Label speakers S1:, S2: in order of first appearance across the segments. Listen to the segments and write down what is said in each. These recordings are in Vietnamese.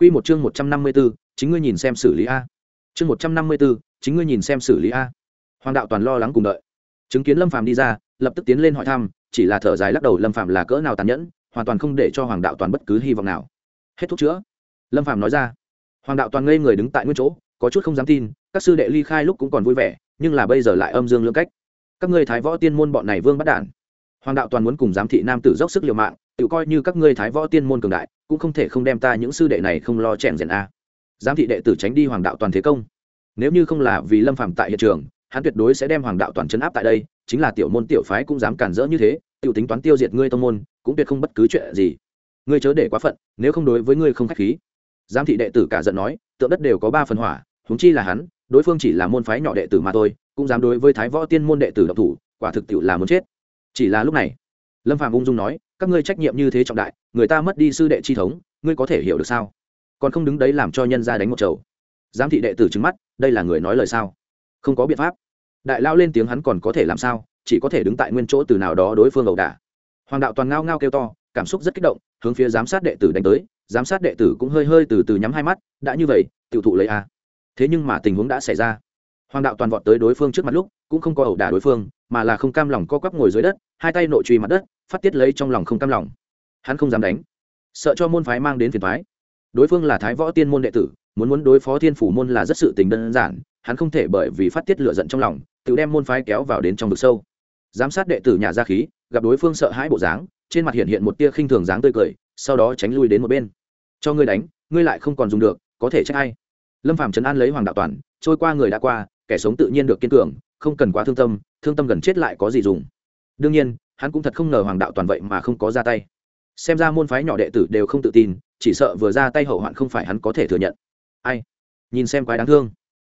S1: Quy một chương 154, chính ngươi nhìn xem xử lý a. Chương 154, chính ngươi nhìn xem xử lý a. Hoàng đạo toàn lo lắng cùng đợi. Chứng kiến Lâm Phàm đi ra, lập tức tiến lên hỏi thăm, chỉ là thở dài lắc đầu Lâm Phàm là cỡ nào tàn nhẫn, hoàn toàn không để cho Hoàng đạo toàn bất cứ hy vọng nào. Hết thuốc chữa. Lâm Phàm nói ra. Hoàng đạo toàn ngây người đứng tại nguyên chỗ, có chút không dám tin, các sư đệ ly khai lúc cũng còn vui vẻ, nhưng là bây giờ lại âm dương lưỡng cách. Các ngươi thái võ tiên môn bọn này vương bắt đản. Hoàng đạo toàn muốn cùng giám thị nam tử dốc sức liều mạng, tự coi như các ngươi thái võ tiên môn cường đại cũng không thể không đem ta những sư đệ này không lo chèn rèn a. Giám thị đệ tử tránh đi hoàng đạo toàn thế công. Nếu như không là vì lâm phạm tại hiện trường hắn tuyệt đối sẽ đem hoàng đạo toàn chấn áp tại đây chính là tiểu môn tiểu phái cũng dám cản rỡ như thế tự tính toán tiêu diệt ngươi tông môn cũng tuyệt không bất cứ chuyện gì. Ngươi chớ để quá phận nếu không đối với ngươi không khách khí. Giám thị đệ tử cả giận nói tượng đất đều có ba phần hỏa huống chi là hắn đối phương chỉ là môn phái nhỏ đệ tử mà thôi cũng dám đối với thái võ tiên môn đệ tử độc thủ quả thực tiểu là muốn chết chỉ là lúc này, lâm phạm ung dung nói, các ngươi trách nhiệm như thế trọng đại, người ta mất đi sư đệ chi thống, ngươi có thể hiểu được sao? Còn không đứng đấy làm cho nhân ra đánh một chầu. Giám thị đệ tử trứng mắt, đây là người nói lời sao? Không có biện pháp. Đại lao lên tiếng hắn còn có thể làm sao, chỉ có thể đứng tại nguyên chỗ từ nào đó đối phương ẩu đả. Hoàng đạo toàn ngao ngao kêu to, cảm xúc rất kích động, hướng phía giám sát đệ tử đánh tới, giám sát đệ tử cũng hơi hơi từ từ nhắm hai mắt, đã như vậy, tiểu thụ lấy a. Thế nhưng mà tình huống đã xảy ra. Hoàng đạo toàn vọt tới đối phương trước mặt lúc, cũng không có ẩu đả đối phương mà là không cam lòng co quắp ngồi dưới đất, hai tay nội truy mặt đất, phát tiết lấy trong lòng không cam lòng. Hắn không dám đánh, sợ cho môn phái mang đến phiền toái. đối phương là thái võ tiên môn đệ tử, muốn muốn đối phó thiên phủ môn là rất sự tình đơn giản, hắn không thể bởi vì phát tiết lựa giận trong lòng, tự đem môn phái kéo vào đến trong vực sâu. Giám sát đệ tử nhà gia khí, gặp đối phương sợ hãi bộ dáng, trên mặt hiện hiện một tia khinh thường dáng tươi cười, sau đó tránh lui đến một bên. Cho ngươi đánh, ngươi lại không còn dùng được, có thể trách ai? Lâm phạm trấn an lấy hoàng đạo toàn, trôi qua người đã qua, kẻ sống tự nhiên được kiên cường không cần quá thương tâm thương tâm gần chết lại có gì dùng. Đương nhiên, hắn cũng thật không ngờ hoàng đạo toàn vậy mà không có ra tay. Xem ra môn phái nhỏ đệ tử đều không tự tin, chỉ sợ vừa ra tay hậu hoạn không phải hắn có thể thừa nhận. Ai? Nhìn xem quái đáng thương.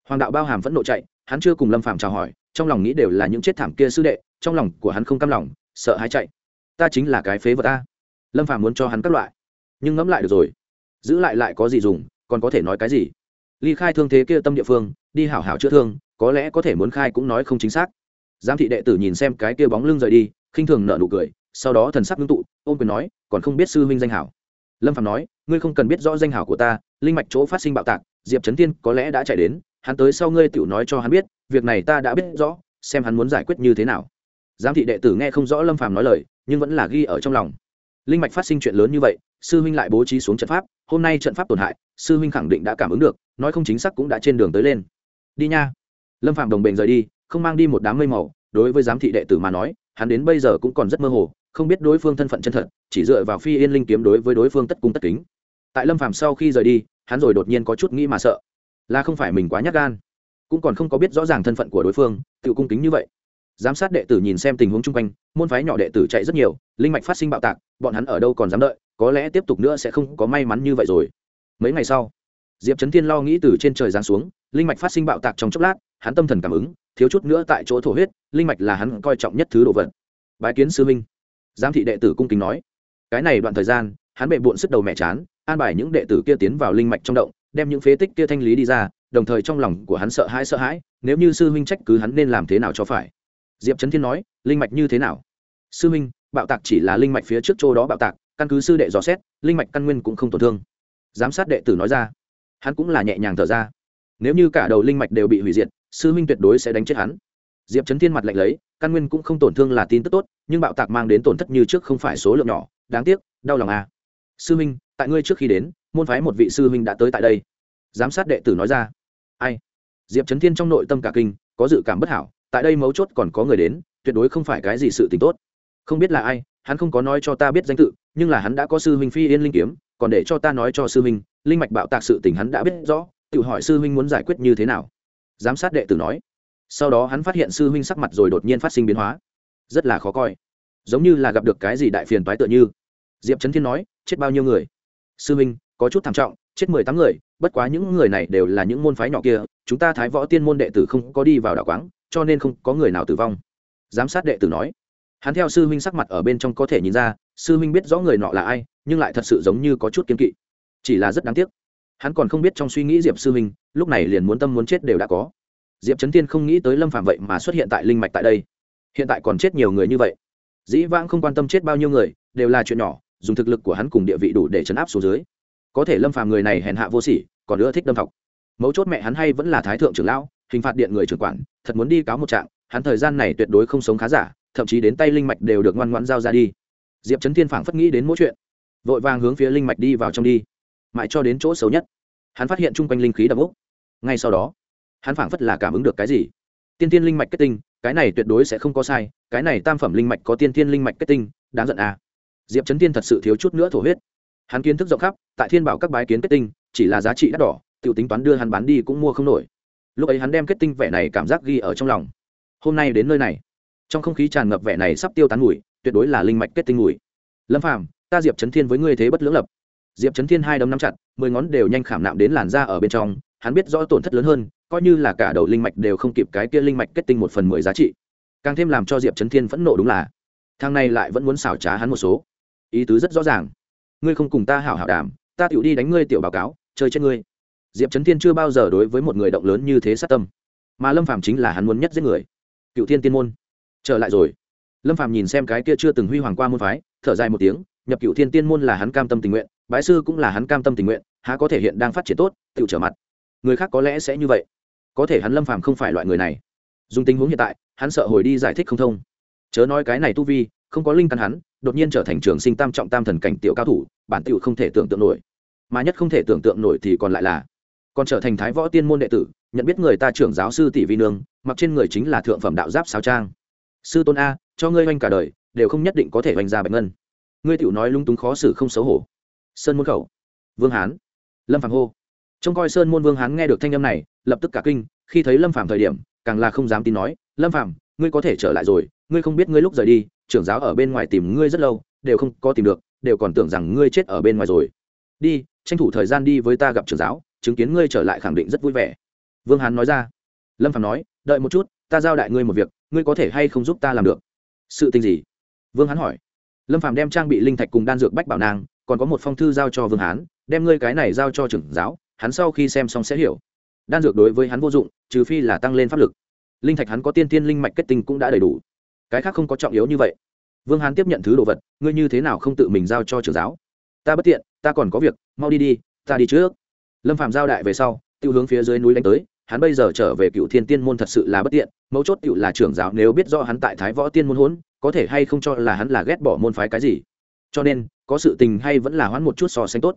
S1: Hoàng đạo bao hàm vẫn nộ chạy, hắn chưa cùng lâm phạm chào hỏi, trong lòng nghĩ đều là những chết thảm kia sư đệ, trong lòng của hắn không cam lòng, sợ hãi chạy. Ta chính là cái phế vật ta. Lâm phạm muốn cho hắn các loại. Nhưng ngẫm lại được rồi. Giữ lại lại có gì dùng, còn có thể nói cái gì? Ly khai thương thế kia tâm địa phương, đi hảo hảo chữa thương có lẽ có thể muốn khai cũng nói không chính xác. Giám thị đệ tử nhìn xem cái kia bóng lưng rời đi, khinh thường nở nụ cười, sau đó thần sắc ngưng tụ, ôm quyền nói, còn không biết sư huynh danh hảo. Lâm phạm nói, ngươi không cần biết rõ danh hảo của ta, linh mạch chỗ phát sinh bạo tạc, diệp trấn tiên có lẽ đã chạy đến, hắn tới sau ngươi tiểu nói cho hắn biết, việc này ta đã biết rõ, xem hắn muốn giải quyết như thế nào. Giám thị đệ tử nghe không rõ lâm phàm nói lời, nhưng vẫn là ghi ở trong lòng. Linh mạch phát sinh chuyện lớn như vậy, sư huynh lại bố trí xuống trận pháp, hôm nay trận pháp tổn hại, sư huynh khẳng định đã cảm ứng được, nói không chính xác cũng đã trên đường tới lên. Đi nha lâm phạm đồng bệnh rời đi, không mang đi một đám mây màu, đối với giám thị đệ tử mà nói, hắn đến bây giờ cũng còn rất mơ hồ, không biết đối phương thân phận chân thật, chỉ dựa vào phi yên linh kiếm đối với đối phương tất cung tất kính. Tại lâm Phạm sau khi rời đi, hắn rồi đột nhiên có chút nghĩ mà sợ. Là không phải mình quá nhát gan, cũng còn không có biết rõ ràng thân phận của đối phương, tự cung kính như vậy. Giám sát đệ tử nhìn xem tình huống chung quanh, môn phái nhỏ đệ tử chạy rất nhiều, linh mạch phát sinh bạo tạc, bọn hắn ở đâu còn dám đợi, có lẽ tiếp tục nữa sẽ không có may mắn như vậy rồi. Mấy ngày sau diệp trấn thiên lo nghĩ từ trên trời giáng xuống, linh mạch phát sinh bạo tạc trong chốc lát, hắn tâm thần cảm ứng, thiếu chút nữa tại chỗ thổ huyết, linh mạch là hắn coi trọng nhất thứ đồ vật. Bái kiến sư minh giám thị đệ tử cung kính nói. Cái này đoạn thời gian, hắn bệ bộn sức đầu mẹ chán, an bài những đệ tử kia tiến vào linh mạch trong động, đem những phế tích kia thanh lý đi ra, đồng thời trong lòng của hắn sợ hãi sợ hãi, nếu như sư huynh trách cứ hắn nên làm thế nào cho phải? Diệp trấn thiên nói, linh mạch như thế nào? Sư huynh, bạo tạc chỉ là linh mạch phía trước chỗ đó bạo tạc, căn cứ sư đệ dò xét, linh mạch căn nguyên cũng không tổn thương. Giám sát đệ tử nói ra hắn cũng là nhẹ nhàng thở ra. Nếu như cả đầu linh mạch đều bị hủy diệt, sư huynh tuyệt đối sẽ đánh chết hắn. Diệp trấn thiên mặt lạnh lấy, căn nguyên cũng không tổn thương là tin tức tốt, nhưng bạo tạc mang đến tổn thất như trước không phải số lượng nhỏ, đáng tiếc, đau lòng à. sư huynh, tại ngươi trước khi đến, môn phái một vị sư huynh đã tới tại đây. Giám sát đệ tử nói ra. Ai? Diệp trấn thiên trong nội tâm cả kinh, có dự cảm bất hảo, tại đây mấu chốt còn có người đến, tuyệt đối không phải cái gì sự t ì n h tốt. Không biết là ai, hắn không có nói cho ta biết danh tự, nhưng là hắn đã có sư huynh phi yên linh kiếm, còn để cho ta nói cho sư huynh linh mạch bạo tạc sự tình hắn đã biết rõ, tự hỏi sư huynh muốn giải quyết như thế nào. Giám sát đệ tử nói. Sau đó hắn phát hiện sư huynh sắc mặt rồi đột nhiên phát sinh biến hóa. Rất là khó coi. Giống như là gặp được cái gì đại phiền toái tựa như. Diệp trấn thiên nói, chết bao nhiêu người? Sư huynh, có chút thảm trọng, chết mười tám người, bất quá những người này đều là những môn phái nhỏ kia, chúng ta thái võ tiên môn đệ tử không có đi vào đảo quáng, cho nên không có người nào tử vong. Giám sát đệ tử nói. Hắn theo sư huynh sắc mặt ở bên trong có thể nhìn ra, sư huynh biết rõ người nọ là ai, nhưng lại thật sự giống như có chút kiên kỵ chỉ là rất đáng tiếc. Hắn còn không biết trong suy nghĩ diệp sư huynh, lúc này liền muốn tâm muốn chết đều đã có. Diệp trấn tiên không nghĩ tới lâm phạm vậy mà xuất hiện tại linh mạch tại đây. Hiện tại còn chết nhiều người như vậy. Dĩ vãng không quan tâm chết bao nhiêu người, đều là chuyện nhỏ, dùng thực lực của hắn cùng địa vị đủ để chấn áp xuống dưới. Có thể lâm phàm người này hèn hạ vô sỉ, còn nữa thích đâm thọc. Mấu chốt mẹ hắn hay vẫn là thái thượng trưởng lão, hình phạt điện người trưởng quản, thật muốn đi cáo một trạng, hắn thời gian này tuyệt đối không sống khá giả, thậm chí đến tay linh mạch đều được ngoan ngoãn giao ra đi. Diệp trấn thiên phảng phất nghĩ đến mỗi chuyện, vội vàng hướng phía linh mạch đi vào trong đi mãi cho đến chỗ xấu nhất. Hắn phát hiện chung quanh linh khí đậm ốc ngay sau đó, hắn phảng phất là cảm ứng được cái gì. Tiên tiên linh mạch kết tinh, cái này tuyệt đối sẽ không có sai, cái này tam phẩm linh mạch có tiên tiên linh mạch kết tinh, đáng giận à. diệp trấn tiên thật sự thiếu chút nữa thổ huyết. Hắn kiến thức rộng khắp, tại thiên bảo các bái kiến kết tinh, chỉ là giá trị đắt đỏ tự tính toán đưa hắn bán đi cũng mua không nổi. Lúc ấy hắn đem kết tinh vẻ này cảm giác ghi ở trong lòng. Hôm nay đến nơi này, trong không khí tràn ngập vẻ này sắp tiêu tán mùi, tuyệt đối là linh mạch kết tinh mùi. Lâm phàm, ta diệp trấn thiên với ngươi thế bất lưỡng lập diệp trấn thiên hai đấm nắm chặt, mười ngón đều nhanh khảm nạm đến làn da ở bên trong, hắn biết rõ tổn thất lớn hơn, coi như là cả đầu linh mạch đều không kịp cái kia linh mạch kết tinh một phần mười giá trị. Càng thêm làm cho diệp trấn thiên phẫn nộ đúng là, thằng này lại vẫn muốn xảo trá hắn một số. Ý tứ rất rõ ràng. Ngươi không cùng ta hảo hảo đàm, ta tựu đi đánh ngươi tiểu báo cáo, chơi chết ngươi. Diệp trấn thiên chưa bao giờ đối với một người động lớn như thế sát tâm. Mà lâm phàm chính là hắn muốn nhất giết người. Cựu thiên tiên môn. Trở lại rồi. Lâm phàm nhìn xem cái kia chưa từng huy hoàng qua môn phái, thở dài một tiếng, nhập cựu thiên tiên môn là hắn cam tâm tình nguyện bái sư cũng là hắn cam tâm tình nguyện, há có thể hiện đang phát triển tốt tự trở mặt. Người khác có lẽ sẽ như vậy. Có thể hắn lâm phàm không phải loại người này. Dùng tình huống hiện tại, hắn sợ hồi đi giải thích không thông. Chớ nói cái này tu vi, không có linh căn hắn, đột nhiên trở thành trường sinh tam trọng tam thần cảnh tiểu cao thủ, bản tiểu không thể tưởng tượng nổi. Mà nhất không thể tưởng tượng nổi thì còn lại là, còn trở thành thái võ tiên môn đệ tử, nhận biết người ta trưởng giáo sư tỷ vi nương, mặc trên người chính là thượng phẩm đạo giáp sao trang. Sư tôn a, cho ngươi oanh cả đời, đều không nhất định có thể oanh ra bạch ngân. Ngươi tiểu nói lung túng khó xử không xấu hổ sơn môn khẩu. Vương hán. Lâm phạm hô. Trông coi sơn môn vương hán nghe được thanh âm này, lập tức cả kinh, khi thấy lâm phạm thời điểm, càng là không dám tin nói, lâm phạm ngươi có thể trở lại rồi, ngươi không biết ngươi lúc rời đi, trưởng giáo ở bên ngoài tìm ngươi rất lâu, đều không có tìm được, đều còn tưởng rằng ngươi chết ở bên ngoài rồi. Đi, tranh thủ thời gian đi với ta gặp trưởng giáo, chứng kiến ngươi trở lại khẳng định rất vui vẻ. Vương hán nói ra. Lâm phạm nói, đợi một chút, ta giao đại ngươi một việc, ngươi có thể hay không giúp ta làm được? Sự tình gì? Vương hán hỏi. Lâm phạm đem trang bị linh thạch cùng đan dược bách bảo nàng còn có một phong thư giao cho vương hán, đem ngươi cái này giao cho trưởng giáo, hắn sau khi xem xong sẽ hiểu. Đan dược đối với hắn vô dụng, trừ phi là tăng lên pháp lực. Linh thạch hắn có tiên tiên linh mạch kết tinh cũng đã đầy đủ. Cái khác không có trọng yếu như vậy. Vương hán tiếp nhận thứ đồ vật, ngươi như thế nào không tự mình giao cho trưởng giáo? Ta bất tiện, ta còn có việc, mau đi đi, ta đi trước. Lâm phạm giao đại về sau tự hướng phía dưới núi đánh tới, hắn bây giờ trở về cựu thiên tiên môn thật sự là bất tiện, mấu chốt cựu là trưởng giáo nếu biết rõ hắn tại thái võ tiên môn hốn, có thể hay không cho là hắn là ghét bỏ môn phái cái gì. Cho nên có sự tình hay vẫn là hoãn một chút so sánh tốt.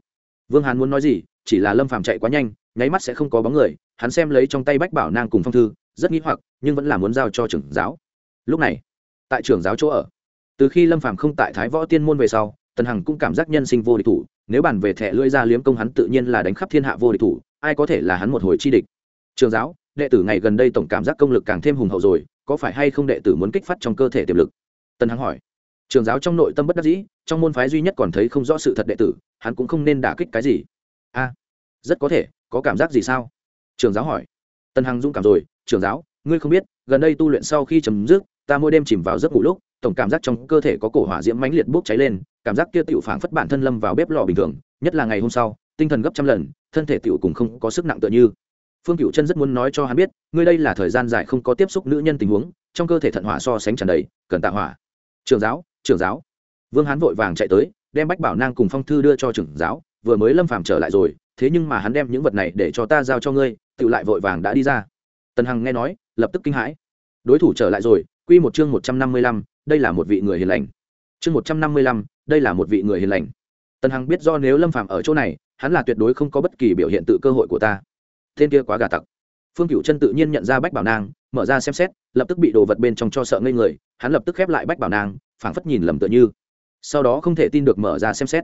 S1: Vương hán muốn nói gì, chỉ là lâm phàm chạy quá nhanh, nháy mắt sẽ không có bóng người, hắn xem lấy trong tay bách bảo nang cùng phong thư, rất nghĩ hoặc, nhưng vẫn là muốn giao cho trưởng giáo. Lúc này, tại trưởng giáo chỗ ở, từ khi lâm phàm không tại thái võ tiên môn về sau, tần hằng cũng cảm giác nhân sinh vô địch thủ, nếu bàn về thẻ lưỡi ra liếm công hắn tự nhiên là đánh khắp thiên hạ vô địch thủ, ai có thể là hắn một hồi chi địch? Trường giáo, đệ tử ngày gần đây tổng cảm giác công lực càng thêm hùng hậu rồi, có phải hay không đệ tử muốn kích phát trong cơ thể tiềm lực? Tần hằng hỏi trường giáo trong nội tâm bất đắc dĩ, trong môn phái duy nhất còn thấy không rõ sự thật đệ tử, hắn cũng không nên đả kích cái gì. A, rất có thể, có cảm giác gì sao? Trường giáo hỏi. Tần hằng dũng cảm rồi, trường giáo, ngươi không biết, gần đây tu luyện sau khi chấm dứt, ta mỗi đêm chìm vào giấc ngủ lúc, tổng cảm giác trong cơ thể có cổ hỏa diễm mãnh liệt bốc cháy lên, cảm giác kia tiểu phảng phất bản thân lâm vào bếp lò bình thường, nhất là ngày hôm sau, tinh thần gấp trăm lần, thân thể tiểu cùng không có sức nặng tựa như. Phương cựu chân rất muốn nói cho hắn biết, ngươi đây là thời gian dài không có tiếp xúc nữ nhân tình huống, trong cơ thể thận hỏa so sánh tràn đầy, cần tạ hỏa. Trường giáo trưởng giáo. Vương hán vội vàng chạy tới, đem bách bảo nang cùng phong thư đưa cho trưởng giáo, vừa mới lâm phàm trở lại rồi, thế nhưng mà hắn đem những vật này để cho ta giao cho ngươi, tự lại vội vàng đã đi ra. Tần hằng nghe nói, lập tức kinh hãi. Đối thủ trở lại rồi, quy một chương một trăm năm mươi lăm, đây là một vị người hiền lành. Chương một trăm năm mươi lăm, đây là một vị người hiền lành. Tần hằng biết do nếu lâm phàm ở chỗ này, hắn là tuyệt đối không có bất kỳ biểu hiện tự cơ hội của ta. Tên kia quá gà tặc. Phương cựu chân tự nhiên nhận ra bách bảo nang mở ra xem xét lập tức bị đồ vật bên trong cho sợ ngây người hắn lập tức khép lại bách bảo nàng, phảng phất nhìn lầm tựa như. Sau đó không thể tin được mở ra xem xét.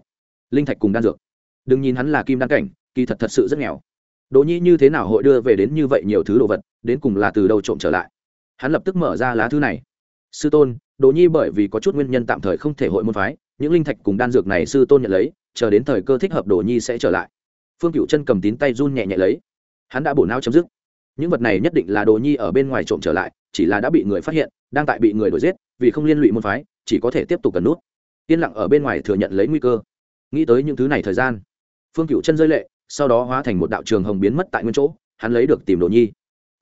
S1: Linh thạch cùng đan dược. Đừng nhìn hắn là kim đan cảnh kỳ thật thật sự rất nghèo. Đỗ nhi như thế nào hội đưa về đến như vậy nhiều thứ đồ vật đến cùng là từ đâu trộm trở lại? Hắn lập tức mở ra lá thư này. Sư tôn đỗ nhi bởi vì có chút nguyên nhân tạm thời không thể hội môn phái những linh thạch cùng đan dược này sư tôn nhận lấy chờ đến thời cơ thích hợp đỗ nhi sẽ trở lại. Phương cựu chân cầm tín tay run nhẹ nhẹ lấy. Hắn đã bổ não chấm dứt những vật này nhất định là đồ nhi ở bên ngoài trộm trở lại, chỉ là đã bị người phát hiện, đang tại bị người đuổi giết, vì không liên lụy môn phái, chỉ có thể tiếp tục cần nút. Yên lặng ở bên ngoài thừa nhận lấy nguy cơ. Nghĩ tới những thứ này thời gian, phương cựu chân rơi lệ, sau đó hóa thành một đạo trường hồng biến mất tại nguyên chỗ, hắn lấy được tìm đồ nhi.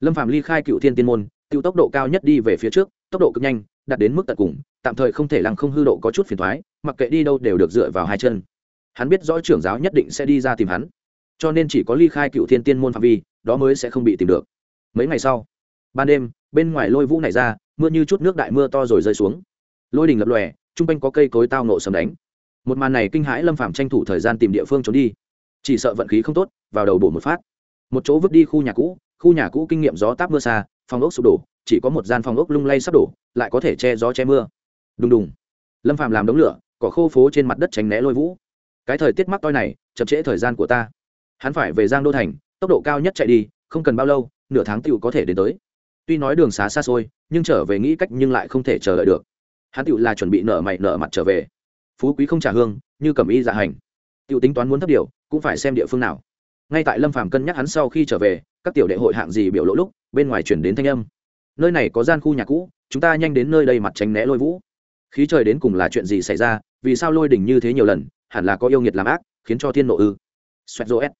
S1: Lâm phạm ly khai cựu thiên tiên môn, tiêu tốc độ cao nhất đi về phía trước, tốc độ cực nhanh, đạt đến mức tận cùng, tạm thời không thể lăng không hư độ có chút phiền thoái mặc kệ đi đâu đều được dựa vào hai chân. Hắn biết rõ trưởng giáo nhất định sẽ đi ra tìm hắn. Cho nên chỉ có ly khai cựu thiên tiên môn phạm vi đó mới sẽ không bị tìm được. Mấy ngày sau, ban đêm, bên ngoài lôi vũ này ra, mưa như chút nước đại mưa to rồi rơi xuống. Lôi đình lập lòe t r u n g quanh có cây cối tao nộ sầm đánh. Một màn này kinh hãi lâm phạm tranh thủ thời gian tìm địa phương trốn đi. Chỉ sợ vận khí không tốt, vào đầu bổ một phát. Một chỗ vứt đi khu nhà cũ, khu nhà cũ kinh nghiệm gió táp mưa xa, phòng ốc sụp đổ, chỉ có một gian phòng ốc lung lay sắp đổ, lại có thể che gió che mưa. Đùng đùng. Lâm phạm làm đống lửa, cỏ khô phố trên mặt đất tránh né lôi vũ. Cái thời tiết mắc toi này, chậm trễ thời gian của ta. Hắn phải về giang đô thành tốc độ cao nhất chạy đi, không cần bao lâu, nửa tháng tựu có thể đến tới. Tuy nói đường xá xa xôi, nhưng trở về nghĩ cách nhưng lại không thể chờ đợi được. Hắn tựu là chuẩn bị nợ mày nợ mặt trở về. Phú quý không trả hương, như cầm y dạ hành. Tựu tính toán muốn thấp điều, cũng phải xem địa phương nào. Ngay tại lâm phàm cân nhắc hắn sau khi trở về, các tiểu đệ hội hạng gì biểu lỗ lúc, bên ngoài chuyển đến thanh âm. Nơi này có gian khu nhà cũ, chúng ta nhanh đến nơi đây mặt tránh né lôi vũ. Khí trời đến cùng là chuyện gì xảy ra, vì sao lôi đỉnh như thế nhiều lần, hẳn là có yêu nghiệt làm ác, khiến cho thiên nộ ư. Xoẹt rô s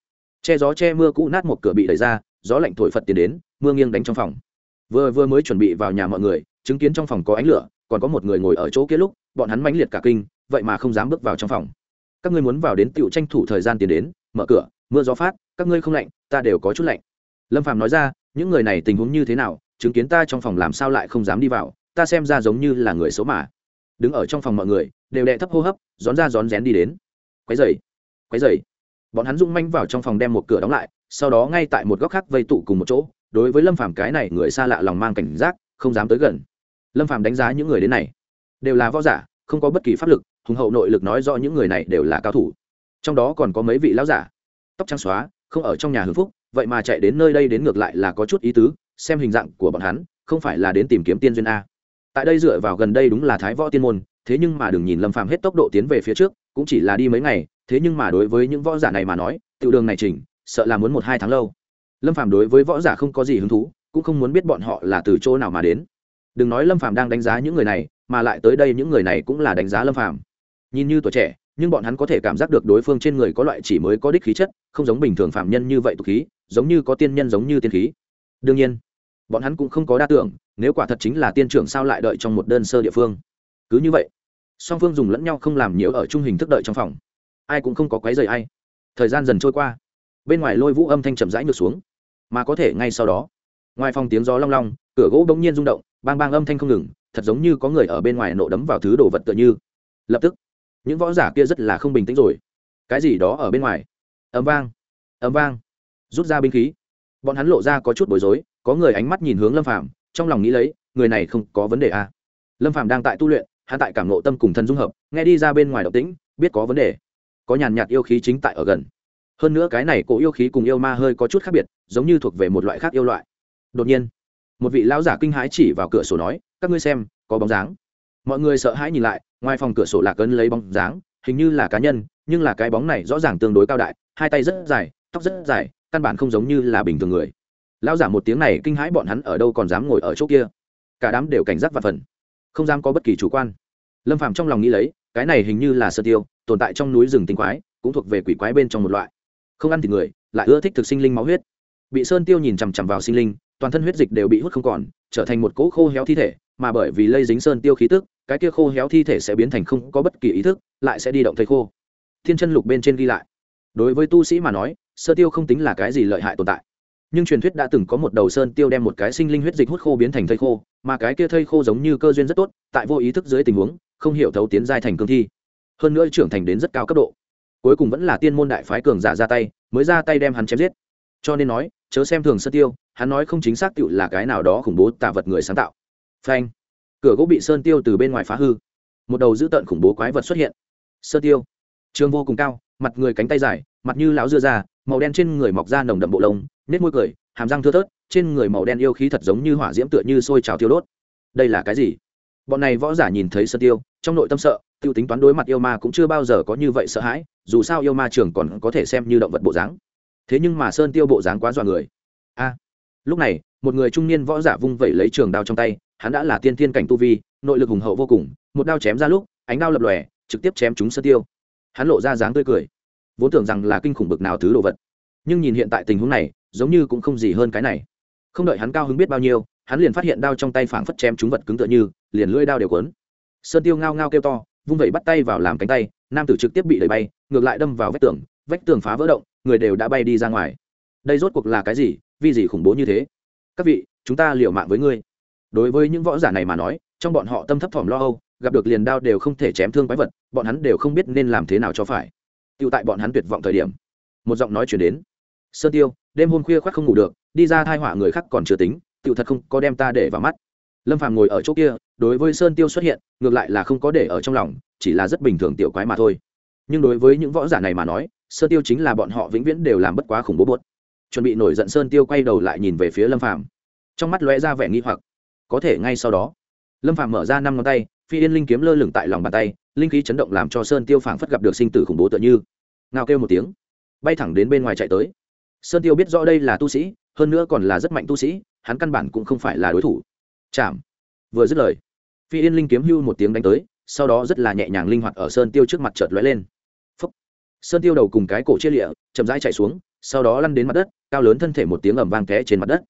S1: che gió che mưa cũ nát một cửa bị đẩy ra, gió lạnh thổi phật tiến đến, mưa nghiêng đánh trong phòng. Vừa vừa mới chuẩn bị vào nhà mọi người, chứng kiến trong phòng có ánh lửa, còn có một người ngồi ở chỗ kia lúc, bọn hắn mãnh liệt cả kinh, vậy mà không dám bước vào trong phòng. Các ngươi muốn vào đến tựu tranh thủ thời gian tiến đến, mở cửa, mưa gió phát, các ngươi không lạnh, ta đều có chút lạnh. Lâm phàm nói ra, những người này tình huống như thế nào, chứng kiến ta trong phòng làm sao lại không dám đi vào, ta xem ra giống như là người xấu mà. Đứng ở trong phòng mọi người, đều đệ thấp hô hấp rón ra rón rén đi đến. Quấy dày quấy dày bọn hắn rung manh vào trong phòng đem một cửa đóng lại, sau đó ngay tại một góc khác vây tụ cùng một chỗ, đối với lâm phàm cái này người xa lạ lòng mang cảnh giác, không dám tới gần. Lâm phàm đánh giá những người đến này, đều là võ giả, không có bất kỳ pháp lực, hùng hậu nội lực nói rõ những người này đều là cao thủ. Trong đó còn có mấy vị lão giả, tóc trắng xóa, không ở trong nhà hưng phúc, vậy mà chạy đến nơi đây đến ngược lại là có chút ý tứ, xem hình dạng của bọn hắn, không phải là đến tìm kiếm tiên duyên a. Tại đây dựa vào gần đây đúng là thái võ tiên môn, thế nhưng mà đừng nhìn lâm phàm hết tốc độ tiến về phía trước, cũng chỉ là đi mấy ngày thế nhưng mà đối với những võ giả này mà nói, tiểu đường này chỉnh, sợ là muốn một hai tháng lâu. Lâm phàm đối với võ giả không có gì hứng thú, cũng không muốn biết bọn họ là từ chỗ nào mà đến. Đừng nói lâm phàm đang đánh giá những người này, mà lại tới đây những người này cũng là đánh giá lâm phàm. Nhìn như tuổi trẻ, nhưng bọn hắn có thể cảm giác được đối phương trên người có loại chỉ mới có đích khí chất, không giống bình thường phạm nhân như vậy tục khí, giống như có tiên nhân giống như tiên khí. Đương nhiên, bọn hắn cũng không có đa tưởng, nếu quả thật chính là tiên trưởng sao lại đợi trong một đơn sơ địa phương. Cứ như vậy, song phương dùng lẫn nhau không làm nhiễu ở trung hình thức đợi trong phòng ai cũng không có quấy rầy ai. Thời gian dần trôi qua, bên ngoài lôi vũ âm thanh chậm rãi ngược xuống, mà có thể ngay sau đó, ngoài phòng tiếng gió long long, cửa gỗ bỗng nhiên rung động, bang bang âm thanh không ngừng, thật giống như có người ở bên ngoài nộ đấm vào thứ đồ vật tựa như. Lập tức, những võ giả kia rất là không bình tĩnh rồi. Cái gì đó ở bên ngoài. Ấm vang ấm vang, rút ra binh khí. Bọn hắn lộ ra có chút bối rối, có người ánh mắt nhìn hướng lâm phàm, trong lòng nghĩ lấy, người này không có vấn đề à. lâm phàm đang tại tu luyện, hắn tại cảm nộ tâm cùng thân dung hợp, nghe đi ra bên ngoài động tĩnh, biết có vấn đề có nhàn nhạt yêu khí chính tại ở gần. Hơn nữa cái này cổ yêu khí cùng yêu ma hơi có chút khác biệt, giống như thuộc về một loại khác yêu loại. Đột nhiên, một vị lão giả kinh hãi chỉ vào cửa sổ nói, các ngươi xem, có bóng dáng. Mọi người sợ hãi nhìn lại, ngoài phòng cửa sổ lạc ấn lấy bóng dáng, hình như là cá nhân, nhưng là cái bóng này rõ ràng tương đối cao đại, hai tay rất dài, tóc rất dài, căn bản không giống như là bình thường người. Lão giả một tiếng này kinh hãi bọn hắn ở đâu còn dám ngồi ở chỗ kia. Cả đám đều cảnh giác và phần, không dám có bất kỳ chủ quan. Lâm phạm trong lòng nghĩ lấy, cái này hình như là sơ tiêu tồn tại trong núi rừng tinh quái, cũng thuộc về quỷ quái bên trong một loại. Không ăn thịt người, lại ưa thích thực sinh linh máu huyết. Bị sơn tiêu nhìn chằm chằm vào sinh linh, toàn thân huyết dịch đều bị hút không còn, trở thành một cỗ khô héo thi thể, mà bởi vì lây dính sơn tiêu khí tức, cái kia khô héo thi thể sẽ biến thành không có bất kỳ ý thức, lại sẽ đi động thấy khô. Thiên chân lục bên trên ghi lại. Đối với tu sĩ mà nói sơ tiêu không tính là cái gì lợi hại tồn tại. Nhưng truyền thuyết đã từng có một đầu sơn tiêu đem một cái sinh linh huyết dịch hút khô biến thành thây khô, mà cái kia thây khô giống như cơ duyên rất tốt, tại vô ý thức dưới tình huống, không hiểu thấu tiến giai thành cương thi hơn nữa trưởng thành đến rất cao cấp độ. Cuối cùng vẫn là tiên môn đại phái cường giả ra tay, mới ra tay đem hắn chém giết. Cho nên nói, chớ xem thường sơn tiêu, hắn nói không chính xác tựu là cái nào đó khủng bố tạ vật người sáng tạo. Phanh. Cửa gỗ bị sơn tiêu từ bên ngoài phá hư. Một đầu dữ tợn khủng bố quái vật xuất hiện. Sơn tiêu. Trường vô cùng cao, mặt người cánh tay dài, mặt như lão dưa da màu đen trên người mọc ra nồng đậm bộ lông nết môi cười, hàm răng thưa thớt, trên người màu đen yêu khí thật giống như hỏa diễm tựa như sôi trào tiêu đốt. Đây là cái gì? Bọn này võ giả nhìn thấy sơn tiêu, trong nội tâm sợ tiêu tính toán đối mặt yêu ma cũng chưa bao giờ có như vậy sợ hãi, dù sao yêu ma trường còn có thể xem như động vật bộ dáng. Thế nhưng mà sơn tiêu bộ dáng quá dọa người. A, lúc này, một người trung niên võ giả vung vẩy lấy trường đao trong tay, hắn đã là tiên thiên cảnh tu vi, nội lực hùng hậu vô cùng, một đao chém ra lúc, ánh đao lập lòe, trực tiếp chém chúng sơn tiêu. Hắn lộ ra dáng tươi cười, vốn tưởng rằng là kinh khủng bực nào thứ đồ vật. Nhưng nhìn hiện tại tình huống này, giống như cũng không gì hơn cái này. Không đợi hắn cao hứng biết bao nhiêu, hắn liền phát hiện đao trong tay phảng phất chém chúng vật cứng tựa như, liền lưỡi đao đều quấn sơn tiêu ngao ngao kêu to vung vẩy bắt tay vào làm cánh tay, nam tử trực tiếp bị đẩy bay, ngược lại đâm vào vách tường vách tường phá vỡ động, người đều đã bay đi ra ngoài. Đây rốt cuộc là cái gì? Vì gì khủng bố như thế? Các vị, chúng ta liều mạng với ngươi. Đối với những võ giả này mà nói, trong bọn họ tâm thấp thỏm lo âu, gặp được liền đao đều không thể chém thương quái vật, bọn hắn đều không biết nên làm thế nào cho phải. Tựu tại bọn hắn tuyệt vọng thời điểm, một giọng nói chuyển đến. Sơn tiêu, đêm hôm khuya khoác không ngủ được, đi ra thai họa người khác còn chưa tính tựu thật không có đem ta để vào mắt lâm phàm ngồi ở chỗ kia, đối với sơn tiêu xuất hiện, ngược lại là không có để ở trong lòng, chỉ là rất bình thường tiểu quái mà thôi. Nhưng đối với những võ giả này mà nói, sơn tiêu chính là bọn họ vĩnh viễn đều làm bất quá khủng bố buốt. Chuẩn bị nổi giận sơn tiêu quay đầu lại nhìn về phía lâm phàm. Trong mắt lóe ra vẻ nghi hoặc. Có thể ngay sau đó, lâm phàm mở ra năm ngón tay, phi yên linh kiếm lơ lửng tại lòng bàn tay, linh khí chấn động làm cho sơn tiêu phảng phất gặp được sinh tử khủng bố tựa như. Ngao kêu một tiếng, bay thẳng đến bên ngoài chạy tới. Sơn tiêu biết rõ đây là tu sĩ, hơn nữa còn là rất mạnh tu sĩ, hắn căn bản cũng không phải là đối thủ chạm vừa dứt lời, phi yên linh kiếm hưu một tiếng đánh tới, sau đó rất là nhẹ nhàng linh hoạt ở sơn tiêu trước mặt chợt lóe lên. Phúc. sơn tiêu đầu cùng cái cổ chia lịa, chậm rãi chạy xuống, sau đó lăn đến mặt đất, cao lớn thân thể một tiếng ầm vang té trên mặt đất.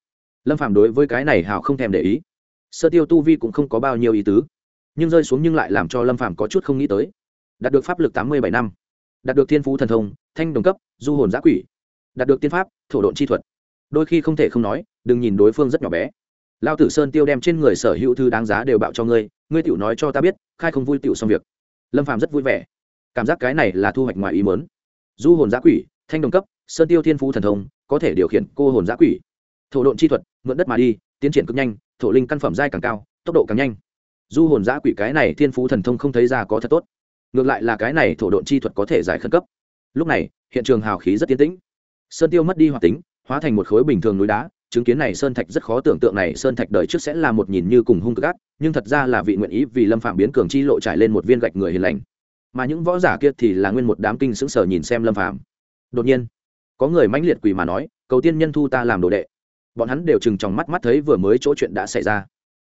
S1: Lâm phàm đối với cái này hào không thèm để ý. Sơ tiêu tu vi cũng không có bao nhiêu ý tứ, nhưng rơi xuống nhưng lại làm cho lâm phàm có chút không nghĩ tới. Đạt được pháp lực tám mươi bảy năm, đạt được thiên phú thần thông, thanh đồng cấp, du hồn giã quỷ, đạt được tiên pháp, thổ độn chi thuật. Đôi khi không thể không nói, đừng nhìn đối phương rất nhỏ bé lao tử sơn tiêu đem trên người sở hữu thư đáng giá đều bạo cho ngươi ngươi tiểu nói cho ta biết, khai không vui tiểu xong việc. Lâm phàm rất vui vẻ. Cảm giác cái này là thu hoạch ngoài ý mớn du hồn giã quỷ, thanh đồng cấp, sơn tiêu thiên phú thần thông, có thể điều khiển cô hồn giã quỷ. Thổ độn chi thuật, mượn đất mà đi, tiến triển cực nhanh, thổ linh căn phẩm giai càng cao, tốc độ càng nhanh. Du hồn giã quỷ cái này thiên phú thần thông không thấy ra có thật tốt. Ngược lại là cái này thổ độn chi thuật có thể giải khẩn cấp. Lúc này, hiện trường hào khí rất tiến tĩnh. Sơn tiêu mất đi hoạt tính, hóa thành một khối bình thường núi đá chứng kiến này sơn thạch rất khó tưởng tượng này sơn thạch đời trước sẽ là một nhìn như cùng hung cực nhưng thật ra là vị nguyện ý vì lâm phạm biến cường chi lộ trải lên một viên gạch người hiền lành. Mà những võ giả kia thì là nguyên một đám kinh sững sờ nhìn xem lâm phạm đột nhiên, có người mãnh liệt quỳ mà nói, cầu tiên nhân thu ta làm đồ đệ. Bọn hắn đều chừng trong mắt mắt thấy vừa mới chỗ chuyện đã xảy ra.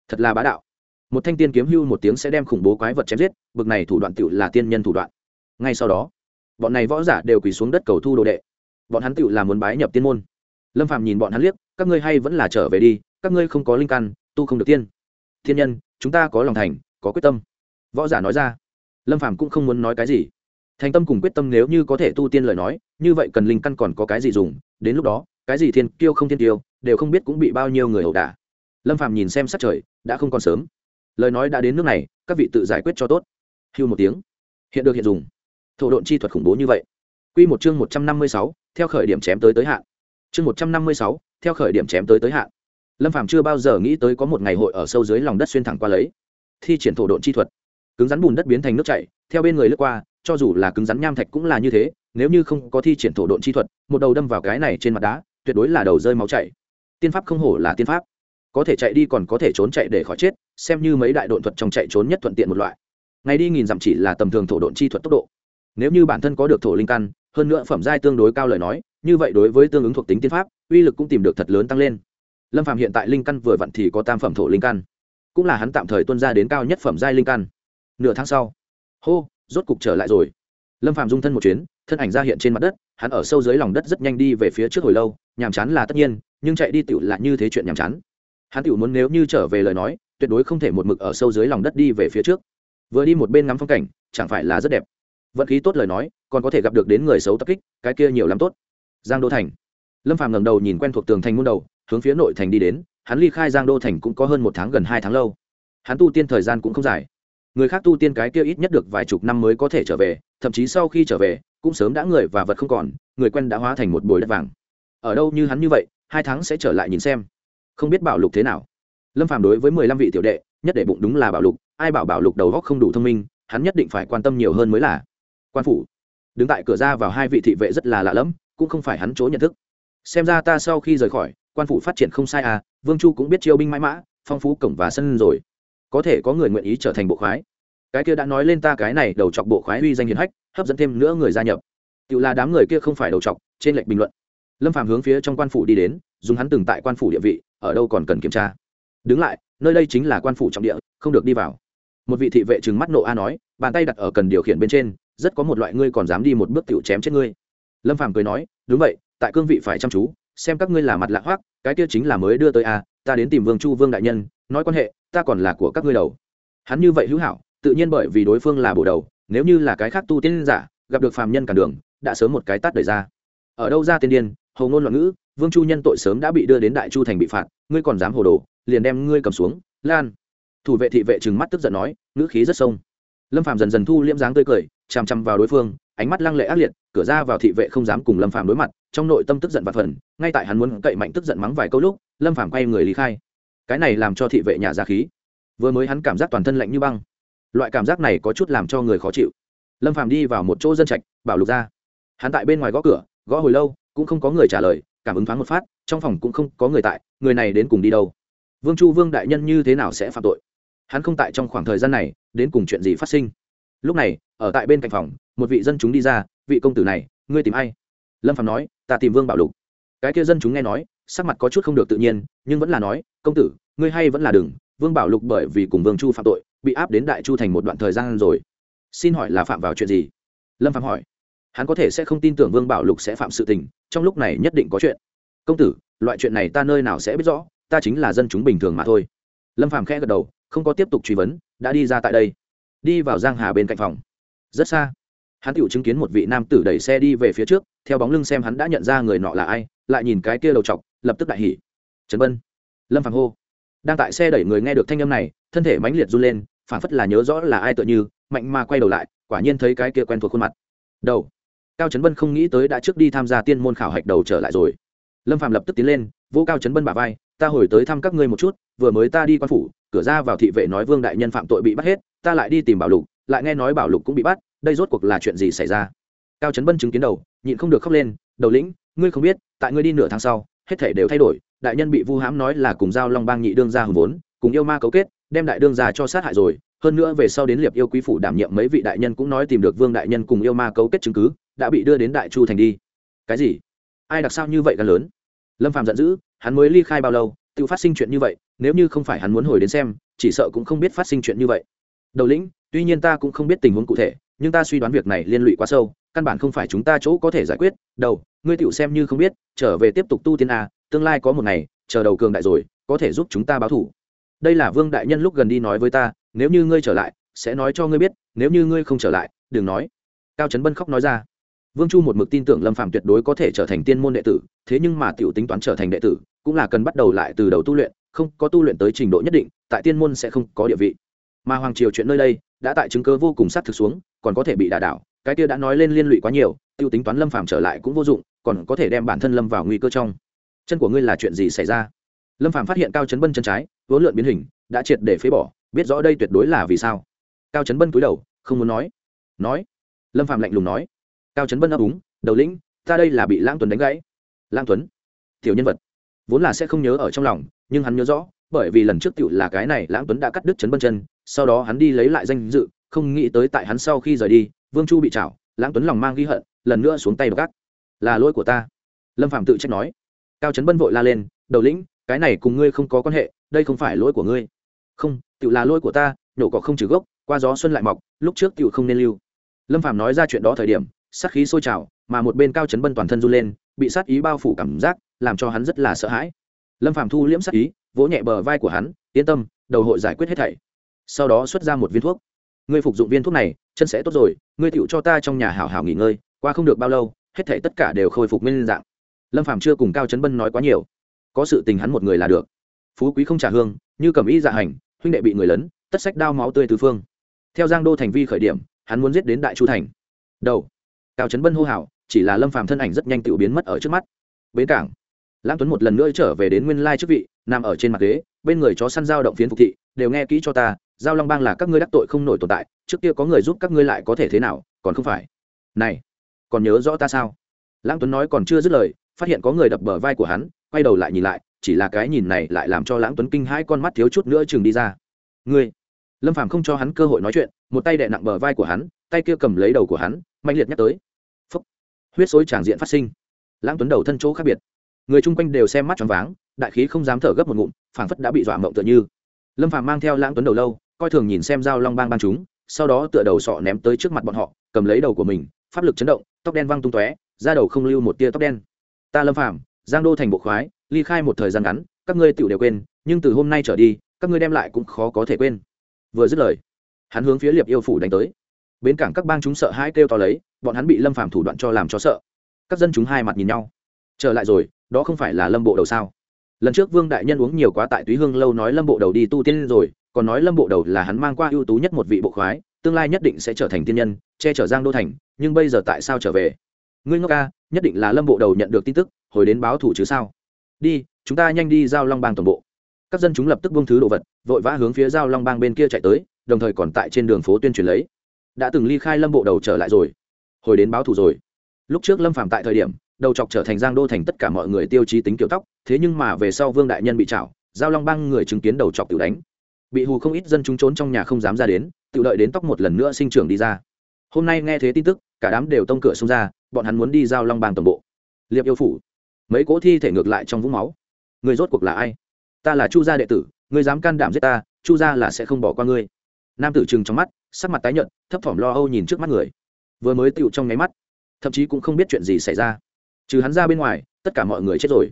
S1: Thật là bá đạo. Một thanh tiên kiếm hưu một tiếng sẽ đem khủng bố quái vật chém giết, bực này thủ đoạn tựu là tiên nhân thủ đoạn. Ngay sau đó, bọn này võ giả đều quỳ xuống đất cầu thu đồ đệ. Bọn hắn tựu là muốn bái nhập tiên môn lâm Phạm nhìn bọn hắn liếc các ngươi hay vẫn là trở về đi các ngươi không có linh căn tu không được tiên. Thiên nhân chúng ta có lòng thành có quyết tâm. Võ giả nói ra. Lâm Phạm cũng không muốn nói cái gì. Thành tâm cùng quyết tâm nếu như có thể tu tiên lời nói như vậy cần linh căn còn có cái gì dùng? Đến lúc đó cái gì thiên tiêu không thiên tiêu, đều không biết cũng bị bao nhiêu người ẩu đả. Lâm Phạm nhìn xem sắc trời đã không còn sớm. Lời nói đã đến nước này các vị tự giải quyết cho tốt. Hưu một tiếng. Hiện được hiện dùng. Thổ độn chi thuật khủng bố như vậy. Quy một chương một trăm năm mươi sáu theo khởi điểm chém tới tới hạn chương một trăm năm mươi sáu, theo khởi điểm chém tới tới hạn. Lâm phàm chưa bao giờ nghĩ tới có một ngày hội ở sâu dưới lòng đất xuyên thẳng qua lấy. Thi triển thổ độn chi thuật. Cứng rắn bùn đất biến thành nước chảy, theo bên người lướt qua, cho dù là cứng rắn nham thạch cũng là như thế, nếu như không có thi triển thổ độn chi thuật, một đầu đâm vào cái này trên mặt đá, tuyệt đối là đầu rơi máu chảy. Tiên pháp không hổ là tiên pháp. Có thể chạy đi còn có thể trốn chạy để khỏi chết, xem như mấy đại độn thuật trong chạy trốn nhất thuận tiện một loại. Ngày đi nghìn dặm chỉ là tầm thường thổ độn chi thuật tốc độ. Nếu như bản thân có được thổ linh căn, hơn nữa phẩm giai tương đối cao lời nói như vậy đối với tương ứng thuộc tính tiên pháp, uy lực cũng tìm được thật lớn tăng lên. Lâm phạm hiện tại linh căn vừa vặn thì có tam phẩm thổ linh căn. Cũng là hắn tạm thời tuân ra đến cao nhất phẩm giai linh căn. Nửa tháng sau, hô, rốt cục trở lại rồi. Lâm phạm dung thân một chuyến, thân ảnh ra hiện trên mặt đất, hắn ở sâu dưới lòng đất rất nhanh đi về phía trước hồi lâu, nhàm chán là tất nhiên, nhưng chạy đi tựu là như thế chuyện nhàm chán. Hắn tựu muốn nếu như trở về lời nói, tuyệt đối không thể một mực ở sâu dưới lòng đất đi về phía trước. Vừa đi một bên ngắm phong cảnh, chẳng phải là rất đẹp. Vận khí tốt lời nói, còn có thể gặp được đến người xấu tập kích, cái kia nhiều lắm tốt giang đô thành. Lâm phàm ngẩng đầu nhìn quen thuộc tường thành muôn đầu, hướng phía nội thành đi đến, hắn ly khai giang đô thành cũng có hơn một tháng gần hai tháng lâu. Hắn tu tiên thời gian cũng không dài. Người khác tu tiên cái kia ít nhất được vài chục năm mới có thể trở về, thậm chí sau khi trở về, cũng sớm đã người và vật không còn, người quen đã hóa thành một bồi đất vàng. Ở đâu như hắn như vậy, hai tháng sẽ trở lại nhìn xem. Không biết bảo lục thế nào. Lâm phàm đối với mười lăm vị tiểu đệ, nhất để bụng đúng là bảo lục, ai bảo bảo lục đầu góc không đủ thông minh, hắn nhất định phải quan tâm nhiều hơn mới là. Quan phủ. Đứng tại cửa ra vào hai vị thị vệ rất là lạ lẫm cũng không phải hắn chỗ nhận thức. Xem ra ta sau khi rời khỏi, quan phủ phát triển không sai à vương chu cũng biết chiêu binh mãi mã, phong phú cổng và sân rồi. Có thể có người nguyện ý trở thành bộ khoái. Cái kia đã nói lên ta cái này đầu chọc bộ khoái uy danh hiền hách, hấp dẫn thêm nữa người gia nhập. Tự là đám người kia không phải đầu chọc, trên lệnh bình luận. Lâm phàm hướng phía trong quan phủ đi đến, dùng hắn từng tại quan phủ địa vị, ở đâu còn cần kiểm tra. Đứng lại, nơi đây chính là quan phủ trọng địa, không được đi vào. Một vị thị vệ trừng mắt nộ a nói, bàn tay đặt ở cần điều khiển bên trên, rất có một loại ngươi còn dám đi một bước tiểu chém chết ngươi lâm phàm cười nói, đúng vậy, tại cương vị phải chăm chú, xem các ngươi là mặt lạ hoác cái kia chính là mới đưa tới a ta đến tìm vương chu vương đại nhân, nói quan hệ, ta còn là của các ngươi đầu. Hắn như vậy hữu hảo, tự nhiên bởi vì đối phương là bổ đầu, nếu như là cái khác tu tiên giả, gặp được phàm nhân cản đường, đã sớm một cái tát đẩy ra. Ở đâu ra tiên điên, hầu ngôn loạn ngữ, vương chu nhân tội sớm đã bị đưa đến đại chu thành bị phạt, ngươi còn dám hồ đồ, liền đem ngươi cầm xuống, lan. Thủ vệ thị vệ trừng mắt tức giận nói, ngữ khí rất sông. Lâm phạm dần dần thu liễm dáng tươi cười, chằm chằm vào đối phương ánh mắt lăng lệ ác liệt, cửa ra vào thị vệ không dám cùng lâm Phàm đối mặt, trong nội tâm tức giận và phần ngay tại hắn muốn cậy mạnh tức giận mắng vài câu lúc, lâm Phàm quay người lý khai. Cái này làm cho thị vệ nhà ra khí. Vừa mới hắn cảm giác toàn thân lạnh như băng. Loại cảm giác này có chút làm cho người khó chịu. Lâm Phàm đi vào một chỗ dân trạch, bảo lục ra. Hắn tại bên ngoài gõ cửa, gõ hồi lâu, cũng không có người trả lời, cảm ứng thoáng một phát, trong phòng cũng không có người tại, người này đến cùng đi đâu? Vương chu vương đại nhân như thế nào sẽ phạm tội? Hắn không tại trong khoảng thời gian này, đến cùng chuyện gì phát sinh? Lúc này, ở tại bên cạnh phòng một vị dân chúng đi ra, vị công tử này, ngươi tìm ai? Lâm phạm nói, ta tìm vương bảo lục. Cái kia dân chúng nghe nói, sắc mặt có chút không được tự nhiên, nhưng vẫn là nói, công tử, ngươi hay vẫn là đừng, vương bảo lục bởi vì cùng vương chu phạm tội, bị áp đến đại chu thành một đoạn thời gian rồi. Xin hỏi là phạm vào chuyện gì? Lâm phạm hỏi. Hắn có thể sẽ không tin tưởng vương bảo lục sẽ phạm sự tình, trong lúc này nhất định có chuyện. Công tử, loại chuyện này ta nơi nào sẽ biết rõ, ta chính là dân chúng bình thường mà thôi. Lâm Phạm khẽ gật đầu, không có tiếp tục truy vấn, đã đi ra tại đây. Đi vào giang hà bên cạnh phòng. Rất xa hắn tự chứng kiến một vị nam tử đẩy xe đi về phía trước, theo bóng lưng xem hắn đã nhận ra người nọ là ai, lại nhìn cái kia đầu chọc, lập tức đại hỉ. Trần bân lâm phàm hô. Đang tại xe đẩy người nghe được thanh âm này, thân thể mãnh liệt run lên phản phất là nhớ rõ là ai tựa như, mạnh mà quay đầu lại, quả nhiên thấy cái kia quen thuộc khuôn mặt. Đầu. Cao trấn bân không nghĩ tới đã trước đi tham gia tiên môn khảo hạch đầu trở lại rồi. Lâm phạm lập tức tiến lên, vỗ cao trấn bân bà vai, ta hồi tới thăm các ngươi một chút, vừa mới ta đi quan phủ, cửa ra vào thị vệ nói vương đại nhân phạm tội bị bắt hết, ta lại đi tìm bảo lục, lại nghe nói bảo lục cũng bị bắt đây rốt cuộc là chuyện gì xảy ra? Cao trấn bân chứng kiến đầu, nhịn không được khóc lên, đầu lĩnh, ngươi không biết, tại ngươi đi nửa tháng sau, hết thể đều thay đổi, đại nhân bị vu hãm nói là cùng giao long bang nhị đương ra hùng vốn, cùng yêu ma cấu kết, đem đại đương ra cho sát hại rồi, hơn nữa về sau đến liệp yêu quý phủ đảm nhiệm mấy vị đại nhân cũng nói tìm được vương đại nhân cùng yêu ma cấu kết chứng cứ, đã bị đưa đến đại chu thành đi. Cái gì? Ai đặc sao như vậy gần lớn? Lâm phạm giận dữ, hắn mới ly khai bao lâu, tự phát sinh chuyện như vậy, nếu như không phải hắn muốn hồi đến xem, chỉ sợ cũng không biết phát sinh chuyện như vậy. Đầu lĩnh, tuy nhiên ta cũng không biết tình huống cụ thể nhưng ta suy đoán việc này liên lụy quá sâu, căn bản không phải chúng ta chỗ có thể giải quyết. Đầu, ngươi tựu xem như không biết, trở về tiếp tục tu tiên a, tương lai có một ngày, chờ đầu cường đại rồi, có thể giúp chúng ta báo thủ. Đây là vương đại nhân lúc gần đi nói với ta, nếu như ngươi trở lại, sẽ nói cho ngươi biết, nếu như ngươi không trở lại, đừng nói. Cao trấn bân khóc nói ra. Vương chu một mực tin tưởng lâm phạm tuyệt đối có thể trở thành tiên môn đệ tử, thế nhưng mà t i ể u tính toán trở thành đệ tử, cũng là cần bắt đầu lại từ đầu tu luyện, không có tu luyện tới trình độ nhất định, tại tiên môn sẽ không có địa vị. Mà hoàng triều chuyện nơi đây, đã tại chứng cơ vô cùng sát thực xuống còn có thể bị đả đảo, cái kia đã nói lên liên lụy quá nhiều t i ê u tính toán lâm phàm trở lại cũng vô dụng, còn có thể đem bản thân lâm vào nguy cơ trong. Chân của ngươi là chuyện gì xảy ra? Lâm phàm phát hiện cao chấn bân chân trái vốn lượn biến hình, đã triệt để phế bỏ, biết rõ đây tuyệt đối là vì sao. Cao chấn bân cúi đầu, không muốn nói. Nói. Lâm phàm lạnh lùng nói. Cao chấn bân ấp úng, đầu lĩnh, ta đây là bị lãng tuấn đánh gãy. Lãng tuấn? Tiểu nhân vật. Vốn là sẽ không nhớ ở trong lòng, nhưng hắn nhớ rõ, bởi vì lần trước tựu là cái này, lãng tuấn đã cắt đứt chấn bân chân, sau đó hắn đi lấy lại danh dự không nghĩ tới tại hắn sau khi rời đi, vương chu bị chảo lãng tuấn lòng mang ghi hận, lần nữa xuống tay gác là lỗi của ta. Lâm phạm tự trách nói. Cao trấn bân vội la lên, đầu lĩnh, cái này cùng ngươi không có quan hệ, đây không phải lỗi của ngươi. Không tự là lỗi của ta, nhổ cỏ không trừ gốc, qua gió xuân lại mọc, lúc trước tự không nên lưu. Lâm phạm nói ra chuyện đó thời điểm, sát khí sôi trào, mà một bên cao chấn bân toàn thân run lên, bị sát ý bao phủ cảm giác, làm cho hắn rất là sợ hãi. Lâm phạm thu liễm sát ý, vỗ nhẹ bờ vai của hắn, yên tâm, đầu hội giải quyết hết thảy. Sau đó xuất ra một viên thuốc ngươi phục dụng viên thuốc này, chân sẽ tốt rồi, ngươi tựu cho ta trong nhà hảo hảo nghỉ ngơi, qua không được bao lâu, hết thảy tất cả đều khôi phục nguyên dạng. Lâm phạm chưa cùng cao chấn bân nói quá nhiều. Có sự tình hắn một người là được. Phú quý không trả hương, như cầm ý dạ hành, huynh đệ bị người lớn tất sách đao máu tươi tứ phương. Theo giang đô thành vi khởi điểm, hắn muốn giết đến đại chu thành. Đầu. Cao trấn bân hô hào, chỉ là lâm phàm thân ảnh rất nhanh tự biến mất ở trước mắt. Bến cảng. Lãng tuấn một lần nữa trở về đến nguyên lai chức vị, nằm ở trên mặt ghế bên người chó săn giao động phiến phục thị, đều nghe kỹ cho ta, giao long bang là các ngươi đắc tội không nổi tồn tại, trước kia có người giúp các ngươi lại có thể thế nào, còn không phải. Này, còn nhớ rõ ta sao? Lãng tuấn nói còn chưa dứt lời, phát hiện có người đập bờ vai của hắn, quay đầu lại nhìn lại, chỉ là cái nhìn này lại làm cho lãng tuấn kinh hai con mắt thiếu chút nữa chừng đi ra. Ngươi, lâm phàm không cho hắn cơ hội nói chuyện, một tay đè nặng bờ vai của hắn, tay kia cầm lấy đầu của hắn mạnh liệt nhắc tới. Phúc, huyết xối tràng diện phát sinh. Lãng tuấn đầu thân chỗ khác biệt. Người chung quanh đều xem mắt tròn váng đại khí không dám thở gấp một ngụm, phảng phất đã bị dọa mộng tựa như. Lâm phàm mang theo lãng tuấn đầu lâu, coi thường nhìn xem dao long bang bang chúng, sau đó tựa đầu sọ ném tới trước mặt bọn họ, cầm lấy đầu của mình, pháp lực chấn động, tóc đen văng tung tóe ra đầu không lưu một tia tóc đen. Ta lâm phàm, giang đô thành bộ khoái, ly khai một thời gian ngắn, các ngươi tự đều quên, nhưng từ hôm nay trở đi, các ngươi đem lại cũng khó có thể quên. Vừa dứt lời, hắn hướng phía liệp yêu phủ đánh tới. Bến cảng các bang chúng sợ hãi kêu to lấy, bọn hắn bị lâm phàm thủ đoạn cho làm cho sợ. Các dân chúng hai mặt nhìn nhau. Trở lại rồi, đó không phải là lâm bộ đầu sao? Lần trước vương đại nhân uống nhiều quá tại túy hương lâu nói lâm bộ đầu đi tu tiên rồi, còn nói lâm bộ đầu là hắn mang qua ưu tú nhất một vị bộ khoái, tương lai nhất định sẽ trở thành tiên nhân, che chở giang đô thành, nhưng bây giờ tại sao trở về? Ngươi ngốc ca, nhất định là lâm bộ đầu nhận được tin tức, hồi đến báo thủ chứ sao? Đi, chúng ta nhanh đi giao long bang toàn bộ. Các dân chúng lập tức bông thứ đồ vật, vội vã hướng phía giao long bang bên kia chạy tới, đồng thời còn tại trên đường phố tuyên truyền lấy. Đã từng ly khai lâm bộ đầu trở lại rồi, hồi đến báo thủ rồi. Lúc trước lâm phạm tại thời điểm đầu chọc trở thành giang đô thành tất cả mọi người tiêu chí tính kiểu tóc, thế nhưng mà về sau vương đại nhân bị chảo giao long bang người chứng kiến đầu chọc tự đánh. Bị hù không ít dân chúng trốn trong nhà không dám ra đến tự đợi đến tóc một lần nữa sinh trưởng đi ra. Hôm nay nghe thế tin tức, cả đám đều tông cửa xông ra, bọn hắn muốn đi giao long bang toàn bộ. Liệp yêu phủ. Mấy cỗ thi thể ngược lại trong vũng máu. Người rốt cuộc là ai? Ta là chu gia đệ tử người dám can đảm giết ta, chu gia là sẽ không bỏ qua ngươi. Nam tử trừng trong mắt, sắc mặt tái nhợt, thấp thỏm lo âu nhìn trước mắt người. Vừa mới tựu trong nháy mắt, thậm chí cũng không biết chuyện gì xảy ra trừ hắn ra bên ngoài, tất cả mọi người chết rồi.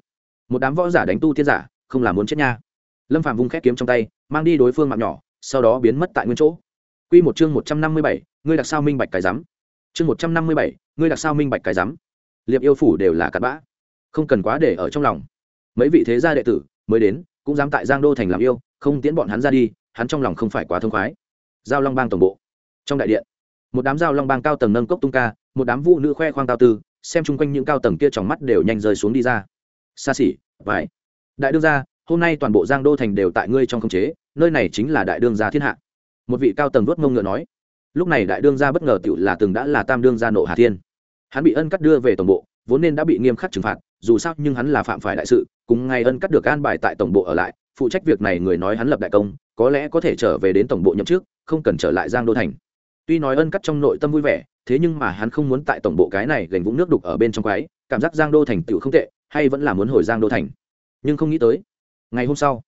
S1: Một đám võ giả đánh tu thiên giả, không làm muốn chết nha. Lâm phạm vung khét kiếm trong tay, mang đi đối phương mạng nhỏ, sau đó biến mất tại nguyên chỗ. Q một chương một trăm năm mươi bảy, ngươi đặc sao minh bạch cái rắm chương một trăm năm mươi bảy, ngươi đặc sao minh bạch cái rắm liệp yêu phủ đều là cặn bã. Không cần quá để ở trong lòng. Mấy vị thế gia đệ tử mới đến, cũng dám tại giang đô thành làm yêu, không tiễn bọn hắn ra đi, hắn trong lòng không phải quá thông khoái. Giao long bang tổng bộ. Trong đại điện, một đám giao long bang cao tầng nâng cốc tung ca, một đám vũ nữ khoe khoang tao tư xem chung quanh những cao tầng kia trong mắt đều nhanh rơi xuống đi ra. Xa xỉ vải đại đương gia, hôm nay toàn bộ giang đô thành đều tại ngươi trong khống chế, nơi này chính là đại đương gia thiên hạ. Một vị cao tầng vuốt mông ngựa nói. Lúc này đại đương gia bất ngờ tựu là từng đã là tam đương gia nộ hà thiên. Hắn bị ân cắt đưa về tổng bộ, vốn nên đã bị nghiêm khắc trừng phạt, dù sao nhưng hắn là phạm phải đại sự, cùng ngày ân cắt được an bài tại tổng bộ ở lại, phụ trách việc này người nói hắn lập đại công, có lẽ có thể trở về đến tổng bộ nhậm chức, không cần trở lại giang đô thành. Tuy nói ân cắt trong nội tâm vui vẻ thế nhưng mà hắn không muốn tại tổng bộ cái này gành vũng nước đục ở bên trong quái, cảm giác giang đô thành tựu không tệ, hay vẫn là muốn hồi giang đô thành. Nhưng không nghĩ tới, ngày hôm sau,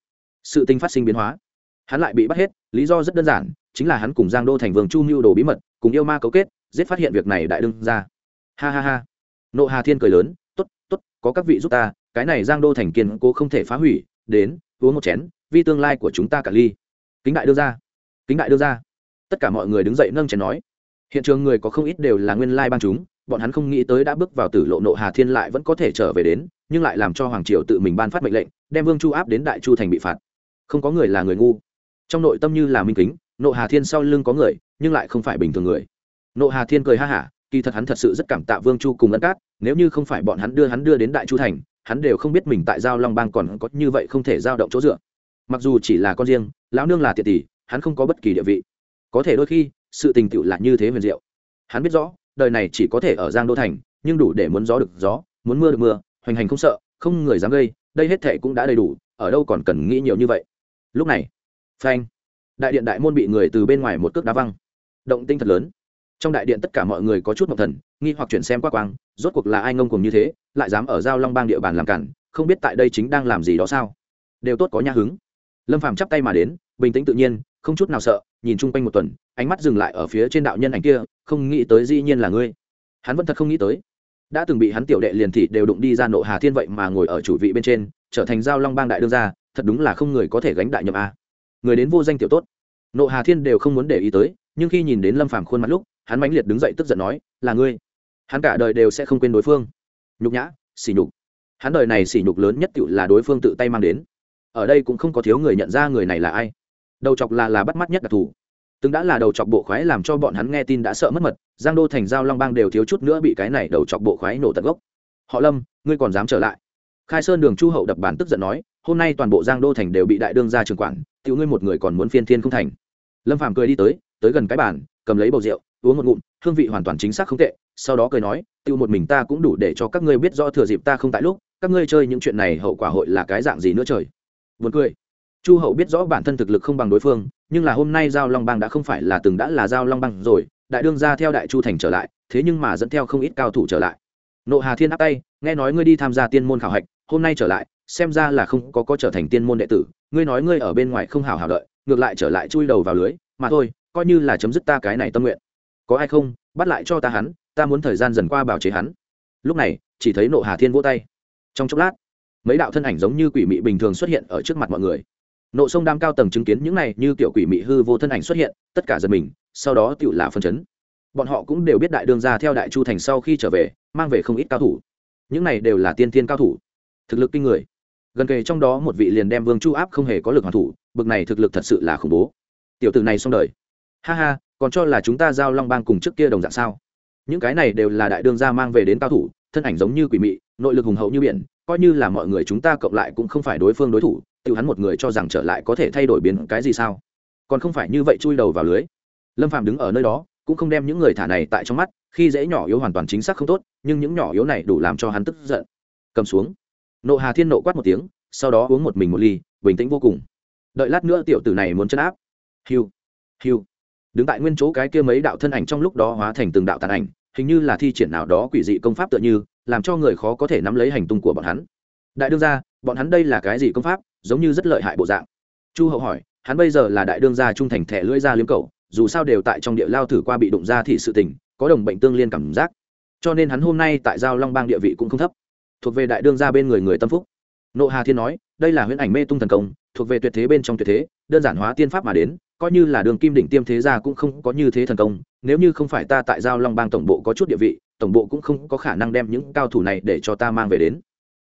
S1: sự tình phát sinh biến hóa. Hắn lại bị bắt hết, lý do rất đơn giản, chính là hắn cùng giang đô thành vương chu mưu đồ bí mật, cùng yêu ma cấu kết, giết phát hiện việc này đại đương ra. Ha ha ha. Nộ hà thiên cười lớn t ố t t ố t có các vị giúp ta, cái này giang đô thành kiên cố không thể phá hủy, đến, uống một chén vì tương lai của chúng ta cả ly. Kính đại đương ra. Kính đại đương ra. Tất cả mọi người đứng dậy nâng chén nói hiện trường người có không ít đều là nguyên lai bang chúng, bọn hắn không nghĩ tới đã bước vào tử lộ nộ hà thiên lại vẫn có thể trở về đến, nhưng lại làm cho hoàng triều tự mình ban phát mệnh lệnh, đem vương chu áp đến đại chu thành bị phạt. Không có người là người ngu. Trong nội tâm như là minh kính, nộ hà thiên sau lưng có người, nhưng lại không phải bình thường người. Nộ hà thiên cười ha hả, kỳ thật hắn thật sự rất cảm tạ vương chu cùng ân cát, nếu như không phải bọn hắn đưa hắn đưa đến đại chu thành, hắn đều không biết mình tại giao long bang còn có như vậy không thể giao động chỗ dựa. Mặc dù chỉ là con riêng, lão nương là tiệt tỷ, hắn không có bất kỳ địa vị. Có thể đôi khi sự tình tựu là như thế huyền diệu. Hắn biết rõ, đời này chỉ có thể ở giang đô thành, nhưng đủ để muốn gió được gió, muốn mưa được mưa, hoành hành không sợ, không người dám gây, đây hết thệ cũng đã đầy đủ, ở đâu còn cần nghĩ nhiều như vậy. Lúc này, phanh, đại điện đại môn bị người từ bên ngoài một cước đá văng. Động tinh thật lớn. Trong đại điện tất cả mọi người có chút mộng thần, nghi hoặc chuyển xem qua quang, rốt cuộc là ai ngông cùng như thế, lại dám ở giao long bang địa bàn làm cản, không biết tại đây chính đang làm gì đó sao. Đều tốt có nhã hứng. Lâm phàm chắp tay mà đến, bình tĩnh tự nhiên không chút nào sợ, nhìn chung quanh một tuần, ánh mắt dừng lại ở phía trên đạo nhân ảnh kia, không nghĩ tới dĩ nhiên là ngươi. Hắn vẫn thật không nghĩ tới. Đã từng bị hắn tiểu đệ liền thị đều đụng đi ra nộ hà thiên vậy mà ngồi ở chủ vị bên trên, trở thành giao long bang đại đương gia, thật đúng là không người có thể gánh đại nhậm a. Người đến vô danh tiểu tốt. Nộ hà thiên đều không muốn để ý tới, nhưng khi nhìn đến lâm phàm khuôn mặt lúc, hắn mãnh liệt đứng dậy tức giận nói, là ngươi. Hắn cả đời đều sẽ không quên đối phương. Nhục nhã, sỉ nhục. Hắn đời này sỉ nhục lớn nhất tự là đối phương tự tay mang đến. Ở đây cũng không có thiếu người nhận ra người này là ai đầu chọc là là bắt mắt nhất đặc thù. Từng đã là đầu chọc bộ khoái làm cho bọn hắn nghe tin đã sợ mất mật, giang đô thành giao long bang đều thiếu chút nữa bị cái này đầu chọc bộ khoái nổ tận gốc. Họ lâm, ngươi còn dám trở lại? Khai sơn đường chu hậu đập bản tức giận nói, hôm nay toàn bộ giang đô thành đều bị đại đương ra trường quản, tiểu ngươi một người còn muốn phiên thiên không thành. Lâm phàm cười đi tới tới gần cái bàn, cầm lấy bầu rượu, uống một ngụm, hương vị hoàn toàn chính xác không tệ, sau đó cười nói tiêu một mình ta cũng đủ để cho các ngươi biết rõ thừa dịp ta không tại lúc, các ngươi chơi những chuyện này hậu quả hội là cái dạng gì nữa trời? Buồn cười chu hậu biết rõ bản thân thực lực không bằng đối phương, nhưng là hôm nay giao long bang đã không phải là từng đã là giao long bang rồi, đại đương ra theo đại chu thành trở lại, thế nhưng mà dẫn theo không ít cao thủ trở lại. Nộ hà thiên áp tay, nghe nói ngươi đi tham gia tiên môn khảo hạch, hôm nay trở lại, xem ra là không có có trở thành tiên môn đệ tử, ngươi nói ngươi ở bên ngoài không hào hào đợi, ngược lại trở lại chui đầu vào lưới, mà thôi, coi như là chấm dứt ta cái này tâm nguyện. Có ai không, bắt lại cho ta hắn, ta muốn thời gian dần qua bào chế hắn. Lúc này, chỉ thấy nộ hà thiên vỗ tay. Trong chốc lát, mấy đạo thân ảnh giống như quỷ mị bình thường xuất hiện ở trước mặt mọi người nộ sông đam cao tầng chứng kiến những này như tiểu quỷ mị hư vô thân ảnh xuất hiện, tất cả giật mình, sau đó tựu là phân chấn. Bọn họ cũng đều biết đại đương gia theo đại chu thành sau khi trở về, mang về không ít cao thủ. Những này đều là tiên tiên cao thủ. Thực lực kinh người. Gần kề trong đó một vị liền đem vương chu áp không hề có lực hoàn thủ, bực này thực lực thật sự là khủng bố. Tiểu tử này xong đời. Ha ha, còn cho là chúng ta giao long bang cùng trước kia đồng dạng sao? Những cái này đều là đại đương gia mang về đến cao thủ, thân ảnh giống như quỷ mị, nội lực hùng hậu như biển, coi như là mọi người chúng ta cộng lại cũng không phải đối phương đối thủ tự hắn một người cho rằng trở lại có thể thay đổi biến cái gì sao? Còn không phải như vậy chui đầu vào lưới. Lâm phạm đứng ở nơi đó, cũng không đem những người thả này tại trong mắt, khi dễ nhỏ yếu hoàn toàn chính xác không tốt, nhưng những nhỏ yếu này đủ làm cho hắn tức giận. Cầm xuống. Nộ hà thiên nộ quát một tiếng, sau đó uống một mình một ly, bình tĩnh vô cùng. Đợi lát nữa tiểu tử này muốn chân áp. Hiu hiu. Đứng tại nguyên chỗ cái kia mấy đạo thân ảnh trong lúc đó hóa thành từng đạo tàn ảnh, hình như là thi triển nào đó quỷ dị công pháp tựa như, làm cho người khó có thể nắm lấy hành tung của bọn hắn đại đương gia, bọn hắn đây là cái gì công pháp, giống như rất lợi hại bộ dạng. Chu hậu hỏi, hắn bây giờ là đại đương gia trung thành thẻ lưỡi ra liếm cầu dù sao đều tại trong địa lao thử qua bị đụng ra thì sự tình, có đồng bệnh tương liên cảm giác. Cho nên hắn hôm nay tại giao long bang địa vị cũng không thấp. Thuộc về đại đương gia bên người người tâm phúc. Nộ hà thiên nói, đây là huyễn ảnh mê tung thần công, thuộc về tuyệt thế bên trong tuyệt thế, đơn giản hóa tiên pháp mà đến, coi như là đường kim đỉnh tiêm thế gia cũng không có như thế thần công, nếu như không phải ta tại giao long bang tổng bộ có chút địa vị, tổng bộ cũng không có khả năng đem những cao thủ này để cho ta mang về đến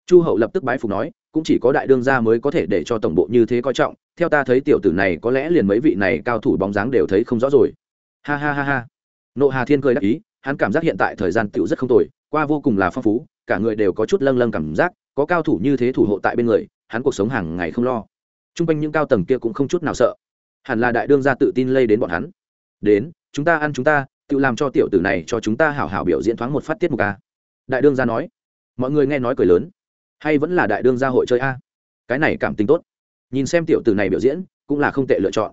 S1: chu hậu lập tức bái phục nói, cũng chỉ có đại đương gia mới có thể để cho tổng bộ như thế coi trọng, theo ta thấy tiểu tử này có lẽ liền mấy vị này cao thủ bóng dáng đều thấy không rõ rồi. Ha ha ha ha. Nộ hà thiên cười đắc ý, hắn cảm giác hiện tại thời gian tựu rất không tồi, qua vô cùng là phong phú, cả người đều có chút lâng lâng cảm giác, có cao thủ như thế thủ hộ tại bên người, hắn cuộc sống hàng ngày không lo. T r u n g quanh những cao tầng kia cũng không chút nào sợ. Hẳn là đại đương gia tự tin lây đến bọn hắn. Đến, chúng ta ăn chúng ta, tự làm cho tiểu tử này cho chúng ta hảo hảo biểu diễn thoáng một phát tiết mục ca. đại đương gia nói. Mọi người nghe nói cười lớn hay vẫn là đại đương gia hội chơi a? Cái này cảm tình tốt. Nhìn xem tiểu tử này biểu diễn, cũng là không tệ lựa chọn.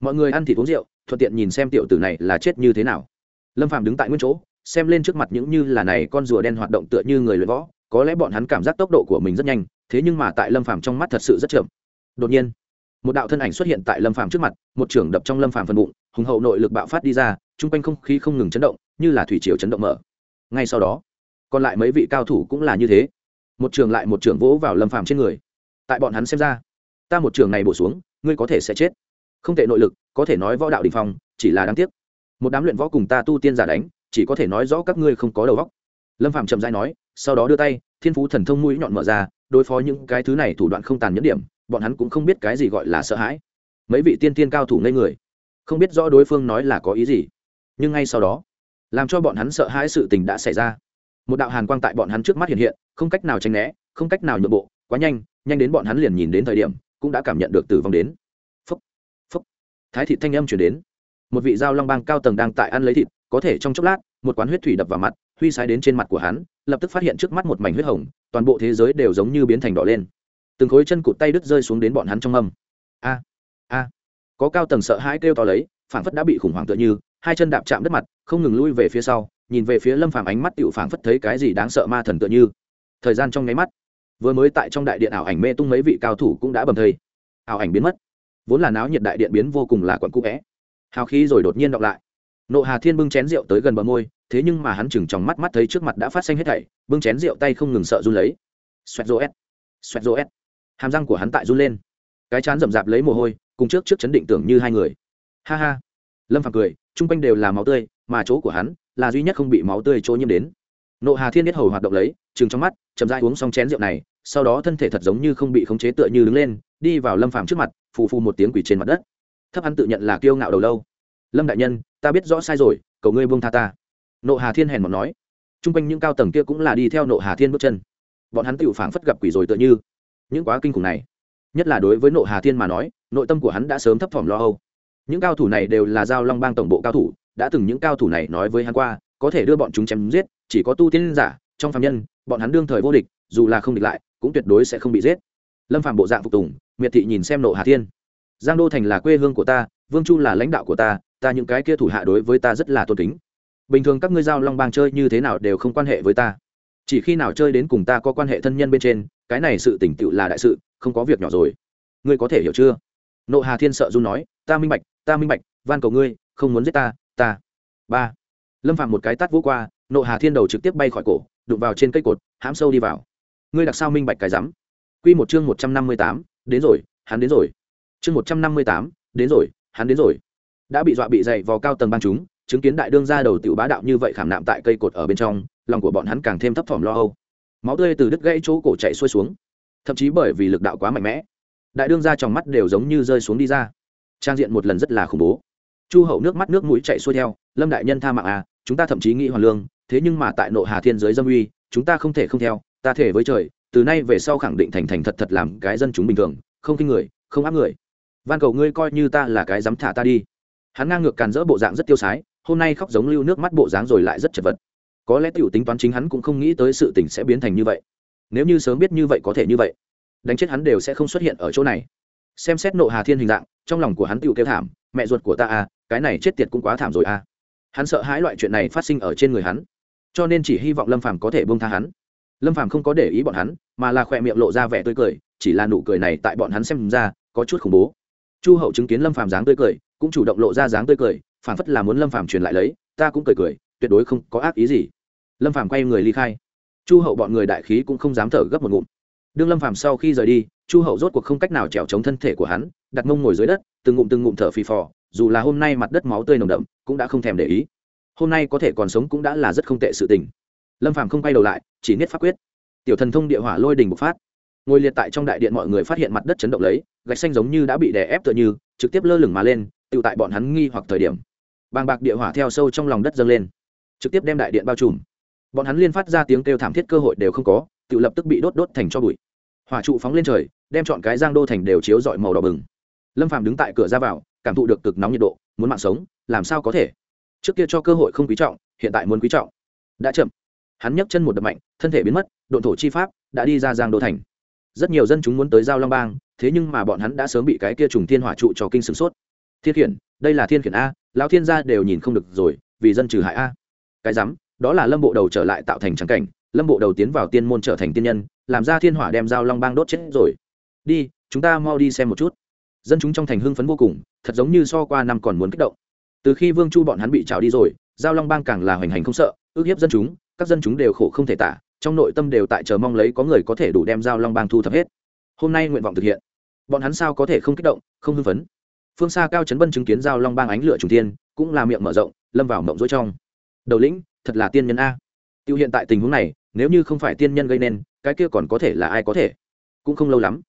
S1: Mọi người ăn thịt uống rượu, thuận tiện nhìn xem tiểu tử này là chết như thế nào. Lâm Phàm đứng tại nguyên chỗ, xem lên trước mặt những như là này con rùa đen hoạt động tựa như người luyện võ, có lẽ bọn hắn cảm giác tốc độ của mình rất nhanh, thế nhưng mà tại lâm phàm trong mắt thật sự rất chậm. Đột nhiên, một đạo thân ảnh xuất hiện tại lâm phàm trước mặt, một trưởng đập trong lâm phàm phần bụng, hùng hậu nội lực bạo phát đi ra, chung quanh không khí không ngừng chấn động, như là thủy triều chấn động mở. Ngay sau đó, còn lại mấy vị cao thủ cũng là như thế một trường lại một trường vỗ vào lâm phàm trên người. Tại bọn hắn xem ra, ta một trường này bổ xuống, ngươi có thể sẽ chết. Không thể nội lực, có thể nói võ đạo đình phong, chỉ là đáng tiếc. Một đám luyện võ cùng ta tu tiên giả đánh, chỉ có thể nói rõ các ngươi không có đầu óc. Lâm phạm chậm dãi nói, sau đó đưa tay, thiên phú thần thông mũi nhọn mở ra, đối phó những cái thứ này thủ đoạn không tàn nhẫn điểm, bọn hắn cũng không biết cái gì gọi là sợ hãi. Mấy vị tiên tiên cao thủ ngây người, không biết rõ đối phương nói là có ý gì. Nhưng ngay sau đó, làm cho bọn hắn sợ hãi sự tình đã xảy ra. Một đạo hàn quang tại bọn hắn trước mắt hiện hiện không cách nào tránh né, không cách nào nhượng bộ, quá nhanh nhanh đến bọn hắn liền nhìn đến thời điểm, cũng đã cảm nhận được tử vong đến. Phúc phúc. Thái thị thanh âm chuyển đến. Một vị giao long bang cao tầng đang tại ăn lấy thịt, có thể trong chốc lát, một quán huyết thủy đập vào mặt, huy sai đến trên mặt của hắn, lập tức phát hiện trước mắt một mảnh huyết hồng, toàn bộ thế giới đều giống như biến thành đỏ lên. Từng khối chân cụt tay đứt rơi xuống đến bọn hắn trong âm a a. Có cao tầng sợ hãi kêu to lấy, phảng phất đã bị khủng hoảng tựa như, hai chân đạp chạm đất mặt, không ngừng lui về phía sau, nhìn về phía lâm phàm ánh mắt tựu phảng phất thấy cái gì đáng sợ ma thần tựa như thời gian trong nháy mắt, vừa mới tại trong đại điện ảo ảnh mê tung mấy vị cao thủ cũng đã bầm thây. Ảo ảnh biến mất. Vốn là náo nhiệt đại điện biến vô cùng là quặn cũ vẽ. Hào khí rồi đột nhiên đọc lại. Nộ hà thiên bưng chén rượu tới gần bờ môi, thế nhưng mà hắn chừng trong mắt mắt thấy trước mặt đã phát xanh hết thảy, bưng chén rượu tay không ngừng sợ run lấy. Xoẹt rô s xoẹt rô s hàm răng của hắn tại run lên. Cái chán rậm rạp lấy mồ hôi, cùng trước trước chấn định tưởng như hai người. Ha ha. Lâm phàm cười, chung quanh đều là máu tươi, mà chỗ của hắn là duy nhất không bị máu tươi chỗ nhiễm đến nộ hà thiên biết hầu hoạt động lấy chừng trong mắt, chậm rãi uống xong chén rượu này, sau đó thân thể thật giống như không bị khống chế tựa như đứng lên, đi vào lâm phàm trước mặt, phù phù một tiếng quỷ trên mặt đất. Thấp hắn tự nhận là kiêu ngạo đầu lâu. Lâm đại nhân, ta biết rõ sai rồi, cầu ngươi buông tha ta. Nộ hà thiên hèn một nói. Chung quanh những cao tầng kia cũng là đi theo nộ hà thiên bước chân. Bọn hắn tự phảng phất gặp quỷ rồi tựa như. Những quá kinh khủng này, nhất là đối với nộ hà thiên mà nói, nội tâm của hắn đã sớm thấp thỏm lo âu. Những cao thủ này đều là giao long bang tổng bộ cao thủ, đã từng những cao thủ này nói với hắn qua có thể đưa bọn chúng chém giết, chỉ có tu tiên giả, trong phạm nhân, bọn hắn đương thời vô địch, dù là không địch lại, cũng tuyệt đối sẽ không bị giết. Lâm phạm bộ dạng phục tùng, miệt thị nhìn xem nộ hà thiên. Giang đô thành là quê hương của ta, vương chu là lãnh đạo của ta ta những cái kia thủ hạ đối với ta rất là tôn kính. Bình thường các ngươi giao long bang chơi như thế nào đều không quan hệ với ta. Chỉ khi nào chơi đến cùng ta có quan hệ thân nhân bên trên, cái này sự tỉnh tựu là đại sự, không có việc nhỏ rồi. Ngươi có thể hiểu chưa? Nộ hà thiên sợ run nói, ta minh bạch, ta minh bạch, van cầu ngươi, không muốn giết ta ta. Ba lâm phạm một cái tắt vỗ qua, nộ hà thiên đầu trực tiếp bay khỏi cổ, đụng vào trên cây cột, hãm sâu đi vào. Ngươi đặc sao minh bạch cái rắm? Quy một chương một trăm năm mươi tám, đến rồi, hắn đến rồi. Chương một trăm năm mươi tám, đến rồi, hắn đến rồi. Đã bị dọa bị dày vào cao tầng băng chúng, chứng kiến đại đương ra đầu tiểu bá đạo như vậy khảm nạm tại cây cột ở bên trong, lòng của bọn hắn càng thêm thấp thỏm lo âu. Máu tươi từ đứt gãy chỗ cổ chạy xuôi xuống. Thậm chí bởi vì lực đạo quá mạnh mẽ, đại đương ra trong mắt đều giống như rơi xuống đi ra. Trang diện một lần rất là khủng bố chu hậu nước mắt nước mũi chạy xuôi theo, lâm đại nhân tha mạng à chúng ta thậm chí nghĩ hoàn lương, thế nhưng mà tại nội hà thiên giới dâm uy, chúng ta không thể không theo, ta thể với trời, từ nay về sau khẳng định thành thành thật thật làm cái dân chúng bình thường, không kinh người, không áp người. Van cầu ngươi coi như ta là cái dám thả ta đi. Hắn ngang ngược càn rỡ bộ dạng rất tiêu sái, hôm nay khóc giống lưu nước mắt bộ dáng rồi lại rất chật vật. Có lẽ tiểu tính toán chính hắn cũng không nghĩ tới sự tình sẽ biến thành như vậy. Nếu như sớm biết như vậy có thể như vậy, đánh chết hắn đều sẽ không xuất hiện ở chỗ này. Xem xét nộ hà thiên hình dạng, trong lòng của hắn tựu kêu thảm, mẹ ruột của ta à cái này chết tiệt cũng quá thảm rồi à. Hắn sợ hãi loại chuyện này phát sinh ở trên người hắn, cho nên chỉ hy vọng lâm phàm có thể bông tha hắn. Lâm phàm không có để ý bọn hắn, mà là khỏe miệng lộ ra vẻ tươi cười, chỉ là nụ cười này tại bọn hắn xem ra có chút khủng bố. Chu hậu chứng kiến lâm phàm dáng tươi cười, cũng chủ động lộ ra dáng tươi cười phản phất là muốn lâm phàm truyền lại lấy, ta cũng cười cười, tuyệt đối không có ác ý gì. Lâm phàm quay người ly khai. Chu hậu bọn người đại khí cũng không dám thở gấp một ngụm. Đương lâm phàm sau khi rời đi, chu hậu rốt cuộc không cách nào trèo chống thân thể của hắn, đặt mông ngồi dưới đất, từng ngụm từng ngụm thở phì phò dù là hôm nay mặt đất máu tươi nồng đậm, cũng đã không thèm để ý. Hôm nay có thể còn sống cũng đã là rất không tệ sự tình. Lâm phàm không quay đầu lại, chỉ niết pháp quyết. Tiểu thần thông địa hỏa lôi đình bộc phát. Ngồi liệt tại trong đại điện mọi người phát hiện mặt đất chấn động lấy, gạch xanh giống như đã bị đè ép tựa như, trực tiếp lơ lửng mà lên tự tại bọn hắn nghi hoặc thời điểm. Bàng bạc địa hỏa theo sâu trong lòng đất dâng lên, trực tiếp đem đại điện bao trùm. Bọn hắn liên phát ra tiếng kêu thảm thiết cơ hội đều không có tự lập tức bị đốt đốt thành cho bụi. Hỏa trụ phóng lên trời, đem chọn cái giang đô thành đều chiếu dọi màu đỏ bừng. Lâm phàm đứng tại cửa ra vào cảm thụ được cực nóng nhiệt độ, muốn mạng sống, làm sao có thể? Trước kia cho cơ hội không quý trọng, hiện tại muốn quý trọng. Đã chậm. Hắn nhấc chân một đập mạnh, thân thể biến mất, độn thổ chi pháp đã đi ra giang đô thành. Rất nhiều dân chúng muốn tới giao long bang, thế nhưng mà bọn hắn đã sớm bị cái kia trùng thiên hỏa trụ cho kinh sửng sốt. Thiên khiển, đây là thiên khiển a, lão thiên gia đều nhìn không được rồi, vì dân trừ hại a. Cái rắm, đó là lâm bộ đầu trở lại tạo thành trắng cảnh, lâm bộ đầu tiến vào tiên môn trở thành tiên nhân, làm ra thiên hỏa đem giao long bang đốt chết rồi. Đi, chúng ta mau đi xem một chút dân chúng trong thành hưng phấn vô cùng, thật giống như so qua năm còn muốn kích động. Từ khi vương chu bọn hắn bị trào đi rồi, giao long bang càng là hoành hành không sợ, ước hiếp dân chúng, các dân chúng đều khổ không thể tả, trong nội tâm đều tại chờ mong lấy có người có thể đủ đem giao long bang thu thập hết. Hôm nay nguyện vọng thực hiện. Bọn hắn sao có thể không kích động, không hưng phấn? Phương xa cao chấn bân chứng kiến giao long bang ánh lửa trùng tiên cũng là miệng mở rộng, lâm vào mộng dối trong. Đầu lĩnh, thật là tiên nhân a. Tiêu hiện tại tình huống này, nếu như không phải tiên nhân gây nên, cái kia còn có thể là ai có thể? Cũng không lâu lắm,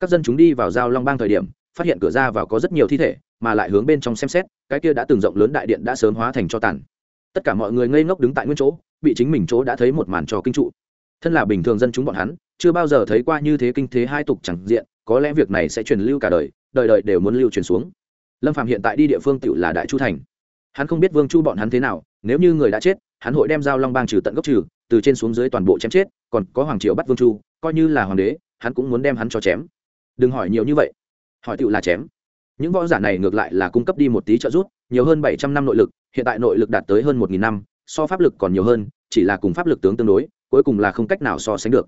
S1: các dân chúng đi vào giao long bang thời điểm phát hiện cửa ra vào có rất nhiều thi thể, mà lại hướng bên trong xem xét, cái kia đã từng rộng lớn đại điện đã sớm hóa thành cho tàn. Tất cả mọi người ngây ngốc đứng tại nguyên chỗ, bị chính mình chỗ đã thấy một màn trò kinh trụ. Thân là bình thường dân chúng bọn hắn, chưa bao giờ thấy qua như thế kinh thế hai tục chẳng diện, có lẽ việc này sẽ truyền lưu cả đời đời đời đều muốn lưu truyền xuống. Lâm phạm hiện tại đi địa phương tựu là đại chu thành. Hắn không biết vương chu bọn hắn thế nào, nếu như người đã chết, hắn hội đem giao long bang trừ tận gốc trừ, từ trên xuống dưới toàn bộ chém chết, còn có hoàng triều bắt vương chu, coi như là hoàng đế, hắn cũng muốn đem hắn cho chém. Đừng hỏi nhiều như vậy hỏi tựu là chém. Những võ giả này ngược lại là cung cấp đi một tí trợ giúp, nhiều hơn bảy trăm năm nội lực, hiện tại nội lực đạt tới hơn một nghìn năm, so pháp lực còn nhiều hơn, chỉ là cùng pháp lực tướng tương đối, cuối cùng là không cách nào so sánh được.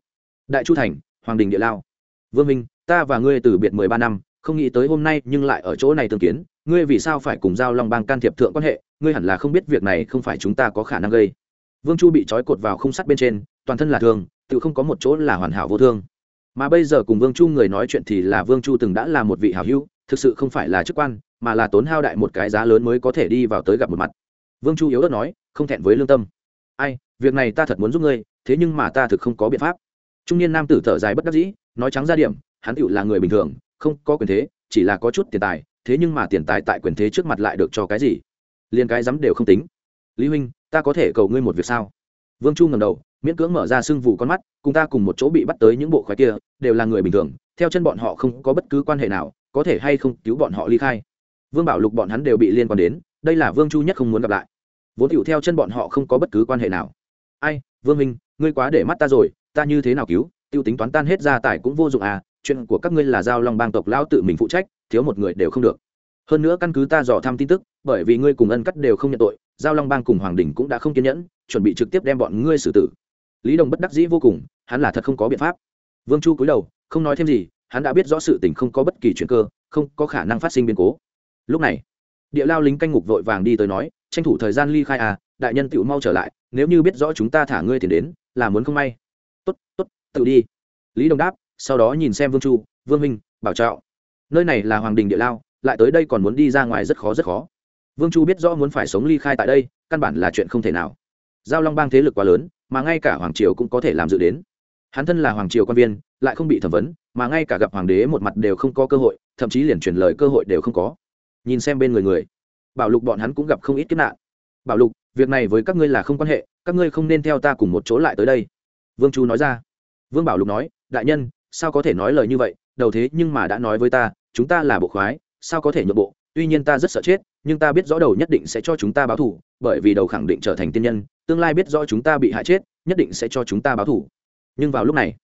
S1: Đại chu thành, hoàng đình địa lao. Vương minh, ta và ngươi từ biệt mười ba năm, không nghĩ tới hôm nay nhưng lại ở chỗ này tương kiến, ngươi vì sao phải cùng giao long bang can thiệp thượng quan hệ, ngươi hẳn là không biết việc này không phải chúng ta có khả năng gây. Vương chu bị trói cột vào không sắt bên trên, toàn thân là thương, tự không có một chỗ là hoàn hảo vô thương mà bây giờ cùng vương chu người nói chuyện thì là vương chu từng đã là một vị hảo hữu, thực sự không phải là chức quan, mà là tốn hao đại một cái giá lớn mới có thể đi vào tới gặp một mặt. Vương chu yếu ớt nói, không thẹn với lương tâm. Ai, việc này ta thật muốn giúp ngươi, thế nhưng mà ta thực không có biện pháp. Trung niên nam tử thở dài bất đắc dĩ, nói trắng ra điểm, hắn tựu là người bình thường, không có quyền thế, chỉ là có chút tiền tài, thế nhưng mà tiền tài tại quyền thế trước mặt lại được cho cái gì? Liền cái dám đều không tính. Lý huynh, ta có thể cầu ngươi một việc sao? Vương chu ngầm đầu miễn cưỡng mở ra sưng vụ con mắt, cùng ta cùng một chỗ bị bắt tới những bộ khoái kia, đều là người bình thường, theo chân bọn họ không có bất cứ quan hệ nào, có thể hay không cứu bọn họ ly khai. Vương bảo lục bọn hắn đều bị liên quan đến, đây là vương chu nhất không muốn gặp lại. Vốn tựu theo chân bọn họ không có bất cứ quan hệ nào. Ai, vương minh, ngươi quá để mắt ta rồi, ta như thế nào cứu? Tiêu tính toán tan hết gia tài cũng vô dụng à chuyện của các ngươi là giao long bang tộc lão tự mình phụ trách, thiếu một người đều không được. Hơn nữa căn cứ ta dò thăm tin tức, bởi vì ngươi cùng ân cắt đều không nhận tội, giao long bang cùng hoàng đình cũng đã không kiên nhẫn, chuẩn bị trực tiếp đem bọn ngươi xử tử lý đồng bất đắc dĩ vô cùng, hắn là thật không có biện pháp. Vương chu cúi đầu, không nói thêm gì, hắn đã biết rõ sự tình không có bất kỳ chuyện cơ, không có khả năng phát sinh biến cố. Lúc này, địa lao lính canh ngục vội vàng đi tới nói, tranh thủ thời gian ly khai à đại nhân tựu mau trở lại, nếu như biết rõ chúng ta thả ngươi tiền đến, là muốn không may. Tốt tốt, tự đi. Lý đồng đáp, sau đó nhìn xem vương chu, vương minh bảo trạo. Nơi này là hoàng đình địa lao, lại tới đây còn muốn đi ra ngoài rất khó rất khó. Vương chu biết rõ muốn phải sống ly khai tại đây, căn bản là chuyện không thể nào giao long bang thế lực quá lớn, mà ngay cả hoàng triều cũng có thể làm dự đến. Hắn thân là hoàng triều quan viên, lại không bị thẩm vấn, mà ngay cả gặp hoàng đế một mặt đều không có cơ hội, thậm chí liền truyền lời cơ hội đều không có. Nhìn xem bên người người. Bảo lục bọn hắn cũng gặp không ít kiếp nạn. Bảo lục, việc này với các ngươi là không quan hệ, các ngươi không nên theo ta cùng một chỗ lại tới đây. Vương chu nói ra. Vương bảo lục nói, đại nhân, sao có thể nói lời như vậy? Đầu thế nhưng mà đã nói với ta, chúng ta là bộ khoái, sao có thể nhượng bộ? Tuy nhiên ta rất sợ chết, nhưng ta biết rõ đầu nhất định sẽ cho chúng ta báo thù, bởi vì đầu khẳng định trở thành tiên nhân, tương lai biết rõ chúng ta bị hại chết, nhất định sẽ cho chúng ta báo thù. Nhưng vào lúc này,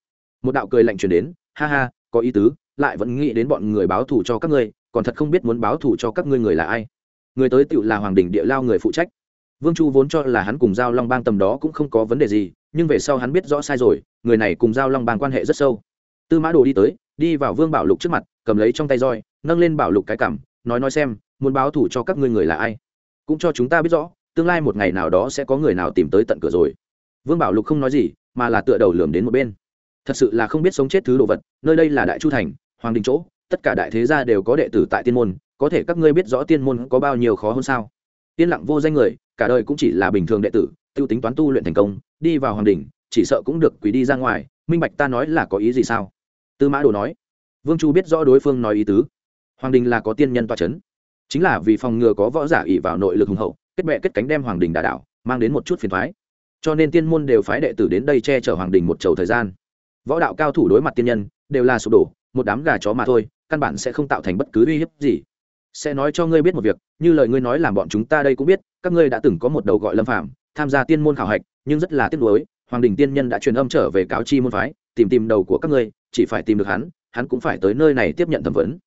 S1: một đạo cười lạnh truyền đến, ha ha, có ý tứ, lại vẫn nghĩ đến bọn người báo thù cho các ngươi, còn thật không biết muốn báo thù cho các ngươi người là ai. Người tới tựu là hoàng đình địa lao người phụ trách. Vương chu vốn cho là hắn cùng giao long bang tầm đó cũng không có vấn đề gì, nhưng về sau hắn biết rõ sai rồi, người này cùng giao long bang quan hệ rất sâu. Tư mã đồ đi tới, đi vào vương bảo lục trước mặt, cầm lấy trong tay roi, nâng lên bảo lục cái cảm nói nói xem, muốn báo thù cho các ngươi người là ai. Cũng cho chúng ta biết rõ, tương lai một ngày nào đó sẽ có người nào tìm tới tận cửa rồi. Vương bảo lục không nói gì, mà là tựa đầu lườm đến một bên. Thật sự là không biết sống chết thứ đồ vật, nơi đây là đại chu thành, hoàng đình chỗ, tất cả đại thế gia đều có đệ tử tại tiên môn, có thể các ngươi biết rõ tiên môn có bao nhiêu khó hơn sao. Tiên lặng vô danh người, cả đời cũng chỉ là bình thường đệ tử, tiêu tính toán tu luyện thành công, đi vào hoàng đình chỉ sợ cũng được quỷ đi ra ngoài, minh bạch ta nói là có ý gì sao? Tư mã đồ nói. Vương chu biết rõ đối phương nói ý tứ hoàng đình là có tiên nhân toa c h ấ n chính là vì phòng ngừa có võ giả ỉ vào nội lực hùng hậu, kết bệ kết cánh đem hoàng đình đà đảo, mang đến một chút phiền thoái cho nên tiên môn đều phái đệ tử đến đây che chở hoàng đình một chầu thời gian. Võ đạo cao thủ đối mặt tiên nhân, đều là sụp đổ, một đám gà chó mà thôi, căn bản sẽ không tạo thành bất cứ uy hiếp gì. Sẽ nói cho ngươi biết một việc, như lời ngươi nói làm bọn chúng ta đây cũng biết, các ngươi đã từng có một đầu gọi lâm phạm tham gia tiên môn khảo hạch, nhưng rất là tiếc nuối, hoàng đình tiên nhân đã truyền âm trở về cáo chi môn phái, tìm tìm đầu của các ngươi, chỉ phải tìm được hắn hắn cũng phải tới nơi này tiếp nhận thẩm vấn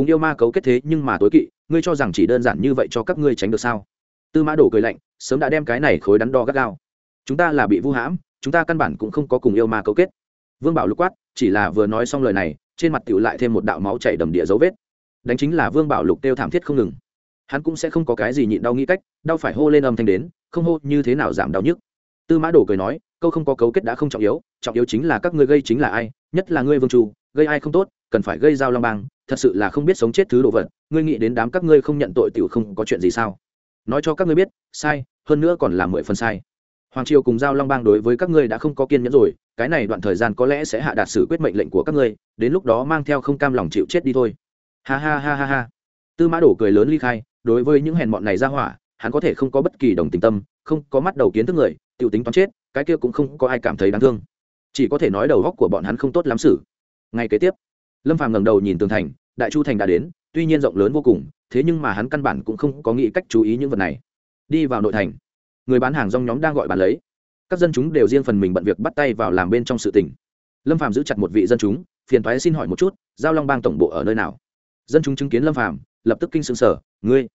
S1: cùng yêu ma cấu kết thế nhưng mà tối kỵ, ngươi cho rằng chỉ đơn giản như vậy cho các ngươi tránh được sao? Tư mã đổ cười lạnh, sớm đã đem cái này khối đắn đo gắt gao. Chúng ta là bị vu hãm, chúng ta căn bản cũng không có cùng yêu ma cấu kết. Vương bảo lục quát, chỉ là vừa nói xong lời này, trên mặt tiểu lại thêm một đạo máu chảy đầm địa dấu vết. Đánh chính là vương bảo lục kêu thảm thiết không ngừng. Hắn cũng sẽ không có cái gì nhịn đau nghĩ cách, đau phải hô lên âm thanh đến, không hô như thế nào giảm đau nhức. Tư mã đổ cười nói, câu không có cấu kết đã không trọng yếu trọng yếu chính là các ngươi gây chính là ai, nhất là ngươi vương trù gây ai không tốt, cần phải gây giao long bang thật sự là không biết sống chết thứ đồ vật, ngươi nghĩ đến đám các ngươi không nhận tội tiểu không có chuyện gì sao? Nói cho các ngươi biết, sai, hơn nữa còn là mười phần sai. Hoàng triều cùng giao long bang đối với các ngươi đã không có kiên nhẫn rồi, cái này đoạn thời gian có lẽ sẽ hạ đạt xử quyết mệnh lệnh của các ngươi, đến lúc đó mang theo không cam lòng chịu chết đi thôi. Ha ha ha ha ha. Tư mã đổ cười lớn ly khai, đối với những hèn mọn này ra hỏa, hắn có thể không có bất kỳ đồng tình tâm, không có mắt đầu kiến thức người t i ể u tính toán chết, cái kia cũng không có ai cảm thấy đáng thương. Chỉ có thể nói đầu góc của bọn hắn không tốt lắm xử. Ngay kế tiếp, lâm phàm ngẩng đầu nhìn tường thành đại chu thành đã đến tuy nhiên rộng lớn vô cùng thế nhưng mà hắn căn bản cũng không có nghĩ cách chú ý những vật này. Đi vào nội thành người bán hàng rong nhóm đang gọi bàn lấy. Các dân chúng đều riêng phần mình bận việc bắt tay vào làm bên trong sự tình. Lâm Phạm giữ chặt một vị dân chúng phiền thoái xin hỏi một chút giao long bang tổng bộ ở nơi nào? Dân chúng chứng kiến lâm Phạm, lập tức kinh sương sở ngươi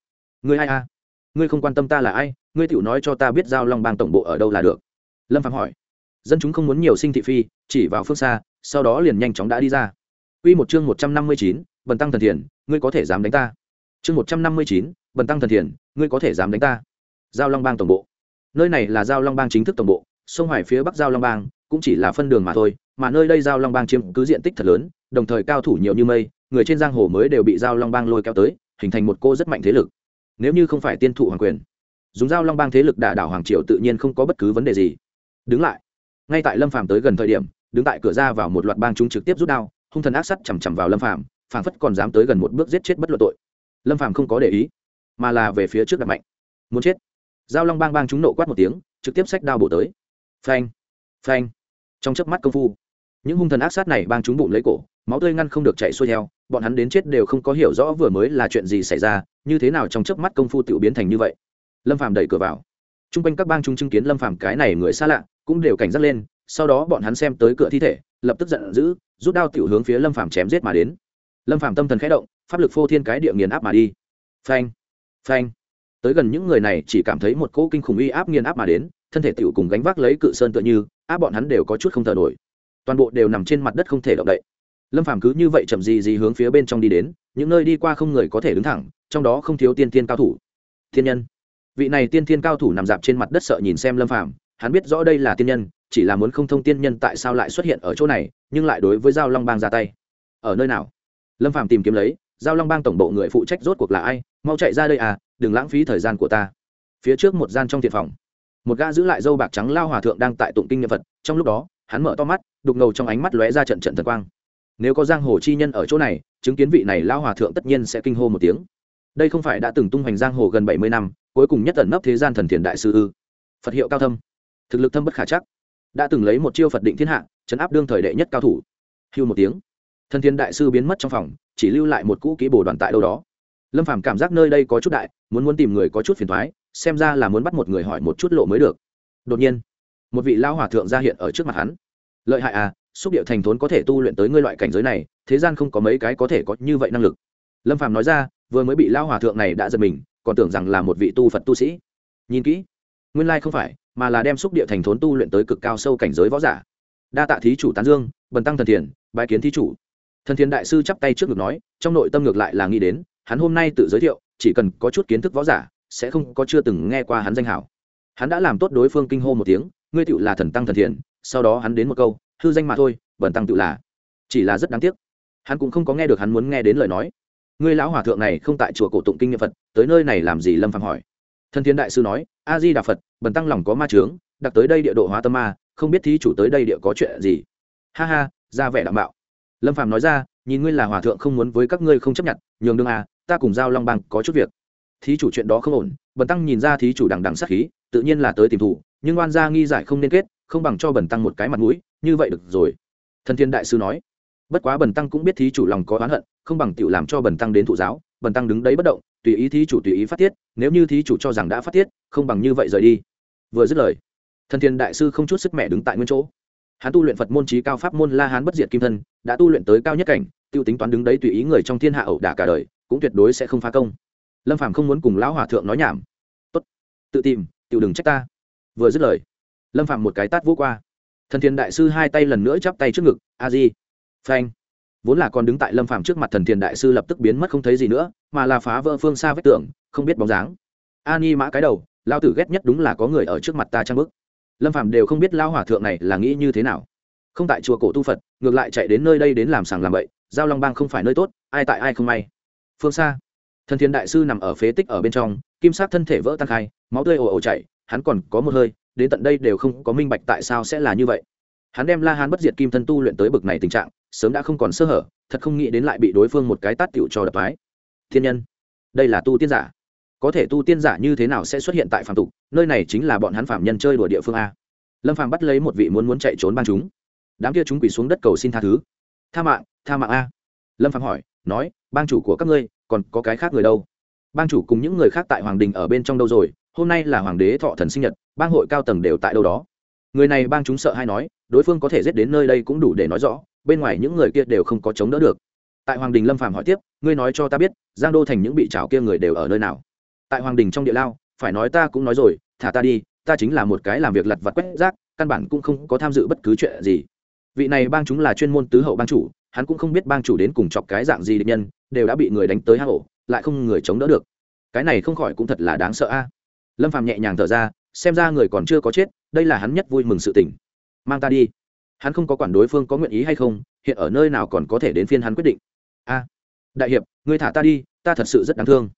S1: ngươi ai a? Ngươi không quan tâm ta là ai? Ngươi tiểu nói cho ta biết giao long bang tổng bộ ở đâu là được. Lâm Phạm hỏi. Dân chúng không muốn nhiều sinh thị phi chỉ vào phương xa sau đó liền nhanh chóng đã đi ra. Quy một chương 159, Bần tăng thần thiền, ngươi có thể dám đánh ta. Chương một trăm năm mươi chín, Bần tăng thần thiền, ngươi có thể dám đánh ta. Giao Long Bang tổng bộ. Nơi này là Giao Long Bang chính thức tổng bộ, sông Hoài phía Bắc Giao Long Bang cũng chỉ là phân đường mà thôi, mà nơi đây Giao Long Bang chiếm cứ diện tích thật lớn, đồng thời cao thủ nhiều như mây, người trên giang hồ mới đều bị Giao Long Bang lôi kéo tới, hình thành một cô rất mạnh thế lực nếu như không phải tiên thụ hoàng quyền dùng Giao long bang thế lực đả đảo hoàng triều tự nhiên không có bất cứ vấn đề gì đứng lại ngay tại lâm phàm tới gần thời điểm đứng tại cửa ra vào một loạt bang chúng trực tiếp rút đao hung thần ác sắt chằm chằm vào lâm phàm phảng phất còn dám tới gần một bước giết chết bất luận tội. Lâm phàm không có để ý, mà là về phía trước đặt mạnh. Muốn chết. Giao long bang bang chúng nộ quát một tiếng, trực tiếp xách đao bổ tới. Phanh phanh. Trong chớp mắt công phu, những hung thần ác sát này bang chúng bụng lấy cổ, máu tươi ngăn không được chạy xuôi theo, bọn hắn đến chết đều không có hiểu rõ vừa mới là chuyện gì xảy ra, như thế nào trong chớp mắt công phu tự biến thành như vậy. Lâm phàm đẩy cửa vào. T r u n g quanh các bang chúng chứng kiến lâm phàm cái này người xa lạ, cũng đều cảnh giác lên, sau đó bọn hắn xem tới cửa thi thể, lập tức giận dữ, rút đao tiểu hướng phía lâm phàm chém giết mà đến lâm Phạm tâm thần khẽ động, pháp lực phô thiên cái địa nghiền áp mà đi. Phanh phanh. Tới gần những người này chỉ cảm thấy một cỗ kinh khủng uy áp nghiền áp mà đến, thân thể tựu cùng gánh vác lấy cự sơn tựa như, áp bọn hắn đều có chút không thở nổi. Toàn bộ đều nằm trên mặt đất không thể động đậy. Lâm phàm cứ như vậy chậm gì gì hướng phía bên trong đi đến, những nơi đi qua không người có thể đứng thẳng, trong đó không thiếu tiên tiên cao thủ. Thiên nhân. Vị này tiên tiên cao thủ nằm dạp trên mặt đất sợ nhìn xem lâm phàm, hắn biết rõ đây là tiên nhân, chỉ là muốn không thông tiên nhân tại sao lại xuất hiện ở chỗ này, nhưng lại đối với giao long bang ra tay. Ở nơi nào? Lâm Phạm tìm kiếm lấy, giao long bang tổng bộ người phụ trách rốt cuộc là ai? Mau chạy ra đây à đừng lãng phí thời gian của ta. Phía trước một gian trong thiện phòng, một gã giữ lại dâu bạc trắng lao hòa thượng đang tại tụng kinh niệm phật, trong lúc đó, hắn mở to mắt, đục ngầu trong ánh mắt lóe ra trận trận thần quang. Nếu có giang hồ chi nhân ở chỗ này, chứng kiến vị này lao hòa thượng tất nhiên sẽ kinh hô một tiếng. Đây không phải đã từng tung hoành giang hồ gần bảy mươi năm, cuối cùng nhất ẩn nấp thế gian thần thiền đại sư ư. Phật hiệu cao thâm, thực lực thâm bất khả chắc. Đã từng lấy một chiêu phật định thiên hạ, chấn áp đương thời đệ nhất cao thủ. Hưu một tiếng thần thiên đại sư biến mất trong phòng, chỉ lưu lại một cũ kỹ bồ đoàn tại đâu đó. Lâm phàm cảm giác nơi đây có chút đại, muốn muốn tìm người có chút phiền thoái xem ra là muốn bắt một người hỏi một chút lộ mới được. Đột nhiên, một vị lao hòa thượng ra hiện ở trước mặt hắn. Lợi hại à xúc điệu thành thốn có thể tu luyện tới ngươi loại cảnh giới này, thế gian không có mấy cái có thể có như vậy năng lực. Lâm phàm nói ra, vừa mới bị lao hòa thượng này đã giật mình, còn tưởng rằng là một vị tu phật tu sĩ. Nhìn kỹ, nguyên lai không phải, mà là đem xúc địa thành thốn tu luyện tới cực cao sâu cảnh giới võ giả. Đa tạ thí chủ tán dương, bần tăng thần thiền, bái kiến thí chủ thần thiền đại sư chắp tay trước ngực nói, trong nội tâm ngược lại là nghĩ đến, hắn hôm nay tự giới thiệu, chỉ cần có chút kiến thức võ giả, sẽ không có chưa từng nghe qua hắn danh hảo. Hắn đã làm tốt đối phương kinh hô một tiếng, ngươi tựu là thần tăng thần thiền sau đó hắn đến một câu, hư danh mà thôi bần tăng tự là. Chỉ là rất đáng tiếc. Hắn cũng không có nghe được hắn muốn nghe đến lời nói. Ngươi lão hòa thượng này không tại chùa cổ tụng kinh nghiệm phật, tới nơi này làm gì lâm phạm hỏi. Thần thiên đại sư nói a di đà phật, bần tăng lòng có ma trướng đặc tới đây địa độ hóa tâm ma, không biết thí chủ tới đây địa có chuyện gì. Ha ha, ra vẻ đảm bảo lâm phạm nói ra, nhìn ngươi là hòa thượng không muốn với các ngươi không chấp nhận, nhường đường à ta cùng giao long bang có chút việc. Thí chủ chuyện đó không ổn, bần tăng nhìn ra thí chủ đằng đằng sát khí, tự nhiên là tới tìm thủ, nhưng oan gia nghi giải không nên kết, không bằng cho bần tăng một cái mặt mũi, như vậy được rồi. Thần thiên đại sư nói. Bất quá bần tăng cũng biết thí chủ lòng có oán hận, không bằng tiểu làm cho bần tăng đến thụ giáo, bần tăng đứng đấy bất động, tùy ý thí chủ tùy ý phát tiết, nếu như thí chủ cho rằng đã phát tiết, không bằng như vậy rời đi. Vừa dứt lời, thần thiên đại sư không chút sức mẹ đứng tại nguyên chỗ hắn tu luyện phật môn trí cao pháp môn la hán bất diệt kim thân, đã tu luyện tới cao nhất cảnh, tiêu tính toán đứng đấy tùy ý người trong thiên hạ ẩu đả cả đời, cũng tuyệt đối sẽ không phá công. Lâm phàm không muốn cùng lão hòa thượng nói nhảm. Tốt, tự tìm tự đừng trách ta. Vừa dứt lời, lâm phàm một cái tát vô qua. Thần thiên đại sư hai tay lần nữa chắp tay trước ngực, a di, phanh. Vốn là còn đứng tại lâm phàm trước mặt thần thiên đại sư lập tức biến mất không thấy gì nữa, mà là phá vỡ phương xa vách tường, không biết bóng dáng. A ni mã cái đầu lao tử ghét nhất đúng là có người ở trước mặt ta trang bức lâm Phạm đều không biết lao hòa thượng này là nghĩ như thế nào. Không tại chùa cổ tu phật, ngược lại chạy đến nơi đây đến làm sàng làm bậy, giao long bang không phải nơi tốt, ai tại ai không may. Phương xa, thần thiên đại sư nằm ở phế tích ở bên trong, kim sát thân thể vỡ tan khai, máu tươi ồ ồ chảy, hắn còn có một hơi, đến tận đây đều không có minh bạch tại sao sẽ là như vậy. Hắn đem la hán bất diệt kim thân tu luyện tới bực này tình trạng, sớm đã không còn sơ hở, thật không nghĩ đến lại bị đối phương một cái tát tựu cho đập mái thiên nhân, đây là tu tiên giả có thể tu tiên giả như thế nào sẽ xuất hiện tại phạm tục, nơi này chính là bọn hắn phạm nhân chơi đùa địa phương a. Lâm phàm bắt lấy một vị muốn muốn chạy trốn ban chúng. Đám kia chúng quỳ xuống đất cầu xin tha thứ. Tha mạng tha mạng a. Lâm phàm hỏi, nói, bang chủ của các ngươi, còn có cái khác người đâu? Bang chủ cùng những người khác tại hoàng đình ở bên trong đâu rồi? Hôm nay là hoàng đế thọ thần sinh nhật, bang hội cao tầng đều tại đâu đó. Người này bang chúng sợ hay nói, đối phương có thể giết đến nơi đây cũng đủ để nói rõ, bên ngoài những người kia đều không có chống đỡ được. Tại hoàng đình lâm phàm hỏi tiếp, ngươi nói cho ta biết, giang đô thành những bị trào kia người đều ở nơi nào? Tại hoàng đình trong địa lao, phải nói ta cũng nói rồi, thả ta đi, ta chính là một cái làm việc lặt vặt quét rác, căn bản cũng không có tham dự bất cứ chuyện gì. Vị này bang chúng là chuyên môn tứ hậu bang chủ, hắn cũng không biết bang chủ đến cùng chọc cái dạng gì địch nhân, đều đã bị người đánh tới hang ổ lại không người chống đỡ được. Cái này không khỏi cũng thật là đáng sợ a. Lâm phàm nhẹ nhàng thở ra, xem ra người còn chưa có chết, đây là hắn nhất vui mừng sự tỉnh. mang ta đi. Hắn không có quản đối phương có nguyện ý hay không, hiện ở nơi nào còn có thể đến phiên hắn quyết định. A. Đại hiệp, ngươi thả ta đi, ta thật sự rất đáng thương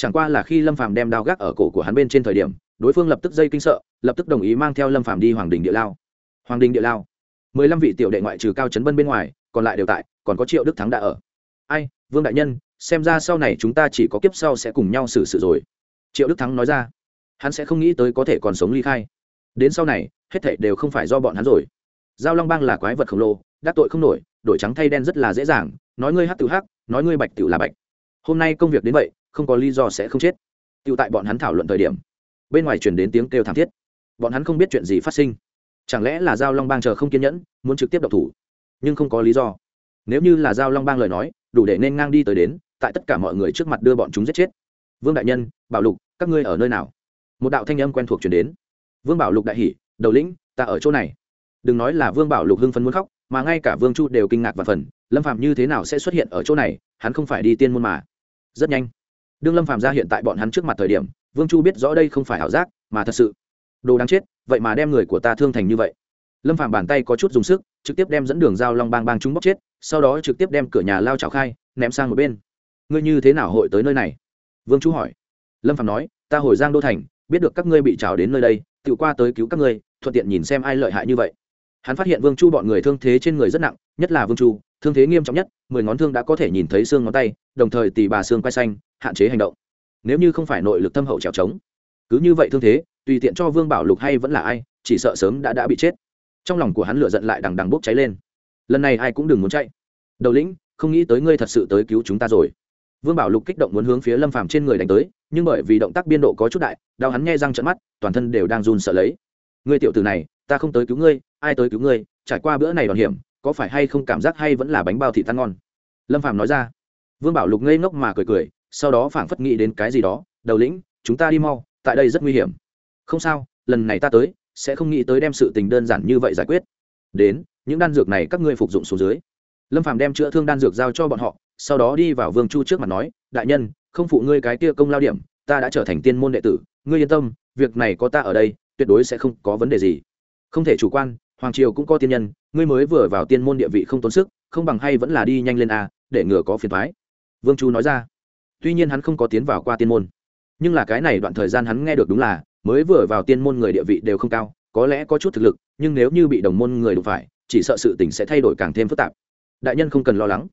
S1: chẳng qua là khi lâm phàm đem đao gác ở cổ của hắn bên trên thời điểm, đối phương lập tức dây kinh sợ, lập tức đồng ý mang theo lâm phàm đi hoàng đình địa lao. Hoàng đình địa lao. mười lăm vị tiểu đệ ngoại trừ cao trấn bân bên ngoài, còn lại đều tại, còn có triệu đức thắng đã ở. Ai, vương đại nhân, xem ra sau này chúng ta chỉ có kiếp sau sẽ cùng nhau xử sự rồi. Triệu đức thắng nói ra. Hắn sẽ không nghĩ tới có thể còn sống ly khai. Đến sau này, hết thảy đều không phải do bọn hắn rồi. Giao long bang là quái vật khổng lồ, đắc tội không nổi, đổi trắng thay đen rất là dễ dàng, nói ngươi hắc tự hắc, nói ngươi bạch tự là bạch. Hôm nay công việc đến vậy không có lý do sẽ không chết. Tự tại bọn hắn thảo luận thời điểm, bên ngoài chuyển đến tiếng kêu thảm thiết. Bọn hắn không biết chuyện gì phát sinh. Chẳng lẽ là giao long bang chờ không kiên nhẫn, muốn trực tiếp độc thủ? Nhưng không có lý do. Nếu như là giao long bang lời nói, đủ để nên ngang đi tới đến, tại tất cả mọi người trước mặt đưa bọn chúng giết chết. Vương đại nhân, bảo lục, các ngươi ở nơi nào? Một đạo thanh âm quen thuộc chuyển đến. Vương bảo lục đại hỷ đầu lĩnh, ta ở chỗ này. Đừng nói là vương bảo lục hưng phấn muốn khóc, mà ngay cả vương chu đều kinh ngạc và phần lâm phạm như thế nào sẽ xuất hiện ở chỗ này? Hắn không phải đi tiên môn mà. Rất nhanh đương lâm phạm ra hiện tại bọn hắn trước mặt thời điểm, vương chu biết rõ đây không phải ảo giác, mà thật sự. Đồ đáng chết, vậy mà đem người của ta thương thành như vậy. Lâm phạm bàn tay có chút dùng sức, trực tiếp đem dẫn đường giao long bang bang chúng bóc chết, sau đó trực tiếp đem cửa nhà lao trào khai, ném sang một bên. Ngươi như thế nào hội tới nơi này? Vương chu hỏi. Lâm phạm nói, ta hồi giang đô thành, biết được các ngươi bị trào đến nơi đây, tự qua tới cứu các ngươi, thuận tiện nhìn xem ai lợi hại như vậy. Hắn phát hiện vương chu bọn người thương thế trên người rất nặng, nhất là vương chu, thương thế nghiêm trọng nhất, mười ngón thương đã có thể nhìn thấy xương ngón tay, đồng thời tì bà xương quay xanh hạn chế hành động. Nếu như không phải nội lực thâm hậu trèo trống, cứ như vậy thương thế, tùy tiện cho vương bảo lục hay vẫn là ai, chỉ sợ sớm đã đã bị chết. Trong lòng của hắn lửa giận lại đằng đằng bốc cháy lên. Lần này ai cũng đừng muốn chạy. Đầu lĩnh, không nghĩ tới ngươi thật sự tới cứu chúng ta rồi. Vương bảo lục kích động muốn hướng phía lâm phàm trên người đánh tới, nhưng bởi vì động tác biên độ có chút đại, đau hắn nghe răng trận mắt, toàn thân đều đang run sợ lấy. Ngươi tiểu tử này, ta không tới cứu ngươi, ai tới cứu ngươi, trải qua bữa này đòn hiểm, có phải hay không cảm giác hay vẫn là bánh bao thị tan ngon? Lâm phàm nói ra. Vương bảo lục ngây ngốc mà cười cười sau đó phảng phất nghĩ đến cái gì đó, đầu lĩnh, chúng ta đi mau, tại đây rất nguy hiểm. Không sao, lần này ta tới, sẽ không nghĩ tới đem sự tình đơn giản như vậy giải quyết. Đến, những đan dược này các ngươi phục dụng xuống dưới. Lâm phàm đem chữa thương đan dược giao cho bọn họ, sau đó đi vào vương chu trước mặt nói, đại nhân, không phụ ngươi cái kia công lao điểm, ta đã trở thành tiên môn đệ tử, ngươi yên tâm, việc này có ta ở đây, tuyệt đối sẽ không có vấn đề gì. Không thể chủ quan, hoàng triều cũng có tiên nhân, ngươi mới vừa vào tiên môn địa vị không tốn sức, không bằng hay vẫn là đi nhanh lên a, để ngừa có phiền thoái vương chu nói ra tuy nhiên hắn không có tiến vào qua tiên môn. Nhưng là cái này đoạn thời gian hắn nghe được đúng là, mới vừa vào tiên môn người địa vị đều không cao, có lẽ có chút thực lực, nhưng nếu như bị đồng môn người đụng phải, chỉ sợ sự tình sẽ thay đổi càng thêm phức tạp. Đại nhân không cần lo lắng.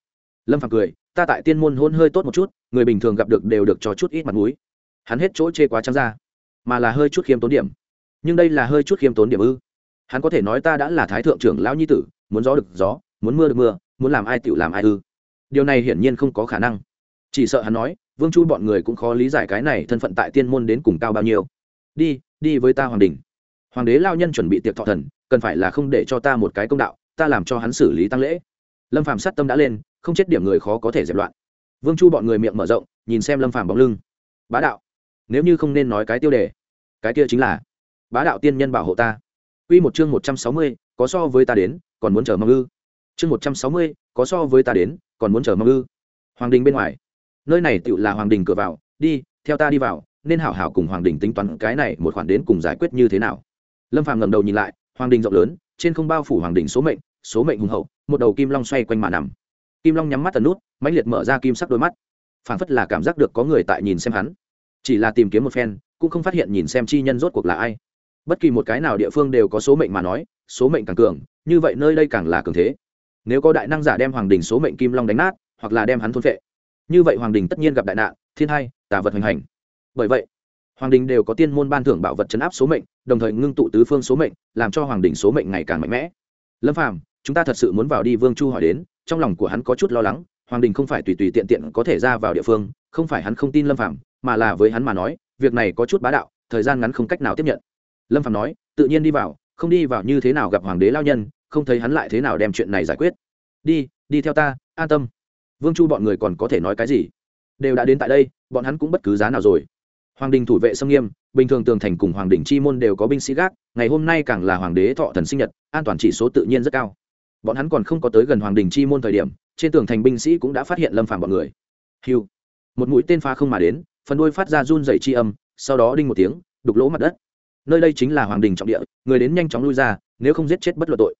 S1: Lâm phàm cười, ta tại tiên môn hôn hơi tốt một chút, người bình thường gặp được đều được cho chút ít mặt mũi. Hắn hết chỗ chê quá trắng ra, mà là hơi chút khiêm tốn điểm. Nhưng đây là hơi chút khiêm tốn điểm ư? Hắn có thể nói ta đã là thái thượng trưởng lão nhi tử, muốn gió được gió, muốn mưa được mưa, muốn làm ai tựu làm ai ư? Điều này hiển nhiên không có khả năng chỉ sợ hắn nói vương chu bọn người cũng khó lý giải cái này thân phận tại tiên môn đến cùng cao bao nhiêu đi đi với ta hoàng đình hoàng đế lao nhân chuẩn bị tiệc thọ thần cần phải là không để cho ta một cái công đạo ta làm cho hắn xử lý tăng lễ lâm phàm sát tâm đã lên không chết điểm người khó có thể dẹp loạn vương chu bọn người miệng mở rộng nhìn xem lâm phàm bóng lưng bá đạo nếu như không nên nói cái tiêu đề cái kia chính là bá đạo tiên nhân bảo hộ ta Quy một chương một trăm sáu mươi, có so với ta đến, còn muốn chờ mong ư? Chương một trăm sáu mươi, có so với ta đến, còn muốn chờ mong ư? Hoàng đình bên ngoài. Nơi này tựu là hoàng đình cửa vào, đi, theo ta đi vào, nên hảo hảo cùng hoàng đình tính toán cái này một khoản đến cùng giải quyết như thế nào. Lâm Phàm ngẩng đầu nhìn lại, hoàng đình rộng lớn, trên không bao phủ hoàng đình số mệnh, số mệnh hùng hậu, một đầu kim long xoay quanh mà nằm. Kim long nhắm mắt tần nút, mãnh liệt mở ra kim sắc đôi mắt, phảng phất là cảm giác được có người tại nhìn xem hắn. Chỉ là tìm kiếm một phen, cũng không phát hiện nhìn xem chi nhân rốt cuộc là ai bất kỳ một cái nào địa phương đều có số mệnh mà nói số mệnh càng cường như vậy nơi đây càng là cường thế nếu có đại năng giả đem hoàng đình số mệnh kim long đánh nát hoặc là đem hắn thôn vệ như vậy hoàng đình tất nhiên gặp đại nạn, thiên hai, tà vật hoành hành. Bởi vậy, hoàng đình đều có tiên môn ban thưởng bảo vật chấn áp số mệnh, đồng thời ngưng tụ tứ phương số mệnh, làm cho hoàng đình số mệnh ngày càng mạnh mẽ. Lâm phàm, chúng ta thật sự muốn vào đi vương chu hỏi đến, trong lòng của hắn có chút lo lắng, hoàng đình không phải tùy tùy tiện tiện có thể ra vào địa phương, không phải hắn không tin lâm phàm, mà là với hắn mà nói, việc này có chút bá đạo, thời gian ngắn không cách nào tiếp nhận. Lâm Phàm nói, tự nhiên đi vào, không đi vào như thế nào gặp hoàng đế lao nhân, không thấy hắn lại thế nào đem chuyện này giải quyết. Đi đi theo ta, an tâm vương chu bọn người còn có thể nói cái gì? Đều đã đến tại đây, bọn hắn cũng bất cứ giá nào rồi. Hoàng đình thủ vệ xâm nghiêm, bình thường tường thành cùng hoàng đình chi môn đều có binh sĩ gác, ngày hôm nay càng là hoàng đế thọ thần sinh nhật, an toàn chỉ số tự nhiên rất cao. Bọn hắn còn không có tới gần hoàng đình chi môn thời điểm, trên tường thành binh sĩ cũng đã phát hiện lâm phàm bọn người. Hiu một mũi tên pha không mà đến, phần đuôi phát ra run dày chi âm, sau đó đinh một tiếng, đục lỗ mặt đất. Nơi đây chính là hoàng đình trọng địa, người đến nhanh chóng lui ra, nếu không giết chết bất luận tội.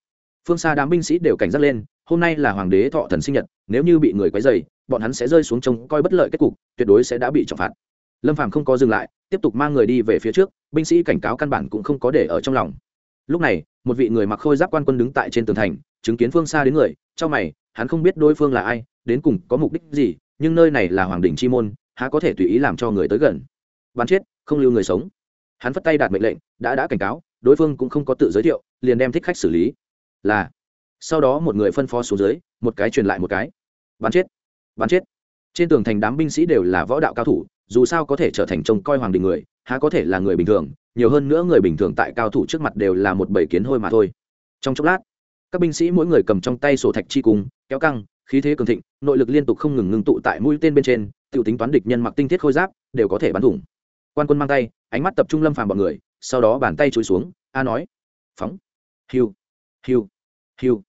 S1: Phương xa đám binh sĩ đều cảnh giác lên hôm nay là hoàng đế thọ thần sinh nhật, nếu như bị người quấy dày bọn hắn sẽ rơi xuống trông coi bất lợi kết cục, tuyệt đối sẽ đã bị trọng phạt. Lâm phàm không có dừng lại, tiếp tục mang người đi về phía trước, binh sĩ cảnh cáo căn bản cũng không có để ở trong lòng. Lúc này, một vị người mặc khôi giáp quan quân đứng tại trên tường thành, chứng kiến phương xa đến người, trong mày, hắn không biết đối phương là ai, đến cùng có mục đích gì, nhưng nơi này là hoàng đình chi môn, há có thể tùy ý làm cho người tới gần. Bắn chết, không lưu người sống. Hắn phất tay đạt mệnh lệnh, đã đã cảnh cáo, đối phương cũng không có tự giới thiệu, liền đem thích khách xử lý. Là sau đó một người phân phó xuống dưới, một cái truyền lại một cái. Bắn chết bắn chết. Trên tường thành đám binh sĩ đều là võ đạo cao thủ, dù sao có thể trở thành trông coi hoàng đình người, há có thể là người bình thường, nhiều hơn nữa người bình thường tại cao thủ trước mặt đều là một bầy kiến hôi mà thôi. Trong chốc lát, các binh sĩ mỗi người cầm trong tay sổ thạch chi cung, kéo căng, khí thế cường thịnh, nội lực liên tục không ngừng ngừng tụ tại mũi tên bên trên tự tính toán địch nhân mặc tinh thiết khôi giáp, đều có thể bắn thủng. Quan quân mang tay, ánh mắt tập trung lâm phàm bọn người, sau đó bàn tay chối xuống, a nói, phóng. Hiu hiu hiu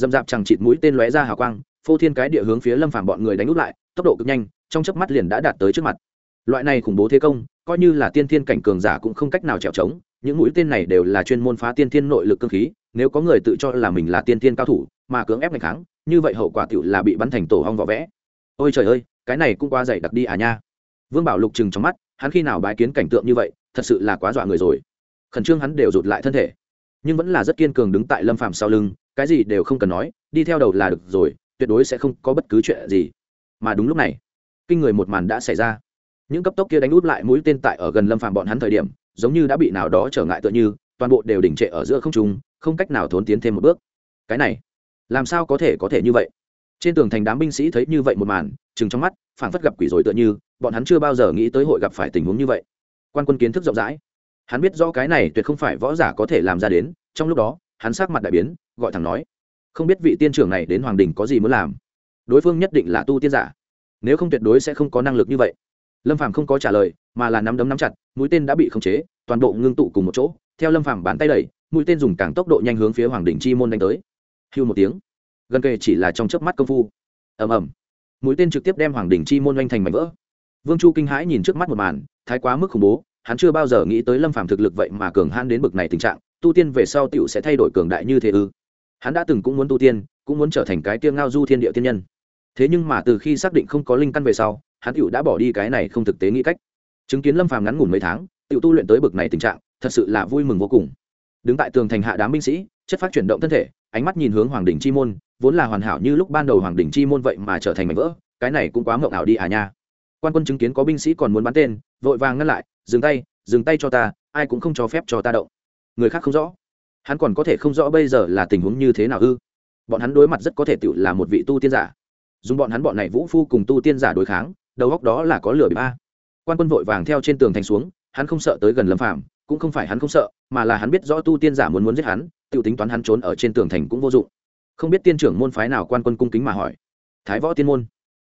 S1: dầm dạp chẳng chịt mũi tên lóe ra hào quang, phô thiên cái địa hướng phía lâm phàm bọn người đánh út lại, tốc độ cực nhanh, trong chớp mắt liền đã đạt tới trước mặt. Loại này khủng bố thế công, coi như là tiên thiên cảnh cường giả cũng không cách nào trèo trống những mũi tên này đều là chuyên môn phá tiên thiên nội lực cơ khí, nếu có người tự cho là mình là tiên thiên cao thủ, mà cưỡng ép ngày kháng, như vậy hậu quả tựu là bị bắn thành tổ hong vỏ vẽ. Ôi trời ơi, cái này cũng quá dày đặc đi à nha. Vương bảo lục chừng trong mắt, hắn khi nào bái kiến cảnh tượng như vậy, thật sự là quá dọa người rồi. Khẩn trương hắn đều rụt lại thân thể. Nhưng vẫn là rất kiên cường đứng tại lâm phàm sau lưng cái gì đều không cần nói, đi theo đầu là được rồi, tuyệt đối sẽ không có bất cứ chuyện gì. Mà đúng lúc này, kinh người một màn đã xảy ra. Những cấp tốc kia đánh út lại mũi tên tại ở gần lâm phàm bọn hắn thời điểm, giống như đã bị nào đó trở ngại tựa như, toàn bộ đều đỉnh trệ ở giữa không trung, không cách nào thốn tiến thêm một bước. Cái này, làm sao có thể có thể như vậy? Trên tường thành đám binh sĩ thấy như vậy một màn chừng trong mắt, phảng phất gặp quỷ rồi tựa như, bọn hắn chưa bao giờ nghĩ tới hội gặp phải tình huống như vậy. Quan quân kiến thức rộng rãi. Hắn biết rõ cái này tuyệt không phải võ giả có thể làm ra đến, trong lúc đó hắn sắc mặt đại biến, gọi thẳng nói, không biết vị tiên trưởng này đến hoàng đình có gì muốn làm? Đối phương nhất định là tu tiên giả. Nếu không tuyệt đối sẽ không có năng lực như vậy. Lâm phàm không có trả lời, mà là nắm đấm nắm chặt, mũi tên đã bị khống chế, toàn bộ ngưng tụ cùng một chỗ, theo lâm phàm bàn tay đẩy, mũi tên dùng càng tốc độ nhanh hướng phía hoàng đình chi môn đánh tới. Hưu một tiếng. Gần kề chỉ là trong chớp mắt công phu. Ầm ầm. Mũi tên trực tiếp đem hoàng đình chi môn oanh thành mảnh vỡ. Vương chu kinh hãi nhìn trước mắt một màn, thái quá mức khủng bố, hắn chưa bao giờ nghĩ tới lâm phàm thực lực vậy mà cường hãn đến bực này tình trạng tu tiên về sau tiểu sẽ thay đổi cường đại như thế ư? Hắn đã từng cũng muốn tu tiên, cũng muốn trở thành cái Tiêu ngao du thiên địa tiên nhân. Thế nhưng mà từ khi xác định không có linh căn về sau, hắn tiểu đã bỏ đi cái này không thực tế nghĩ cách. Chứng kiến lâm phàm ngắn ngủn mấy tháng, tiểu tu luyện tới bực này tình trạng, thật sự là vui mừng vô cùng. Đứng tại tường thành hạ đám binh sĩ, chất phát chuyển động thân thể, ánh mắt nhìn hướng hoàng đỉnh chi môn, vốn là hoàn hảo như lúc ban đầu hoàng đỉnh chi môn vậy mà trở thành mảnh vỡ, cái này cũng quá ngộng ảo đi à nha. Quan quân chứng kiến có binh sĩ còn muốn bắn tên, vội vàng ngăn lại, dừng tay dừng tay cho ta, ai cũng không cho phép cho ta động người khác không rõ. Hắn còn có thể không rõ bây giờ là tình huống như thế nào ư? Bọn hắn đối mặt rất có thể tự là một vị tu tiên giả. Dùng bọn hắn bọn này vũ phu cùng tu tiên giả đối kháng, đầu góc đó là có lửa bị ba. Quan quân vội vàng theo trên tường thành xuống, hắn không sợ tới gần lâm phạm cũng không phải hắn không sợ, mà là hắn biết rõ tu tiên giả muốn muốn giết hắn tự tính toán hắn trốn ở trên tường thành cũng vô dụng. Không biết tiên trưởng môn phái nào quan quân cung kính mà hỏi. Thái võ tiên môn?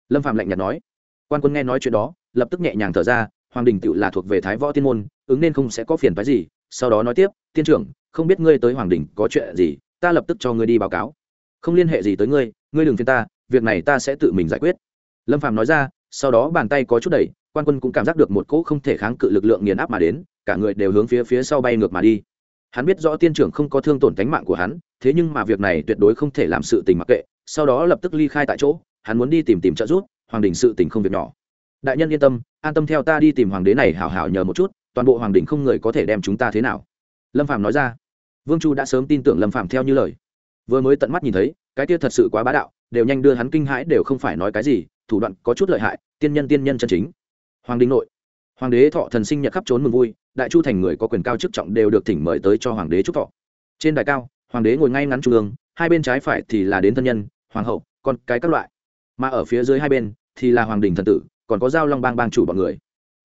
S1: Lâm phạm lạnh nhạt nói. Quan quân nghe nói chuyện đó, lập tức nhẹ nhàng thở ra, hoàng đình tự là thuộc về thái võ tiên môn, ứng nên không sẽ có phiền phái gì, sau đó nói tiếp tiên trưởng, không biết ngươi tới hoàng đình có chuyện gì, ta lập tức cho ngươi đi báo cáo. Không liên hệ gì tới ngươi ngươi đừng phiền ta, việc này ta sẽ tự mình giải quyết. Lâm phạm nói ra, sau đó bàn tay có chút đẩy, quan quân cũng cảm giác được một cỗ không thể kháng cự lực lượng nghiền áp mà đến, cả người đều hướng phía phía sau bay ngược mà đi. Hắn biết rõ tiên trưởng không có thương tổn tánh mạng của hắn, thế nhưng mà việc này tuyệt đối không thể làm sự tình mặc kệ, sau đó lập tức ly khai tại chỗ, hắn muốn đi tìm tìm trợ giúp, hoàng đình sự tình không việc nhỏ. Đại nhân yên tâm, an tâm theo ta đi tìm hoàng đế này hảo hảo nhờ một chút, toàn bộ hoàng đình không người có thể đem chúng ta thế nào lâm phạm nói ra. Vương chu đã sớm tin tưởng lâm phạm theo như lời. Vừa mới tận mắt nhìn thấy, cái kia thật sự quá bá đạo, đều nhanh đưa hắn kinh hãi đều không phải nói cái gì, thủ đoạn có chút lợi hại, tiên nhân tiên nhân chân chính. Hoàng đình nội. Hoàng đế thọ thần sinh nhật khắp trốn mừng vui, đại chu thành người có quyền cao chức trọng đều được thỉnh mời tới cho hoàng đế chúc thọ. Trên đài cao, hoàng đế ngồi ngay ngắn trung ương, hai bên trái phải thì là đến thân nhân, hoàng hậu, con cái các loại. Mà ở phía dưới hai bên thì là hoàng đình thần tử, còn có giao long bang bang chủ bọn người.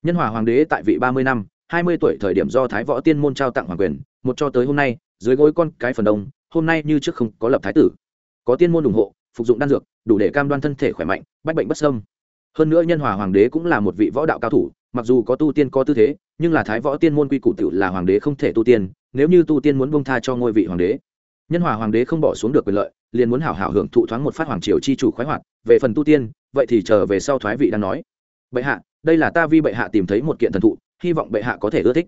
S1: Nhân hòa hoàng đế tại vị ba mươi năm hai mươi tuổi thời điểm do thái võ tiên môn trao tặng hoàng quyền, một cho tới hôm nay, dưới gối con cái phần đông, hôm nay như trước không có lập thái tử. Có tiên môn ủng hộ, phục dụng đan dược, đủ để cam đoan thân thể khỏe mạnh, bách bệnh bất sâm hơn nữa nhân hòa hoàng đế cũng là một vị võ đạo cao thủ, mặc dù có tu tiên có tư thế, nhưng là thái võ tiên môn quy củ tự là hoàng đế không thể tu tiên, nếu như tu tiên muốn bông tha cho ngôi vị hoàng đế. Nhân hòa hoàng đế không bỏ xuống được quyền lợi, liền muốn hảo hảo hưởng thụ thoáng một phát hoàng triều chi chủ khoái hoạt, về phần tu tiên, vậy thì chờ về sau thoái vị đang nói. Bệ hạ, đây là ta vi bệ hạ tìm thấy một kiện thần thụ hy vọng bệ hạ có thể ưa thích.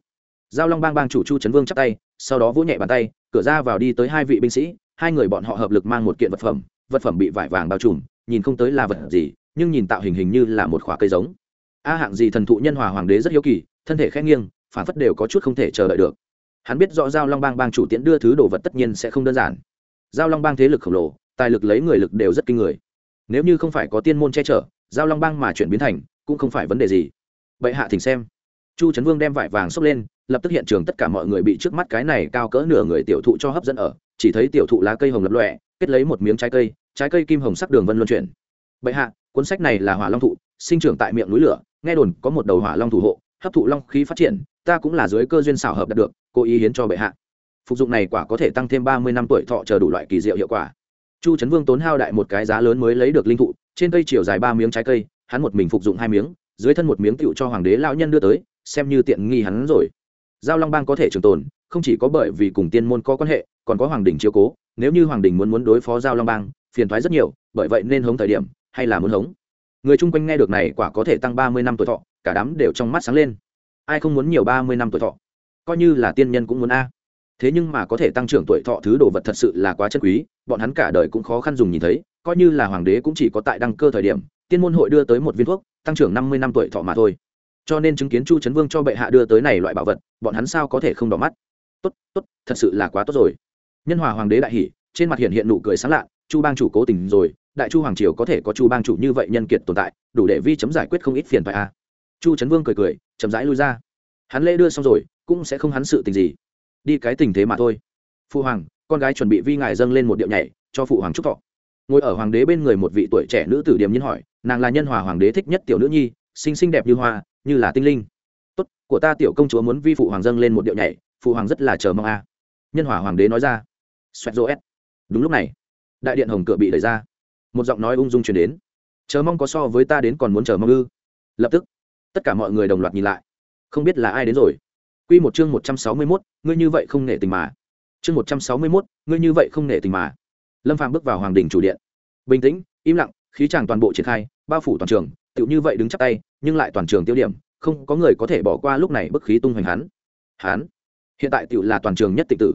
S1: Giao long bang bang chủ chu trấn vương chắp tay, sau đó vỗ nhẹ bàn tay, cửa ra vào đi tới hai vị binh sĩ, hai người bọn họ hợp lực mang một kiện vật phẩm vật phẩm bị vải vàng bao trùm, nhìn không tới là vật gì, nhưng nhìn tạo hình hình như là một khóa cây giống. A hạng gì thần thụ nhân hòa hoàng đế rất hiếu kỳ, thân thể khẽ nghiêng, phản phất đều có chút không thể chờ đợi được. Hắn biết rõ giao long bang bang chủ tiễn đưa thứ đồ vật tất nhiên sẽ không đơn giản. Giao long bang thế lực khổng lồ, tài lực lấy người lực đều rất kinh người. Nếu như không phải có tiên môn che chở, giao long bang mà chuyển biến thành, cũng không phải vấn đề gì. Vậy hạ thỉnh xem chu trấn vương đem vải vàng xốc lên, lập tức hiện trường tất cả mọi người bị trước mắt cái này cao cỡ nửa người tiểu thụ cho hấp dẫn ở, chỉ thấy tiểu thụ lá cây hồng lập lọe kết lấy một miếng trái cây trái cây kim hồng sắc đường vân luân chuyển. Bệ hạ, cuốn sách này là hỏa long thụ, sinh trưởng tại miệng núi lửa, nghe đồn có một đầu hỏa long thủ hộ, hấp thụ long khí phát triển, ta cũng là dưới cơ duyên xảo hợp đạt được, cố ý hiến cho bệ hạ. Phục dụng này quả có thể tăng thêm ba mươi năm tuổi thọ chờ đủ loại kỳ diệu hiệu quả. Chu trấn vương tốn hao đại một cái giá lớn mới lấy được linh thụ, trên cây chiều dài ba miếng trái cây, hắn một mình phục dụng hai miếng, dưới thân một miếng tựu cho hoàng đế lão nhân đưa tới xem như tiện nghi hắn rồi. Giao long bang có thể trường tồn, không chỉ có bởi vì cùng tiên môn có quan hệ, còn có hoàng đình chiếu cố. Nếu như hoàng đình muốn muốn đối phó giao long bang, phiền thoái rất nhiều, bởi vậy nên hống thời điểm, hay là muốn hống. Người chung quanh nghe được này quả có thể tăng ba mươi năm tuổi thọ, cả đám đều trong mắt sáng lên. Ai không muốn nhiều ba mươi năm tuổi thọ? Coi như là tiên nhân cũng muốn a. Thế nhưng mà có thể tăng trưởng tuổi thọ thứ đồ vật thật sự là quá chân quý, bọn hắn cả đời cũng khó khăn dùng nhìn thấy, coi như là hoàng đế cũng chỉ có tại đăng cơ thời điểm, tiên môn hội đưa tới một viên thuốc, tăng trưởng năm mươi năm tuổi thọ mà thôi cho nên chứng kiến chu trấn vương cho bệ hạ đưa tới này loại bảo vật, bọn hắn sao có thể không đỏ mắt? Tốt tốt, thật sự là quá tốt rồi. Nhân hòa hoàng đế đại hỷ trên mặt hiện hiện nụ cười sáng lạ, chu bang chủ cố tình rồi, đại chu hoàng triều có thể có chu bang chủ như vậy nhân kiệt tồn tại, đủ để vi chấm giải quyết không ít phiền phải à. chu trấn vương cười cười, chậm rãi lui ra. Hắn lễ đưa xong rồi, cũng sẽ không hắn sự tình gì. Đi cái tình thế mà thôi. Phụ hoàng, con gái chuẩn bị vi ngài dâng lên một điệu nhảy, cho phụ hoàng trúc thọ. Ngồi ở hoàng đế bên người một vị tuổi trẻ nữ tử điềm nhiên hỏi, nàng là nhân hòa hoàng đế thích nhất tiểu nữ nhi xinh xinh đẹp như hoa, như là tinh linh. Tốt, của ta tiểu công chúa muốn vi phụ hoàng dâng lên một điệu nhảy, phụ hoàng rất là chờ mong a. Nhân hòa hoàng đế nói ra. Xoẹt rô s đúng lúc này, đại điện hồng cửa bị đẩy ra. Một giọng nói ung dung truyền đến. Chờ mong có so với ta đến còn muốn chờ mong ư. Lập tức, tất cả mọi người đồng loạt nhìn lại. Không biết là ai đến rồi. Q một chương một trăm sáu mươi mốt, ngươi như vậy không nể tình mà. Chương một trăm sáu mươi mốt, ngươi như vậy không nể tình mà. Lâm phàm bước vào hoàng đình chủ điện. Bình tĩnh, im lặng, khí chàng toàn bộ triển khai, bao phủ toàn trường tựu như vậy đứng chắc tay, nhưng lại toàn trường tiêu điểm, không có người có thể bỏ qua lúc này bức khí tung hoành hắn. Hắn? Hiện tại tựu là toàn trường nhất tịch tử.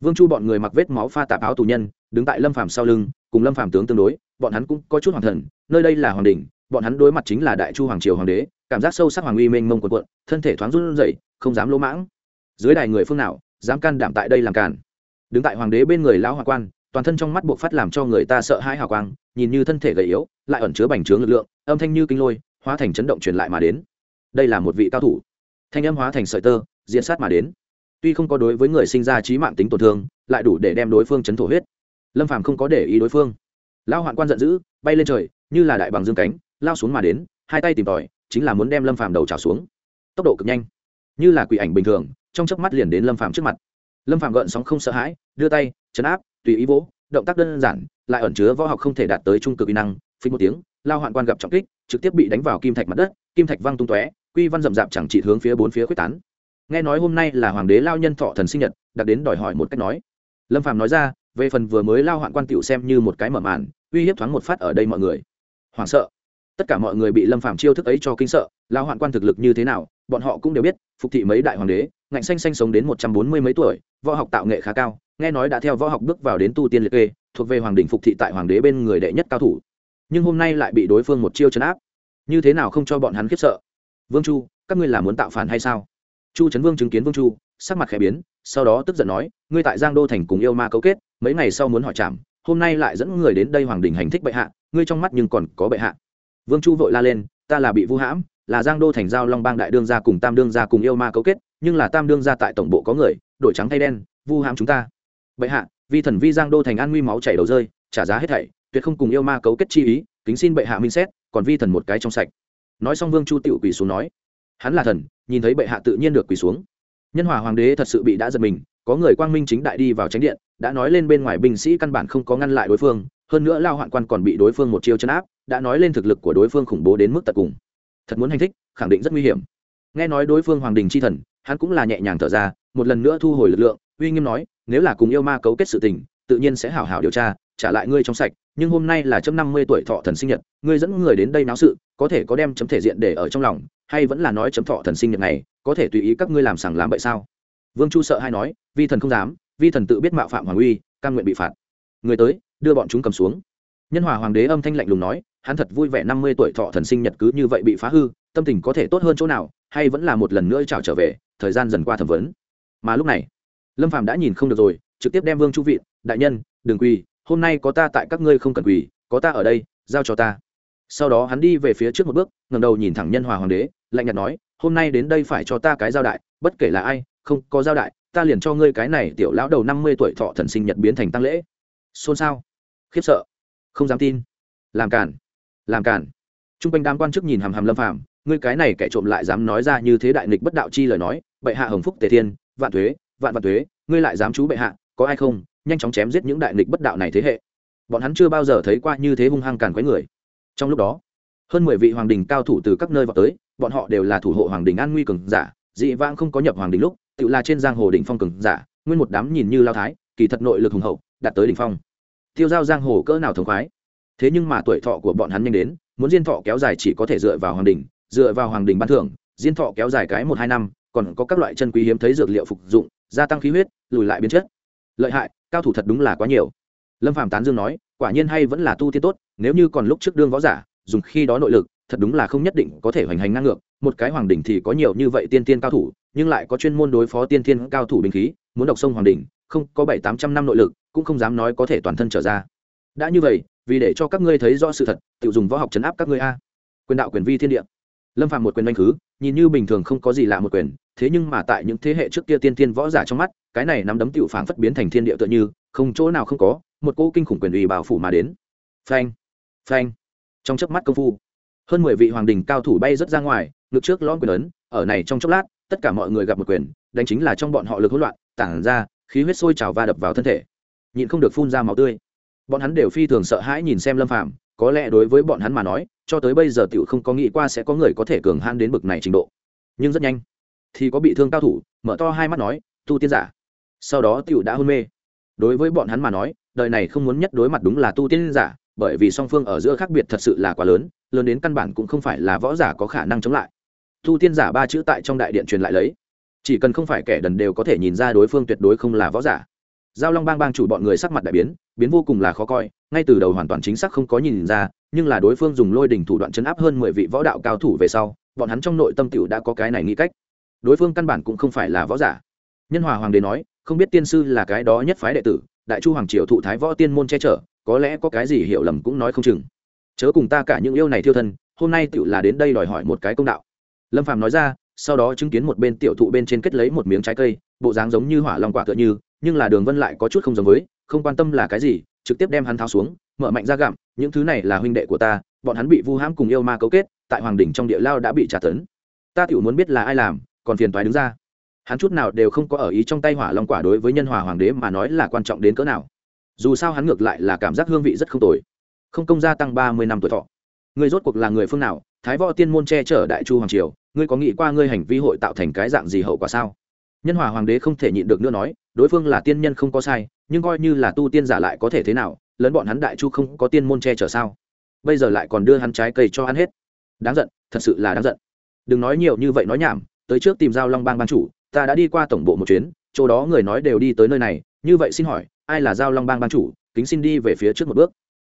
S1: Vương chu bọn người mặc vết máu pha tạp áo tù nhân, đứng tại lâm phàm sau lưng, cùng lâm phàm tướng tương đối, bọn hắn cũng có chút hoàng thần, nơi đây là hoàng đình bọn hắn đối mặt chính là đại chu hoàng triều hoàng đế, cảm giác sâu sắc hoàng uy mênh mông quần quận thân thể thoáng run rẩy, không dám lỗ mãng. Dưới đài người phương nào, dám can đảm tại đây làm càn? Đứng tại hoàng đế bên người lão hoàng quan toàn thân trong mắt buộc phát làm cho người ta sợ hãi hào quang, nhìn như thân thể gầy yếu, lại ẩn chứa bành trướng lực lượng, âm thanh như kinh lôi, hóa thành chấn động truyền lại mà đến. Đây là một vị cao thủ. Thanh âm hóa thành sợi tơ, diễn sát mà đến. Tuy không có đối với người sinh ra trí mạng tính tổn thương, lại đủ để đem đối phương chấn thổ huyết. Lâm phàm không có để ý đối phương. Lao hoạn quan giận dữ, bay lên trời, như là đại bằng dương cánh, lao xuống mà đến, hai tay tìm tòi, chính là muốn đem lâm phàm đầu trào xuống. Tốc độ cực nhanh, như là quỷ ảnh bình thường, trong chớp mắt liền đến lâm phàm trước mặt. Lâm phàm gợn sóng không sợ hãi, đưa tay, chấn áp tùy ý vỗ, động tác đơn giản, lại ẩn chứa võ học không thể đạt tới trung cực kỹ năng phí một tiếng, lao hoạn quan gặp trọng kích, trực tiếp bị đánh vào kim thạch mặt đất, kim thạch văng tung tóe, quy văn rậm rạp chẳng chỉ hướng phía bốn phía quyết tán. Nghe nói hôm nay là hoàng đế lao nhân thọ thần sinh nhật, đặc đến đòi hỏi một cách nói. Lâm phàm nói ra, về phần vừa mới lao hoạn quan tiểu xem như một cái mở màn, uy hiếp thoáng một phát ở đây mọi người. Hoảng sợ. Tất cả mọi người bị lâm phàm chiêu thức ấy cho kinh sợ, lao hoạn quan thực lực như thế nào, bọn họ cũng đều biết, phục thị mấy đại hoàng đế, ngạnh xanh xanh sống đến một trăm bốn mươi mấy tuổi, võ học tạo nghệ khá cao nghe nói đã theo võ học bước vào đến tu tiên liệt kê, thuộc về hoàng đình phục thị tại hoàng đế bên người đệ nhất cao thủ. Nhưng hôm nay lại bị đối phương một chiêu chấn áp. Như thế nào không cho bọn hắn khiếp sợ? Vương chu, các ngươi là muốn tạo phản hay sao? Chu trấn vương chứng kiến vương chu, sắc mặt khẽ biến, sau đó tức giận nói, ngươi tại giang đô thành cùng yêu ma cấu kết, mấy ngày sau muốn hỏi chạm hôm nay lại dẫn người đến đây hoàng đình hành thích bệ hạ, ngươi trong mắt nhưng còn có bệ hạ. Vương chu vội la lên, ta là bị vu hãm, là giang đô thành giao long bang đại đương gia cùng tam đương gia cùng yêu ma cấu kết, nhưng là tam đương gia tại tổng bộ có người đổi trắng thay đen, vu hãm chúng ta bệ hạ, vi thần vi giang đô thành an nguy máu chảy đầu rơi, trả giá hết thảy, tuyệt không cùng yêu ma cấu kết chi ý, kính xin bệ hạ minh xét, còn vi thần một cái trong sạch. Nói xong vương chu tiểu quỳ xuống nói, hắn là thần, nhìn thấy bệ hạ tự nhiên được quỳ xuống. Nhân hòa hoàng đế thật sự bị đã giật mình, có người quang minh chính đại đi vào tránh điện, đã nói lên bên ngoài binh sĩ căn bản không có ngăn lại đối phương, hơn nữa lao hoạn quan còn bị đối phương một chiêu chấn áp, đã nói lên thực lực của đối phương khủng bố đến mức tận cùng. Thật muốn hành thích, khẳng định rất nguy hiểm. Nghe nói đối phương hoàng đình c h i thần, hắn cũng là nhẹ nhàng thở ra, một lần nữa thu hồi lực lượng, uy nghiêm nói nếu là cùng yêu ma cấu kết sự tình, tự nhiên sẽ hảo hảo điều tra, trả lại ngươi trong sạch, nhưng hôm nay là chấm năm mươi tuổi thọ thần sinh nhật, ngươi dẫn người đến đây náo sự, có thể có đem chấm thể diện để ở trong lòng, hay vẫn là nói chấm thọ thần sinh nhật này, có thể tùy ý các ngươi làm sằng làm bậy sao? Vương chu sợ hay nói, vi thần không dám, vi thần tự biết mạo phạm hoàng uy căn nguyện bị phạt. Người tới, đưa bọn chúng cầm xuống. Nhân hòa hoàng đế âm thanh lạnh lùng nói, hắn thật vui vẻ năm mươi tuổi thọ thần sinh nhật cứ như vậy bị phá hư, tâm tình có thể tốt hơn chỗ nào, hay vẫn là một lần nữa trào trở về, thời gian dần qua thẩm vấn. Mà lúc này lâm phàm đã nhìn không được rồi, trực tiếp đem vương chu vịn đại nhân, đừng quỳ, hôm nay có ta tại các ngươi không cần quỳ, có ta ở đây, giao cho ta. Sau đó hắn đi về phía trước một bước ngầm đầu nhìn thẳng nhân hòa hoàng đế, lạnh nhạt nói, hôm nay đến đây phải cho ta cái giao đại, bất kể là ai, không có giao đại, ta liền cho ngươi cái này tiểu lão đầu năm mươi tuổi thọ thần sinh nhật biến thành tăng lễ. Xôn xao. Khiếp sợ. Không dám tin. Làm cản làm cản t r u n g quanh đám quan chức nhìn hàm hàm lâm phàm, ngươi cái này kẻ trộm lại dám nói ra như thế đại nghịch bất đạo chi lời nói, bệ hạ hồng phúc tề thiên, vạn thuế vạn vạn thuế, ngươi lại dám chú bệ hạ, có ai không? Nhanh chóng chém giết những đại nghịch bất đạo này thế hệ. Bọn hắn chưa bao giờ thấy qua như thế hung hăng càn quấy người. Trong lúc đó, hơn mười vị hoàng đình cao thủ từ các nơi vào tới, bọn họ đều là thủ hộ hoàng đình an nguy cường giả, dị vãng không có nhập hoàng đình lúc, tự là trên giang hồ đỉnh phong cường giả, nguyên một đám nhìn như lao thái, kỳ thật nội lực hùng hậu, đạt tới đỉnh phong. Tiêu giao giang hồ cỡ nào thống khoái. Thế nhưng mà tuổi thọ của bọn hắn nhanh đến, muốn diên thọ kéo dài chỉ có thể dựa vào hoàng đình, dựa vào hoàng đình ban thưởng, diên thọ kéo dài cái một hai năm, còn có các loại chân quý hiếm thấy dược liệu phục dụng gia tăng khí huyết, lùi lại biến chất. Lợi hại, cao thủ thật đúng là quá nhiều. Lâm phạm tán dương nói, quả nhiên hay vẫn là tu tiên tốt, nếu như còn lúc trước đương võ giả, dùng khi đó nội lực, thật đúng là không nhất định có thể hoành hành ngang ngược. Một cái hoàng đỉnh thì có nhiều như vậy tiên tiên cao thủ, nhưng lại có chuyên môn đối phó tiên tiên cao thủ bình khí, muốn độc sông hoàng đỉnh, không, có bảy tám trăm năm nội lực, cũng không dám nói có thể toàn thân trở ra. Đã như vậy, vì để cho các ngươi thấy rõ sự thật tự dùng võ học chấn áp các ngươi a. Quyền đạo quyền vi thiên địa lâm phạm một quyền đánh khứ, nhìn như bình thường không có gì lạ một quyền, thế nhưng mà tại những thế hệ trước kia tiên tiên võ giả trong mắt, cái này nắm đấm tựu phảng phất biến thành thiên địa tựa như, không chỗ nào không có, một cỗ kinh khủng quyền uy bảo phủ mà đến. Phanh phanh. Trong chớp mắt công phu, hơn mười vị hoàng đình cao thủ bay rất ra ngoài, ngực trước lõm quyền ấn, ở này trong chốc lát, tất cả mọi người gặp một quyền, đánh chính là trong bọn họ lực hỗn loạn, tản ra, khí huyết sôi trào va đập vào thân thể. Nhịn không được phun ra máu tươi. Bọn hắn đều phi thường sợ hãi nhìn xem lâm phạm có lẽ đối với bọn hắn mà nói cho tới bây giờ tiểu không có nghĩ qua sẽ có người có thể cường hãn đến bực này trình độ. Nhưng rất nhanh, thì có bị thương cao thủ, mở to hai mắt nói, tu tiên giả. Sau đó tiểu đã hôn mê. Đối với bọn hắn mà nói, đời này không muốn nhất đối mặt đúng là tu tiên giả, bởi vì song phương ở giữa khác biệt thật sự là quá lớn lớn đến căn bản cũng không phải là võ giả có khả năng chống lại. Tu tiên giả ba chữ tại trong đại điện truyền lại lấy. Chỉ cần không phải kẻ đần đều có thể nhìn ra đối phương tuyệt đối không là võ giả. Giao long bang bang chủ bọn người sắc mặt đại biến biến vô cùng là khó coi, ngay từ đầu hoàn toàn chính xác không có nhìn ra nhưng là đối phương dùng lôi đỉnh thủ đoạn chấn áp hơn mười vị võ đạo cao thủ về sau, bọn hắn trong nội tâm t đã có cái này nghĩ cách. Đối phương căn bản cũng không phải là võ giả. Nhân hòa hoàng đế nói, không biết tiên sư là cái đó nhất phái đệ tử, đại chu hoàng triều thụ thái võ tiên môn che chở, có lẽ có cái gì hiểu lầm cũng nói không chừng. Chớ cùng ta cả những yêu này thiêu thân, hôm nay tựu là đến đây đòi hỏi một cái công đạo. Lâm phàm nói ra, sau đó chứng kiến một bên tiểu thụ bên trên kết lấy một miếng trái cây, bộ dáng giống như hỏa long quả tựa như, nhưng là đường vân lại có chút không giống với, không quan tâm là cái gì, trực tiếp đem hắn tháo xuống, mở mạnh ra gặm những thứ này là huynh đệ của ta, bọn hắn bị vu hãm cùng yêu ma cấu kết, tại hoàng đỉnh trong địa lao đã bị trả tấn. Ta tiểu muốn biết là ai làm, còn phiền toái đứng ra. Hắn chút nào đều không có ở ý trong tay hỏa long quả đối với nhân hòa hoàng đế mà nói là quan trọng đến cỡ nào. Dù sao hắn ngược lại là cảm giác hương vị rất không tồi. Không công gia tăng ba mươi năm tuổi thọ. Người rốt cuộc là người phương nào? Thái võ tiên môn che chở đại chu hoàng triều, ngươi có nghĩ qua ngươi hành vi hội tạo thành cái dạng gì hậu quả sao? Nhân hòa hoàng đế không thể nhịn được nữa nói, đối phương là tiên nhân không có sai, nhưng coi như là tu tiên giả lại có thể thế nào? Lớn bọn hắn đại chu không có tiên môn che chở sao? Bây giờ lại còn đưa hắn trái cây cho hắn hết. Đáng giận, thật sự là đáng giận. Đừng nói nhiều như vậy nói nhảm, tới trước tìm giao long bang ban chủ, ta đã đi qua tổng bộ một chuyến, chỗ đó người nói đều đi tới nơi này, như vậy xin hỏi, ai là giao long bang ban chủ, kính xin đi về phía trước một bước.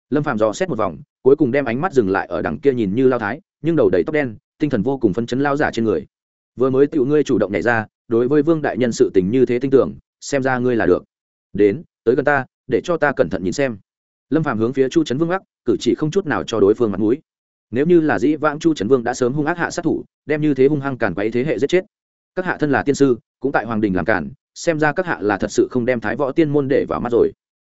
S1: Lâm phạm dò xét một vòng, cuối cùng đem ánh mắt dừng lại ở đằng kia nhìn như lao thái, nhưng đầu đầy tóc đen, tinh thần vô cùng phân chấn lao giả trên người. Vừa mới tựu ngươi chủ động nhảy ra, đối với vương đại nhân sự tình như thế tin tưởng, xem ra ngươi là được. Đến, tới gần ta, để cho ta cẩn thận nhìn xem lâm phạm hướng phía chu trấn vương ác cử chỉ không chút nào cho đối phương mặt mũi. Nếu như là dĩ vãng chu trấn vương đã sớm hung ác hạ sát thủ, đem như thế hung hăng càn quấy thế hệ giết chết. Các hạ thân là tiên sư, cũng tại hoàng đình làm cản xem ra các hạ là thật sự không đem thái võ tiên môn để vào mắt rồi.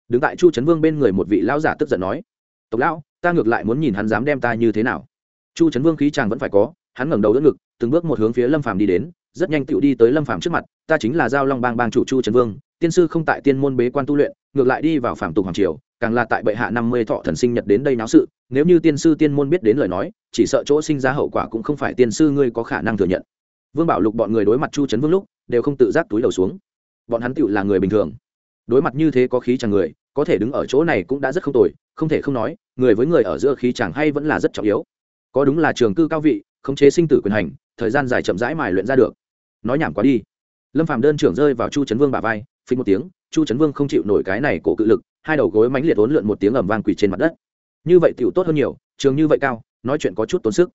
S1: Đứng tại chu trấn vương bên người một vị lão giả tức giận nói, tộc lão, ta ngược lại muốn nhìn hắn dám đem ta như thế nào. Chu trấn vương khí chàng vẫn phải có, hắn ngẩng đầu đỡ ngực, từng bước một hướng phía lâm phàm đi đến, rất nhanh tựu đi tới lâm phàm trước mặt, ta chính là giao long bang bang chủ chu trấn vương, tiên sư không tại tiên môn bế quan tu luyện ngược lại đi vào phạm tục hoàng triều, càng là tại bệ hạ năm mươi thọ thần sinh nhật đến đây náo sự, nếu như tiên sư tiên môn biết đến lời nói, chỉ sợ chỗ sinh ra hậu quả cũng không phải tiên sư ngươi có khả năng thừa nhận. Vương bảo lục bọn người đối mặt chu trấn vương lúc, đều không tự giác túi đầu xuống. Bọn hắn tựu là người bình thường. Đối mặt như thế có khí chàng người, có thể đứng ở chỗ này cũng đã rất không tồi, không thể không nói, người với người ở giữa khí chàng hay vẫn là rất trọng yếu. Có đúng là trường cư cao vị, khống chế sinh tử quyền hành, thời gian dài chậm rãi mài luyện ra được. Nói nhảm quá đi. Lâm phạm đơn trưởng rơi vào chu trấn vương bà vai, phình một tiếng chu trấn vương không chịu nổi cái này cổ cự lực, hai đầu gối mánh liệt ốn lượn một tiếng ẩm vang quỳ trên mặt đất. Như vậy tựu tốt hơn nhiều, trường như vậy cao, nói chuyện có chút tốn sức.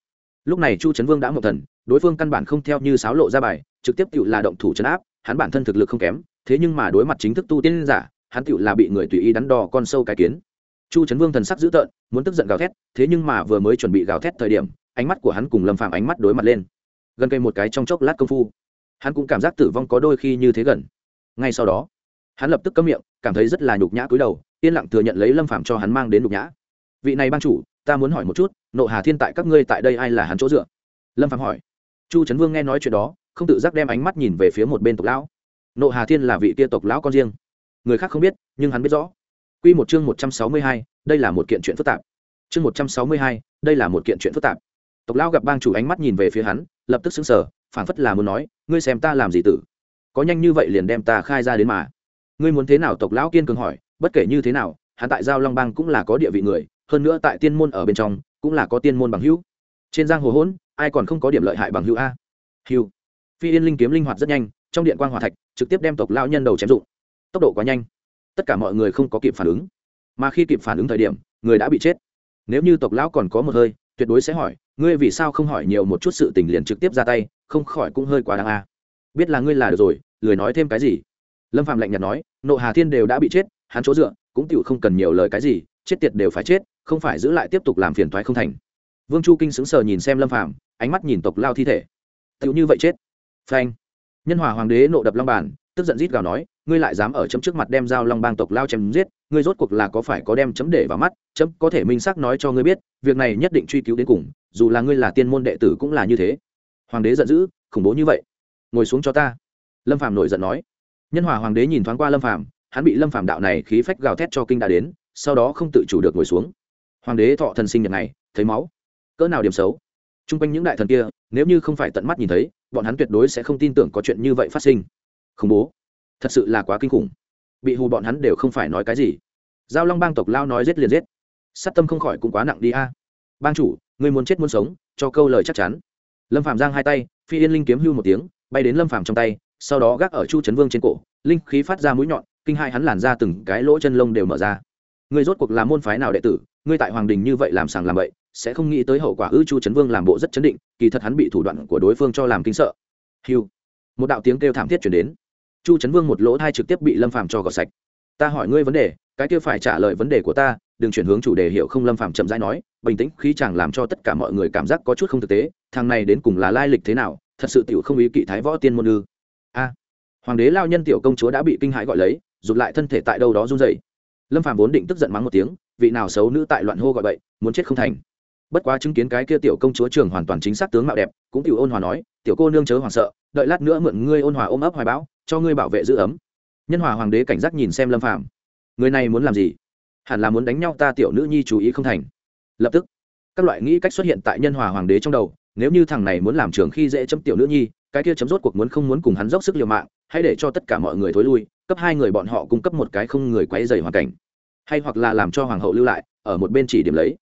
S1: Lúc này chu trấn vương đã một thần, đối phương căn bản không theo như sáo lộ ra bài, trực tiếp tựu là động thủ chấn áp, hắn bản thân thực lực không kém, thế nhưng mà đối mặt chính thức tu tiên giả, hắn tựu là bị người tùy ý đắn đo con sâu cái kiến. Chu trấn vương thần sắc dữ tợn, muốn tức giận gào thét, thế nhưng mà vừa mới chuẩn bị gào thét thời điểm, ánh mắt của hắn cùng lâm phạm ánh mắt đối mặt lên. Gần cây một cái trong chốc lát công phu, hắn cũng cảm giác tử vong có đôi khi như thế gần. Ngay sau đó hắn lập tức cấm miệng, cảm thấy rất là nhục nhã cúi đầu, yên lặng thừa nhận lấy lâm phạm cho hắn mang đến nhục nhã. Vị này ban chủ, ta muốn hỏi một chút, nộ hà thiên tại các ngươi tại đây ai là hắn chỗ dựa? Lâm phạm hỏi. Chu trấn vương nghe nói chuyện đó, không tự giác đem ánh mắt nhìn về phía một bên tộc lão. Nộ hà thiên là vị tia tộc lão con riêng. Người khác không biết, nhưng hắn biết rõ. Q một chương một trăm sáu mươi hai, đây là một kiện chuyện phức tạp. Chương một trăm sáu mươi hai, đây là một kiện chuyện phức tạp. Tộc lão gặp bang chủ ánh mắt nhìn về phía hắn, lập tức xứng sở phảng phất là muốn nói, ngươi xem ta làm gì tử? Có nhanh như vậy liền đem ta khai ra đến mà ngươi muốn thế nào tộc lão kiên cường hỏi, bất kể như thế nào, hắn tại giao long bang cũng là có địa vị người, hơn nữa tại tiên môn ở bên trong, cũng là có tiên môn bằng hữu. Trên giang hồ hỗn, ai còn không có điểm lợi hại bằng hữu a? Hữu phi yên linh kiếm linh hoạt rất nhanh, trong điện quan hòa thạch, trực tiếp đem tộc lão nhân đầu chém dụng. Tốc độ quá nhanh. Tất cả mọi người không có kịp phản ứng. Mà khi kịp phản ứng thời điểm, người đã bị chết. Nếu như tộc lão còn có một hơi, tuyệt đối sẽ hỏi, ngươi vì sao không hỏi nhiều một chút sự tình liền trực tiếp ra tay, không khỏi cũng hơi quá đáng a. Biết là ngươi là được rồi, lười nói thêm cái gì? Lâm phạm lạnh nhạt nói, nộ hà thiên đều đã bị chết, hắn chỗ dựa cũng tựu không cần nhiều lời cái gì, chết tiệt đều phải chết, không phải giữ lại tiếp tục làm phiền thoái không thành. Vương chu kinh sững sờ nhìn xem lâm phạm ánh mắt nhìn tộc lao thi thể. Tựu như vậy chết? Phanh. Nhân hòa hoàng đế nộ đập long bàn, tức giận rít gào nói, ngươi lại dám ở chấm trước mặt đem dao long bang tộc lao chém giết, ngươi rốt cuộc là có phải có đem chấm để vào mắt, chấm có thể minh xác nói cho ngươi biết, việc này nhất định truy cứu đến cùng, dù là ngươi là tiên môn đệ tử cũng là như thế. Hoàng đế giận dữ, khủng bố như vậy, ngồi xuống cho ta. Lâm phạm nổi giận nói nhân hòa hoàng đế nhìn thoáng qua lâm phạm hắn bị lâm phạm đạo này khí phách gào thét cho kinh đã đến, sau đó không tự chủ được ngồi xuống. Hoàng đế thọ thần sinh nhật này, thấy máu. Cỡ nào điểm xấu. T r u n g quanh những đại thần kia, nếu như không phải tận mắt nhìn thấy, bọn hắn tuyệt đối sẽ không tin tưởng có chuyện như vậy phát sinh. Khủng bố. Thật sự là quá kinh khủng. Bị hù bọn hắn đều không phải nói cái gì. Giao long bang tộc lao nói giết liền giết. Sát tâm không khỏi cũng quá nặng đi a. Bang chủ người muốn chết muốn sống, cho câu lời chắc chắn. Lâm phạm giang hai tay, phi yên linh kiếm hưu một tiếng, bay đến lâm phạm trong tay sau đó gác ở chu trấn vương trên cổ, linh khí phát ra mũi nhọn, kinh hai hắn làn ra từng cái lỗ chân lông đều mở ra. Ngươi rốt cuộc là môn phái nào đệ tử, ngươi tại hoàng đình như vậy làm sàng làm bậy, sẽ không nghĩ tới hậu quả ư chu trấn vương làm bộ rất chấn định, kỳ thật hắn bị thủ đoạn của đối phương cho làm kinh sợ. Hiu một đạo tiếng kêu thảm thiết chuyển đến. Chu trấn vương một lỗ thai trực tiếp bị lâm phàm cho gọt sạch. Ta hỏi ngươi vấn đề, cái kia phải trả lời vấn đề của ta, đừng chuyển hướng chủ đề hiểu không lâm phàm chậm rãi nói, bình tĩnh khi chàng làm cho tất cả mọi người cảm giác có chút không thực tế, thằng này đến cùng là lai lịch thế nào, thật sự tiểu không ý kỵ thái võ tiên môn ư? Hoàng đế lao nhân tiểu công chúa đã bị kinh hãi gọi lấy, rụt lại thân thể tại đâu đó run rẩy. Lâm phàm vốn định tức giận mắng một tiếng, vị nào xấu nữ tại loạn hô gọi bậy, muốn chết không thành. Bất quá chứng kiến cái kia tiểu công chúa trường hoàn toàn chính xác tướng mạo đẹp, cũng tiểu ôn hòa nói, tiểu cô nương chớ hoàng sợ, đợi lát nữa mượn ngươi ôn hòa ôm ấp hoài bão, cho ngươi bảo vệ giữ ấm. Nhân hòa hoàng đế cảnh giác nhìn xem lâm phàm. Người này muốn làm gì? Hẳn là muốn đánh nhau ta tiểu nữ nhi chú ý không thành. Lập tức, các loại nghĩ cách xuất hiện tại nhân hòa hoàng đế trong đầu nếu như thằng này muốn làm trường khi dễ chấm tiểu nữ nhi, cái kia chấm rốt cuộc muốn không muốn cùng hắn dốc sức liều mạng, hãy để cho tất cả mọi người thối lui, cấp hai người bọn họ cung cấp một cái không người quấy dày hoàn cảnh. Hay hoặc là làm cho hoàng hậu lưu lại, ở một bên chỉ điểm lấy.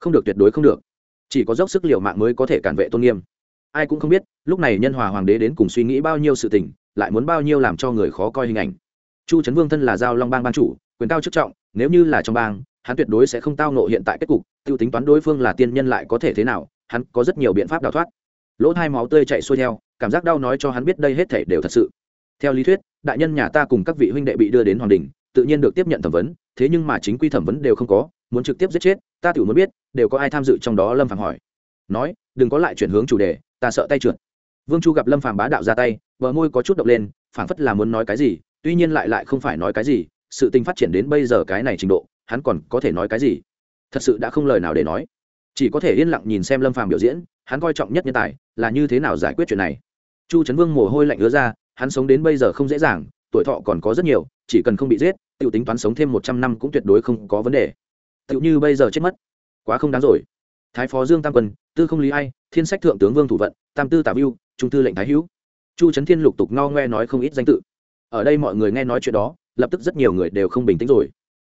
S1: Không được tuyệt đối không được. Chỉ có dốc sức liều mạng mới có thể cản vệ tôn nghiêm. Ai cũng không biết, lúc này nhân hòa hoàng đế đến cùng suy nghĩ bao nhiêu sự tình, lại muốn bao nhiêu làm cho người khó coi hình ảnh. Chu trấn vương thân là giao long bang ban chủ, quyền cao chức trọng, nếu như là trong bang, hắn tuyệt đối sẽ không tao nộ hiện tại kết cục t i ê u tính toán đối phương là tiên nhân lại có thể thế nào hắn có rất nhiều biện pháp đào thoát. Lỗ hai máu tươi chạy xuôi theo, cảm giác đau nói cho hắn biết đây hết thể đều thật sự. Theo lý thuyết, đại nhân nhà ta cùng các vị huynh đệ bị đưa đến hoàng đình, tự nhiên được tiếp nhận thẩm vấn, thế nhưng mà chính quy thẩm vấn đều không có, muốn trực tiếp giết chết, ta tự muốn biết, đều có ai tham dự trong đó lâm phàm hỏi. Nói, đừng có lại chuyển hướng chủ đề, ta sợ tay trượt. Vương chu gặp lâm phàm bá đạo ra tay, bờ môi có chút động lên, phảng phất là muốn nói cái gì, tuy nhiên lại lại không phải nói cái gì, sự tình phát triển đến bây giờ cái này trình độ, hắn còn có thể nói cái gì? Thật sự đã không lời nào để nói chỉ có thể yên lặng nhìn xem lâm phàm biểu diễn, hắn coi trọng nhất nhân tài là như thế nào giải quyết chuyện này. Chu trấn vương mồ hôi lạnh ứa ra, hắn sống đến bây giờ không dễ dàng, tuổi thọ còn có rất nhiều, chỉ cần không bị giết tự tính toán sống thêm một trăm năm cũng tuyệt đối không có vấn đề. Tự như bây giờ chết mất. Quá không đáng rồi. Thái phó dương tam quân, tư không lý ai, thiên sách thượng tướng vương thủ vận, tam tư tả viu trung tư lệnh thái hữu. Chu trấn thiên lục tục no ngoe nói không ít danh tự. Ở đây mọi người nghe nói chuyện đó, lập tức rất nhiều người đều không bình tĩnh rồi.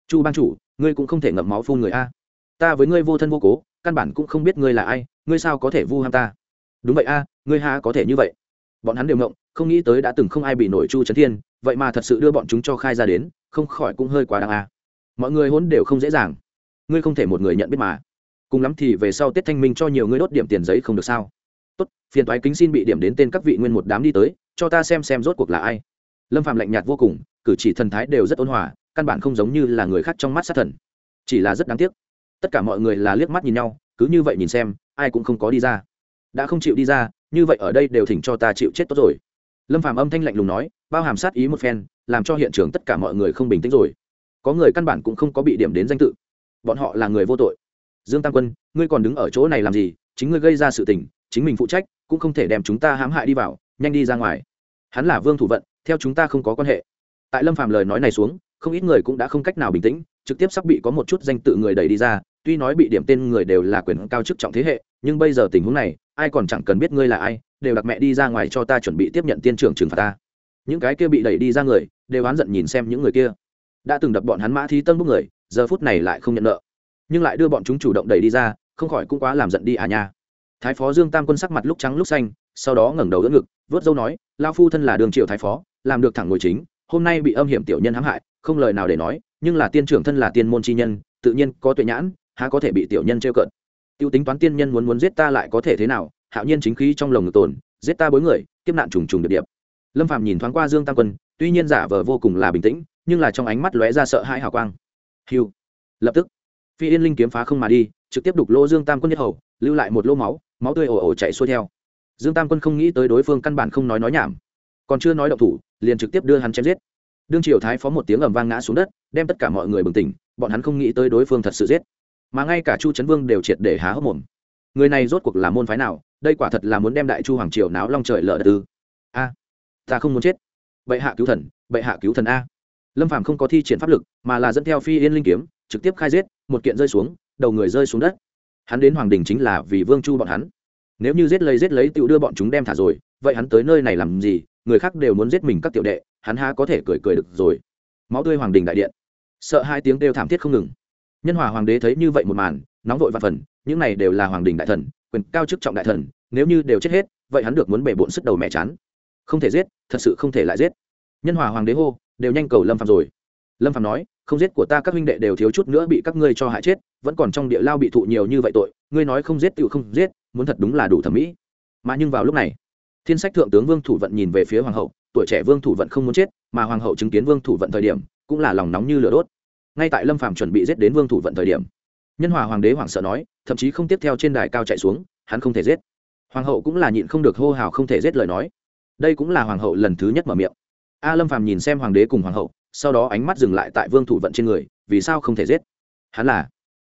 S1: Chu ban chủ, ngươi cũng không thể ngậm máu phun người a ta với ngươi vô thân vô cố, căn bản cũng không biết ngươi là ai, ngươi sao có thể vu ham ta? Đúng vậy a, ngươi ha có thể như vậy? Bọn hắn đều ngộng, không nghĩ tới đã từng không ai bị nổi chu trấn thiên, vậy mà thật sự đưa bọn chúng cho khai ra đến, không khỏi cũng hơi quá đáng a. Mọi người hôn đều không dễ dàng. Ngươi không thể một người nhận biết mà. Cùng lắm thì về sau tết thanh minh cho nhiều ngươi đốt điểm tiền giấy không được sao? Tốt, phiền toái kính xin bị điểm đến tên các vị nguyên một đám đi tới, cho ta xem xem rốt cuộc là ai. Lâm phạm lạnh nhạt vô cùng, cử chỉ thần thái đều rất ôn hòa, căn bản không giống như là người khác trong mắt sát thần. Chỉ là rất đáng tiếc tất cả mọi người là liếc mắt nhìn nhau, cứ như vậy nhìn xem, ai cũng không có đi ra. Đã không chịu đi ra, như vậy ở đây đều thỉnh cho ta chịu chết tốt rồi. Lâm phạm âm thanh lạnh lùng nói, bao hàm sát ý một phen, làm cho hiện trường tất cả mọi người không bình tĩnh rồi. Có người căn bản cũng không có bị điểm đến danh tự. Bọn họ là người vô tội. Dương tam quân, ngươi còn đứng ở chỗ này làm gì? Chính ngươi gây ra sự tình, chính mình phụ trách, cũng không thể đem chúng ta hãm hại đi vào, nhanh đi ra ngoài. Hắn là vương thủ vận, theo chúng ta không có quan hệ. Tại lâm phàm lời nói này xuống, không ít người cũng đã không cách nào bình tĩnh, trực tiếp sắp bị có một chút danh tự người đẩy đi ra tuy nói bị điểm tên người đều là quyền cao chức trọng thế hệ, nhưng bây giờ tình huống này, ai còn chẳng cần biết ngươi là ai, đều đặt mẹ đi ra ngoài cho ta chuẩn bị tiếp nhận tiên trưởng trừng phạt ta. Những cái kia bị đẩy đi ra người, đều oán giận nhìn xem những người kia. Đã từng đập bọn hắn mã thí tân bốc người, giờ phút này lại không nhận nợ. Nhưng lại đưa bọn chúng chủ động đẩy đi ra, không khỏi cũng quá làm giận đi à nha. Thái phó dương tam quân sắc mặt lúc trắng lúc xanh, sau đó ngẩng đầu đỡ ngực, vớt dâu nói lao phu thân là đường triệu thái phó, làm được thẳng ngồi chính, hôm nay bị âm hiểm tiểu nhân hãm hại, không lời nào để nói, nhưng là tiên trưởng thân là tiên môn chi nhân, tự nhiên có tuệ nhãn há có thể bị tiểu nhân trêu cợt? Tiêu tính toán tiên nhân muốn muốn giết ta lại có thể thế nào? Hạo nhiên chính khí trong lồng ngực tồn, giết ta bối người, kiếp nạn trùng trùng điệp điệp. Lâm phạm nhìn thoáng qua dương tam quân, tuy nhiên giả vờ vô cùng là bình tĩnh, nhưng là trong ánh mắt lóe ra sợ hãi hào quang. Hiu lập tức, phi yên linh kiếm phá không mà đi, trực tiếp đục lỗ dương tam quân nhất hầu, lưu lại một lỗ máu máu tươi ồ ồ chạy xuôi theo. Dương tam quân không nghĩ tới đối phương căn bản không nói nói nhảm. Còn chưa nói động thủ, liền trực tiếp đưa hắn chém giết. Đương triều thái phó một tiếng ầm vang ngã xuống đất, đem tất cả mọi người bừng tỉnh, bọn hắn không nghĩ tới đối phương thật sự giết mà ngay cả chu trấn vương đều triệt để há hốc mồm. Người này rốt cuộc là môn phái nào? Đây quả thật là muốn đem đại chu hoàng triều náo long trời lở đất ư? A, ta không muốn chết. Bệ hạ cứu thần, bệ hạ cứu thần a. Lâm phàm không có thi triển pháp lực, mà là dẫn theo phi yên linh kiếm, trực tiếp khai giết, một kiện rơi xuống, đầu người rơi xuống đất. Hắn đến hoàng đình chính là vì vương chu bọn hắn. Nếu như giết lấy giết lấy tự đưa bọn chúng đem thả rồi, vậy hắn tới nơi này làm gì? Người khác đều muốn giết mình các tiểu đệ, hắn há có thể cười cười được rồi. Máu tươi hoàng đình đại điện. Sợ hai tiếng kêu thảm thiết không ngừng nhân hòa hoàng đế thấy như vậy một màn, nóng vội và phần, những này đều là hoàng đình đại thần, quyền cao chức trọng đại thần, nếu như đều chết hết, vậy hắn được muốn bể bộn sức đầu mẹ chán. Không thể giết, thật sự không thể lại giết. Nhân hòa hoàng đế hô, đều nhanh cầu lâm phạm rồi. Lâm phạm nói, không giết của ta các huynh đệ đều thiếu chút nữa bị các ngươi cho hại chết, vẫn còn trong địa lao bị thụ nhiều như vậy tội, ngươi nói không giết tự không giết, muốn thật đúng là đủ thẩm mỹ. Mà nhưng vào lúc này, thiên sách thượng tướng vương thủ vận nhìn về phía hoàng hậu, tuổi trẻ vương thủ vận không muốn chết, mà hoàng hậu chứng kiến vương thủ vận thời điểm, cũng là lòng nóng như lửa đốt ngay tại lâm phàm chuẩn bị giết đến vương thủ vận thời điểm nhân hòa hoàng đế hoảng sợ nói thậm chí không tiếp theo trên đài cao chạy xuống hắn không thể giết hoàng hậu cũng là nhịn không được hô hào không thể giết lời nói đây cũng là hoàng hậu lần thứ nhất mở miệng a lâm phàm nhìn xem hoàng đế cùng hoàng hậu sau đó ánh mắt dừng lại tại vương thủ vận trên người vì sao không thể giết hắn là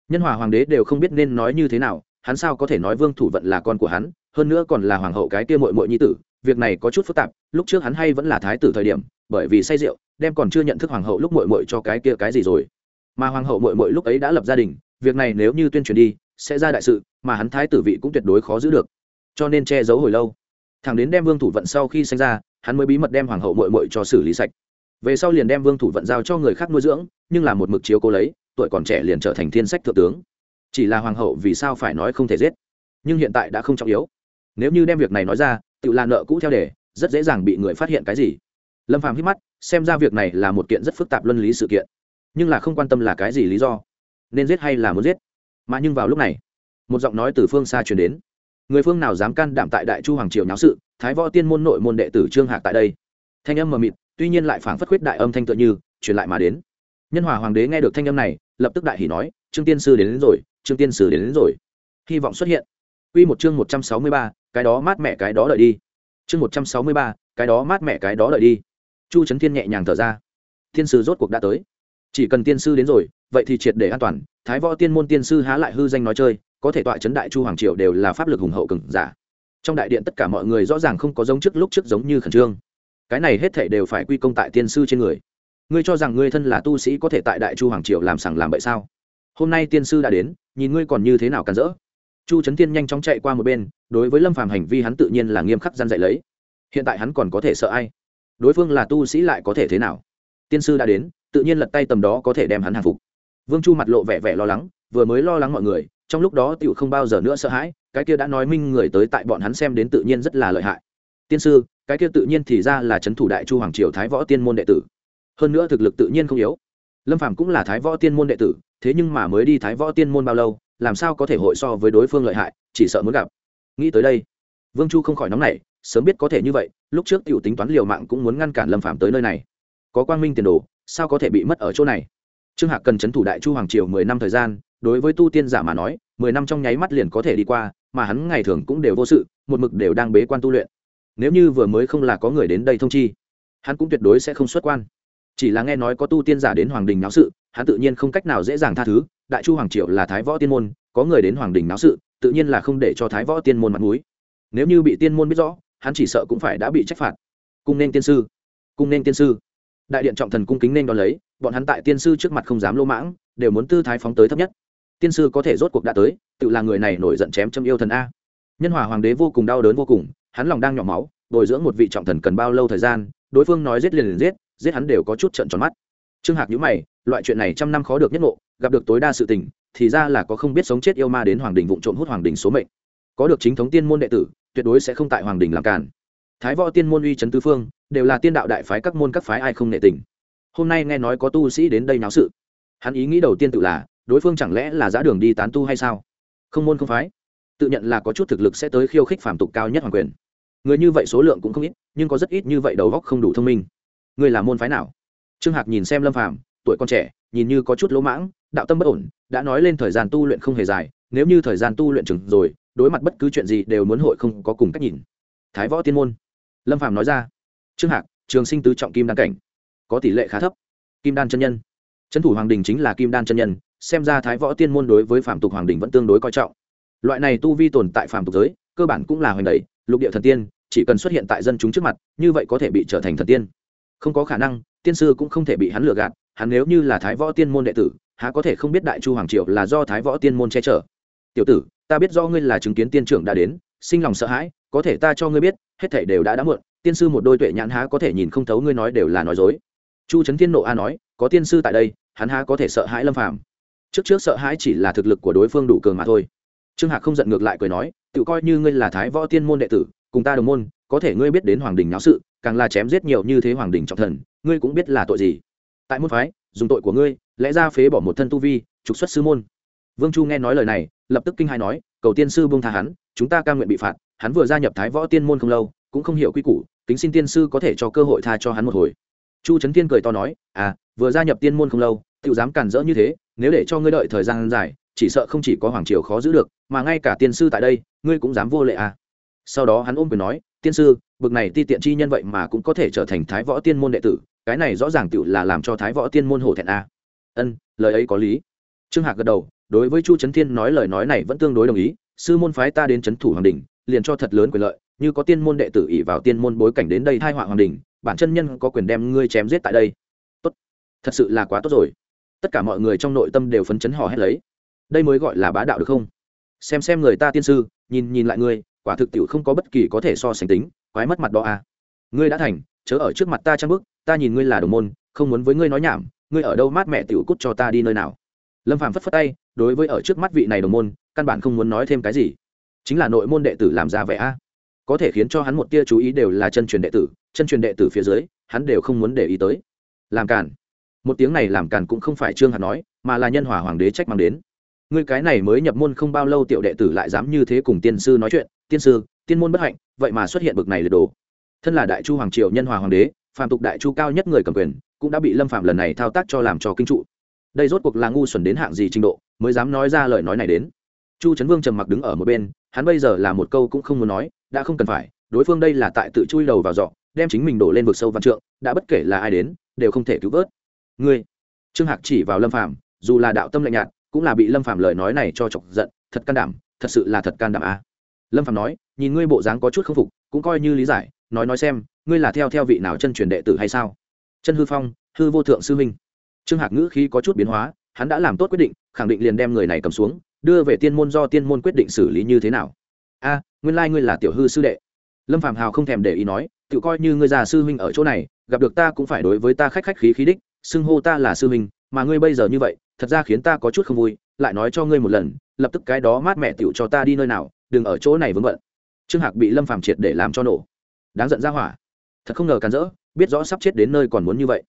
S1: nhân hòa hoàng đế đều không biết nên nói như thế nào hắn sao có thể nói vương thủ vận là con của hắn hơn nữa còn là hoàng hậu cái kia mội mội nhi tử việc này có chút phức tạp lúc trước hắn hay vẫn là thái tử thời điểm bởi vì say rượu đem còn chưa nhận thức hoàng hậu lúc mội mội cho cái kia cái gì rồi. Mà hoàng hậu mội mội lúc ấy đã lập gia đình, việc này nếu như tuyên truyền đi, sẽ ra đại sự, mà hắn thái tử vị cũng tuyệt đối khó giữ được. Cho nên che giấu hồi lâu. Thằng đến đem vương thủ vận sau khi sinh ra, hắn mới bí mật đem hoàng hậu mội mội cho xử lý sạch. Về sau liền đem vương thủ vận giao cho người khác nuôi dưỡng, nhưng là một mực chiếu cố lấy, tuổi còn trẻ liền trở thành thiên sách thượng tướng. Chỉ là hoàng hậu vì sao phải nói không thể giết? Nhưng hiện tại đã không trọng yếu. Nếu như đem việc này nói ra tự là nợ cũ theo đề rất dễ dàng bị người phát hiện cái gì lâm phàm hít mắt xem ra việc này là một kiện rất phức tạp luân lý sự kiện nhưng là không quan tâm là cái gì lý do nên giết hay là muốn giết. Mà nhưng vào lúc này một giọng nói từ phương xa truyền đến. Người phương nào dám can đảm tại đại chu hoàng triều nháo sự thái võ tiên môn nội môn đệ tử trương hạc tại đây. Thanh âm mờ mịt tuy nhiên lại phảng phất khuyết đại âm thanh tựa như truyền lại mà đến. Nhân hòa hoàng đế nghe được thanh âm này lập tức đại hỉ nói trương tiên sư đến, đến rồi trương tiên sư đến, đến rồi. Hy vọng xuất hiện. Quy một chương 163, cái đó mát mẹ cái đó đợi đi. Chương 163, cái đó mát mẹ cái đó đợi đi. Chu Trấn Thiên nhẹ nhàng thở ra. Thiên sư rốt cuộc đã tới. Chỉ cần tiên sư đến rồi, vậy thì triệt để an toàn, Thái Võ Tiên môn tiên sư há lại hư danh nói chơi, có thể tọa chấn đại chu hoàng triều đều là pháp lực hùng hậu cường giả. Trong đại điện tất cả mọi người rõ ràng không có giống trước lúc trước giống như khẩn trương. Cái này hết thảy đều phải quy công tại tiên sư trên người. Ngươi cho rằng ngươi thân là tu sĩ có thể tại đại chu hoàng triều làm sằng làm bậy sao? Hôm nay tiên sư đã đến, nhìn ngươi còn như thế nào cắn dỡ? chu trấn tiên nhanh chóng chạy qua một bên đối với lâm phàm hành vi hắn tự nhiên là nghiêm khắc gian dạy lấy hiện tại hắn còn có thể sợ ai đối phương là tu sĩ lại có thể thế nào? Tiên sư đã đến, tự nhiên lật tay tầm đó có thể đem hắn hàng phục. Vương chu mặt lộ vẻ vẻ lo lắng, vừa mới lo lắng mọi người, trong lúc đó tựu không bao giờ nữa sợ hãi, cái kia đã nói minh người tới tại bọn hắn xem đến tự nhiên rất là lợi hại. Tiên sư, cái kia tự nhiên thì ra là c h ấ n thủ đại chu hoàng triều thái võ tiên môn đệ tử. Hơn nữa thực lực tự nhiên không yếu. Lâm phàm cũng là thái võ tiên môn đệ tử, thế nhưng mà mới đi thái võ tiên môn bao lâu, làm sao có thể hội so với đối phương lợi hại, chỉ sợ muốn gặp. Nghĩ tới đây, vương chu không khỏi nóng nảy sớm biết có thể như vậy, lúc trước t i ể u tính toán liều mạng cũng muốn ngăn cản lâm phạm tới nơi này. Có quang minh tiền đồ, sao có thể bị mất ở chỗ này? Trương hạc cần c h ấ n thủ đại chu hoàng triều mười năm thời gian, đối với tu tiên giả mà nói, mười năm trong nháy mắt liền có thể đi qua, mà hắn ngày thường cũng đều vô sự, một mực đều đang bế quan tu luyện. Nếu như vừa mới không là có người đến đây thông chi, hắn cũng tuyệt đối sẽ không xuất quan. Chỉ là nghe nói có tu tiên giả đến hoàng đình náo sự, hắn tự nhiên không cách nào dễ dàng tha thứ, đại chu hoàng triệu là thái võ tiên môn, có người đến hoàng đình náo sự, tự nhiên là không để cho thái võ tiên môn mặt mũi. Nếu như bị tiên môn biết rõ hắn chỉ sợ cũng phải đã bị trách phạt. Cung nên tiên sư. Cung nên tiên sư. Đại điện trọng thần cung kính nên đón lấy, bọn hắn tại tiên sư trước mặt không dám lô mãng, đều muốn tư thái phóng tới thấp nhất. Tiên sư có thể rốt cuộc đã tới, tự là người này nổi giận chém châm yêu thần a. Nhân hòa hoàng đế vô cùng đau đớn vô cùng, hắn lòng đang nhỏ máu, bồi dưỡng một vị trọng thần cần bao lâu thời gian, đối phương nói giết liền liền giết giết hắn đều có chút trận tròn mắt. Trương hạc nhữ mày, loại chuyện này trăm năm khó được nhất ngộ, gặp được tối đa sự tình, thì ra là có không biết sống chết yêu ma đến hoàng đình vụ trộm hút hoàng đình số mệnh có được chính thống tiên môn đệ tử, tuyệt đối sẽ không tại hoàng đình làm cản thái võ tiên môn uy trấn tứ phương, đều là tiên đạo đại phái các môn các phái ai không nệ tình. Hôm nay nghe nói có tu sĩ đến đây náo sự. Hắn ý nghĩ đầu tiên tự là, đối phương chẳng lẽ là giã đường đi tán tu hay sao? Không môn không phái. Tự nhận là có chút thực lực sẽ tới khiêu khích phàm tục cao nhất hoàng quyền. Người như vậy số lượng cũng không ít, nhưng có rất ít như vậy đầu góc không đủ thông minh. Người là môn phái nào? Trương hạc nhìn xem lâm phàm, tuổi con trẻ, nhìn như có chút lỗ mãng, đạo tâm bất ổn, đã nói lên thời gian tu luyện không hề dài, nếu như thời gian tu luyện chừng rồi đối mặt bất cứ chuyện gì đều muốn hội không có cùng cách nhìn. Thái võ tiên môn. Lâm phàm nói ra. Trương hạc, trường sinh tứ trọng kim đan cảnh. Có tỷ lệ khá thấp. Kim đan chân nhân. Trấn thủ hoàng đình chính là kim đan chân nhân, xem ra thái võ tiên môn đối với phạm tục hoàng đình vẫn tương đối coi trọng. Loại này tu vi tồn tại phạm tục giới, cơ bản cũng là hoành đẩy, lục địa thần tiên, chỉ cần xuất hiện tại dân chúng trước mặt, như vậy có thể bị trở thành thần tiên. Không có khả năng, tiên sư cũng không thể bị hắn lừa gạt, hắn nếu như là thái võ tiên môn đệ tử, há có thể không biết đại chu hoàng triều là do thái võ tiên môn che chở tiểu tử, ta biết do ngươi là chứng kiến tiên trưởng đã đến, sinh lòng sợ hãi, có thể ta cho ngươi biết, hết thảy đều đã đã muộn, tiên sư một đôi tuệ nhãn há có thể nhìn không thấu ngươi nói đều là nói dối. Chu trấn thiên nộ a nói, có tiên sư tại đây, hắn há có thể sợ hãi lâm phàm. Trước trước sợ hãi chỉ là thực lực của đối phương đủ cường mà thôi. Trương hạc không giận ngược lại cười nói, tự coi như ngươi là thái võ tiên môn đệ tử, cùng ta đồng môn, có thể ngươi biết đến hoàng đình náo sự, càng là chém giết nhiều như thế hoàng đình trọng thần, ngươi cũng biết là tội gì. Tại môn phái, dùng tội của ngươi, lẽ ra phế bỏ một thân tu vi, trục xuất sư môn. Vương chu nghe nói lời này lập tức kinh hai nói, cầu tiên sư buông tha hắn, chúng ta ca nguyện bị phạt, hắn vừa gia nhập thái võ tiên môn không lâu, cũng không hiểu quy củ, kính xin tiên sư có thể cho cơ hội tha cho hắn một hồi. Chu trấn tiên cười to nói à vừa gia nhập tiên môn không lâu tự dám cản rỡ như thế, nếu để cho ngươi đợi thời gian dài, chỉ sợ không chỉ có hoàng triều khó giữ được, mà ngay cả tiên sư tại đây, ngươi cũng dám vô lệ à. Sau đó hắn ôm quyền nói, tiên sư, bực này ti tiện chi nhân vậy mà cũng có thể trở thành thái võ tiên môn đệ tử, cái này rõ ràng tự là làm cho thái võ tiên môn hổ thẹn a à. ân, lời ấy có lý. Trương hạc gật đầu đối với chu trấn thiên nói lời nói này vẫn tương đối đồng ý, sư môn phái ta đến trấn thủ hoàng đình, liền cho thật lớn quyền lợi, như có tiên môn đệ tử ỷ vào tiên môn bối cảnh đến đây thai họa hoàng đình, bản chân nhân có quyền đem ngươi chém giết tại đây. Tốt. Thật sự là quá tốt rồi. Tất cả mọi người trong nội tâm đều phấn chấn hò hét lấy. Đây mới gọi là bá đạo được không? Xem xem người ta tiên sư, nhìn nhìn lại ngươi, quả thực tiệu không có bất kỳ có thể so sánh tính, quái mất mặt đó à. Ngươi đã thành, chớ ở trước mặt ta trang bức ta nhìn ngươi là đồng môn, không muốn với ngươi nói nhảm, ngươi ở đâu mát mẹ tiểu cút cho ta đi nơi nào? Lâm Phạm phất phất tay, đối với ở trước mắt vị này đồng môn, căn bản không muốn nói thêm cái gì. Chính là nội môn đệ tử làm ra vẻ a. Có thể khiến cho hắn một tia chú ý đều là chân truyền đệ tử, chân truyền đệ tử phía dưới, hắn đều không muốn để ý tới. Làm càn. Một tiếng này làm càn cũng không phải trương hạt nói, mà là nhân hòa hoàng đế trách mang đến. Ngươi cái này mới nhập môn không bao lâu tiểu đệ tử lại dám như thế cùng tiên sư nói chuyện. Tiên sư, tiên môn bất hạnh, vậy mà xuất hiện bực này lật đồ. Thân là đại chu hoàng triều nhân hòa hoàng đế, phàm tục đại chu cao nhất người cầm quyền, cũng đã bị lâm phạm lần này thao tác cho làm cho kinh trụ đây rốt cuộc là ngu xuẩn đến hạng gì trình độ, mới dám nói ra lời nói này đến. Chu trấn vương trầm mặc đứng ở một bên, hắn bây giờ là một câu cũng không muốn nói, đã không cần phải, đối phương đây là tại tự chui đầu vào giọ đem chính mình đổ lên vực sâu văn trượng, đã bất kể là ai đến, đều không thể cứu vớt. Ngươi, trương hạc chỉ vào lâm phàm, dù là đạo tâm lạnh nhạt, cũng là bị lâm phàm lời nói này cho chọc giận, thật can đảm, thật sự là thật can đảm à lâm phàm nói, nhìn ngươi bộ dáng có chút k phục, cũng coi như lý giải, nói nói xem, ngươi là theo theo vị nào chân truyền đệ tử hay sao? Chân hư phong, hư vô thượng sư huynh trương hạc ngữ khí có chút biến hóa, hắn đã làm tốt quyết định, khẳng định liền đem người này cầm xuống, đưa về tiên môn do tiên môn quyết định xử lý như thế nào. A, nguyên lai ngươi là tiểu hư sư đệ. Lâm phạm hào không thèm để ý nói, tự coi như ngươi già sư huynh ở chỗ này, gặp được ta cũng phải đối với ta khách khách khí khí đích, xưng hô ta là sư huynh, mà ngươi bây giờ như vậy, thật ra khiến ta có chút không vui, lại nói cho ngươi một lần, lập tức cái đó mát mẹ tiểu cho ta đi nơi nào, đừng ở chỗ này vướng bận. Trương hạc bị lâm phàm triệt để làm cho nổ. Đáng giận ra hỏa. Thật không ngờ càn rỡ, biết rõ sắp chết đến nơi còn muốn như vậy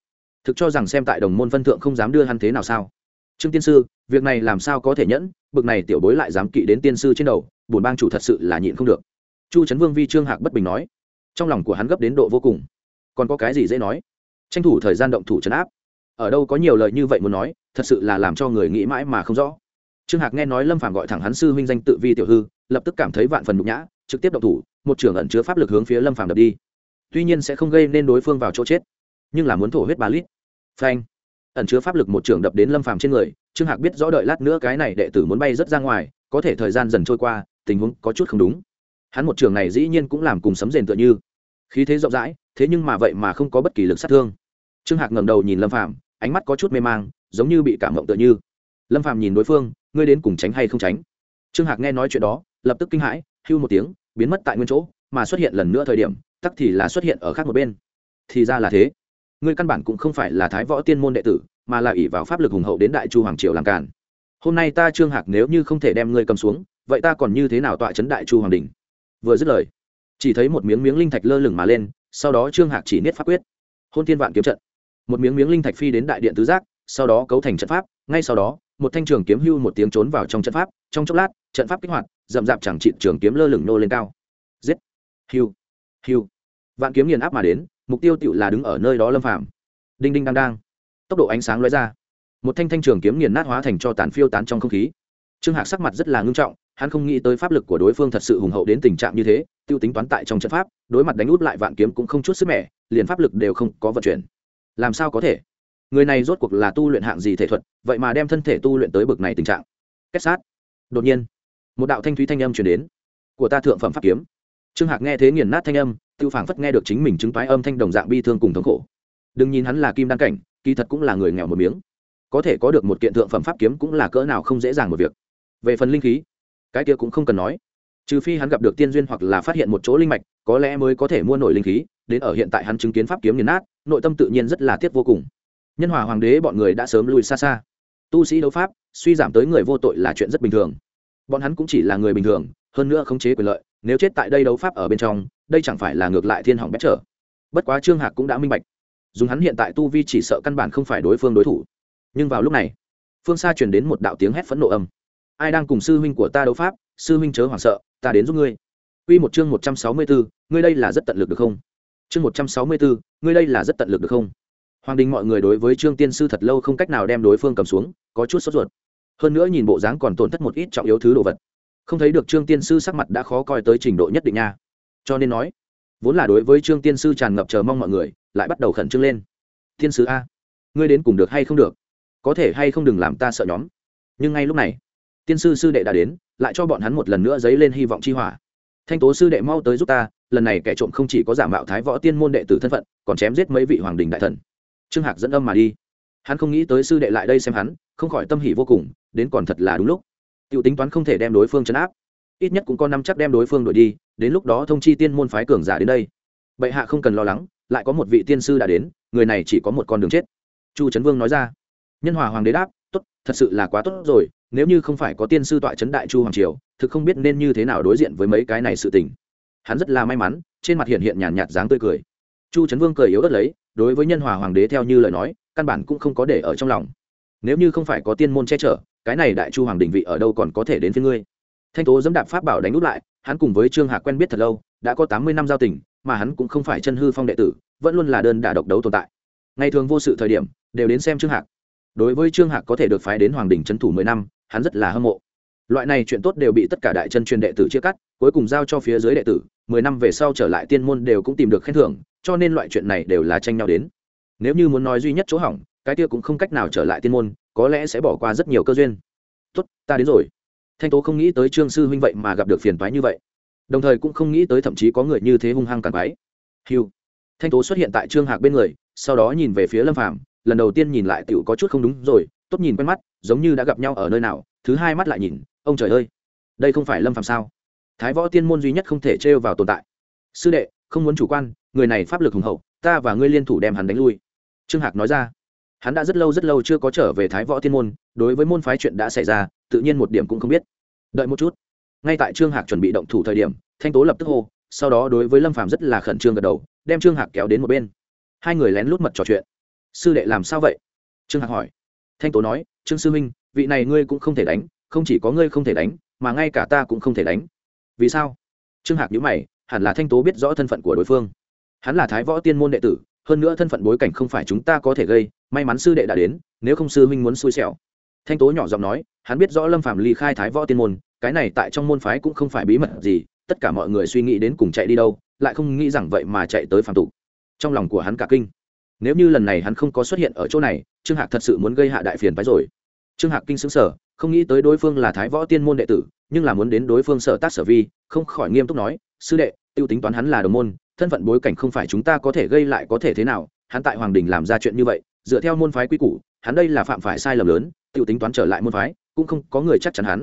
S1: thực cho rằng xem tại đồng môn phân thượng không dám đưa hắn thế nào sao? Trương tiên sư, việc này làm sao có thể nhẫn? Bực này tiểu bối lại dám kỵ đến tiên sư trên đầu, bổn bang chủ thật sự là nhịn không được. Chu trấn vương vi trương hạc bất bình nói. Trong lòng của hắn gấp đến độ vô cùng. Còn có cái gì dễ nói? Tranh thủ thời gian động thủ trấn áp. Ở đâu có nhiều lời như vậy muốn nói, thật sự là làm cho người nghĩ mãi mà không rõ. Trương hạc nghe nói lâm phạm gọi thẳng hắn sư huynh danh tự vi tiểu hư, lập tức cảm thấy vạn phần nhục nhã, trực tiếp động thủ, một trưởng ẩn chứa pháp lực hướng phía lâm phạm đập đi. Tuy nhiên sẽ không gây nên đối phương vào chỗ chết, nhưng là muốn thổ huyết ba lít phanh. Ẩn chứa pháp lực một trường đập đến lâm phàm trên người, trương hạc biết rõ đợi lát nữa cái này đệ tử muốn bay rất ra ngoài, có thể thời gian dần trôi qua, tình huống có chút không đúng. Hắn một trường này dĩ nhiên cũng làm cùng sấm rền tựa như. Khí thế rộng rãi, thế nhưng mà vậy mà không có bất kỳ lực sát thương. Trương hạc ngẩng đầu nhìn lâm phàm, ánh mắt có chút mê mang, giống như bị cảm mộng tựa như. Lâm phàm nhìn đối phương, ngươi đến cùng tránh hay không tránh? Trương hạc nghe nói chuyện đó, lập tức kinh hãi, hưu một tiếng, biến mất tại nguyên chỗ, mà xuất hiện lần nữa thời điểm, tắc thì là xuất hiện ở khác một bên. Thì ra là thế ngươi căn bản cũng không phải là thái võ tiên môn đệ tử, mà là ỷ vào pháp lực hùng hậu đến đại chu hoàng triều làm cản hôm nay ta trương hạc nếu như không thể đem ngươi cầm xuống, vậy ta còn như thế nào tọa chấn đại chu hoàng đình? Vừa dứt lời, chỉ thấy một miếng miếng linh thạch lơ lửng mà lên, sau đó trương hạc chỉ niết pháp quyết. Hôn thiên vạn kiếm trận. Một miếng miếng linh thạch phi đến đại điện tứ giác, sau đó cấu thành trận pháp, ngay sau đó, một thanh trường kiếm hưu một tiếng trốn vào trong trận pháp, trong chốc lát, trận pháp kích hoạt, rậm rạp chẳng trị trường kiếm lơ lửng nô lên cao. Giết. Hưu. Hưu. Vạn kiếm nghiền áp mà đến mục tiêu tựu là đứng ở nơi đó lâm phàm. Đinh đinh đang đang. Tốc độ ánh sáng lóe ra. Một thanh thanh trường kiếm nghiền nát hóa thành cho tàn phiêu tán trong không khí. Trương hạc sắc mặt rất là ngưng trọng, hắn không nghĩ tới pháp lực của đối phương thật sự hùng hậu đến tình trạng như thế, tiêu tính toán tại trong trận pháp, đối mặt đánh út lại vạn kiếm cũng không chút sức mẻ, liền pháp lực đều không có vận chuyển. Làm sao có thể? Người này rốt cuộc là tu luyện hạng gì thể thuật, vậy mà đem thân thể tu luyện tới bực này tình trạng. Kết sát. Đột nhiên, một đạo thanh thúy thanh âm chuyển đến. Của ta thượng phẩm pháp kiếm trương hạc nghe thế nghiền nát thanh âm, tiêu phảng phất nghe được chính mình chứng toái âm thanh đồng dạng bi thương cùng thống khổ. Đừng nhìn hắn là kim đan cảnh, kỳ thật cũng là người nghèo một miếng. Có thể có được một kiện thượng phẩm pháp kiếm cũng là cỡ nào không dễ dàng một việc. Về phần linh khí, cái kia cũng không cần nói. Trừ phi hắn gặp được tiên duyên hoặc là phát hiện một chỗ linh mạch, có lẽ mới có thể mua nổi linh khí, đến ở hiện tại hắn chứng kiến pháp kiếm nghiền nát, nội tâm tự nhiên rất là tiếc vô cùng. Nhân hòa hoàng đế bọn người đã sớm lùi xa xa. Tu sĩ đấu pháp, suy giảm tới người vô tội là chuyện rất bình thường. Bọn hắn cũng chỉ là người bình thường, hơn nữa khống chế quyền lợi nếu chết tại đây đấu pháp ở bên trong đây chẳng phải là ngược lại thiên hỏng bét trở bất quá trương hạc cũng đã minh bạch dùng hắn hiện tại tu vi chỉ sợ căn bản không phải đối phương đối thủ nhưng vào lúc này phương xa truyền đến một đạo tiếng hét phẫn nộ âm ai đang cùng sư huynh của ta đấu pháp sư huynh chớ hoảng sợ ta đến giúp ngươi Quy một chương một trăm sáu mươi bốn, ngươi đây là rất tận lực được không? Chương một trăm sáu mươi bốn, ngươi đây là rất tận lực được không? Hoàng đình mọi người đối với Trương Tiên sư thật lâu không cách nào đem đối phương cầm xuống, có chút sốt ruột. Hơn nữa nhìn bộ dáng còn tổn thất một ít trọng yếu thứ đồ vật. Không thấy được Trương Tiên sư sắc mặt đã khó coi tới trình độ nhất định nha. Cho nên nói, vốn là đối với Trương Tiên sư tràn ngập chờ mong mọi người, lại bắt đầu khẩn trương lên. Tiên sư a, ngươi đến cùng được hay không được? Có thể hay không đừng làm ta sợ nhóm. Nhưng ngay lúc này, tiên sư sư đệ đã đến lại cho bọn hắn một lần nữa dấy lên hy vọng chi hỏa thanh tố sư đệ mau tới giúp ta lần này kẻ trộm không chỉ có giả mạo thái võ tiên môn đệ tử thân phận còn chém giết mấy vị hoàng đình đại thần trương hạc dẫn âm mà đi hắn không nghĩ tới sư đệ lại đây xem hắn không khỏi tâm hỉ vô cùng đến còn thật là đúng lúc Tiểu tính toán không thể đem đối phương chấn áp. Ít nhất cũng có năm chắc đem đối phương đuổi đi, đến lúc đó thông chi tiên môn phái cường giả đến đây. Bệ hạ không cần lo lắng, lại có một vị tiên sư đã đến, người này chỉ có một con đường chết. Chu trấn vương nói ra. Nhân hòa hoàng đế đáp, tốt, thật sự là quá tốt rồi, nếu như không phải có tiên sư tọa trấn đại chu hoàng triều, thực không biết nên như thế nào đối diện với mấy cái này sự tình. Hắn rất là may mắn, trên mặt hiện hiện nhàn nhạt dáng tươi cười. Chu trấn vương cười yếu ớt lấy, đối với nhân hòa hoàng đế theo như lời nói, căn bản cũng không có để ở trong lòng nếu như không phải có tiên môn che chở, cái này đại chu hoàng đình vị ở đâu còn có thể đến phía ngươi? Thanh tố dẫm đạp pháp bảo đánh út lại, hắn cùng với trương hạc quen biết thật lâu, đã có tám mươi năm giao tình, mà hắn cũng không phải chân hư phong đệ tử, vẫn luôn là đơn đả độc đấu tồn tại. Ngày thường vô sự thời điểm, đều đến xem trương hạc. Đối với trương hạc có thể được phái đến hoàng đình trấn thủ mười năm, hắn rất là hâm mộ. Loại này chuyện tốt đều bị tất cả đại chân truyền đệ tử chia cắt, cuối cùng giao cho phía dưới đệ tử, mười năm về sau trở lại tiên môn đều cũng tìm được khen thưởng, cho nên loại chuyện này đều là tranh nhau đến. Nếu như muốn nói duy nhất chỗ hỏng cái kia cũng không cách nào trở lại tiên môn, có lẽ sẽ bỏ qua rất nhiều cơ duyên. Tốt, ta đến rồi. Thanh tố không nghĩ tới trương sư huynh vậy mà gặp được phiền toái như vậy. Đồng thời cũng không nghĩ tới thậm chí có người như thế hung hăng cản váy hiu thanh tố xuất hiện tại trương hạc bên người, sau đó nhìn về phía lâm phàm, lần đầu tiên nhìn lại tựu có chút không đúng rồi, tốt nhìn quen mắt, giống như đã gặp nhau ở nơi nào, thứ hai mắt lại nhìn, ông trời ơi, đây không phải lâm phàm sao? Thái võ tiên môn duy nhất không thể trêu vào tồn tại. Sư đệ, không muốn chủ quan, người này pháp lực hùng hậu, ta và ngươi liên thủ đem hắn đánh lui. Trương hạc nói ra hắn đã rất lâu rất lâu chưa có trở về thái võ tiên môn, đối với môn phái chuyện đã xảy ra, tự nhiên một điểm cũng không biết. Đợi một chút. Ngay tại trương hạc chuẩn bị động thủ thời điểm, thanh tố lập tức hô, sau đó đối với lâm phàm rất là khẩn trương gật đầu, đem trương hạc kéo đến một bên. Hai người lén lút mật trò chuyện. Sư đệ làm sao vậy? Trương hạc hỏi. Thanh tố nói, trương sư minh vị này ngươi cũng không thể đánh, không chỉ có ngươi không thể đánh, mà ngay cả ta cũng không thể đánh. Vì sao? Trương hạc nhữ mày, hẳn là thanh tố biết rõ thân phận của đối phương. Hắn là thái võ tiên môn đệ tử hơn nữa thân phận bối cảnh không phải chúng ta có thể gây, may mắn sư đệ đã đến, nếu không sư minh muốn xui xẻo. Thanh tố nhỏ giọng nói, hắn biết rõ lâm phạm ly khai thái võ tiên môn, cái này tại trong môn phái cũng không phải bí mật gì, tất cả mọi người suy nghĩ đến cùng chạy đi đâu, lại không nghĩ rằng vậy mà chạy tới phạm tục. Trong lòng của hắn cả kinh. Nếu như lần này hắn không có xuất hiện ở chỗ này, trương hạc thật sự muốn gây hạ đại phiền phái rồi. Trương hạc kinh xứng sở không nghĩ tới đối phương là thái võ tiên môn đệ tử, nhưng là muốn đến đối phương sở tác sở vi, không khỏi nghiêm túc nói, sư đệ t i ê u tính toán hắn là đồng môn thân phận bối cảnh không phải chúng ta có thể gây lại có thể thế nào, hắn tại hoàng đình làm ra chuyện như vậy, dựa theo môn phái quy củ, hắn đây là phạm phải sai lầm lớn t i u tính toán trở lại môn phái, cũng không có người chắc chắn hắn.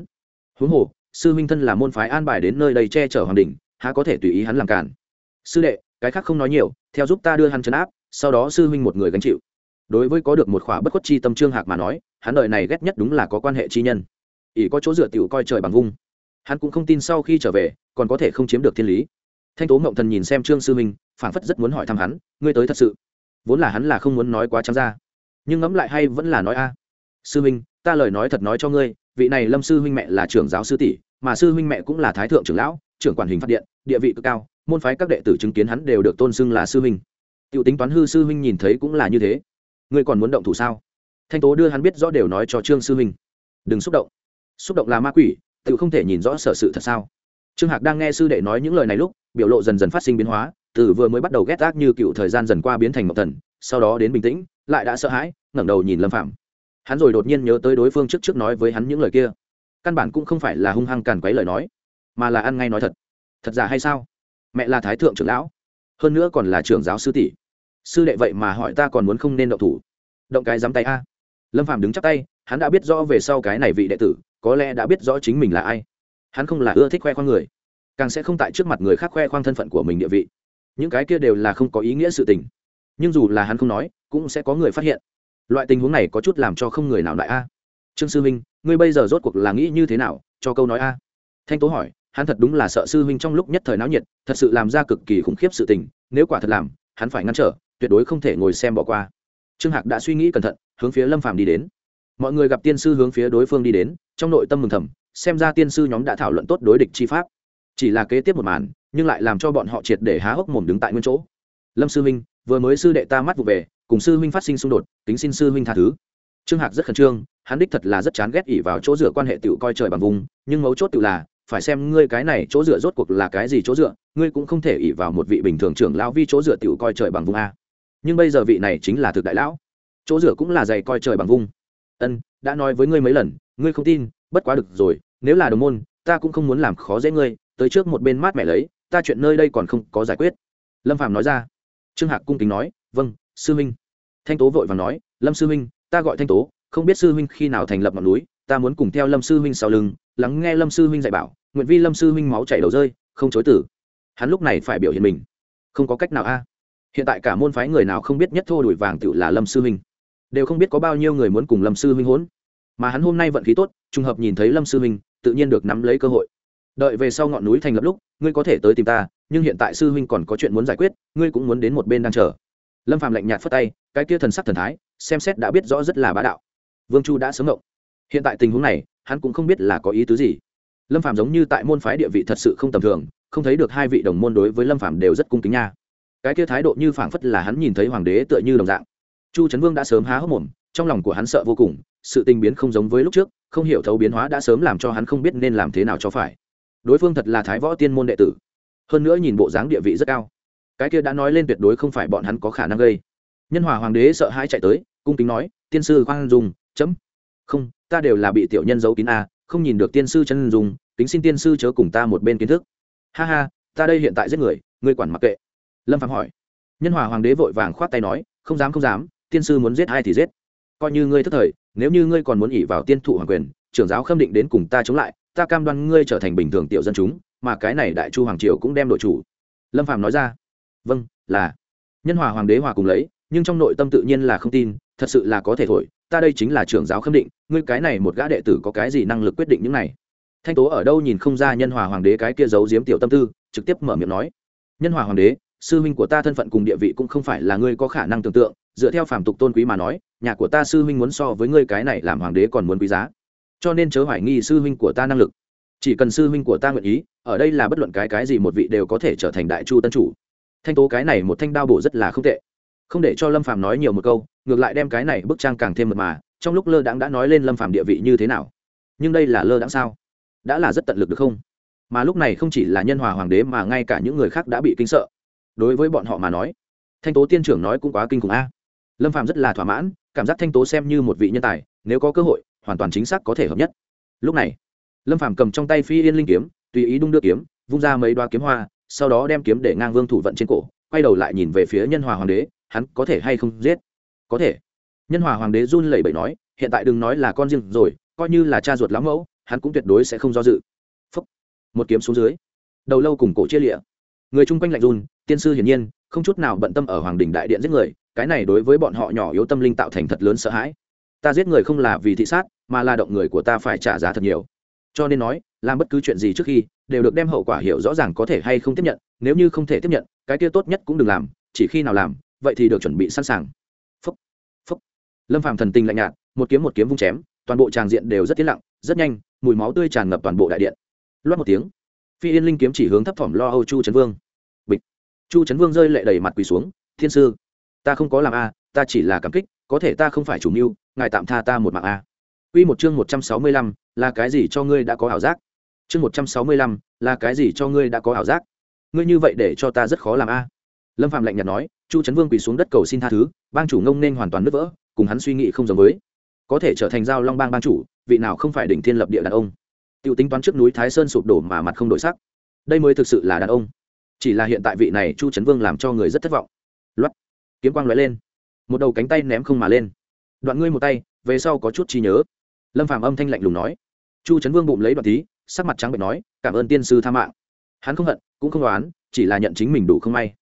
S1: Huống hồ, sư huynh thân là môn phái an bài đến nơi đây che chở hoàng đình, há có thể tùy ý hắn làm cản. Sư đệ, cái khác không nói nhiều, theo giúp ta đưa hắn chấn áp, sau đó sư huynh một người gánh chịu. Đối với có được một khỏa bất khuất chi tâm trương hạc mà nói, hắn đời này ghét nhất đúng là có quan hệ chi nhân. Ỷ có chỗ dựa tiểu coi trời bằng vung. Hắn cũng không tin sau khi trở về, còn có thể không chiếm được thiên lý thanh tố mộng thần nhìn xem trương sư minh phảng phất rất muốn hỏi thăm hắn ngươi tới thật sự? Vốn là hắn là không muốn nói quá trắng ra nhưng ngẫm lại hay vẫn là nói a. Sư minh, ta lời nói thật nói cho ngươi vị này lâm sư huynh mẹ là trưởng giáo sư tỷ mà sư huynh mẹ cũng là thái thượng trưởng lão trưởng quản hình phát điện địa vị cực cao môn phái các đệ tử chứng kiến hắn đều được tôn xưng là sư huynh. T tính toán hư sư huynh nhìn thấy cũng là như thế. Ngươi còn muốn động thủ sao? Thanh tố đưa hắn biết rõ đều nói cho trương sư huynh. Đừng xúc động. Xúc động là ma quỷ tự không thể nhìn rõ sở sự thật sao. Trương hạc đang nghe sư đệ nói những lời này lúc biểu lộ dần dần phát sinh biến hóa, từ vừa mới bắt đầu ghét ác như cựu thời gian dần qua biến thành ngọc thần, sau đó đến bình tĩnh, lại đã sợ hãi, ngẩng đầu nhìn lâm phạm hắn rồi đột nhiên nhớ tới đối phương trước trước nói với hắn những lời kia. Căn bản cũng không phải là hung hăng càn quấy lời nói, mà là ăn ngay nói thật. Thật giả hay sao? Mẹ là thái thượng trưởng lão, hơn nữa còn là trưởng giáo sư tỷ. Sư đệ vậy mà hỏi ta còn muốn không nên động thủ. Động cái dám tay a. Lâm phạm đứng chắc tay, hắn đã biết rõ về sau cái này vị đệ tử, có lẽ đã biết rõ chính mình là ai. Hắn không là ưa thích khoe khoang người càng sẽ không tại trước mặt người khác khoe khoang thân phận của mình địa vị. Những cái kia đều là không có ý nghĩa sự tình. Nhưng dù là hắn không nói, cũng sẽ có người phát hiện. Loại tình huống này có chút làm cho không người nào đại a. Trương sư huynh ngươi bây giờ rốt cuộc là nghĩ như thế nào? Cho câu nói a. Thanh tố hỏi, hắn thật đúng là sợ sư huynh trong lúc nhất thời náo nhiệt, thật sự làm ra cực kỳ khủng khiếp sự tình, nếu quả thật làm, hắn phải ngăn trở, tuyệt đối không thể ngồi xem bỏ qua. Trương hạc đã suy nghĩ cẩn thận, hướng phía lâm phàm đi đến. Mọi người gặp tiên sư hướng phía đối phương đi đến, trong nội tâm mừng thầm, xem ra tiên sư nhóm đã thảo luận tốt đối địch chi pháp chỉ là kế tiếp một màn, nhưng lại làm cho bọn họ triệt để há hốc mồm đứng tại nguyên chỗ. Lâm sư huynh, vừa mới sư đệ ta mắt vụ về, cùng sư huynh phát sinh xung đột tính xin sư huynh tha thứ. Trương hạc rất khẩn trương, hắn đích thật là rất chán ghét ỉ vào chỗ dựa quan hệ tiểu coi trời bằng vùng, nhưng mấu chốt tự là, phải xem ngươi cái này chỗ dựa rốt cuộc là cái gì chỗ dựa, ngươi cũng không thể ỉ vào một vị bình thường trưởng lão vi chỗ dựa tiểu coi trời bằng vùng a. Nhưng bây giờ vị này chính là thực đại lão. Chỗ dựa cũng là dày coi trời bằng vùng. Ân, đã nói với ngươi mấy lần, ngươi không tin, bất quá được rồi, nếu là đồng môn, ta cũng không muốn làm khó dễ ngươi tới trước một bên mát mẹ lấy, ta chuyện nơi đây còn không có giải quyết. Lâm phàm nói ra. Trương hạc cung kính nói vâng sư huynh. Thanh tố vội vàng nói, lâm sư huynh, ta gọi thanh tố, không biết sư huynh khi nào thành lập ngọn núi, ta muốn cùng theo lâm sư huynh sau lưng, lắng nghe lâm sư huynh dạy bảo, nguyện vi lâm sư huynh máu chảy đầu rơi, không chối tử. Hắn lúc này phải biểu hiện mình. Không có cách nào a. Hiện tại cả môn phái người nào không biết nhất thô đuổi vàng tự là lâm sư huynh. Đều không biết có bao nhiêu người muốn cùng lâm sư huynh hỗn. Mà hắn hôm nay vận khí tốt, trùng hợp nhìn thấy lâm sư huynh, tự nhiên được nắm lấy cơ hội đợi về sau ngọn núi thành lập lúc, ngươi có thể tới tìm ta, nhưng hiện tại sư huynh còn có chuyện muốn giải quyết, ngươi cũng muốn đến một bên đang chờ. Lâm phạm lạnh nhạt phất tay, cái kia thần sắc thần thái, xem xét đã biết rõ rất là bá đạo. Vương chu đã sớm ngộng hiện tại tình huống này, hắn cũng không biết là có ý tứ gì. Lâm phạm giống như tại môn phái địa vị thật sự không tầm thường, không thấy được hai vị đồng môn đối với lâm phạm đều rất cung kính nha. Cái kia thái độ như phảng phất là hắn nhìn thấy hoàng đế tựa như đồng dạng. Chu trấn vương đã sớm há hốc mồm, trong lòng của hắn sợ vô cùng, sự tình biến không giống với lúc trước, không hiểu thấu biến hóa đã sớm làm cho hắn không biết nên làm thế nào cho phải đối phương thật là thái võ tiên môn đệ tử. Hơn nữa nhìn bộ dáng địa vị rất cao. Cái kia đã nói lên tuyệt đối không phải bọn hắn có khả năng gây. Nhân hòa hoàng đế sợ hãi chạy tới, cung kính nói, tiên sư khoan dùng chấm. Không, ta đều là bị tiểu nhân giấu kín a không nhìn được tiên sư chân dùng tính xin tiên sư chớ cùng ta một bên kiến thức. Ha ha, ta đây hiện tại giết người, ngươi quản mặc kệ. Lâm phạm hỏi. Nhân hòa hoàng đế vội vàng khoát tay nói, không dám không dám, tiên sư muốn giết ai thì giết. Coi như ngươi thất thời, nếu như ngươi còn muốn ỉ vào tiên thụ hoàng quyền, trưởng giáo khâm định đến cùng ta chống lại ta cam đoan ngươi trở thành bình thường tiểu dân chúng, mà cái này đại chu hoàng triều cũng đem đội chủ. Lâm Phàm nói ra. Vâng là. Nhân hòa hoàng đế hòa cùng lấy, nhưng trong nội tâm tự nhiên là không tin, thật sự là có thể thổi, ta đây chính là trưởng giáo khâm định, ngươi cái này một gã đệ tử có cái gì năng lực quyết định những này? Thanh tố ở đâu nhìn không ra nhân hòa hoàng đế cái kia giấu giếm tiểu tâm tư, trực tiếp mở miệng nói. Nhân hòa hoàng đế, sư huynh của ta thân phận cùng địa vị cũng không phải là ngươi có khả năng tưởng tượng, dựa theo phàm tục tôn quý mà nói, nhà của ta sư huynh muốn so với ngươi cái này làm hoàng đế còn muốn quý giá cho nên chớ hoài nghi sư huynh của ta năng lực. Chỉ cần sư huynh của ta nguyện ý, ở đây là bất luận cái cái gì một vị đều có thể trở thành đại chu tân chủ. Thanh tố cái này một thanh đao bổ rất là không tệ. Không để cho lâm phàm nói nhiều một câu, ngược lại đem cái này bức trang càng thêm mật mà, trong lúc lơ đãng đã nói lên lâm phàm địa vị như thế nào. Nhưng đây là lơ đãng sao? Đã là rất tận lực được không? Mà lúc này không chỉ là nhân hòa hoàng đế mà ngay cả những người khác đã bị kinh sợ. Đối với bọn họ mà nói, thanh tố tiên trưởng nói cũng quá kinh khủng a. Lâm phàm rất là thỏa mãn, cảm giác thanh tố xem như một vị nhân tài, nếu có cơ hội hoàn toàn chính xác có thể hợp nhất. Lúc này, lâm phàm cầm trong tay phi yên linh kiếm, tùy ý đung đưa kiếm, vung ra mấy đoá kiếm hoa, sau đó đem kiếm để ngang vương thủ vận trên cổ, quay đầu lại nhìn về phía nhân hòa hoàng đế, hắn có thể hay không giết? Có thể. Nhân hòa hoàng đế run lẩy bẩy nói, hiện tại đừng nói là con riêng rồi, coi như là cha ruột lắm mẫu, hắn cũng tuyệt đối sẽ không do dự. Phúc. một kiếm xuống dưới. Đầu lâu cùng cổ chia lịa. Người chung quanh lạnh run, tiên sư hiển nhiên, không chút nào bận tâm ở hoàng đình đại điện giết người, cái này đối với bọn họ nhỏ yếu tâm linh tạo thành thật lớn sợ hãi ta giết người không là vì thị sát, mà là động người của ta phải trả giá thật nhiều. Cho nên nói, làm bất cứ chuyện gì trước khi, đều được đem hậu quả hiểu rõ ràng có thể hay không tiếp nhận, nếu như không thể tiếp nhận, cái kia tốt nhất cũng đừng làm, chỉ khi nào làm, vậy thì được chuẩn bị sẵn sàng. Phúc phúc. Lâm phàm thần tình lạnh nhạt, một kiếm một kiếm vung chém, toàn bộ tràng diện đều rất tiến lặng, rất nhanh, mùi máu tươi tràn ngập toàn bộ đại điện. Loát một tiếng, phi yên linh kiếm chỉ hướng thấp phẩm lo âu chu trấn vương. Bịch. Chu trấn vương rơi lệ đầy mặt quỳ xuống, thiên sư, ta không có làm a, ta chỉ là cảm kích, có thể ta không phải chủ mưu ngài tạm tha ta một mạng a Quy một chương một trăm sáu mươi lăm là cái gì cho ngươi đã có ảo giác? Chương một trăm sáu mươi lăm là cái gì cho ngươi đã có ảo giác? Ngươi như vậy để cho ta rất khó làm a. Lâm Phạm lạnh nhạt nói, Chu Trấn Vương quỳ xuống đất cầu xin tha thứ, bang chủ ngông nên hoàn toàn nứt vỡ, cùng hắn suy nghĩ không giống với. Có thể trở thành giao long bang bang chủ, vị nào không phải đỉnh thiên lập địa đàn ông. Tiêu tính toán trước núi Thái Sơn sụp đổ mà mặt không đổi sắc. Đây mới thực sự là đàn ông. Chỉ là hiện tại vị này Chu Trấn Vương làm cho người rất thất vọng. Loát, kiếm quang lóe lên, một đầu cánh tay ném không mà lên. Đoạn ngươi một tay, về sau có chút trí nhớ. Lâm phàm âm thanh lạnh lùng nói. Chu trấn vương bụng lấy đoạn tí sắc mặt trắng bệnh nói cảm ơn tiên sư tha mạng. Hắn không hận cũng không đoán chỉ là nhận chính mình đủ không may.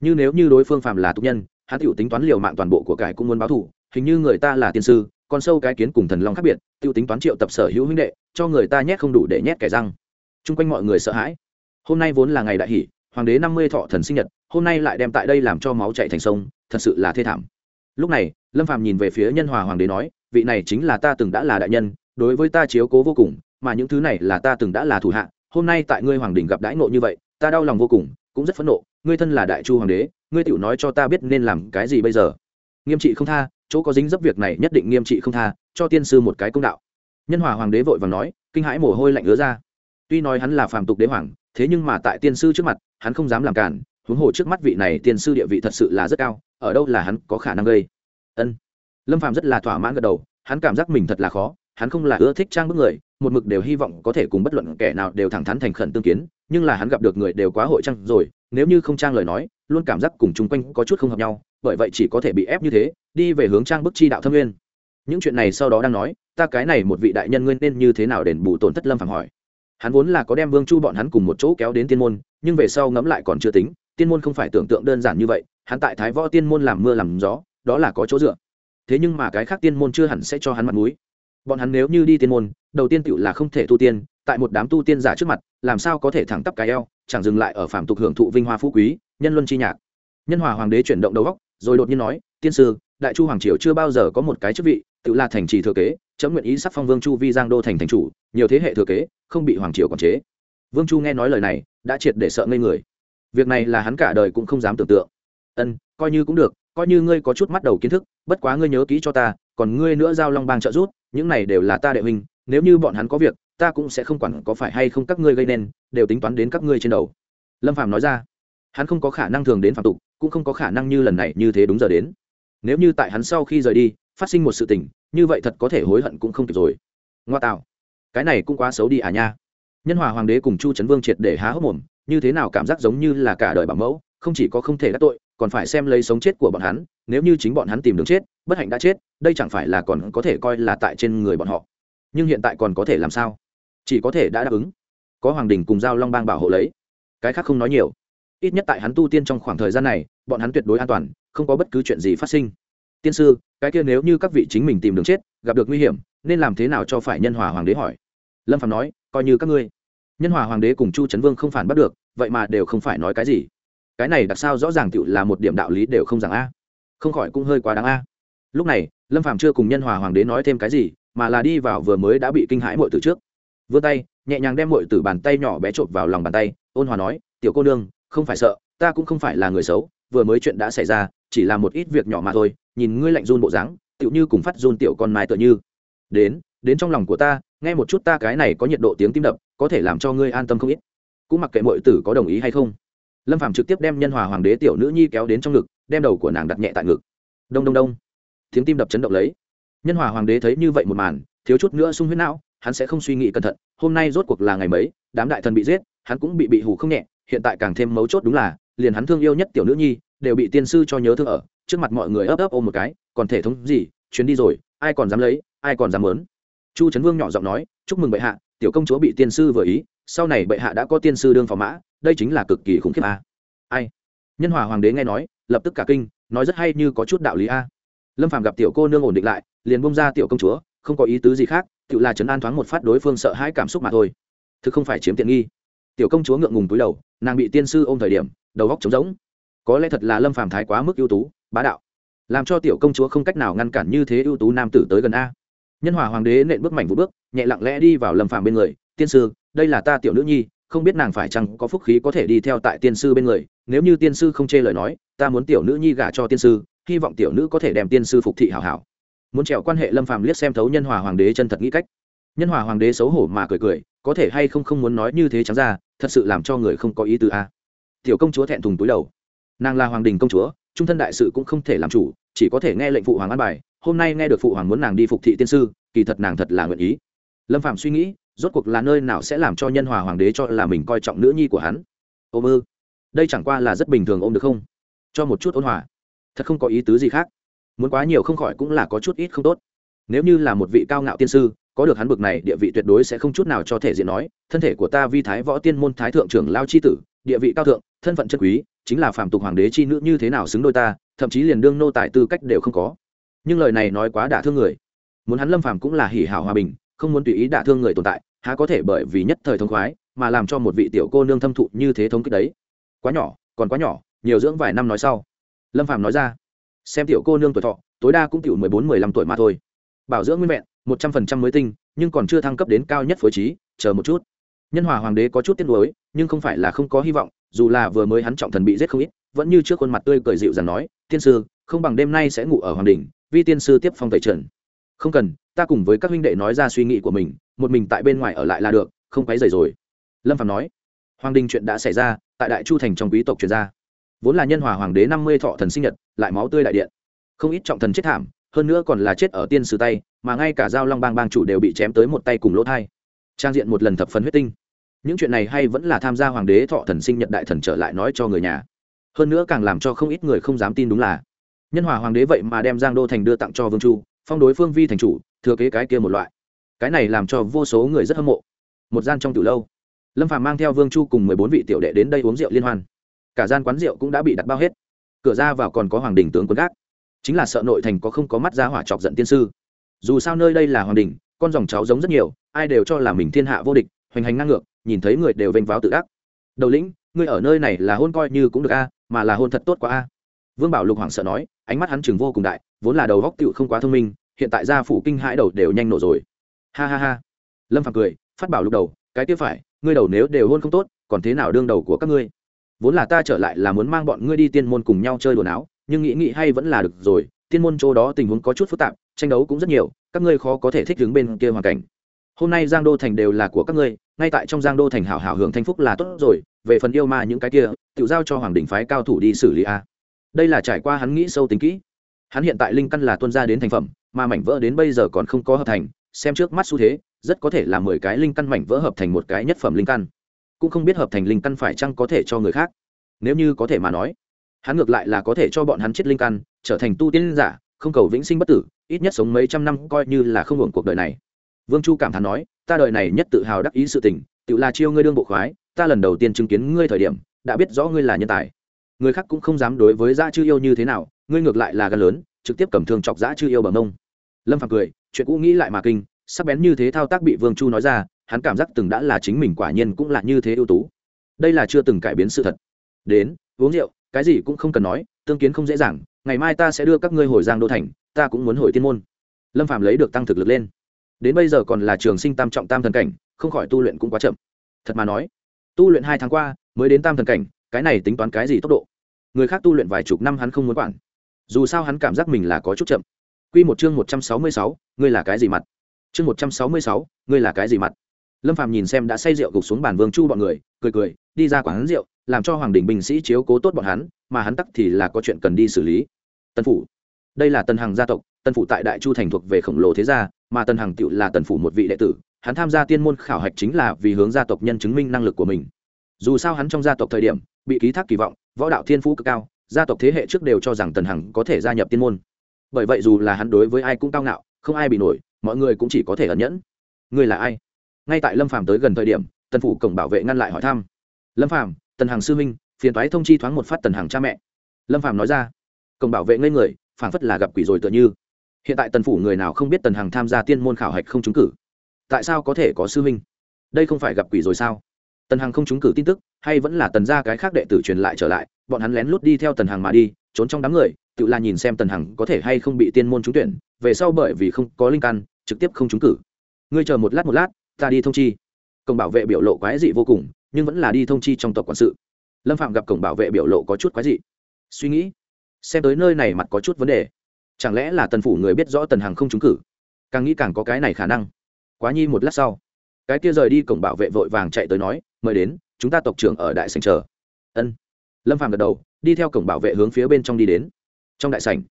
S1: Như nếu như đối phương phàm là tục nhân hắn tiểu tính toán liều mạng toàn bộ của cải cũng muốn báo thù hình như người ta là tiên sư con sâu cái kiến cùng thần long khác biệt tiểu tính toán triệu tập sở hữu huynh đệ cho người ta nhét không đủ để nhét kẻ răng. Chung quanh mọi người sợ hãi. Hôm nay vốn là ngày đại hỷ hoàng đế năm mươi thọ thần sinh nhật hôm nay lại đem tại đây làm cho máu chạy thành sông thật sự là thê thảm lúc này, lâm phàm nhìn về phía nhân hòa hoàng đế nói, vị này chính là ta từng đã là đại nhân, đối với ta chiếu cố vô cùng, mà những thứ này là ta từng đã là thủ hạ, hôm nay tại ngươi hoàng đình gặp đãi ngộ như vậy, ta đau lòng vô cùng, cũng rất phẫn nộ, ngươi thân là đại chu hoàng đế, ngươi tiểu nói cho ta biết nên làm cái gì bây giờ. Nghiêm trị không tha, chỗ có dính dấp việc này nhất định nghiêm trị không tha, cho tiên sư một cái công đạo. Nhân hòa hoàng đế vội vàng nói, kinh hãi mồ hôi lạnh ứa ra. Tuy nói hắn là phàm tục đế hoàng, thế nhưng mà tại tiên sư trước mặt, hắn không dám làm cản, huống hồ trước mắt vị này tiên sư địa vị thật sự là rất cao ở đâu là hắn có khả năng gây? Ân. Lâm phàm rất là thỏa mãn gật đầu, hắn cảm giác mình thật là khó, hắn không là ưa thích trang bức người, một mực đều hy vọng có thể cùng bất luận kẻ nào đều thẳng thắn thành khẩn tương kiến, nhưng là hắn gặp được người đều quá hội trăng rồi, nếu như không trang lời nói, luôn cảm giác cùng chung quanh có chút không hợp nhau, bởi vậy chỉ có thể bị ép như thế, đi về hướng trang bức chi đạo thâm nguyên. Những chuyện này sau đó đang nói, ta cái này một vị đại nhân nguyên nên như thế nào đền bù tổn thất lâm phàm hỏi. Hắn vốn là có đem vương chu bọn hắn cùng một chỗ kéo đến tiên môn, nhưng về sau ngẫm lại còn chưa tính, tiên môn không phải tưởng tượng đơn giản như vậy hắn tại thái võ tiên môn làm mưa làm gió, đó là có chỗ dựa. Thế nhưng mà cái khác tiên môn chưa hẳn sẽ cho hắn mặt mũi. Bọn hắn nếu như đi tiên môn, đầu tiên tựu là không thể tu tiên, tại một đám tu tiên giả trước mặt, làm sao có thể thẳng tắp cái eo, chẳng dừng lại ở phạm tục hưởng thụ vinh hoa phú quý, nhân luân chi nhạc. Nhân hòa hoàng đế chuyển động đầu góc, rồi đột nhiên nói, tiên sư, đại chu hoàng triều chưa bao giờ có một cái chức vị tự là thành trì thừa kế, chấm nguyện ý sắc phong vương chu vi giang đô thành thành chủ, nhiều thế hệ thừa kế, không bị hoàng triều quản chế. Vương chu nghe nói lời này, đã triệt để sợ ngây người. Việc này là hắn cả đời cũng không dám tưởng tượng ân, coi như cũng được, coi như ngươi có chút mắt đầu kiến thức, bất quá ngươi nhớ kỹ cho ta, còn ngươi nữa giao long bang trợ rút những này đều là ta đệ huynh, nếu như bọn hắn có việc, ta cũng sẽ không quản có phải hay không các ngươi gây nên, đều tính toán đến các ngươi trên đầu. Lâm phàm nói ra. Hắn không có khả năng thường đến phạm tục, cũng không có khả năng như lần này như thế đúng giờ đến. Nếu như tại hắn sau khi rời đi, phát sinh một sự tình, như vậy thật có thể hối hận cũng không kịp rồi. Ngoa tạo. Cái này cũng quá xấu đi à nha. Nhân hòa hoàng đế cùng chu trấn vương triệt để há hốc mồm, như thế nào cảm giác giống như là cả đời bảo mẫu, không chỉ có không thể đắc tội còn phải xem lấy sống chết của bọn hắn, nếu như chính bọn hắn tìm đường chết, bất hạnh đã chết, đây chẳng phải là còn có thể coi là tại trên người bọn họ. Nhưng hiện tại còn có thể làm sao? Chỉ có thể đã đáp ứng. Có hoàng đình cùng giao long bang bảo hộ lấy. Cái khác không nói nhiều. Ít nhất tại hắn tu tiên trong khoảng thời gian này, bọn hắn tuyệt đối an toàn, không có bất cứ chuyện gì phát sinh. Tiên sư, cái kia nếu như các vị chính mình tìm đường chết, gặp được nguy hiểm, nên làm thế nào cho phải nhân hòa hoàng đế hỏi? Lâm phạm nói, coi như các ngươi. Nhân hòa hoàng đế cùng chu trấn vương không phản bắt được, vậy mà đều không phải nói cái gì cái này đặc sao rõ ràng tựu là một điểm đạo lý đều không rằng a. Không khỏi cũng hơi quá đáng a. Lúc này, lâm phàm chưa cùng nhân hòa hoàng đế nói thêm cái gì, mà là đi vào vừa mới đã bị kinh hãi mội từ trước. Vươn tay, nhẹ nhàng đem mội từ bàn tay nhỏ bé trộm vào lòng bàn tay, ôn hòa nói, tiểu cô nương, không phải sợ, ta cũng không phải là người xấu, vừa mới chuyện đã xảy ra, chỉ là một ít việc nhỏ mà thôi, nhìn ngươi lạnh run bộ dáng, tựu như cùng phát run tiểu con mai tựa như. Đến đến trong lòng của ta, nghe một chút ta cái này có nhiệt độ tiếng tim đập, có thể làm cho ngươi an tâm không ít. Cũng mặc kệ mọi tử có đồng ý hay không lâm Phàm trực tiếp đem nhân hòa hoàng đế tiểu nữ nhi kéo đến trong ngực, đem đầu của nàng đặt nhẹ tại ngực. Đông đông đông. Tiếng tim đập chấn động lấy. Nhân hòa hoàng đế thấy như vậy một màn, thiếu chút nữa sung huyết não, hắn sẽ không suy nghĩ cẩn thận, hôm nay rốt cuộc là ngày mấy, đám đại thần bị giết, hắn cũng bị bị hủ không nhẹ, hiện tại càng thêm mấu chốt đúng là, liền hắn thương yêu nhất tiểu nữ nhi, đều bị tiên sư cho nhớ thương ở, trước mặt mọi người ấp ấp ôm một cái, còn thể thống gì, chuyến đi rồi, ai còn dám lấy, ai còn dám lớn chu trấn vương nhỏ giọng nói, chúc mừng bệ hạ, tiểu công chúa bị tiên sư vừa ý, sau này bệ hạ đã có tiên sư đương phò mã đây chính là cực kỳ khủng khiếp a. Ai? Nhân hòa hoàng đế nghe nói, lập tức cả kinh, nói rất hay như có chút đạo lý a. Lâm phàm gặp tiểu cô nương ổn định lại, liền bông ra tiểu công chúa, không có ý tứ gì khác, tự là chấn an thoáng một phát đối phương sợ hãi cảm xúc mà thôi. Thực không phải chiếm tiện nghi. Tiểu công chúa ngượng ngùng túi đầu, nàng bị tiên sư ôm thời điểm, đầu góc trống rỗng. Có lẽ thật là lâm phàm thái quá mức ưu tú, bá đạo. Làm cho tiểu công chúa không cách nào ngăn cản như thế ưu tú nam tử tới gần a. Nhân hòa hoàng đế nện bước mảnh vụ bước, nhẹ lặng lẽ đi vào lâm phàm bên người, tiên sư, đây là ta tiểu nữ nhi không biết nàng phải chăng có phúc khí có thể đi theo tại tiên sư bên người, nếu như tiên sư không chê lời nói, ta muốn tiểu nữ nhi gả cho tiên sư, hy vọng tiểu nữ có thể đem tiên sư phục thị hảo hảo. Muốn trèo quan hệ lâm phàm liếc xem thấu nhân hòa hoàng đế chân thật nghĩ cách. Nhân hòa hoàng đế xấu hổ mà cười cười, có thể hay không không muốn nói như thế trắng ra, thật sự làm cho người không có ý tứ a. Tiểu công chúa thẹn thùng túi đầu. Nàng là hoàng đình công chúa, trung thân đại sự cũng không thể làm chủ, chỉ có thể nghe lệnh phụ hoàng an bài. Hôm nay nghe được phụ hoàng muốn nàng đi phục thị tiên sư, kỳ thật nàng thật là nguyện ý. Lâm phạm suy nghĩ rốt cuộc là nơi nào sẽ làm cho nhân hòa hoàng đế cho là mình coi trọng nữ nhi của hắn? Ôm ư? Đây chẳng qua là rất bình thường ôm được không? Cho một chút ôn hòa. Thật không có ý tứ gì khác. Muốn quá nhiều không khỏi cũng là có chút ít không tốt. Nếu như là một vị cao ngạo tiên sư, có được hắn bực này, địa vị tuyệt đối sẽ không chút nào cho thể diện nói. Thân thể của ta vi thái võ tiên môn thái thượng trưởng lao c h i tử, địa vị cao thượng, thân phận chân quý, chính là phạm tục hoàng đế c h i nữ như thế nào xứng đôi ta, thậm chí liền đương nô tài tư cách đều không có. Nhưng lời này nói quá đả thương người. Muốn hắn lâm phàm cũng là hỉ hảo hòa bình, không muốn tùy ý đả thương người tồn tại há có thể bởi vì nhất thời thông khoái, mà làm cho một vị tiểu cô nương thâm thụ như thế thống kích đấy. Quá nhỏ, còn quá nhỏ, nhiều dưỡng vài năm nói sau. Lâm phàm nói ra, xem tiểu cô nương tuổi thọ, tối đa cũng tiểu mười bốn, mười lăm tuổi mà thôi. Bảo dưỡng nguyên vẹn, một trăm phần trăm mới tinh, nhưng còn chưa thăng cấp đến cao nhất phối trí, chờ một chút. Nhân hòa hoàng đế có chút tiếc nuối, nhưng không phải là không có hy vọng, dù là vừa mới hắn trọng thần bị giết không ít, vẫn như trước khuôn mặt tươi cười dịu dàng nói, tiên sư, không bằng đêm nay sẽ ngủ ở hoàng đình, vi tiên sư tiếp phong tẩy trần không cần, ta cùng với các huynh đệ nói ra suy nghĩ của mình, một mình tại bên ngoài ở lại là được, không quấy rầy rồi. Lâm phạm nói. Hoàng đình chuyện đã xảy ra, tại đại chu thành trong quý tộc truyền ra. Vốn là nhân hòa hoàng đế năm mươi thọ thần sinh nhật, lại máu tươi đại điện. Không ít trọng thần chết thảm, hơn nữa còn là chết ở tiên sư tay, mà ngay cả giao long bang bang chủ đều bị chém tới một tay cùng lỗ thai. Trang diện một lần thập phần huyết tinh. Những chuyện này hay vẫn là tham gia hoàng đế thọ thần sinh nhật đại thần trở lại nói cho người nhà. Hơn nữa càng làm cho không ít người không dám tin đúng là, nhân hòa hoàng đế vậy mà đem giang đô thành đưa tặng cho vương chu phong đối phương vi thành chủ, thừa kế cái kia một loại. Cái này làm cho vô số người rất hâm mộ. Một gian trong từ lâu, lâm phàm mang theo vương chu cùng mười bốn vị tiểu đệ đến đây uống rượu liên hoan. Cả gian quán rượu cũng đã bị đặt bao hết. Cửa ra vào còn có hoàng đình tướng quân gác. Chính là sợ nội thành có không có mắt ra hỏa chọc giận tiên sư. Dù sao nơi đây là hoàng đình, con dòng cháu giống rất nhiều, ai đều cho là mình thiên hạ vô địch, hoành hành ngang ngược, nhìn thấy người đều vênh váo tự ác đầu lĩnh, ngươi ở nơi này là hôn coi như cũng được a, mà là hôn thật tốt quá a. Vương bảo lục hoảng sợ nói, ánh mắt hắn chừng vô cùng đại vốn là đầu góc tựu không quá thông minh, hiện tại gia phủ kinh hãi đầu đều nhanh nổ rồi. Ha ha ha. Lâm phàm cười, phát bảo lục đầu, cái tiếp phải, ngươi đầu nếu đều hôn không tốt, còn thế nào đương đầu của các ngươi? Vốn là ta trở lại là muốn mang bọn ngươi đi tiên môn cùng nhau chơi đồ áo nhưng nghĩ nghĩ hay vẫn là được rồi, tiên môn chỗ đó tình huống có chút phức tạp, tranh đấu cũng rất nhiều, các ngươi khó có thể thích đứng bên kia hoàn cảnh. Hôm nay giang đô thành đều là của các ngươi, ngay tại trong giang đô thành hảo hảo hưởng thanh phúc là tốt rồi, về phần yêu ma những cái kia tự giao cho hoàng đình phái cao thủ đi xử lý a. Đây là trải qua hắn nghĩ sâu tính kỹ hắn hiện tại linh căn là tuân ra đến thành phẩm, mà mảnh vỡ đến bây giờ còn không có hợp thành, xem trước mắt xu thế, rất có thể là mười cái linh căn mảnh vỡ hợp thành một cái nhất phẩm linh căn. Cũng không biết hợp thành linh căn phải chăng có thể cho người khác. Nếu như có thể mà nói, hắn ngược lại là có thể cho bọn hắn chết linh căn, trở thành tu tiên giả, không cầu vĩnh sinh bất tử, ít nhất sống mấy trăm năm coi như là không hưởng cuộc đời này. Vương chu cảm thán nói, ta đời này nhất tự hào đắc ý sự tình, tự là chiêu ngươi đương bộ khoái, ta lần đầu tiên chứng kiến ngươi thời điểm, đã biết rõ ngươi là nhân tài. Người khác cũng không dám đối với gia chư yêu như thế nào ngươi ngược lại là gan lớn, trực tiếp cầm thương chọc dã chư yêu bằng mông. Lâm phàm cười, chuyện cũ nghĩ lại mà kinh, sắc bén như thế thao tác bị vương chu nói ra, hắn cảm giác từng đã là chính mình quả nhiên cũng là như thế ưu tú. Đây là chưa từng cải biến sự thật. Đến, uống rượu, cái gì cũng không cần nói, tương kiến không dễ dàng, ngày mai ta sẽ đưa các ngươi hồi giang đô thành, ta cũng muốn hồi tiên môn. Lâm phạm lấy được tăng thực lực lên. Đến bây giờ còn là trường sinh tam trọng tam thần cảnh, không khỏi tu luyện cũng quá chậm. Thật mà nói, tu luyện hai tháng qua, mới đến tam thần cảnh, cái này tính toán cái gì tốc độ? Người khác tu luyện vài chục năm hắn không muốn quản dù sao hắn cảm giác mình là có chút chậm. Q một chương một trăm sáu mươi sáu, ngươi là cái gì mặt? Chương một trăm sáu mươi sáu, ngươi là cái gì mặt? Lâm Phàm nhìn xem đã say rượu gục xuống bàn vương chu bọn người, cười cười, đi ra quán rượu, làm cho hoàng đình binh sĩ chiếu cố tốt bọn hắn, mà hắn tắc thì là có chuyện cần đi xử lý. Tân phủ. Đây là tần hằng gia tộc, tân phủ tại đại chu thành thuộc về khổng lồ thế gia, mà tần hằng tựu là tần phủ một vị đệ tử, hắn tham gia tiên môn khảo hạch chính là vì hướng gia tộc nhân chứng minh năng lực của mình. Dù sao hắn trong gia tộc thời điểm, bị ký thác kỳ vọng, võ đạo thiên phú cực cao gia tộc thế hệ trước đều cho rằng tần hằng có thể gia nhập tiên môn. Bởi vậy dù là hắn đối với ai cũng cao ngạo, không ai bị nổi, mọi người cũng chỉ có thể ẩn nhẫn. Người là ai? Ngay tại lâm phàm tới gần thời điểm, tần phủ cổng bảo vệ ngăn lại hỏi thăm. Lâm phàm, tần hằng sư minh phiền toái thông chi thoáng một phát tần hằng cha mẹ. Lâm phàm nói ra. Cổng bảo vệ ngây người, phảng phất là gặp quỷ rồi tựa như. Hiện tại tần phủ người nào không biết tần hằng tham gia tiên môn khảo hạch không trúng cử? Tại sao có thể có sư minh đây không phải gặp quỷ rồi sao? Tần hằng không trúng cử tin tức, hay vẫn là tần ra cái khác đệ tử truyền lại trở lại bọn hắn lén lút đi theo tần hằng mà đi, trốn trong đám người, tự là nhìn xem tần hằng có thể hay không bị tiên môn trúng tuyển, về sau bởi vì không có linh căn, trực tiếp không trúng cử. Ngươi chờ một lát một lát, ta đi thông chi. Cổng bảo vệ biểu lộ quái dị vô cùng, nhưng vẫn là đi thông chi trong tộc quản sự. Lâm phạm gặp cổng bảo vệ biểu lộ có chút quái dị. Suy nghĩ, xem tới nơi này mặt có chút vấn đề. Chẳng lẽ là tần phủ người biết rõ tần hằng không trúng cử? Càng nghĩ càng có cái này khả năng. Quá nhi một lát sau, cái kia rời đi cổng bảo vệ vội vàng chạy tới nói, mời đến, chúng ta tộc trưởng ở đại sành chờ. Ân lâm phàm gật đầu, đi theo cổng bảo vệ hướng phía bên trong đi đến. Trong đại sảnh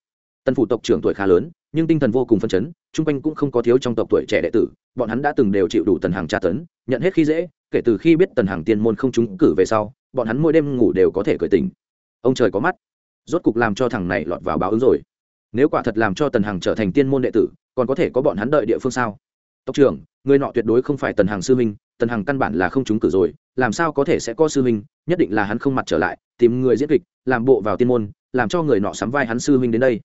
S1: tân phủ tộc trưởng tuổi khá lớn, nhưng tinh thần vô cùng phân chấn, chung quanh cũng không có thiếu trong tộc tuổi trẻ đệ tử, bọn hắn đã từng đều chịu đủ tần hàng tra tấn, nhận hết khi dễ, kể từ khi biết tần hàng tiên môn không trúng cử về sau, bọn hắn mỗi đêm ngủ đều có thể cởi tình ông trời có mắt, rốt cục làm cho thằng này lọt vào báo ứng rồi. Nếu quả thật làm cho tần hằng trở thành tiên môn đệ tử, còn có thể có bọn hắn đợi địa phương sao? Tộc trưởng, người nọ tuyệt đối không phải tần hằng sư minh tần hằng căn bản là không trúng cử rồi, làm sao có thể sẽ có sư minh nhất định là hắn không mặt trở lại tìm người diễn kịch, làm bộ vào tiên môn, làm cho người nọ sắm vai hắn sư huynh đến đây.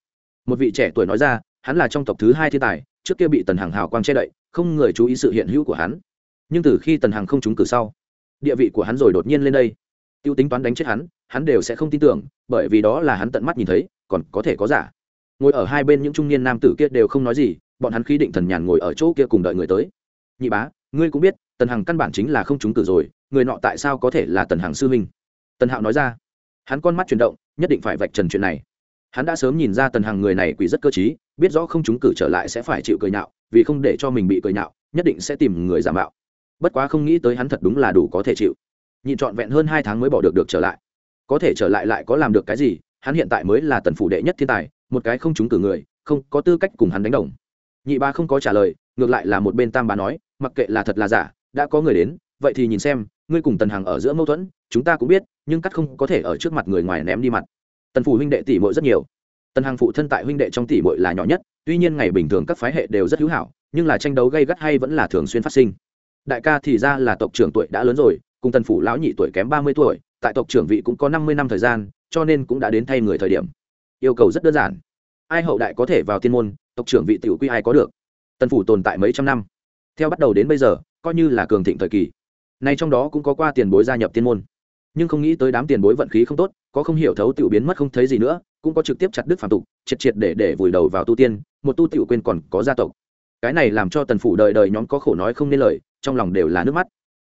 S1: Một vị trẻ tuổi nói ra, hắn là trong tộc thứ hai thiên tài, trước kia bị tần hằng hào quang che đậy, không người chú ý sự hiện hữu của hắn. Nhưng từ khi tần hằng không trúng cử sau, địa vị của hắn rồi đột nhiên lên đây. T i ê u tính toán đánh chết hắn hắn đều sẽ không tin tưởng, bởi vì đó là hắn tận mắt nhìn thấy, còn có thể có giả. Ngồi ở hai bên những trung niên nam tử kia đều không nói gì, bọn hắn khí định thần nhàn ngồi ở chỗ kia cùng đợi người tới. Nhị bá, ngươi cũng biết, tần hằng căn bản chính là không trúng cử rồi, người nọ tại sao có thể là tần hằng sư huynh? Tần hạo nói ra hắn con mắt chuyển động, nhất định phải vạch trần chuyện này. Hắn đã sớm nhìn ra tần hằng người này quỷ rất cơ t biết rõ không chúng cử trở lại sẽ phải chịu cười nhạo, vì không để cho mình bị cười nhạo, nhất định sẽ tìm người giả mạo. Bất quá không nghĩ tới hắn thật đúng là đủ có thể chịu. Nhịn trọn vẹn hơn hai tháng mới bỏ được được trở lại. Có thể trở lại lại có làm được cái gì, hắn hiện tại mới là tần phủ đệ nhất thiên tài, một cái không trúng cử người, không có tư cách cùng hắn đánh đồng. Nhị ba không có trả lời, ngược lại là một bên tam bà nói, mặc kệ là thật là giả, đã có người đến, vậy thì nhìn xem, ngươi cùng tần hằng ở giữa mâu thuẫn chúng ta cũng biết, nhưng cắt không có thể ở trước mặt người ngoài ném đi mặt. Tần phủ huynh đệ tỷ muội rất nhiều. Tần hằng phụ thân tại huynh đệ trong tỷ muội là nhỏ nhất, tuy nhiên ngày bình thường các phái hệ đều rất hữu hảo, nhưng là tranh đấu gây gắt hay vẫn là thường xuyên phát sinh. Đại ca thì ra là tộc trưởng tuổi đã lớn rồi, cùng tần phủ lão nhị tuổi kém ba mươi tuổi, tại tộc trưởng vị cũng có năm mươi năm thời gian, cho nên cũng đã đến thay người thời điểm. Yêu cầu rất đơn giản. Ai hậu đại có thể vào tiên môn, tộc trưởng vị tiểu quy ai có được. Tần phủ tồn tại mấy trăm năm. Theo bắt đầu đến bây giờ, coi như là cường thịnh thời kỳ. Nay trong đó cũng có qua tiền bối gia nhập tiên môn nhưng không nghĩ tới đám tiền bối vận khí không tốt, có không hiểu thấu tiểu biến mất không thấy gì nữa, cũng có trực tiếp chặt đứt phản tục, triệt triệt để để vùi đầu vào tu tiên, một tu tiểu quên còn có gia tộc. Cái này làm cho tần phủ đời đời nhóm có khổ nói không nên lời, trong lòng đều là nước mắt.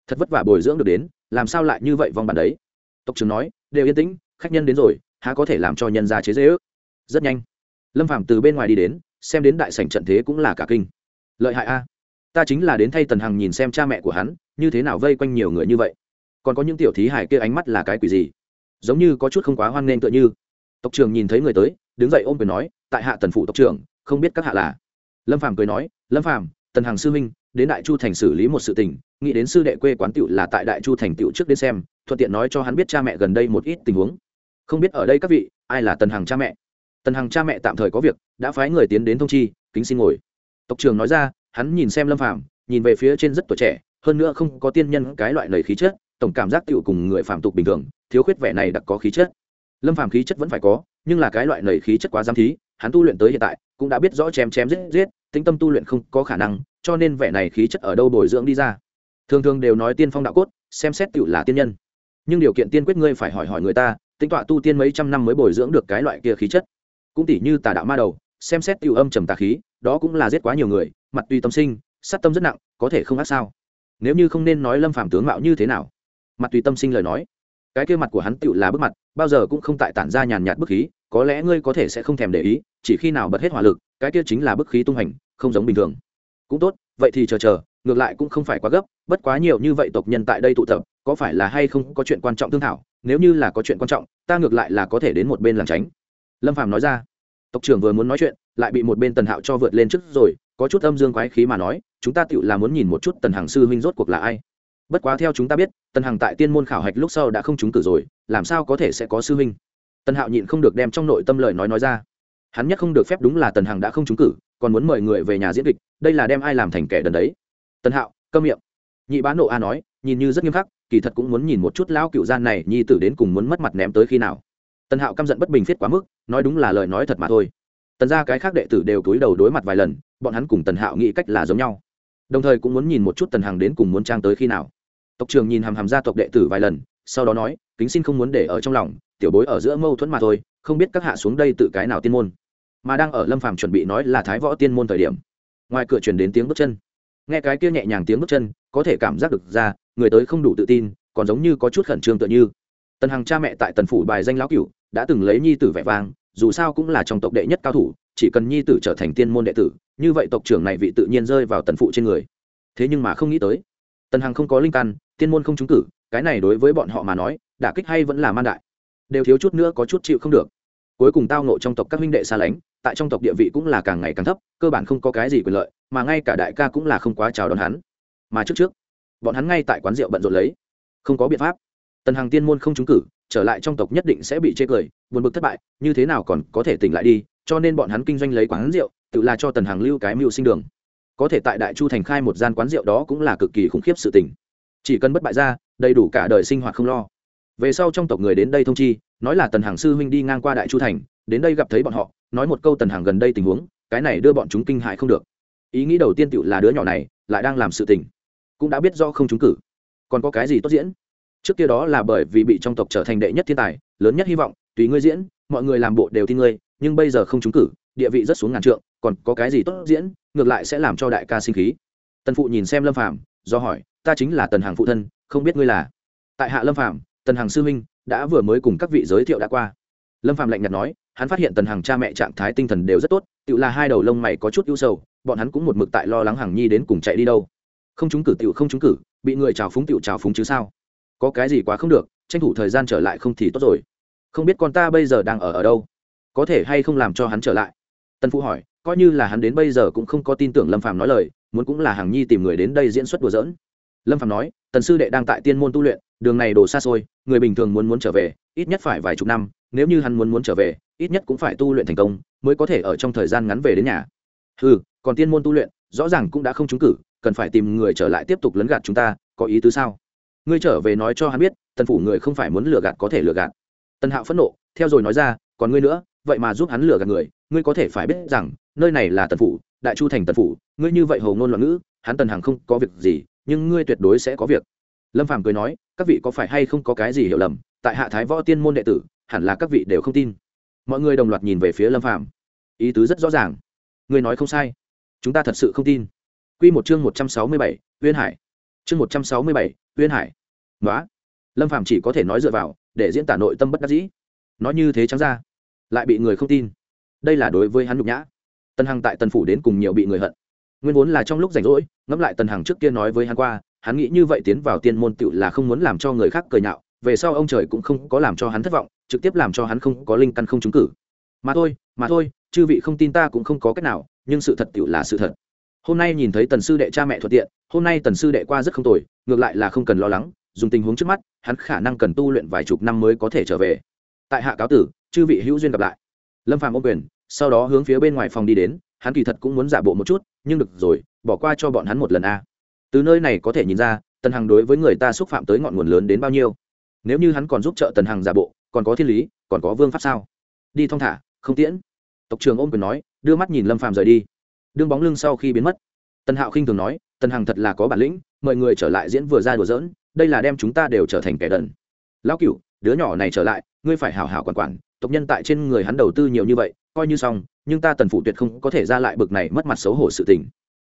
S1: Thật vất vả bồi dưỡng được đến, làm sao lại như vậy vong bản đấy? Tộc trưởng nói, đều yên tĩnh, khách nhân đến rồi, há có thể làm cho nhân gia chế dễ ước? Rất nhanh, lâm phạm từ bên ngoài đi đến, xem đến đại sảnh trận thế cũng là cả kinh. Lợi hại a, ta chính là đến thay tần hằng nhìn xem cha mẹ của hắn, như thế nào vây quanh nhiều người như vậy? Còn có những tiểu thí hải kia ánh mắt là cái quỷ gì? Giống như có chút không quá hoan nghênh tựa như. Tộc trưởng nhìn thấy người tới, đứng dậy ôm quyền nói, tại hạ tần phụ tộc trưởng, không biết các hạ là. Lâm phàm cười nói, lâm phàm, tần hằng sư minh đến đại chu thành xử lý một sự tình, nghĩ đến sư đệ quê quán tiệu là tại đại chu thành tiệu trước đến xem, thuận tiện nói cho hắn biết cha mẹ gần đây một ít tình huống. Không biết ở đây các vị, ai là tần hằng cha mẹ? Tần hằng cha mẹ tạm thời có việc, đã phái người tiến đến thông chi, kính xin ngồi. Tộc trưởng nói ra, hắn nhìn xem lâm phàm, nhìn về phía trên rất tuổi trẻ, hơn nữa không có tiên nhân cái loại lời khí chất tổng cảm giác tựu cùng người phạm tục bình thường, thiếu khuyết vẻ này đặc có khí chất. Lâm phàm khí chất vẫn phải có, nhưng là cái loại nảy khí chất quá giám thí, hắn tu luyện tới hiện tại, cũng đã biết rõ chém chém giết giết tính tâm tu luyện không có khả năng, cho nên vẻ này khí chất ở đâu bồi dưỡng đi ra. Thường thường đều nói tiên phong đạo cốt, xem xét tựu là tiên nhân. Nhưng điều kiện tiên quyết ngươi phải hỏi hỏi người ta tính tọa tu tiên mấy trăm năm mới bồi dưỡng được cái loại kia khí chất. Cũng tỉ như tà đạo ma đầu, xem xét tựu âm trầm tà khí, đó cũng là giết quá nhiều người, mặt tùy tâm sinh, sát tâm rất nặng, có thể không ác sao? Nếu như không nên nói lâm phàm tướng mạo như thế nào? Mặt tùy tâm sinh lời nói. Cái kia mặt của hắn tựu là bức mặt, bao giờ cũng không tại tản ra nhàn nhạt bức khí, có lẽ ngươi có thể sẽ không thèm để ý, chỉ khi nào bật hết hỏa lực, cái kia chính là bức khí tung hành, không giống bình thường. Cũng tốt, vậy thì chờ chờ, ngược lại cũng không phải quá gấp, bất quá nhiều như vậy tộc nhân tại đây tụ tập, có phải là hay không có chuyện quan trọng thương thảo, nếu như là có chuyện quan trọng, ta ngược lại là có thể đến một bên làm tránh. Lâm phàm nói ra. Tộc trưởng vừa muốn nói chuyện, lại bị một bên tần hạo cho vượt lên trước rồi, có chút âm dương quái khí mà nói, chúng ta tựu là muốn nhìn một chút tần hằng sư huynh rốt cuộc là ai bất quá theo chúng ta biết, tần hằng tại tiên môn khảo hạch lúc sau đã không trúng cử rồi, làm sao có thể sẽ có sư huynh? Tần hạo nhịn không được đem trong nội tâm lời nói nói ra. Hắn nhất không được phép đúng là tần hằng đã không trúng cử, còn muốn mời người về nhà diễn kịch, đây là đem ai làm thành kẻ đần đấy. Tần hạo, câm miệng. Nhị bá nộ a nói, nhìn như rất nghiêm khắc, kỳ thật cũng muốn nhìn một chút lão cựu gian này, nhi tử đến cùng muốn mất mặt ném tới khi nào. Tần hạo căm giận bất bình phiết quá mức, nói đúng là lời nói thật mà thôi. Tần ra cái khác đệ tử đều túi đầu đối mặt vài lần, bọn hắn cùng tần hạo nghĩ cách là giống nhau. Đồng thời cũng muốn nhìn một chút tần hằng đến cùng muốn trang tới khi nào tộc trường nhìn hàm hàm gia tộc đệ tử vài lần, sau đó nói, kính xin không muốn để ở trong lòng, tiểu bối ở giữa mâu thuẫn mà thôi, không biết các hạ xuống đây tự cái nào tiên môn. Mà đang ở lâm phàm chuẩn bị nói là thái võ tiên môn thời điểm, ngoài cửa truyền đến tiếng bước chân. Nghe cái kia nhẹ nhàng tiếng bước chân, có thể cảm giác được ra, người tới không đủ tự tin, còn giống như có chút khẩn trương tựa như. Tần hằng cha mẹ tại tần phủ bài danh lão cửu, đã từng lấy nhi tử vẻ vang, dù sao cũng là trong tộc đệ nhất cao thủ, chỉ cần nhi tử trở thành tiên môn đệ tử, như vậy tộc trưởng này vị tự nhiên rơi vào tần phụ trên người. Thế nhưng mà không nghĩ tới tần hằng không có linh căn, tiên môn không trúng cử, cái này đối với bọn họ mà nói, đả kích hay vẫn là man đại. Đều thiếu chút nữa có chút chịu không được. Cuối cùng tao nộ trong tộc các huynh đệ xa lánh, tại trong tộc địa vị cũng là càng ngày càng thấp, cơ bản không có cái gì quyền lợi, mà ngay cả đại ca cũng là không quá chào đón hắn. Mà trước trước, bọn hắn ngay tại quán rượu bận rộn lấy. Không có biện pháp. Tần hàng tiên môn không trúng cử, trở lại trong tộc nhất định sẽ bị chê cười, buồn bực thất bại, như thế nào còn có thể tỉnh lại đi, cho nên bọn hắn kinh doanh lấy quán rượu, tự là cho tần hàng lưu cái mưu sinh đường có thể tại đại chu thành khai một gian quán rượu đó cũng là cực kỳ khủng khiếp sự tình. Chỉ cần bất bại ra, đầy đủ cả đời sinh hoạt không lo. Về sau trong tộc người đến đây thông chi, nói là tần hàng sư huynh đi ngang qua đại chu thành, đến đây gặp thấy bọn họ, nói một câu tần hàng gần đây tình huống, cái này đưa bọn chúng kinh hại không được. Ý nghĩ đầu tiên tựu là đứa nhỏ này, lại đang làm sự tình. Cũng đã biết do không trúng cử. Còn có cái gì tốt diễn? Trước kia đó là bởi vì bị trong tộc trở thành đệ nhất thiên tài, lớn nhất hy vọng, tùy ngươi diễn, mọi người làm bộ đều tin ngươi, nhưng bây giờ không trúng cử địa vị rất xuống ngàn trượng, còn có cái gì tốt diễn, ngược lại sẽ làm cho đại ca sinh khí. Tần phụ nhìn xem lâm phàm, do hỏi, ta chính là tần hàng phụ thân, không biết ngươi là? Tại hạ lâm phàm, tần hàng sư huynh đã vừa mới cùng các vị giới thiệu đã qua. Lâm phạm lạnh nhạt nói, hắn phát hiện tần hằng cha mẹ trạng thái tinh thần đều rất tốt tự là hai đầu lông mày có chút ưu sầu, bọn hắn cũng một mực tại lo lắng hằng nhi đến cùng chạy đi đâu. Không chúng cử tự không chúng cử, bị người trào phúng tự trào phúng chứ sao? Có cái gì quá không được, tranh thủ thời gian trở lại không thì tốt rồi. Không biết con ta bây giờ đang ở ở đâu, có thể hay không làm cho hắn trở lại? Tân phụ hỏi, coi như là hắn đến bây giờ cũng không có tin tưởng lâm phạm nói lời, muốn cũng là hằng nhi tìm người đến đây diễn xuất đùa giỡn. Lâm phạm nói, tần sư đệ đang tại tiên môn tu luyện, đường này đổ xa xôi, người bình thường muốn muốn trở về, ít nhất phải vài chục năm, nếu như hắn muốn muốn trở về, ít nhất cũng phải tu luyện thành công, mới có thể ở trong thời gian ngắn về đến nhà. Ừ còn tiên môn tu luyện, rõ ràng cũng đã không trúng cử, cần phải tìm người trở lại tiếp tục lấn gạt chúng ta, có ý tứ sao? Ngươi trở về nói cho hắn biết, tần phủ người không phải muốn lừa gạt có thể lừa gạt. Tần hạo phẫn nộ, theo rồi nói ra, còn ngươi nữa, vậy mà giúp hắn lừa gạt người ngươi có thể phải biết rằng, nơi này là tần phủ, đại chu thành tần phủ, ngươi như vậy hầu ngôn loạn ngữ, hắn tần hàng không có việc gì, nhưng ngươi tuyệt đối sẽ có việc. Lâm phàm cười nói, các vị có phải hay không có cái gì hiểu lầm, tại hạ thái võ tiên môn đệ tử, hẳn là các vị đều không tin. Mọi người đồng loạt nhìn về phía lâm phàm. Ý tứ rất rõ ràng. Ngươi nói không sai. Chúng ta thật sự không tin. Quy một chương một trăm sáu mươi bảy, uyên hải. Chương một trăm sáu mươi bảy, uyên hải. Nói lâm phàm chỉ có thể nói dựa vào, để diễn tả nội tâm bất đắc dĩ. Nói như thế trắng ra, lại bị người không tin đây là đối với hắn nhục nhã. Tần hằng tại tần phủ đến cùng nhiều bị người hận. Nguyên vốn là trong lúc rảnh rỗi, ngẫm lại tần hằng trước kia nói với hắn qua, hắn nghĩ như vậy tiến vào tiên môn tựu là không muốn làm cho người khác cười nhạo, về sau ông trời cũng không có làm cho hắn thất vọng, trực tiếp làm cho hắn không có linh căn không trúng cử. Mà thôi mà thôi, chư vị không tin ta cũng không có cách nào, nhưng sự thật tựu là sự thật. Hôm nay nhìn thấy tần sư đệ cha mẹ thuận tiện, hôm nay tần sư đệ qua rất không tồi, ngược lại là không cần lo lắng, dùng tình huống trước mắt, hắn khả năng cần tu luyện vài chục năm mới có thể trở về. Tại hạ cáo tử, chư vị hữu duyên gặp lại. Lâm phàm ô quyền sau đó hướng phía bên ngoài phòng đi đến, hắn kỳ thật cũng muốn giả bộ một chút, nhưng được rồi, bỏ qua cho bọn hắn một lần a. Từ nơi này có thể nhìn ra, tần hằng đối với người ta xúc phạm tới ngọn nguồn lớn đến bao nhiêu. Nếu như hắn còn giúp trợ tần hằng giả bộ, còn có thiên lý, còn có vương pháp sao? Đi thong thả, không tiễn. Tộc trường ôm quyền nói, đưa mắt nhìn lâm phàm rời đi. Đương bóng lưng sau khi biến mất, tần hạo khinh thường nói, tần hằng thật là có bản lĩnh, mọi người trở lại diễn vừa ra đùa dỡn đây là đem chúng ta đều trở thành kẻ đần. Lão cựu đứa nhỏ này trở lại, ngươi phải hảo hảo quản quản, tộc nhân tại trên người hắn đầu tư nhiều như vậy coi như xong, nhưng ta tần phụ tuyệt không có thể ra lại bực này mất mặt xấu hổ sự tình.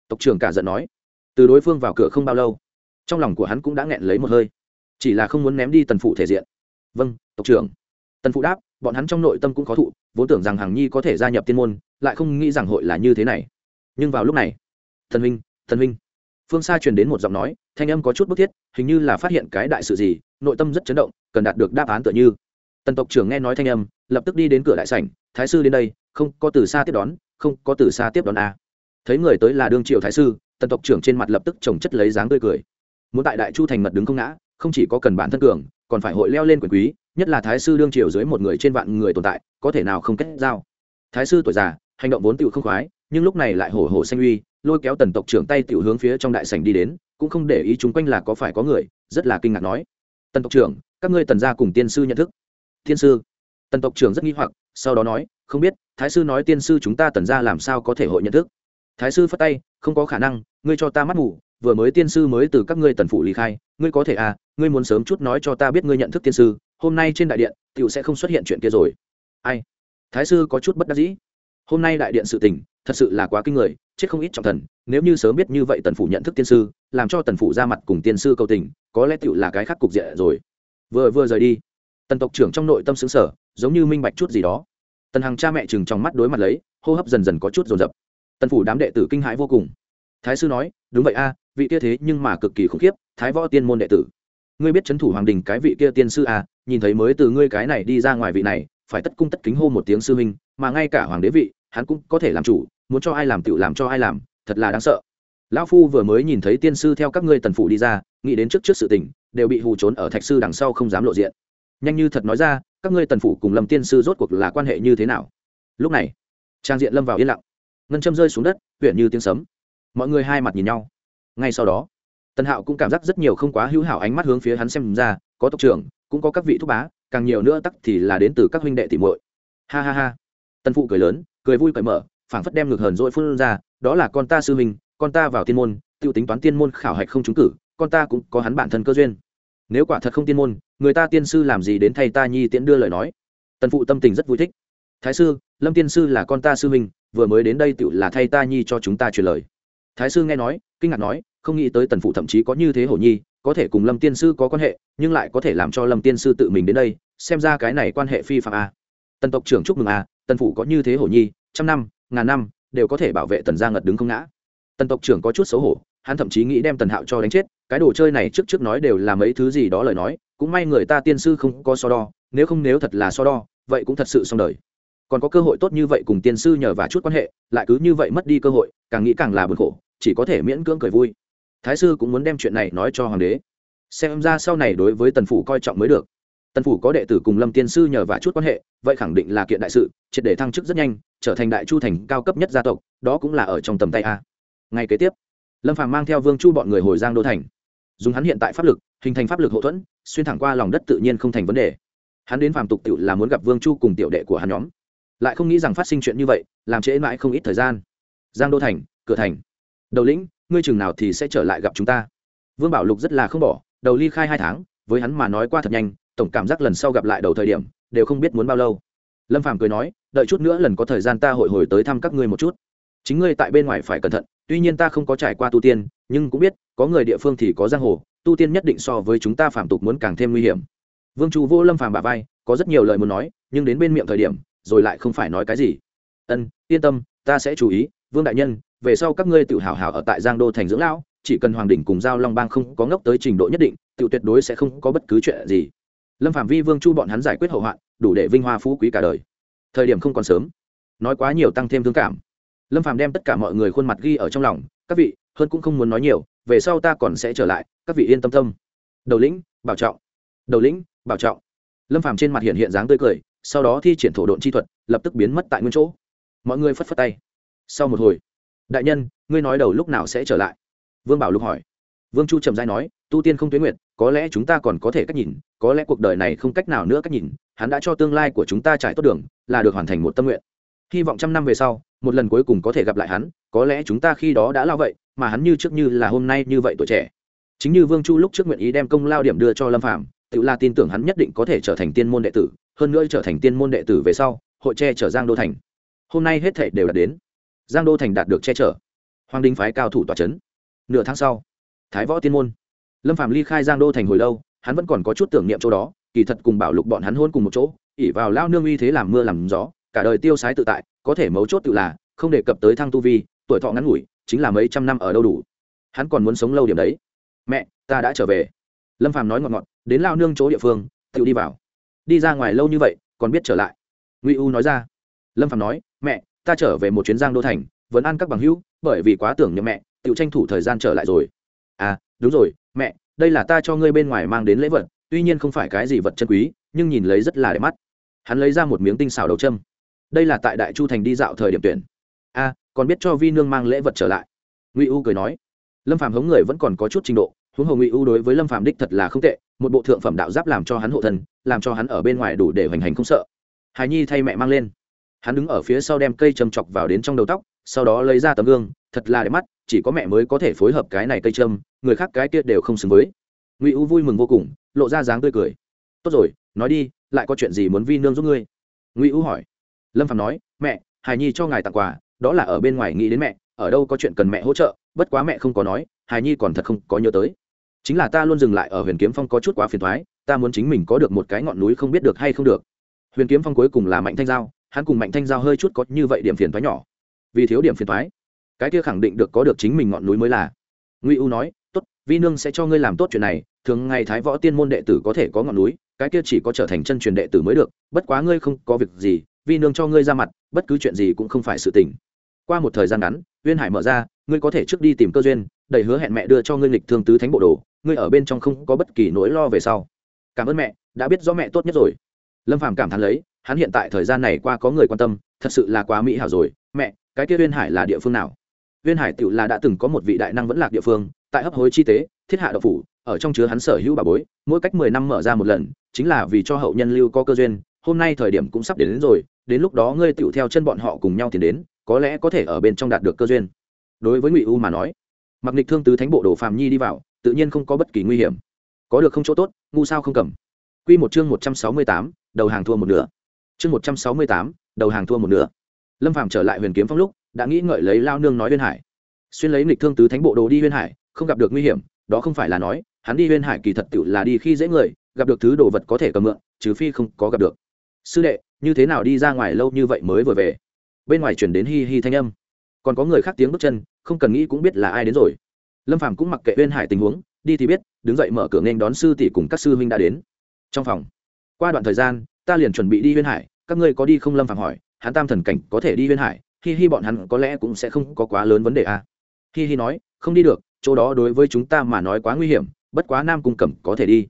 S1: Tộc trưởng cả giận nói. Từ đối phương vào cửa không bao lâu, trong lòng của hắn cũng đã nghẹn lấy một hơi. Chỉ là không muốn ném đi tần phụ thể diện. Vâng tộc trưởng. Tần phụ đáp, bọn hắn trong nội tâm cũng khó thụ, vốn tưởng rằng hằng nhi có thể gia nhập tiên môn, lại không nghĩ rằng hội là như thế này. Nhưng vào lúc này, thần huynh thần huynh. Phương xa truyền đến một giọng nói, thanh âm có chút bức thiết, hình như là phát hiện cái đại sự gì, nội tâm rất chấn động, cần đạt được đáp án tựa như tần tộc trưởng nghe nói thanh âm, lập tức đi đến cửa đại sảnh, thái sư đến đây, không có từ xa tiếp đón, không có từ xa tiếp đón a thấy người tới là đương triệu thái sư, tần tộc trưởng trên mặt lập tức trồng chất lấy dáng tươi cười. Muốn tại đại chu thành mật đứng không ngã, không chỉ có cần bản thân cường, còn phải hội leo lên quyền quý, nhất là thái sư đương triều dưới một người trên vạn người tồn tại, có thể nào không kết giao. Thái sư tuổi già, hành động vốn tựu không khoái, nhưng lúc này lại hổ hổ xanh uy, lôi kéo tần tộc trưởng tay tiểu hướng phía trong đại sảnh đi đến, cũng không để ý chúng quanh là có phải có người, rất là kinh ngạc nói. Tần tộc trưởng, các ngươi tần gia cùng tiên sư nhận thức tiên sư. Tần tộc trưởng rất nghi hoặc, sau đó nói, không biết, thái sư nói tiên sư chúng ta tần gia làm sao có thể hội nhận thức. Thái sư phất tay, không có khả năng, ngươi cho ta mắt ngủ, vừa mới tiên sư mới từ các ngươi tần phụ lý khai, ngươi có thể à ngươi muốn sớm chút nói cho ta biết ngươi nhận thức tiên sư, hôm nay trên đại điện t i ể u sẽ không xuất hiện chuyện kia rồi. Ai? Thái sư có chút bất đắc dĩ. Hôm nay đại điện sự tình, thật sự là quá kinh người, chết không ít trọng thần, nếu như sớm biết như vậy tần phủ nhận thức tiên sư, làm cho tần phủ ra mặt cùng tiên sư cầu tình, có lẽ tựu là cái khác cục diện rồi. Vừa vừa rời đi tần tộc trưởng trong nội tâm xứng sở, giống như minh bạch chút gì đó. Tần hằng cha mẹ chừng trong mắt đối mặt lấy, hô hấp dần dần có chút rồn rập tần phủ đám đệ tử kinh hãi vô cùng. Thái sư nói, đúng vậy a, vị kia thế nhưng mà cực kỳ khủng khiếp, thái võ tiên môn đệ tử. Ngươi biết c h ấ n thủ hoàng đình cái vị kia tiên sư a, nhìn thấy mới từ ngươi cái này đi ra ngoài vị này, phải tất cung tất kính hô một tiếng sư huynh, mà ngay cả hoàng đế vị, hắn cũng có thể làm chủ, muốn cho ai làm tự làm cho ai làm, thật là đáng sợ. Lão phu vừa mới nhìn thấy tiên sư theo các ngươi tần phủ đi ra, nghĩ đến trước trước sự tình, đều bị hù trốn ở thạch sư đằng sau không dám lộ diện nhanh như thật nói ra, các ngươi tần phủ cùng lâm tiên sư rốt cuộc là quan hệ như thế nào? Lúc này, trang diện lâm vào yên lặng. Ngân châm rơi xuống đất huyện như tiếng sấm. Mọi người hai mặt nhìn nhau. Ngay sau đó, tần hạo cũng cảm giác rất nhiều không quá hữu hảo ánh mắt hướng phía hắn xem ra, có tộc trưởng, cũng có các vị thúc bá, càng nhiều nữa tắc thì là đến từ các huynh đệ tỉ muội. Ha ha ha. Tần phụ cười lớn, cười vui cởi mở, phảng phất đem ngược hờn dội phun ra, đó là con ta sư huynh, con ta vào tiên môn t i ê u tính toán tiên môn khảo hạch không trúng cử, con ta cũng có hắn bản thân cơ duyên nếu quả thật không tiên môn, người ta tiên sư làm gì đến thay ta nhi tiễn đưa lời nói? Tần phụ tâm tình rất vui thích. Thái sư, lâm tiên sư là con ta sư huynh, vừa mới đến đây tự là thay ta nhi cho chúng ta truyền lời. Thái sư nghe nói, kinh ngạc nói, không nghĩ tới tần phụ thậm chí có như thế hổ nhi, có thể cùng lâm tiên sư có quan hệ, nhưng lại có thể làm cho lâm tiên sư tự mình đến đây, xem ra cái này quan hệ phi phạm a à. tần tộc trưởng chúc mừng a tần phụ có như thế hổ nhi, trăm năm, ngàn năm, đều có thể bảo vệ tần gia ngật đứng không ngã. Tần tộc trưởng có chút xấu hổ, hắn thậm chí nghĩ đem tần hạo cho đánh chết cái đồ chơi này trước trước nói đều là mấy thứ gì đó lời nói, cũng may người ta tiên sư không có so đo, nếu không nếu thật là so đo, vậy cũng thật sự xong đời. Còn có cơ hội tốt như vậy cùng tiên sư nhờ và chút quan hệ, lại cứ như vậy mất đi cơ hội, càng nghĩ càng là buồn khổ, chỉ có thể miễn cưỡng cười vui. Thái sư cũng muốn đem chuyện này nói cho hoàng đế. Xem ra sau này đối với tần phủ coi trọng mới được. Tần phủ có đệ tử cùng lâm tiên sư nhờ và chút quan hệ, vậy khẳng định là kiện đại sự, triệt để thăng chức rất nhanh, trở thành đại chu thành cao cấp nhất gia tộc, đó cũng là ở trong tầm tay a. Ngay kế tiếp, lâm phàm mang theo vương chu bọn người hồi giang đô thành dùng hắn hiện tại pháp lực, hình thành pháp lực hậu thuẫn, xuyên thẳng qua lòng đất tự nhiên không thành vấn đề. Hắn đến phàm tục tự là muốn gặp vương chu cùng tiểu đệ của hắn nhóm. Lại không nghĩ rằng phát sinh chuyện như vậy, làm trễ mãi không ít thời gian. Giang đô thành, cửa thành. Đầu lĩnh, ngươi chừng nào thì sẽ trở lại gặp chúng ta? Vương bảo lục rất là không bỏ, đầu ly khai hai tháng, với hắn mà nói qua thật nhanh, tổng cảm giác lần sau gặp lại đầu thời điểm, đều không biết muốn bao lâu. Lâm phàm cười nói, đợi chút nữa lần có thời gian ta hội hồi tới thăm các ngươi một chút. Chính ngươi tại bên ngoài phải cẩn thận, tuy nhiên ta không có trải qua tu tiên nhưng cũng biết, có người địa phương thì có giang hồ, tu tiên nhất định so với chúng ta phạm tục muốn càng thêm nguy hiểm. Vương chu vô lâm phàm bà vai, có rất nhiều lời muốn nói, nhưng đến bên miệng thời điểm, rồi lại không phải nói cái gì. Ân, yên tâm, ta sẽ chú ý, vương đại nhân, về sau các ngươi tự hào hào ở tại giang đô thành dưỡng lão, chỉ cần hoàng đỉnh cùng giao long bang không có ngốc tới trình độ nhất định, tự tuyệt đối sẽ không có bất cứ chuyện gì. Lâm phạm vi, vương chu bọn hắn giải quyết hậu hoạn, đủ để vinh hoa phú quý cả đời. Thời điểm không còn sớm, nói quá nhiều tăng thêm thương cảm. Lâm phạm đem tất cả mọi người khuôn mặt ghi ở trong lòng các vị, hơn cũng không muốn nói nhiều, về sau ta còn sẽ trở lại, các vị yên tâm tâm. Đầu lĩnh, bảo trọng. Đầu lĩnh, bảo trọng. Lâm phàm trên mặt hiện hiện dáng tươi cười, sau đó thi triển thổ độn chi thuật, lập tức biến mất tại nguyên chỗ. Mọi người phất phất tay. Sau một hồi, đại nhân, ngươi nói đầu lúc nào sẽ trở lại? Vương bảo lục hỏi. Vương chu trầm dai nói, tu tiên không tuyến nguyện có lẽ chúng ta còn có thể cách nhìn, có lẽ cuộc đời này không cách nào nữa cách nhìn, hắn đã cho tương lai của chúng ta trải tốt đường, là được hoàn thành một tâm nguyện. Hy vọng trăm năm về sau, một lần cuối cùng có thể gặp lại hắn có lẽ chúng ta khi đó đã lao vậy, mà hắn như trước như là hôm nay như vậy tuổi trẻ. Chính như vương chu lúc trước nguyện ý đem công lao điểm đưa cho lâm phạm tự la tin tưởng hắn nhất định có thể trở thành tiên môn đệ tử, hơn nữa trở thành tiên môn đệ tử về sau, hội che chở giang đô thành. Hôm nay hết thể đều đã đến. Giang đô thành đạt được che chở. Hoàng đình phái cao thủ tòa c h ấ n nửa tháng sau, thái võ tiên môn. Lâm phạm ly khai giang đô thành hồi lâu, hắn vẫn còn có chút tưởng niệm chỗ đó, kỳ thật cùng bảo lục bọn hắn hôn cùng một chỗ ỉ vào lao nương uy thế làm mưa làm gió, cả đời tiêu sái tự tại, có thể mấu chốt tự là, không đề cập tới thăng tu vi tuổi thọ ngắn ngủi chính là mấy trăm năm ở đâu đủ. Hắn còn muốn sống lâu điểm đấy. Mẹ ta đã trở về. Lâm phàm nói ngọt ngọt đến lao nương chỗ địa phương tự đi vào. Đi ra ngoài lâu như vậy còn biết trở lại. Ngụy u nói ra. Lâm phàm nói mẹ ta trở về một chuyến giang đô thành vẫn ăn các bằng hữu bởi vì quá tưởng nhớ mẹ tự tranh thủ thời gian trở lại rồi. À đúng rồi mẹ đây là ta cho ngươi bên ngoài mang đến lễ vật tuy nhiên không phải cái gì vật chân quý nhưng nhìn lấy rất là đẹp mắt. Hắn lấy ra một miếng tinh xảo đầu châm. Đây là tại đại chu thành đi dạo thời điểm tuyển. A à, còn biết cho vi nương mang lễ vật trở lại. Ngụy u cười nói, lâm phạm hống người vẫn còn có chút trình độ, huống hồ ngụy u đối với lâm phạm đích thật là không tệ, một bộ thượng phẩm đạo giáp làm cho hắn hộ thân, làm cho hắn ở bên ngoài đủ để hoành hành không sợ. Hài nhi thay mẹ mang lên. Hắn đứng ở phía sau đem cây châm chọc vào đến trong đầu tóc, sau đó lấy ra tấm gương, thật là đẹp mắt, chỉ có mẹ mới có thể phối hợp cái này cây châm, người khác cái kia đều không xứng với. Ngụy u vui mừng vô cùng, lộ ra dáng tươi cười. Tốt rồi, nói đi, lại có chuyện gì muốn vi nương giúp ngươi? Ngụy u hỏi. Lâm phạm nói, mẹ hài nhi cho ngài tặng quà đó là ở bên ngoài nghĩ đến mẹ, ở đâu có chuyện cần mẹ hỗ trợ, bất quá mẹ không có nói, hài nhi còn thật không có nhớ tới. Chính là ta luôn dừng lại ở huyền kiếm phong có chút quá phiền thoái, ta muốn chính mình có được một cái ngọn núi không biết được hay không được. Huyền kiếm phong cuối cùng là mạnh thanh giao, hắn cùng mạnh thanh giao hơi chút có như vậy điểm phiền thoái nhỏ. Vì thiếu điểm phiền thoái, cái kia khẳng định được có được chính mình ngọn núi mới là. Ngụy u nói, tốt, vi nương sẽ cho ngươi làm tốt chuyện này, thường ngày thái võ tiên môn đệ tử có thể có ngọn núi, cái kia chỉ có trở thành chân truyền đệ tử mới được, bất quá ngươi không có việc gì, vi nương cho ngươi ra mặt, bất cứ chuyện gì cũng không phải sự tình qua một thời gian ngắn uyên hải mở ra ngươi có thể trước đi tìm cơ duyên đầy hứa hẹn mẹ đưa cho ngươi lịch thương tứ thánh bộ đồ ngươi ở bên trong không có bất kỳ nỗi lo về sau. Cảm ơn mẹ đã biết rõ mẹ tốt nhất rồi. Lâm phàm cảm thán lấy hắn hiện tại thời gian này qua có người quan tâm thật sự là quá mỹ hảo rồi. Mẹ cái kia uyên hải là địa phương nào? Uyên hải tự là đã từng có một vị đại năng vẫn lạc địa phương tại hấp hối chi tế thiết hạ độc phủ ở trong chứa hắn sở hữu bà bối mỗi cách mười năm mở ra một lần chính là vì cho hậu nhân lưu có cơ duyên hôm nay thời điểm cũng sắp đến, đến rồi đến lúc đó ngươi tựu theo chân bọn họ cùng nhau tiến đến có lẽ có thể ở bên trong đạt được cơ duyên. Đối với ngụy u mà nói mặc nịch thương tứ thánh bộ đồ phàm nhi đi vào, tự nhiên không có bất kỳ nguy hiểm. Có được không chỗ tốt, ngu sao không cầm. Q một chương một trăm sáu mươi tám, đầu hàng thua một nửa. Chương một trăm sáu mươi tám, đầu hàng thua một nửa. Lâm phàm trở lại huyền kiếm phong lúc, đã nghĩ ngợi lấy lao nương nói huyên hải. Xuyên lấy nịch thương tứ thánh bộ đồ đi huyên hải, không gặp được nguy hiểm, đó không phải là nói, hắn đi huyên hải kỳ thật tự là đi khi dễ người, gặp được thứ đồ vật có thể cầm mượn, trừ phi không có gặp được. Sư đệ, như thế nào đi ra ngoài lâu như vậy mới vừa về? Bên ngoài chuyển đến hi hi thanh âm. Còn có người khác tiếng bước chân, không cần nghĩ cũng biết là ai đến rồi. Lâm phàm cũng mặc kệ uyên hải tình huống, đi thì biết, đứng dậy mở cửa nghênh đón sư tỷ cùng các sư huynh đã đến. Trong phòng, qua đoạn thời gian, ta liền chuẩn bị đi uyên hải. Các ngươi có đi không? Lâm phàm hỏi. Hắn tam thần cảnh có thể đi uyên hải. Hi hi bọn hắn có lẽ cũng sẽ không có quá lớn vấn đề à. hi hi nói, không đi được, chỗ đó đối với chúng ta mà nói quá nguy hiểm, bất quá nam cung cẩm có thể đi.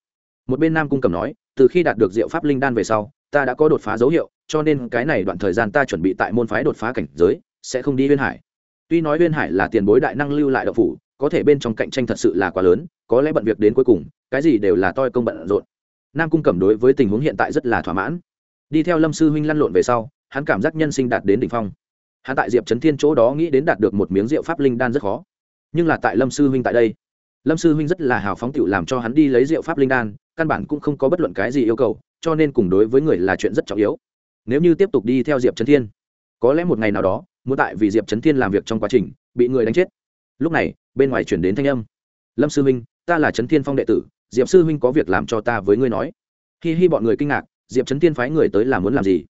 S1: Một bên nam cung cẩm nói, từ khi đạt được diệu pháp linh đan về sau, ta đã có đột phá dấu hiệu cho nên cái này đoạn thời gian ta chuẩn bị tại môn phái đột phá cảnh giới, sẽ không đi huyên hải. Tuy nói huyên hải là tiền bối đại năng lưu lại đậu phủ, có thể bên trong cạnh tranh thật sự là quá lớn, có lẽ bận việc đến cuối cùng, cái gì đều là toi công bận rộn. Nam cung cẩm đối với tình huống hiện tại rất là thỏa mãn. Đi theo lâm sư huynh lăn lộn về sau, hắn cảm giác nhân sinh đạt đến đỉnh phong. Hắn tại diệp trấn thiên chỗ đó nghĩ đến đạt được một miếng rượu pháp linh đan rất khó. Nhưng là tại lâm sư huynh tại đây, lâm sư huynh rất là hào phóng tựu làm cho hắn đi lấy rượu pháp linh đan, căn bản cũng không có bất luận cái gì yêu cầu, cho nên cùng đối với người là chuyện rất trọng yếu nếu như tiếp tục đi theo diệp trấn thiên, có lẽ một ngày nào đó, muốn tại vì diệp trấn thiên làm việc trong quá trình, bị người đánh chết. Lúc này, bên ngoài chuyển đến thanh âm. Lâm sư huynh, ta là trấn thiên phong đệ tử, diệp sư huynh có việc làm cho ta với ngươi nói. Hi hi bọn người kinh ngạc, diệp trấn thiên phái người tới là muốn làm gì?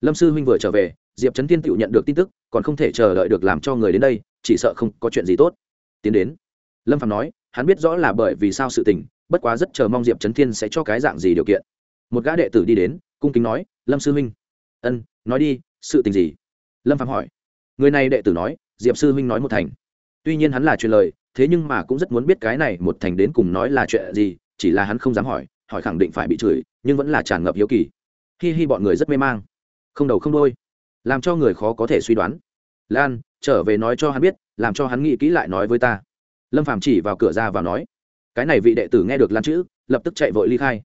S1: Lâm sư huynh vừa trở về, diệp trấn thiên tự nhận được tin tức, còn không thể chờ đợi được làm cho người đến đây, chỉ sợ không có chuyện gì tốt. Tiến đến. Lâm phạm nói, hắn biết rõ là bởi vì sao sự tình, bất quá rất chờ mong diệp trấn thiên sẽ cho cái dạng gì điều kiện. Một gã đệ tử đi đến, cung kính nói, lâm sư huynh ân, nói đi, sự tình gì? Lâm phạm hỏi. Người này đệ tử nói, diệp sư huynh nói một thành. Tuy nhiên hắn là truyền lời, thế nhưng mà cũng rất muốn biết cái này một thành đến cùng nói là chuyện gì, chỉ là hắn không dám hỏi hỏi khẳng định phải bị chửi, nhưng vẫn là tràn ngập hiếu kỳ. Hi hi, bọn người rất mê mang. Không đầu không đôi làm cho người khó có thể suy đoán. Lan, trở về nói cho hắn biết, làm cho hắn nghĩ kỹ lại nói với ta. Lâm phàm chỉ vào cửa ra và nói. Cái này vị đệ tử nghe được lan chữ, lập tức chạy vội ly khai.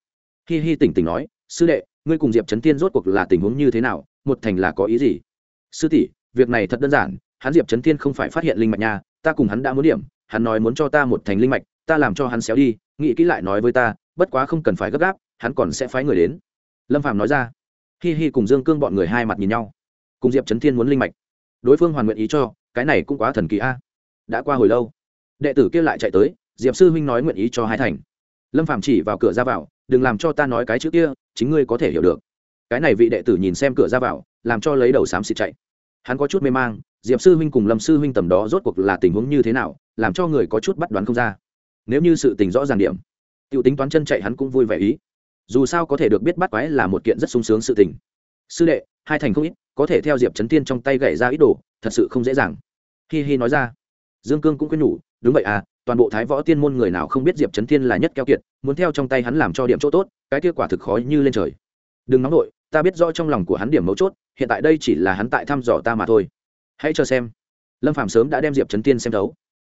S1: Hi hi, tỉnh tỉnh nói, sư đệ ngươi cùng diệp trấn tiên rốt cuộc là tình huống như thế nào, một thành là có ý gì? Sư tỷ, việc này thật đơn giản, hắn diệp trấn tiên không phải phát hiện linh mạch nha, ta cùng hắn đã muốn điểm, hắn nói muốn cho ta một thành linh mạch, ta làm cho hắn xéo đi, nghĩ kỹ lại nói với ta, bất quá không cần phải gấp gáp, hắn còn sẽ phái người đến. Lâm phàm nói ra. Hi hi cùng dương cương bọn người hai mặt nhìn nhau. Cùng diệp trấn thiên muốn linh mạch. Đối phương hoàn nguyện ý cho, cái này cũng quá thần kỳ a. Đã qua hồi lâu. Đệ tử kia lại chạy tới, diệp sư huynh nói nguyện ý cho hai thành. Lâm phạm chỉ vào cửa ra vào đừng làm cho ta nói cái chữ kia, chính ngươi có thể hiểu được. Cái này vị đệ tử nhìn xem cửa ra vào, làm cho lấy đầu xám xịt chạy. Hắn có chút mê mang, diệp sư huynh cùng lâm sư huynh tầm đó rốt cuộc là tình huống như thế nào, làm cho người có chút bắt đoán không ra. Nếu như sự tình rõ ràng điểm t i ể u tính toán chân chạy hắn cũng vui vẻ ý. Dù sao có thể được biết bắt quái là một kiện rất sung sướng sự tình. Sư đệ, hai thành không ít, có thể theo diệp trấn tiên trong tay gậy ra ít đồ, thật sự không dễ dàng. Hi hi nói ra. Dương cương cũng khuyên nhủ, đúng vậy à toàn bộ thái võ tiên môn người nào không biết diệp trấn thiên là nhất keo kiệt, muốn theo trong tay hắn làm cho điểm chỗ tốt, cái kết quả thực khó như lên trời. Đừng nóng nổi ta biết rõ trong lòng của hắn điểm mấu chốt, hiện tại đây chỉ là hắn tại thăm dò ta mà thôi. Hãy cho xem. Lâm phạm sớm đã đem diệp trấn tiên xem thấu.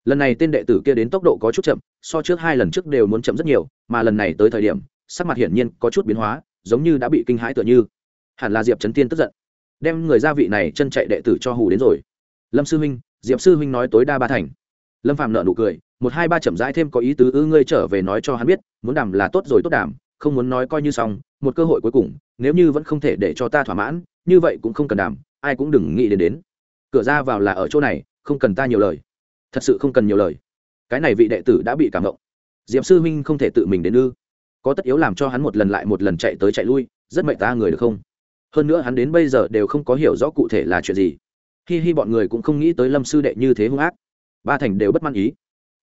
S1: Lần này tên đệ tử kia đến tốc độ có chút chậm, so trước hai lần trước đều muốn chậm rất nhiều, mà lần này tới thời điểm, sắc mặt hiển nhiên có chút biến hóa, giống như đã bị kinh hãi tựa như. Hẳn là diệp trấn tiên tức giận. Đem người gia vị này chân chạy đệ tử cho hù đến rồi. Lâm sư huynh, diệp sư huynh nói tối đa ba thành lâm phạm nợ nụ cười, một hai ba chậm rãi thêm có ý tứ ư ngươi trở về nói cho hắn biết, muốn đàm là tốt rồi tốt đàm, không muốn nói coi như xong, một cơ hội cuối cùng, nếu như vẫn không thể để cho ta thỏa mãn, như vậy cũng không cần đàm, ai cũng đừng nghĩ đến đến. Cửa ra vào là ở chỗ này, không cần ta nhiều lời. Thật sự không cần nhiều lời. Cái này vị đệ tử đã bị cảm động. Diệp sư huynh không thể tự mình đến ư. Có tất yếu làm cho hắn một lần lại một lần chạy tới chạy lui, rất mệnh ta người được không? Hơn nữa hắn đến bây giờ đều không có hiểu rõ cụ thể là chuyện gì. Hi hi, bọn người cũng không nghĩ tới lâm sư đệ như thế hung ác ba thành đều bất mãn ý.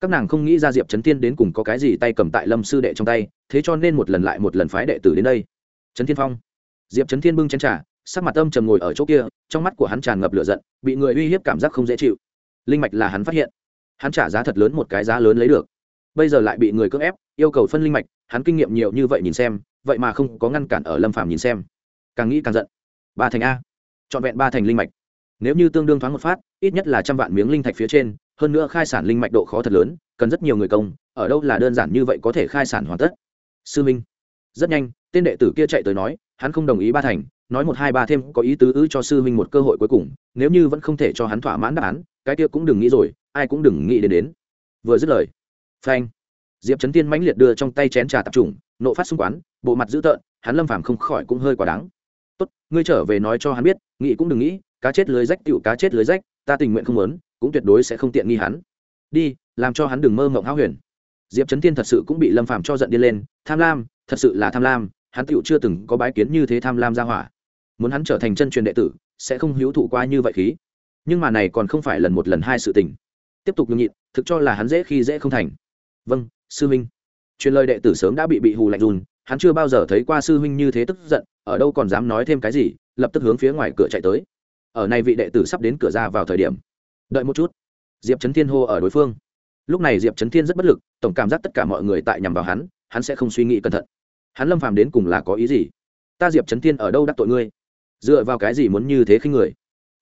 S1: Các nàng không nghĩ ra diệp trấn thiên đến cùng có cái gì tay cầm tại lâm sư đệ trong tay, thế cho nên một lần lại một lần phái đệ tử đến đây. Trấn thiên phong. Diệp trấn thiên bưng chén t r à sắc mặt âm trầm ngồi ở chỗ kia, trong mắt của hắn tràn ngập lửa giận, bị người uy hiếp cảm giác không dễ chịu. Linh mạch là hắn phát hiện. Hắn trả giá thật lớn một cái giá lớn lấy được. Bây giờ lại bị người cưỡng ép, yêu cầu phân linh mạch, hắn kinh nghiệm nhiều như vậy nhìn xem, vậy mà không có ngăn cản ở lâm phàm nhìn xem. Càng nghĩ càng giận. Ba thành a. Trọn vẹn ba thành linh mạch nếu như tương đương thoáng một phát, ít nhất là trăm vạn miếng linh thạch phía trên, hơn nữa khai sản linh mạch độ khó thật lớn, cần rất nhiều người công, ở đâu là đơn giản như vậy có thể khai sản hoàn tất? Sư minh. Rất nhanh, tên đệ tử kia chạy tới nói, hắn không đồng ý ba thành, nói một hai ba thêm có ý tứ ư cho sư minh một cơ hội cuối cùng, nếu như vẫn không thể cho hắn thỏa mãn đáp án, cái kia cũng đừng nghĩ rồi, ai cũng đừng nghĩ đến đến. Vừa dứt lời, phanh, diệp trấn tiên mãnh liệt đưa trong tay chén trà tập trung, nộ phát xung quán, bộ mặt dữ tợn, hắn lâm phàm không khỏi cũng hơi quá đáng. Tốt, ngươi trở về nói cho hắn biết, nghĩ cũng đừng nghĩ cá chết lưới rách tựu cá chết lưới rách, ta tình nguyện không muốn, cũng tuyệt đối sẽ không tiện nghi hắn. Đi, làm cho hắn đừng mơ mộng háo huyền. Diệp trấn thiên thật sự cũng bị lâm phàm cho giận đi lên, tham lam, thật sự là tham lam, hắn tựu chưa từng có bái kiến như thế tham lam ra hỏa. Muốn hắn trở thành chân truyền đệ tử, sẽ không hiếu thụ qua như vậy khí. Nhưng mà này còn không phải lần một lần hai sự tình. Tiếp tục nhường nhịn, thực cho là hắn dễ khi dễ không thành. Vâng sư minh truyền lời đệ tử sớm đã bị bị hù lạnh run hắn chưa bao giờ thấy qua sư huynh như thế tức giận, ở đâu còn dám nói thêm cái gì, lập tức hướng phía ngoài cửa chạy tới ở này vị đệ tử sắp đến cửa ra vào thời điểm. Đợi một chút. Diệp trấn thiên hô ở đối phương. Lúc này diệp trấn thiên rất bất lực, tổng cảm giác tất cả mọi người tại nhằm vào hắn hắn sẽ không suy nghĩ cẩn thận. Hắn lâm phàm đến cùng là có ý gì? Ta diệp trấn thiên ở đâu đắc tội ngươi? Dựa vào cái gì muốn như thế khi người?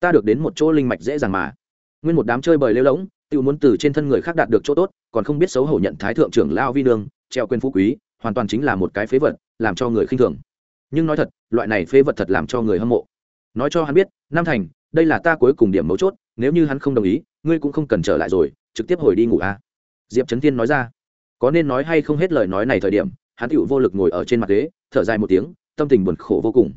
S1: Ta được đến một chỗ linh mạch dễ dàng mà. Nguyên một đám chơi bời lêu lỗng tự muốn từ trên thân người khác đạt được chỗ tốt, còn không biết xấu hổ nhận thái thượng trưởng lao vi nương, treo quên phú quý, hoàn toàn chính là một cái phế vật, làm cho người khinh thường. Nhưng nói thật, loại này phế vật thật làm cho người hâm mộ nói cho hắn biết, nam thành, đây là ta cuối cùng điểm mấu chốt, nếu như hắn không đồng ý, ngươi cũng không cần trở lại rồi, trực tiếp hồi đi ngủ a à. diệp trấn Thiên nói ra. Có nên nói hay không hết lời nói này thời điểm, hắn tựu vô lực ngồi ở trên mặt ghế, thở dài một tiếng, tâm tình buồn khổ vô cùng.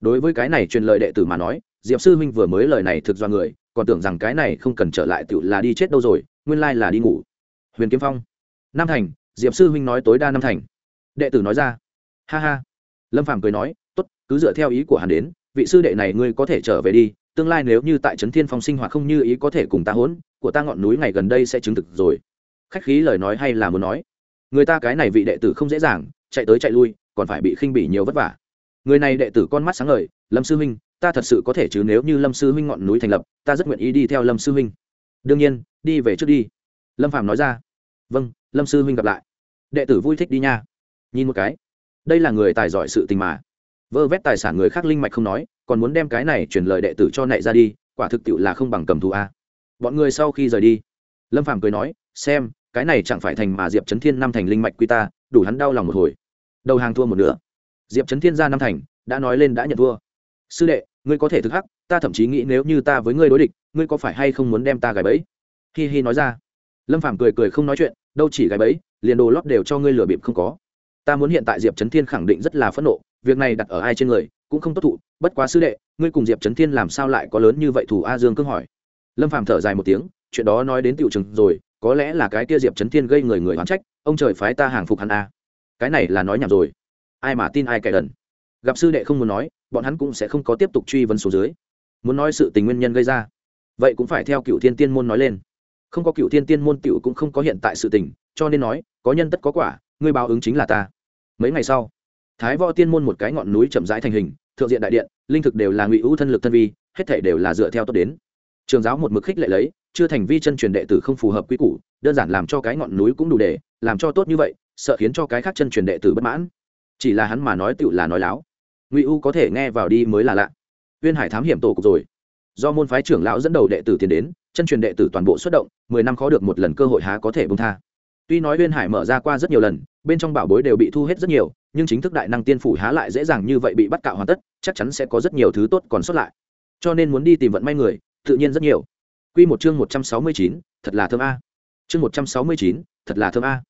S1: Đối với cái này truyền lời đệ tử mà nói, diệp sư huynh vừa mới lời này thực do người, còn tưởng rằng cái này không cần trở lại tựu là đi chết đâu rồi, nguyên lai là đi ngủ. Huyền kiếm phong. Nam thành, diệp sư huynh nói tối đa năm thành. Đệ tử nói ra. Ha ha. Lâm phàm cười nói, tốt, cứ dựa theo ý của hắn đến vị sư đệ này ngươi có thể trở về đi, tương lai nếu như tại trấn thiên phong sinh hoạt không như ý có thể cùng ta hỗn, của ta ngọn núi ngày gần đây sẽ chứng thực rồi. Khách khí lời nói hay là muốn nói. Người ta cái này vị đệ tử không dễ dàng, chạy tới chạy lui, còn phải bị khinh bỉ nhiều vất vả. Người này đệ tử con mắt sáng ngời, lâm sư huynh, ta thật sự có thể chứ nếu như lâm sư huynh ngọn núi thành lập, ta rất nguyện ý đi theo lâm sư huynh. Đương nhiên, đi về trước đi. Lâm phạm nói ra. Vâng lâm sư huynh gặp lại. Đệ tử vui thích đi nha. Nhìn một cái. Đây là người tài giỏi sự tình mà vơ vét tài sản người khác linh mạch không nói, còn muốn đem cái này truyền lời đệ tử cho nệ ra đi, quả thực tiệu là không bằng cầm thù a. Bọn người sau khi rời đi, lâm phàm cười nói, xem, cái này chẳng phải thành mà diệp trấn thiên năm thành linh mạch quy ta, đủ hắn đau lòng một hồi. Đầu hàng thua một nửa. Diệp trấn thiên ra năm thành, đã nói lên đã nhận thua. Sư đệ, ngươi có thể thực hắc, ta thậm chí nghĩ nếu như ta với ngươi đối địch, ngươi có phải hay không muốn đem ta gài bẫy? Hi hi nói ra. Lâm phàm cười cười không nói chuyện, đâu chỉ gài bẫy, liền đồ lót đều cho ngươi lừa bịp không có. Ta muốn hiện tại diệp trấn thiên khẳng định rất là phẫn nộ việc này đặt ở ai trên người cũng không tốt thụ, bất quá sư đệ, ngươi cùng diệp trấn thiên làm sao lại có lớn như vậy thủ a dương cương hỏi. Lâm phàm thở dài một tiếng, chuyện đó nói đến tiểu chừng rồi, có lẽ là cái kia diệp trấn thiên gây người người oán trách, ông trời phái ta hàng phục hắn a. Cái này là nói nhảm rồi. Ai mà tin ai kẻ đần. Gặp sư đệ không muốn nói, bọn hắn cũng sẽ không có tiếp tục truy vấn số dưới. Muốn nói sự tình nguyên nhân gây ra, vậy cũng phải theo cựu thiên tiên môn nói lên. Không có cựu thiên tiên môn tiểu cũng không có hiện tại sự tình, cho nên nói, có nhân tất có quả, ngươi báo ứng chính là ta. Mấy ngày sau thái võ tiên môn một cái ngọn núi chậm rãi thành hình, thượng diện đại điện, linh thực đều là ngụy ưu thân lực thân vi, hết thể đều là dựa theo tốt đến. Trường giáo một mực khích lệ lấy, chưa thành vi chân truyền đệ tử không phù hợp quy củ, đơn giản làm cho cái ngọn núi cũng đủ để, làm cho tốt như vậy, sợ khiến cho cái khác chân truyền đệ tử bất mãn. Chỉ là hắn mà nói tựu là nói láo. Ngụy u có thể nghe vào đi mới là lạ. Uyên hải thám hiểm tổ cục rồi. Do môn phái trưởng lão dẫn đầu đệ tử tiến đến, chân truyền đệ tử toàn bộ xuất động, mười năm khó được một lần cơ hội há có thể bông tha. Tuy nói uyên hải mở ra qua rất nhiều lần, bên trong bảo bối đều bị thu hết rất nhiều nhưng chính thức đại năng tiên phủ há lại dễ dàng như vậy bị bắt cạo hoàn tất, chắc chắn sẽ có rất nhiều thứ tốt còn sót lại. Cho nên muốn đi tìm vận may người, tự nhiên rất nhiều. Q một chương một trăm sáu mươi chín, thật là thơm a. Chương một trăm sáu mươi chín, thật là thơm a.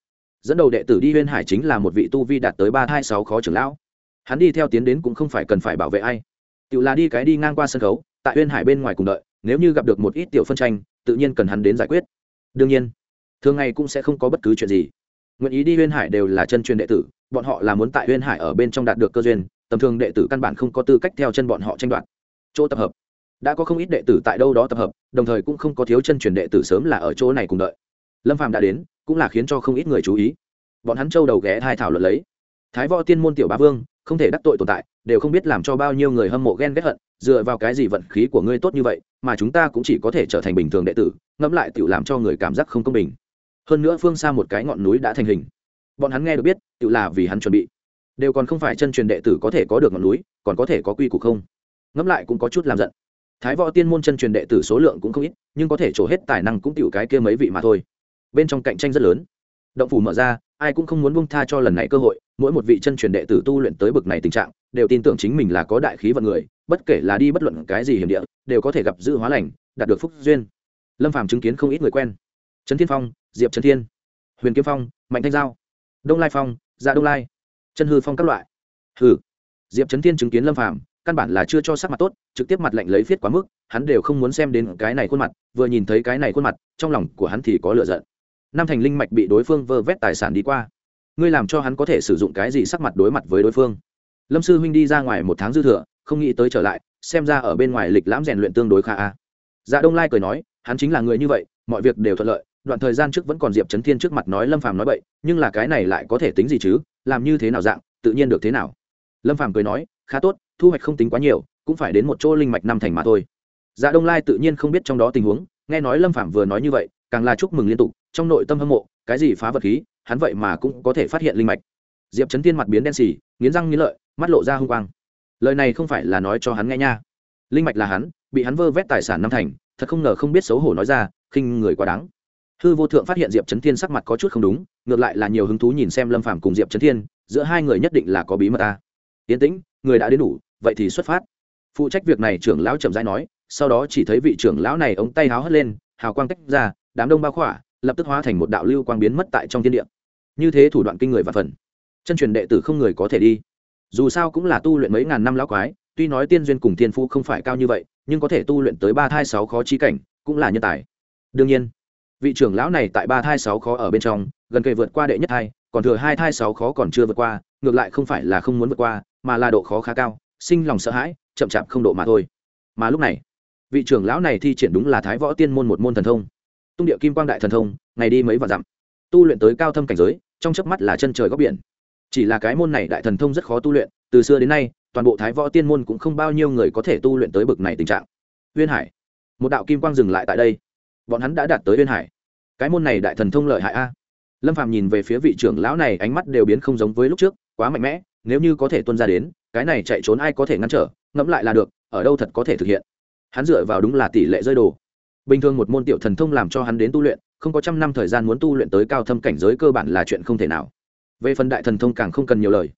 S1: Dẫn đầu đệ tử đi huyên hải chính là một vị tu vi đạt tới ba hai sáu khó trưởng lão. Hắn đi theo tiến đến cũng không phải cần phải bảo vệ ai. Tự là đi cái đi ngang qua sân khấu, tại huyên hải bên ngoài cùng đợi, nếu như gặp được một ít tiểu phân tranh, tự nhiên cần hắn đến giải quyết. Đương nhiên, thường ngày cũng sẽ không có bất cứ chuyện gì nguyện ý đi huyên hải đều là chân truyền đệ tử, bọn họ là muốn tại huyên hải ở bên trong đạt được cơ duyên, tầm thường đệ tử căn bản không có tư cách theo chân bọn họ tranh đoạt. Chỗ tập hợp. Đã có không ít đệ tử tại đâu đó tập hợp, đồng thời cũng không có thiếu chân truyền đệ tử sớm là ở chỗ này cùng đợi. Lâm phàm đã đến, cũng là khiến cho không ít người chú ý. Bọn hắn châu đầu ghé hai thảo luận lấy. Thái võ tiên môn tiểu bá vương, không thể đắc tội tồn tại, đều không biết làm cho bao nhiêu người hâm mộ ghen ghét hận, dựa vào cái gì vận khí của ngươi tốt như vậy, mà chúng ta cũng chỉ có thể trở thành bình thường đệ tử, ngẫm lại tự làm cho người cảm giác không công bình hơn nữa phương xa một cái ngọn núi đã thành hình. Bọn hắn nghe được biết, tự là vì hắn chuẩn bị. Đều còn không phải chân truyền đệ tử có thể có được ngọn núi, còn có thể có quy củ không? Ngẫm lại cũng có chút làm giận. Thái võ tiên môn chân truyền đệ tử số lượng cũng không ít, nhưng có thể trổ hết tài năng cũng tiểu cái kia mấy vị mà thôi. Bên trong cạnh tranh rất lớn. Động phủ mở ra, ai cũng không muốn buông tha cho lần này cơ hội, mỗi một vị chân truyền đệ tử tu luyện tới bực này tình trạng, đều tin tưởng chính mình là có đại khí vận người, bất kể là đi bất luận cái gì hiểm địa, đều có thể gặp dự hóa lành, đạt được phúc duyên. Lâm phàm chứng kiến không ít người quen trấn thiên phong diệp trấn thiên huyền kiếm phong mạnh thanh giao đông lai phong dạ đông lai chân hư phong các loại hừ diệp trấn thiên chứng kiến lâm phàm căn bản là chưa cho sắc mặt tốt trực tiếp mặt lạnh lấy viết quá mức hắn đều không muốn xem đến cái này khuôn mặt vừa nhìn thấy cái này khuôn mặt trong lòng của hắn thì có lựa giận năm thành linh mạch bị đối phương vơ vét tài sản đi qua ngươi làm cho hắn có thể sử dụng cái gì sắc mặt đối mặt với đối phương lâm sư huynh đi ra ngoài một tháng dư thừa không nghĩ tới trở lại xem ra ở bên ngoài lịch lãm rèn luyện tương đối khá a dạ đông lai cười nói hắn chính là người như vậy mọi việc đều thuận lợi đoạn thời gian trước vẫn còn diệp trấn thiên trước mặt nói lâm phàm nói vậy nhưng là cái này lại có thể tính gì chứ, làm như thế nào dạng, tự nhiên được thế nào. Lâm phàm cười nói, khá tốt, thu hoạch không tính quá nhiều, cũng phải đến một chỗ linh mạch năm thành mà thôi. Dạ đông lai tự nhiên không biết trong đó tình huống, nghe nói lâm phàm vừa nói như vậy, càng là chúc mừng liên tục, trong nội tâm hâm mộ, cái gì phá vật khí, hắn vậy mà cũng có thể phát hiện linh mạch. Diệp trấn thiên mặt biến đen xì, nghiến răng nghiến lợi, mắt lộ ra hung quang. Lời này không phải là nói cho hắn nghe nha. Linh mạch là hắn, bị hắn vơ vét tài sản năm thành, thật không ngờ không biết xấu hổ nói ra, khinh người quá đáng hư vô thượng phát hiện diệp trấn thiên sắc mặt có chút không đúng, ngược lại là nhiều hứng thú nhìn xem lâm phàm cùng diệp trấn thiên, giữa hai người nhất định là có bí mật ta. Yến tĩnh, người đã đến đủ, vậy thì xuất phát. Phụ trách việc này trưởng lão chậm rãi nói, sau đó chỉ thấy vị trưởng lão này ống tay háo hất lên, hào quang tách ra, đám đông bao khỏa, lập tức hóa thành một đạo lưu quang biến mất tại trong thiên địa. Như thế thủ đoạn kinh người và phần. Chân truyền đệ tử không người có thể đi. Dù sao cũng là tu luyện mấy ngàn năm lão quái, tuy nói tiên duyên cùng tiên phu không phải cao như vậy, nhưng có thể tu luyện tới ba thai sáu khó chi cảnh, cũng là nhân tài. Đương nhiên vị trưởng lão này tại ba thai sáu khó ở bên trong, gần kề vượt qua đệ nhất thai, còn thừa hai thai sáu khó còn chưa vượt qua, ngược lại không phải là không muốn vượt qua, mà là độ khó khá cao, sinh lòng sợ hãi, chậm chạp không độ mà thôi. Mà lúc này, vị trưởng lão này thi triển đúng là thái võ tiên môn một môn thần thông. Tung địa kim quang đại thần thông, ngày đi mấy vạn dặm. Tu luyện tới cao thâm cảnh giới, trong chớp mắt là chân trời góc biển. Chỉ là cái môn này đại thần thông rất khó tu luyện, từ xưa đến nay, toàn bộ thái võ tiên môn cũng không bao nhiêu người có thể tu luyện tới bực này tình trạng. Uyên hải, một đạo kim quang dừng lại tại đây. Bọn hắn đã đạt tới uyên hải cái môn này đại thần thông lợi hại a. Lâm phàm nhìn về phía vị trưởng lão này, ánh mắt đều biến không giống với lúc trước, quá mạnh mẽ, nếu như có thể tuân ra đến, cái này chạy trốn ai có thể ngăn trở, ngẫm lại là được, ở đâu thật có thể thực hiện. Hắn dựa vào đúng là tỷ lệ rơi đồ. Bình thường một môn tiểu thần thông làm cho hắn đến tu luyện, không có trăm năm thời gian muốn tu luyện tới cao thâm cảnh giới cơ bản là chuyện không thể nào. Về phần đại thần thông càng không cần nhiều lời.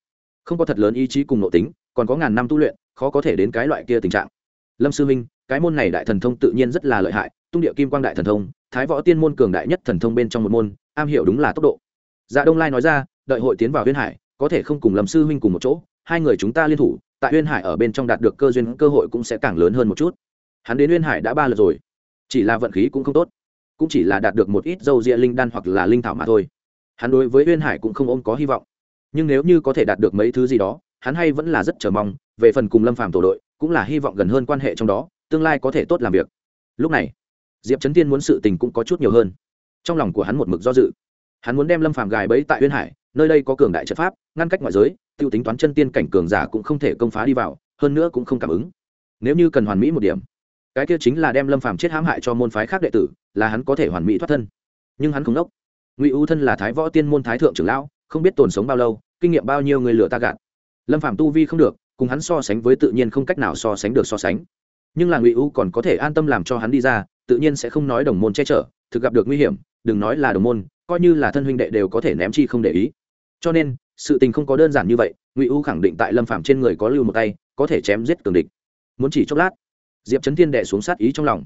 S1: Không có thật lớn ý chí cùng nội tính, còn có ngàn năm tu luyện, khó có thể đến cái loại kia tình trạng lâm sư minh, cái môn này đại thần thông tự nhiên rất là lợi hại, tung địa kim quang đại thần thông, thái võ tiên môn cường đại nhất thần thông bên trong một môn, am hiểu đúng là tốc độ. Dạ đông lai nói ra, đợi hội tiến vào huyên hải, có thể không cùng lâm sư huynh cùng một chỗ, hai người chúng ta liên thủ, tại huyên hải ở bên trong đạt được cơ duyên, cơ hội cũng sẽ càng lớn hơn một chút. Hắn đến huyên hải đã ba lần rồi. Chỉ là vận khí cũng không tốt, cũng chỉ là đạt được một ít dâu ria linh đan hoặc là linh thảo mà thôi. Hắn đối với huyên hải cũng không ôm có hy vọng. Nhưng nếu như có thể đạt được mấy thứ gì đó, hắn hay vẫn là rất chờ mong, về phần cùng lâm phàm tổ đội cũng là hy vọng gần hơn quan hệ trong đó, tương lai có thể tốt làm việc. Lúc này, diệp trấn tiên muốn sự tình cũng có chút nhiều hơn. Trong lòng của hắn một mực do dự. Hắn muốn đem lâm phàm gài bẫy tại huyên hải, nơi đây có cường đại trận pháp, ngăn cách ngoại giới t i ê u tính toán chân tiên cảnh cường giả cũng không thể công phá đi vào, hơn nữa cũng không cảm ứng. Nếu như cần hoàn mỹ một điểm, cái kia chính là đem lâm phàm chết hãm hại cho môn phái khác đệ tử, là hắn có thể hoàn mỹ thoát thân. Nhưng hắn không đốc. Ngụy ưu thân là thái võ tiên môn thái thượng trưởng lão, không biết tồn sống bao lâu, kinh nghiệm bao nhiêu người lừa ta gạt. Lâm phàm tu vi không được cùng hắn so sánh với tự nhiên không cách nào so sánh được so sánh. Nhưng là ngụy U còn có thể an tâm làm cho hắn đi ra, tự nhiên sẽ không nói đồng môn che chở, thực gặp được nguy hiểm, đừng nói là đồng môn, coi như là thân huynh đệ đều có thể ném chi không để ý. Cho nên, sự tình không có đơn giản như vậy, ngụy U khẳng định tại lâm phàm trên người có lưu một tay, có thể chém giết cường địch. Muốn chỉ chốc lát, diệp trấn thiên đệ xuống sát ý trong lòng.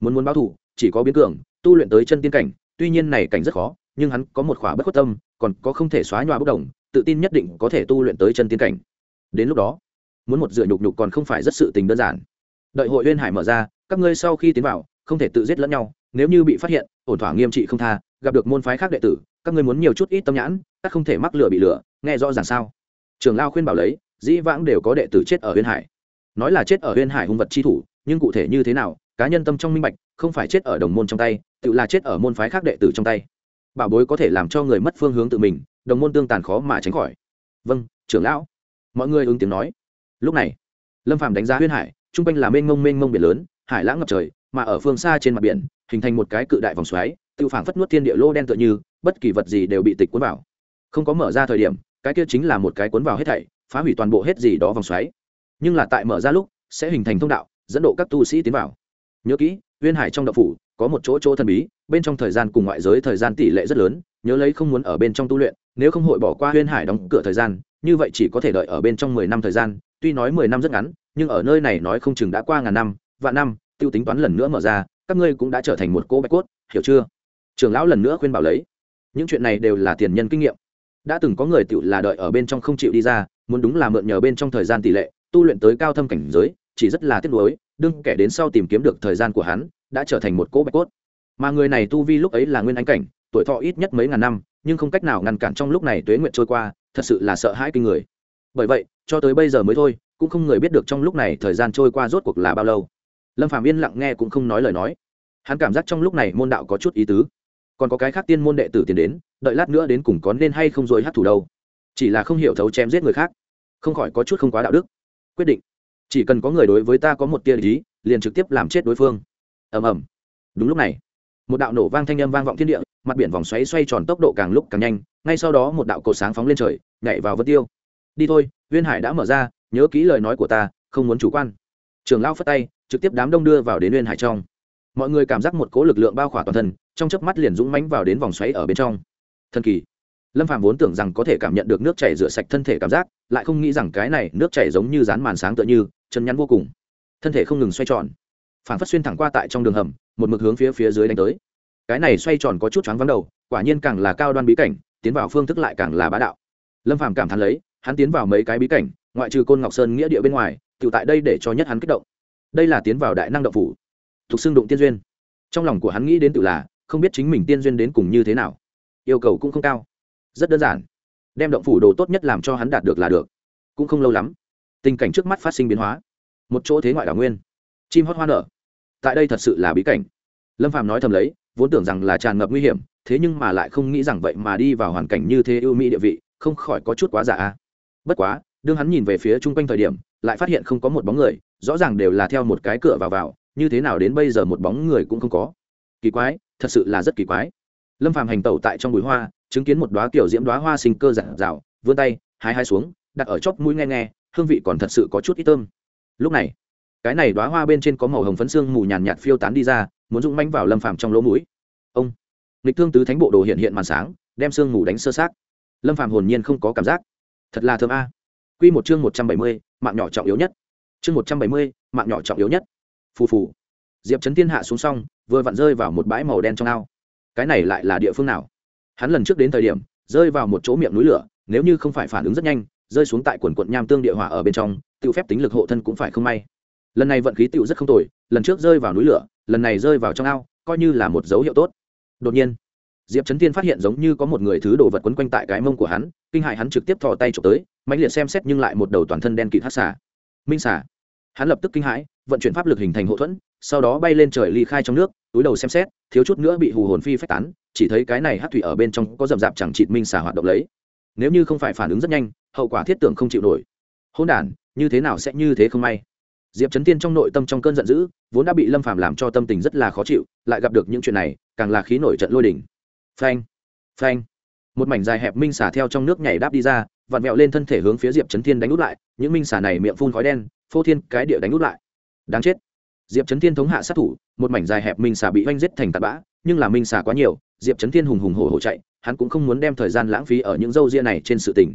S1: Muốn muốn báo thủ chỉ có biến cường, tu luyện tới chân tiên cảnh, tuy nhiên này cảnh rất khó, nhưng hắn có một khỏa bất khuất tâm, còn có không thể xóa nhòa bốc đồng tự tin nhất định có thể tu luyện tới chân tiên cảnh. Đến lúc đó muốn một dựa nhục nhục còn không phải rất sự tình đơn giản. Đợi hội uyên hải mở ra, các ngươi sau khi tiến vào, không thể tự giết lẫn nhau, nếu như bị phát hiện, ổn thỏa nghiêm trị không tha, gặp được môn phái khác đệ tử, các ngươi muốn nhiều chút ít tâm nhãn, các không thể mắc lửa bị lửa, nghe rõ ràng sao? Trường lao khuyên bảo lấy, dĩ vãng đều có đệ tử chết ở huyên hải. Nói là chết ở huyên hải hung vật chi thủ, nhưng cụ thể như thế nào, cá nhân tâm trong minh bạch, không phải chết ở đồng môn trong tay, tự là chết ở môn phái khác đệ tử trong tay. Bảo bối có thể làm cho người mất phương hướng tự mình, đồng môn tương tàn khó mà tránh khỏi. Vâng trưởng lão. Mọi người ứng tiếng nói lúc này, lâm phàm đánh giá huyên hải, chung quanh là mênh mông mênh mông biển lớn, hải lãng ngập trời, mà ở phương xa trên mặt biển, hình thành một cái cự đại vòng xoáy, tự phảng phất nuốt thiên địa lô đen tựa như, bất kỳ vật gì đều bị tịch cuốn vào. Không có mở ra thời điểm, cái kia chính là một cái cuốn vào hết thảy, phá hủy toàn bộ hết gì đó vòng xoáy. Nhưng là tại mở ra lúc, sẽ hình thành thông đạo, dẫn độ các tu sĩ tiến vào. Nhớ kỹ, huyên hải trong đậu phủ, có một chỗ chỗ thần bí, bên trong thời gian cùng ngoại giới thời gian tỷ lệ rất lớn, nhớ lấy không muốn ở bên trong tu luyện, nếu không hội bỏ qua huyên hải đóng cửa thời gian, như vậy chỉ có thể đợi ở bên trong mười năm thời gian tuy nói mười năm rất ngắn, nhưng ở nơi này nói không chừng đã qua ngàn năm, vạn năm, tiêu tính toán lần nữa mở ra, các ngươi cũng đã trở thành một cô bạch cốt, hiểu chưa? Trưởng lão lần nữa khuyên bảo lấy. Những chuyện này đều là tiền nhân kinh nghiệm. Đã từng có người tự là đợi ở bên trong không chịu đi ra, muốn đúng là mượn nhờ bên trong thời gian tỷ lệ, tu luyện tới cao thâm cảnh giới, chỉ rất là tiếc nuối, đương kẻ đến sau tìm kiếm được thời gian của hắn, đã trở thành một cỗ bạch cốt. Mà người này tu vi lúc ấy là nguyên anh cảnh, tuổi thọ ít nhất mấy ngàn năm, nhưng không cách nào ngăn cản trong lúc này tuế nguyện trôi qua, thật sự là sợ hãi kinh người. Bởi vậy cho tới bây giờ mới thôi, cũng không người biết được trong lúc này thời gian trôi qua rốt cuộc là bao lâu. Lâm phạm yên lặng nghe cũng không nói lời nói. Hắn cảm giác trong lúc này môn đạo có chút ý tứ. Còn có cái khác tiên môn đệ tử tiến đến, đợi lát nữa đến cùng có nên hay không rồi hát thủ đâu. Chỉ là không hiểu thấu chém giết người khác. Không khỏi có chút không quá đạo đức. Quyết định. Chỉ cần có người đối với ta có một tia lý liền trực tiếp làm chết đối phương. Ầm ầm. Đúng lúc này, một đạo nổ vang thanh âm vang vọng thiên địa, mặt biển vòng xoáy xoay tròn tốc độ càng lúc càng nhanh, ngay sau đó một đạo cột sáng phóng lên trời, nhảy vào vân tiêu. Đi thôi viên hải đã mở ra, nhớ kỹ lời nói của ta, không muốn chủ quan. Trường lao phất tay, trực tiếp đám đông đưa vào đến viên hải trong. Mọi người cảm giác một cố lực lượng bao khỏa toàn thân, trong chớp mắt liền dũng mãnh vào đến vòng xoáy ở bên trong. Thần kỳ. Lâm phạm vốn tưởng rằng có thể cảm nhận được nước chảy rửa sạch thân thể cảm giác, lại không nghĩ rằng cái này nước chảy giống như dán màn sáng tựa như, chân nhắn vô cùng. Thân thể không ngừng xoay tròn. Phản phát xuyên thẳng qua tại trong đường hầm, một mực hướng phía phía dưới đánh tới. Cái này xoay tròn có chút choáng vắng đầu, quả nhiên càng là cao đoan bí cảnh, tiến vào phương thức lại càng là bá đạo. Lâm phàm cảm thán lấy hắn tiến vào mấy cái bí cảnh, ngoại trừ côn ngọc sơn nghĩa địa bên ngoài tự tại đây để cho nhất hắn kích động. Đây là tiến vào đại năng động phủ, thuộc xương đụng tiên duyên. Trong lòng của hắn nghĩ đến tự là, không biết chính mình tiên duyên đến cùng như thế nào. Yêu cầu cũng không cao, rất đơn giản. Đem động phủ đồ tốt nhất làm cho hắn đạt được là được, cũng không lâu lắm, tình cảnh trước mắt phát sinh biến hóa. Một chỗ thế ngoại đảo nguyên, chim hót hoa nở. Tại đây thật sự là bí cảnh. Lâm phạm nói thầm lấy, vốn tưởng rằng là tràn ngập nguy hiểm, thế nhưng mà lại không nghĩ rằng vậy mà đi vào hoàn cảnh như thế ưu mỹ địa vị, không khỏi có chút quá giả a bất quá, đương hắn nhìn về phía chung quanh thời điểm, lại phát hiện không có một bóng người, rõ ràng đều là theo một cái cửa vào vào, như thế nào đến bây giờ một bóng người cũng không có. Kỳ quái, thật sự là rất kỳ quái. Lâm phàm hành tẩu tại trong bụi hoa, chứng kiến một đoá kiểu diễm đoá hoa sinh cơ giản rào vươn tay hai hai xuống, đặt ở chóp mũi nghe nghe, hương vị còn thật sự có chút ít thơm. Lúc này, cái này đoá hoa bên trên có màu hồng phấn xương mù nhàn nhạt phiêu tán đi ra, muốn rung manh vào lâm phàm trong lỗ mũi. Ông, lịch thương tứ thánh bộ đồ hiện hiện màn sáng, đem xương mù đánh sơ sát lâm phàm hồn nhiên không có cảm giác thật là thơm a. Quy một chương một trăm bảy mươi, mạng nhỏ trọng yếu nhất. Chương một trăm bảy mươi, mạng nhỏ trọng yếu nhất. Phù phù. Diệp trấn thiên hạ xuống xong, vừa vặn rơi vào một bãi màu đen trong ao. Cái này lại là địa phương nào? Hắn lần trước đến thời điểm, rơi vào một chỗ miệng núi lửa, nếu như không phải phản ứng rất nhanh, rơi xuống tại quần quận nham tương địa hỏa ở bên trong, tự phép tính lực hộ thân cũng phải không may. Lần này vận khí tựu rất không tồi, lần trước rơi vào núi lửa, lần này rơi vào trong ao, coi như là một dấu hiệu tốt. Đột nhiên diệp trấn tiên phát hiện giống như có một người thứ đồ vật quấn quanh tại cái mông của hắn, kinh hại hắn trực tiếp thò tay trộm tới mạnh liệt xem xét nhưng lại một đầu toàn thân đen kịt hát xả minh xả hắn lập tức kinh hãi, vận chuyển pháp lực hình thành hậu thuẫn, sau đó bay lên trời ly khai trong nước, túi đầu xem xét, thiếu chút nữa bị hù hồn phi phách tán, chỉ thấy cái này hát thủy ở bên trong có rậm rạp chẳng chịt minh xả hoạt động lấy. Nếu như không phải phản ứng rất nhanh, hậu quả thiết tưởng không chịu nổi. Hôn đản, như thế nào sẽ như thế không may? Diệp trấn tiên trong nội tâm trong cơn giận dữ, vốn đã bị lâm phàm làm cho tâm tình rất là khó chịu, lại gặp được những chuyện này, càng là khí nổi trận lôi đỉnh phanh. Phanh. Một mảnh dài hẹp minh xả theo trong nước nhảy đáp đi ra, vặn vẹo lên thân thể hướng phía diệp trấn thiên đánh út lại, những minh xả này miệng phun khói đen, phô thiên cái địa đánh út lại. Đáng chết. Diệp trấn thiên thống hạ sát thủ, một mảnh dài hẹp minh xả bị oanh giết thành tạt bã, nhưng là minh xả quá nhiều, diệp trấn thiên hùng hùng hổ hổ chạy, hắn cũng không muốn đem thời gian lãng phí ở những dâu ria này trên sự tình.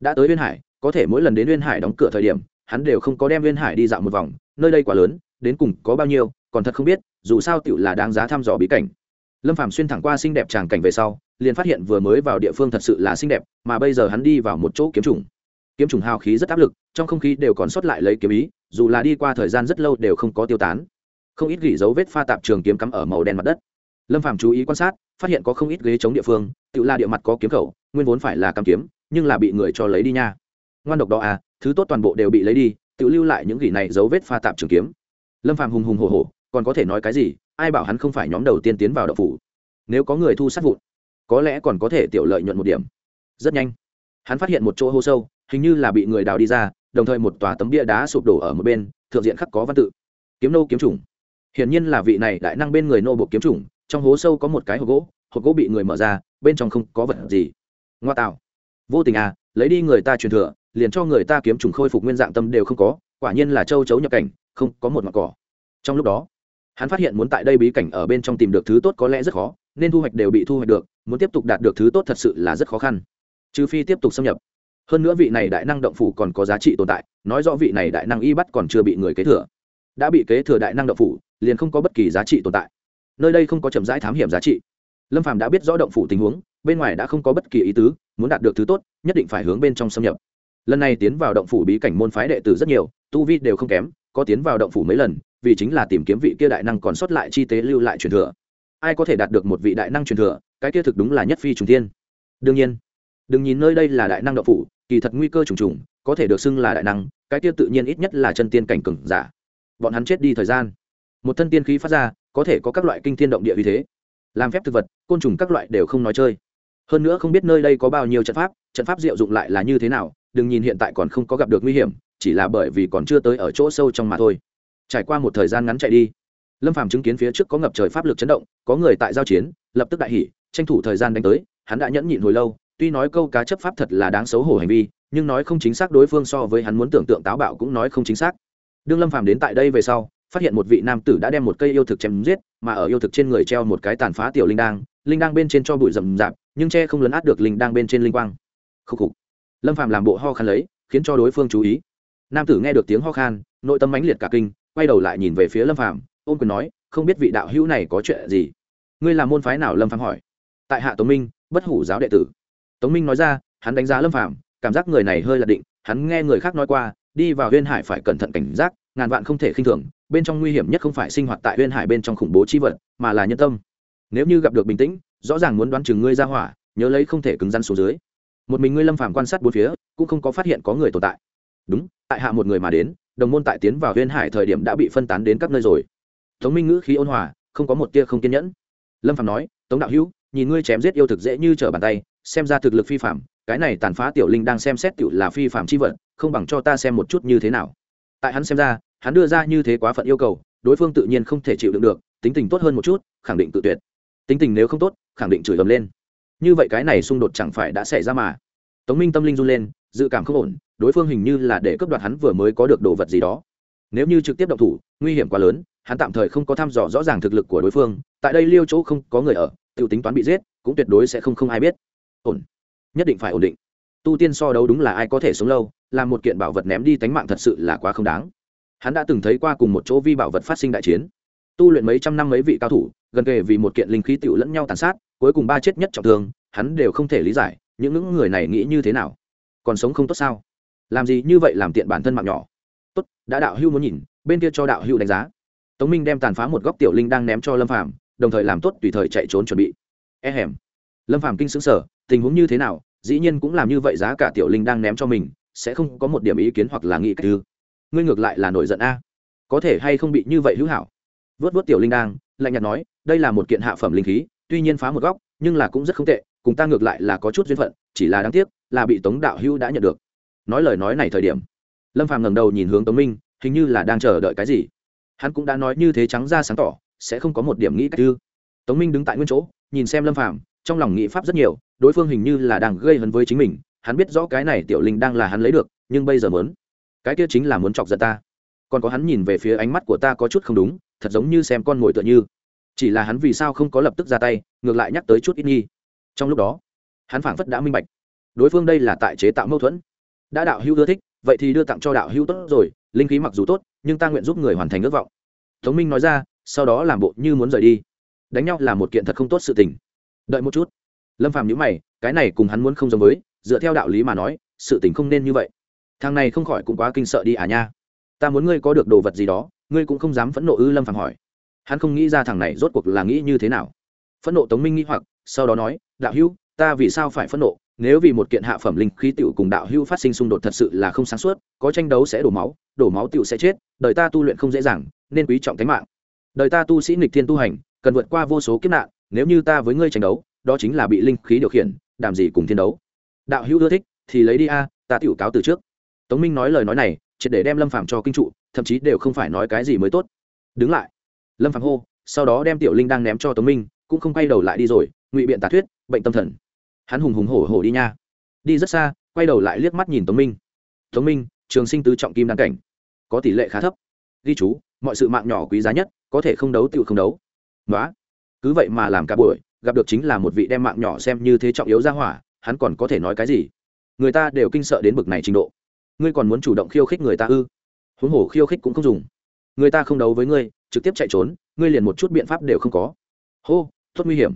S1: Đã tới uyên hải, có thể mỗi lần đến uyên hải đóng cửa thời điểm, hắn đều không có đem uyên hải đi dạo một vòng, nơi đây quá lớn, đến cùng có bao nhiêu, còn thật không biết, dù sao tựu là đáng giá thăm dò bí cảnh lâm phạm xuyên thẳng qua xinh đẹp tràng cảnh về sau, liền phát hiện vừa mới vào địa phương thật sự là xinh đẹp, mà bây giờ hắn đi vào một chỗ kiếm trùng. Kiếm trùng hào khí rất áp lực, trong không khí đều còn sót lại lấy kiếm ý, dù là đi qua thời gian rất lâu đều không có tiêu tán. Không ít gỉ dấu vết pha tạp trường kiếm cắm ở màu đen mặt đất. Lâm phàm chú ý quan sát, phát hiện có không ít ghế chống địa phương, tự la địa mặt có kiếm khẩu, nguyên vốn phải là cắm kiếm, nhưng là bị người cho lấy đi nha. Ngoan độc đó à thứ tốt toàn bộ đều bị lấy đi, tự lưu lại những gỉ này dấu vết pha tạp trường kiếm. Lâm phàm hùng hùng hồ hồ còn có thể nói cái gì ai bảo hắn không phải nhóm đầu tiên tiến vào đậu phủ. Nếu có người thu sát vụn, có lẽ còn có thể tiểu lợi nhuận một điểm. Rất nhanh, hắn phát hiện một chỗ hô sâu, hình như là bị người đào đi ra, đồng thời một tòa tấm bia đá sụp đổ ở một bên, thượng diện khắc có văn tự. Kiếm nô kiếm chủng. Hiển nhiên là vị này đại năng bên người nô bộ kiếm chủng, trong hố sâu có một cái hộp gỗ hộp gỗ bị người mở ra, bên trong không có vật gì. Ngoa tạo. Vô tình à lấy đi người ta truyền thừa, liền cho người ta kiếm chủng khôi phục nguyên dạng tâm đều không có, quả nhiên là châu chấu nhập cảnh, không có một mặt cỏ. Trong lúc đó hắn phát hiện muốn tại đây bí cảnh ở bên trong tìm được thứ tốt có lẽ rất khó, nên thu hoạch đều bị thu hoạch được, muốn tiếp tục đạt được thứ tốt thật sự là rất khó khăn. Trừ phi tiếp tục xâm nhập. Hơn nữa vị này đại năng động phủ còn có giá trị tồn tại, nói rõ vị này đại năng y bắt còn chưa bị người kế thừa. Đã bị kế thừa đại năng động phủ, liền không có bất kỳ giá trị tồn tại. Nơi đây không có chậm rãi thám hiểm giá trị. Lâm phàm đã biết rõ động phủ tình huống, bên ngoài đã không có bất kỳ ý tứ, muốn đạt được thứ tốt, nhất định phải hướng bên trong xâm nhập. Lần này tiến vào động phủ bí cảnh môn phái đệ tử rất nhiều, tu vi đều không kém, có tiến vào động phủ mấy lần vì chính là tìm kiếm vị kia đại năng còn sót lại chi tế lưu lại truyền thừa. Ai có thể đạt được một vị đại năng truyền thừa, cái kia thực đúng là nhất phi trùng thiên. Đương nhiên, đừng nhìn nơi đây là đại năng động phủ, kỳ thật nguy cơ trùng trùng, có thể được xưng là đại năng, cái kia tự nhiên ít nhất là chân tiên cảnh cừng giả. Bọn hắn chết đi thời gian. Một thân tiên khí phát ra, có thể có các loại kinh thiên động địa vì thế. Làm phép thực vật, côn trùng các loại đều không nói chơi. Hơn nữa không biết nơi đây có bao nhiêu trận pháp trận pháp diệu dụng lại là như thế nào, đừng nhìn hiện tại còn không có gặp được nguy hiểm, chỉ là bởi vì còn chưa tới ở chỗ sâu trong mà thôi trải qua một thời gian ngắn chạy đi. Lâm phàm chứng kiến phía trước có ngập trời pháp lực chấn động, có người tại giao chiến, lập tức đại hỉ, tranh thủ thời gian đánh tới, hắn đã nhẫn nhịn hồi lâu, tuy nói câu cá chấp pháp thật là đáng xấu hổ hành vi, nhưng nói không chính xác đối phương so với hắn muốn tưởng tượng táo bạo cũng nói không chính xác. Đương lâm phàm đến tại đây về sau, phát hiện một vị nam tử đã đem một cây yêu thực chém giết, mà ở yêu thực trên người treo một cái tàn phá tiểu linh đang linh đang bên trên cho bụi rậm rạp, nhưng che không lấn át được linh đang bên trên linh quang. Khúc khục. Lâm phàm làm bộ ho khan lấy, khiến cho đối phương chú ý. Nam tử nghe được tiếng ho khan, nội tâm mãnh liệt cả kinh quay đầu lại nhìn về phía lâm phàm ôm quyền nói, không biết vị đạo hữu này có chuyện gì? Ngươi là môn phái nào? Lâm phàm hỏi. Tại hạ tống minh, bất hủ giáo đệ tử. Tống minh nói ra, hắn đánh giá lâm phàm, cảm giác người này hơi là định, hắn nghe người khác nói qua, đi vào huyên hải phải cẩn thận cảnh giác, ngàn vạn không thể khinh thường, bên trong nguy hiểm nhất không phải sinh hoạt tại huyên hải bên trong khủng bố chi vật, mà là nhân tâm. Nếu như gặp được bình tĩnh, rõ ràng muốn đoán chừng ngươi ra hỏa, nhớ lấy không thể cứng rắn xuống dưới. Một mình ngươi lâm phàm quan sát bốn phía, cũng không có phát hiện có người tồn tại. Đúng, tại hạ một người mà đến đồng môn tại tiến vào huyên hải thời điểm đã bị phân tán đến các nơi rồi. Tống minh ngữ khí ôn hòa, không có một tia không kiên nhẫn. Lâm phạm nói, tống đạo hữu, nhìn ngươi chém giết yêu thực dễ như trở bàn tay, xem ra thực lực phi phạm cái này tàn phá tiểu linh đang xem xét tiểu là phi phạm chi vật, không bằng cho ta xem một chút như thế nào. Tại hắn xem ra, hắn đưa ra như thế quá phận yêu cầu, đối phương tự nhiên không thể chịu đựng được, tính tình tốt hơn một chút, khẳng định tự tuyệt. Tính tình nếu không tốt, khẳng định chửi ầm lên. Như vậy cái này xung đột chẳng phải đã xảy ra mà. Tống minh tâm linh run lên, dự cảm không ổn đối phương hình như là để cướp đoạt hắn vừa mới có được đồ vật gì đó. Nếu như trực tiếp động thủ, nguy hiểm quá lớn, hắn tạm thời không có thăm dò rõ ràng thực lực của đối phương, tại đây liêu chỗ không có người ở tự tính toán bị giết, cũng tuyệt đối sẽ không không ai biết. Ổn. Nhất định phải ổn định. Tu tiên so đấu đúng là ai có thể sống lâu, làm một kiện bảo vật ném đi tánh mạng thật sự là quá không đáng. Hắn đã từng thấy qua cùng một chỗ vi bảo vật phát sinh đại chiến. Tu luyện mấy trăm năm mấy vị cao thủ, gần kề vì một kiện linh khí tựu lẫn nhau tàn sát, cuối cùng ba chết nhất trọng thương, hắn đều không thể lý giải những những người này nghĩ như thế nào? Còn sống không tốt sao? Làm gì như vậy làm tiện bản thân mạng nhỏ. Tốt, đã đạo hưu muốn nhìn, bên kia cho đạo hưu đánh giá. Tống minh đem tàn phá một góc tiểu linh đang ném cho lâm phàm, đồng thời làm tốt tùy thời chạy trốn chuẩn bị. E hẻm lâm phàm kinh xứng sở tình huống như thế nào, dĩ nhiên cũng làm như vậy giá cả tiểu linh đang ném cho mình, sẽ không có một điểm ý kiến hoặc là nghĩ cách ư. Ngươi ngược lại là nổi giận a. Có thể hay không bị như vậy hữu hảo? Vớt vớt tiểu linh đang, lạnh nhạt nói, đây là một kiện hạ phẩm linh khí, tuy nhiên phá một góc, nhưng là cũng rất không tệ, cùng ta ngược lại là có chút duyên phận, chỉ là đáng tiếc là bị tống đạo hưu đã nhận được nói lời nói này thời điểm, lâm phàm ngẩng đầu nhìn hướng tống minh, hình như là đang chờ đợi cái gì. Hắn cũng đã nói như thế trắng ra sáng tỏ, sẽ không có một điểm nghĩ cách ư. Tống minh đứng tại nguyên chỗ, nhìn xem lâm phàm, trong lòng nghĩ pháp rất nhiều, đối phương hình như là đang gây hấn với chính mình, hắn biết rõ cái này tiểu linh đang là hắn lấy được, nhưng bây giờ mớn cái kia chính là muốn chọc giận ta. Còn có hắn nhìn về phía ánh mắt của ta có chút không đúng, thật giống như xem con mồi tựa như. Chỉ là hắn vì sao không có lập tức ra tay, ngược lại nhắc tới chút ít nghi. Trong lúc đó, hắn phảng phất đã minh bạch, đối phương đây là tại chế tạo mâu thuẫn đã đạo hữu ưa thích, vậy thì đưa tặng cho đạo hữu tốt rồi, linh khí mặc dù tốt, nhưng ta nguyện giúp người hoàn thành ước vọng. Tống minh nói ra, sau đó làm bộ như muốn rời đi. Đánh nhau là một kiện thật không tốt sự tình. Đợi một chút. Lâm phàm nhữ mày, cái này cùng hắn muốn không giống với, dựa theo đạo lý mà nói, sự tình không nên như vậy. Thằng này không khỏi cũng quá kinh sợ đi à nha. Ta muốn ngươi có được đồ vật gì đó, ngươi cũng không dám phẫn nộ ư, lâm phàm hỏi. Hắn không nghĩ ra thằng này rốt cuộc là nghĩ như thế nào. Phẫn nộ tống minh nghĩ hoặc, sau đó nói, đạo hữu, ta vì sao phải phẫn nộ? Nếu vì một kiện hạ phẩm linh khí tiểu cùng đạo hưu phát sinh xung đột thật sự là không sáng suốt, có tranh đấu sẽ đổ máu đổ máu tiểu sẽ chết, đời ta tu luyện không dễ dàng, nên quý trọng tính mạng. Đời ta tu sĩ nghịch thiên tu hành, cần vượt qua vô số kiếp nạn, nếu như ta với ngươi tranh đấu, đó chính là bị linh khí điều khiển đàm gì cùng thiên đấu. Đạo hữu ưa thích, thì lấy đi a, ta tiểu cáo từ trước. Tống minh nói lời nói này, triệt để đem lâm phàm cho kinh trụ, thậm chí đều không phải nói cái gì mới tốt. Đứng lại. Lâm phàm hô, sau đó đem tiểu linh đang ném cho tống minh, cũng không quay đầu lại đi rồi, ngụy biện tà thuyết, bệnh tâm thần hắn hùng hùng hổ hổ đi nha. Đi rất xa, quay đầu lại liếc mắt nhìn tống minh. Tống minh, trường sinh tứ trọng kim đăng cảnh. Có tỷ lệ khá thấp. Ghi chú, mọi sự mạng nhỏ quý giá nhất, có thể không đấu tự không đấu. Nói cứ vậy mà làm cả buổi, gặp được chính là một vị đem mạng nhỏ xem như thế trọng yếu ra hỏa, hắn còn có thể nói cái gì? Người ta đều kinh sợ đến bực này trình độ. Ngươi còn muốn chủ động khiêu khích người ta ư? Huống hồ khiêu khích cũng không dùng. Người ta không đấu với ngươi, trực tiếp chạy trốn, ngươi liền một chút biện pháp đều không có. Hô, tốt nguy hiểm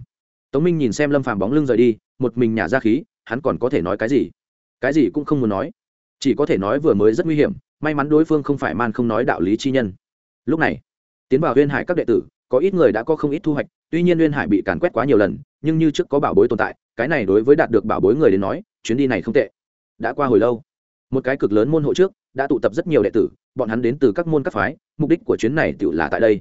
S1: tống minh nhìn xem lâm phàm bóng lưng rời đi, một mình nhả ra khí, hắn còn có thể nói cái gì? Cái gì cũng không muốn nói. Chỉ có thể nói vừa mới rất nguy hiểm, may mắn đối phương không phải man không nói đạo lý chi nhân. Lúc này, tiến vào huyên hải các đệ tử, có ít người đã có không ít thu hoạch, tuy nhiên huyên hải bị càn quét quá nhiều lần, nhưng như trước có bảo bối tồn tại, cái này đối với đạt được bảo bối người đến nói, chuyến đi này không tệ. Đã qua hồi lâu, một cái cực lớn môn hộ trước, đã tụ tập rất nhiều đệ tử, bọn hắn đến từ các môn các phái, mục đích của chuyến này tự là tại đây.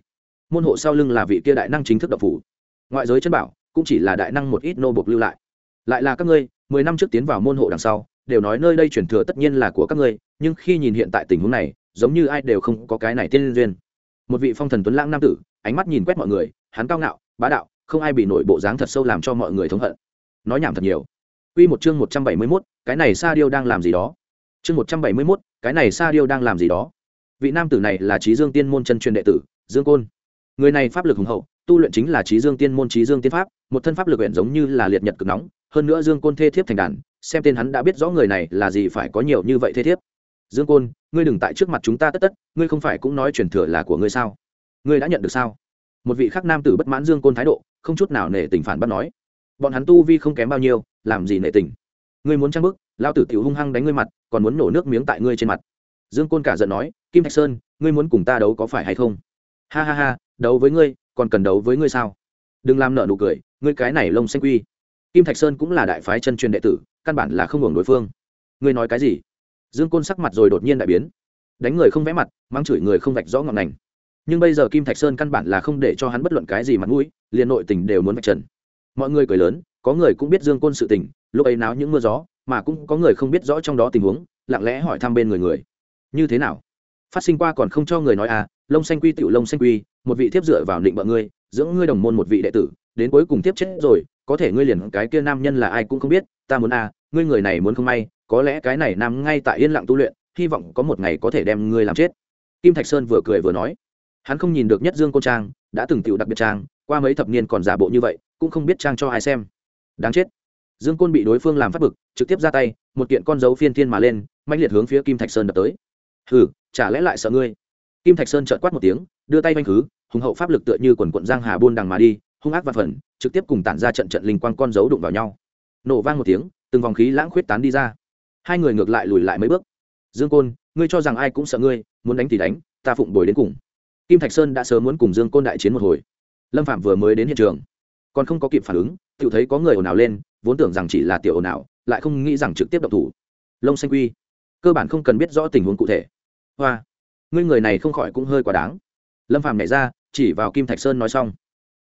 S1: Môn hộ sau lưng là vị kia đại năng chính thức độc phủ. Ngoại giới chân bảo cũng chỉ là đại năng một ít nô bộc lưu lại lại là các ngươi mười năm trước tiến vào môn hộ đằng sau đều nói nơi đây chuyển thừa tất nhiên là của các ngươi nhưng khi nhìn hiện tại tình huống này giống như ai đều không có cái này tiên duyên một vị phong thần tuấn lãng nam tử ánh mắt nhìn quét mọi người hắn cao ngạo bá đạo không ai bị nổi bộ dáng thật sâu làm cho mọi người thống hận nói nhảm thật nhiều Quy một chương một trăm bảy mươi 171, cái này Sa Diêu đang làm gì đó? Chương một trăm bảy mươi 171, cái này Sa Diêu đang làm gì đó? Vị nam tử này là Chí Dương Tiên môn chân truyền đệ tử, Dương Côn. Người này pháp lực hùng hậu, tu luyện chính là trí Dương Tiên môn trí Dương Tiên pháp, một thân pháp lực luyện giống như là liệt nhật cực nóng, hơn nữa Dương Côn thê thiếp thành đàn, xem tên hắn đã biết rõ người này là gì phải có nhiều như vậy thê thiếp. Dương Côn, ngươi đừng tại trước mặt chúng ta tất tất, ngươi không phải cũng nói truyền thừa là của ngươi sao? Ngươi đã nhận được sao? Một vị khác nam tử bất mãn Dương Côn thái độ, không chút nào nể tình phản bắt nói bọn hắn tu vi không kém bao nhiêu làm gì nệ tình ngươi muốn trang bức lao tử tiểu hung hăng đánh ngươi mặt còn muốn nổ nước miếng tại ngươi trên mặt dương côn cả giận nói kim thạch sơn ngươi muốn cùng ta đấu có phải hay không ha ha ha đấu với ngươi còn cần đấu với ngươi sao? Đừng làm nợ nụ cười, ngươi cái này lông xanh quy. Kim thạch sơn cũng là đại phái chân truyền đệ tử, căn bản là không hưởng đối phương. Ngươi nói cái gì? Dương côn sắc mặt rồi đột nhiên đại biến. Đánh người không vẽ mặt mang chửi người không vạch rõ ngọn ngành. Nhưng bây giờ kim thạch sơn căn bản là không để cho hắn bất luận cái gì mặt mũi, liền nội tình đều muốn vạch trần. Mọi người cười lớn, có người cũng biết dương côn sự tình, lúc ấy náo những mưa gió, mà cũng có người không biết rõ trong đó tình huống, lặng lẽ hỏi thăm bên người người. Như thế nào? Phát sinh qua còn không cho người nói à lông xanh quy tiểu lông xanh quy, một vị thiếp dựa vào định bợ ngươi, dưỡng ngươi đồng môn một vị đệ tử, đến cuối cùng tiếp chết rồi, có thể ngươi liền cái kia nam nhân là ai cũng không biết, ta muốn à ngươi người này muốn không may, có lẽ cái này nằm ngay tại yên lặng tu luyện, hy vọng có một ngày có thể đem ngươi làm chết. Kim thạch sơn vừa cười vừa nói. Hắn không nhìn được nhất dương côn trang, đã từng tiểu đặc biệt trang, qua mấy thập niên còn giả bộ như vậy, cũng không biết trang cho ai xem. Đáng chết. Dương côn bị đối phương làm phát bực, trực tiếp ra tay, một kiện con dấu phiên thiên mà lên mạnh liệt hướng phía kim thạch sơn đập tới. Hừ, chả lẽ lại sợ ngươi? Kim thạch sơn trợn quát một tiếng, đưa tay quanh khứ, hùng hậu pháp lực tựa như quần quận giang hà buôn đằng mà đi, hung ác và phần, trực tiếp cùng tản ra trận trận linh quang con dấu đụng vào nhau. Nổ vang một tiếng, từng vòng khí lãng khuyết tán đi ra. Hai người ngược lại lùi lại mấy bước. Dương côn, ngươi cho rằng ai cũng sợ ngươi, muốn đánh thì đánh, ta phụng bồi đến cùng. Kim thạch sơn đã sớm muốn cùng dương côn đại chiến một hồi. Lâm phạm vừa mới đến hiện trường, còn không có kịp phản ứng tự thấy có người ồn ào lên, vốn tưởng rằng chỉ là tiểu ồn ào, lại không nghĩ rằng trực tiếp động thủ. Lông xanh quy, cơ bản không cần biết rõ tình huống cụ thể. Hoa ngươi người này không khỏi cũng hơi quá đáng. Lâm phàm nhảy ra, chỉ vào kim thạch sơn nói xong.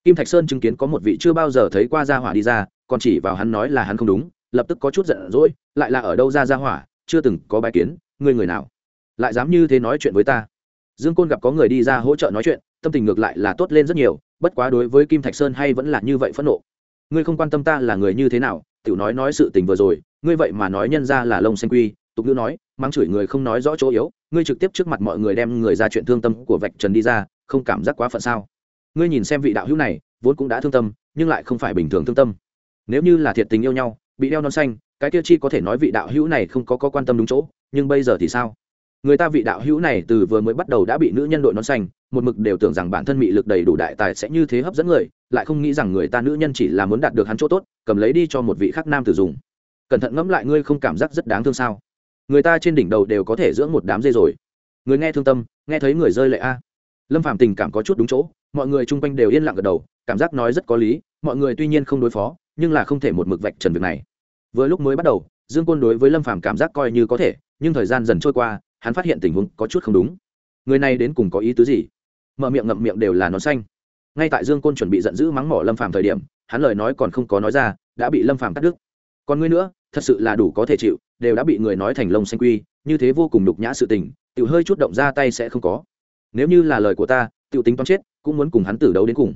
S1: Kim thạch sơn chứng kiến có một vị chưa bao giờ thấy qua gia hỏa đi ra, còn chỉ vào hắn nói là hắn không đúng, lập tức có chút giận dỗi, lại là ở đâu ra gia hỏa, chưa từng có bài kiến, ngươi người nào? Lại dám như thế nói chuyện với ta? Dương côn gặp có người đi ra hỗ trợ nói chuyện, tâm tình ngược lại là tốt lên rất nhiều, bất quá đối với kim thạch sơn hay vẫn là như vậy phẫn nộ. Ngươi không quan tâm ta là người như thế nào, tiểu nói nói sự tình vừa rồi, ngươi vậy mà nói nhân ra là lông xanh quy tục ngữ nói mang chửi người không nói rõ chỗ yếu ngươi trực tiếp trước mặt mọi người đem người ra chuyện thương tâm của vạch trần đi ra không cảm giác quá phận sao? Ngươi nhìn xem vị đạo hữu này vốn cũng đã thương tâm nhưng lại không phải bình thường thương tâm. Nếu như là thiệt tình yêu nhau bị đeo non xanh cái tiêu chi có thể nói vị đạo hữu này không có, có quan tâm đúng chỗ nhưng bây giờ thì sao? Người ta vị đạo hữu này từ vừa mới bắt đầu đã bị nữ nhân đội nón xanh một mực đều tưởng rằng bản thân mị lực đầy đủ đại tài sẽ như thế hấp dẫn người lại không nghĩ rằng người ta nữ nhân chỉ là muốn đạt được hắn chỗ tốt cầm lấy đi cho một vị khác nam tử dùng. Cẩn thận ngẫm lại ngươi không cảm giác rất đáng thương sao? Người ta trên đỉnh đầu đều có thể dưỡng một đám dê rồi. Người nghe thương tâm, nghe thấy người rơi lệ a. Lâm phàm tình cảm có chút đúng chỗ, mọi người chung quanh đều yên lặng gật đầu, cảm giác nói rất có lý, mọi người tuy nhiên không đối phó, nhưng là không thể một mực vạch trần việc này. Vừa lúc mới bắt đầu, dương côn đối với lâm phàm cảm giác coi như có thể, nhưng thời gian dần trôi qua, hắn phát hiện tình huống có chút không đúng. Người này đến cùng có ý tứ gì? Mở miệng ngậm miệng đều là nón xanh. Ngay tại dương côn chuẩn bị giận dữ mắng mỏ lâm phàm thời điểm, hắn lời nói còn không có nói ra, đã bị lâm phàm cắt đứt. Còn ngươi nữa, thật sự là đủ có thể chịu đều đã bị người nói thành lông xanh quy, như thế vô cùng đục nhã sự tình tự hơi chút động ra tay sẽ không có. Nếu như là lời của ta tự tính toán chết, cũng muốn cùng hắn tử đấu đến cùng.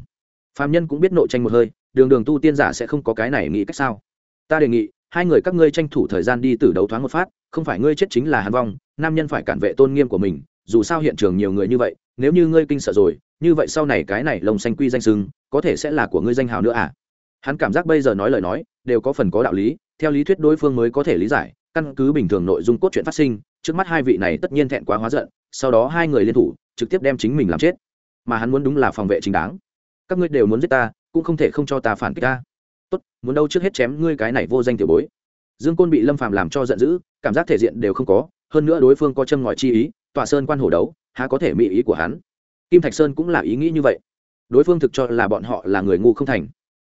S1: Phạm nhân cũng biết nội tranh một hơi, đường đường tu tiên giả sẽ không có cái này nghĩ cách sao. Ta đề nghị, hai người các ngươi tranh thủ thời gian đi tử đấu thoáng một phát, không phải ngươi chết chính là hắn vong, nam nhân phải cản vệ tôn nghiêm của mình, dù sao hiện trường nhiều người như vậy, nếu như ngươi kinh sợ rồi, như vậy sau này cái này lồng xanh quy danh sưng có thể sẽ là của ngươi danh hào nữa à? Hắn cảm giác bây giờ nói lời nói, đều có phần có đạo lý, theo lý thuyết đối phương mới có thể lý giải căn cứ bình thường nội dung cốt truyện phát sinh, trước mắt hai vị này tất nhiên thẹn quá hóa giận, sau đó hai người liên thủ, trực tiếp đem chính mình làm chết. Mà hắn muốn đúng là phòng vệ chính đáng. Các ngươi đều muốn giết ta, cũng không thể không cho ta phản kích ta. Tốt, muốn đâu trước hết chém ngươi cái này vô danh tiểu bối. Dương côn bị lâm phàm làm cho giận dữ, cảm giác thể diện đều không có, hơn nữa đối phương có châm ngòi chi ý, tọa sơn quan hổ đấu, há có thể mỹ ý của hắn. Kim thạch sơn cũng là ý nghĩ như vậy. Đối phương thực cho là bọn họ là người ngu không thành.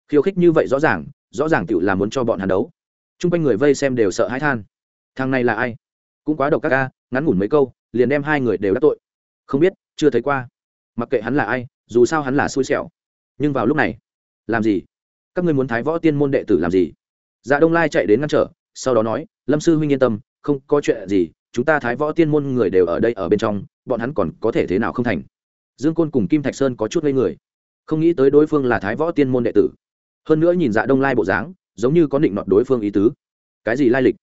S1: Khiêu khích như vậy rõ ràng rõ ràng tự là muốn cho bọn hắn đấu. T r u n g quanh người vây xem đều sợ hãi than thằng này là ai? Cũng quá độc các ca ngắn ngủn mấy câu, liền đem hai người đều đắc tội. Không biết, chưa thấy qua. Mặc kệ hắn là ai, dù sao hắn là xui xẻo. Nhưng vào lúc này, làm gì? Các ngươi muốn thái võ tiên môn đệ tử làm gì? Dạ đông lai chạy đến ngăn trở, sau đó nói, lâm sư huynh yên tâm, không có chuyện gì, chúng ta thái võ tiên môn người đều ở đây ở bên trong, bọn hắn còn có thể thế nào không thành? Dương côn cùng kim thạch sơn có chút ngây người. Không nghĩ tới đối phương là thái võ tiên môn đệ tử. Hơn nữa nhìn dạ đông lai bộ dáng, giống như có định nọt đối phương ý tứ. Cái gì lai lịch?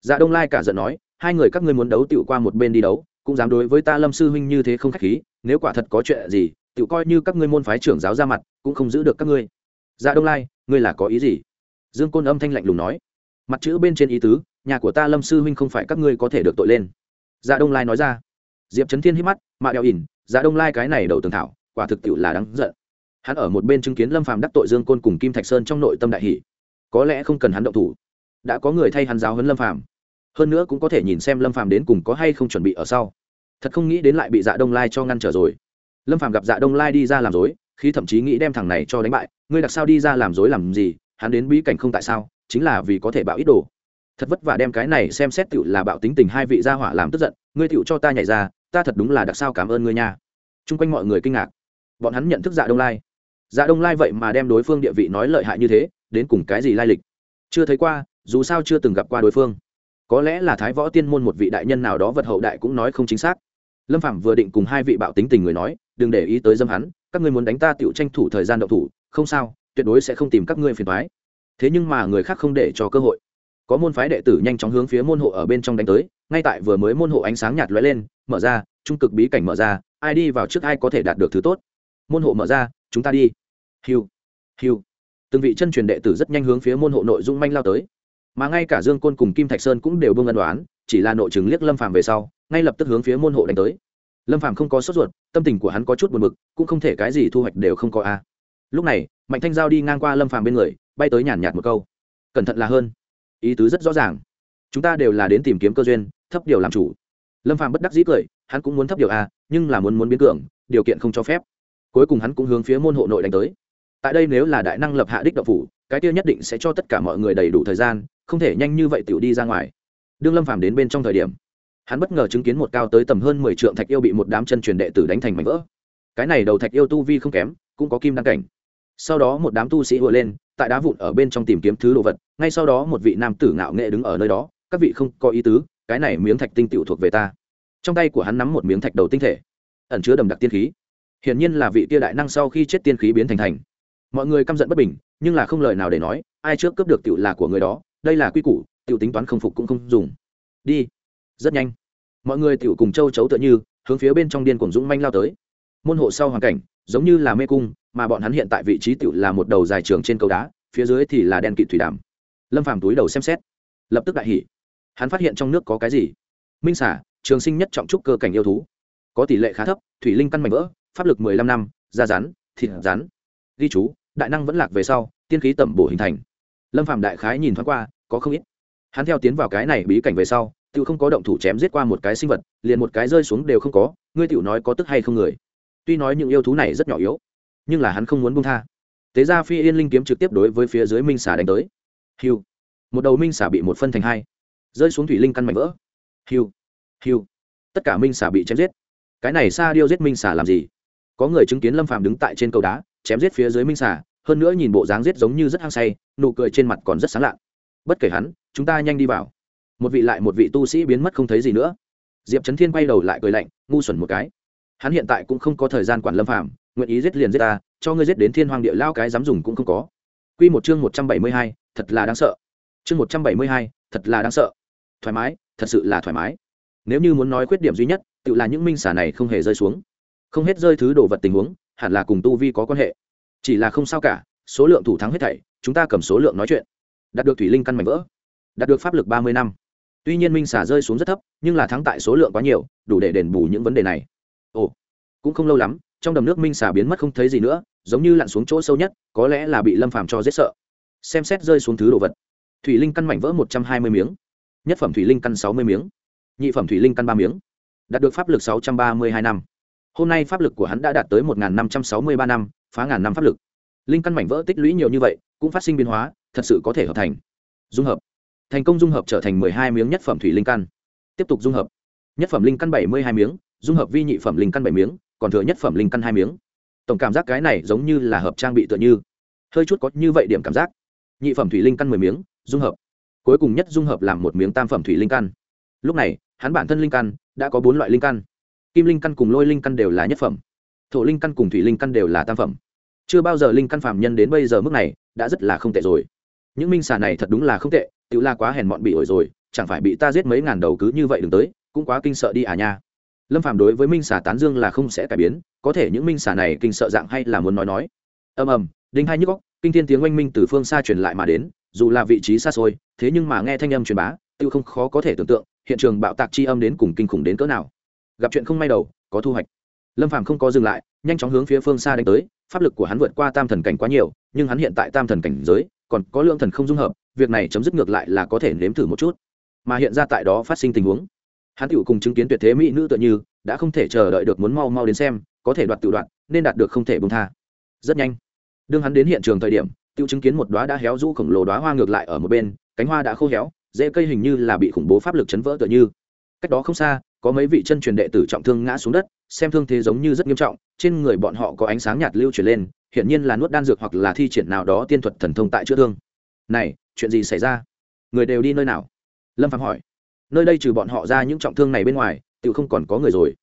S1: Dạ đông lai cả giận nói, hai người các ngươi muốn đấu tựu qua một bên đi đấu, cũng dám đối với ta lâm sư huynh như thế không khách khí, nếu quả thật có chuyện gì tựu coi như các ngươi môn phái trưởng giáo ra mặt, cũng không giữ được các ngươi. Dạ đông lai, ngươi là có ý gì? Dương côn âm thanh lạnh lùng nói. Mặt chữ bên trên ý tứ, nhà của ta lâm sư huynh không phải các ngươi có thể được tội lên. Dạ đông lai nói ra. Diệp trấn thiên hít mắt, mạ đeo ỉn dạ đông lai cái này đầu tường thảo, quả thực tiệu là đáng giận. Hắn ở một bên chứng kiến lâm phàm đắc tội dương côn cùng kim thạch sơn trong nội tâm đại hỷ có lẽ không cần hắn động thủ đã có người thay hắn giáo huấn lâm phàm. Hơn nữa cũng có thể nhìn xem lâm phàm đến cùng có hay không chuẩn bị ở sau. Thật không nghĩ đến lại bị dạ đông lai cho ngăn trở rồi. Lâm phàm gặp dạ đông lai đi ra làm dối khi thậm chí nghĩ đem thằng này cho đánh bại, ngươi đặc sao đi ra làm dối làm gì? Hắn đến bí cảnh không tại sao? Chính là vì có thể bạo ít đồ. Thật vất vả đem cái này xem xét tựu là bạo tính tình hai vị gia hỏa làm tức giận, ngươi tựu cho ta nhảy ra, ta thật đúng là đặc sao cảm ơn ngươi nha. Chung quanh mọi người kinh ngạc. Bọn hắn nhận thức dạ đông lai. Dạ đông lai vậy mà đem đối phương địa vị nói lợi hại như thế, đến cùng cái gì lai lịch? Chưa thấy qua dù sao chưa từng gặp qua đối phương. Có lẽ là thái võ tiên môn một vị đại nhân nào đó vật hậu đại cũng nói không chính xác. Lâm phạm vừa định cùng hai vị bạo tính tình người nói, đừng để ý tới dâm hắn, các ngươi muốn đánh ta tựu tranh thủ thời gian động thủ, không sao, tuyệt đối sẽ không tìm các ngươi phiền thoái thế nhưng mà người khác không để cho cơ hội. Có môn phái đệ tử nhanh chóng hướng phía môn hộ ở bên trong đánh tới, ngay tại vừa mới môn hộ ánh sáng nhạt lóe lên, mở ra, trung cực bí cảnh mở ra, ai đi vào trước ai có thể đạt được thứ tốt. Môn hộ mở ra, chúng ta đi. Hiu hiu. Từng vị chân truyền đệ tử rất nhanh hướng phía môn hộ nội dung manh lao tới mà ngay cả dương côn cùng kim thạch sơn cũng đều bưng ân đoán chỉ là nội chứng liếc lâm phàm về sau, ngay lập tức hướng phía môn hộ đánh tới. Lâm phàm không có sốt ruột, tâm tình của hắn có chút buồn bực, cũng không thể cái gì thu hoạch đều không có a. Lúc này, mạnh thanh giao đi ngang qua lâm phàm bên người, bay tới nhàn nhạt một câu. Cẩn thận là hơn. Ý tứ rất rõ ràng. Chúng ta đều là đến tìm kiếm cơ duyên, thấp điều làm chủ. Lâm phàm bất đắc dĩ cười, hắn cũng muốn thấp điều a, nhưng là muốn muốn biến cường, điều kiện không cho phép. Cuối cùng hắn cũng hướng phía môn hộ nội đánh tới. Tại đây nếu là đại năng lập hạ đích đậu phủ cái tiêu nhất định sẽ cho tất cả mọi người đầy đủ thời gian, không thể nhanh như vậy tiểu đi ra ngoài. Đương lâm phàm đến bên trong thời điểm, hắn bất ngờ chứng kiến một cao tới tầm hơn mười trượng thạch yêu bị một đám chân truyền đệ tử đánh thành mảnh vỡ. Cái này đầu thạch yêu tu vi không kém, cũng có kim đăng cảnh. Sau đó một đám tu sĩ vừa lên, tại đá vụn ở bên trong tìm kiếm thứ đồ vật, ngay sau đó một vị nam tử ngạo nghệ đứng ở nơi đó, các vị không có ý tứ, cái này miếng thạch tinh tiểu thuộc về ta. Trong tay của hắn nắm một miếng thạch đầu tinh thể, ẩn chứa đầm đặc tiên khí. Hiển nhiên là vị tia đại năng sau khi chết tiên khí biến thành thành. Mọi người căm giận bất bình nhưng là không lời nào để nói, ai trước cướp được tiểu là của người đó, đây là quy củ, tiểu tính toán không phục cũng không dùng. Đi. Rất nhanh. Mọi người tiểu cùng châu chấu tựa như, hướng phía bên trong điên cùng dũng manh lao tới. Môn hộ sau hoàn cảnh, giống như là mê cung, mà bọn hắn hiện tại vị trí tiểu là một đầu dài trường trên cầu đá, phía dưới thì là đen kịt thủy đàm. Lâm phàm túi đầu xem xét. Lập tức đại hỉ. Hắn phát hiện trong nước có cái gì? Minh xả trường sinh nhất trọng trúc cơ cảnh yêu thú. Có tỷ lệ khá thấp, thủy linh căn mảnh vỡ, pháp lực mười lăm năm, da rắn, thịt rắn. Ghi chú đại năng vẫn lạc về sau, tiên khí tẩm bổ hình thành. Lâm phạm đại khái nhìn thoáng qua, có không ít. Hắn theo tiến vào cái này bí cảnh về sau tự không có động thủ chém giết qua một cái sinh vật, liền một cái rơi xuống đều không có, ngươi tiểu nói có tức hay không người? Tuy nói những yêu thú này rất nhỏ yếu, nhưng là hắn không muốn buông tha. Tế ra phi yên linh kiếm trực tiếp đối với phía dưới minh xà đánh tới. Hiu một đầu minh xà bị một phân thành hai. Rơi xuống thủy linh căn mạnh vỡ. Hiu hiu tất cả minh xà bị chém giết. Cái này xa điêu giết minh xà làm gì? Có người chứng kiến lâm phàm đứng tại trên cầu đá chém giết phía dưới minh xà hơn nữa nhìn bộ dáng giết giống như rất hăng say nụ cười trên mặt còn rất sáng lạ bất kể hắn chúng ta nhanh đi vào một vị lại một vị tu sĩ biến mất không thấy gì nữa diệp trấn thiên quay đầu lại cười lạnh ngu xuẩn một cái hắn hiện tại cũng không có thời gian quản lâm phạm, nguyện ý giết liền giết ta cho ngươi giết đến thiên hoàng địa lao cái dám dùng cũng không có Quy một chương một trăm bảy mươi hai, thật là đáng sợ. Chương một trăm bảy mươi hai, thật là đáng sợ. Thoải mái, thật sự là thoải mái. Nếu như muốn nói khuyết điểm duy nhất, tự là những minh xả này không hề rơi xuống. Không hết rơi thứ đồ vật tình huống, hẳn là cùng tu vi có quan hệ. Chỉ là không sao cả, số lượng thủ thắng hết thảy, chúng ta cầm số lượng nói chuyện. Đạt được thủy linh căn mảnh vỡ, đạt được pháp lực ba mươi năm. Tuy nhiên minh xả rơi xuống rất thấp, nhưng là thắng tại số lượng quá nhiều, đủ để đền bù những vấn đề này. Ồ, cũng không lâu lắm, trong đầm nước minh xả biến mất không thấy gì nữa, giống như lặn xuống chỗ sâu nhất có lẽ là bị lâm phàm cho dễ sợ xem xét rơi xuống thứ đồ vật thủy linh căn mảnh vỡ một trăm hai mươi miếng nhất phẩm thủy linh căn sáu mươi miếng nhị phẩm thủy linh căn ba miếng đạt được pháp lực sáu trăm ba mươi hai năm hôm nay pháp lực của hắn đã đạt tới một năm trăm sáu mươi ba năm, phá ngàn năm pháp lực. Linh căn mảnh vỡ tích lũy nhiều như vậy, cũng phát sinh biến hóa, thật sự có thể hợp thành. Dung hợp. Thành công dung hợp trở thành mười hai miếng nhất phẩm thủy linh căn. Tiếp tục dung hợp. Nhất phẩm linh căn bảy mươi hai miếng, dung hợp vi nhị phẩm linh căn bảy miếng, còn thừa nhất phẩm linh căn hai miếng. Tổng cảm giác cái này giống như là hợp trang bị tựa như. Hơi chút có như vậy điểm cảm giác. Nhị phẩm thủy linh căn mười miếng, dung hợp. Cuối cùng nhất dung hợp làm một miếng tam phẩm thủy linh căn. Lúc này, hắn bản thân linh căn đã có bốn loại linh căn kim linh căn cùng lôi linh căn đều là nhất phẩm. Thổ linh căn cùng thủy linh căn đều là tam phẩm. Chưa bao giờ linh căn phạm nhân đến bây giờ mức này, đã rất là không tệ rồi. Những minh xà này thật đúng là không tệ tự la quá hèn mọn bị ổi rồi, chẳng phải bị ta giết mấy ngàn đầu cứ như vậy đừng tới, cũng quá kinh sợ đi à nha. Lâm phạm đối với minh xà tán dương là không sẽ cải biến, có thể những minh xà này kinh sợ dạng hay là muốn nói nói. Ầm ầm, đinh hai nhức góc kinh thiên tiếng oanh minh từ phương xa truyền lại mà đến, dù là vị trí xa xôi, thế nhưng mà nghe thanh âm truyền bá tự không khó có thể tưởng tượng, hiện trường bạo tạc chi âm đến cùng kinh khủng đến cỡ nào gặp chuyện không may đầu có thu hoạch. Lâm phàm không có dừng lại nhanh chóng hướng phía phương xa đánh tới pháp lực của hắn vượt qua tam thần cảnh quá nhiều nhưng hắn hiện tại tam thần cảnh giới còn có lượng thần không dung hợp việc này chấm dứt ngược lại là có thể nếm thử một chút. Mà hiện ra tại đó phát sinh tình huống. Hắn tựu cùng chứng kiến tuyệt thế mỹ nữ tựa như đã không thể chờ đợi được muốn mau mau đến xem có thể đoạt tự đoạn, nên đạt được không thể bông tha. Rất nhanh đương hắn đến hiện trường thời điểm tựu chứng kiến một đoá đã héo rũ khổng lồ đoá hoa ngược lại ở một bên cánh hoa đã khô héo dễ cây hình như là bị khủng bố pháp lực chấn vỡ tựa như. Cách đó không xa có mấy vị chân truyền đệ tử trọng thương ngã xuống đất, xem thương thế giống như rất nghiêm trọng, trên người bọn họ có ánh sáng nhạt lưu chuyển lên, hiển nhiên là nuốt đan dược hoặc là thi triển nào đó tiên thuật thần thông tại chữa thương. Này, chuyện gì xảy ra? Người đều đi nơi nào? Lâm phạm hỏi. Nơi đây trừ bọn họ ra những trọng thương này bên ngoài tự không còn có người rồi.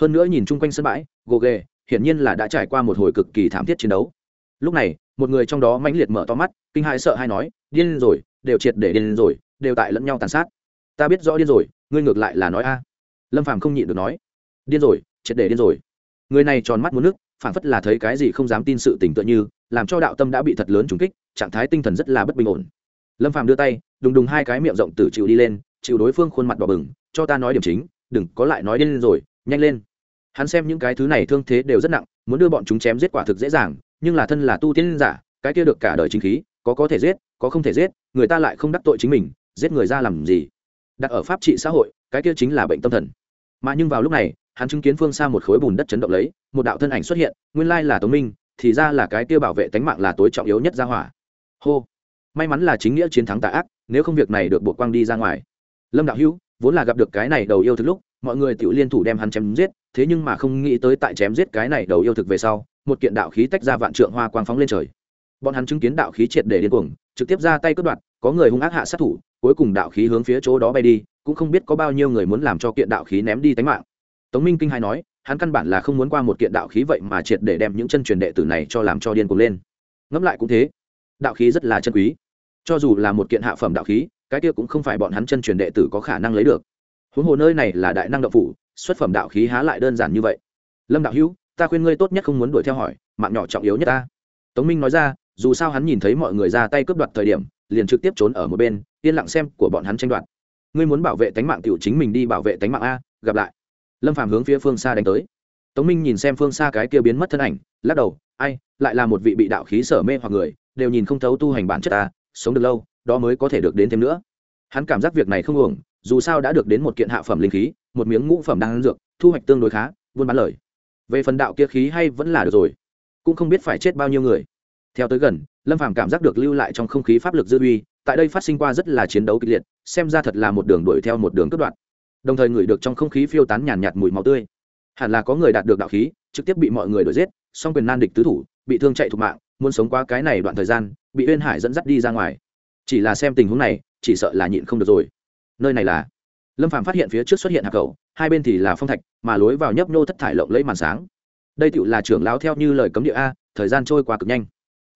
S1: Hơn nữa nhìn chung quanh sân bãi, gồ ghề, hiển nhiên là đã trải qua một hồi cực kỳ thảm thiết chiến đấu. Lúc này, một người trong đó mãnh liệt mở to mắt, kinh hãi sợ hay nói, điên rồi, đều triệt để điên rồi, đều tại lẫn nhau tàn sát. Ta biết rõ điên rồi, ngươi ngược lại là nói a lâm phàm không nhịn được nói, điên rồi, triệt để điên rồi. Người này tròn mắt muốn nước phản phất là thấy cái gì không dám tin sự tình tựa như, làm cho đạo tâm đã bị thật lớn trùng kích, trạng thái tinh thần rất là bất bình ổn. Lâm phàm đưa tay, đùng đùng hai cái miệng rộng tử chịu đi lên, chịu đối phương khuôn mặt đỏ bừng, cho ta nói điểm chính, đừng có lại nói điên rồi, nhanh lên. Hắn xem những cái thứ này thương thế đều rất nặng, muốn đưa bọn chúng chém giết quả thực dễ dàng, nhưng là thân là tu tiên giả, cái kia được cả đời chính khí, có có thể giết, có không thể giết, người ta lại không đắc tội chính mình, giết người ra làm gì? Đặt ở pháp trị xã hội, cái kia chính là bệnh tâm thần mà nhưng vào lúc này, hắn chứng kiến phương xa một khối bùn đất chấn động lấy, một đạo thân ảnh xuất hiện, nguyên lai là tống minh, thì ra là cái kia bảo vệ tánh mạng là tối trọng yếu nhất ra hỏa. Hô. May mắn là chính nghĩa chiến thắng tà ác, nếu không việc này được buộc quang đi ra ngoài. Lâm đạo hữu, vốn là gặp được cái này đầu yêu thực lúc, mọi người tự liên thủ đem hắn chém giết, thế nhưng mà không nghĩ tới tại chém giết cái này đầu yêu thực về sau, một kiện đạo khí tách ra vạn trượng hoa quang phóng lên trời. Bọn hắn chứng kiến đạo khí triệt để điên cuồng, trực tiếp ra tay cướp đoạt, có người hung ác hạ sát thủ, cuối cùng đạo khí hướng phía chỗ đó bay đi cũng không biết có bao nhiêu người muốn làm cho kiện đạo khí ném đi tánh mạng. Tống minh kinh hai nói, hắn căn bản là không muốn qua một kiện đạo khí vậy mà triệt để đem những chân truyền đệ tử này cho làm cho điên cuồng lên. Ngẫm lại cũng thế, đạo khí rất là chân quý. Cho dù là một kiện hạ phẩm đạo khí, cái kia cũng không phải bọn hắn chân truyền đệ tử có khả năng lấy được. Huống hồ nơi này là đại năng đạo phủ, xuất phẩm đạo khí há lại đơn giản như vậy. Lâm đạo hữu, ta khuyên ngươi tốt nhất không muốn đuổi theo hỏi, mạng nhỏ trọng yếu nhất ta. Tống minh nói ra, dù sao hắn nhìn thấy mọi người ra tay cướp đoạt thời điểm, liền trực tiếp trốn ở một bên, yên lặng xem của bọn hắn tranh đoạt ngươi muốn bảo vệ tánh mạng tiểu chính mình đi bảo vệ tánh mạng a, gặp lại. Lâm phàm hướng phía phương xa đánh tới. Tống minh nhìn xem phương xa cái kia biến mất thân ảnh, lắc đầu, ai, lại là một vị bị đạo khí sở mê hoặc người, đều nhìn không thấu tu hành bản chất ta, sống được lâu, đó mới có thể được đến thêm nữa. Hắn cảm giác việc này không uổng, dù sao đã được đến một kiện hạ phẩm linh khí, một miếng ngũ phẩm đang dược, thu hoạch tương đối khá, buôn bán lời. Về phần đạo kia khí hay vẫn là được rồi, cũng không biết phải chết bao nhiêu người. Theo tới gần, lâm phàm cảm giác được lưu lại trong không khí pháp lực dư uy tại đây phát sinh qua rất là chiến đấu kịch liệt, xem ra thật là một đường đuổi theo một đường cướp đoạn đồng thời ngửi được trong không khí phiêu tán nhàn nhạt mùi máu tươi. Hẳn là có người đạt được đạo khí, trực tiếp bị mọi người đuổi giết, song quyền nan địch tứ thủ, bị thương chạy thục mạng, muốn sống qua cái này đoạn thời gian, bị uyên hải dẫn dắt đi ra ngoài. Chỉ là xem tình huống này, chỉ sợ là nhịn không được rồi. Nơi này là lâm phàm phát hiện phía trước xuất hiện hạc cầu hai bên thì là phong thạch, mà lối vào nhấp nô thất thải lộng lấy màn sáng. Đây tựu là trưởng lão theo như lời cấm địa a, thời gian trôi qua cực nhanh.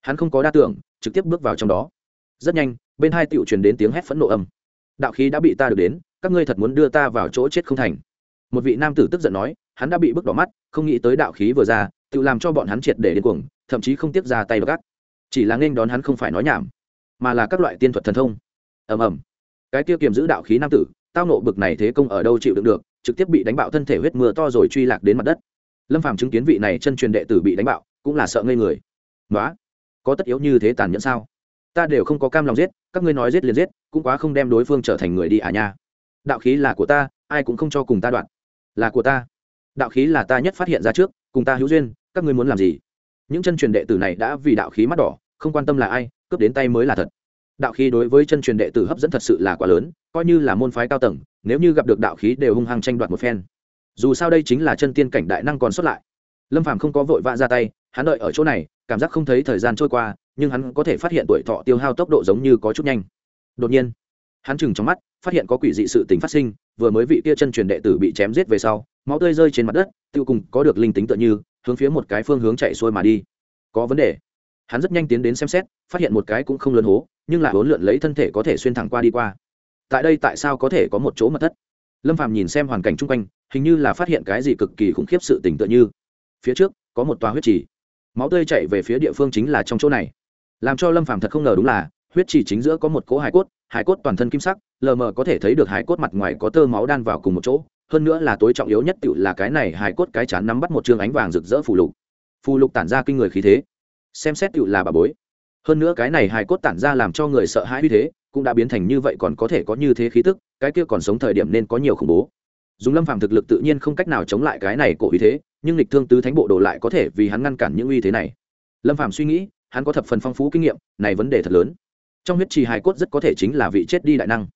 S1: Hắn không có đa tưởng, trực tiếp bước vào trong đó. Rất nhanh bên hai tựu truyền đến tiếng hét phẫn nộ âm. Đạo khí đã bị ta được đến, các ngươi thật muốn đưa ta vào chỗ chết không thành. Một vị nam tử tức giận nói, hắn đã bị bức đỏ mắt, không nghĩ tới đạo khí vừa ra, tự làm cho bọn hắn triệt để điên cuồng, thậm chí không tiếp ra tay gắt. Chỉ là nghênh đón hắn không phải nói nhảm, mà là các loại tiên thuật thần thông. Ầm ầm. Cái tiêu kiềm giữ đạo khí nam tử, tao nộ bực này thế công ở đâu chịu đựng được, trực tiếp bị đánh bạo thân thể huyết mưa to rồi truy lạc đến mặt đất. Lâm phàm chứng kiến vị này chân truyền đệ tử bị đánh bạo, cũng là sợ ngây người. Nói có tất yếu như thế tàn nhẫn sao? Ta đều không có cam lòng giết, các ngươi nói giết liền giết, cũng quá không đem đối phương trở thành người đi à nha. Đạo khí là của ta, ai cũng không cho cùng ta đoạn. Là của ta. Đạo khí là ta nhất phát hiện ra trước, cùng ta hữu duyên, các ngươi muốn làm gì? Những chân truyền đệ tử này đã vì đạo khí mắt đỏ, không quan tâm là ai, cướp đến tay mới là thật. Đạo khí đối với chân truyền đệ tử hấp dẫn thật sự là quá lớn, coi như là môn phái cao tầng, nếu như gặp được đạo khí đều hung hăng tranh đoạt một phen. Dù sao đây chính là chân tiên cảnh đại năng còn xuất lại. Lâm phàm không có vội vã ra tay, hắn đợi ở chỗ này cảm giác không thấy thời gian trôi qua, nhưng hắn có thể phát hiện tuổi thọ tiêu hao tốc độ giống như có chút nhanh. Đột nhiên, hắn chừng trong mắt, phát hiện có quỷ dị sự tình phát sinh, vừa mới vị kia chân truyền đệ tử bị chém giết về sau, máu tươi rơi trên mặt đất, tiêu cùng có được linh tính tựa như, hướng phía một cái phương hướng chạy xuôi mà đi. Có vấn đề. Hắn rất nhanh tiến đến xem xét, phát hiện một cái cũng không lớn hố, nhưng lại hỗn lượn lấy thân thể có thể xuyên thẳng qua đi qua. Tại đây tại sao có thể có một chỗ mật thất? Lâm phạm nhìn xem hoàn cảnh chung quanh, hình như là phát hiện cái gì cực kỳ khủng khiếp sự tình tựa như. Phía trước, có một tòa huyết trì máu tươi chạy về phía địa phương chính là trong chỗ này. Làm cho lâm phạm thật không ngờ đúng là, huyết trì chính giữa có một cỗ hải cốt hải cốt toàn thân kim sắc, lờ mờ có thể thấy được hải cốt mặt ngoài có tơ máu đan vào cùng một chỗ. Hơn nữa là tối trọng yếu nhất tự là cái này hải cốt cái chán nắm bắt một chương ánh vàng rực rỡ phù lục. Phù lục tản ra kinh người khí thế. Xem xét tự là bà bối. Hơn nữa cái này hải cốt tản ra làm cho người sợ hãi như thế, cũng đã biến thành như vậy còn có thể có như thế khí tức, cái kia còn sống thời điểm nên có nhiều khủng bố. Dùng lâm phàm thực lực tự nhiên không cách nào chống lại cái này cổ uy thế nhưng lịch thương tứ thánh bộ đồ lại có thể vì hắn ngăn cản những uy thế này. Lâm phàm suy nghĩ, hắn có thập phần phong phú kinh nghiệm, này vấn đề thật lớn. Trong huyết trì hài cốt rất có thể chính là vị chết đi đại năng.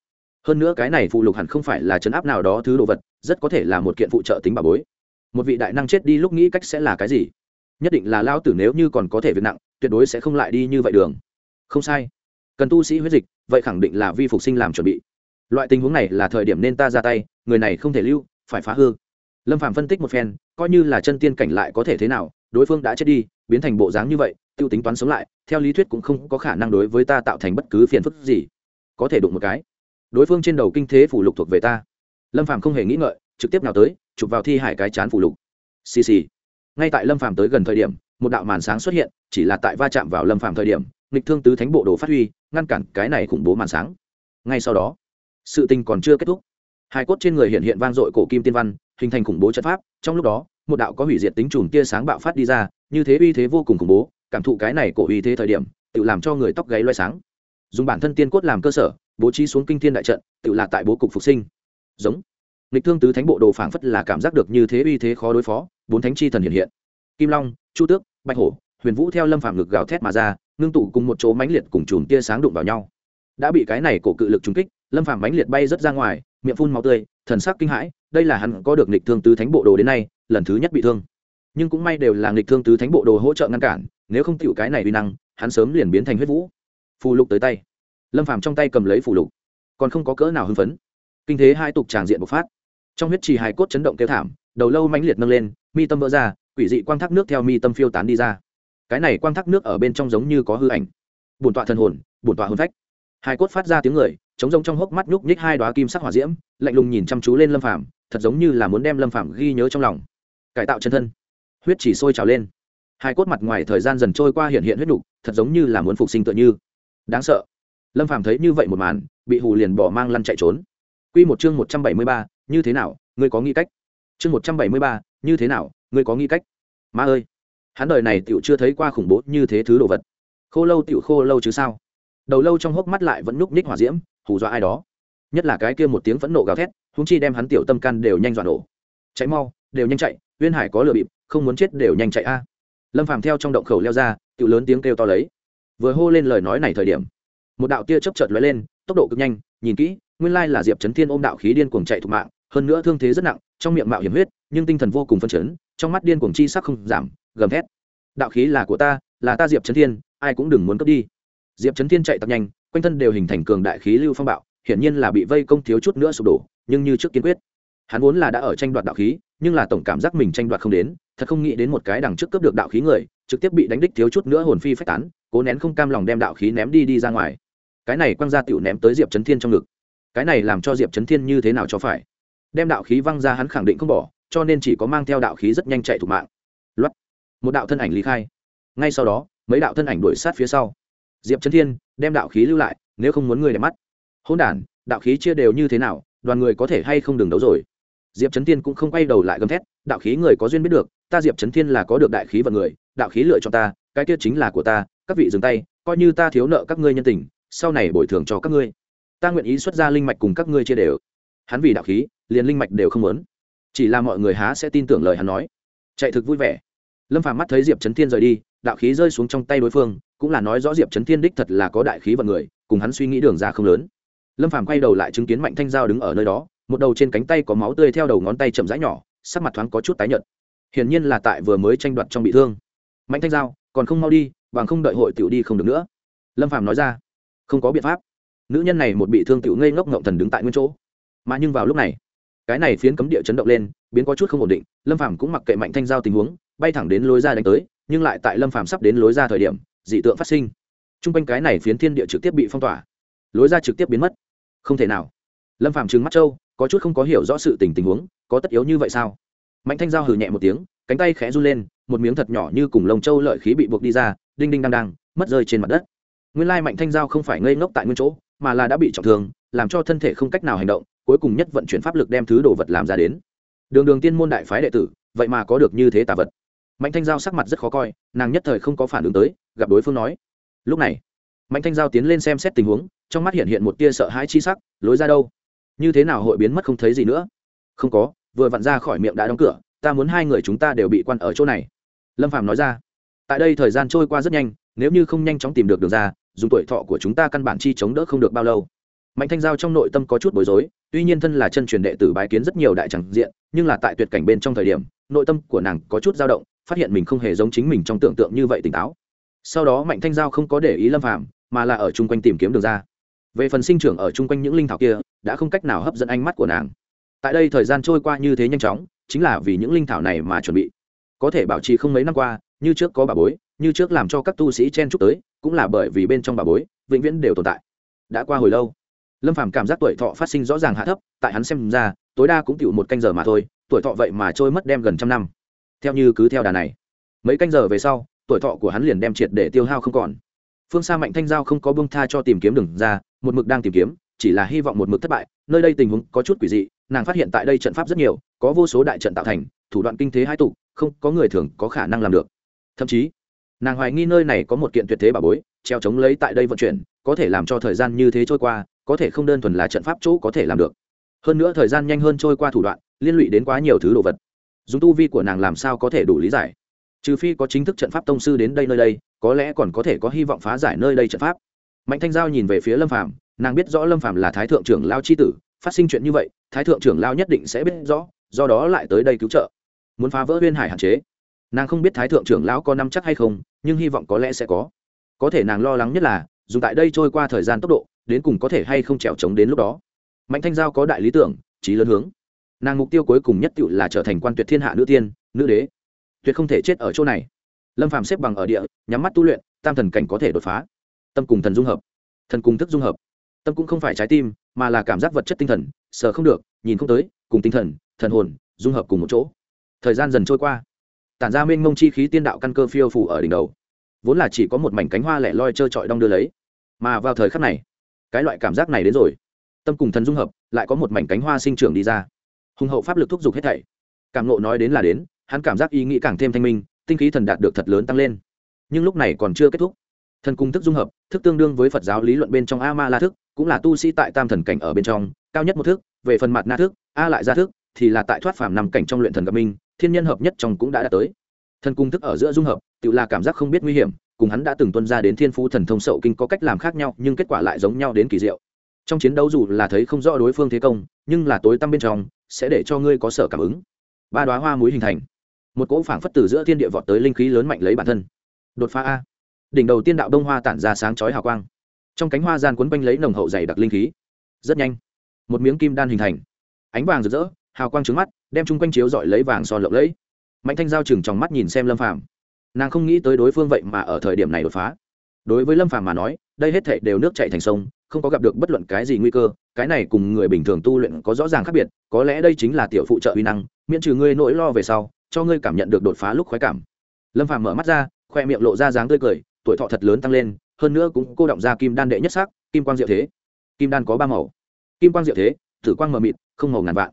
S1: Hơn nữa cái này phụ lục hẳn không phải là chấn áp nào đó thứ đồ vật, rất có thể là một kiện phụ trợ tính bà bối. Một vị đại năng chết đi lúc nghĩ cách sẽ là cái gì? Nhất định là lao tử nếu như còn có thể việc nặng, tuyệt đối sẽ không lại đi như vậy đường. Không sai. Cần tu sĩ huyết dịch, vậy khẳng định là vi phục sinh làm chuẩn bị. Loại tình huống này là thời điểm nên ta ra tay, người này không thể lưu, phải phá hư lâm phạm phân tích một phen, coi như là chân tiên cảnh lại có thể thế nào, đối phương đã chết đi, biến thành bộ dáng như vậy t i ê u tính toán sống lại, theo lý thuyết cũng không có khả năng đối với ta tạo thành bất cứ phiền phức gì. Có thể đụng một cái. Đối phương trên đầu kinh thế phủ lục thuộc về ta. Lâm phạm không hề nghĩ ngợi, trực tiếp nào tới, chụp vào thi hải cái chán phủ lục. Xì xì. Ngay tại lâm phạm tới gần thời điểm, một đạo màn sáng xuất hiện, chỉ là tại va chạm vào lâm phạm thời điểm, nghịch thương tứ thánh bộ đồ phát huy, ngăn cản cái này khủng bố màn sáng. Ngay sau đó, sự tình còn chưa kết thúc. Hai cốt trên người hiện hiện vang dội cổ kim tiên văn hình thành khủng bố trận pháp, trong lúc đó, một đạo có hủy diệt tính chùm tia sáng bạo phát đi ra, như thế uy thế vô cùng khủng bố, cảm thụ cái này cổ uy thế thời điểm, tự làm cho người tóc gáy loay sáng. Dùng bản thân tiên cốt làm cơ sở, bố trí xuống kinh thiên đại trận, tự là tại bố cục phục sinh. Giống. Lịch thương tứ thánh bộ đồ phảng phất là cảm giác được như thế uy thế khó đối phó, bốn thánh chi thần hiện hiện. Kim long, chu tước, bạch hổ, huyền vũ theo lâm phạm ngực gào thét mà ra, ngưng tụ cùng một chỗ mãnh liệt cùng chùm tia sáng đụng vào nhau. Đã bị cái này cổ cự lực trúng kích, lâm phạm mãnh liệt bay rất ra ngoài, miệng phun màu tươi, thần sắc kinh hãi đây là hắn có được nghịch thương tứ thánh bộ đồ đến nay, lần thứ nhất bị thương. Nhưng cũng may đều là nghịch thương tứ thánh bộ đồ hỗ trợ ngăn cản, nếu không chịu cái này uy năng, hắn sớm liền biến thành huyết vũ. Phù lục tới tay. Lâm phàm trong tay cầm lấy phù lục. Còn không có cỡ nào hưng phấn. Kinh thế hai tục tràng diện bộc phát. Trong huyết trì hài cốt chấn động kêu thảm, đầu lâu mãnh liệt nâng lên, mi tâm vỡ ra, quỷ dị quang thác nước theo mi tâm phiêu tán đi ra. Cái này quang thác nước ở bên trong giống như có hư ảnh. Bổn tọa thần hồn, bổn tọa hồn phách. Hai cốt phát ra tiếng người chống rông trong hốc mắt nhúc nhích hai đoá kim sắc hỏa diễm, lạnh lùng nhìn chăm chú lên lâm phàm thật giống như là muốn đem lâm phàm ghi nhớ trong lòng. Cải tạo chân thân. Huyết chỉ sôi trào lên. Hai cốt mặt ngoài thời gian dần trôi qua hiện hiện huyết đục thật giống như là muốn phục sinh tựa như. Đáng sợ. Lâm phàm thấy như vậy một màn bị hù liền bỏ mang lăn chạy trốn. Quy một chương một trăm bảy mươi ba, như thế nào ngươi có nghĩ cách? Chương một trăm bảy mươi ba, như thế nào ngươi có nghĩ cách? Ma ơi! Hắn đời này tiểu chưa thấy qua khủng bố như thế thứ đồ vật. Khô lâu tiểu khô lâu chứ sao? Đầu lâu trong hốc mắt lại vẫn núp ních hỏa diễm hù dọa ai đó nhất là cái kia một tiếng phẫn nộ gào thét húng chi đem hắn tiểu tâm can đều nhanh dọa nổ. Chạy mau, đều nhanh chạy, uyên hải có lừa bịp, không muốn chết đều nhanh chạy a. Lâm phàm theo trong động khẩu leo ra tự lớn tiếng kêu to lấy. Vừa hô lên lời nói này thời điểm, một đạo tia chớp chợt lóe lên, tốc độ cực nhanh, nhìn kỹ, nguyên lai là diệp trấn thiên ôm đạo khí điên cuồng chạy thục mạng, hơn nữa thương thế rất nặng, trong miệng mạo hiểm huyết, nhưng tinh thần vô cùng phân chấn, trong mắt điên cuồng chi sắc không giảm, gầm thét. Đạo khí là của ta, là ta diệp trấn thiên, ai cũng đừng muốn cướp đi. Diệp trấn thiên chạy tập nhanh, quanh thân đều hình thành cường đại khí lưu phong bạo hiển nhiên là bị vây công thiếu chút nữa sụp đổ, nhưng như trước kiên quyết. Hắn vốn là đã ở tranh đoạt đạo khí, nhưng là tổng cảm giác mình tranh đoạt không đến, thật không nghĩ đến một cái đằng trước cướp được đạo khí người, trực tiếp bị đánh đích thiếu chút nữa hồn phi phách tán, cố nén không cam lòng đem đạo khí ném đi đi ra ngoài. Cái này quăng ra tựu ném tới diệp trấn thiên trong ngực. Cái này làm cho diệp trấn thiên như thế nào cho phải? Đem đạo khí văng ra hắn khẳng định không bỏ, cho nên chỉ có mang theo đạo khí rất nhanh chạy thủ mạng. Loắt một đạo thân ảnh lý khai. Ngay sau đó, mấy đạo thân ảnh đuổi sát phía sau. Diệp trấn thiên, đem đạo khí lưu lại, nếu không muốn người đẹp mắt hôn đản, đạo khí chia đều như thế nào, đoàn người có thể hay không đừng đấu rồi? Diệp trấn thiên cũng không quay đầu lại gầm thét, đạo khí người có duyên biết được, ta diệp trấn thiên là có được đại khí vận người, đạo khí lựa cho ta, cái kia chính là của ta, các vị dừng tay, coi như ta thiếu nợ các ngươi nhân tình, sau này bồi thường cho các ngươi. Ta nguyện ý xuất ra linh mạch cùng các ngươi chia đều. Hắn vì đạo khí, liền linh mạch đều không muốn. Chỉ là mọi người há sẽ tin tưởng lời hắn nói. Chạy thực vui vẻ. Lâm phàm mắt thấy diệp trấn thiên rời đi, đạo khí rơi xuống trong tay đối phương, cũng là nói rõ diệp trấn thiên đích thật là có đại khí vận người, cùng hắn suy nghĩ đường ra không lớn lâm phàm quay đầu lại chứng kiến mạnh thanh giao đứng ở nơi đó, một đầu trên cánh tay có máu tươi theo đầu ngón tay chậm rãi nhỏ, sắc mặt thoáng có chút tái nhợt. Hiển nhiên là tại vừa mới tranh đoạt trong bị thương. Mạnh thanh giao, còn không mau đi, bằng không đợi hội tiểu đi không được nữa. Lâm phàm nói ra. Không có biện pháp. Nữ nhân này một bị thương tiểu ngây ngốc ngộng thần đứng tại nguyên chỗ. Mà nhưng vào lúc này, cái này phiến cấm địa chấn động lên, biến có chút không ổn định. Lâm phàm cũng mặc kệ mạnh thanh giao tình huống, bay thẳng đến lối ra đánh tới, nhưng lại tại lâm phàm sắp đến lối ra thời điểm, dị tượng phát sinh. T r u n g quanh cái này phiến thiên địa trực tiếp bị phong tỏa. Lối ra trực tiếp biến mất không thể nào. Lâm Phạm trừng mắt trâu có chút không có hiểu rõ sự tình tình huống, có tất yếu như vậy sao? Mạnh thanh giao hừ nhẹ một tiếng, cánh tay khẽ run lên, một miếng thật nhỏ như cùng lồng châu lợi khí bị buộc đi ra, đinh đinh đang đang mất rơi trên mặt đất. Nguyên lai mạnh thanh giao không phải ngây ngốc tại nguyên chỗ, mà là đã bị trọng thương, làm cho thân thể không cách nào hành động, cuối cùng nhất vận chuyển pháp lực đem thứ đồ vật làm ra đến. Đường đường tiên môn đại phái đệ tử, vậy mà có được như thế tà vật. Mạnh thanh giao sắc mặt rất khó coi, nàng nhất thời không có phản ứng tới, gặp đối phương nói. Lúc này mạnh thanh giao tiến lên xem xét tình huống, trong mắt hiện hiện một tia sợ hãi chi sắc, lối ra đâu? Như thế nào hội biến mất không thấy gì nữa? Không có, vừa vặn ra khỏi miệng đã đóng cửa, ta muốn hai người chúng ta đều bị quan ở chỗ này. Lâm Phạm nói ra. Tại đây thời gian trôi qua rất nhanh, nếu như không nhanh chóng tìm được đường ra, dùng tuổi thọ của chúng ta căn bản chi chống đỡ không được bao lâu. Mạnh thanh giao trong nội tâm có chút bối rối, tuy nhiên thân là chân truyền đệ tử bái kiến rất nhiều đại chẳng diện, nhưng là tại tuyệt cảnh bên trong thời điểm, nội tâm của nàng có chút dao động, phát hiện mình không hề giống chính mình trong tưởng tượng như vậy tỉnh táo. Sau đó mạnh thanh giao không có để ý lâm phàm mà là ở chung quanh tìm kiếm đường ra. Về phần sinh trưởng ở chung quanh những linh thảo kia, đã không cách nào hấp dẫn ánh mắt của nàng. Tại đây thời gian trôi qua như thế nhanh chóng, chính là vì những linh thảo này mà chuẩn bị. Có thể bảo trì không mấy năm qua, như trước có bà bối, như trước làm cho các tu sĩ chen chúc tới, cũng là bởi vì bên trong bà bối, vĩnh viễn đều tồn tại. Đã qua hồi lâu, lâm phàm cảm giác tuổi thọ phát sinh rõ ràng hạ thấp, tại hắn xem ra, tối đa cũng chịu một canh giờ mà thôi, tuổi thọ vậy mà trôi mất đem gần trăm năm. Theo như cứ theo đà này, mấy canh giờ về sau, tuổi thọ của hắn liền đem triệt để tiêu hao không còn phương xa mạnh thanh giao không có bông tha cho tìm kiếm đường ra, một mực đang tìm kiếm, chỉ là hy vọng một mực thất bại. Nơi đây tình huống có chút quỷ dị, nàng phát hiện tại đây trận pháp rất nhiều, có vô số đại trận tạo thành, thủ đoạn kinh thế hai tục không có người thường có khả năng làm được. Thậm chí, nàng hoài nghi nơi này có một kiện tuyệt thế bà bối, treo chống lấy tại đây vận chuyển, có thể làm cho thời gian như thế trôi qua, có thể không đơn thuần là trận pháp chỗ có thể làm được. Hơn nữa thời gian nhanh hơn trôi qua thủ đoạn, liên lụy đến quá nhiều thứ đồ vật. Dùng tu vi của nàng làm sao có thể đủ lý giải? Trừ phi có chính thức trận pháp tông sư đến đây nơi đây, có lẽ còn có thể có hy vọng phá giải nơi đây trận pháp. Mạnh thanh giao nhìn về phía lâm phàm, nàng biết rõ lâm phàm là thái thượng trưởng lao c h i tử, phát sinh chuyện như vậy, thái thượng trưởng lao nhất định sẽ biết rõ, do đó lại tới đây cứu trợ. Muốn phá vỡ huyên hải hạn chế. Nàng không biết thái thượng trưởng lão có năm chắc hay không, nhưng hy vọng có lẽ sẽ có. Có thể nàng lo lắng nhất là dùng tại đây trôi qua thời gian tốc độ, đến cùng có thể hay không trèo trống đến lúc đó. Mạnh thanh giao có đại lý tưởng trí lớn hướng. Nàng mục tiêu cuối cùng nhất tự là trở thành quan tuyệt thiên hạ nữ tiên, nữ đế tuyệt không thể chết ở chỗ này. Lâm phàm xếp bằng ở địa, nhắm mắt tu luyện, tam thần cảnh có thể đột phá. Tâm cùng thần dung hợp. Thần cùng thức dung hợp. Tâm cũng không phải trái tim, mà là cảm giác vật chất tinh thần, sờ không được, nhìn không tới, cùng tinh thần thần hồn, dung hợp cùng một chỗ. Thời gian dần trôi qua. Tản ra mênh mông chi khí tiên đạo căn cơ phiêu phủ ở đỉnh đầu. Vốn là chỉ có một mảnh cánh hoa lẻ loi trơ trọi đong đưa lấy. Mà vào thời khắc này, cái loại cảm giác này đến rồi. Tâm cùng thần dung hợp, lại có một mảnh cánh hoa sinh trưởng đi ra. Hùng hậu pháp lực thúc giục hết thảy. Cảm nộ nói đến là đến hắn cảm giác ý nghĩ càng thêm thanh minh, tinh khí thần đạt được thật lớn tăng lên. Nhưng lúc này còn chưa kết thúc. Thần cung thức dung hợp, thức tương đương với phật giáo lý luận bên trong a ma la thức, cũng là tu sĩ tại tam thần cảnh ở bên trong, cao nhất một thức, về phần mặt na thức a lại ra thức, thì là tại thoát phàm nằm cảnh trong luyện thần gặp minh, thiên nhân hợp nhất trong cũng đã đạt tới. Thần cung thức ở giữa dung hợp, tự là cảm giác không biết nguy hiểm, cùng hắn đã từng tuân ra đến thiên phú thần thông sậu kinh có cách làm khác nhau, nhưng kết quả lại giống nhau đến kỳ diệu. Trong chiến đấu dù là thấy không rõ đối phương thế công, nhưng là tối tăm bên trong, sẽ để cho ngươi có sở cảm ứng. Ba đoá hoa muối hình thành một cỗ phảng phất từ giữa thiên địa vọt tới linh khí lớn mạnh lấy bản thân. Đột phá a. Đỉnh đầu tiên đạo đông hoa tản ra sáng chói hào quang. Trong cánh hoa gian quấn quanh lấy nồng hậu dày đặc linh khí. Rất nhanh, một miếng kim đan hình thành. Ánh vàng rực rỡ, hào quang trứng mắt, đem chung quanh chiếu dọi lấy vàng son lộng lẫy. Mạnh thanh giao chừng trong mắt nhìn xem lâm phàm. Nàng không nghĩ tới đối phương vậy mà ở thời điểm này đột phá. Đối với lâm phàm mà nói, đây hết thảy đều nước chảy thành sông, không có gặp được bất luận cái gì nguy cơ, cái này cùng người bình thường tu luyện có rõ ràng khác biệt, có lẽ đây chính là tiểu phụ trợ uy năng, miễn trừ ngươi nỗi lo về sau cho ngươi cảm nhận được đột phá lúc khoái cảm. Lâm phàm mở mắt ra, khoe miệng lộ ra dáng tươi cười, tuổi thọ thật lớn tăng lên, hơn nữa cũng cô động ra kim đan đệ nhất sắc, kim quang diệu thế. Kim đan có ba màu. Kim quang diệu thế thử quang mờ mịt, không màu ngàn vạn.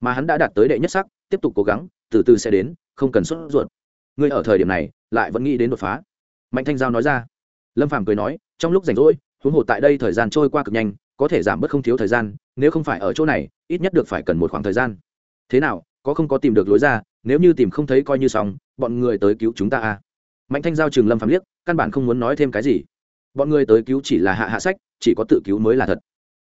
S1: Mà hắn đã đạt tới đệ nhất sắc, tiếp tục cố gắng, từ từ sẽ đến, không cần sốt ruột. Ngươi ở thời điểm này, lại vẫn nghĩ đến đột phá. Mạnh thanh giao nói ra. Lâm phàm cười nói, trong lúc rảnh rỗi, huống hồ tại đây thời gian trôi qua cực nhanh, có thể giảm bớt không thiếu thời gian, nếu không phải ở chỗ này, ít nhất được phải cần một khoảng thời gian. Thế nào, có không có tìm được lối ra nếu như tìm không thấy coi như xong, bọn người tới cứu chúng ta à? Mạnh thanh giao trường lâm phạm liếc, căn bản không muốn nói thêm cái gì. Bọn người tới cứu chỉ là hạ hạ sách, chỉ có tự cứu mới là thật.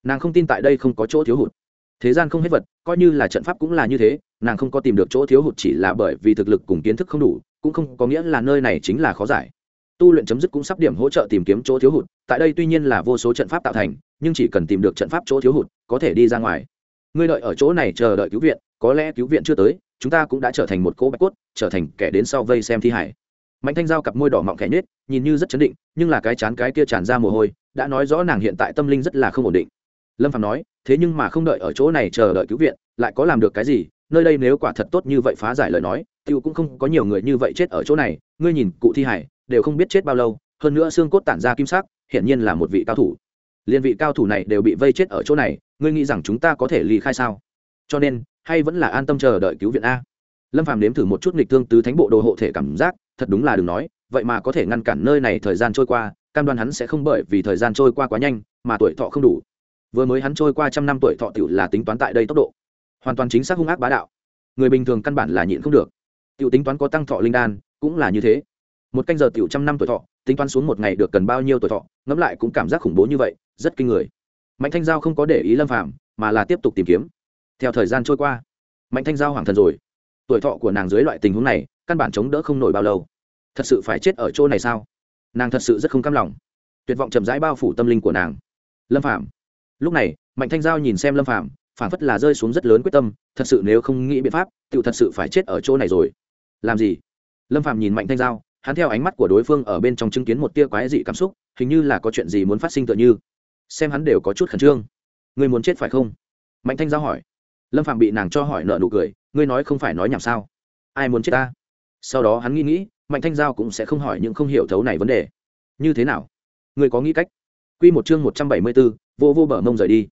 S1: Nàng không tin tại đây không có chỗ thiếu hụt. Thế gian không hết vật, coi như là trận pháp cũng là như thế, nàng không có tìm được chỗ thiếu hụt chỉ là bởi vì thực lực cùng kiến thức không đủ, cũng không có nghĩa là nơi này chính là khó giải. Tu luyện chấm dứt cũng sắp điểm hỗ trợ tìm kiếm chỗ thiếu hụt, tại đây tuy nhiên là vô số trận pháp tạo thành, nhưng chỉ cần tìm được trận pháp chỗ thiếu hụt, có thể đi ra ngoài. Ngươi đợi ở chỗ này chờ đợi cứu viện, có lẽ cứu viện chưa tới chúng ta cũng đã trở thành một cỗ bạch cốt, trở thành kẻ đến sau vây xem thi hải. Mạnh thanh giao cặp môi đỏ mọng khẽ nhết nhìn như rất chấn định, nhưng là cái chán cái kia tràn ra mồ hôi, đã nói rõ nàng hiện tại tâm linh rất là không ổn định. Lâm phạm nói, thế nhưng mà không đợi ở chỗ này chờ đợi cứu viện, lại có làm được cái gì, nơi đây nếu quả thật tốt như vậy phá giải lời nói, tiêu cũng không có nhiều người như vậy chết ở chỗ này, ngươi nhìn, cụ thi hải, đều không biết chết bao lâu, hơn nữa xương cốt tản ra kim sắc, hiển nhiên là một vị cao thủ. Liên vị cao thủ này đều bị vây chết ở chỗ này, ngươi nghĩ rằng chúng ta có thể ly khai sao? Cho nên hay vẫn là an tâm chờ đợi cứu viện a? Lâm phàm nếm thử một chút nghịch thương tứ thánh bộ đồ hộ thể cảm giác thật đúng là đừng nói vậy mà có thể ngăn cản nơi này thời gian trôi qua cam đoan hắn sẽ không bởi vì thời gian trôi qua quá nhanh mà tuổi thọ không đủ. Vừa mới hắn trôi qua trăm năm tuổi thọ tiểu là tính toán tại đây tốc độ. Hoàn toàn chính xác hung ác bá đạo. Người bình thường căn bản là nhịn không được. Tiểu tính toán có tăng thọ linh đan cũng là như thế. Một canh giờ tiểu trăm năm tuổi thọ tính toán xuống một ngày được cần bao nhiêu tuổi thọ ngẫm lại cũng cảm giác khủng bố như vậy rất kinh người. Mạnh thanh giao không có để ý lâm Phàm, mà là tiếp tục tìm kiếm theo thời gian trôi qua. Mạnh thanh giao hoàng thần rồi. Tuổi thọ của nàng dưới loại tình huống này, căn bản chống đỡ không nổi bao lâu. Thật sự phải chết ở chỗ này sao? Nàng thật sự rất không cam lòng. Tuyệt vọng chậm rãi bao phủ tâm linh của nàng. Lâm phạm lúc này, mạnh thanh giao nhìn xem lâm phạm phản phất là rơi xuống rất lớn quyết tâm, thật sự nếu không nghĩ biện pháp tự thật sự phải chết ở chỗ này rồi. Làm gì? Lâm phạm nhìn mạnh thanh giao, hắn theo ánh mắt của đối phương ở bên trong chứng kiến một tia quái dị cảm xúc, hình như là có chuyện gì muốn phát sinh tựa như. Xem hắn đều có chút khẩn trương. Người muốn chết phải không? Mạnh thanh giao hỏi lâm phạm bị nàng cho hỏi nợ nụ cười ngươi nói không phải nói nhảm sao ai muốn chết ta sau đó hắn nghĩ nghĩ mạnh thanh giao cũng sẽ không hỏi những không hiểu thấu này vấn đề như thế nào ngươi có nghĩ cách q một chương một trăm bảy mươi b ố vô vô bờ mông rời đi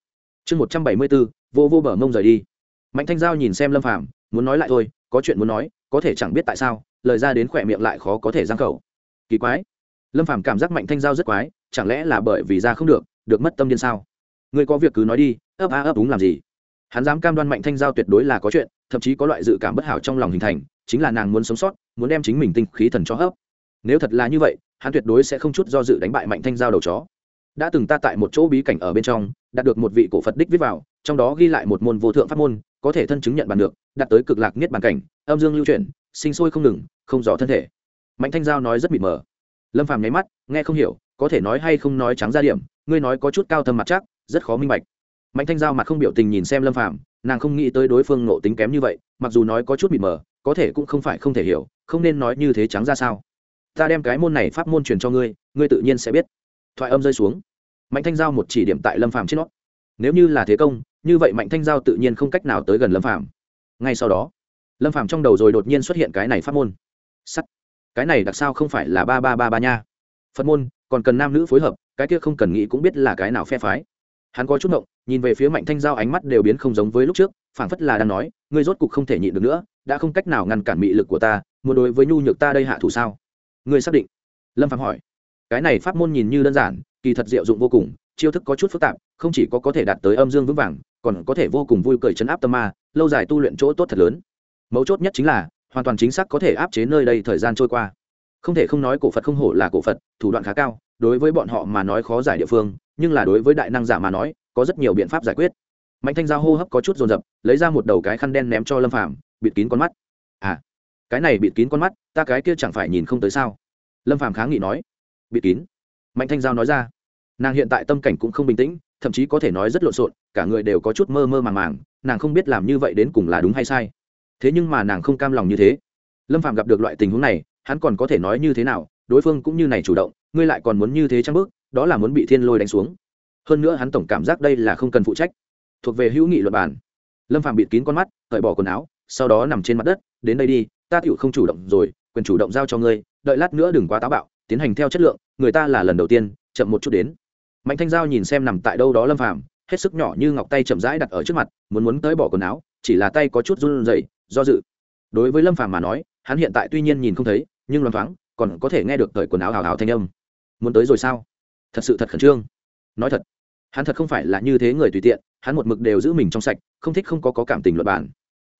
S1: chương một trăm bảy mươi b ố vô vô bờ mông rời đi mạnh thanh giao nhìn xem lâm Phạm, muốn nói lại thôi có chuyện muốn nói có thể chẳng biết tại sao lời ra đến khỏe miệng lại khó có thể giang khẩu kỳ quái lâm Phạm cảm giác mạnh thanh giao rất quái chẳng lẽ là bởi vì ra không được được mất tâm điên sao ngươi có việc cứ nói đi ấp a ấp đúng làm gì hắn dám cam đoan mạnh thanh giao tuyệt đối là có chuyện, thậm chí có loại dự cảm bất hảo trong lòng hình thành, chính là nàng muốn sống sót, muốn đem chính mình tinh khí thần cho hấp. Nếu thật là như vậy, hắn tuyệt đối sẽ không chút do dự đánh bại mạnh thanh giao đầu chó. Đã từng ta tại một chỗ bí cảnh ở bên trong, đạt được một vị cổ phật đích viết vào, trong đó ghi lại một môn vô thượng pháp môn, có thể thân chứng nhận bàn được, đạt tới cực lạc niết bàn cảnh, âm dương lưu chuyển, sinh sôi không ngừng, không rõ thân thể. Mạnh thanh giao nói rất mịt mờ. Lâm phàm nháy mắt, nghe không hiểu, có thể nói hay không nói trắng ra điểm, ngươi nói có chút cao thâm mặt chắc, rất khó minh bạch mạnh thanh giao mặt không biểu tình nhìn xem lâm phàm, nàng không nghĩ tới đối phương nộ tính kém như vậy, mặc dù nói có chút mịt mờ, có thể cũng không phải không thể hiểu, không nên nói như thế trắng ra sao. Ta đem cái môn này pháp môn truyền cho ngươi ngươi tự nhiên sẽ biết. Thoại âm rơi xuống. Mạnh thanh giao một chỉ điểm tại lâm phàm trên nó. Nếu như là thế công, như vậy mạnh thanh giao tự nhiên không cách nào tới gần lâm phàm. Ngay sau đó, lâm phàm trong đầu rồi đột nhiên xuất hiện cái này pháp môn. Sắt. Cái này đặc sao không phải là ba ba ba ba nha. Phật môn, còn cần nam nữ phối hợp, cái kia không cần nghĩ cũng biết là cái nào phe phái hắn có chút ngộng, nhìn về phía mạnh thanh giao ánh mắt đều biến không giống với lúc trước, phảng phất là đang nói, ngươi rốt cục không thể nhịn được nữa, đã không cách nào ngăn cản mị lực của ta, muốn đối với nhu nhược ta đây hạ thủ sao? Ngươi xác định? Lâm phạm hỏi. Cái này pháp môn nhìn như đơn giản, kỳ thật diệu dụng vô cùng, chiêu thức có chút phức tạp, không chỉ có có thể đạt tới âm dương vững vàng, còn có thể vô cùng vui cười chấn áp tâm ma, lâu dài tu luyện chỗ tốt thật lớn. Mấu chốt nhất chính là, hoàn toàn chính xác có thể áp chế nơi đây thời gian trôi qua. Không thể không nói cổ phật không hổ là cổ phật, thủ đoạn khá cao đối với bọn họ mà nói khó giải địa phương, nhưng là đối với đại năng giả mà nói, có rất nhiều biện pháp giải quyết. Mạnh thanh giao hô hấp có chút dồn dập, lấy ra một đầu cái khăn đen ném cho lâm phàm, bịt kín con mắt. À cái này bịt kín con mắt, ta cái kia chẳng phải nhìn không tới sao? Lâm phàm kháng nghị nói. Bịt kín? Mạnh thanh giao nói ra. Nàng hiện tại tâm cảnh cũng không bình tĩnh, thậm chí có thể nói rất lộn xộn, cả người đều có chút mơ mơ màng màng, nàng không biết làm như vậy đến cùng là đúng hay sai. Thế nhưng mà nàng không cam lòng như thế. Lâm phạm gặp được loại tình huống này, hắn còn có thể nói như thế nào đối phương cũng như này chủ động, ngươi lại còn muốn như thế trăng bước, đó là muốn bị thiên lôi đánh xuống. Hơn nữa hắn tổng cảm giác đây là không cần phụ trách. Thuộc về hữu nghị luật bản lâm phạm bịt kín con mắt, cởi bỏ quần áo, sau đó nằm trên mặt đất, đến đây đi, ta tựu không chủ động rồi, quyền chủ động giao cho ngươi, đợi lát nữa đừng quá táo bạo, tiến hành theo chất lượng, người ta là lần đầu tiên, chậm một chút đến. Mạnh thanh giao nhìn xem nằm tại đâu đó lâm phàm, hết sức nhỏ như ngọc tay chậm rãi đặt ở trước mặt, muốn muốn tới bỏ quần áo, chỉ là tay có chút run rẩy, do dự. Đối với lâm phàm mà nói, hắn hiện tại tuy nhiên nhìn không thấy, nhưng loáng thoáng còn có thể nghe được cởi quần áo hào hào thanh âm. Muốn tới rồi sao? Thật sự thật khẩn trương. Nói thật hắn thật không phải là như thế người tùy tiện hắn một mực đều giữ mình trong sạch không thích không có, có cảm tình luật bản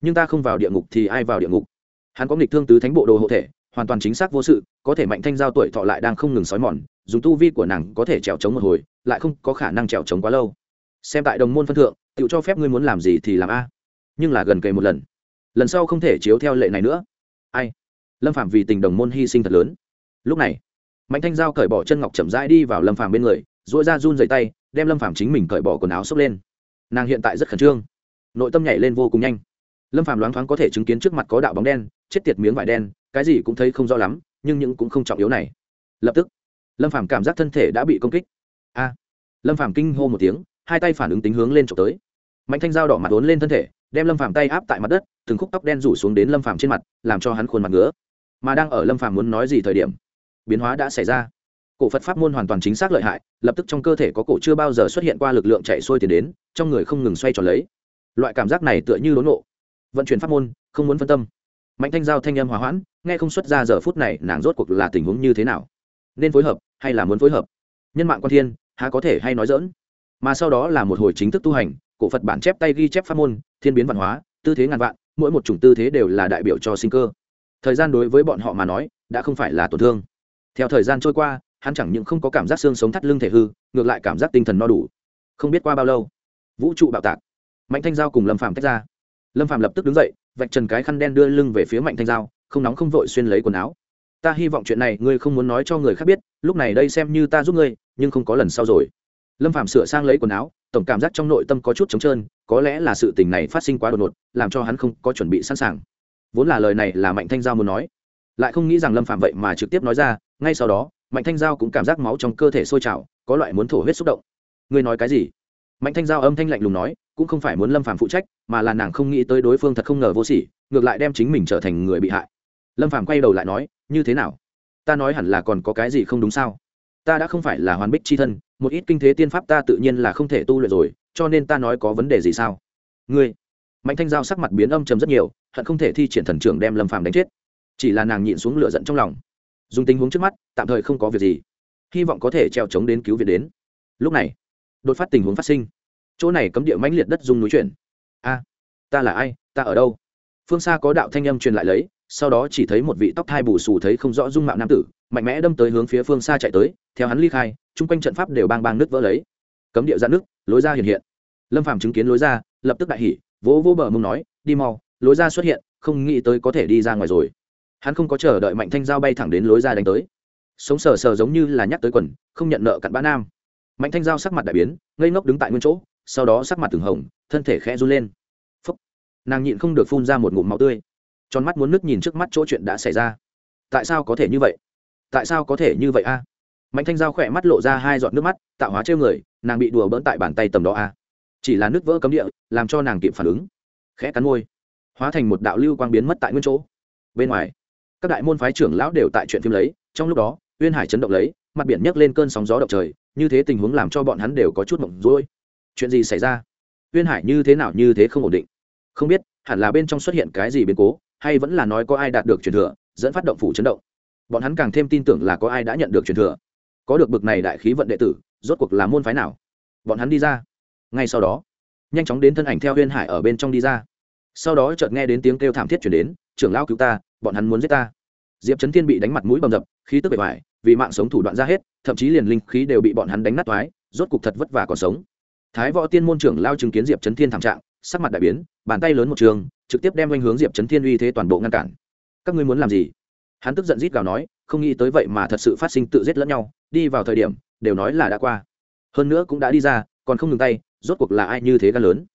S1: nhưng ta không vào địa ngục thì ai vào địa ngục? Hắn có nghịch thương tứ thánh bộ đồ hộ thể hoàn toàn chính xác vô sự có thể mạnh thanh giao tuổi thọ lại đang không ngừng sói mòn dùng tu vi của nàng có thể trèo trống một hồi lại không có khả năng trèo trống quá lâu. Xem tại đồng môn phân thượng tự cho phép ngươi muốn làm gì thì làm a. Nhưng là gần kề một lần. Lần sau không thể chiếu theo lệ này nữa. Ai? Lâm phạm vì tình đồng môn hy sinh thật lớn lúc này mạnh thanh giao cởi bỏ chân ngọc chậm rãi đi vào lâm phạm bên người dội ra run dày tay đem lâm phạm chính mình cởi bỏ quần áo xốc lên nàng hiện tại rất khẩn trương nội tâm nhảy lên vô cùng nhanh lâm phạm loáng thoáng có thể chứng kiến trước mặt có đạo bóng đen chết tiệt miếng vải đen cái gì cũng thấy không rõ lắm nhưng những cũng không trọng yếu này lập tức lâm Phạm cảm giác thân thể đã bị công kích a lâm Phạm kinh hô một tiếng hai tay phản ứng tính hướng lên trộm tới mạnh thanh dao đỏ mặt ốn lên thân thể đem lâm Phạm tay áp tại mặt đất từng khúc tóc đen rủ xuống đến lâm Phạm trên mặt làm cho hắn khuôn mặt ngứa mà đang ở lâm phàm muốn nói gì thời điểm, biến hóa đã xảy ra. Cổ phật pháp môn hoàn toàn chính xác lợi hại, lập tức trong cơ thể có cổ chưa bao giờ xuất hiện qua lực lượng chạy xuôi tiền đến, trong người không ngừng xoay tròn lấy. Loại cảm giác này tựa như đốn nộ. Vận chuyển pháp môn, không muốn phân tâm. Mạnh thanh giao thanh âm hòa hoãn, nghe không xuất ra giờ phút này, nàng rốt cuộc là tình huống như thế nào? Nên phối hợp, hay là muốn phối hợp? Nhân mạng quan thiên, há có thể hay nói dỡn mà sau đó là một hồi chính thức tu hành, cổ phật bản chép tay ghi chép pháp môn, thiên biến văn hóa, tư thế ngàn vạn, mỗi một chủng tư thế đều là đại biểu cho sinh cơ thời gian đối với bọn họ mà nói, đã không phải là tổn thương. Theo thời gian trôi qua, hắn chẳng những không có cảm giác xương sống thắt lưng thể hư, ngược lại cảm giác tinh thần no đủ. Không biết qua bao lâu, vũ trụ bạo tạc. Mạnh thanh giao cùng lâm phàm tách ra. Lâm phàm lập tức đứng dậy, vạch trần cái khăn đen đưa lưng về phía mạnh thanh giao, không nóng không vội xuyên lấy quần áo. Ta hy vọng chuyện này ngươi không muốn nói cho người khác biết, lúc này đây xem như ta giúp ngươi, nhưng không có lần sau rồi. Lâm phạm sửa sang lấy quần áo, tổng cảm giác trong nội tâm có chút trống trơn, có lẽ là sự tình này phát sinh quá đột ngột, làm cho hắn không có chuẩn bị sẵn sàng vốn là lời này là mạnh thanh giao muốn nói. Lại không nghĩ rằng lâm phạm vậy mà trực tiếp nói ra, ngay sau đó, mạnh thanh giao cũng cảm giác máu trong cơ thể sôi trào, có loại muốn thổ huyết xúc động. Ngươi nói cái gì? Mạnh thanh giao âm thanh lạnh lùng nói, cũng không phải muốn lâm phạm phụ trách, mà là nàng không nghĩ tới đối phương thật không ngờ vô sỉ, ngược lại đem chính mình trở thành người bị hại. Lâm phạm quay đầu lại nói, như thế nào? Ta nói hẳn là còn có cái gì không đúng sao? Ta đã không phải là hoàn bích c h i thân, một ít kinh thế tiên pháp ta tự nhiên là không thể tu luyện rồi, cho nên ta nói có vấn đề gì sao? Ngươi mạnh thanh giao sắc mặt biến âm trầm rất nhiều, hận không thể thi triển thần trưởng đem lâm phàm đánh chết. Chỉ là nàng nhịn xuống lửa giận trong lòng. Dùng tình huống trước mắt, tạm thời không có việc gì. Hy vọng có thể treo chống đến cứu viện đến. Lúc này, đột phát tình huống phát sinh. Chỗ này cấm địa mãnh liệt đất dung núi chuyển. A, ta là ai? Ta ở đâu? Phương xa có đạo thanh âm truyền lại lấy, sau đó chỉ thấy một vị tóc thai bù xù thấy không rõ dung mạo nam tử, mạnh mẽ đâm tới hướng phía phương xa chạy tới, theo hắn ly khai, chung quanh trận pháp đều bang bang nước vỡ lấy. Cấm địa ra nước lối ra hiện hiện. Lâm phàm chứng kiến lối ra, lập tức đại hỉ vỗ vỗ bờ mông nói, đi mau, lối ra xuất hiện, không nghĩ tới có thể đi ra ngoài rồi. Hắn không có chờ đợi mạnh thanh giao bay thẳng đến lối ra đánh tới. Sống sờ sờ giống như là nhắc tới quần, không nhận nợ cặn bã nam. Mạnh thanh giao sắc mặt đại biến, ngây ngốc đứng tại nguyên chỗ, sau đó sắc mặt từng hồng, thân thể khẽ run lên. Phúc. nàng nhịn không được phun ra một ngụm máu tươi. Tròn mắt muốn nước nhìn trước mắt chỗ chuyện đã xảy ra. Tại sao có thể như vậy? Tại sao có thể như vậy a? Mạnh thanh giao khỏe mắt lộ ra hai giọt nước mắt, tạo hóa trêu người, nàng bị đùa bỡn tại bàn tay tầm đó a chỉ là nước vỡ cấm địa, làm cho nàng kịp phản ứng. Khẽ cắn môi, hóa thành một đạo lưu quang biến mất tại nguyên chỗ. Bên ngoài, các đại môn phái trưởng lão đều tại chuyện phim lấy, trong lúc đó, uyên hải chấn động lấy, mặt biển nhấc lên cơn sóng gió động trời, như thế tình huống làm cho bọn hắn đều có chút mộng rối. Chuyện gì xảy ra? Uyên hải như thế nào như thế không ổn định. Không biết, hẳn là bên trong xuất hiện cái gì biến cố, hay vẫn là nói có ai đạt được truyền thừa, dẫn phát động phủ chấn động. Bọn hắn càng thêm tin tưởng là có ai đã nhận được truyền thừa. Có được bực này đại khí vận đệ tử, rốt cuộc là môn phái nào? Bọn hắn đi ra ngay sau đó, nhanh chóng đến thân ảnh theo huyên hải ở bên trong đi ra. Sau đó chợt nghe đến tiếng kêu thảm thiết chuyển đến, trưởng lao cứu ta, bọn hắn muốn giết ta. Diệp trấn thiên bị đánh mặt mũi bầm dập, khí tức bề ngoài vì mạng sống thủ đoạn ra hết, thậm chí liền linh khí đều bị bọn hắn đánh nát toái, rốt cục thật vất vả còn sống. Thái võ tiên môn trưởng lao chứng kiến diệp trấn thiên thảm trạng, sắc mặt đại biến, bàn tay lớn một trường, trực tiếp đem oanh hướng diệp trấn thiên uy thế toàn bộ ngăn cản. Các ngươi muốn làm gì? Hắn tức giận rít gào nói, không nghĩ tới vậy mà thật sự phát sinh tự giết lẫn nhau, đi vào thời điểm, đều nói là đã qua. Hơn nữa cũng đã đi ra còn không ngừng tay, rốt cuộc là ai như thế gan lớn.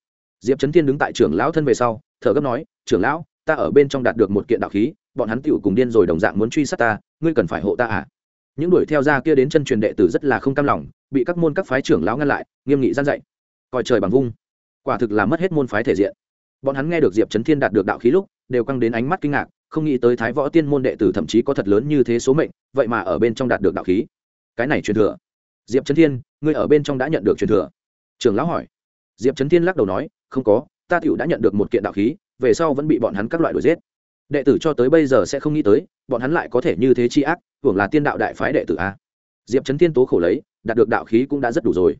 S1: Diệp trấn thiên đứng tại trưởng lão thân về sau, thở gấp nói, trưởng lão, ta ở bên trong đạt được một kiện đạo khí, bọn hắn tựu cùng điên rồi đồng dạng muốn truy sát ta, ngươi cần phải hộ ta à? Những đuổi theo ra kia đến chân truyền đệ tử rất là không cam lòng, bị các môn các phái trưởng lão ngăn lại, nghiêm nghị gian dạy. Coi trời bằng vung. Quả thực là mất hết môn phái thể diện. Bọn hắn nghe được diệp trấn thiên đạt được đạo khí lúc, đều căng đến ánh mắt kinh ngạc, không nghĩ tới thái võ tiên môn đệ tử thậm chí có thật lớn như thế số mệnh, vậy mà ở bên trong đạt được đạo khí. Cái này truyền thừa. Diệp trấn thiên, ngươi ở bên trong đã nhận được truyền thừa trường lão hỏi. Diệp trấn thiên lắc đầu nói, không có, ta tựu đã nhận được một kiện đạo khí, về sau vẫn bị bọn hắn các loại đuổi giết. Đệ tử cho tới bây giờ sẽ không nghĩ tới, bọn hắn lại có thể như thế chi ác, hưởng là tiên đạo đại phái đệ tử a. Diệp trấn thiên tố khổ lấy, đạt được đạo khí cũng đã rất đủ rồi.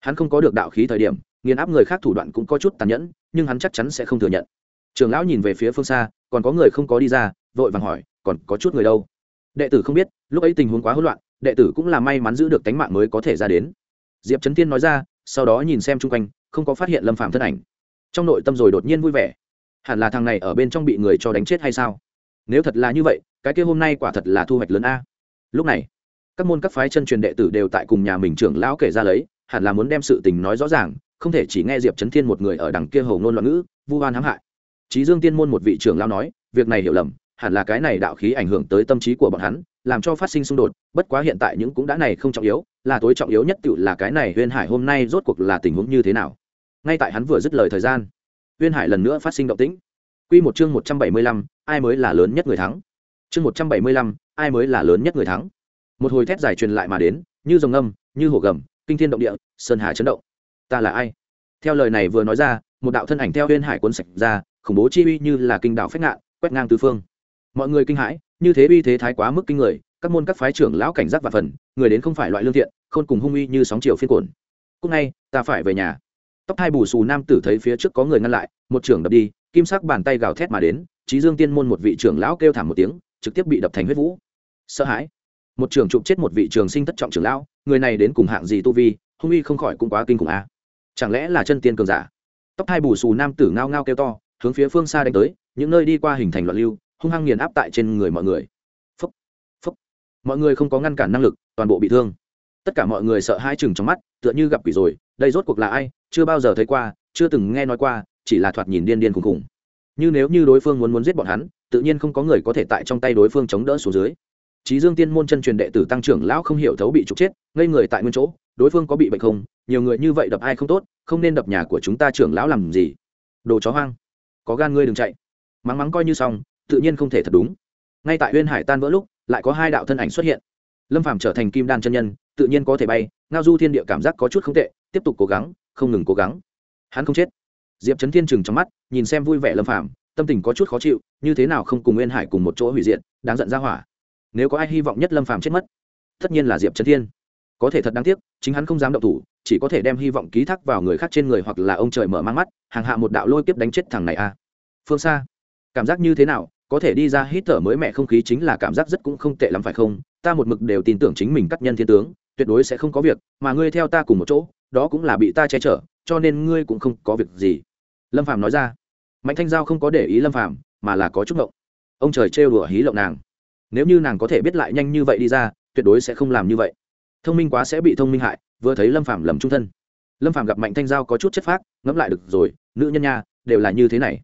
S1: Hắn không có được đạo khí thời điểm, nghiền áp người khác thủ đoạn cũng có chút tàn nhẫn, nhưng hắn chắc chắn sẽ không thừa nhận. Trường lão nhìn về phía phương xa, còn có người không có đi ra, vội vàng hỏi, còn có chút người đâu? Đệ tử không biết, lúc ấy tình huống quá hỗn loạn, đệ tử cũng là may mắn giữ được tánh mạng mới có thể ra đến. Diệp trấn tiên nói ra sau đó nhìn xem chung quanh, không có phát hiện lâm phạm thân ảnh. Trong nội tâm rồi đột nhiên vui vẻ. Hẳn là thằng này ở bên trong bị người cho đánh chết hay sao? Nếu thật là như vậy, cái kia hôm nay quả thật là thu hoạch lớn a. Lúc này, các môn các phái chân truyền đệ tử đều tại cùng nhà mình trưởng lão kể ra lấy, hẳn là muốn đem sự tình nói rõ ràng, không thể chỉ nghe diệp trấn thiên một người ở đằng kia hầu ngôn loạn ngữ, vu hoan hãm hại. Trí dương tiên môn một vị trưởng lão nói, việc này hiểu lầm, hẳn là cái này đạo khí ảnh hưởng tới tâm trí của bọn hắn, làm cho phát sinh xung đột, bất quá hiện tại những cũng đã này không trọng yếu là tối trọng yếu nhất tự là cái này huyên hải hôm nay rốt cuộc là tình huống như thế nào. Ngay tại hắn vừa dứt lời thời gian huyên hải lần nữa phát sinh động tĩnh. Quy một chương một trăm bảy mươi lăm, ai mới là lớn nhất người thắng? Chương một trăm bảy mươi lăm, ai mới là lớn nhất người thắng? Một hồi thét dài truyền lại mà đến như rồng âm như hổ gầm kinh thiên động địa sơn hà chấn động. Ta là ai? Theo lời này vừa nói ra một đạo thân ảnh theo huyên hải cuốn sạch ra khủng bố chi uy như là kinh đạo phách ngạn quét ngang tứ phương. Mọi người kinh hãi như thế uy thế thái quá mức kinh người các môn các phái trưởng lão cảnh giác và phần, người đến không phải loại lương thiện, khôn cùng hung uy như sóng chiều phiên cồn cúc ngay, ta phải về nhà. Tóc hai bù xù nam tử thấy phía trước có người ngăn lại, một trưởng đập đi, kim sắc bàn tay gào thét mà đến trí dương tiên môn một vị trưởng lão kêu thảm một tiếng, trực tiếp bị đập thành huyết vũ. Sợ hãi. Một trưởng chụp chết một vị trường sinh thất trọng trưởng lão, người này đến cùng hạng gì tu vi, hung uy không khỏi cũng quá kinh khủng a à. chẳng lẽ là chân tiên cường giả? Tóc hai bù xù nam tử ngao ngao kêu to, hướng phía phương xa đánh tới, những nơi đi qua hình thành loạn lưu, hung hăng nghiền áp tại trên người mọi người mọi người không có ngăn cản năng lực toàn bộ bị thương tất cả mọi người sợ hai chừng trong mắt tựa như gặp quỷ rồi đây rốt cuộc là ai chưa bao giờ thấy qua chưa từng nghe nói qua chỉ là thoạt nhìn điên điên khùng khùng như nếu như đối phương muốn muốn giết bọn hắn tự nhiên không có người có thể tại trong tay đối phương chống đỡ xuống dưới Chí Dương Tiên môn chân truyền đệ tử tăng trưởng lão không hiểu thấu bị trục chết, ngây người tại nguyên chỗ, đối phương có bị bệnh không? Nhiều người như vậy đập ai không tốt, không nên đập nhà của chúng ta trưởng lão làm gì? Đồ chó hoang, có gan ngươi đừng chạy. Mắng mắng coi như xong, tự nhiên không thể thật đúng. Ngay tại Uyên Hải tan vỡ lúc, lại có hai đạo thân ảnh xuất hiện. Lâm Phàm trở thành Kim Đan chân nhân, tự nhiên có thể bay, ngao du thiên địa cảm giác có chút không tệ, tiếp tục cố gắng, không ngừng cố gắng. Hắn không chết. Diệp trấn Thiên trừng trong mắt, nhìn xem vui vẻ Lâm Phàm, tâm tình có chút khó chịu, như thế nào không cùng nguyên Hải cùng một chỗ hủy diệt, đáng giận ra hỏa nếu có ai hy vọng nhất lâm phàm chết mất tất nhiên là diệp trấn thiên có thể thật đáng tiếc chính hắn không dám động thủ chỉ có thể đem hy vọng ký thác vào người khác trên người hoặc là ông trời mở mang mắt hàng hạ một đạo lôi kiếp đánh chết thằng này a à. phương xa cảm giác như thế nào có thể đi ra hít thở mới mẹ không khí chính là cảm giác rất cũng không tệ lắm phải không? Ta một mực đều tin tưởng chính mình cắt nhân thiên tướng, tuyệt đối sẽ không có việc, mà ngươi theo ta cùng một chỗ, đó cũng là bị ta che chở, cho nên ngươi cũng không có việc gì. Lâm phàm nói ra. Mạnh thanh giao không có để ý lâm phàm, mà là có chút ngộng. Ông trời trêu đùa hí lộng nàng. Nếu như nàng có thể biết lại nhanh như vậy đi ra, tuyệt đối sẽ không làm như vậy. Thông minh quá sẽ bị thông minh hại, vừa thấy lâm Phàm lầm trung thân. Lâm Phàm gặp mạnh thanh giao có chút chất phác, ngẫm lại được rồi, nữ nhân nha, đều là như thế này.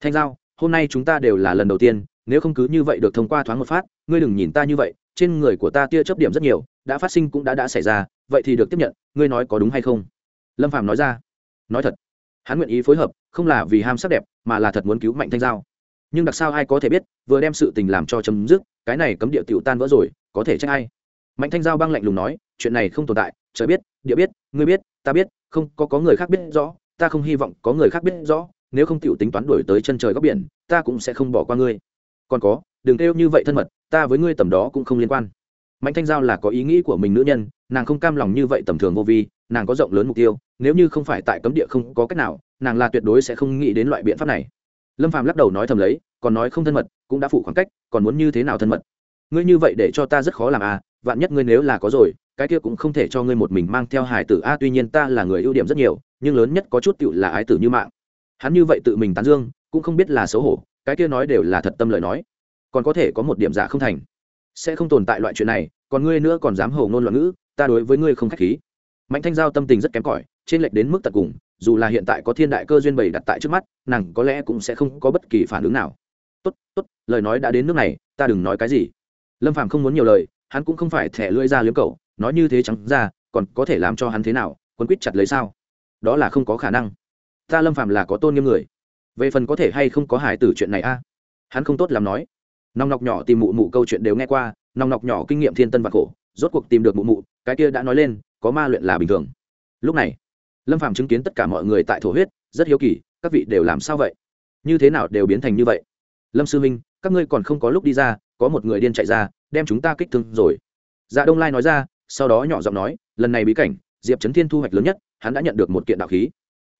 S1: Thanh giao hôm nay chúng ta đều là lần đầu tiên, nếu không cứ như vậy được thông qua thoáng một phát, ngươi đừng nhìn ta như vậy, trên người của ta tia chấp điểm rất nhiều, đã phát sinh cũng đã đã xảy ra, vậy thì được tiếp nhận, ngươi nói có đúng hay không? Lâm phạm nói ra. Nói thật, hắn nguyện ý phối hợp, không là vì ham sắc đẹp, mà là thật muốn cứu mạnh thanh giao. Nhưng đặc sao ai có thể biết, vừa đem sự tình làm cho chấm dứt, cái này cấm địa tiểu tan vỡ rồi, có thể trách ai? Mạnh thanh giao băng lạnh lùng nói, chuyện này không tồn tại, trời biết, địa biết, ngươi biết, ta biết, không, có có người khác biết rõ, ta không hy vọng có người khác biết rõ nếu không tiểu tính toán đuổi tới chân trời góc biển, ta cũng sẽ không bỏ qua ngươi. Còn có, đừng kêu như vậy thân mật, ta với ngươi tầm đó cũng không liên quan. Mạnh thanh giao là có ý nghĩ của mình nữ nhân, nàng không cam lòng như vậy tầm thường vô vi, nàng có rộng lớn mục tiêu, nếu như không phải tại cấm địa không có cách nào, nàng là tuyệt đối sẽ không nghĩ đến loại biện pháp này. Lâm phàm lắc đầu nói thầm lấy, còn nói không thân mật, cũng đã phụ khoảng cách, còn muốn như thế nào thân mật? Ngươi như vậy để cho ta rất khó làm à vạn nhất ngươi nếu là có rồi, cái kia cũng không thể cho ngươi một mình mang theo hải tử. A, tuy nhiên ta là người ưu điểm rất nhiều, nhưng lớn nhất có chút tựu là ái tử như mạng hắn như vậy tự mình tán dương, cũng không biết là xấu hổ, cái kia nói đều là thật tâm lời nói. Còn có thể có một điểm giả không thành. Sẽ không tồn tại loại chuyện này, còn ngươi nữa còn dám hầu ngôn loạn ngữ, ta đối với ngươi không khách khí. Mạnh thanh giao tâm tình rất kém cỏi, trên lệch đến mức tận cùng, dù là hiện tại có thiên đại cơ duyên bày đặt tại trước mắt, nàng có lẽ cũng sẽ không có bất kỳ phản ứng nào. Tốt tốt, lời nói đã đến nước này, ta đừng nói cái gì. Lâm phàm không muốn nhiều lời, hắn cũng không phải thẻ lưỡi ra liếm cầu nói như thế trắng ra, còn có thể làm cho hắn thế nào quân quýt chặt lấy sao? Đó là không có khả năng ta lâm phàm là có tôn nghiêm người. Về phần có thể hay không có hải tử chuyện này a? Hắn không tốt làm nói. Nòng nọc nhỏ tìm mụ mụ câu chuyện đều nghe qua, nòng nọc nhỏ kinh nghiệm thiên tân và khổ, rốt cuộc tìm được mụ mụ, cái kia đã nói lên, có ma luyện là bình thường. Lúc này, lâm phàm chứng kiến tất cả mọi người tại thổ huyết, rất hiếu kỳ, các vị đều làm sao vậy? Như thế nào đều biến thành như vậy? Lâm sư minh, các ngươi còn không có lúc đi ra, có một người điên chạy ra, đem chúng ta kích thương rồi. Dạ đông lai nói ra, sau đó nhỏ giọng nói, lần này bí cảnh, diệp trấn thiên thu hoạch lớn nhất, hắn đã nhận được một kiện đạo khí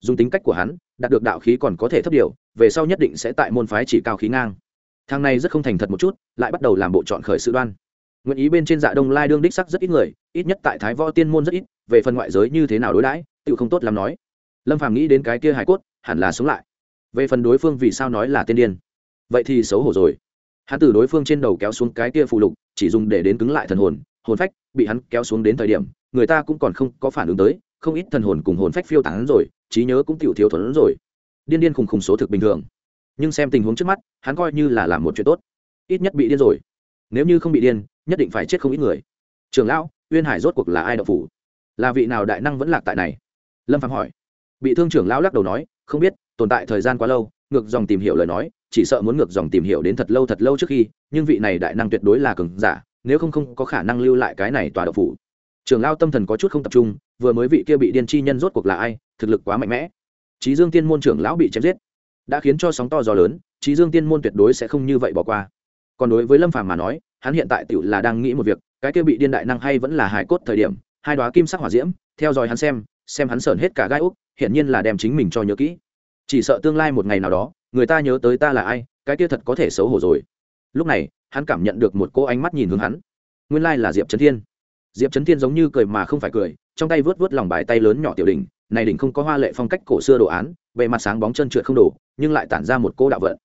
S1: dùng tính cách của hắn, đạt được đạo khí còn có thể thấp điều, về sau nhất định sẽ tại môn phái chỉ cao khí ngang. Thang này rất không thành thật một chút, lại bắt đầu làm bộ chọn khởi sự đoan. Nguyện ý bên trên dạ đông lai đương đích sắc rất ít người, ít nhất tại thái võ tiên môn rất ít, về phần ngoại giới như thế nào đối đãi tự không tốt làm nói. Lâm phàm nghĩ đến cái kia hải cốt, hẳn là sống lại. Về phần đối phương vì sao nói là tiên điên? Vậy thì xấu hổ rồi. Hắn từ đối phương trên đầu kéo xuống cái kia phù lục, chỉ dùng để đến cứng lại thần hồn hồn phách bị hắn kéo xuống đến thời điểm, người ta cũng còn không có phản ứng tới, không ít thần hồn cùng hồn phách phiêu tán rồi trí nhớ cũng tiểu thiếu thuần rồi. Điên điên khùng khùng số thực bình thường. Nhưng xem tình huống trước mắt, hắn coi như là làm một chuyện tốt. Ít nhất bị điên rồi. Nếu như không bị điên, nhất định phải chết không ít người. Trường lão, uyên hải rốt cuộc là ai đậu phủ? Là vị nào đại năng vẫn lạc tại này? Lâm phạm hỏi. Bị thương trưởng lão lắc đầu nói, không biết, tồn tại thời gian quá lâu, ngược dòng tìm hiểu lời nói, chỉ sợ muốn ngược dòng tìm hiểu đến thật lâu thật lâu trước khi, nhưng vị này đại năng tuyệt đối là cường giả, nếu không không có khả năng lưu lại cái này tòa đậu phủ. Trường lao tâm thần có chút không tập trung vừa mới vị kia bị điên chi nhân rốt cuộc là ai, thực lực quá mạnh mẽ. Trí dương tiên môn trưởng lão bị chém giết, đã khiến cho sóng to gió lớn trí dương tiên môn tuyệt đối sẽ không như vậy bỏ qua. Còn đối với lâm phàm mà nói, hắn hiện tại tựu là đang nghĩ một việc, cái kia bị điên đại năng hay vẫn là hài cốt thời điểm, hai đoá kim sắc hỏa diễm, theo dõi hắn xem xem hắn sởn hết cả gai úc hiện nhiên là đem chính mình cho nhớ kỹ. Chỉ sợ tương lai một ngày nào đó, người ta nhớ tới ta là ai, cái kia thật có thể xấu hổ rồi. Lúc này, hắn cảm nhận được một cô ánh mắt nhìn hướng hắn. Nguyên lai là diệp trấn thiên diệp trấn thiên giống như cười mà không phải cười, trong tay vớt vớt lòng bài tay lớn nhỏ tiểu đỉnh, này đỉnh không có hoa lệ phong cách cổ xưa đồ án, bề mặt sáng bóng chân trượt không đổ, nhưng lại tản ra một cô đạo vận.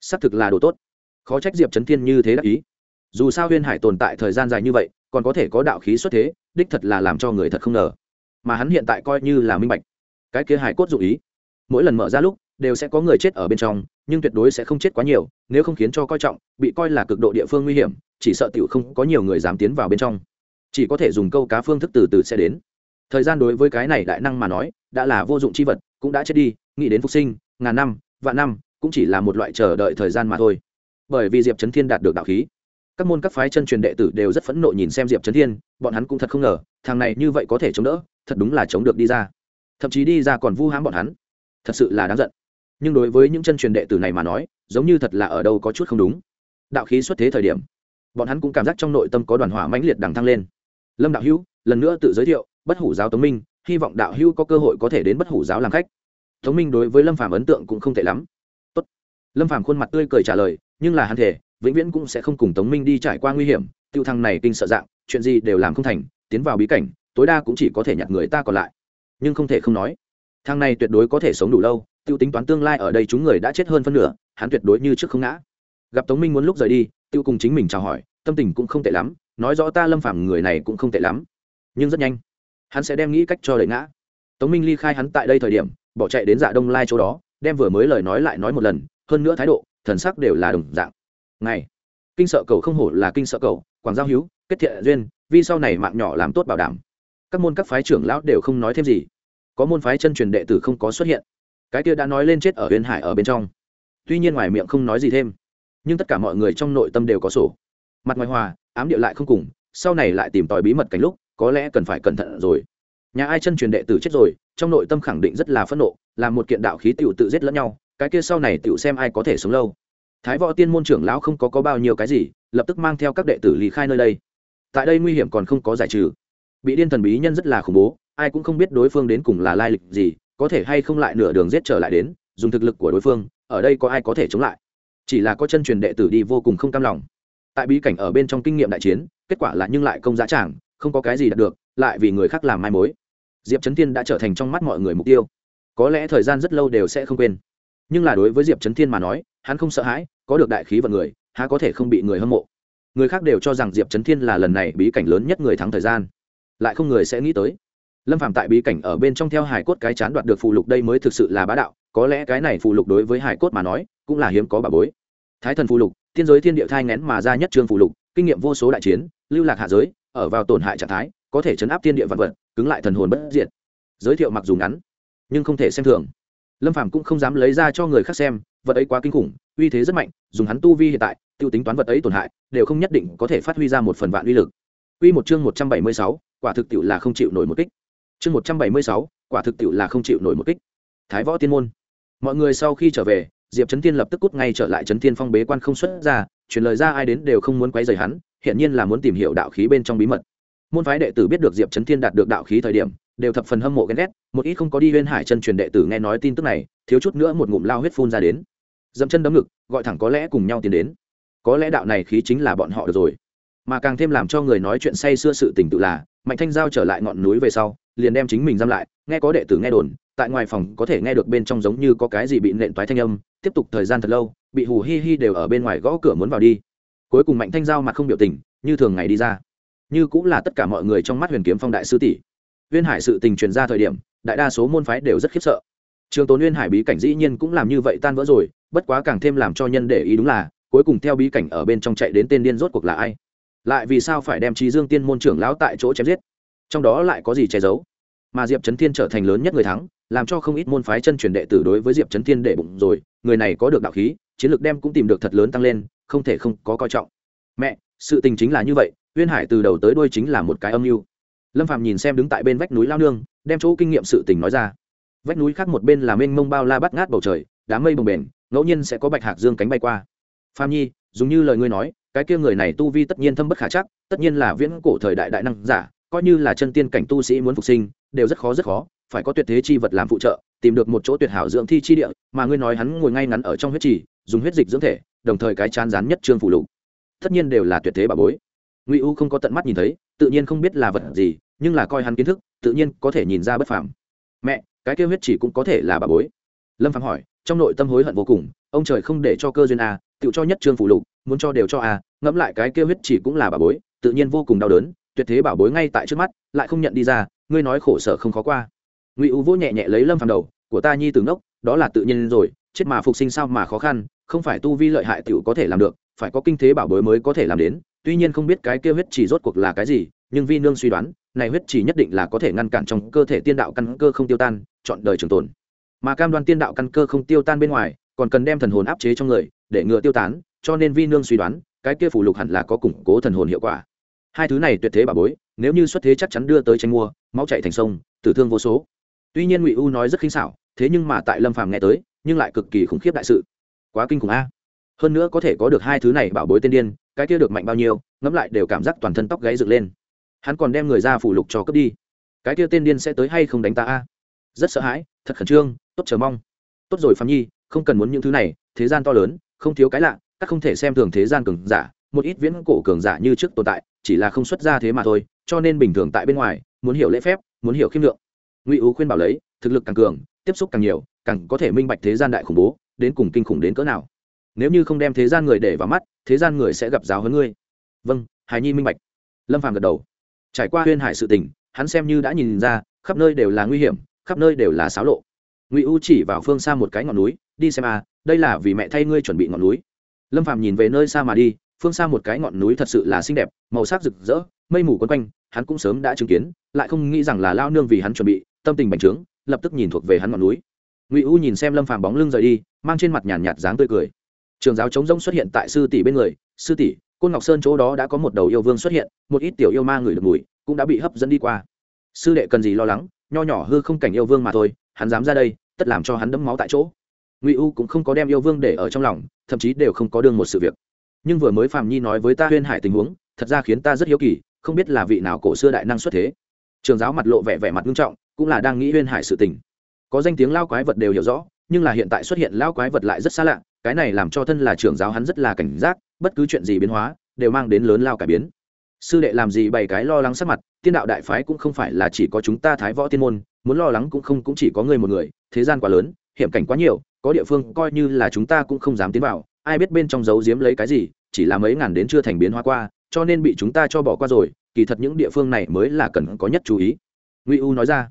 S1: Xác thực là đồ tốt. Khó trách diệp trấn thiên như thế đắc ý. Dù sao huyên hải tồn tại thời gian dài như vậy, còn có thể có đạo khí xuất thế, đích thật là làm cho người thật không ngờ. Mà hắn hiện tại coi như là minh bạch. Cái kia hải cốt dụ ý. Mỗi lần mở ra lúc, đều sẽ có người chết ở bên trong, nhưng tuyệt đối sẽ không chết quá nhiều, nếu không khiến cho coi trọng, bị coi là cực độ địa phương nguy hiểm, chỉ sợ tiểu không có nhiều người dám tiến vào bên trong chỉ có thể dùng câu cá phương thức từ từ sẽ đến. Thời gian đối với cái này đại năng mà nói, đã là vô dụng c h i vật, cũng đã chết đi, nghĩ đến phục sinh, ngàn năm, vạn năm, cũng chỉ là một loại chờ đợi thời gian mà thôi. Bởi vì diệp trấn thiên đạt được đạo khí, các môn các phái chân truyền đệ tử đều rất phẫn nộ nhìn xem diệp trấn thiên, bọn hắn cũng thật không ngờ, thằng này như vậy có thể chống đỡ, thật đúng là chống được đi ra. Thậm chí đi ra còn vu hãm bọn hắn. Thật sự là đáng giận. Nhưng đối với những chân truyền đệ tử này mà nói, giống như thật là ở đâu có chút không đúng. Đạo khí xuất thế thời điểm, bọn hắn cũng cảm giác trong nội tâm có đoàn hỏa mãnh liệt đằng thăng lên lâm đạo hữu, lần nữa tự giới thiệu, bất hủ giáo tống minh, hy vọng đạo hữu có cơ hội có thể đến bất hủ giáo làm khách. Tống minh đối với lâm phàm ấn tượng cũng không tệ lắm. Tốt. lâm phàm khuôn mặt tươi cười trả lời, nhưng là hắn thể vĩnh viễn cũng sẽ không cùng tống minh đi trải qua nguy hiểm, tiêu thăng này kinh sợ dạng, chuyện gì đều làm không thành, tiến vào bí cảnh, tối đa cũng chỉ có thể nhặt người ta còn lại. Nhưng không thể không nói, thang này tuyệt đối có thể sống đủ lâu, tiêu tính toán tương lai ở đây chúng người đã chết hơn phân nửa, hắn tuyệt đối như trước không ngã. Gặp tống minh muốn lúc rời đi, tiêu cùng chính mình chào hỏi, tâm tình cũng không tệ lắm nói rõ ta lâm phàm người này cũng không tệ lắm, nhưng rất nhanh, hắn sẽ đem nghĩ cách cho đẩy ngã. Tống minh ly khai hắn tại đây thời điểm, bỏ chạy đến dạ đông lai chỗ đó, đem vừa mới lời nói lại nói một lần, hơn nữa thái độ, thần sắc đều là đồng dạng. Ngày, kinh sợ cầu không hổ là kinh sợ cầu, quảng giao hữu kết thiện duyên, vì sau này mạng nhỏ làm tốt bảo đảm. Các môn các phái trưởng lão đều không nói thêm gì. Có môn phái chân truyền đệ tử không có xuất hiện. Cái kia đã nói lên chết ở huyền hải ở bên trong. Tuy nhiên ngoài miệng không nói gì thêm, nhưng tất cả mọi người trong nội tâm đều có sổ. Mặt ngoài hòa ám địa lại không cùng, sau này lại tìm tòi bí mật cảnh lúc, có lẽ cần phải cẩn thận rồi. Nhà ai chân truyền đệ tử chết rồi, trong nội tâm khẳng định rất là phẫn nộ làm một kiện đạo khí tiểu tự giết lẫn nhau, cái kia sau này tiểu xem ai có thể sống lâu. Thái võ tiên môn trưởng lão không có có bao nhiêu cái gì, lập tức mang theo các đệ tử lý khai nơi đây. Tại đây nguy hiểm còn không có giải trừ. Bị điên thần bí nhân rất là khủng bố, ai cũng không biết đối phương đến cùng là lai lịch gì, có thể hay không lại nửa đường giết trở lại đến, dùng thực lực của đối phương, ở đây có ai có thể chống lại. Chỉ là có chân truyền đệ tử đi vô cùng không cam lòng tại bí cảnh ở bên trong kinh nghiệm đại chiến, kết quả là nhưng lại công giá tràng, không có cái gì đạt được, lại vì người khác làm mai mối. Diệp trấn thiên đã trở thành trong mắt mọi người mục tiêu. Có lẽ thời gian rất lâu đều sẽ không quên. Nhưng là đối với diệp trấn thiên mà nói, hắn không sợ hãi, có được đại khí vận người, há có thể không bị người hâm mộ. Người khác đều cho rằng diệp trấn thiên là lần này bí cảnh lớn nhất người thắng thời gian. Lại không người sẽ nghĩ tới. Lâm phạm tại bí cảnh ở bên trong theo hải cốt cái chán đoạt được phụ lục đây mới thực sự là bá đạo, có lẽ cái này phụ lục đối với hải cốt mà nói, cũng là hiếm có bà bối. Thái thần phụ lục thiên giới thiên địa thai ngén mà ra nhất trương phụ lục kinh nghiệm vô số đại chiến lưu lạc hạ giới ở vào tổn hại trạng thái có thể chấn áp thiên địa vật vật cứng lại thần hồn bất diệt giới thiệu mặc dù ngắn nhưng không thể xem thường lâm phàm cũng không dám lấy ra cho người khác xem vật ấy quá kinh khủng uy thế rất mạnh dùng hắn tu vi hiện tại tiêu tính toán vật ấy tổn hại đều không nhất định có thể phát huy ra một phần vạn uy lực Quy một chương một trăm bảy mươi sáu, quả thực tiệu là không chịu nổi một kích. Chương một trăm bảy mươi sáu, quả thực tiệu là không chịu nổi một kích. Thái Võ Tiên môn. Mọi người sau khi trở về, Diệp Chấn Thiên lập tức cút ngay trở lại Chấn Thiên Phong bế quan không xuất ra, truyền lời ra ai đến đều không muốn quấy rầy hắn, hiện nhiên là muốn tìm hiểu đạo khí bên trong bí mật. Môn phái đệ tử biết được Diệp Chấn Thiên đạt được đạo khí thời điểm, đều thập phần hâm mộ ghen ghét, một ít không có đi Huyên Hải chân truyền đệ tử nghe nói tin tức này, thiếu chút nữa một ngụm lao huyết phun ra đến. Dậm chân đấm ngực, gọi thẳng có lẽ cùng nhau tiến đến. Có lẽ đạo này khí chính là bọn họ được rồi mà càng thêm làm cho người nói chuyện say xưa sự tình tự là mạnh thanh giao trở lại ngọn núi về sau, liền đem chính mình giam lại, nghe có đệ tử nghe đồn, tại ngoài phòng có thể nghe được bên trong giống như có cái gì bị nện toái thanh âm, tiếp tục thời gian thật lâu, bị hù hi hi đều ở bên ngoài gõ cửa muốn vào đi. Cuối cùng mạnh thanh giao mặt không biểu tình, như thường ngày đi ra. Như cũng là tất cả mọi người trong mắt huyền kiếm phong đại sư tỷ. Uyên hải sự tình truyền ra thời điểm, đại đa số môn phái đều rất khiếp sợ. Trường Tốn uyên hải bí cảnh dĩ nhiên cũng làm như vậy tan vỡ rồi, bất quá càng thêm làm cho nhân để ý đúng là, cuối cùng theo bí cảnh ở bên trong chạy đến tên điên rốt cuộc là ai? Lại vì sao phải đem trí dương tiên môn trưởng lão tại chỗ chém giết? Trong đó lại có gì che giấu? Mà diệp trấn thiên trở thành lớn nhất người thắng, làm cho không ít môn phái chân truyền đệ tử đối với diệp trấn thiên để bụng rồi, người này có được đạo khí, chiến lược đem cũng tìm được thật lớn tăng lên, không thể không có coi trọng. Mẹ, sự tình chính là như vậy, uyên hải từ đầu tới đuôi chính là một cái âm mưu. Lâm phạm nhìn xem đứng tại bên vách núi lao nương, đem chỗ kinh nghiệm sự tình nói ra. Vách núi khác một bên là mênh mông bao la bắt ngát bầu trời, đám mây bồng bềnh, ngẫu nhiên sẽ có bạch hạc dương cánh bay qua. Phạm nhi, dùng như lời ngươi nói cái kia người này tu vi tất nhiên thâm bất khả chắc, tất nhiên là viễn cổ thời đại đại năng giả, coi như là chân tiên cảnh tu sĩ muốn phục sinh, đều rất khó rất khó, phải có tuyệt thế chi vật làm phụ trợ, tìm được một chỗ tuyệt hảo dưỡng thi chi địa, mà ngươi nói hắn ngồi ngay ngắn ở trong huyết trì, dùng huyết dịch dưỡng thể, đồng thời cái chán rán nhất trương phụ lục. Tất nhiên đều là tuyệt thế bà bối. Ngụy u không có tận mắt nhìn thấy, tự nhiên không biết là vật gì, nhưng là coi hắn kiến thức, tự nhiên có thể nhìn ra bất phàm. Mẹ, cái kêu huyết chỉ cũng có thể là bà bối. Lâm phạm hỏi, trong nội tâm hối hận vô cùng, ông trời không để cho cơ duyên a tự cho nhất trương phụ lục muốn cho đều cho à, ngẫm lại cái kia huyết chỉ cũng là bà bối tự nhiên vô cùng đau đớn tuyệt thế bảo bối ngay tại trước mắt lại không nhận đi ra ngươi nói khổ sở không khó qua. Ngụy u vỗ nhẹ nhẹ lấy lâm phàm đầu của ta nhi từ ngốc đó là tự nhiên rồi chết mà phục sinh sao mà khó khăn không phải tu vi lợi hại tiểu có thể làm được phải có kinh thế bảo bối mới có thể làm đến tuy nhiên không biết cái kia huyết chỉ rốt cuộc là cái gì nhưng vi nương suy đoán này huyết chỉ nhất định là có thể ngăn cản trong cơ thể tiên đạo căn cơ không tiêu tan chọn đời trường tồn. Mà cam đoan tiên đạo căn cơ không tiêu tan bên ngoài còn cần đem thần hồn áp chế trong người để ngừa tiêu tán cho nên vi nương suy đoán, cái kia phủ lục hẳn là có củng cố thần hồn hiệu quả. Hai thứ này tuyệt thế bà bối, nếu như xuất thế chắc chắn đưa tới tranh mua, máu chạy thành sông, tử thương vô số. Tuy nhiên ngụy u nói rất khinh xảo, thế nhưng mà tại lâm phàm nghe tới, nhưng lại cực kỳ khủng khiếp đại sự. Quá kinh khủng a. Hơn nữa có thể có được hai thứ này bảo bối tên điên, cái kia được mạnh bao nhiêu, ngẫm lại đều cảm giác toàn thân tóc gáy dựng lên. Hắn còn đem người ra phủ lục cho cướp đi. Cái kia tên điên sẽ tới hay không đánh ta a? Rất sợ hãi, thật khẩn trương, tốt chờ mong. Tốt rồi phạm nhi, không cần muốn những thứ này, thế gian to lớn, không thiếu cái lạ các không thể xem thường thế gian cường giả, một ít viễn cổ cường giả như trước tồn tại, chỉ là không xuất ra thế mà thôi, cho nên bình thường tại bên ngoài, muốn hiểu lễ phép, muốn hiểu khiêm lượng. Ngụy ú khuyên bảo lấy, thực lực càng cường, tiếp xúc càng nhiều, càng có thể minh bạch thế gian đại khủng bố, đến cùng kinh khủng đến cỡ nào. Nếu như không đem thế gian người để vào mắt, thế gian người sẽ gặp giáo hơn ngươi. Vâng hài nhi minh bạch. Lâm phàm gật đầu. Trải qua huyên hải sự tình, hắn xem như đã nhìn ra, khắp nơi đều là nguy hiểm, khắp nơi đều là xáo lộ. Ngụy u chỉ vào phương xa một cái ngọn núi, đi xem à đây là vì mẹ thay ngươi chuẩn bị ngọn núi lâm phàm nhìn về nơi xa mà đi, phương xa một cái ngọn núi thật sự là xinh đẹp, màu sắc rực rỡ, mây mù quấn quanh, hắn cũng sớm đã chứng kiến, lại không nghĩ rằng là lao nương vì hắn chuẩn bị, tâm tình bành trướng, lập tức nhìn thuộc về hắn ngọn núi. Ngụy u nhìn xem lâm phàm bóng lưng rời đi, mang trên mặt nhàn nhạt dáng tươi cười. Trường giáo trống rỗng xuất hiện tại sư tỷ bên người, sư tỷ, côn ngọc sơn chỗ đó đã có một đầu yêu vương xuất hiện, một ít tiểu yêu ma người được mùi, cũng đã bị hấp dẫn đi qua. Sư đệ cần gì lo lắng, nho nhỏ hư không cảnh yêu vương mà thôi, hắn dám ra đây, tất làm cho hắn đấm máu tại chỗ ngụy u cũng không có đem yêu vương để ở trong lòng, thậm chí đều không có đương một sự việc. Nhưng vừa mới phạm nhi nói với ta huyên hải tình huống, thật ra khiến ta rất hiếu kỳ, không biết là vị nào cổ xưa đại năng xuất thế. Trường giáo mặt lộ vẻ vẻ mặt nghiêm trọng, cũng là đang nghĩ huyên hải sự tình. Có danh tiếng lao quái vật đều hiểu rõ, nhưng là hiện tại xuất hiện lão quái vật lại rất xa lạ, cái này làm cho thân là trưởng giáo hắn rất là cảnh giác, bất cứ chuyện gì biến hóa, đều mang đến lớn lao cải biến. Sư đệ làm gì bày cái lo lắng sắc mặt, tiên đạo đại phái cũng không phải là chỉ có chúng ta thái võ tiên môn, muốn lo lắng cũng không cũng chỉ có người một người, thế gian quá lớn, hiểm cảnh quá nhiều có địa phương coi như là chúng ta cũng không dám tiến vào, ai biết bên trong giấu giếm lấy cái gì, chỉ là mấy ngàn đến chưa thành biến hóa qua, cho nên bị chúng ta cho bỏ qua rồi, kỳ thật những địa phương này mới là cần có nhất chú ý. Ngụy u nói ra.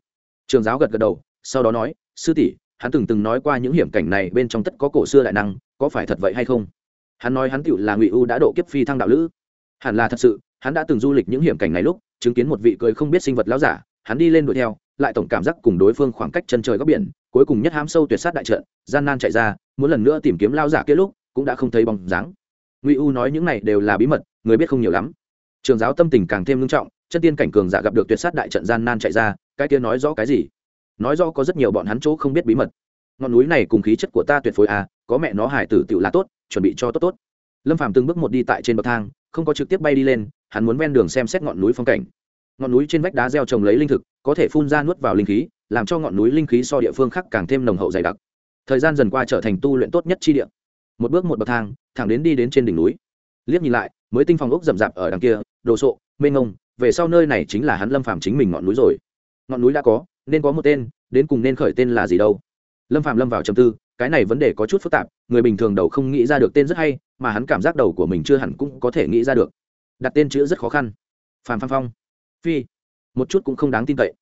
S1: Trường giáo gật gật đầu, sau đó nói, sư tỷ, hắn từng từng nói qua những hiểm cảnh này bên trong tất có cổ xưa đại năng, có phải thật vậy hay không? Hắn nói hắn tựu là ngụy u đã độ kiếp phi thăng đạo lữ. Hẳn là thật sự, hắn đã từng du lịch những hiểm cảnh này lúc, chứng kiến một vị cười không biết sinh vật lão giả, hắn đi lên đuổi theo lại tổng cảm giác cùng đối phương khoảng cách chân trời góc biển, cuối cùng nhất hám sâu tuyệt sát đại trận, gian nan chạy ra, muốn lần nữa tìm kiếm lao giả kia lúc, cũng đã không thấy bóng dáng. Ngụy u nói những này đều là bí mật, người biết không nhiều lắm. Trường giáo tâm tình càng thêm nghiêm trọng, chân tiên cảnh cường giả gặp được tuyệt sát đại trận gian nan chạy ra, cái kia nói rõ cái gì? Nói rõ có rất nhiều bọn hắn chỗ không biết bí mật. Ngọn núi này cùng khí chất của ta tuyệt phối à có mẹ nó hải tử tựu là tốt, chuẩn bị cho tốt tốt. Lâm phàm từng bước một đi tại trên bậc thang, không có trực tiếp bay đi lên, hắn muốn ven đường xem xét ngọn núi phong cảnh ngọn núi trên vách đá gieo trồng lấy linh thực, có thể phun ra nuốt vào linh khí, làm cho ngọn núi linh khí so địa phương khác càng thêm nồng hậu dày đặc. Thời gian dần qua trở thành tu luyện tốt nhất chi địa. Một bước một bậc thang, thẳng đến đi đến trên đỉnh núi. Liếc nhìn lại, mới tinh phòng ốc rậm rạp ở đằng kia, đồ sộ mê ngông về sau nơi này chính là hắn lâm phàm chính mình ngọn núi rồi. Ngọn núi đã có, nên có một tên, đến cùng nên khởi tên là gì đâu. Lâm phàm lâm vào trầm tư, cái này vấn đề có chút phức tạp, người bình thường đầu không nghĩ ra được tên rất hay, mà hắn cảm giác đầu của mình chưa hẳn cũng có thể nghĩ ra được. Đặt tên chữ rất khó khăn. Phàm phan phong phi. Một chút cũng không đáng tin cậy.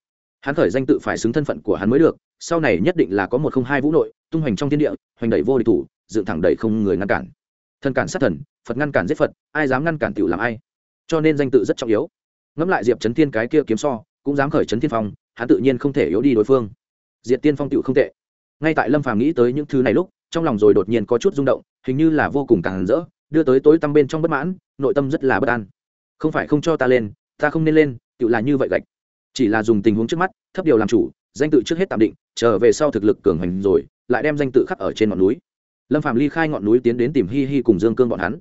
S1: Hắn khởi danh tự phải xứng thân phận của hắn mới được, sau này nhất định là có một không hai vũ nội, tung hoành trong thiên địa, hoành đẩy vô địch thủ, dựng thẳng đẩy không người ngăn cản. Thân cản sát thần, phật ngăn cản giết phật, ai dám ngăn cản tiểu làm ai? Cho nên danh tự rất trọng yếu. Ngẫm lại diệp trấn thiên cái kia kiếm so, cũng dám khởi trấn thiên phong, hắn tự nhiên không thể yếu đi đối phương. Diệt tiên phong tựu không tệ. Ngay tại lâm phàm nghĩ tới những thứ này lúc, trong lòng rồi đột nhiên có chút rung động, hình như là vô cùng càng rỡ, đưa tới tối tăm bên trong bất mãn, nội tâm rất là bất an. Không phải không cho ta lên, ta không nên lên tự là như vậy gạch. Chỉ là dùng tình huống trước mắt, thấp điều làm chủ, danh tự trước hết tạm định trở về sau thực lực cường hành rồi, lại đem danh tự khắc ở trên ngọn núi. Lâm phạm ly khai ngọn núi tiến đến tìm hi hi cùng dương cương bọn hắn.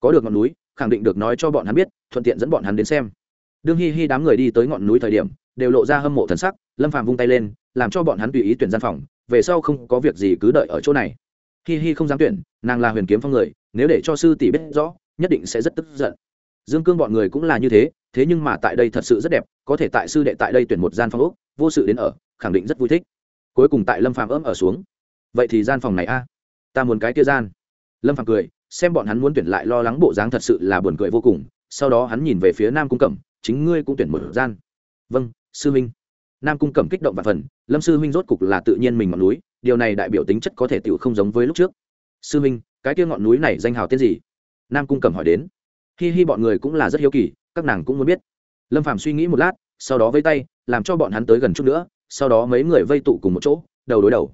S1: Có được ngọn núi, khẳng định được nói cho bọn hắn biết, thuận tiện dẫn bọn hắn đến xem. Đương hi hi đám người đi tới ngọn núi thời điểm, đều lộ ra hâm mộ thần sắc, lâm phạm vung tay lên, làm cho bọn hắn tùy ý tuyển gian phòng, về sau không có việc gì cứ đợi ở chỗ này. Hi hi không dám tuyển, nàng là huyền kiếm phong người, nếu để cho sư tỷ biết rõ, nhất định sẽ rất tức giận. Dương cương bọn người cũng là như thế thế nhưng mà tại đây thật sự rất đẹp, có thể tại sư đệ tại đây tuyển một gian phòng ốc, vô sự đến ở, khẳng định rất vui thích. Cuối cùng tại lâm phàm ấm ở xuống. Vậy thì gian phòng này a? Ta muốn cái kia gian. Lâm phàm cười, xem bọn hắn muốn tuyển lại lo lắng bộ dáng thật sự là buồn cười vô cùng. Sau đó hắn nhìn về phía nam cung cẩm, chính ngươi cũng tuyển một gian. Vâng sư minh nam cung cẩm kích động và phần, lâm sư huynh rốt cục là tự nhiên mình ngọn núi, điều này đại biểu tính chất có thể tiểu không giống với lúc trước. Sư huynh, cái kia ngọn núi này danh hào tên gì? Nam cung cẩm hỏi đến. Hi hi, bọn người cũng là rất hiếu kỳ các nàng cũng muốn biết. Lâm phàm suy nghĩ một lát, sau đó vây tay, làm cho bọn hắn tới gần chút nữa, sau đó mấy người vây tụ cùng một chỗ, đầu đối đầu.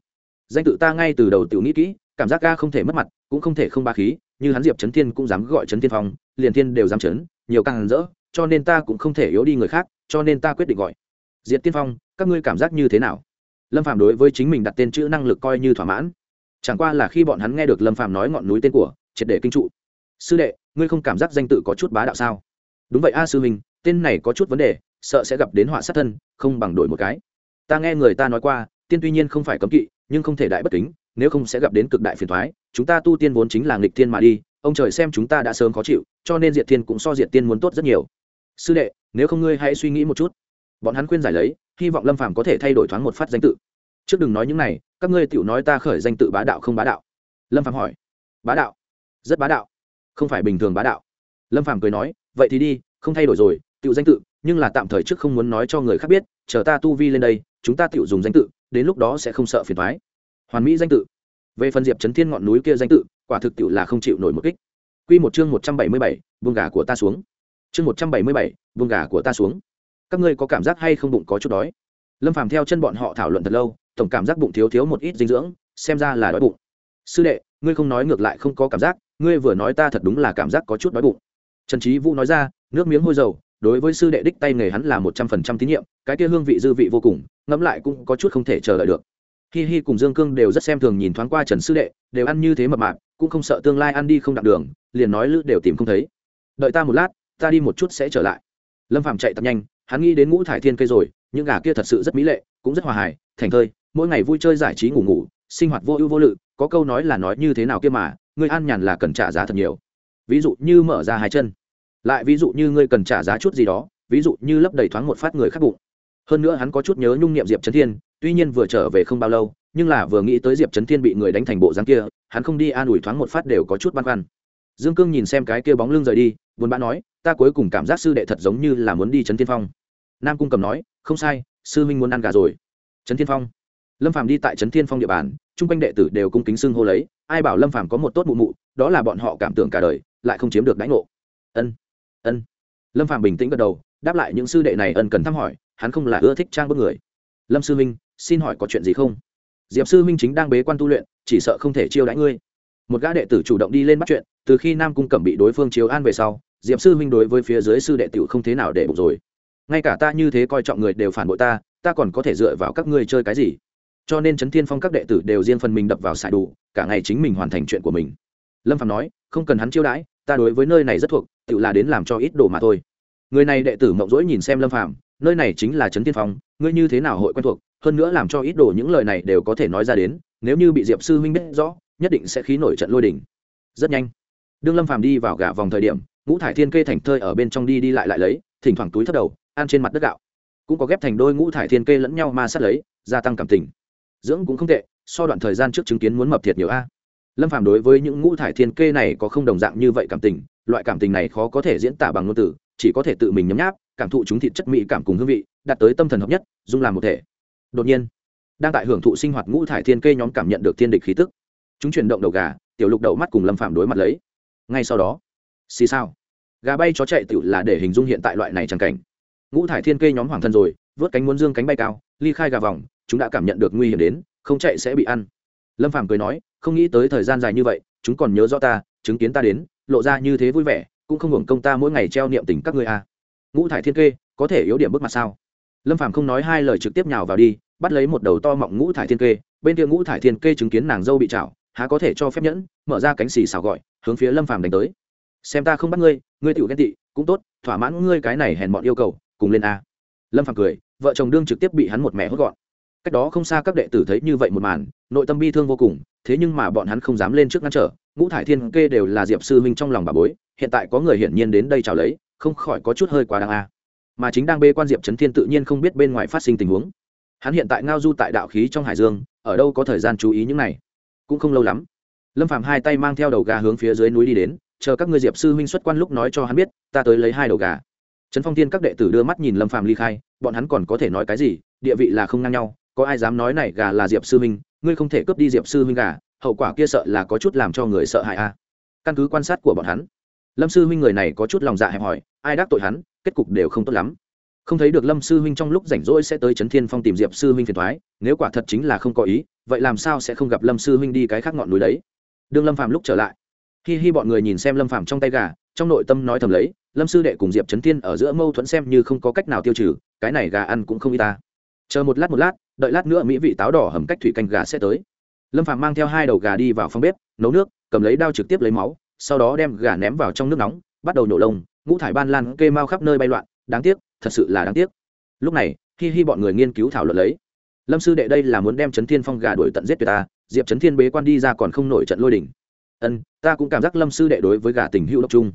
S1: Danh tự ta ngay từ đầu tiểu nghĩ kỹ, cảm giác ca không thể mất mặt, cũng không thể không ba khí, như hắn diệp trấn thiên cũng dám gọi trấn thiên phong, liền thiên đều dám trấn nhiều càng rỡ, cho nên ta cũng không thể yếu đi người khác, cho nên ta quyết định gọi. Diệt tiên phong, các ngươi cảm giác như thế nào? Lâm phạm đối với chính mình đặt tên chữ năng lực coi như thỏa mãn. Chẳng qua là khi bọn hắn nghe được lâm phạm nói ngọn núi tên của, triệt để kinh trụ. Sư đệ, ngươi không cảm giác danh tự có chút bá đạo sao? Đúng vậy a sư huynh, tên này có chút vấn đề, sợ sẽ gặp đến họa sát thân, không bằng đổi một cái. Ta nghe người ta nói qua, tiên tuy nhiên không phải cấm kỵ, nhưng không thể đại bất kính, nếu không sẽ gặp đến cực đại phiền thoái. Chúng ta tu tiên vốn chính là nghịch thiên mà đi, ông trời xem chúng ta đã sớm khó chịu, cho nên diệt thiên cũng so diệt tiên muốn tốt rất nhiều. Sư đệ, nếu không ngươi hãy suy nghĩ một chút. Bọn hắn khuyên giải lấy, hy vọng lâm phàm có thể thay đổi thoáng một phát danh tự. Trước đừng nói những này, các ngươi tiểu nói ta khởi danh tự bá đạo không bá đạo? Lâm phàm hỏi. Bá đạo? Rất bá đạo. Không phải bình thường bá đạo. Lâm phàm cười nói vậy thì đi không thay đổi rồi tiểu danh tự nhưng là tạm thời trước không muốn nói cho người khác biết chờ ta tu vi lên đây chúng ta tiểu dùng danh tự đến lúc đó sẽ không sợ phiền thoái hoàn mỹ danh tự. Về phần diệp trấn thiên ngọn núi kia danh tự quả thực tiểu là không chịu nổi một kích. Quy một chương một trăm bảy mươi bảy, buông gà của ta xuống. Chương một trăm bảy mươi bảy, buông gà của ta xuống. Các ngươi có cảm giác hay không bụng có chút đói? Lâm phàm theo chân bọn họ thảo luận thật lâu tổng cảm giác bụng thiếu thiếu một ít dinh dưỡng xem ra là đói bụng. Sư đệ ngươi không nói ngược lại không có cảm giác ngươi vừa nói ta thật đúng là cảm giác có chút đói bụng trần trí vũ nói ra, nước miếng hôi dầu, đối với sư đệ đích tay nghề hắn là một trăm phần trăm tín nhiệm, cái kia hương vị dư vị vô cùng, ngẫm lại cũng có chút không thể chờ đợi được. Hi hi cùng dương cương đều rất xem thường nhìn thoáng qua trần sư đệ, đều ăn như thế mập mạp, cũng không sợ tương lai ăn đi không đặt đường, liền nói lữ đều tìm không thấy. Đợi ta một lát, ta đi một chút sẽ trở lại. Lâm phạm chạy tập nhanh, hắn nghĩ đến ngũ thải thiên cây rồi, những gà kia thật sự rất mỹ lệ, cũng rất hòa hài, thành thơi, mỗi ngày vui chơi giải trí ngủ ngủ, sinh hoạt vô ưu vô lự, có câu nói là nói như thế nào kia mà, người an nhàn là cần trả giá thật nhiều ví dụ như mở ra hai chân. Lại ví dụ như ngươi cần trả giá chút gì đó, ví dụ như lấp đầy thoáng một phát người khắc bụng. Hơn nữa hắn có chút nhớ nhung niệm diệp trấn thiên, tuy nhiên vừa trở về không bao lâu, nhưng là vừa nghĩ tới diệp trấn thiên bị người đánh thành bộ dáng kia, hắn không đi an ủi thoáng một phát đều có chút băn khoăn. Dương cương nhìn xem cái kia bóng lưng rời đi, buồn bã nói, ta cuối cùng cảm giác sư đệ thật giống như là muốn đi trấn thiên phong. Nam cung cầm nói, không sai, sư minh muốn ăn gà rồi. Trấn thiên phong. Lâm phàm đi tại trấn thiên phong địa bàn, chung quanh đệ tử đều cung kính xưng hô lấy, ai bảo lâm phàm có một tốt mụ mụ, đó là bọn họ cảm tưởng cả đời lại không chiếm được đãi ngộ. Ân ân. Lâm phàm bình tĩnh gật đầu, đáp lại những sư đệ này ân cần thăm hỏi, hắn không là ưa thích trang bức người. Lâm sư minh, xin hỏi có chuyện gì không? Diệp sư minh chính đang bế quan tu luyện, chỉ sợ không thể chiêu đãi ngươi. Một gã đệ tử chủ động đi lên bắt chuyện, từ khi nam cung cẩm bị đối phương chiếu an về sau, diệp sư minh đối với phía dưới sư đệ tử không thế nào để bụng rồi. Ngay cả ta như thế coi trọng người đều phản bội ta ta còn có thể dựa vào các ngươi chơi cái gì? Cho nên trấn thiên phong các đệ tử đều riêng phần mình đập vào xài đủ, cả ngày chính mình hoàn thành chuyện của mình. Lâm phạm nói không cần hắn chiêu đãi ta đối với nơi này rất thuộc tự là đến làm cho ít đồ mà thôi. Người này đệ tử mộng rỗi nhìn xem lâm phàm, nơi này chính là trấn tiên phong ngươi như thế nào hội quen thuộc hơn nữa làm cho ít đồ những lời này đều có thể nói ra đến nếu như bị diệp sư huynh biết rõ nhất định sẽ khí nổi trận lôi đỉnh rất nhanh đương lâm phàm đi vào gã vòng thời điểm ngũ thải thiên kê thành thơi ở bên trong đi đi lại lại lấy thỉnh thoảng túi thất đầu ăn trên mặt đất gạo. Cũng có ghép thành đôi ngũ thải thiên kê lẫn nhau ma sát lấy gia tăng cảm tình. Dưỡng cũng không tệ so đoạn thời gian trước chứng kiến muốn mập thiệt nhiều a lâm phàm đối với những ngũ thải thiên kê này có không đồng dạng như vậy cảm tình, loại cảm tình này khó có thể diễn tả bằng ngôn từ, chỉ có thể tự mình nhấm nháp, cảm thụ chúng thịt chất mỹ cảm cùng hương vị, đạt tới tâm thần hợp nhất, dung làm một thể. Đột nhiên, đang tại hưởng thụ sinh hoạt ngũ thải thiên kê nhóm cảm nhận được thiên địch khí tức. Chúng chuyển động đầu gà, tiểu lục đậu mắt cùng lâm phạm đối mặt lấy. Ngay sau đó, xì sao gà bay chó chạy tự là để hình dung hiện tại loại này chẳng cảnh. Ngũ thải thiên kê nhóm hoàng thân rồi, vớt cánh muốn dương cánh bay cao, ly khai gà vòng, chúng đã cảm nhận được nguy hiểm đến, không chạy sẽ bị ăn lâm phàm cười nói, không nghĩ tới thời gian dài như vậy, chúng còn nhớ rõ ta, chứng kiến ta đến, lộ ra như thế vui vẻ, cũng không hưởng công ta mỗi ngày treo niệm tình các ngươi à. ngũ thải thiên kê, có thể yếu điểm bước mặt sao? Lâm phàm không nói hai lời trực tiếp nhào vào đi, bắt lấy một đầu to mọng ngũ thải thiên kê, bên kia ngũ thải thiên kê chứng kiến nàng dâu bị chảo há có thể cho phép nhẫn, mở ra cánh xì xào gọi, hướng phía lâm phàm đánh tới. Xem ta không bắt ngươi ngươi tiểu ghen tị, cũng tốt, thỏa mãn ngươi cái này hèn bọn yêu cầu, cùng lên a. Lâm phàm cười, vợ chồng đương trực tiếp bị hắn một mẹ hốt gọn cách đó không xa các đệ tử thấy như vậy một màn, nội tâm bi thương vô cùng, thế nhưng mà bọn hắn không dám lên trước ngăn trở, ngũ thải thiên kê đều là diệp sư minh trong lòng bà bối, hiện tại có người hiển nhiên đến đây chào lấy, không khỏi có chút hơi quá đáng a. Mà chính đang bê quan diệp trấn thiên tự nhiên không biết bên ngoài phát sinh tình huống. Hắn hiện tại ngao du tại đạo khí trong hải dương, ở đâu có thời gian chú ý những này. Cũng không lâu lắm, lâm phạm hai tay mang theo đầu gà hướng phía dưới núi đi đến, chờ các ngươi diệp sư huynh xuất quan lúc nói cho hắn biết, ta tới lấy hai đầu gà. Trấn phong tiên các đệ tử đưa mắt nhìn lâm phạm ly khai, bọn hắn còn có thể nói cái gì, địa vị là không ngang nhau có ai dám nói này gà là diệp sư huynh ngươi không thể cướp đi diệp sư huynh gà, hậu quả kia sợ là có chút làm cho người sợ hãi a. Căn cứ quan sát của bọn hắn, lâm sư huynh người này có chút lòng dạ hẹp hòi, ai đắc tội hắn, kết cục đều không tốt lắm. Không thấy được lâm sư huynh trong lúc rảnh rỗi sẽ tới trấn thiên phong tìm diệp sư huynh phiền thoái nếu quả thật chính là không có ý, vậy làm sao sẽ không gặp lâm sư huynh đi cái khác ngọn núi đấy? Đương lâm phàm lúc trở lại. Khi hi bọn người nhìn xem lâm phàm trong tay gà, trong nội tâm nói thầm lấy, lâm sư đệ cùng diệp trấn thiên ở giữa mâu thuẫn xem như không có cách nào tiêu trừ, cái này gà ăn cũng không y ta. Chờ một lát một lát đợi lát nữa mỹ vị táo đỏ hầm cách thủy canh gà sẽ tới. Lâm phàm mang theo hai đầu gà đi vào phòng bếp, nấu nước, cầm lấy đao trực tiếp lấy máu, sau đó đem gà ném vào trong nước nóng, bắt đầu nổ lông, ngũ thải ban lan kê mau khắp nơi bay loạn, đáng tiếc, thật sự là đáng tiếc. Lúc này khi hi bọn người nghiên cứu thảo luận lấy. Lâm sư đệ đây là muốn đem trấn thiên phong gà đuổi tận giết tuyệt ta, diệp trấn thiên bế quan đi ra còn không nổi trận lôi đình. ân, ta cũng cảm giác lâm sư đệ đối với gà tình hữu độc trung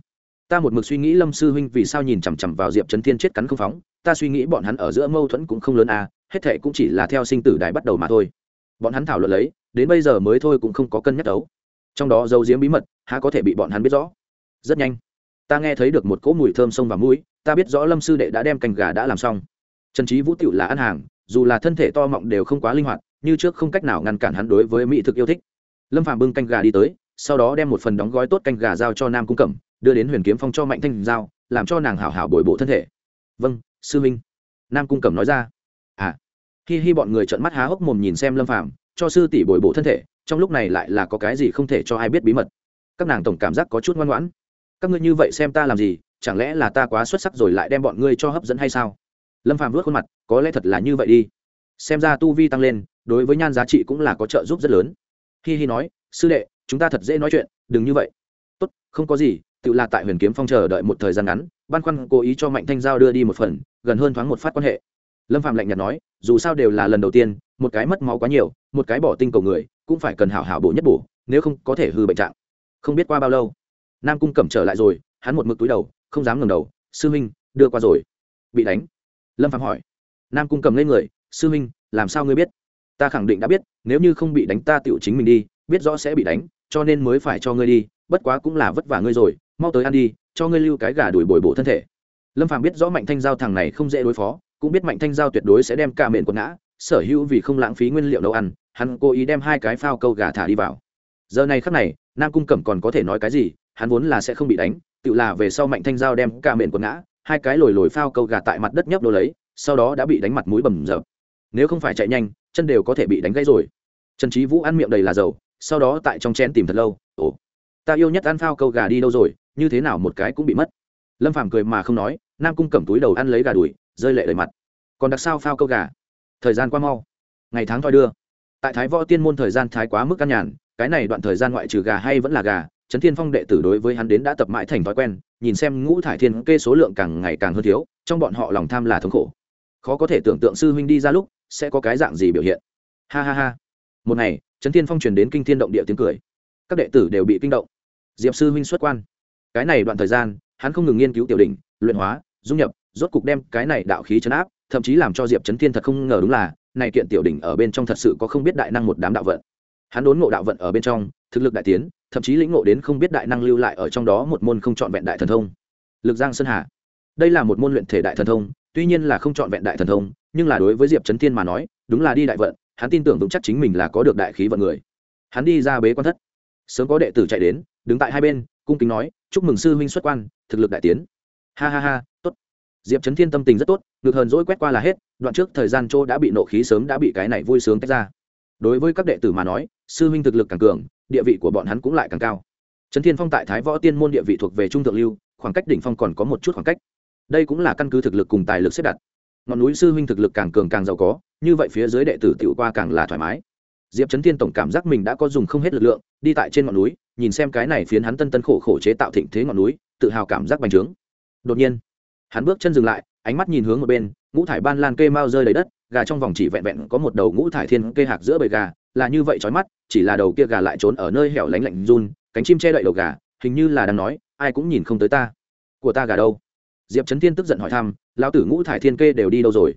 S1: ta một mực suy nghĩ lâm sư huynh vì sao nhìn chằm chằm vào diệp trấn thiên chết cắn không phóng ta suy nghĩ bọn hắn ở giữa mâu thuẫn cũng không lớn à hết thệ cũng chỉ là theo sinh tử đài bắt đầu mà thôi. Bọn hắn thảo luận lấy, đến bây giờ mới thôi cũng không có cân nhắc đấu. Trong đó dấu diếm bí mật, há có thể bị bọn hắn biết rõ? Rất nhanh. Ta nghe thấy được một cỗ mùi thơm sông và mũi, ta biết rõ lâm sư đệ đã đem cành gà đã làm xong. Trần trí vũ tịu là ăn hàng, dù là thân thể to mọng đều không quá linh hoạt, như trước không cách nào ngăn cản hắn đối với mỹ thực yêu thích. Lâm Phàm bưng canh gà đi tới, sau đó đem một phần đóng gói tốt canh gà giao cho nam cung cẩm, đưa đến huyền kiếm phong cho mạnh thanh giao, làm cho nàng hảo hảo bồi bổ thân thể. Vâng sư minh nam cung cẩm nói ra à khi hi bọn người trợn mắt há hốc mồm nhìn xem lâm phàm cho sư tỷ bồi bổ thân thể trong lúc này lại là có cái gì không thể cho ai biết bí mật các nàng tổng cảm giác có chút ngoan ngoãn các ngươi như vậy xem ta làm gì chẳng lẽ là ta quá xuất sắc rồi lại đem bọn ngươi cho hấp dẫn hay sao lâm phàm vớt khuôn mặt có lẽ thật là như vậy đi xem ra tu vi tăng lên đối với nhan giá trị cũng là có trợ giúp rất lớn hi hi nói sư đệ chúng ta thật dễ nói chuyện đừng như vậy tốt không có gì tự là tại huyền kiếm phong chờ đợi một thời gian ngắn băn khoăn cố ý cho mạnh thanh giao đưa đi một phần, gần hơn thoáng một phát quan hệ. Lâm phạm lạnh nhạt nói, dù sao đều là lần đầu tiên, một cái mất máu quá nhiều, một cái bỏ tinh cầu người, cũng phải cần hảo hảo bổ nhất bổ, nếu không có thể hư bệnh trạng. Không biết qua bao lâu, nam cung cẩm trở lại rồi, hắn một mực túi đầu, không dám ngầm đầu, sư minh, đưa qua rồi. Bị đánh? Lâm phạm hỏi. Nam cung cầm lên người, sư minh, làm sao ngươi biết? Ta khẳng định đã biết, nếu như không bị đánh ta tựu chính mình đi, biết rõ sẽ bị đánh, cho nên mới phải cho ngươi đi, bất quá cũng là vất vả ngươi rồi mau tới ăn đi, cho ngươi lưu cái gà đuổi bồi bổ thân thể. Lâm phàm biết rõ mạnh thanh giao thằng này không dễ đối phó, cũng biết mạnh thanh giao tuyệt đối sẽ đem cả mện quật ngã, sở hữu vì không lãng phí nguyên liệu nấu ăn, hắn cố ý đem hai cái phao câu gà thả đi vào. Giờ này khắc này, nam cung cẩm còn có thể nói cái gì, hắn vốn là sẽ không bị đánh, tự là về sau mạnh thanh giao đem cả mện quật ngã, hai cái lồi lồi phao câu gà tại mặt đất nhấp đô lấy, sau đó đã bị đánh mặt mũi bầm rợp nếu không phải chạy nhanh, chân đều có thể bị đánh gãy rồi. Trần trí vũ ăn miệng đầy là dầu, sau đó tại trong chén tìm thật lâu, ồ, ta yêu nhất ăn phao câu gà đi đâu rồi? Như thế nào một cái cũng bị mất. Lâm phàm cười mà không nói, nam cung cầm túi đầu ăn lấy gà đùi, rơi lệ đầy mặt. Còn đặc sao phao câu gà? Thời gian qua mau. Ngày tháng thoi đưa. Tại thái võ tiên môn thời gian thái quá mức căn nhàn, cái này đoạn thời gian ngoại trừ gà hay vẫn là gà, trấn thiên phong đệ tử đối với hắn đến đã tập mãi thành thói quen, nhìn xem ngũ thải thiên kê số lượng càng ngày càng hơn thiếu, trong bọn họ lòng tham là thống khổ. Khó có thể tưởng tượng sư huynh đi ra lúc, sẽ có cái dạng gì biểu hiện. Ha ha ha. Một ngày, trấn thiên phong truyền đến kinh thiên động địa tiếng cười. Các đệ tử đều bị kinh động. Diệp sư huynh xuất quan cái này đoạn thời gian, hắn không ngừng nghiên cứu tiểu đỉnh, luyện hóa, dung nhập, rốt cục đem cái này đạo khí chấn áp, thậm chí làm cho diệp trấn thiên thật không ngờ đúng là, này kiện tiểu đỉnh ở bên trong thật sự có không biết đại năng một đám đạo vận. Hắn đốn ngộ đạo vận ở bên trong, thực lực đại tiến, thậm chí lĩnh ngộ đến không biết đại năng lưu lại ở trong đó một môn không trọn vẹn đại thần thông. Lực giang sơn hà. Đây là một môn luyện thể đại thần thông, tuy nhiên là không trọn vẹn đại thần thông, nhưng là đối với diệp trấn thiên mà nói, đúng là đi đại vận, hắn tin tưởng vững chắc chính mình là có được đại khí vận người. Hắn đi ra bế quan thất. Sớm có đệ tử chạy đến, đứng tại hai bên cung kính nói, chúc mừng sư huynh xuất quan, thực lực đại tiến. Ha ha ha, tốt. Diệp trấn thiên tâm tình rất tốt ngược hờn dỗi quét qua là hết, đoạn trước thời gian chỗ đã bị nộ khí sớm đã bị cái này vui sướng tách ra. Đối với các đệ tử mà nói, sư huynh thực lực càng cường, địa vị của bọn hắn cũng lại càng cao. Trấn thiên phong tại thái võ tiên môn địa vị thuộc về trung thượng lưu, khoảng cách đỉnh phong còn có một chút khoảng cách. Đây cũng là căn cứ thực lực cùng tài lực xếp đặt. Ngọn núi sư huynh thực lực càng cường càng giàu có, như vậy phía dưới đệ tử tiểu qua càng là thoải mái. Diệp trấn thiên tổng cảm giác mình đã có dùng không hết lực lượng, đi tại trên ngọn núi nhìn xem cái này phiến hắn tân tân khổ khổ chế tạo thịnh thế ngọn núi, tự hào cảm giác bành trướng. Đột nhiên, hắn bước chân dừng lại, ánh mắt nhìn hướng một bên, ngũ thải ban lan kê mau rơi đầy đất, gà trong vòng chỉ vẹn vẹn có một đầu ngũ thải thiên kê hạc giữa bầy gà, là như vậy trói mắt, chỉ là đầu kia gà lại trốn ở nơi hẻo lánh lạnh run, cánh chim che đậy đầu gà, hình như là đang nói, ai cũng nhìn không tới ta. Của ta gà đâu? Diệp trấn thiên tức giận hỏi thăm, lão tử ngũ thải thiên kê đều đi đâu rồi?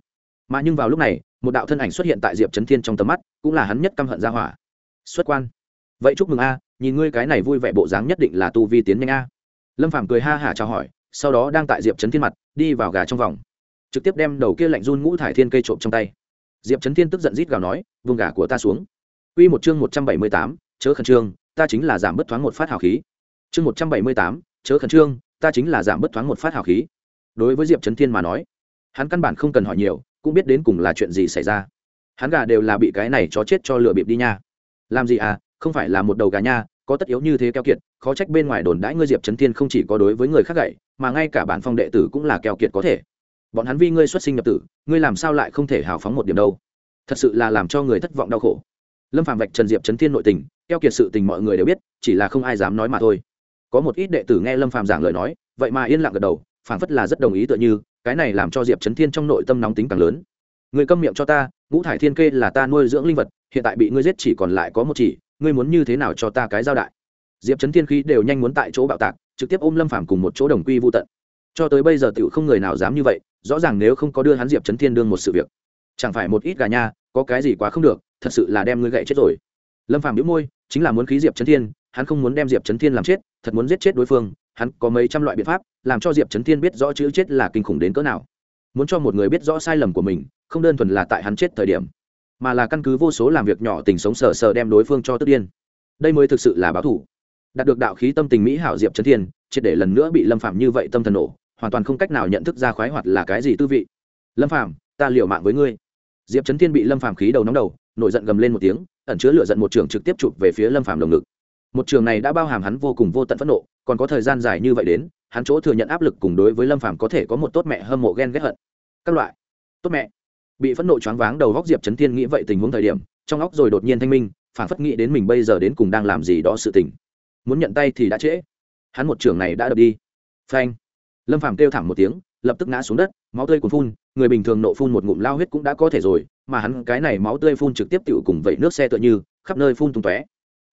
S1: Mà nhưng vào lúc này, một đạo thân ảnh xuất hiện tại diệp trấn thiên trong tầm mắt, cũng là hắn nhất căm hận ra hỏa. Xuất quan. Vậy chúc mừng a nhìn ngươi cái này vui vẻ bộ dáng nhất định là tu vi tiến nhanh a lâm phàm cười ha hả chào hỏi sau đó đang tại diệp trấn thiên mặt đi vào gà trong vòng trực tiếp đem đầu kia lạnh run ngũ thải thiên cây trộm trong tay diệp trấn thiên tức giận rít gào nói vùng gà của ta xuống Quy một chương một trăm bảy mươi tám, chớ khẩn trương, ta chính là giảm bất thoáng một phát hào khí. Chương một trăm bảy mươi tám, chớ khẩn trương, ta chính là giảm bất thoáng một phát hào khí. Đối với Diệp Trấn Thiên mà nói, hắn căn bản không cần hỏi nhiều, cũng biết đến cùng là chuyện gì xảy ra. Hắn gà đều là bị cái này chó chết cho lừa bịp đi nha. Làm gì à, không phải là một đầu gà nha, có tất yếu như thế keo kiệt, khó trách bên ngoài đồn đãi ngươi Diệp Trấn Thiên không chỉ có đối với người khác gậy, mà ngay cả bản phong đệ tử cũng là keo kiệt có thể. Bọn hắn vi ngươi xuất sinh nhập tử, ngươi làm sao lại không thể hào phóng một điểm đâu? Thật sự là làm cho người thất vọng đau khổ lâm phạm vạch trần diệp trấn thiên nội tình keo kiệt sự tình mọi người đều biết chỉ là không ai dám nói mà thôi có một ít đệ tử nghe lâm phạm giảng lời nói vậy mà yên lặng gật đầu phảng phất là rất đồng ý tựa như cái này làm cho diệp trấn thiên trong nội tâm nóng tính càng lớn người câm miệng cho ta ngũ thải thiên kê là ta nuôi dưỡng linh vật hiện tại bị ngươi giết chỉ còn lại có một chỉ ngươi muốn như thế nào cho ta cái giao đại? Diệp trấn thiên khí đều nhanh muốn tại chỗ bạo tạc, trực tiếp ôm lâm phạm cùng một chỗ đồng quy vô tận. Cho tới bây giờ tựu không người nào dám như vậy, rõ ràng nếu không có đưa hắn diệp trấn thiên đương một sự việc. Chẳng phải một ít gà nha, có cái gì quá không được, thật sự là đem ngươi gậy chết rồi. Lâm phàm nhíu môi, chính là muốn khí diệp trấn thiên, hắn không muốn đem diệp trấn thiên làm chết, thật muốn giết chết đối phương, hắn có mấy trăm loại biện pháp, làm cho diệp trấn thiên biết rõ chữ chết là kinh khủng đến cỡ nào. Muốn cho một người biết rõ sai lầm của mình, không đơn thuần là tại hắn chết thời điểm mà là căn cứ vô số làm việc nhỏ tình sống sờ sờ đem đối phương cho tức điên. Đây mới thực sự là báo thủ đạt được đạo khí tâm tình mỹ hảo diệp trấn thiên, triệt để lần nữa bị lâm phạm như vậy tâm thần nổ, hoàn toàn không cách nào nhận thức ra khoái hoạt là cái gì tư vị. Lâm phạm ta liều mạng với ngươi. Diệp trấn thiên bị lâm Phạm khí đầu nóng đầu, nổi giận gầm lên một tiếng, ẩn chứa lửa giận một trường trực tiếp chụp về phía lâm Phạm lồng ngực. Một trường này đã bao hàm hắn vô cùng vô tận phẫn nộ, còn có thời gian dài như vậy đến, hắn chỗ thừa nhận áp lực cùng đối với lâm Phạm có thể có một tốt mẹ hâm mộ ghen ghét hận. Các loại. Tốt mẹ bị phẫn nộ choáng váng đầu góc diệp trấn thiên nghĩ vậy tình huống thời điểm, trong óc rồi đột nhiên thanh minh, phản phất nghĩ đến mình bây giờ đến cùng đang làm gì đó sự tình. Muốn nhận tay thì đã trễ. Hắn một trưởng này đã đập đi. Phanh. Lâm phàm kêu thảm một tiếng, lập tức ngã xuống đất, máu tươi cuốn phun, người bình thường nộ phun một ngụm lao huyết cũng đã có thể rồi, mà hắn cái này máu tươi phun trực tiếp tựu cùng vậy nước xe tựa như, khắp nơi phun tung tóe.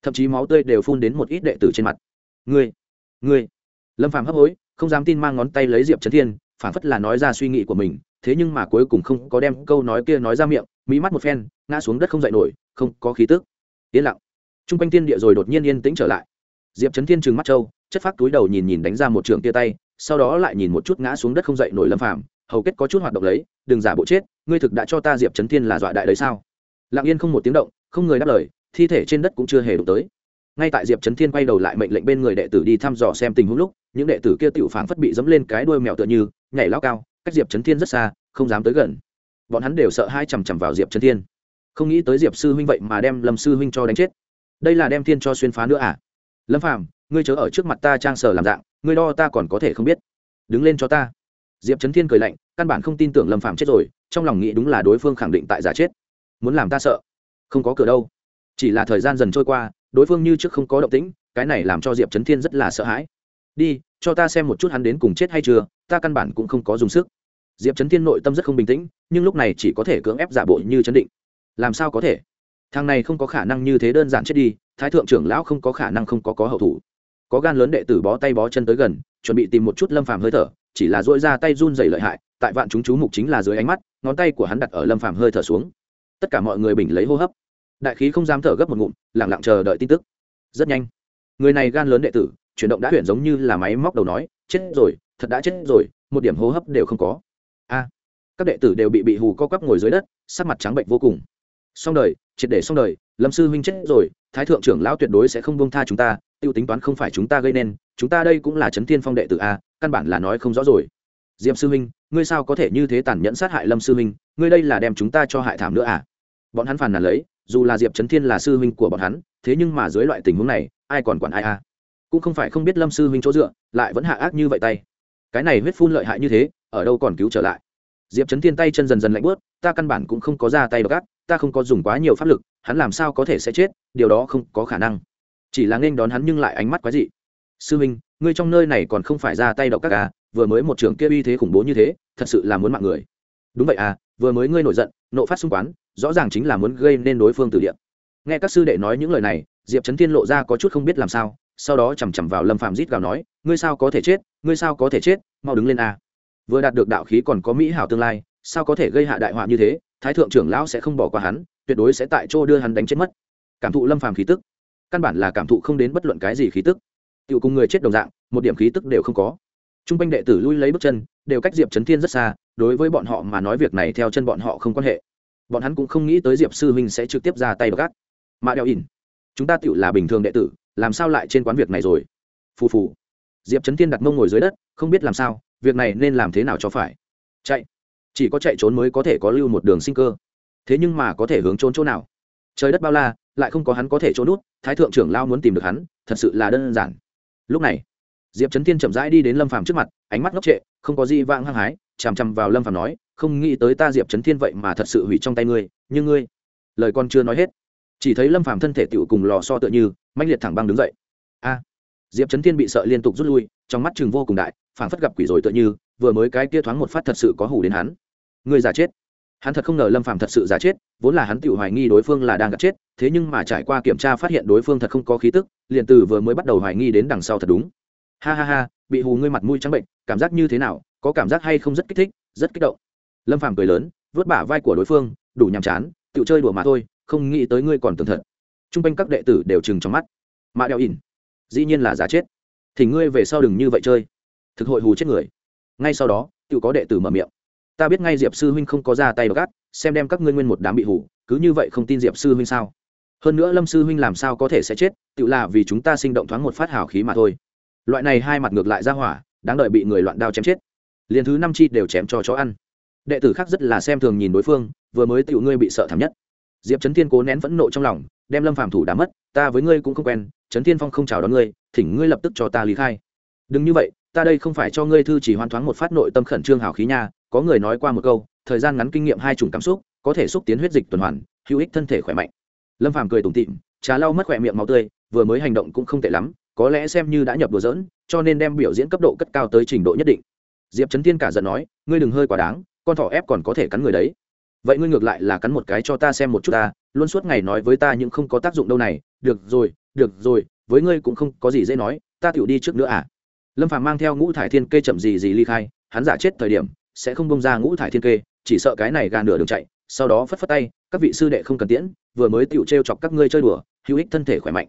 S1: Thậm chí máu tươi đều phun đến một ít đệ tử trên mặt. Ngươi ngươi. Lâm phàm hấp hối, không dám tin mang ngón tay lấy diệp trấn thiên, phản phất là nói ra suy nghĩ của mình thế nhưng mà cuối cùng không có đem câu nói kia nói ra miệng mỹ mắt một phen, ngã xuống đất không dậy nổi, không có khí tức. Yên lặng. T r u n g quanh thiên địa rồi đột nhiên yên tĩnh trở lại. Diệp trấn thiên trừng mắt trâu, chất phát túi đầu nhìn nhìn đánh ra một trường tia tay, sau đó lại nhìn một chút ngã xuống đất không dậy nổi lâm phàm, hầu kết có chút hoạt động lấy, đừng giả bộ chết, ngươi thực đã cho ta diệp trấn thiên là dọa đại đấy sao? Lặng yên không một tiếng động, không người đáp lời, thi thể trên đất cũng chưa hề đụng tới. Ngay tại diệp trấn thiên quay đầu lại mệnh lệnh bên người đệ tử đi thăm dò xem tình huống lúc, những đệ tử kia tự phảng phất bị dẫm lên cái đuôi mèo tựa như, nhảy lao cao cách diệp trấn thiên rất xa, không dám tới gần. Bọn hắn đều sợ hai chằm chằm vào diệp trấn thiên. Không nghĩ tới diệp sư huynh vậy mà đem lâm sư huynh cho đánh chết. Đây là đem thiên cho xuyên phá nữa à? Lâm phàm, ngươi chớ ở trước mặt ta trang sở làm dạng, ngươi đo ta còn có thể không biết. Đứng lên cho ta. Diệp trấn thiên cười lạnh, căn bản không tin tưởng lâm phàm chết rồi, trong lòng nghĩ đúng là đối phương khẳng định tại giả chết. Muốn làm ta sợ? Không có cửa đâu. Chỉ là thời gian dần trôi qua, đối phương như trước không có động tĩnh, cái này làm cho diệp trấn thiên rất là sợ hãi. Đi cho ta xem một chút hắn đến cùng chết hay chưa, ta căn bản cũng không có dùng sức. Diệp trấn thiên nội tâm rất không bình tĩnh, nhưng lúc này chỉ có thể cưỡng ép giả bộ như chấn định. Làm sao có thể? Thằng này không có khả năng như thế đơn giản chết đi, thái thượng trưởng lão không có khả năng không có có hậu thủ. Có gan lớn đệ tử bó tay bó chân tới gần, chuẩn bị tìm một chút lâm phàm hơi thở, chỉ là dỗi ra tay run dày lợi hại, tại vạn chúng chú mục chính là dưới ánh mắt, ngón tay của hắn đặt ở lâm phàm hơi thở xuống. Tất cả mọi người bình lấy hô hấp. Đại khí không dám thở gấp một ngụm lẳng lặng chờ đợi tin tức. Rất nhanh. Người này gan lớn đệ tử chuyển động đã chuyển giống như là máy móc đầu nói, chết rồi, thật đã chết rồi, một điểm hô hấp đều không có. A, các đệ tử đều bị bị hù co quắp ngồi dưới đất, sắc mặt trắng bệnh vô cùng. Xong đời, triệt để xong đời, lâm sư huynh chết rồi, thái thượng trưởng lão tuyệt đối sẽ không bông tha chúng ta, tiêu tính toán không phải chúng ta gây nên, chúng ta đây cũng là trấn thiên phong đệ tử a, căn bản là nói không rõ rồi. Diệm sư huynh, ngươi sao có thể như thế tàn nhẫn sát hại lâm sư huynh, ngươi đây là đem chúng ta cho hại thảm nữa à? Bọn hắn phàn nàn lấy, dù là diệp trấn thiên là sư huynh của bọn hắn, thế nhưng mà dưới loại tình huống này, ai còn quản ai a? Cũng không phải không biết lâm sư huynh chỗ dựa, lại vẫn hạ ác như vậy tay. Cái này huyết phun lợi hại như thế, ở đâu còn cứu trở lại? Diệp trấn thiên tay chân dần dần lạnh bớt ta căn bản cũng không có ra tay gác ta không có dùng quá nhiều pháp lực, hắn làm sao có thể sẽ chết, điều đó không có khả năng. Chỉ là nên đón hắn nhưng lại ánh mắt quái dị. Sư huynh, ngươi trong nơi này còn không phải ra tay độc các à vừa mới một trường kia uy thế khủng bố như thế, thật sự là muốn mạng người. Đúng vậy à vừa mới ngươi nổi giận, nộ phát xung quán, rõ ràng chính là muốn gây nên đối phương từ điện nghe các sư đệ nói những lời này, diệp trấn thiên lộ ra có chút không biết làm sao sau đó chằm chằm vào lâm phàm rít gào nói ngươi sao có thể chết? Ngươi sao có thể chết? Mau đứng lên a. Vừa đạt được đạo khí còn có mỹ hảo tương lai sao có thể gây hạ đại họa như thế? Thái thượng trưởng lão sẽ không bỏ qua hắn tuyệt đối sẽ tại chỗ đưa hắn đánh chết mất. Cảm thụ lâm phàm khí tức. Căn bản là cảm thụ không đến bất luận cái gì khí tức. Tự cùng người chết đồng dạng một điểm khí tức đều không có. Trung quanh đệ tử lui lấy bước chân, đều cách Diệp Chấn Thiên rất xa, đối với bọn họ mà nói việc này theo chân bọn họ không quan hệ. Bọn hắn cũng không nghĩ tới Diệp sư huynh sẽ trực tiếp ra tay gắt. Mã đeo ỉn, chúng ta tiểu là bình thường đệ tử, làm sao lại trên quán việc này rồi? Phù phù. Diệp Trấn Thiên đặt mông ngồi dưới đất, không biết làm sao, việc này nên làm thế nào cho phải. Chạy, chỉ có chạy trốn mới có thể có lưu một đường sinh cơ. Thế nhưng mà có thể hướng trốn chỗ nào? Trời đất bao la, lại không có hắn có thể trốn nút, Thái thượng trưởng lao muốn tìm được hắn, thật sự là đơn giản. Lúc này, diệp trấn thiên chậm rãi đi đến lâm phàm trước mặt ánh mắt ngốc trệ không có gì vang hăng hái chằm chằm vào lâm phàm nói không nghĩ tới ta diệp trấn thiên vậy mà thật sự hủy trong tay ngươi nhưng ngươi lời con chưa nói hết chỉ thấy lâm phàm thân thể tựu cùng lò so tựa như manh liệt thẳng băng đứng dậy. A, diệp trấn thiên bị sợ liên tục rút lui, trong mắt chừng vô cùng đại, phảng phất gặp quỷ rồi tựa như, vừa mới cái kia thoáng một phát thật sự có hủ đến hắn. Người giả chết. Hắn thật không ngờ lâm phàm thật sự giả chết, vốn là hắn tự hoài nghi đối phương là đang gặp chết, thế nhưng mà trải qua kiểm tra phát hiện đối phương thật không có khí tức, liền từ vừa mới bắt đầu hoài nghi đến đằng sau thật đúng. Ha ha ha, bị hù ngươi mặt mũi trắng bệnh, cảm giác như thế nào, có cảm giác hay không rất kích thích, rất kích động. Lâm phàm cười lớn vớt bả vai của đối phương, đủ nhàm chán, tự chơi đùa mà thôi, không nghĩ tới ngươi còn tưởng thật t r u n g quanh các đệ tử đều chừng trong mắt. Mạ đeo ỉn, dĩ nhiên là giả chết. Thì ngươi về sau đừng như vậy chơi. Thực hội hù chết người. Ngay sau đó tự có đệ tử mở miệng. Ta biết ngay diệp sư huynh không có ra tay gắt, xem đem các ngươi nguyên một đám bị hù, cứ như vậy không tin diệp sư huynh sao? Hơn nữa lâm sư huynh làm sao có thể sẽ chết, tự là vì chúng ta sinh động thoáng một phát hào khí mà thôi. Loại này hai mặt ngược lại ra hỏa, đáng đợi bị người loạn đao chém chết. Liền thứ năm chi đều chém cho chó ăn. Đệ tử khác rất là xem thường nhìn đối phương, vừa mới tựu ngươi bị sợ thảm nhất. Diệp trấn thiên cố nén phẫn nộ trong lòng đem lâm phàm thủ đã mất, ta với ngươi cũng không quen, trấn thiên phong không chào đón ngươi, thỉnh ngươi lập tức cho ta lý khai. Đừng như vậy, ta đây không phải cho ngươi thư chỉ hoàn thoáng một phát nội tâm khẩn trương hào khí nha, có người nói qua một câu, thời gian ngắn kinh nghiệm hai chủng cảm xúc, có thể xúc tiến huyết dịch tuần hoàn, hữu ích thân thể khỏe mạnh. Lâm phàm cười tủm tịm trà lau mất khỏe miệng máu tươi, vừa mới hành động cũng không tệ lắm, có lẽ xem như đã nhập đùa dỡn cho nên đem biểu diễn cấp độ cất cao tới trình độ nhất định. Diệp trấn thiên cả giận nói, ngươi đừng hơi quá đáng, con thỏ ép còn có thể cắn người đấy. Vậy ngươi ngược lại là cắn một cái cho ta xem một chút ta luôn suốt ngày nói với ta những không có tác dụng đâu này, được rồi được rồi, với ngươi cũng không có gì dễ nói, ta tựu đi trước nữa à? Lâm phàm mang theo ngũ thải thiên kê chậm gì gì ly khai, hắn giả chết thời điểm, sẽ không bông ra ngũ thải thiên kê, chỉ sợ cái này gà nửa đường chạy, sau đó phất phất tay, các vị sư đệ không cần tiễn, vừa mới tựu trêu chọc các ngươi chơi đùa, hữu ích thân thể khỏe mạnh.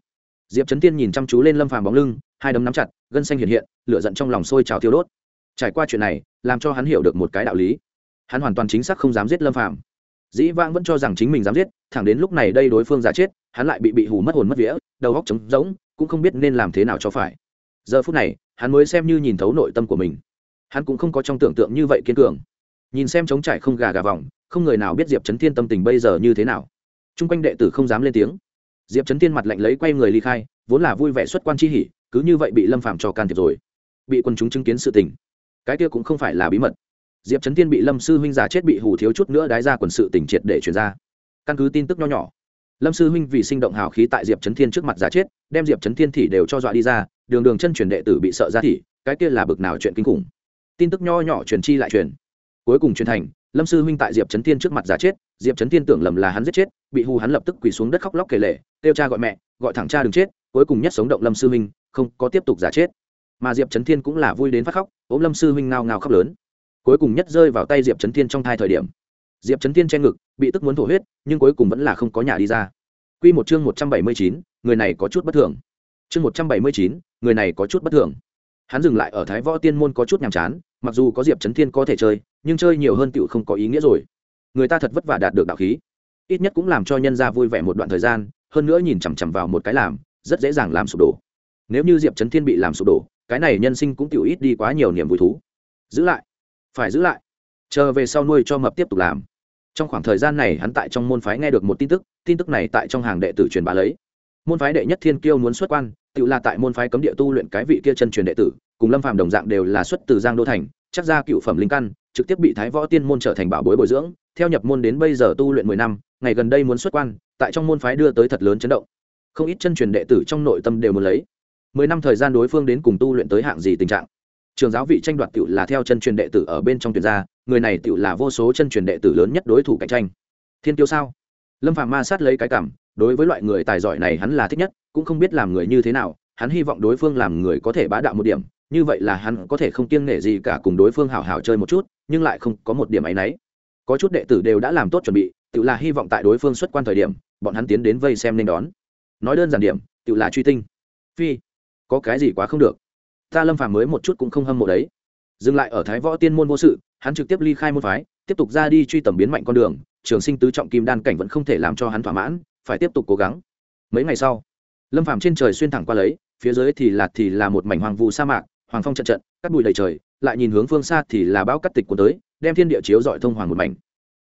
S1: Diệp trấn tiên nhìn chăm chú lên lâm phàm bóng lưng, hai đấm nắm chặt, gân xanh hiện hiện, lửa giận trong lòng sôi trào thiêu đốt. Trải qua chuyện này, làm cho hắn hiểu được một cái đạo lý. Hắn hoàn toàn chính xác không dám giết lâm phàm. Dĩ vãng vẫn cho rằng chính mình dám giết thẳng đến lúc này đây đối phương giả chết, hắn lại bị bị hù mất hồn mất vía, đầu góc trống rỗng, cũng không biết nên làm thế nào cho phải. Giờ phút này, hắn mới xem như nhìn thấu nội tâm của mình. Hắn cũng không có trong tưởng tượng như vậy kiên cường. Nhìn xem trống trải không gà gà vòng, không người nào biết diệp trấn thiên tâm tình bây giờ như thế nào. T r u n g quanh đệ tử không dám lên tiếng. Diệp trấn thiên mặt lạnh lấy quay người ly khai, vốn là vui vẻ xuất quan chi hỉ, cứ như vậy bị lâm phạm cho can thiệp rồi. Bị quân chúng chứng kiến sự tình. Cái kia cũng không phải là bí mật. Diệp trấn thiên bị lâm sư huynh già chết bị hù thiếu chút nữa đái ra quần sự tình triệt để chuyển ra căn cứ tin tức nho nhỏ. Lâm sư huynh vì sinh động hào khí tại diệp trấn thiên trước mặt giả chết, đem diệp trấn thiên thì đều cho dọa đi ra, đường đường chân truyền đệ tử bị sợ ra thì, cái kia là bực nào chuyện kinh khủng. Tin tức nho nhỏ truyền chi lại truyền. Cuối cùng truyền thành, lâm sư huynh tại diệp trấn thiên trước mặt giả chết, diệp trấn thiên tưởng lầm là hắn giết chết, bị hù hắn lập tức quỳ xuống đất khóc lóc kể lệ kêu cha gọi mẹ, gọi thẳng cha đừng chết, cuối cùng nhất sống động lâm sư huynh, không có tiếp tục giả chết. Mà diệp trấn thiên cũng là vui đến phát khóc, ôm lâm sư huynh ngao ngao khóc lớn. Cuối cùng nhất rơi vào tay diệp trấn thiên trong thai thời điểm diệp trấn thiên che ngực, bị tức muốn thổ huyết, nhưng cuối cùng vẫn là không có nhà đi ra. Quy một chương một trăm bảy mươi chín, người này có chút bất thường. Chương một trăm bảy mươi chín, người này có chút bất thường. Hắn dừng lại ở thái võ tiên môn có chút nhàm chán, mặc dù có diệp trấn thiên có thể chơi, nhưng chơi nhiều hơn tựu không có ý nghĩa rồi. Người ta thật vất vả đạt được đạo khí. Ít nhất cũng làm cho nhân gia vui vẻ một đoạn thời gian, hơn nữa nhìn chằm chằm vào một cái làm, rất dễ dàng làm sụp đổ. Nếu như diệp trấn thiên bị làm sụp đổ, cái này nhân sinh cũng tựu ít đi quá nhiều niềm vui thú. Giữ lại. Phải giữ lại. Chờ về sau nuôi cho mập tiếp tục làm trong khoảng thời gian này hắn tại trong môn phái nghe được một tin tức tin tức này tại trong hàng đệ tử truyền bá lấy. Môn phái đệ nhất thiên kiêu muốn xuất quan tự là tại môn phái cấm địa tu luyện cái vị kia chân truyền đệ tử, cùng lâm phàm đồng dạng đều là xuất từ giang đô thành, chắc ra cựu phẩm linh căn, trực tiếp bị thái võ tiên môn trở thành bảo bối bồi dưỡng, theo nhập môn đến bây giờ tu luyện mười năm, ngày gần đây muốn xuất quan, tại trong môn phái đưa tới thật lớn chấn động. Không ít chân truyền đệ tử trong nội tâm đều muốn lấy. Mười năm thời gian đối phương đến cùng tu luyện tới hạng gì tình trạng trường giáo vị tranh đoạt tiểu là theo chân truyền đệ tử ở bên trong tuyển gia người này tiểu là vô số chân truyền đệ tử lớn nhất đối thủ cạnh tranh. Thiên tiêu sao? Lâm phàm ma sát lấy cái cảm, đối với loại người tài giỏi này hắn là thích nhất, cũng không biết làm người như thế nào, hắn hy vọng đối phương làm người có thể bá đạo một điểm, như vậy là hắn có thể không kiêng nể gì cả cùng đối phương hào hào chơi một chút, nhưng lại không có một điểm áy náy. Có chút đệ tử đều đã làm tốt chuẩn bị tự là hy vọng tại đối phương xuất quan thời điểm, bọn hắn tiến đến vây xem nên đón. Nói đơn giản điểm tự là truy tinh. Phi, có cái gì quá không được? Ta lâm phàm mới một chút cũng không hâm mộ đấy. Dừng lại ở thái võ tiên môn vô sự, hắn trực tiếp ly khai môn phái, tiếp tục ra đi truy tầm biến mạnh con đường, trường sinh tứ trọng kim đan cảnh vẫn không thể làm cho hắn thỏa mãn, phải tiếp tục cố gắng. Mấy ngày sau, lâm phàm trên trời xuyên thẳng qua lấy, phía dưới thì là thì là một mảnh hoàng vu sa mạc, hoàng phong trận trận cắt bụi đầy trời, lại nhìn hướng phương xa thì là bão cắt tịch cuốn tới, đem thiên địa chiếu dọi thông hoàng một mảnh.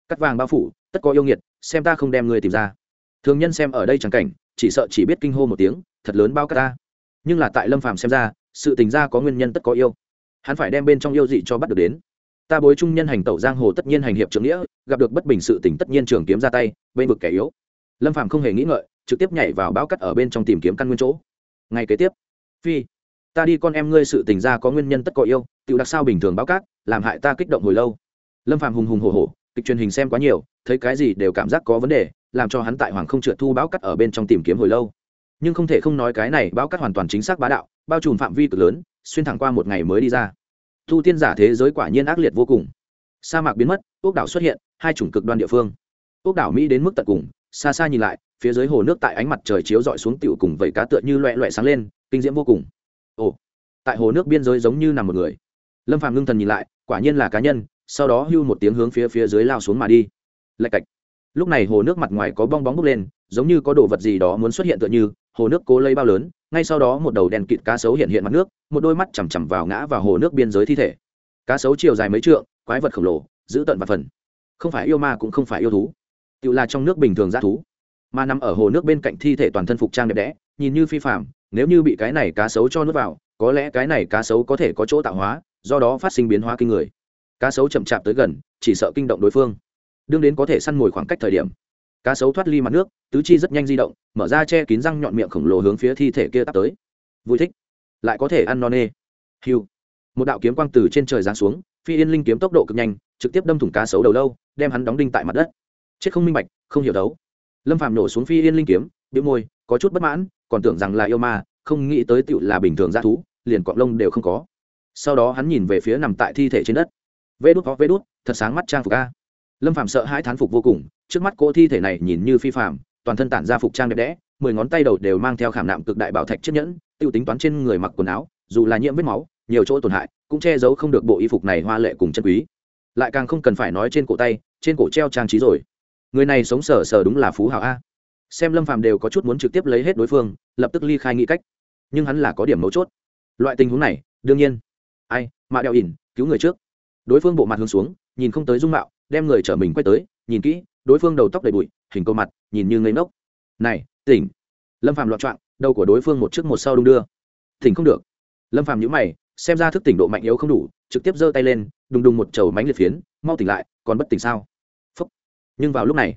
S1: Cắt vàng bao phủ, tất có yêu nghiệt, xem ta không đem người tìm ra. Thường nhân xem ở đây chẳng cảnh, chỉ sợ chỉ biết kinh hô một tiếng, thật lớn bao cắt ta nhưng là tại lâm phàm xem ra, sự tình ra có nguyên nhân tất có yêu. Hắn phải đem bên trong yêu dị cho bắt được đến. Ta bối trung nhân hành tẩu giang hồ tất nhiên hành hiệp trưởng nghĩa, gặp được bất bình sự tình tất nhiên trường kiếm ra tay, bên vực kẻ yếu. Lâm phàm không hề nghĩ ngợi, trực tiếp nhảy vào bão cắt ở bên trong tìm kiếm căn nguyên chỗ. Ngay kế tiếp, phi, ta đi con em ngươi sự tình ra có nguyên nhân tất có yêu tự đặc sao bình thường báo cát làm hại ta kích động hồi lâu. Lâm phàm hùng hùng hổ hổ, kịch truyền hình xem quá nhiều, thấy cái gì đều cảm giác có vấn đề, làm cho hắn tại hoàng không trượt thu báo cắt ở bên trong tìm kiếm hồi lâu nhưng không thể không nói cái này báo cắt hoàn toàn chính xác bá đạo, bao trùm phạm vi cực lớn, xuyên thẳng qua một ngày mới đi ra. Thu tiên giả thế giới quả nhiên ác liệt vô cùng. Sa mạc biến mất ốc đảo xuất hiện, hai chủng cực đoan địa phương. Ốc đảo mỹ đến mức tận cùng, xa xa nhìn lại, phía dưới hồ nước tại ánh mặt trời chiếu rọi xuống tiểu cùng vẩy cá tựa như loẹ loẹ sáng lên, kinh diễm vô cùng. Ồ, tại hồ nước biên giới giống như nằm một người. Lâm phàm ngưng thần nhìn lại, quả nhiên là cá nhân, sau đó hưu một tiếng hướng phía phía dưới lao xuống mà đi. Lạch cạch. Lúc này hồ nước mặt ngoài có bong bóng bốc lên, giống như có đồ vật gì đó muốn xuất hiện tựa như hồ nước cố lấy bao lớn, ngay sau đó một đầu đèn kịt cá sấu hiện hiện mặt nước, một đôi mắt chằm chằm vào ngã vào hồ nước biên giới thi thể. Cá sấu chiều dài mấy trượng, quái vật khổng lồ, giữ tận và phần. Không phải yêu ma cũng không phải yêu thú. Tự là trong nước bình thường g thú. Mà nằm ở hồ nước bên cạnh thi thể toàn thân phục trang đẹp đẽ, nhìn như phi phạm nếu như bị cái này cá sấu cho nước vào, có lẽ cái này cá sấu có thể có chỗ tạo hóa, do đó phát sinh biến hóa kinh người. Cá sấu chậm chạp tới gần, chỉ sợ kinh động đối phương. Đương đến có thể săn mồi khoảng cách thời điểm cá sấu thoát ly mặt nước, tứ chi rất nhanh di động, mở ra che kín răng nhọn miệng khổng lồ hướng phía thi thể kia tắt tới. Vui thích. Lại có thể ăn non nê. Hiu. Một đạo kiếm quang từ trên trời giáng xuống, phi yên linh kiếm tốc độ cực nhanh, trực tiếp đâm thủng cá sấu đầu lâu, đem hắn đóng đinh tại mặt đất. Chết không minh bạch, không hiểu đấu. Lâm phạm nổ xuống phi yên linh kiếm bị môi, có chút bất mãn, còn tưởng rằng là yêu ma, không nghĩ tới tựu là bình thường g thú, liền cọng lông đều không có. Sau đó hắn nhìn về phía nằm tại thi thể trên đất. Vê đút có vê đút, thật sáng mắt trang phục a. Lâm phạm sợ hãi thán phục vô cùng trước mắt cô thi thể này nhìn như phi phạm toàn thân tản ra phục trang đẹp đẽ, mười ngón tay đầu đều mang theo khảm nạm cực đại bảo thạch chiếc nhẫn, tiêu tính toán trên người mặc quần áo, dù là nhiễm vết máu, nhiều chỗ tổn hại, cũng che giấu không được bộ y phục này hoa lệ cùng chân quý. Lại càng không cần phải nói trên cổ tay, trên cổ treo trang trí rồi. Người này sống sờ sờ đúng là phú hảo a. Xem lâm phàm đều có chút muốn trực tiếp lấy hết đối phương, lập tức ly khai nghĩ cách. Nhưng hắn là có điểm mấu chốt. Loại tình huống này, đương nhiên. Ai, mạ đeo ỉn, cứu người trước. Đối phương bộ mặt hướng xuống, nhìn không tới dung mạo, đem người chở mình quay tới, nhìn kỹ đối phương đầu tóc đầy bụi, hình câu mặt, nhìn như ngây ngốc. Này, tỉnh. Lâm phàm loạn trọng đầu của đối phương một trước một sau đung đưa. Tỉnh không được. Lâm phàm nhíu mày, xem ra thức tỉnh độ mạnh yếu không đủ, trực tiếp giơ tay lên, đùng đùng một chầu mánh liệt phiến, mau tỉnh lại, còn bất tỉnh sao? Phúc. nhưng vào lúc này,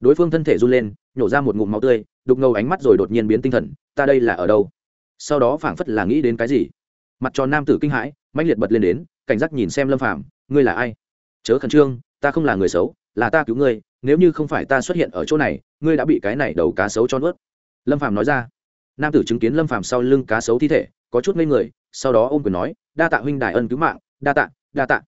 S1: đối phương thân thể run lên, nhổ ra một ngụm máu tươi, đục ngầu ánh mắt rồi đột nhiên biến tinh thần, ta đây là ở đâu? Sau đó phảng phất là nghĩ đến cái gì? Mặt tròn nam tử kinh hãi, mãnh liệt bật lên đến, cảnh giác nhìn xem lâm phàm, ngươi là ai? Chớ khẩn trương, ta không là người xấu, là ta cứu ngươi nếu như không phải ta xuất hiện ở chỗ này, ngươi đã bị cái này đầu cá sấu cho nuốt. Lâm phàm nói ra. Nam tử chứng kiến lâm phàm sau lưng cá sấu thi thể, có chút ngây người, sau đó ôm quyền nói, đa tạ huynh đại ân cứu mạng, đa tạ đa tạ.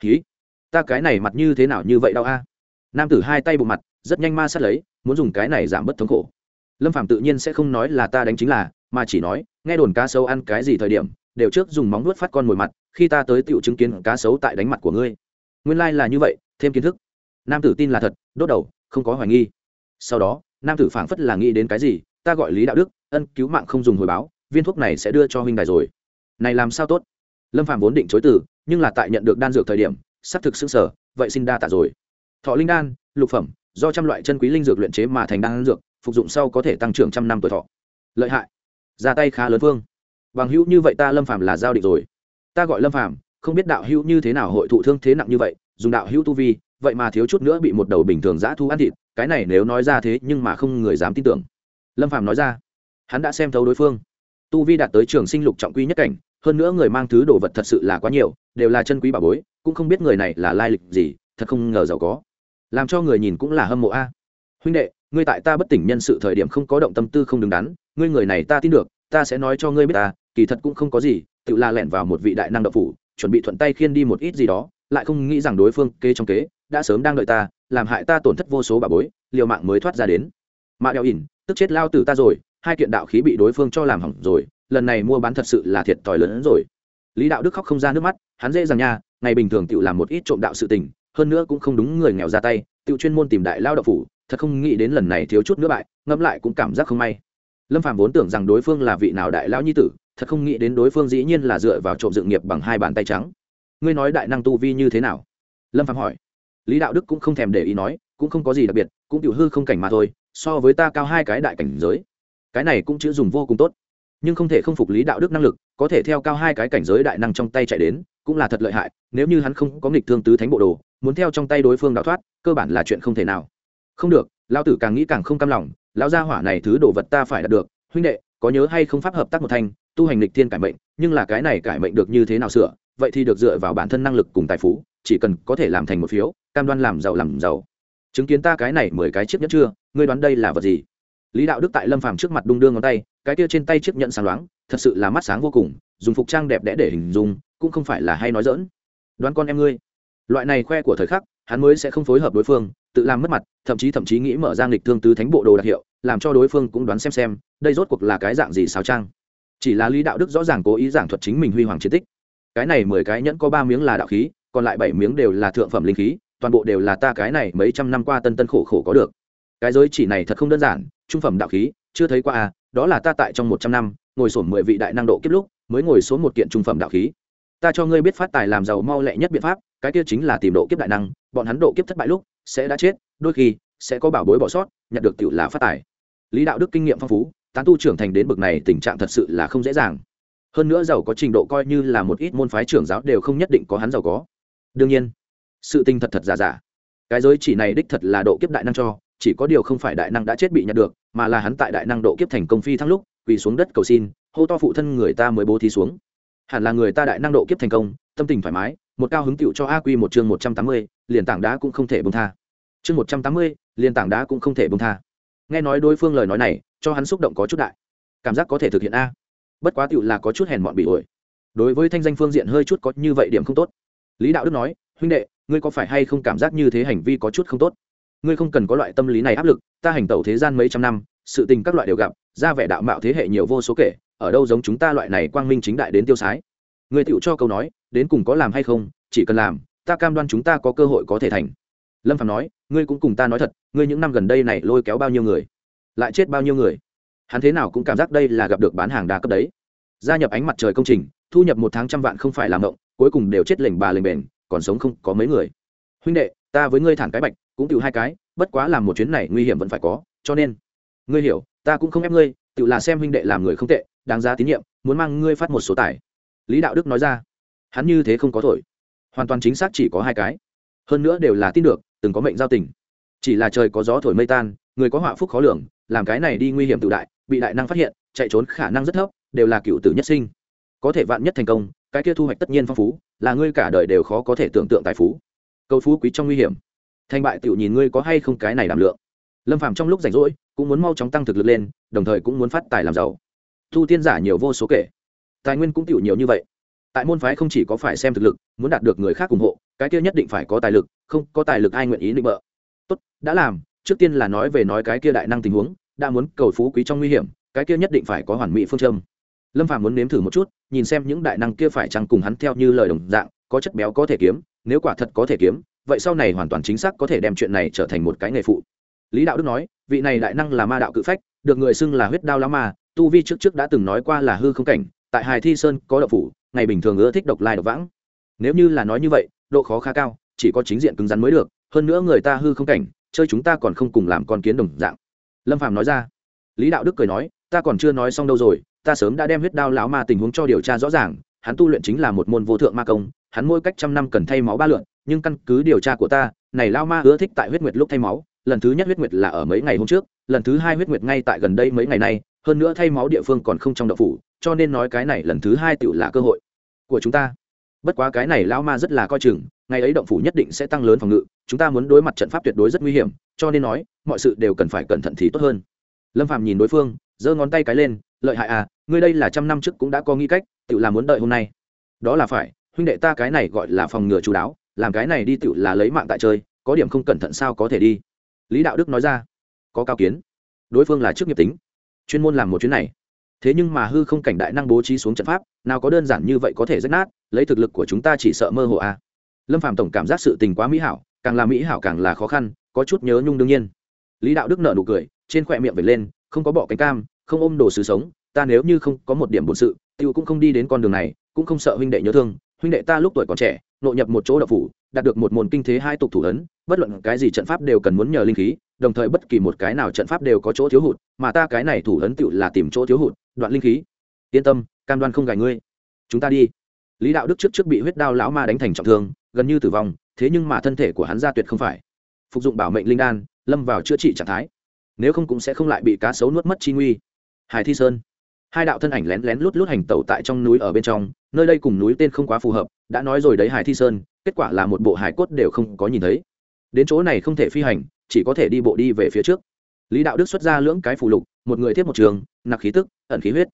S1: Ký ta cái này mặt như thế nào như vậy đau a? Nam tử hai tay bộ mặt, rất nhanh ma sát lấy, muốn dùng cái này giảm bớt thống khổ. Lâm phàm tự nhiên sẽ không nói là ta đánh chính là, mà chỉ nói, nghe đồn cá sấu ăn cái gì thời điểm, đều trước dùng móng nuốt phát con mồi mặt, khi ta tới tựu chứng kiến cá sấu tại đánh mặt của ngươi. Nguyên lai là như vậy, thêm kiến thức nam tử tin là thật, đốt đầu, không có hoài nghi. Sau đó, nam tử phảng phất là nghĩ đến cái gì, ta gọi lý đạo đức, ân, cứu mạng không dùng hồi báo, viên thuốc này sẽ đưa cho huynh đài rồi. Này làm sao tốt? Lâm phạm vốn định chối từ, nhưng là tại nhận được đan dược thời điểm xác thực xứng sở vậy xin đa tạ rồi. Thọ linh đan, lục phẩm, do trăm loại chân quý linh dược luyện chế mà thành đan dược, phục dụng sau có thể tăng trưởng trăm năm tuổi thọ. Lợi hại. Ra tay khá lớn phương bằng hữu như vậy ta lâm phạm là giao định rồi. Ta gọi lâm phạm không biết đạo hữu như thế nào hội thụ thương thế nặng như vậy, dùng đạo hữu tu vi vậy mà thiếu chút nữa bị một đầu bình thường giã thu ăn thịt, cái này nếu nói ra thế nhưng mà không người dám tin tưởng. Lâm phạm nói ra, hắn đã xem thấu đối phương. Tu vi đạt tới trường sinh lục trọng quy nhất cảnh, hơn nữa người mang thứ đồ vật thật sự là quá nhiều, đều là chân quý bảo bối, cũng không biết người này là lai lịch gì, thật không ngờ giàu có. Làm cho người nhìn cũng là hâm mộ a. Huynh đệ, ngươi tại ta bất tỉnh nhân sự thời điểm không có động tâm tư không đứng đắn, ngươi người này ta tin được, ta sẽ nói cho ngươi biết ta, kỳ thật cũng không có gì, tự la lẹn vào một vị đại năng độc phủ, chuẩn bị thuận tay khiên đi một ít gì đó, lại không nghĩ rằng đối phương kế trong kế đã sớm đang đợi ta, làm hại ta tổn thất vô số bà bối, liều mạng mới thoát ra đến. Mạ đeo ỉn, tức chết lao từ ta rồi, hai kiện đạo khí bị đối phương cho làm hỏng rồi, lần này mua bán thật sự là thiệt thòi lớn hơn rồi. Lý đạo đức khóc không ra nước mắt, hắn dễ dàng nha, ngày bình thường tự làm một ít trộm đạo sự tình, hơn nữa cũng không đúng người nghèo ra tay tự chuyên môn tìm đại lao động phủ, thật không nghĩ đến lần này thiếu chút nữa bại, ngẫm lại cũng cảm giác không may. Lâm phạm vốn tưởng rằng đối phương là vị nào đại lao nhi tử, thật không nghĩ đến đối phương dĩ nhiên là dựa vào trộm dự nghiệp bằng hai bàn tay trắng. Ngươi nói đại năng tu vi như thế nào? Lâm phạm hỏi lý đạo đức cũng không thèm để ý nói, cũng không có gì đặc biệt, cũng tiểu hư không cảnh mà thôi, so với ta cao hai cái đại cảnh giới. Cái này cũng chữ dùng vô cùng tốt. Nhưng không thể không phục lý đạo đức năng lực, có thể theo cao hai cái cảnh giới đại năng trong tay chạy đến, cũng là thật lợi hại, nếu như hắn không có nghịch thương tứ thánh bộ đồ, muốn theo trong tay đối phương đào thoát, cơ bản là chuyện không thể nào. Không được lao tử càng nghĩ càng không cam lòng, lão gia hỏa này thứ đồ vật ta phải đạt được. Huynh đệ, có nhớ hay không pháp hợp tác một thanh, tu hành lịch thiên cải mệnh, nhưng là cái này cải mệnh được như thế nào sửa, vậy thì được dựa vào bản thân năng lực cùng tài phú, chỉ cần có thể làm thành một phiếu cam đoan làm giàu làm giàu. Chứng kiến ta cái này mười cái chiếc nhẫn chưa, ngươi đoán đây là vật gì? Lý đạo đức tại lâm phàm trước mặt đung đưa ngón tay, cái kia trên tay chiếc nhẫn sáng loáng, thật sự là mắt sáng vô cùng, dùng phục trang đẹp đẽ để hình dung, cũng không phải là hay nói dỡn đoán con em ngươi. Loại này khoe của thời khắc, hắn mới sẽ không phối hợp đối phương, tự làm mất mặt, thậm chí thậm chí nghĩ mở ra lịch thương tứ thánh bộ đồ đặc hiệu, làm cho đối phương cũng đoán xem xem, đây rốt cuộc là cái dạng gì sao trang chỉ là lý đạo đức rõ ràng cố ý giảng thuật chính mình huy hoàng chiến tích. Cái này mười cái nhẫn có ba miếng là đạo khí, còn lại bảy miếng đều là thượng phẩm linh khí toàn bộ đều là ta cái này mấy trăm năm qua tân tân khổ khổ có được. Cái giới chỉ này thật không đơn giản, trung phẩm đạo khí, chưa thấy qua à đó là ta tại trong một trăm năm, ngồi sổn mười vị đại năng độ kiếp lúc, mới ngồi xuống một kiện trung phẩm đạo khí. Ta cho ngươi biết phát tài làm giàu mau lẹ nhất biện pháp, cái kia chính là tìm độ kiếp đại năng, bọn hắn độ kiếp thất bại lúc, sẽ đã chết, đôi khi, sẽ có bảo bối bỏ sót nhận được tiểu là phát tài. Lý đạo đức kinh nghiệm phong phú, tán tu trưởng thành đến bực này tình trạng thật sự là không dễ dàng. Hơn nữa giàu có trình độ coi như là một ít môn phái trưởng giáo đều không nhất định có hắn giàu có. Đương nhiên sự tình thật thật giả giả. Cái giới chỉ này đích thật là độ kiếp đại năng cho, chỉ có điều không phải đại năng đã chết bị nhặt được, mà là hắn tại đại năng độ kiếp thành công phi thăng lúc, quỳ xuống đất cầu xin, hô to phụ thân người ta mới bố thí xuống. Hẳn là người ta đại năng độ kiếp thành công, tâm tình thoải mái, một cao hứng tựu cho a quy một chương một trăm tám mươi, liền tảng đá cũng không thể bông tha. Chương một trăm tám mươi, liền tảng đá cũng không thể bông tha. Nghe nói đối phương lời nói này, cho hắn xúc động có chút đại. Cảm giác có thể thực hiện a. Bất quá tựu là có chút hèn mọn bị ổi. Đối với thanh danh phương diện hơi chút có như vậy điểm không tốt. Lý đạo đức nói, huynh đệ ngươi có phải hay không cảm giác như thế hành vi có chút không tốt? Ngươi không cần có loại tâm lý này áp lực, ta hành tẩu thế gian mấy trăm năm, sự tình các loại đều gặp, ra vẻ đạo mạo thế hệ nhiều vô số kể, ở đâu giống chúng ta loại này quang minh chính đại đến tiêu sái? Ngươi tựu cho câu nói, đến cùng có làm hay không, chỉ cần làm, ta cam đoan chúng ta có cơ hội có thể thành. Lâm phạm nói, ngươi cũng cùng ta nói thật, ngươi những năm gần đây này lôi kéo bao nhiêu người? Lại chết bao nhiêu người? Hắn thế nào cũng cảm giác đây là gặp được bán hàng đa cấp đấy. Gia nhập ánh mặt trời công trình, thu nhập một tháng trăm vạn không phải làm động cuối cùng đều chết lệnh bà lệnh bền còn sống không có mấy người. Huynh đệ, ta với ngươi thản cái bạch, cũng tự hai cái, bất quá làm một chuyến này nguy hiểm vẫn phải có, cho nên. Ngươi hiểu, ta cũng không ép ngươi tự là xem huynh đệ làm người không tệ, đáng giá tín nhiệm, muốn mang ngươi phát một số tài. Lý đạo đức nói ra. Hắn như thế không có thổi hoàn toàn chính xác chỉ có hai cái. Hơn nữa đều là tin được, từng có mệnh giao tình. Chỉ là trời có gió thổi mây tan, người có họa phúc khó lường, làm cái này đi nguy hiểm tự đại, bị đại năng phát hiện, chạy trốn khả năng rất thấp, đều là cựu tử nhất sinh. Có thể vạn nhất thành công cái kia thu hoạch tất nhiên phong phú, là ngươi cả đời đều khó có thể tưởng tượng tài phú. Cầu phú quý trong nguy hiểm. Thành bại tự nhìn ngươi có hay không cái này đảm lượng. Lâm phạm trong lúc rảnh rỗi, cũng muốn mau chóng tăng thực lực lên, đồng thời cũng muốn phát tài làm giàu. Thu tiên giả nhiều vô số kể. Tài nguyên cũng tiểu nhiều như vậy. Tại môn phái không chỉ có phải xem thực lực, muốn đạt được người khác ủng hộ, cái kia nhất định phải có tài lực, không có tài lực ai nguyện ý định bợ. Tốt, đã làm, trước tiên là nói về nói cái kia đại năng tình huống, đã muốn cầu phú quý trong nguy hiểm, cái kia nhất định phải có hoàn mỹ phương châm lâm phạm muốn nếm thử một chút, nhìn xem những đại năng kia phải chăng cùng hắn theo như lời đồng dạng, có chất béo có thể kiếm, nếu quả thật có thể kiếm, vậy sau này hoàn toàn chính xác có thể đem chuyện này trở thành một cái nghề phụ. Lý đạo đức nói, vị này đại năng là ma đạo cự phách, được người xưng là huyết đao lá ma, tu vi trước trước đã từng nói qua là hư không cảnh, tại hài thi sơn có đậu phủ, ngày bình thường ưa thích độc lai độc vãng. Nếu như là nói như vậy, độ khó khá cao, chỉ có chính diện cứng rắn mới được, hơn nữa người ta hư không cảnh, chơi chúng ta còn không cùng làm con kiến đồng dạng. Lâm phạm nói ra. Lý đạo đức cười nói ta còn chưa nói xong đâu rồi, ta sớm đã đem huyết đao lão ma tình huống cho điều tra rõ ràng, hắn tu luyện chính là một môn vô thượng ma công, hắn mỗi cách trăm năm cần thay máu ba lượn, nhưng căn cứ điều tra của ta, này lao ma ưa thích tại huyết nguyệt lúc thay máu, lần thứ nhất huyết nguyệt là ở mấy ngày hôm trước, lần thứ hai huyết nguyệt ngay tại gần đây mấy ngày nay, hơn nữa thay máu địa phương còn không trong đậu phủ, cho nên nói cái này lần thứ hai tựu là cơ hội của chúng ta. Bất quá cái này lão ma rất là coi chừng, ngày ấy động phủ nhất định sẽ tăng lớn phòng ngự, chúng ta muốn đối mặt trận pháp tuyệt đối rất nguy hiểm, cho nên nói, mọi sự đều cần phải cẩn thận thì tốt hơn lâm phạm nhìn đối phương, giơ ngón tay cái lên, lợi hại à ngươi đây là trăm năm trước cũng đã có nghĩ cách tự là muốn đợi hôm nay. Đó là phải, huynh đệ ta cái này gọi là phòng ngừa chú đáo, làm cái này đi tự là lấy mạng tại chơi, có điểm không cẩn thận sao có thể đi. Lý đạo đức nói ra. Có cao kiến. Đối phương là chức nghiệp tính, chuyên môn làm một chuyến này. Thế nhưng mà hư không cảnh đại năng bố trí xuống trận pháp, nào có đơn giản như vậy có thể rách nát, lấy thực lực của chúng ta chỉ sợ mơ hồ à. lâm phạm tổng cảm giác sự tình quá mỹ hảo, càng là mỹ hảo càng là khó khăn, có chút nhớ nhung đương nhiên lý đạo đức nợ nụ cười, trên khỏe miệng về lên, không có bỏ cánh cam, không ôm đồ sứ sống, ta nếu như không có một điểm bổn sự, tiêu cũng không đi đến con đường này, cũng không sợ huynh đệ nhớ thương. Huynh đệ ta lúc tuổi còn trẻ, nội nhập một chỗ đậu phủ, đạt được một môn kinh thế hai tục thủ ấn, bất luận cái gì trận pháp đều cần muốn nhờ linh khí, đồng thời bất kỳ một cái nào trận pháp đều có chỗ thiếu hụt, mà ta cái này thủ ấn tựu là tìm chỗ thiếu hụt, đoạn linh khí. Yên tâm, cam đoan không gài ngươi. Chúng ta đi. Lý đạo đức trước trước bị huyết đao lão ma đánh thành trọng thương, gần như tử vong, thế nhưng mà thân thể của hắn ra tuyệt không phải. Phục dụng bảo mệnh linh đan lâm vào chữa trị trạng thái. Nếu không cũng sẽ không lại bị cá sấu nuốt mất chi nguy. Hải thi sơn. Hai đạo thân ảnh lén lén lút lút hành tẩu tại trong núi ở bên trong, nơi đây cùng núi tên không quá phù hợp, đã nói rồi đấy hải thi sơn, kết quả là một bộ hải cốt đều không có nhìn thấy. Đến chỗ này không thể phi hành, chỉ có thể đi bộ đi về phía trước. Lý đạo đức xuất ra lưỡng cái phù lục, một người thiết một trường nặc khí tức, ẩn khí huyết.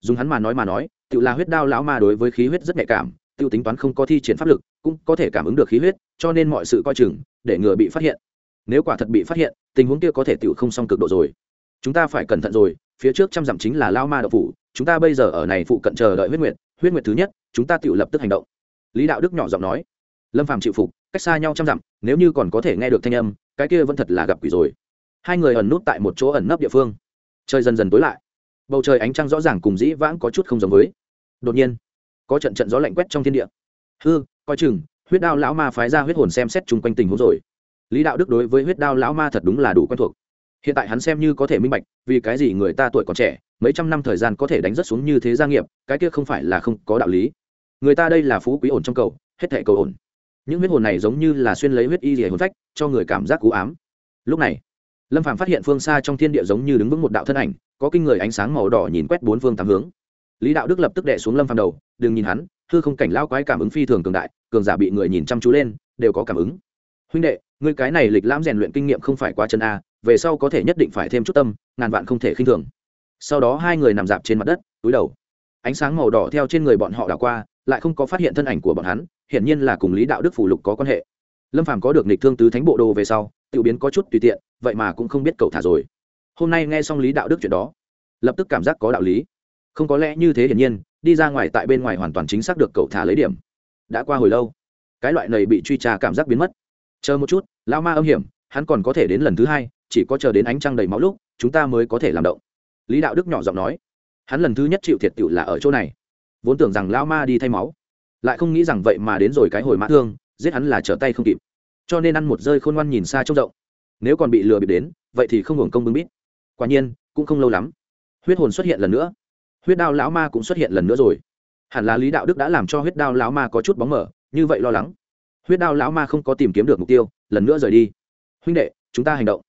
S1: Dùng hắn mà nói mà nói, tự là huyết đao lão ma đối với khí huyết rất nhạy cảm, tự tính toán không có thi triển pháp lực, cũng có thể cảm ứng được khí huyết, cho nên mọi sự coi chừng, để ngừa bị phát hiện nếu quả thật bị phát hiện, tình huống kia có thể tự không xong cực độ rồi. Chúng ta phải cẩn thận rồi, phía trước trăm dặm chính là lao ma đậu phủ, chúng ta bây giờ ở này phụ cận chờ đợi huyết nguyệt huyết nguyệt thứ nhất, chúng ta tự lập tức hành động. Lý đạo đức nhỏ giọng nói. Lâm phàm chịu phục, cách xa nhau trăm dặm, nếu như còn có thể nghe được thanh âm, cái kia vẫn thật là gặp quỷ rồi. Hai người ẩn nút tại một chỗ ẩn nấp địa phương. Trời dần dần tối lại. Bầu trời ánh trăng rõ ràng cùng dĩ vãng có chút không giống với. Đột nhiên, có trận trận gió lạnh quét trong thiên địa. Hư, coi chừng, huyết đao lão ma phái ra huyết hồn xem xét chung quanh tình huống rồi lý đạo đức đối với huyết đao lão ma thật đúng là đủ quen thuộc. Hiện tại hắn xem như có thể minh bạch, vì cái gì người ta tuổi còn trẻ, mấy trăm năm thời gian có thể đánh rất xuống như thế gia nghiệp, cái kia không phải là không có đạo lý. Người ta đây là phú quý ổn trong cầu, hết thệ cầu ổn. Những huyết hồn này giống như là xuyên lấy huyết y rỉa hồn phách, cho người cảm giác cú ám. Lúc này, lâm phàm phát hiện phương xa trong thiên địa giống như đứng vững một đạo thân ảnh, có kinh người ánh sáng màu đỏ nhìn quét bốn phương tám hướng. Lý đạo đức lập tức đệ xuống lâm phàm đầu, đừng nhìn hắn, hư không cảnh lao quái cảm ứng phi thường cường đại, cường giả bị người nhìn chăm chú lên, đều có cảm ứng. Huynh đệ ngươi cái này lịch lãm rèn luyện kinh nghiệm không phải quá chân a, về sau có thể nhất định phải thêm chút tâm, ngàn vạn không thể khinh thường. Sau đó hai người nằm dạp trên mặt đất, túi đầu. Ánh sáng màu đỏ theo trên người bọn họ đảo qua, lại không có phát hiện thân ảnh của bọn hắn, hiển nhiên là cùng lý đạo đức phủ lục có quan hệ. Lâm phàm có được nịch thương tứ thánh bộ đồ về sau tự biến có chút tùy tiện, vậy mà cũng không biết cậu thả rồi. Hôm nay nghe xong lý đạo đức chuyện đó, lập tức cảm giác có đạo lý. Không có lẽ như thế hiển nhiên, đi ra ngoài tại bên ngoài hoàn toàn chính xác được cậu thả lấy điểm. Đã qua hồi lâu, cái loại này bị truy tra cảm giác biến mất chờ một chút, lão ma âm hiểm, hắn còn có thể đến lần thứ hai, chỉ có chờ đến ánh trăng đầy máu lúc, chúng ta mới có thể làm động. Lý đạo đức nhỏ giọng nói. Hắn lần thứ nhất chịu thiệt tựu là ở chỗ này. Vốn tưởng rằng lão ma đi thay máu, lại không nghĩ rằng vậy mà đến rồi cái hồi mã thương, giết hắn là trở tay không kịp. Cho nên ăn một rơi khôn ngoan nhìn xa trông rộng. Nếu còn bị lừa bịp đến, vậy thì không hưởng công bưng bít. Quả nhiên, cũng không lâu lắm, huyết hồn xuất hiện lần nữa. Huyết đao lão ma cũng xuất hiện lần nữa rồi. Hẳn là lý đạo đức đã làm cho huyết đao lão ma có chút bóng mở như vậy lo lắng huyết đao lão ma không có tìm kiếm được mục tiêu, lần nữa rời đi. Huynh đệ, chúng ta hành động.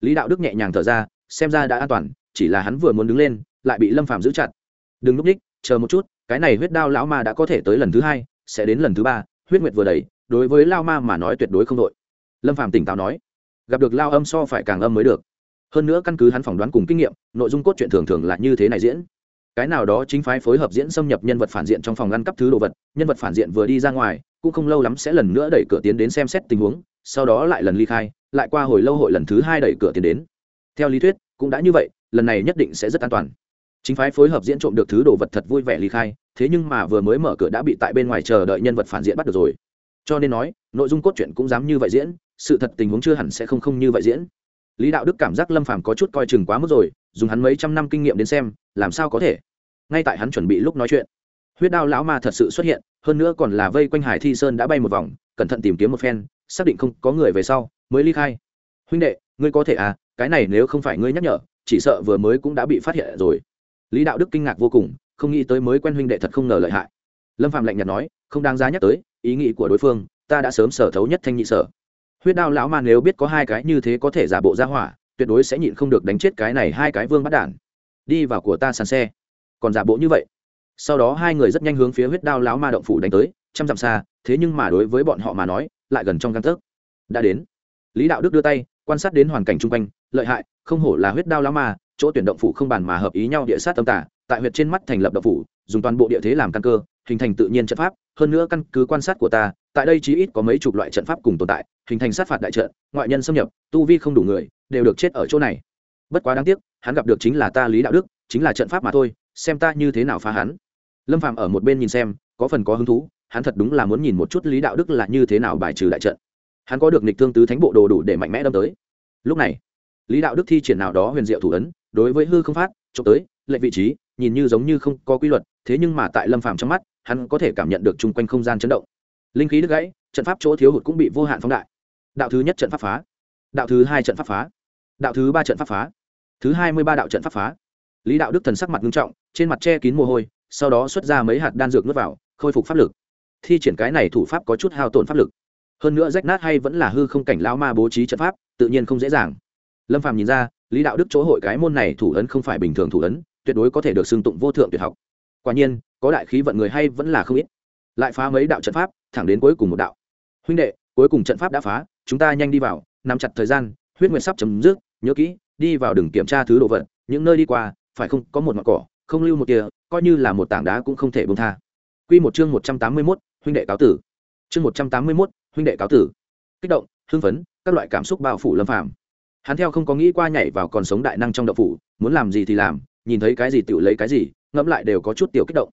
S1: Lý đạo đức nhẹ nhàng thở ra, xem ra đã an toàn, chỉ là hắn vừa muốn đứng lên, lại bị lâm phạm giữ chặt. Đừng núp ních, chờ một chút, cái này huyết đao lão ma đã có thể tới lần thứ hai, sẽ đến lần thứ ba, huyết nguyệt vừa đầy, đối với lao ma mà nói tuyệt đối không đội. Lâm phạm tỉnh táo nói, gặp được lao âm so phải càng âm mới được. Hơn nữa căn cứ hắn phỏng đoán cùng kinh nghiệm, nội dung cốt truyện thường thường là như thế này diễn. Cái nào đó chính phái phối hợp diễn xâm nhập nhân vật phản diện trong phòng ngăn cắp thứ đồ vật, nhân vật phản diện vừa đi ra ngoài cũng không lâu lắm sẽ lần nữa đẩy cửa tiến đến xem xét tình huống, sau đó lại lần ly khai, lại qua hồi lâu hội lần thứ hai đẩy cửa tiến đến. Theo lý thuyết, cũng đã như vậy, lần này nhất định sẽ rất an toàn. Chính phái phối hợp diễn trộm được thứ đồ vật thật vui vẻ ly khai, thế nhưng mà vừa mới mở cửa đã bị tại bên ngoài chờ đợi nhân vật phản diện bắt được rồi. Cho nên nói, nội dung cốt truyện cũng dám như vậy diễn, sự thật tình huống chưa hẳn sẽ không không như vậy diễn. Lý đạo đức cảm giác lâm phàm có chút coi chừng quá mức rồi, dùng hắn mấy trăm năm kinh nghiệm đến xem, làm sao có thể. Ngay tại hắn chuẩn bị lúc nói chuyện, huyết đao lão ma thật sự xuất hiện hơn nữa còn là vây quanh hải thi sơn đã bay một vòng, cẩn thận tìm kiếm một phen, xác định không có người về sau, mới ly khai. Huynh đệ, ngươi có thể à cái này nếu không phải ngươi nhắc nhở, chỉ sợ vừa mới cũng đã bị phát hiện rồi. Lý đạo đức kinh ngạc vô cùng, không nghĩ tới mới quen huynh đệ thật không ngờ lợi hại. Lâm phạm lạnh nhạt nói, không đáng giá nhắc tới, ý nghĩ của đối phương, ta đã sớm sở thấu nhất thanh nhị sở. Huyết đao lão mà nếu biết có hai cái như thế có thể giả bộ ra hỏa, tuyệt đối sẽ nhịn không được đánh chết cái này hai cái vương bắt đản. Đi vào của ta sàn xe. Còn giả bộ như vậy? Sau đó hai người rất nhanh hướng phía huyết đao lão ma động phủ đánh tới, trăm dặm xa, thế nhưng mà đối với bọn họ mà nói, lại gần trong căn tấc. Đã đến. Lý đạo đức đưa tay, quan sát đến hoàn cảnh chung quanh, lợi hại, không hổ là huyết đao lão ma, chỗ tuyển động phủ không bàn mà hợp ý nhau địa sát tâm tả, tại huyệt trên mắt thành lập động phủ, dùng toàn bộ địa thế làm căn cơ, hình thành tự nhiên trận pháp, hơn nữa căn cứ quan sát của ta, tại đây chí ít có mấy chục loại trận pháp cùng tồn tại, hình thành sát phạt đại trận, ngoại nhân xâm nhập, tu vi không đủ người, đều được chết ở chỗ này. Bất quá đáng tiếc, hắn gặp được chính là ta lý đạo đức, chính là trận pháp mà thôi, xem ta như thế nào phá hắn lâm phạm ở một bên nhìn xem, có phần có hứng thú, hắn thật đúng là muốn nhìn một chút lý đạo đức là như thế nào bài trừ đại trận. Hắn có được nịch thương tứ thánh bộ đồ đủ để mạnh mẽ đâm tới. Lúc này, lý đạo đức thi triển nào đó huyền diệu thủ ấn, đối với hư không phát trộm tới lệnh vị trí, nhìn như giống như không có quy luật, thế nhưng mà tại lâm phàm trong mắt, hắn có thể cảm nhận được chung quanh không gian chấn động. Linh khí đứt gãy, trận pháp chỗ thiếu hụt cũng bị vô hạn phóng đại. Đạo thứ nhất trận pháp phá. Đạo thứ hai trận pháp phá. Đạo thứ ba trận pháp phá. Thứ hai mươi ba đạo trận pháp phá. Lý đạo đức thần sắc mặt nghiêm trọng, trên mặt che kín mồ hôi sau đó xuất ra mấy hạt đan dược nuốt vào, khôi phục pháp lực. Thi triển cái này thủ pháp có chút hao tổn pháp lực. Hơn nữa rách nát hay vẫn là hư không cảnh lao ma bố trí trận pháp, tự nhiên không dễ dàng. Lâm phàm nhìn ra, lý đạo đức chỗ hội cái môn này thủ ấn không phải bình thường thủ ấn, tuyệt đối có thể được xưng tụng vô thượng tuyệt học. Quả nhiên, có đại khí vận người hay vẫn là không ít. Lại phá mấy đạo trận pháp, thẳng đến cuối cùng một đạo. Huynh đệ, cuối cùng trận pháp đã phá, chúng ta nhanh đi vào, nắm chặt thời gian, huyết nguyệt sắp chấm dứt, nhớ kỹ, đi vào đừng kiểm tra thứ đồ vật, những nơi đi qua, phải không, có một ngọn cỏ không lưu một kia coi như là một tảng đá cũng không thể bông tha Quy một chương một trăm tám mươi 181, huynh đệ cáo tử. Chương một trăm tám mươi 181, huynh đệ cáo tử. Kích động, hưng phấn, các loại cảm xúc bao phủ Lâm Phàm. Hắn theo không có nghĩ qua nhảy vào còn sống đại năng trong động phủ, muốn làm gì thì làm, nhìn thấy cái gì tự lấy cái gì, ngẫm lại đều có chút tiểu kích động.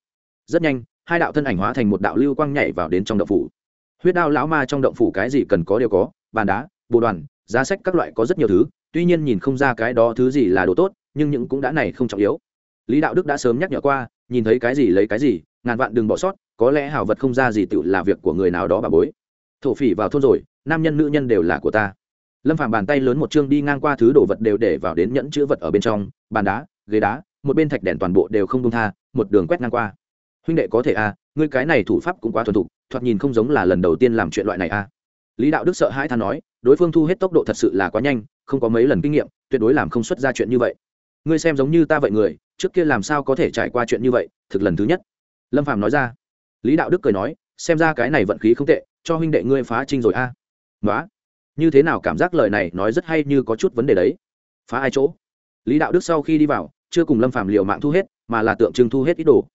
S1: Rất nhanh, hai đạo thân ảnh hóa thành một đạo lưu quang nhảy vào đến trong động phủ. Huyết đao lão ma trong động phủ cái gì cần có đều có, bàn đá, bồ đoàn, giá sách các loại có rất nhiều thứ, tuy nhiên nhìn không ra cái đó thứ gì là đồ tốt, nhưng những cũng đã này không trọng yếu lý đạo đức đã sớm nhắc nhở qua, nhìn thấy cái gì lấy cái gì, ngàn vạn đừng bỏ sót, có lẽ hảo vật không ra gì tự là việc của người nào đó bà bối. Thổ phỉ vào thôn rồi, nam nhân nữ nhân đều là của ta. Lâm phàm bàn tay lớn một chương đi ngang qua thứ đồ vật đều để vào đến nhẫn chữ vật ở bên trong, bàn đá, ghế đá, một bên thạch đèn toàn bộ đều không đông tha, một đường quét ngang qua. Huynh đệ có thể à ngươi cái này thủ pháp cũng quá thuần thục, thoạt nhìn không giống là lần đầu tiên làm chuyện loại này à. Lý đạo đức sợ hãi than nói, đối phương thu hết tốc độ thật sự là quá nhanh, không có mấy lần kinh nghiệm, tuyệt đối làm không xuất ra chuyện như vậy ngươi xem giống như ta vậy người, trước kia làm sao có thể trải qua chuyện như vậy, thực lần thứ nhất. Lâm phàm nói ra. Lý đạo đức cười nói, xem ra cái này vận khí không tệ, cho huynh đệ ngươi phá trinh rồi a. À. nói như thế nào cảm giác lời này nói rất hay như có chút vấn đề đấy. Phá ai chỗ? Lý đạo đức sau khi đi vào, chưa cùng lâm phàm liều mạng thu hết, mà là tượng trưng thu hết ít đồ.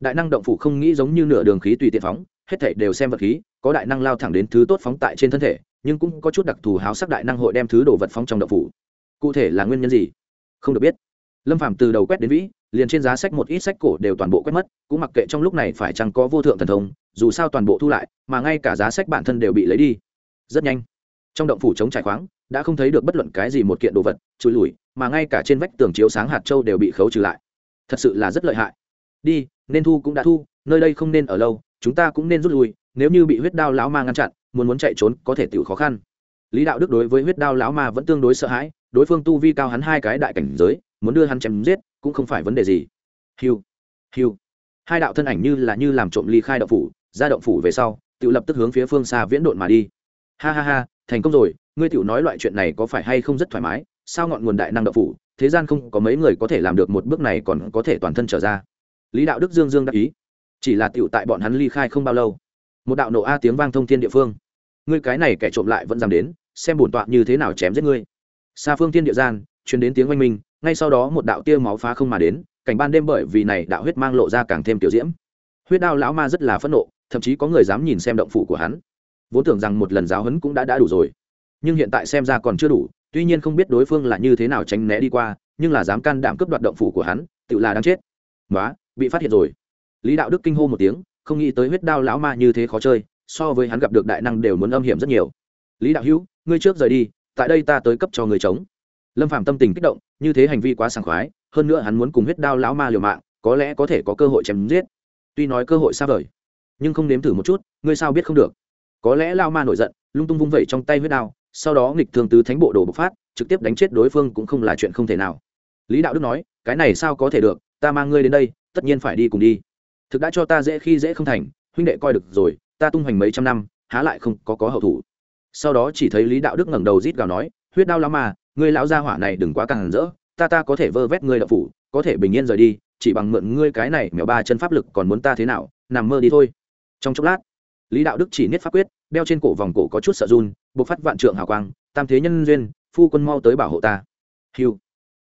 S1: Đại năng động phủ không nghĩ giống như nửa đường khí tùy tiện phóng, hết thảy đều xem vật khí, có đại năng lao thẳng đến thứ tốt phóng tại trên thân thể, nhưng cũng có chút đặc thù háo sắc đại năng hội đem thứ đồ vật phóng trong động phủ. Cụ thể là nguyên nhân gì? Không được biết lâm phàm từ đầu quét đến vĩ, liền trên giá sách một ít sách cổ đều toàn bộ quét mất, cũng mặc kệ trong lúc này phải chăng có vô thượng thần thông, dù sao toàn bộ thu lại, mà ngay cả giá sách bản thân đều bị lấy đi. Rất nhanh, trong động phủ chống trải khoáng, đã không thấy được bất luận cái gì một kiện đồ vật, trôi lùi mà ngay cả trên vách tường chiếu sáng hạt châu đều bị khấu trừ lại. Thật sự là rất lợi hại. Đi, nên thu cũng đã thu, nơi đây không nên ở lâu, chúng ta cũng nên rút lui, nếu như bị huyết đao lão ma ngăn chặn, muốn muốn chạy trốn có thể tự khó khăn. Lý đạo đức đối với huyết đao lão ma vẫn tương đối sợ hãi, đối phương tu vi cao hắn hai cái đại cảnh giới muốn đưa hắn chém giết, cũng không phải vấn đề gì. Hiu hiu. Hai đạo thân ảnh như là như làm trộm ly khai động phủ, ra động phủ về sau, tự lập tức hướng phía phương xa viễn độn mà đi. Ha ha ha, thành công rồi, ngươi tiểu nói loại chuyện này có phải hay không rất thoải mái, sao ngọn nguồn đại năng động phủ, thế gian không có mấy người có thể làm được một bước này còn có thể toàn thân trở ra. Lý đạo đức dương dương đáp ý. Chỉ là tiểu tại bọn hắn ly khai không bao lâu, một đạo nổ a tiếng vang thông thiên địa phương. Ngươi cái này kẻ trộm lại vẫn dám đến, xem bổn tọa như thế nào chém giết ngươi. Xa phương thiên địa gian, truyền đến tiếng oanh minh ngay sau đó một đạo tia máu phá không mà đến, cảnh ban đêm bởi vì này đạo huyết mang lộ ra càng thêm tiểu diễm. Huyết đao lão ma rất là phẫn nộ, thậm chí có người dám nhìn xem động phủ của hắn. Vốn tưởng rằng một lần giáo huấn cũng đã đã đủ rồi, nhưng hiện tại xem ra còn chưa đủ, tuy nhiên không biết đối phương là như thế nào tránh né đi qua, nhưng là dám can đảm cướp đoạt động phủ của hắn, tự là đang chết. Nói bị phát hiện rồi. Lý đạo đức kinh hô một tiếng, không nghĩ tới huyết đao lão ma như thế khó chơi, so với hắn gặp được đại năng đều muốn âm hiểm rất nhiều. Lý đạo hữu, ngươi trước rời đi, tại đây ta tới cấp cho người chống. Lâm phạm tâm tình kích động như thế hành vi quá sảng khoái, hơn nữa hắn muốn cùng huyết đao lão ma liều mạng, có lẽ có thể có cơ hội chém giết. Tuy nói cơ hội xa vời, nhưng không nếm thử một chút, ngươi sao biết không được? Có lẽ lao ma nổi giận, lung tung vung vẩy trong tay huyết đao, sau đó nghịch thường tứ thánh bộ đồ bộc phát, trực tiếp đánh chết đối phương cũng không là chuyện không thể nào. Lý đạo đức nói, cái này sao có thể được? Ta mang ngươi đến đây, tất nhiên phải đi cùng đi. Thực đã cho ta dễ khi dễ không thành, huynh đệ coi được rồi, ta tung hoành mấy trăm năm, há lại không có có hậu thủ. Sau đó chỉ thấy lý đạo đức ngẩng đầu rít gào nói, huyết đao lao ma ngươi lão gia hỏa này đừng quá càng rỡ, ta ta có thể vơ vét ngươi đậu phủ, có thể bình yên rời đi, chỉ bằng mượn ngươi cái này mèo ba chân pháp lực còn muốn ta thế nào, nằm mơ đi thôi. Trong chốc lát, lý đạo đức chỉ niết pháp quyết, đeo trên cổ vòng cổ có chút sợ run buộc phát vạn trượng hào quang, tam thế nhân duyên, phu quân mau tới bảo hộ ta. Hiu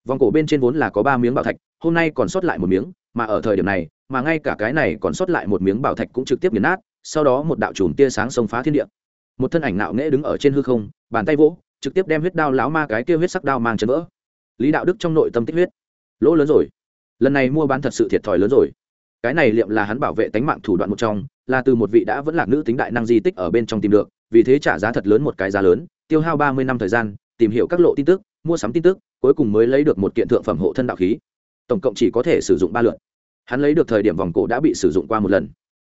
S1: vòng cổ bên trên vốn là có ba miếng bảo thạch, hôm nay còn sót lại một miếng, mà ở thời điểm này, mà ngay cả cái này còn sót lại một miếng bảo thạch cũng trực tiếp nghiền nát, sau đó một đạo chùm tia sáng xông phá thiên địa. Một thân ảnh nạo nghễ đứng ở trên hư không, bàn tay vỗ trực tiếp đem huyết đao lão ma cái kia huyết sắc đao mang chấn vỡ. Lý đạo đức trong nội tâm tích huyết. Lỗ lớn rồi. Lần này mua bán thật sự thiệt thòi lớn rồi. Cái này liệm là hắn bảo vệ tánh mạng thủ đoạn một trong, là từ một vị đã vẫn là nữ tính đại năng di tích ở bên trong tìm được, vì thế trả giá thật lớn một cái giá lớn, tiêu hao ba mươi năm thời gian, tìm hiểu các lộ tin tức, mua sắm tin tức, cuối cùng mới lấy được một kiện thượng phẩm hộ thân đạo khí. Tổng cộng chỉ có thể sử dụng ba lượt. Hắn lấy được thời điểm vòng cổ đã bị sử dụng qua một lần.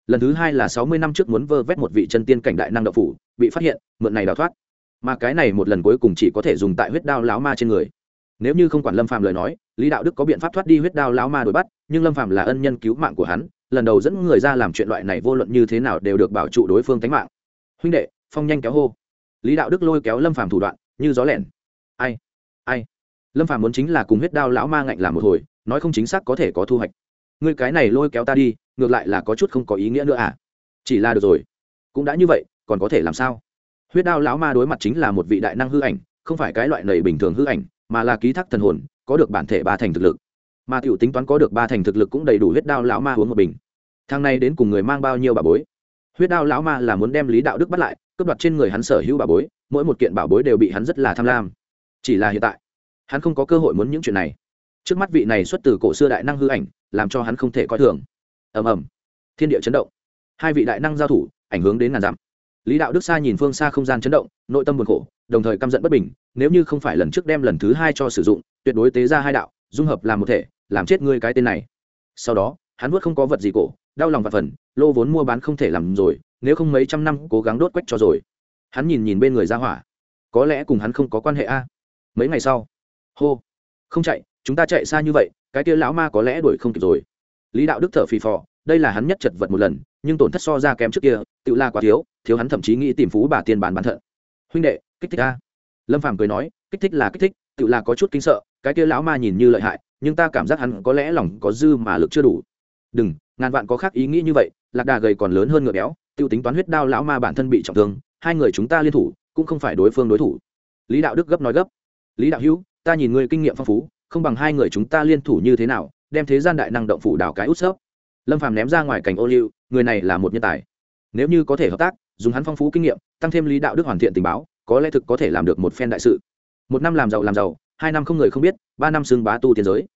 S1: Lần thứ hai là sáu mươi năm trước muốn vơ vét một vị chân tiên cảnh đại năng đạo phủ, bị phát hiện, mượn này đào thoát mà cái này một lần cuối cùng chỉ có thể dùng tại huyết đao láo ma trên người. Nếu như không quản lâm phạm lời nói, lý đạo đức có biện pháp thoát đi huyết đao láo ma đuổi bắt, nhưng lâm phạm là ân nhân cứu mạng của hắn, lần đầu dẫn người ra làm chuyện loại này vô luận như thế nào đều được bảo trụ đối phương tánh mạng. Huynh đệ, phong nhanh kéo hô. Lý đạo đức lôi kéo lâm phạm thủ đoạn, như gió lẻn. Ai? Ai? Lâm phạm muốn chính là cùng huyết đao lão ma ngạnh làm một hồi, nói không chính xác có thể có thu hoạch. Ngươi cái này lôi kéo ta đi, ngược lại là có chút không có ý nghĩa nữa à? Chỉ là được rồi. Cũng đã như vậy, còn có thể làm sao? Huyết đao lão ma đối mặt chính là một vị đại năng hư ảnh, không phải cái loại nầy bình thường hư ảnh, mà là ký thác thần hồn, có được bản thể ba thành thực lực. Mà tiểu tính toán có được ba thành thực lực cũng đầy đủ huyết đao lão ma uống một bình. Thang này đến cùng người mang bao nhiêu bà bối? Huyết đao lão ma là muốn đem lý đạo đức bắt lại, cướp đoạt trên người hắn sở hữu bà bối, mỗi một kiện bảo bối đều bị hắn rất là tham lam. Chỉ là hiện tại, hắn không có cơ hội muốn những chuyện này. Trước mắt vị này xuất từ cổ xưa đại năng hư ảnh, làm cho hắn không thể coi thường. Ầm ầm. Thiên địa chấn động. Hai vị đại năng giao thủ, ảnh hưởng đến ngàn dặm lý đạo đức xa nhìn phương xa không gian chấn động, nội tâm buồn khổ, đồng thời căm giận bất bình, nếu như không phải lần trước đem lần thứ hai cho sử dụng, tuyệt đối tế ra hai đạo, dung hợp làm một thể, làm chết ngươi cái tên này. Sau đó, hắn vuốt không có vật gì cổ, đau lòng và phần, lô vốn mua bán không thể làm rồi, nếu không mấy trăm năm cố gắng đốt quách cho rồi. Hắn nhìn nhìn bên người ra hỏa. Có lẽ cùng hắn không có quan hệ a. Mấy ngày sau, hô, không chạy, chúng ta chạy xa như vậy, cái kia lão ma có lẽ đuổi không kịp rồi. Lý đạo đức thở phì phò, đây là hắn nhất chật vật một lần nhưng tổn thất so ra kém trước kia tự la quá thiếu thiếu hắn thậm chí nghĩ tìm phú bà tiên bán bán thận. Huynh đệ, kích thích ta. lâm phàm cười nói, kích thích là kích thích tự là có chút kinh sợ, cái kia lão ma nhìn như lợi hại, nhưng ta cảm giác hắn có lẽ lòng có dư mà lực chưa đủ. Đừng, ngàn vạn có khác ý nghĩ như vậy, lạc đà gầy còn lớn hơn ngựa béo tiêu tính toán huyết đao lão ma bản thân bị trọng thương, hai người chúng ta liên thủ, cũng không phải đối phương đối thủ. Lý đạo đức gấp nói gấp. Lý đạo hữu, ta nhìn ngươi kinh nghiệm phong phú, không bằng hai người chúng ta liên thủ như thế nào, đem thế gian đại năng động phủ đào cái út sấp lâm phàm ném ra ngoài cảnh ô liu, người này là một nhân tài. Nếu như có thể hợp tác, dùng hắn phong phú kinh nghiệm, tăng thêm lý đạo đức hoàn thiện tình báo, có lẽ thực có thể làm được một phen đại sự. Một năm làm giàu làm giàu, hai năm không người không biết, ba năm xưng bá tu tiến giới.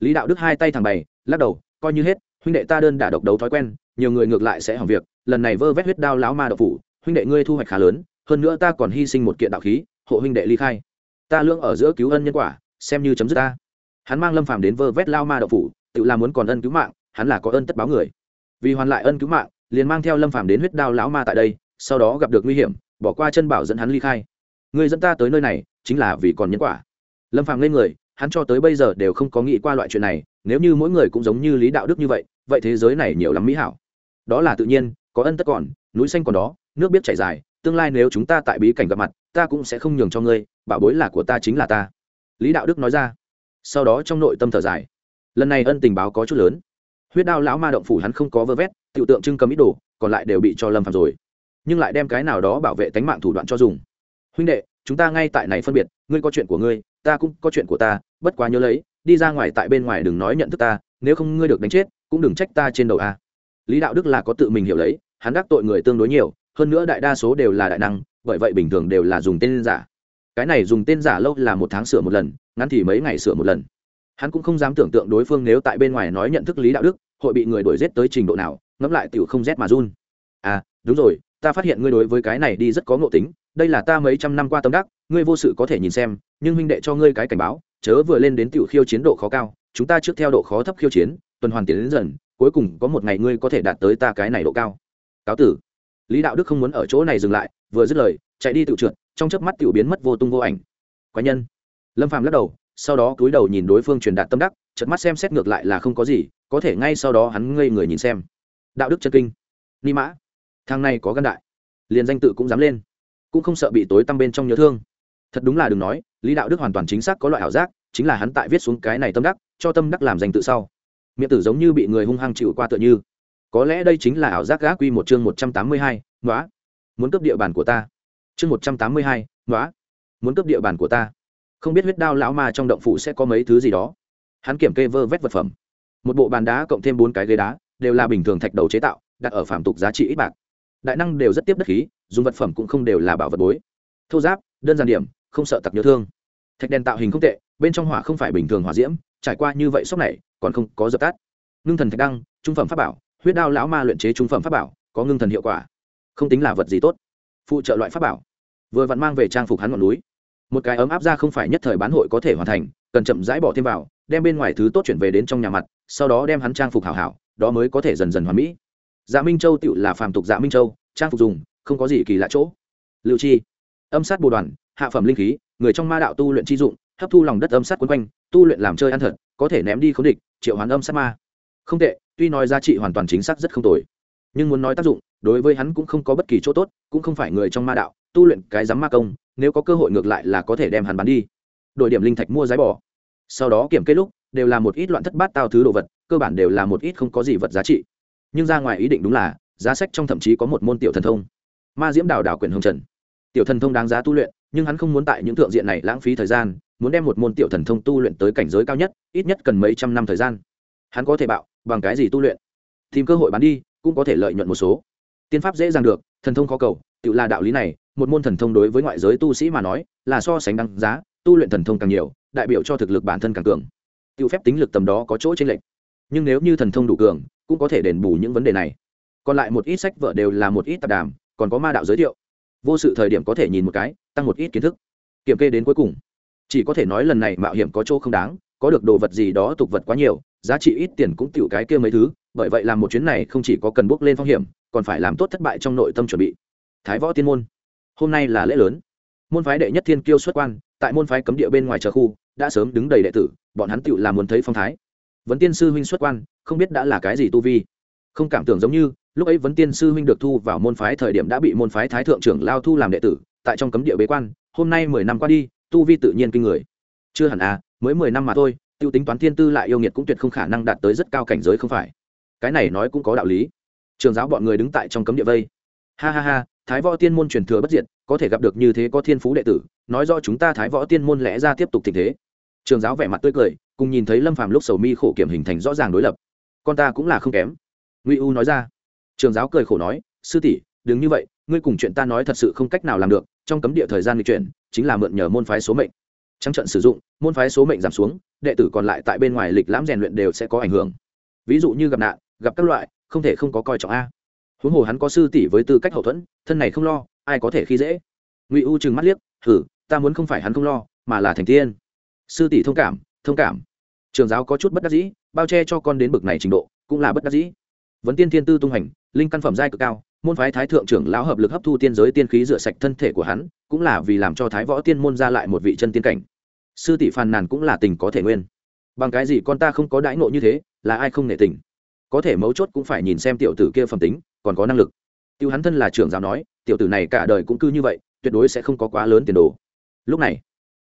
S1: Lý đạo đức hai tay thẳng bày, lắc đầu, coi như hết, huynh đệ ta đơn đả độc đấu thói quen, nhiều người ngược lại sẽ hỏng việc, lần này vơ vét huyết đao lão ma độc phủ, huynh đệ ngươi thu hoạch khá lớn, hơn nữa ta còn hy sinh một kiện đạo khí, hộ huynh đệ ly khai. Ta lương ở giữa cứu ân nhân quả, xem như chấm dứt ta. Hắn mang lâm phàm đến vơ vét lao ma đậu phủ, tự làm muốn còn ân cứu mạng hắn là có ơn tất báo người. Vì hoàn lại ân cứu mạng, liền mang theo lâm phàm đến huyết đao lão ma tại đây, sau đó gặp được nguy hiểm, bỏ qua chân bảo dẫn hắn ly khai. Người dẫn ta tới nơi này, chính là vì còn nhân quả. Lâm phàm lên người, hắn cho tới bây giờ đều không có nghĩ qua loại chuyện này, nếu như mỗi người cũng giống như lý đạo đức như vậy vậy thế giới này nhiều lắm mỹ hảo. Đó là tự nhiên, có ân tất còn, núi xanh còn đó, nước biết chảy dài, tương lai nếu chúng ta tại bí cảnh gặp mặt, ta cũng sẽ không nhường cho ngươi, bảo bối là của ta chính là ta. Lý đạo đức nói ra. Sau đó trong nội tâm thở dài. Lần này ân tình báo có chút lớn huyết đao lão ma động phủ hắn không có vơ vét tự tượng trưng cầm ít đồ, còn lại đều bị cho lâm phạm rồi. Nhưng lại đem cái nào đó bảo vệ tánh mạng thủ đoạn cho dùng. Huynh đệ, chúng ta ngay tại này phân biệt, ngươi có chuyện của ngươi, ta cũng có chuyện của ta, bất quá nhớ lấy, đi ra ngoài tại bên ngoài đừng nói nhận thức ta, nếu không ngươi được đánh chết, cũng đừng trách ta trên đầu a. Lý đạo đức là có tự mình hiểu lấy, hắn đắc tội người tương đối nhiều, hơn nữa đại đa số đều là đại năng, bởi vậy bình thường đều là dùng tên giả. Cái này dùng tên giả lâu là một tháng sửa một lần, ngắn thì mấy ngày sửa một lần hắn cũng không dám tưởng tượng đối phương nếu tại bên ngoài nói nhận thức lý đạo đức, hội bị người đuổi g tới trình độ nào, ngẫm lại t i ể u không rét mà run. À đúng rồi, ta phát hiện ngươi đối với cái này đi rất có ngộ tính, đây là ta mấy trăm năm qua tâm đắc, ngươi vô sự có thể nhìn xem, nhưng huynh đệ cho ngươi cái cảnh báo, chớ vừa lên đến t khiêu chiến độ khó cao, chúng ta trước theo độ khó thấp khiêu chiến, tuần hoàn tiến đến dần, cuối cùng có một ngày ngươi có thể đạt tới ta cái này độ cao. Cáo tử. Lý đạo đức không muốn ở chỗ này dừng lại, vừa dứt lời, chạy đi tự trượt, trong chớp mắt tiểu biến mất vô tung vô ảnh. Quái nhân. Lâm phàm lắc đầu sau đó cúi đầu nhìn đối phương truyền đạt tâm đắc, chợt mắt xem xét ngược lại là không có gì, có thể ngay sau đó hắn ngây người nhìn xem. Đạo đức chân kinh. Ni mã. Thằng này có gan đại. Liền danh tự cũng dám lên. Cũng không sợ bị tối tăm bên trong nhớ thương. Thật đúng là đừng nói, lý đạo đức hoàn toàn chính xác có loại ảo giác, chính là hắn tại viết xuống cái này tâm đắc, cho tâm đắc làm danh tự sau. Miệng tử giống như bị người hung hăng chịu qua tựa như. Có lẽ đây chính là ảo giác gã quy một chương một trăm tám mươi hai nói muốn cướp địa bàn của ta. Chương một trăm tám mươi hai nói muốn cướp địa bàn của ta không biết huyết đao lão ma trong động phủ sẽ có mấy thứ gì đó. Hắn kiểm kê vơ vét vật phẩm. Một bộ bàn đá cộng thêm bốn cái ghế đá, đều là bình thường thạch đầu chế tạo, đặt ở phạm tục giá trị ít bạc. Đại năng đều rất tiếp đất khí, dùng vật phẩm cũng không đều là bảo vật bối. Thô giáp, đơn giản điểm, không sợ tặc nhớ thương. Thạch đèn tạo hình không tệ, bên trong hỏa không phải bình thường hỏa diễm, trải qua như vậy sốc này, còn không có dập tắt. Ngưng thần thạch đăng, trung phẩm pháp bảo, huyết đao lão ma luyện chế trung phẩm pháp bảo, có ngưng thần hiệu quả. Không tính là vật gì tốt. Phụ trợ loại pháp bảo. Vừa vặn mang về trang phục hắn ngọn núi một cái ấm áp ra không phải nhất thời bán hội có thể hoàn thành, cần chậm rãi bỏ thêm vào, đem bên ngoài thứ tốt chuyển về đến trong nhà mặt, sau đó đem hắn trang phục hảo hảo, đó mới có thể dần dần hoàn mỹ. Dạ minh châu tựu là phàm tục dạ minh châu, trang phục dùng, không có gì kỳ lạ chỗ. Liệu chi. Âm sát bồ đoàn, hạ phẩm linh khí, người trong ma đạo tu luyện chi dụng, hấp thu lòng đất âm sát quấn quanh, tu luyện làm chơi ăn thật, có thể ném đi k địch, triệu hoán âm sát ma. Không tệ, tuy nói giá trị hoàn toàn chính xác rất không tồi, nhưng muốn nói tác dụng, đối với hắn cũng không có bất kỳ chỗ tốt, cũng không phải người trong ma đạo, tu luyện cái dám ma công nếu có cơ hội ngược lại là có thể đem hắn bán đi. Đổi điểm linh thạch mua giái bỏ sau đó kiểm kết lúc, đều là một ít loạn thất bát tao thứ đồ vật, cơ bản đều là một ít không có gì vật giá trị. Nhưng ra ngoài ý định đúng là, giá sách trong thậm chí có một môn tiểu thần thông. Ma diễm đào đào quyền hồng trần. Tiểu thần thông đáng giá tu luyện, nhưng hắn không muốn tại những thượng diện này lãng phí thời gian, muốn đem một môn tiểu thần thông tu luyện tới cảnh giới cao nhất, ít nhất cần mấy trăm năm thời gian. Hắn có thể bạo, bằng cái gì tu luyện? Tìm cơ hội bán đi, cũng có thể lợi nhuận một số. Tiên pháp dễ dàng được, thần thông khó cầu tự là đạo lý này một môn thần thông đối với ngoại giới tu sĩ mà nói là so sánh đăng giá tu luyện thần thông càng nhiều đại biểu cho thực lực bản thân càng cường. Tự phép tính lực tầm đó có chỗ trên lệch, nhưng nếu như thần thông đủ cường cũng có thể đền bù những vấn đề này. Còn lại một ít sách vở đều là một ít tạp đàm còn có ma đạo giới thiệu. Vô sự thời điểm có thể nhìn một cái tăng một ít kiến thức. Kiểm kê đến cuối cùng. Chỉ có thể nói lần này mạo hiểm có chỗ không đáng có được đồ vật gì đó tục vật quá nhiều giá trị ít tiền cũng tiểu cái kia mấy thứ bởi vậy làm một chuyến này không chỉ có cần bước lên phong hiểm còn phải làm tốt thất bại trong nội tâm chuẩn bị thái võ tiên môn. Hôm nay là lễ lớn. Môn phái đệ nhất thiên kiêu xuất quan, tại môn phái cấm địa bên ngoài chờ khu, đã sớm đứng đầy đệ tử, bọn hắn tựu làm muốn thấy phong thái. Vấn tiên sư huynh xuất quan, không biết đã là cái gì tu vi. Không cảm tưởng giống như, lúc ấy vấn tiên sư huynh được thu vào môn phái thời điểm đã bị môn phái thái thượng trưởng lao thu làm đệ tử, tại trong cấm địa bế quan, hôm nay mười năm qua đi, tu vi tự nhiên kinh người. Chưa hẳn à mới mười năm mà thôi, tiêu tính toán thiên tư lại yêu nghiệt cũng tuyệt không khả năng đạt tới rất cao cảnh giới không phải. Cái này nói cũng có đạo lý. Trường giáo bọn người đứng tại trong cấm địa vây. Ha ha ha thái võ tiên môn truyền thừa bất diệt, có thể gặp được như thế có thiên phú đệ tử, nói do chúng ta thái võ tiên môn lẽ ra tiếp tục tình thế. Trường giáo vẻ mặt tươi cười, cùng nhìn thấy lâm phàm lúc sầu mi khổ kiểm hình thành rõ ràng đối lập. Con ta cũng là không kém. Ngụy u nói ra. Trường giáo cười khổ nói, sư tỷ, đừng như vậy, ngươi cùng chuyện ta nói thật sự không cách nào làm được, trong cấm địa thời gian di chuyển, chính là mượn nhờ môn phái số mệnh. Trắng trận sử dụng, môn phái số mệnh giảm xuống, đệ tử còn lại tại bên ngoài lịch lãm rèn luyện đều sẽ có ảnh hưởng. Ví dụ như gặp nạn, gặp các loại, không thể không có coi trọng a huống hồ hắn có sư tỷ với tư cách hậu thuẫn, thân này không lo, ai có thể khi dễ? Ngụy u chừng mắt liếc thử ta muốn không phải hắn không lo, mà là thành tiên sư tỷ thông cảm thông cảm. Trường giáo có chút bất đắc dĩ, bao che cho con đến bực này trình độ, cũng là bất đắc dĩ. Vấn tiên thiên tư tung hành, linh căn phẩm giai cực cao, môn phái thái thượng trưởng lão hợp lực hấp thu tiên giới tiên khí rửa sạch thân thể của hắn, cũng là vì làm cho thái võ tiên môn ra lại một vị chân tiên cảnh. Sư tỷ phàn nàn cũng là tình có thể nguyên. Bằng cái gì con ta không có đãi ngộ như thế, là ai không nể tình? Có thể mấu chốt cũng phải nhìn xem tiểu tử kia phẩm tính còn có năng lực. Tiêu hắn thân là trưởng giáo nói, tiểu tử này cả đời cũng cư như vậy, tuyệt đối sẽ không có quá lớn tiền đồ. Lúc này,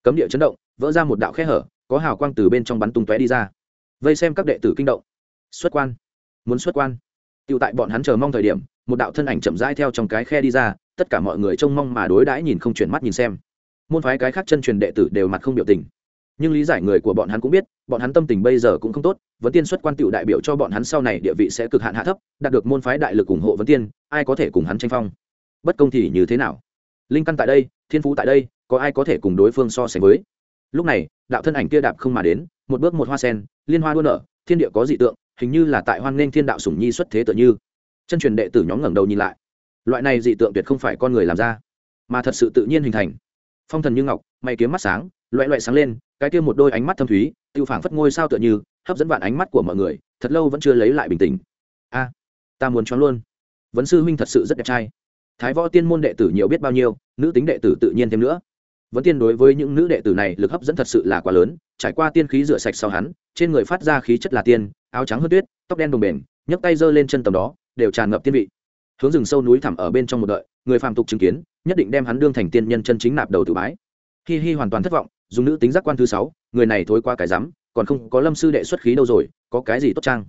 S1: cấm địa chấn động, vỡ ra một đạo khe hở, có hào quang từ bên trong bắn tung tóe đi ra. Vây xem các đệ tử kinh động. Xuất quan. Muốn xuất quan. Tiêu tại bọn hắn chờ mong thời điểm, một đạo thân ảnh chậm rãi theo trong cái khe đi ra, tất cả mọi người trông mong mà đối đãi nhìn không chuyển mắt nhìn xem. Môn phái cái khác chân truyền đệ tử đều mặt không biểu tình nhưng lý giải người của bọn hắn cũng biết, bọn hắn tâm tình bây giờ cũng không tốt, vấn tiên xuất quan tựu đại biểu cho bọn hắn sau này địa vị sẽ cực hạn hạ thấp, đạt được môn phái đại lực ủng hộ vấn tiên, ai có thể cùng hắn tranh phong? Bất công thì như thế nào? Linh căn tại đây, thiên phú tại đây, có ai có thể cùng đối phương so sánh với? Lúc này, đạo thân ảnh kia đạp không mà đến, một bước một hoa sen, liên hoa đua nở, thiên địa có dị tượng, hình như là tại hoan nghênh thiên đạo sủng nhi xuất thế tự như. Chân truyền đệ tử nhóm ngẩng đầu nhìn lại. Loại này dị tượng tuyệt không phải con người làm ra, mà thật sự tự nhiên hình thành. Phong thần như ngọc, may kiếm mắt sáng loại loại sáng lên cái kia một đôi ánh mắt thâm thúy tự phảng phất ngôi sao tựa như, hấp dẫn vạn ánh mắt của mọi người, thật lâu vẫn chưa lấy lại bình tĩnh. A, ta muốn choáng luôn. Vấn sư huynh thật sự rất đẹp trai. Thái võ tiên môn đệ tử nhiều biết bao nhiêu, nữ tính đệ tử tự nhiên thêm nữa. Vẫn tiên đối với những nữ đệ tử này lực hấp dẫn thật sự là quá lớn, trải qua tiên khí rửa sạch sau hắn, trên người phát ra khí chất là tiên, áo trắng hơn tuyết, tóc đen đồng bền nhấc tay giơ lên chân tầm đó, đều tràn ngập tiên vị. Hướng rừng sâu núi thẳm ở bên trong một đợi, người phàm tục chứng kiến, nhất định đem hắn đương thành tiên nhân chân chính nạp đầu tự bái. Hi hi hoàn toàn thất vọng dùng nữ tính giác quan thứ sáu, người này thối qua cái rắm, còn không có lâm sư đệ xuất khí đâu rồi, có cái gì tốt trang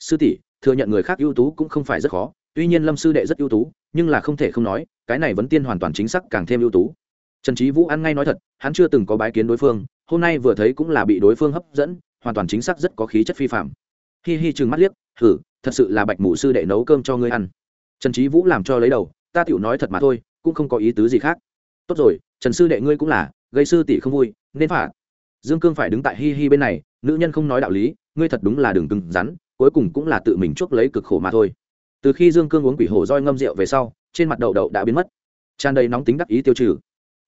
S1: sư tỷ, thừa nhận người khác ưu tú cũng không phải rất khó, tuy nhiên lâm sư đệ rất ưu tú, nhưng là không thể không nói, cái này vẫn tiên hoàn toàn chính xác càng thêm ưu tú. Trần trí vũ ăn ngay nói thật, hắn chưa từng có bái kiến đối phương, hôm nay vừa thấy cũng là bị đối phương hấp dẫn, hoàn toàn chính xác rất có khí chất phi phạm hi hi chừng mắt liếc thử thật sự là bạch mụ sư đệ nấu cơm cho ngươi ăn. Trần trí vũ làm cho lấy đầu, ta tiểu nói thật mà thôi, cũng không có ý tứ gì khác. Tốt rồi, trần sư đệ ngươi cũng là, gây sư tỷ không vui nên phạt. Dương cương phải đứng tại hi hi bên này, nữ nhân không nói đạo lý, ngươi thật đúng là đường cứng rắn, cuối cùng cũng là tự mình chuốc lấy cực khổ mà thôi. Từ khi dương cương uống quỷ hổ roi ngâm rượu về sau, trên mặt đậu đậu đã biến mất. Tràn đầy nóng tính đắc ý tiêu trừ.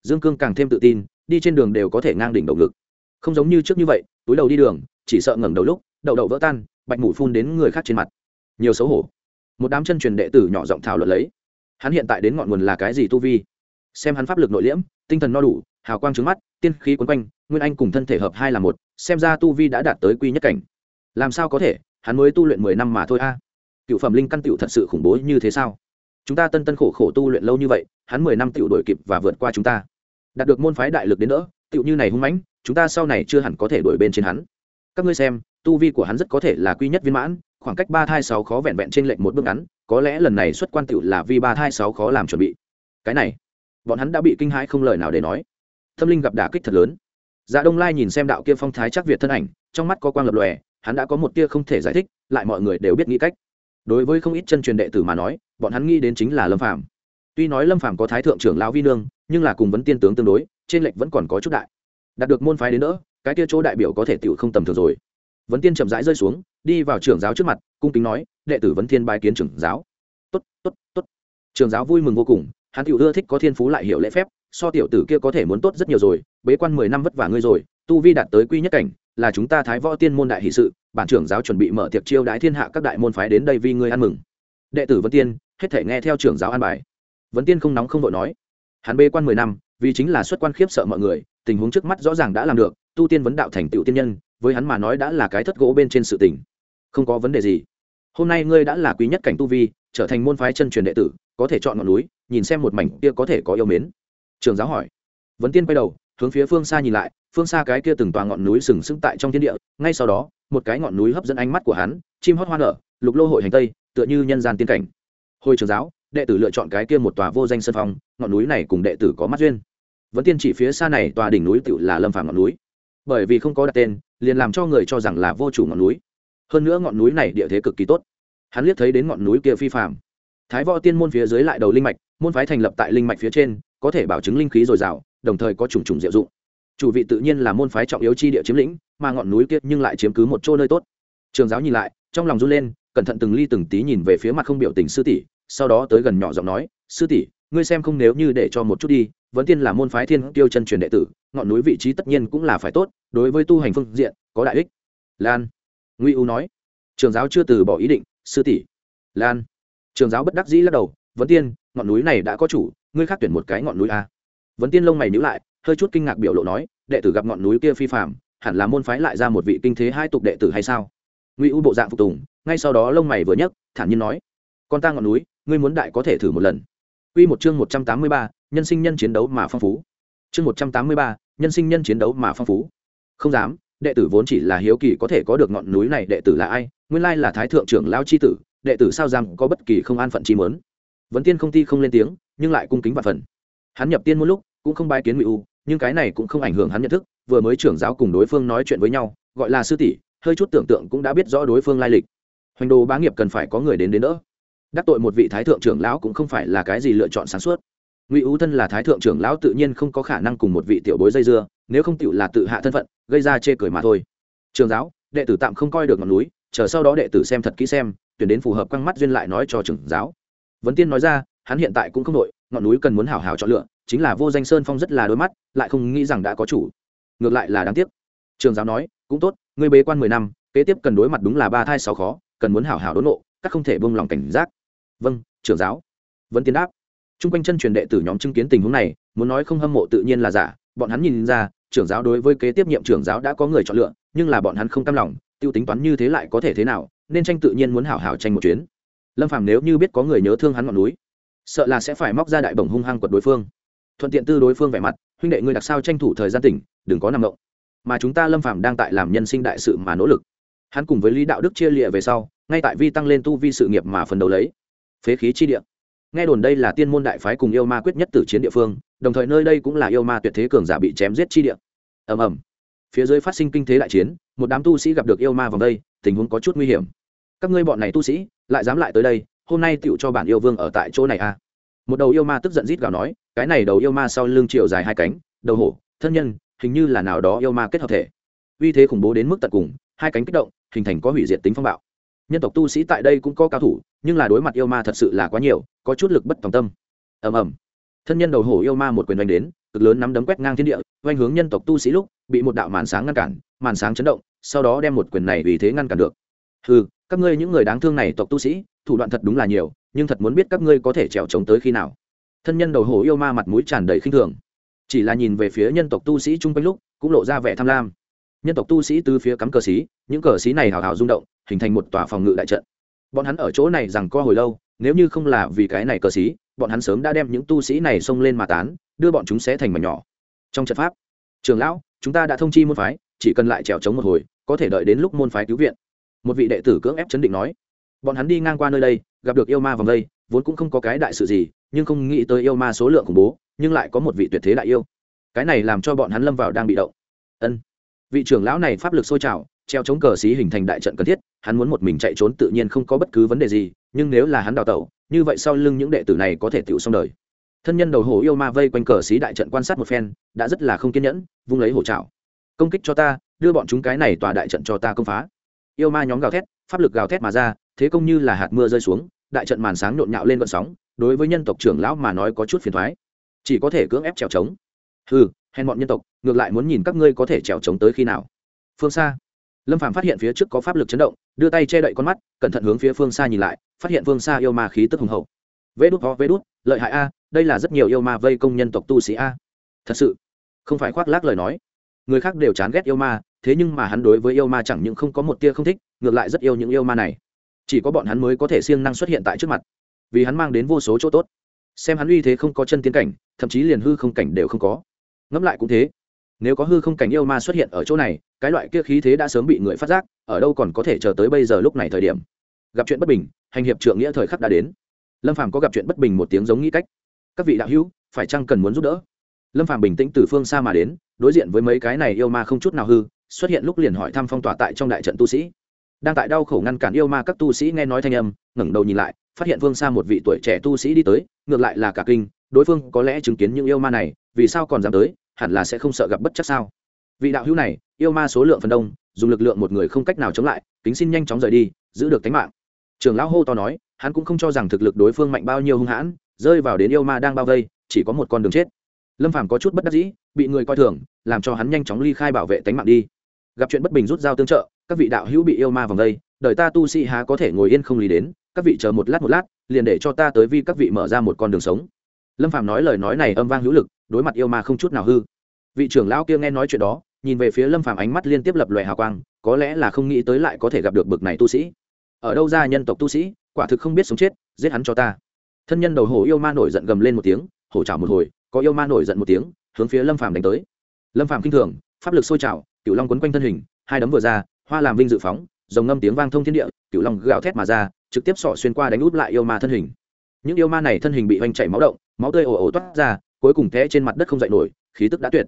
S1: Dương cương càng thêm tự tin, đi trên đường đều có thể ngang đỉnh đầu ngực. Không giống như trước như vậy, túi đầu đi đường, chỉ sợ ngẩng đầu lúc, đậu đậu vỡ tan, bạch mủ phun đến người khác trên mặt. Nhiều xấu hổ. Một đám chân truyền đệ tử nhỏ giọng thảo luận lấy. Hắn hiện tại đến ngọn nguồn là cái gì tu vi? Xem hắn pháp lực nội liễm, tinh thần no đủ, hào quang trứng mắt tiên khí quấn quanh, nguyên anh cùng thân thể hợp hai là một, xem ra tu vi đã đạt tới quy nhất cảnh. Làm sao có thể? Hắn mới tu luyện mười năm mà thôi a. Cựu phẩm linh căn tựu thật sự khủng bố như thế sao? Chúng ta tân tân khổ khổ tu luyện lâu như vậy, hắn mười năm tựu đổi kịp và vượt qua chúng ta. Đạt được môn phái đại lực đến nữa tựu như này hung mãnh, chúng ta sau này chưa hẳn có thể đổi bên trên hắn. Các ngươi xem, tu vi của hắn rất có thể là quy nhất viên mãn, khoảng cách ba thai sáu khó vẹn vẹn trên lệnh một bước ngắn, có lẽ lần này xuất quan tựu là vì ba thai sáu khó làm chuẩn bị. Cái này, bọn hắn đã bị kinh hãi không lời nào để nói tâm linh gặp đả kích thật lớn. Dạ đông lai nhìn xem đạo kia phong thái chắc việt thân ảnh, trong mắt có quang lập lòe, hắn đã có một tia không thể giải thích, lại mọi người đều biết nghĩ cách. Đối với không ít chân truyền đệ tử mà nói, bọn hắn nghĩ đến chính là lâm phàm. Tuy nói lâm phàm có thái thượng trưởng lão vi nương, nhưng là cùng vấn tiên tướng tương đối, trên lệnh vẫn còn có chút đại. Đạt được môn phái đến nữa cái tia chỗ đại biểu có thể tựu không tầm thường rồi. Vấn tiên chậm rãi rơi xuống, đi vào trưởng giáo trước mặt, cung kính nói, đệ tử vấn thiên bài kiến trưởng giáo. Tốt tốt tốt. Trưởng giáo vui mừng vô cùng, hắn tựu ưa thích có thiên phú lại hiểu lễ phép so tiểu tử kia có thể muốn tốt rất nhiều rồi, bế quan mười năm vất vả ngươi rồi, tu vi đạt tới quy nhất cảnh, là chúng ta thái võ tiên môn đại hỷ sự, bản trưởng giáo chuẩn bị mở tiệc chiêu đái thiên hạ các đại môn phái đến đây vì ngươi ăn mừng. Đệ tử vân tiên, hết thể nghe theo trưởng giáo an bài. Vấn tiên không nóng không vội nói. Hắn bê quan mười năm, vì chính là xuất quan khiếp sợ mọi người, tình huống trước mắt rõ ràng đã làm được, tu tiên vấn đạo thành tựu tiên nhân, với hắn mà nói đã là cái thất gỗ bên trên sự tình. Không có vấn đề gì. Hôm nay ngươi đã là quý nhất cảnh tu vi, trở thành môn phái chân truyền đệ tử, có thể chọn ngọn núi, nhìn xem một mảnh kia có thể có yêu mến trường giáo hỏi. Vấn tiên quay đầu, hướng phía phương xa nhìn lại, phương xa cái kia từng tòa ngọn núi sừng sững tại trong thiên địa, ngay sau đó, một cái ngọn núi hấp dẫn ánh mắt của hắn, chim hót hoa nở, lục lô hội hành tây, tựa như nhân gian tiên cảnh. Hồi trường giáo, đệ tử lựa chọn cái kia một tòa vô danh sân phong, ngọn núi này cùng đệ tử có mắt duyên. Vẫn tiên chỉ phía xa này, tòa đỉnh núi tự là lâm phàm ngọn núi. Bởi vì không có đặt tên, liền làm cho người cho rằng là vô chủ ngọn núi. Hơn nữa ngọn núi này địa thế cực kỳ tốt. Hắn liếc thấy đến ngọn núi kia phi phạm thái võ tiên môn phía dưới lại đầu linh mạch môn phái thành lập tại linh mạch phía trên, có thể bảo chứng linh khí dồi dào, đồng thời có trùng trùng diệu dụng. Chủ vị tự nhiên là môn phái trọng yếu chi địa chiếm lĩnh, mà ngọn núi kia nhưng lại chiếm cứ một chỗ nơi tốt. Trường giáo nhìn lại, trong lòng run lên, cẩn thận từng ly từng tí nhìn về phía mặt không biểu tình sư tỷ, sau đó tới gần nhỏ giọng nói, sư tỷ, ngươi xem không nếu như để cho một chút đi, vẫn tiên là môn phái thiên tiêu chân truyền đệ tử, ngọn núi vị trí tất nhiên cũng là phải tốt, đối với tu hành phương diện, có đại ích. Lan. Nguy u nói. Trường giáo chưa từ bỏ ý định, sư tỷ. Lan. Trường giáo bất đắc dĩ lắc đầu vấn tiên ngọn núi này đã có chủ ngươi khác tuyển một cái ngọn núi a vấn tiên lông mày nhữ lại hơi chút kinh ngạc biểu lộ nói đệ tử gặp ngọn núi kia phi phạm hẳn là môn phái lại ra một vị kinh thế hai tục đệ tử hay sao ngụy u bộ dạng phục tùng ngay sau đó lông mày vừa nhấc thản nhiên nói con ta ngọn núi ngươi muốn đại có thể thử một lần Quy một chương một trăm tám mươi ba, nhân sinh nhân chiến đấu mà phong phú. Chương một trăm tám mươi ba, nhân sinh nhân chiến đấu mà phong phú. Không dám, đệ tử vốn chỉ là hiếu kỳ có thể có được ngọn núi này đệ tử là ai, nguyên lai là thái thượng trưởng lão chi tử, đệ tử sao dám có bất kỳ không an phận chi muốn. Vấn Tiên không ti không lên tiếng, nhưng lại cung kính và phần. Hắn nhập tiên một lúc, cũng không bái kiến Ngụy U, nhưng cái này cũng không ảnh hưởng hắn nhận thức, vừa mới trưởng giáo cùng đối phương nói chuyện với nhau, gọi là sư tỷ, hơi chút tưởng tượng cũng đã biết rõ đối phương lai lịch. Hoành đồ bá nghiệp cần phải có người đến đến đỡ đắc tội một vị thái thượng trưởng lão cũng không phải là cái gì lựa chọn sáng suốt ngụy ú thân là thái thượng trưởng lão tự nhiên không có khả năng cùng một vị tiểu bối dây dưa nếu không tựu là tự hạ thân phận gây ra chê cười mà thôi trường giáo đệ tử tạm không coi được ngọn núi chờ sau đó đệ tử xem thật kỹ xem tuyển đến phù hợp căng mắt duyên lại nói cho trưởng giáo vấn tiên nói ra, hắn hiện tại cũng không đội ngọn núi cần muốn hảo hảo chọn lựa, chính là vô danh sơn phong rất là đôi mắt, lại không nghĩ rằng đã có chủ. Ngược lại là đáng tiếc. Trường giáo nói, cũng tốt, ngươi bế quan mười năm, kế tiếp cần đối mặt đúng là ba thai sáu khó, cần muốn hảo hảo đốn nộ, các không thể bông lòng cảnh giác. Vâng trưởng giáo. Vẫn tiến đáp. T r u n g quanh chân truyền đệ tử nhóm chứng kiến tình huống này, muốn nói không hâm mộ tự nhiên là giả, bọn hắn nhìn ra, trưởng giáo đối với kế tiếp nhiệm trưởng giáo đã có người chọn lựa, nhưng là bọn hắn không cam lòng t i ê u tính toán như thế lại có thể thế nào, nên tranh tự nhiên muốn hảo hảo tranh một chuyến lâm phàm nếu như biết có người nhớ thương hắn ngọn núi, sợ là sẽ phải móc ra đại bổng hung hăng quật đối phương. Thuận tiện tư đối phương vẻ mặt, huynh đệ ngươi đặc sao tranh thủ thời gian tỉnh, đừng có nằm động. Mà chúng ta lâm phàm đang tại làm nhân sinh đại sự mà nỗ lực. Hắn cùng với lý đạo đức chia lịa về sau, ngay tại vi tăng lên tu vi sự nghiệp mà phần đầu lấy. Phế khí chi địa. Nghe đồn đây là tiên môn đại phái cùng yêu ma quyết nhất tử chiến địa phương, đồng thời nơi đây cũng là yêu ma tuyệt thế cường giả bị chém giết chi địa. Ầm ầm. Phía dưới phát sinh kinh thế đại chiến, một đám tu sĩ gặp được yêu ma vòng đây, tình huống có chút nguy hiểm các ngươi bọn này tu sĩ, lại dám lại tới đây, hôm nay tựu cho bản yêu vương ở tại chỗ này a à? một đầu yêu ma tức giận rít gào nói, cái này đầu yêu ma sau lưng triệu dài hai cánh, đầu hổ, thân nhân, hình như là nào đó yêu ma kết hợp thể. Uy thế khủng bố đến mức tận cùng, hai cánh kích động, hình thành có hủy diệt tính phong bạo. Nhân tộc tu sĩ tại đây cũng có cao thủ, nhưng là đối mặt yêu ma thật sự là quá nhiều, có chút lực bất tòng tâm. Ầm ầm. Thân nhân đầu hổ yêu ma một quyền đánh đến, cực lớn nắm đấm quét ngang thiên địa, oanh hướng nhân tộc tu sĩ lúc, bị một đạo màn sáng ngăn cản, màn sáng chấn động, sau đó đem một quyền này vì thế ngăn cản được. Ừ các ngươi những người đáng thương này tộc tu sĩ, thủ đoạn thật đúng là nhiều, nhưng thật muốn biết các ngươi có thể trèo trống tới khi nào. Thân nhân đầu hổ yêu ma mặt mũi tràn đầy khinh thường. Chỉ là nhìn về phía nhân tộc tu sĩ chung quanh lúc, cũng lộ ra vẻ tham lam. Nhân tộc tu sĩ từ phía cắm cờ xí, những cờ xí này hào hào rung động, hình thành một tòa phòng ngự đại trận. Bọn hắn ở chỗ này rằng co hồi lâu, nếu như không là vì cái này cờ xí, bọn hắn sớm đã đem những tu sĩ này xông lên mà tán, đưa bọn chúng sẽ thành mảnh nhỏ. Trong trận pháp, trường lão, chúng ta đã thông chi môn phái, chỉ cần lại trèo trống một hồi, có thể đợi đến lúc môn phái cứu viện một vị đệ tử cưỡng ép chấn định nói, bọn hắn đi ngang qua nơi đây, gặp được yêu ma vòng đây, vốn cũng không có cái đại sự gì, nhưng không nghĩ tới yêu ma số lượng khủng bố, nhưng lại có một vị tuyệt thế đại yêu. Cái này làm cho bọn hắn lâm vào đang bị động. Ân. Vị trưởng lão này pháp lực sôi trào, treo chống cờ xí hình thành đại trận cần thiết, hắn muốn một mình chạy trốn tự nhiên không có bất cứ vấn đề gì, nhưng nếu là hắn đào tẩu, như vậy sau lưng những đệ tử này có thể tựu xong đời. Thân nhân đầu hổ yêu ma vây quanh cờ xí đại trận quan sát một phen, đã rất là không kiên nhẫn, vung lấy hổ trào công kích cho ta, đưa bọn chúng cái này tòa đại trận cho ta công phá yêu ma nhóm gào thét, pháp lực gào thét mà ra, thế công như là hạt mưa rơi xuống, đại trận màn sáng nhộn nhạo lên vận sóng, đối với nhân tộc trưởng lão mà nói có chút phiền thoái. Chỉ có thể cưỡng ép trèo trống. Ừ hèn bọn nhân tộc, ngược lại muốn nhìn các ngươi có thể trèo trống tới khi nào. Phương xa. Lâm phàm phát hiện phía trước có pháp lực chấn động, đưa tay che đậy con mắt, cẩn thận hướng phía phương xa nhìn lại, phát hiện phương xa yêu ma khí tức hùng hậu. Vê đút ho vê đút, lợi hại a, đây là rất nhiều yêu ma vây công nhân tộc tu sĩ a. Thật sự. Không phải khoác lác lời nói. Người khác đều chán ghét yêu ma thế nhưng mà hắn đối với yêu ma chẳng những không có một tia không thích, ngược lại rất yêu những yêu ma này. Chỉ có bọn hắn mới có thể siêng năng xuất hiện tại trước mặt, vì hắn mang đến vô số chỗ tốt. Xem hắn uy thế không có chân tiến cảnh, thậm chí liền hư không cảnh đều không có. Ngẫm lại cũng thế. Nếu có hư không cảnh yêu ma xuất hiện ở chỗ này, cái loại kia khí thế đã sớm bị người phát giác, ở đâu còn có thể chờ tới bây giờ lúc này thời điểm? Gặp chuyện bất bình, hành hiệp trượng nghĩa thời khắc đã đến. Lâm phàm có gặp chuyện bất bình một tiếng giống nghĩ cách. Các vị đạo hữu, phải chăng cần muốn giúp đỡ? Lâm phàm bình tĩnh từ phương xa mà đến, đối diện với mấy cái này yêu ma không chút nào hư xuất hiện lúc liền hỏi thăm phong tỏa tại trong đại trận tu sĩ. Đang tại đau khổ ngăn cản yêu ma các tu sĩ nghe nói thanh âm, ngẩng đầu nhìn lại, phát hiện vương xa một vị tuổi trẻ tu sĩ đi tới, ngược lại là cả kinh, đối phương có lẽ chứng kiến những yêu ma này, vì sao còn dám tới, hẳn là sẽ không sợ gặp bất chắc sao. Vị đạo hữu này, yêu ma số lượng phần đông, dùng lực lượng một người không cách nào chống lại, kính xin nhanh chóng rời đi, giữ được tính mạng. Trường lão hô to nói, hắn cũng không cho rằng thực lực đối phương mạnh bao nhiêu hung hãn, rơi vào đến yêu ma đang bao vây, chỉ có một con đường chết. Lâm phàm có chút bất đắc dĩ, bị người coi thường, làm cho hắn nhanh chóng ly khai bảo vệ tính mạng đi gặp chuyện bất bình rút dao tương trợ, các vị đạo hữu bị yêu ma vòng đây, đời ta tu sĩ há có thể ngồi yên không lý đến, các vị chờ một lát một lát, liền để cho ta tới vi các vị mở ra một con đường sống. Lâm phàm nói lời nói này âm vang hữu lực, đối mặt yêu ma không chút nào hư. Vị trưởng lão kia nghe nói chuyện đó, nhìn về phía lâm phàm ánh mắt liên tiếp lập loè hào quang, có lẽ là không nghĩ tới lại có thể gặp được bực này tu sĩ. Ở đâu ra nhân tộc tu sĩ, quả thực không biết sống chết, giết hắn cho ta. Thân nhân đầu hổ yêu ma nổi giận gầm lên một tiếng, hổ trào một hồi, có yêu ma nổi giận một tiếng, hướng phía lâm phàm đánh tới. Lâm phàm kinh thường, pháp lực sôi trào cựu long quấn quanh thân hình, hai đấm vừa ra, hoa làm vinh dự phóng dòng ngâm tiếng vang thông thiên địa cựu long gào thét mà ra, trực tiếp sọ xuyên qua đánh úp lại yêu ma thân hình. Những yêu ma này thân hình bị hoành chảy máu động, máu tươi ồ ồ toát ra, cuối cùng té trên mặt đất không dậy nổi, khí tức đã tuyệt.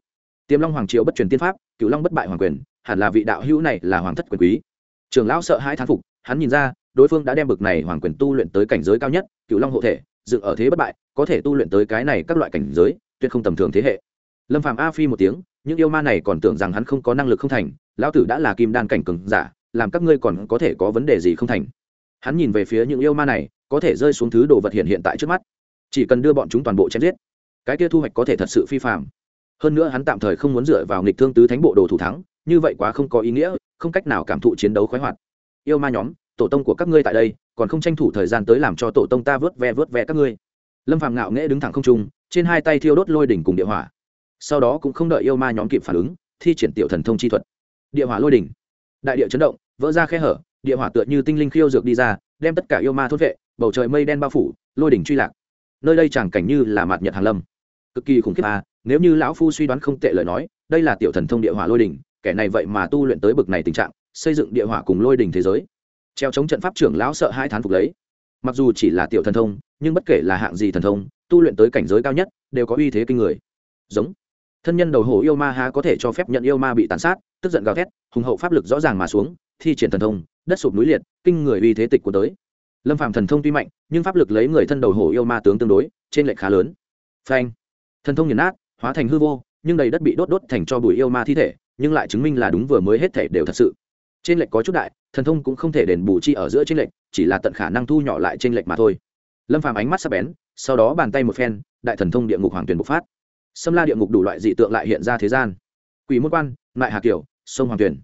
S1: Tiềm long hoàng triều bất truyền tiên pháp cựu long bất bại hoàng quyền, hẳn là vị đạo hữu này là hoàng thất quyền quý. Trường lão sợ hai thán phục, hắn nhìn ra, đối phương đã đem bực này hoàng quyền tu luyện tới cảnh giới cao nhất cựu long hộ thể, dựng ở thế bất bại, có thể tu luyện tới cái này các loại cảnh giới, tuyệt không tầm thường thế hệ lâm phàm a phi một tiếng, những yêu ma này còn tưởng rằng hắn không có năng lực không thành, lão tử đã là kim đan cảnh cường giả, làm các ngươi còn có thể có vấn đề gì không thành? Hắn nhìn về phía những yêu ma này, có thể rơi xuống thứ đồ vật hiện hiện tại trước mắt. Chỉ cần đưa bọn chúng toàn bộ chém giết, cái kia thu hoạch có thể thật sự phi phạm hơn nữa hắn tạm thời không muốn dựa vào nghịch thương tứ thánh bộ đồ thủ thắng, như vậy quá không có ý nghĩa, không cách nào cảm thụ chiến đấu khoái hoạt. Yêu ma nhóm, tổ tông của các ngươi tại đây, còn không tranh thủ thời gian tới làm cho tổ tông ta vớt ve vớt ve các ngươi. Lâm phàm ngạo nghễ đứng thẳng không trung, trên hai tay thiêu đốt lôi đỉnh cùng địa hỏa sau đó cũng không đợi yêu ma nhóm kịp phản ứng, thi triển tiểu thần thông chi thuật. Địa hỏa lôi đỉnh. Đại địa chấn động, vỡ ra khe hở, địa hỏa tựa như tinh linh khiêu dược đi ra, đem tất cả yêu ma thốt vệ, bầu trời mây đen bao phủ, lôi đỉnh truy lạc. Nơi đây chẳng cảnh như là mạt nhật hàn lâm. Cực kỳ khủng khiếp à nếu như lão phu suy đoán không tệ lời nói, đây là tiểu thần thông địa hỏa lôi đỉnh, kẻ này vậy mà tu luyện tới bực này tình trạng, xây dựng địa hỏa cùng lôi đỉnh thế giới. Treo chống trận pháp trưởng lão sợ hai thán phục lấy. Mặc dù chỉ là tiểu thần thông, nhưng bất kể là hạng gì thần thông, tu luyện tới cảnh giới cao nhất, đều có uy thế kinh người. Giống thân nhân đầu hổ yêu ma há có thể cho phép nhận yêu ma bị tàn sát, tức giận gào thét, hùng hậu pháp lực rõ ràng mà xuống, thi triển thần thông, đất sụp núi liệt, kinh người uy thế tịch của tới. Lâm phạm thần thông tuy mạnh, nhưng pháp lực lấy người thân đầu hổ yêu ma tướng tương đối, trên lệch khá lớn. Phanh. Thần thông nghiền nát, hóa thành hư vô, nhưng đầy đất bị đốt đốt thành cho bụi yêu ma thi thể, nhưng lại chứng minh là đúng vừa mới hết thể đều thật sự. Trên lệch có chút đại, thần thông cũng không thể đền bù chi ở giữa trên lệch, chỉ là tận khả năng thu nhỏ lại trên lệch mà thôi. Lâm phàm ánh mắt sắc bén, sau đó bàn tay một phen, đại thần thông địa ngục hoàng tuyển bộc phát xâm la địa ngục đủ loại dị tượng lại hiện ra thế gian. Quỷ môn quan lại hà kiều, sông hoàng tuyển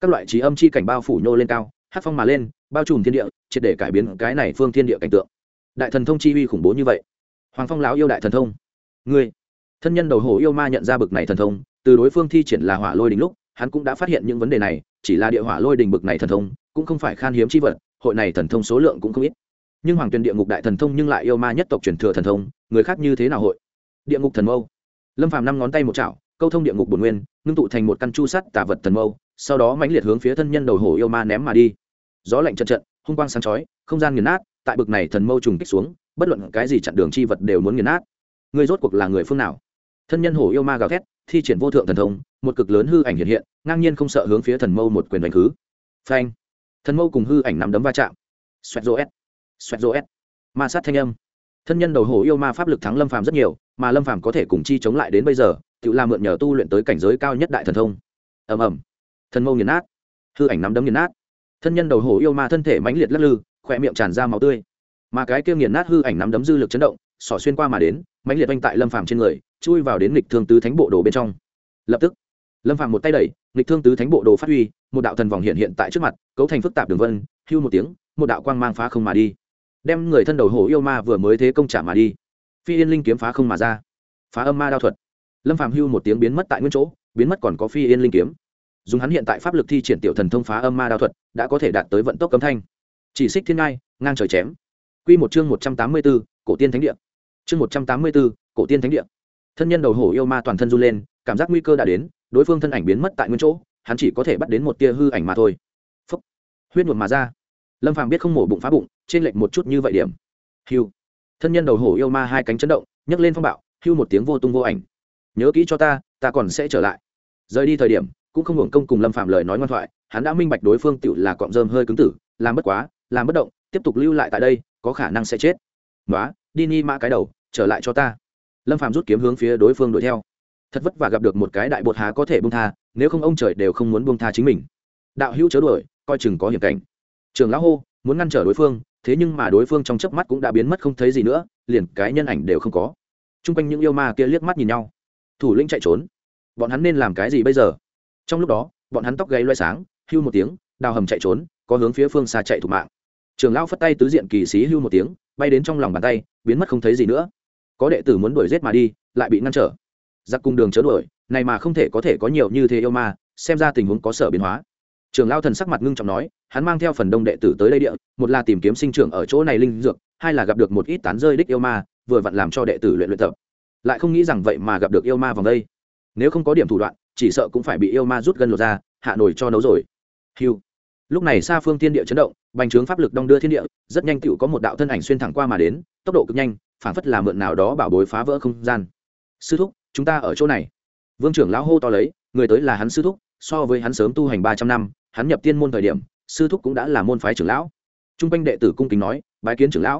S1: các loại trí âm chi cảnh bao phủ nhô lên cao, hát phong mà lên, bao trùm thiên địa, triệt để cải biến cái này phương thiên địa cảnh tượng. Đại thần thông chi uy khủng bố như vậy. Hoàng phong lão yêu đại thần thông. Ngươi, thân nhân đầu hổ yêu ma nhận ra bực này thần thông, từ đối phương thi triển là hỏa lôi đình lúc, hắn cũng đã phát hiện những vấn đề này, chỉ là địa hỏa lôi đình bực này thần thông, cũng không phải khan hiếm chi vật, hội này thần thông số lượng cũng không ít. Nhưng hoàng tuyền địa ngục đại thần thông nhưng lại yêu ma nhất tộc truyền thừa thần thông, người khác như thế nào hội? Địa ngục thần mâu lâm phàm năm ngón tay một chảo, câu thông địa ngục bổn nguyên, ngưng tụ thành một căn chu sắt tả vật thần mâu, sau đó mãnh liệt hướng phía thân nhân đầu hổ yêu ma ném mà đi. Gió lạnh trận trận hung quang sáng chói, không gian nghiền nát, tại bực này thần mâu trùng kích xuống, bất luận cái gì chặn đường chi vật đều muốn nghiền nát. Người rốt cuộc là người phương nào? Thân nhân hổ yêu ma gào thét, thi triển vô thượng thần thông, một cực lớn hư ảnh hiện hiện, ngang nhiên không sợ hướng phía thần mâu một quyền đánh khứ. Phanh! Thần mâu cùng hư ảnh nắm đấm va chạm. Xoẹt rô s xoẹt rô s ma sát thanh âm. Thân nhân đầu hổ yêu ma pháp lực thắng lâm phàm rất nhiều mà lâm phàm có thể cùng chi chống lại đến bây giờ, tự làm mượn nhờ tu luyện tới cảnh giới cao nhất đại thần thông. Ầm ầm. Thần mâu nghiền nát. Hư ảnh nắm đấm nghiền nát. Thân nhân đầu hổ yêu ma thân thể mãnh liệt lắc lư, khỏe miệng tràn ra máu tươi. Mà cái kia nghiền nát hư ảnh nắm đấm dư lực chấn động, xỏ xuyên qua mà đến, mãnh liệt oanh tại lâm phàm trên người, chui vào đến nghịch thương tứ thánh bộ đồ bên trong. Lập tức, lâm phàm một tay đẩy, nghịch thương tứ thánh bộ đồ phát huy, một đạo thần vòng hiện hiện tại trước mặt, cấu thành phức tạp đường vân, hưu một tiếng, một đạo quang mang phá không mà đi. Đem người thân đầu hổ yêu ma vừa mới thế công trả mà đi phi yên linh kiếm phá không mà ra. Phá âm ma đao thuật. Lâm phàm hưu một tiếng biến mất tại nguyên chỗ biến mất còn có phi yên linh kiếm. Dùng hắn hiện tại pháp lực thi triển tiểu thần thông phá âm ma đao thuật đã có thể đạt tới vận tốc cấm thanh. Chỉ xích thiên ngai ngang trời chém. Quy một chương một trăm tám mươi 184, cổ tiên thánh địa. Chương một trăm tám mươi 184, cổ tiên thánh địa. Thân nhân đầu hổ yêu ma toàn thân run lên cảm giác nguy cơ đã đến đối phương thân ảnh biến mất tại nguyên chỗ hắn chỉ có thể bắt đến một tia hư ảnh mà thôi. Phúc. huyết một mà ra. Lâm phàm biết không mổ bụng phá bụng trên lệch một chút như vậy điểm. Hiu thân nhân đầu hổ yêu ma hai cánh chấn động, nhấc lên phong bạo, hưu một tiếng vô tung vô ảnh. Nhớ kỹ cho ta ta còn sẽ trở lại. Rời đi thời điểm, cũng không hưởng công cùng lâm phạm lời nói ngoan thoại, hắn đã minh bạch đối phương tựu là cọm rơm hơi cứng tử, làm bất quá, làm bất động, tiếp tục lưu lại tại đây, có khả năng sẽ chết. Nói đi ni mã cái đầu, trở lại cho ta. Lâm phạm rút kiếm hướng phía đối phương đuổi theo. Thật vất vả gặp được một cái đại bột há có thể bông tha, nếu không ông trời đều không muốn bông tha chính mình. Đạo hữu chớ đuổi, coi chừng có hiểm cảnh. Trường lão hô muốn ngăn trở đối phương, thế nhưng mà đối phương trong chớp mắt cũng đã biến mất không thấy gì nữa, liền cái nhân ảnh đều không có. T r u n g quanh những yêu ma kia liếc mắt nhìn nhau. Thủ lĩnh chạy trốn. Bọn hắn nên làm cái gì bây giờ? Trong lúc đó, bọn hắn tóc gáy loay sáng, hưu một tiếng, đào hầm chạy trốn, có hướng phía phương xa chạy thủ mạng. Trường lão phất tay tứ diện kỳ sĩ hưu một tiếng, bay đến trong lòng bàn tay, biến mất không thấy gì nữa. Có đệ tử muốn đuổi g mà đi, lại bị ngăn trở. Giặc cung đường chớ đuổi, này mà không thể có thể có nhiều như thế yêu ma, xem ra tình huống có sở biến hóa trường lao thần sắc mặt ngưng trọng nói, hắn mang theo phần đông đệ tử tới đây địa, một là tìm kiếm sinh trưởng ở chỗ này linh dược, hai là gặp được một ít tán rơi đích yêu ma, vừa vặn làm cho đệ tử luyện luyện tập. Lại không nghĩ rằng vậy mà gặp được yêu ma vòng đây. Nếu không có điểm thủ đoạn, chỉ sợ cũng phải bị yêu ma rút gân lột ra, hạ nổi cho nấu rồi. Hiu lúc này xa phương thiên địa chấn động, bành trướng pháp lực đong đưa thiên địa, rất nhanh tựu có một đạo thân ảnh xuyên thẳng qua mà đến, tốc độ cực nhanh phản phất là mượn nào đó bảo bối phá vỡ không gian. Sư thúc, chúng ta ở chỗ này. Vương trưởng lão hô to lấy, người tới là hắn sư thúc, so với hắn sớm tu hành ba trăm năm hắn nhập tiên môn thời điểm, sư thúc cũng đã là môn phái trưởng lão. T r u n g quanh đệ tử cung kính nói, bái kiến trưởng lão.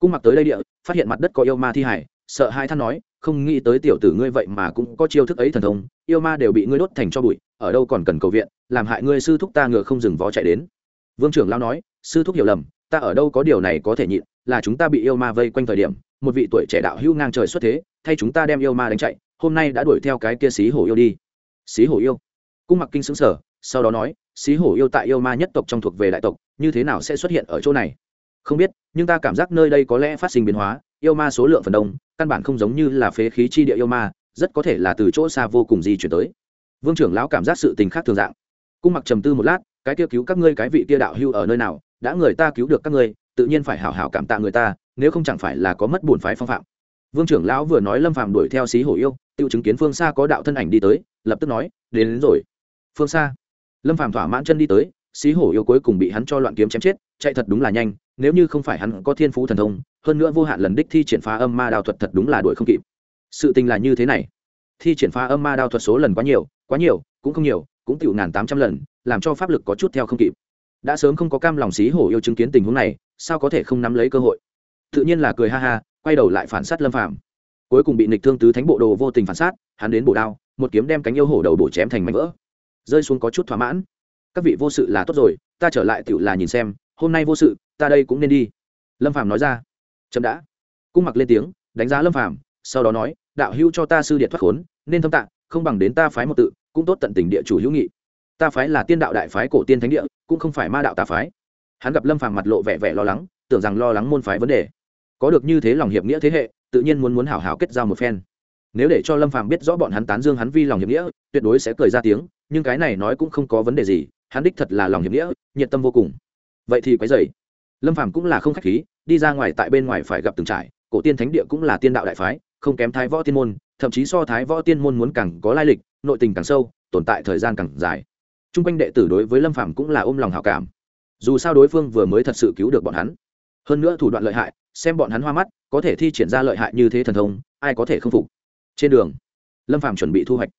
S1: Cung mặc tới đây địa, phát hiện mặt đất có yêu ma thi hải, sợ hai than nói, không nghĩ tới tiểu tử ngươi vậy mà cũng có chiêu thức ấy thần thông, yêu ma đều bị ngươi đốt thành cho bụi, ở đâu còn cần cầu viện, làm hại ngươi sư thúc ta ngựa không dừng vó chạy đến. Vương trưởng lão nói, sư thúc hiểu lầm, ta ở đâu có điều này có thể nhịn, là chúng ta bị yêu ma vây quanh thời điểm, một vị tuổi trẻ đạo hữu ngang trời xuất thế, thay chúng ta đem yêu ma đánh chạy, hôm nay đã đuổi theo cái kia xí hổ yêu đi. Xí hổ yêu? Cung mặc kinh xứng sở sau đó nói xí hổ yêu tại yêu ma nhất tộc trong thuộc về đại tộc như thế nào sẽ xuất hiện ở chỗ này? Không biết nhưng ta cảm giác nơi đây có lẽ phát sinh biến hóa yêu ma số lượng phần đông căn bản không giống như là phế khí chi địa yêu ma rất có thể là từ chỗ xa vô cùng di chuyển tới. Vương trưởng lão cảm giác sự tình khác thường dạng. Cung mặc trầm tư một lát cái kia cứu các ngươi cái vị kia đạo hưu ở nơi nào đã người ta cứu được các ngươi tự nhiên phải hảo hảo cảm tạ người ta nếu không chẳng phải là có mất bổn phái phong phạm. Vương trưởng lão vừa nói lâm phàm đuổi theo xí hổ yêu tự chứng kiến phương xa có đạo thân ảnh đi tới lập tức nói đến, đến rồi. Phương xa lâm phàm thỏa mãn chân đi tới, xí hổ yêu cuối cùng bị hắn cho loạn kiếm chém chết, chạy thật đúng là nhanh, nếu như không phải hắn có thiên phú thần thông, hơn nữa vô hạn lần đích thi triển phá âm ma đao thuật thật đúng là đuổi không kịp. Sự tình là như thế này, thi triển phá âm ma đao thuật số lần quá nhiều quá nhiều, cũng không nhiều, cũng tiểu ngàn tám trăm lần, làm cho pháp lực có chút theo không kịp. Đã sớm không có cam lòng xí hổ yêu chứng kiến tình huống này, sao có thể không nắm lấy cơ hội? Tự nhiên là cười ha ha, quay đầu lại phản sát lâm phàm. Cuối cùng bị nịch thương tứ thánh bộ đồ vô tình phản sát, hắn đến bổ đao, một kiếm đem cánh yêu hổ đầu bổ chém thành mảnh vỡ rơi xuống có chút thỏa mãn. Các vị vô sự là tốt rồi, ta trở lại tự là nhìn xem, hôm nay vô sự, ta đây cũng nên đi. Lâm phàm nói ra. Chậm đã. Cung mặc lên tiếng, đánh giá lâm phàm, sau đó nói, đạo hữu cho ta sư điện thoát khốn, nên thâm tạng không bằng đến ta phái một tự, cũng tốt tận tình địa chủ hữu nghị. Ta phái là tiên đạo đại phái cổ tiên thánh địa, cũng không phải ma đạo tà phái. Hắn gặp lâm phàm mặt lộ vẻ vẻ lo lắng, tưởng rằng lo lắng môn phái vấn đề. Có được như thế lòng hiệp nghĩa thế hệ, tự nhiên muốn muốn hảo hảo kết giao một phen. Nếu để cho lâm phàm biết rõ bọn hắn tán dương hắn vi lòng hiệp nghĩa, tuyệt đối sẽ cười ra tiếng nhưng cái này nói cũng không có vấn đề gì, hắn đích thật là lòng hiệp nghĩa, nhiệt tâm vô cùng. Vậy thì quái dày lâm phàm cũng là không khách khí, đi ra ngoài tại bên ngoài phải gặp từng trải cổ tiên thánh địa cũng là tiên đạo đại phái, không kém thái võ tiên môn, thậm chí so thái võ tiên môn muốn càng có lai lịch, nội tình càng sâu, tồn tại thời gian càng dài. T r u n g quanh đệ tử đối với lâm phàm cũng là ôm lòng hảo cảm. Dù sao đối phương vừa mới thật sự cứu được bọn hắn. Hơn nữa thủ đoạn lợi hại, xem bọn hắn hoa mắt, có thể thi triển ra lợi hại như thế thần thông, ai có thể không phục? Trên đường, lâm phàm chuẩn bị thu hoạch.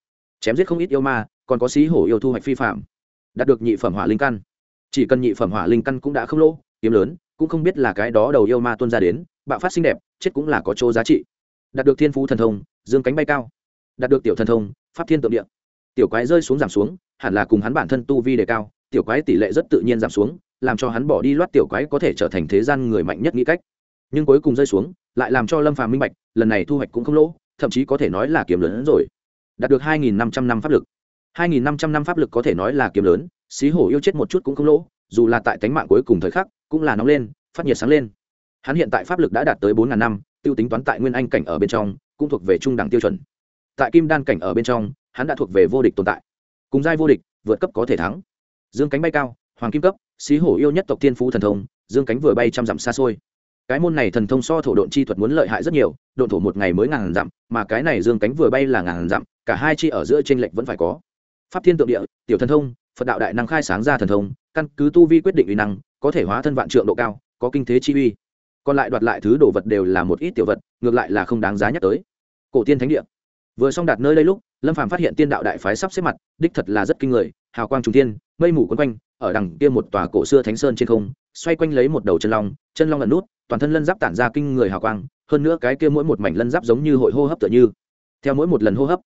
S1: Chém giết không ít yêu ma còn có xí hổ yêu thu hoạch phi phạm, đạt được nhị phẩm hỏa linh căn. Chỉ cần nhị phẩm hỏa linh căn cũng đã không lỗ, kiếm lớn, cũng không biết là cái đó đầu yêu ma tuân ra đến, bạo phát xinh đẹp, chết cũng là có chỗ giá trị. Đạt được thiên phú thần thông, dương cánh bay cao. Đạt được tiểu thần thông, pháp thiên tượng địa. Tiểu quái rơi xuống giảm xuống, hẳn là cùng hắn bản thân tu vi đề cao, tiểu quái tỷ lệ rất tự nhiên giảm xuống, làm cho hắn bỏ đi loát tiểu quái có thể trở thành thế gian người mạnh nhất nghĩ cách. Nhưng cuối cùng rơi xuống, lại làm cho lâm phàm minh bạch, lần này thu hoạch cũng không lỗ, thậm chí có thể nói là kiếm lớn hơn rồi. Đạt được hai nghìn năm trăm năm pháp lực hai nghìn năm trăm năm pháp lực có thể nói là kiếm lớn, xí hổ yêu chết một chút cũng không lỗ, dù là tại tánh mạng cuối cùng thời khắc, cũng là nóng lên, phát nhiệt sáng lên. Hắn hiện tại pháp lực đã đạt tới bốn ngàn năm, tiêu tính toán tại nguyên anh cảnh ở bên trong, cũng thuộc về trung đẳng tiêu chuẩn. Tại kim đan cảnh ở bên trong, hắn đã thuộc về vô địch tồn tại. Cùng giai vô địch, vượt cấp có thể thắng. Dương cánh bay cao, hoàng kim cấp, xí hổ yêu nhất tộc tiên phú thần thông, dương cánh vừa bay trăm dặm xa xôi. Cái môn này thần thông so thổ độn chi thuật muốn lợi hại rất nhiều, độn thổ một ngày mới ngàn dặm, mà cái này dương cánh vừa bay là ngàn dặm, cả hai chi ở giữa tranh lệch vẫn phải có pháp thiên tượng địa, tiểu thần thông, phật đạo đại năng khai sáng ra thần thông, căn cứ tu vi quyết định uy năng, có thể hóa thân vạn trượng độ cao, có kinh thế chi uy. Còn lại đoạt lại thứ đồ vật đều là một ít tiểu vật, ngược lại là không đáng giá nhắc tới. Cổ tiên thánh địa. Vừa xong đạt nơi đây lúc, lâm phàm phát hiện tiên đạo đại phái sắp xếp mặt, đích thật là rất kinh người, hào quang trùng thiên, mây mù quấn quanh, ở đằng kia một tòa cổ xưa thánh sơn trên không, xoay quanh lấy một đầu chân long chân long ẩn nút, toàn thân lân giáp tản ra kinh người hào quang, hơn nữa cái kia mỗi một mảnh lân giáp giống như hội hô hấp tựa như. Theo mỗi một lần hô hấp,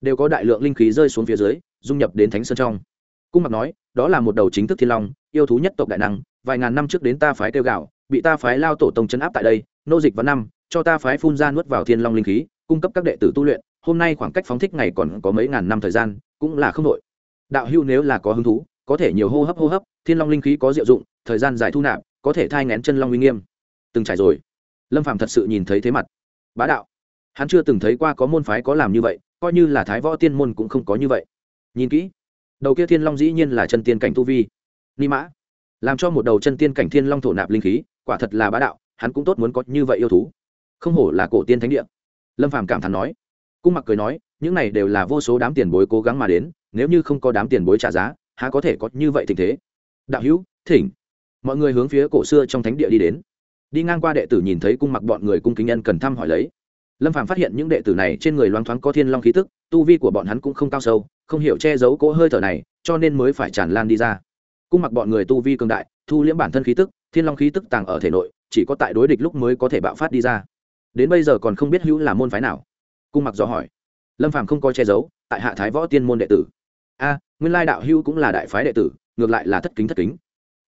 S1: đều có đại lượng linh khí rơi xuống phía dưới dung nhập đến thánh sơn trong. Cung mặc nói, đó là một đầu chính thức thiên long, yêu thú nhất tộc đại năng, vài ngàn năm trước đến ta phái kêu gạo, bị ta phái lao tổ tông chấn áp tại đây, nô dịch vào năm, cho ta phái phun ra nuốt vào thiên long linh khí, cung cấp các đệ tử tu luyện, hôm nay khoảng cách phóng thích ngày còn có mấy ngàn năm thời gian, cũng là không đội đạo hưu nếu là có hứng thú, có thể nhiều hô hấp hô hấp, thiên long linh khí có diệu dụng, thời gian dài thu nạp, có thể thai ngén chân long uy nghiêm. Từng trải rồi. Lâm phạm thật sự nhìn thấy thế mặt. Bá đạo, hắn chưa từng thấy qua có môn phái có làm như vậy, coi như là thái võ tiên môn cũng không có như vậy nhìn kỹ. Đầu kia thiên long dĩ nhiên là chân tiên cảnh tu vi. Ni mã. Làm cho một đầu chân tiên cảnh thiên long thổ nạp linh khí, quả thật là bá đạo, hắn cũng tốt muốn có như vậy yêu thú. Không hổ là cổ tiên thánh địa. Lâm phàm cảm thán nói. Cung mặc cười nói, những này đều là vô số đám tiền bối cố gắng mà đến, nếu như không có đám tiền bối trả giá, há có thể có như vậy tình thế? Đạo hữu, thỉnh. Mọi người hướng phía cổ xưa trong thánh địa đi đến. Đi ngang qua đệ tử nhìn thấy cung mặc bọn người cung kính nhân cần thăm hỏi lấy. Lâm phàm phát hiện những đệ tử này trên người loáng thoáng có thiên long khí tức tu vi của bọn hắn cũng không cao sâu, không hiểu che giấu cỗ hơi thở này, cho nên mới phải tràn lan đi ra. Cung mặc bọn người tu vi cường đại, thu liễm bản thân khí tức, thiên long khí tức tàng ở thể nội, chỉ có tại đối địch lúc mới có thể bạo phát đi ra. Đến bây giờ còn không biết hữu là môn phái nào. Cung mặc dò hỏi. Lâm phàm không có che giấu, tại hạ thái võ tiên môn đệ tử. A, nguyên lai đạo hữu cũng là đại phái đệ tử, ngược lại là thất kính thất kính.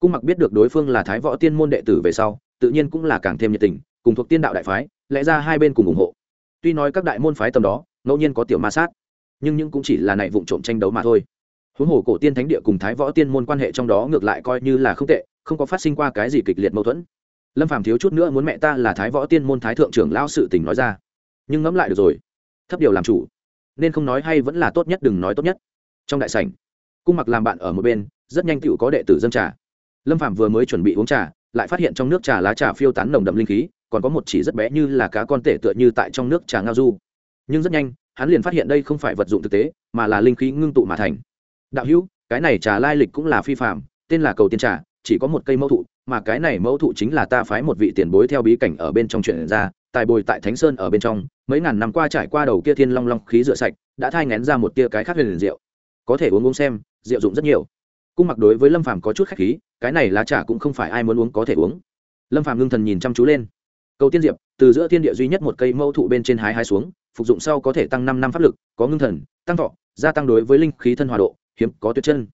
S1: Cung mặc biết được đối phương là thái võ tiên môn đệ tử về sau, tự nhiên cũng là càng thêm nhiệt tình, cùng thuộc tiên đạo đại phái, lẽ ra hai bên cùng ủng hộ. Tuy nói các đại môn phái tầm đó ngẫu nhiên có tiểu ma sát, nhưng những cũng chỉ là này vụ trộm tranh đấu mà thôi. Huống hồ cổ tiên thánh địa cùng thái võ tiên môn quan hệ trong đó ngược lại coi như là không tệ, không có phát sinh qua cái gì kịch liệt mâu thuẫn. Lâm phàm thiếu chút nữa muốn mẹ ta là thái võ tiên môn thái thượng trưởng lao sự tình nói ra. Nhưng ngẫm lại được rồi, thấp điều làm chủ, nên không nói hay vẫn là tốt nhất đừng nói tốt nhất. Trong đại sảnh, cung mặc làm bạn ở một bên, rất nhanh tựu có đệ tử dân trà. Lâm phạm vừa mới chuẩn bị uống trà, lại phát hiện trong nước trà lá trà phiêu tán nồng đậm linh khí, còn có một chỉ rất bé như là cá con tể tựa như tại trong nước trà ngao du nhưng rất nhanh, hắn liền phát hiện đây không phải vật dụng thực tế, mà là linh khí ngưng tụ mà thành. Đạo hữu, cái này trà lai lịch cũng là phi phạm tên là cầu tiên trà, chỉ có một cây mẫu thụ, mà cái này mẫu thụ chính là ta phái một vị tiền bối theo bí cảnh ở bên trong chuyện ra, tài bồi tại thánh sơn ở bên trong, mấy ngàn năm qua trải qua đầu kia thiên long long khí rửa sạch, đã thai ngén ra một tia cái khác huyền rượu có thể uống uống xem rượu dụng rất nhiều. Cung mặc đối với lâm phàm có chút khách khí, cái này lá trà cũng không phải ai muốn uống có thể uống. Lâm phàm ngưng thần nhìn chăm chú lên. Cầu tiên diệp, từ giữa thiên địa duy nhất một cây mẫu thụ bên trên hái hái xuống phục dụng sau có thể tăng năm năm pháp lực có ngưng thần tăng thọ gia tăng đối với linh khí thân hòa độ hiếm có tuyệt chân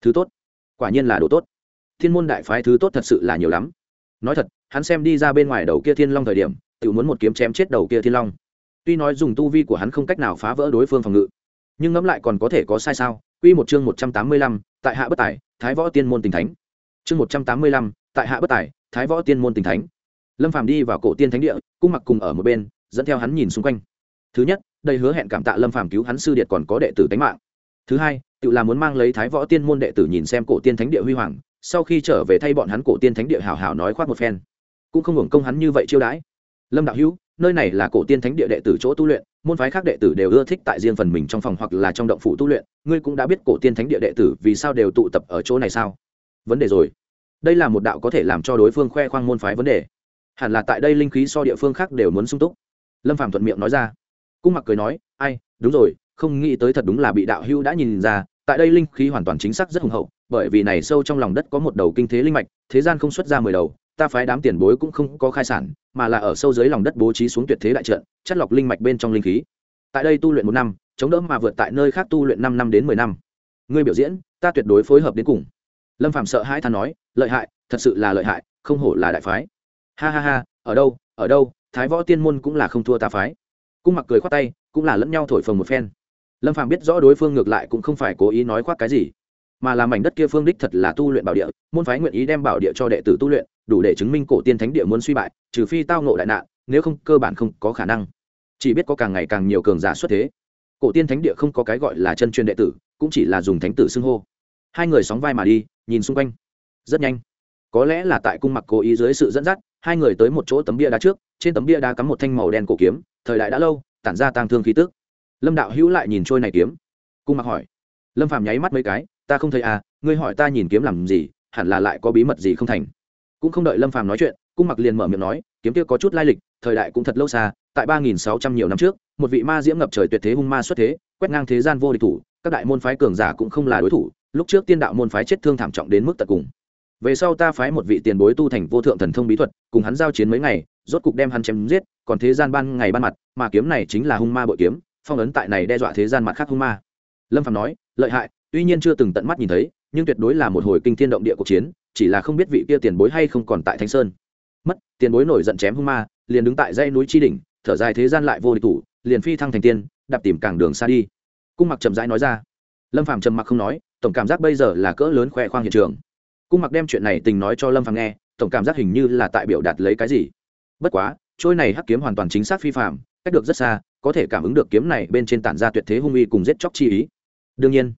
S1: thứ tốt quả nhiên là độ tốt thiên môn đại phái thứ tốt thật sự là nhiều lắm nói thật hắn xem đi ra bên ngoài đầu kia thiên long thời điểm tự muốn một kiếm chém chết đầu kia thiên long tuy nói dùng tu vi của hắn không cách nào phá vỡ đối phương phòng ngự nhưng ngẫm lại còn có thể có sai sao Quy một chương một trăm tám mươi lăm, tại hạ bất tài, Thái Võ Tiên môn tình thánh. Chương một trăm tám mươi lăm, tại hạ bất tài, Thái Võ Tiên môn tình thánh. Lâm Phàm đi vào cổ tiên thánh địa, cung mặc cùng ở một bên, dẫn theo hắn nhìn xung quanh. Thứ nhất, đây hứa hẹn cảm tạ Lâm Phàm cứu hắn sư điệt còn có đệ tử tánh mạng. Thứ hai, tự là muốn mang lấy Thái Võ Tiên môn đệ tử nhìn xem cổ tiên thánh địa huy hoàng, sau khi trở về thay bọn hắn cổ tiên thánh địa hào hào nói khoác một phen. Cũng không hưởng công hắn như vậy chiêu đãi. Lâm đạo hữu, nơi này là cổ tiên thánh địa đệ tử chỗ tu luyện môn phái khác đệ tử đều ưa thích tại riêng phần mình trong phòng hoặc là trong động phủ tu luyện ngươi cũng đã biết cổ tiên thánh địa đệ tử vì sao đều tụ tập ở chỗ này sao vấn đề rồi đây là một đạo có thể làm cho đối phương khoe khoang môn phái vấn đề hẳn là tại đây linh khí so địa phương khác đều muốn sung túc lâm phạm thuận miệng nói ra cung mặc cười nói, ai, đúng rồi, không nghĩ tới thật đúng là bị đạo hưu đã nhìn ra, tại đây linh khí hoàn toàn chính xác rất hùng hậu, bởi vì này sâu trong lòng đất có một đầu kinh thế linh mạch, thế gian không xuất ra mười đầu, ta phái đám tiền bối cũng không có khai sản, mà là ở sâu dưới lòng đất bố trí xuống tuyệt thế đại trận, chất lọc linh mạch bên trong linh khí. Tại đây tu luyện một năm, chống đỡ mà vượt tại nơi khác tu luyện năm năm đến mười năm. Ngươi biểu diễn, ta tuyệt đối phối hợp đến cùng. Lâm phạm sợ hãi than nói, lợi hại, thật sự là lợi hại, không hổ là đại phái. Ha ha ha, ở đâu ở đâu, thái võ tiên môn cũng là không thua ta phái cung mặc cười khoát tay, cũng là lẫn nhau thổi phồng một phen. Lâm phàm biết rõ đối phương ngược lại cũng không phải cố ý nói khoác cái gì, mà làm mảnh đất kia phương đích thật là tu luyện bảo địa, môn phái nguyện ý đem bảo địa cho đệ tử tu luyện, đủ để chứng minh cổ tiên thánh địa muốn suy bại, trừ phi tao ngộ đại nạn, nếu không, cơ bản không có khả năng. Chỉ biết có càng ngày càng nhiều cường giả xuất thế. Cổ tiên thánh địa không có cái gọi là chân truyền đệ tử, cũng chỉ là dùng thánh tử xưng hô. Hai người sóng vai mà đi, nhìn xung quanh. Rất nhanh. Có lẽ là tại cung mặc cố ý dưới sự dẫn dắt, hai người tới một chỗ tấm bia đá trước, trên tấm bia đá cắm một thanh màu đen cổ kiếm thời đại đã lâu, tản ra tang thương khí tức. Lâm đạo hữu lại nhìn trôi này kiếm. Cung mặc hỏi. Lâm phàm nháy mắt mấy cái, ta không thấy à ngươi hỏi ta nhìn kiếm làm gì, hẳn là lại có bí mật gì không thành. Cũng không đợi lâm phàm nói chuyện, cung mặc liền mở miệng nói, kiếm kia có chút lai lịch, thời đại cũng thật lâu xa, tại ba nghìn sáu trăm nhiều năm trước, một vị ma diễm ngập trời tuyệt thế hung ma xuất thế, quét ngang thế gian vô địch thủ, các đại môn phái cường giả cũng không là đối thủ, lúc trước tiên đạo môn phái chết thương thảm trọng đến mức tận cùng. Về sau ta phái một vị tiền bối tu thành vô thượng thần thông bí thuật, cùng hắn giao chiến mấy ngày rốt cục đem hắn chém giết, còn thế gian ban ngày ban mặt, mà kiếm này chính là hung ma bội kiếm, phong ấn tại này đe dọa thế gian mặt khác hung ma. Lâm phạm nói, lợi hại, tuy nhiên chưa từng tận mắt nhìn thấy, nhưng tuyệt đối là một hồi kinh thiên động địa cuộc chiến, chỉ là không biết vị kia tiền bối hay không còn tại Thanh sơn. Mất, tiền bối nổi giận chém hung ma, liền đứng tại dãy núi tri đỉnh, thở dài thế gian lại vô địch thủ, liền phi thăng thành tiên, đạp tìm càng đường xa đi. Cung mặc chậm rãi nói ra. Lâm phạm trầm mặc không nói, tổng cảm giác bây giờ là cỡ lớn khoe khoang hiện trường. Cung mặc đem chuyện này tình nói cho lâm phạm nghe, tổng cảm giác hình như là tại biểu đạt lấy cái gì bất quá, trôi này hắc kiếm hoàn toàn chính xác phi phạm cách được rất xa, có thể cảm ứng được kiếm này bên trên tản ra tuyệt thế hung uy cùng giết chóc chi ý. Đương nhiên,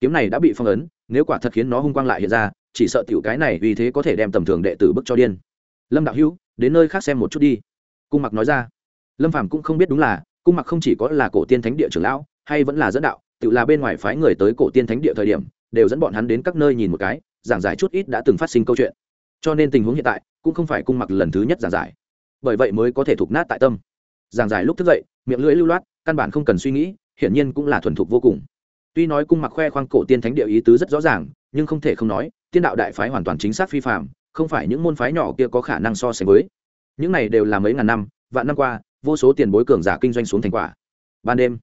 S1: kiếm này đã bị phong ấn, nếu quả thật khiến nó hung quang lại hiện ra, chỉ sợ tiểu cái này vì thế có thể đem tầm thường đệ tử bức cho điên. Lâm đạo hữu, đến nơi khác xem một chút đi. Cung mặc nói ra. Lâm phàm cũng không biết đúng là, cung mặc không chỉ có là cổ tiên thánh địa trưởng lão, hay vẫn là dẫn đạo, tự là bên ngoài phái người tới cổ tiên thánh địa thời điểm, đều dẫn bọn hắn đến các nơi nhìn một cái, giảng giải chút ít đã từng phát sinh câu chuyện. Cho nên tình huống hiện tại, cũng không phải cung mặc lần thứ nhất giảng giải bởi vậy mới có thể thục nát tại tâm. Giảng giải lúc thức dậy, miệng lưỡi lưu loát, căn bản không cần suy nghĩ, hiển nhiên cũng là thuần thục vô cùng. Tuy nói cung mặc khoe khoang cổ tiên thánh địa ý tứ rất rõ ràng, nhưng không thể không nói, tiên đạo đại phái hoàn toàn chính xác phi phạm không phải những môn phái nhỏ kia có khả năng so sánh với. Những này đều là mấy ngàn năm, vạn năm qua, vô số tiền bối cường giả kinh doanh xuống thành quả. Ban đêm,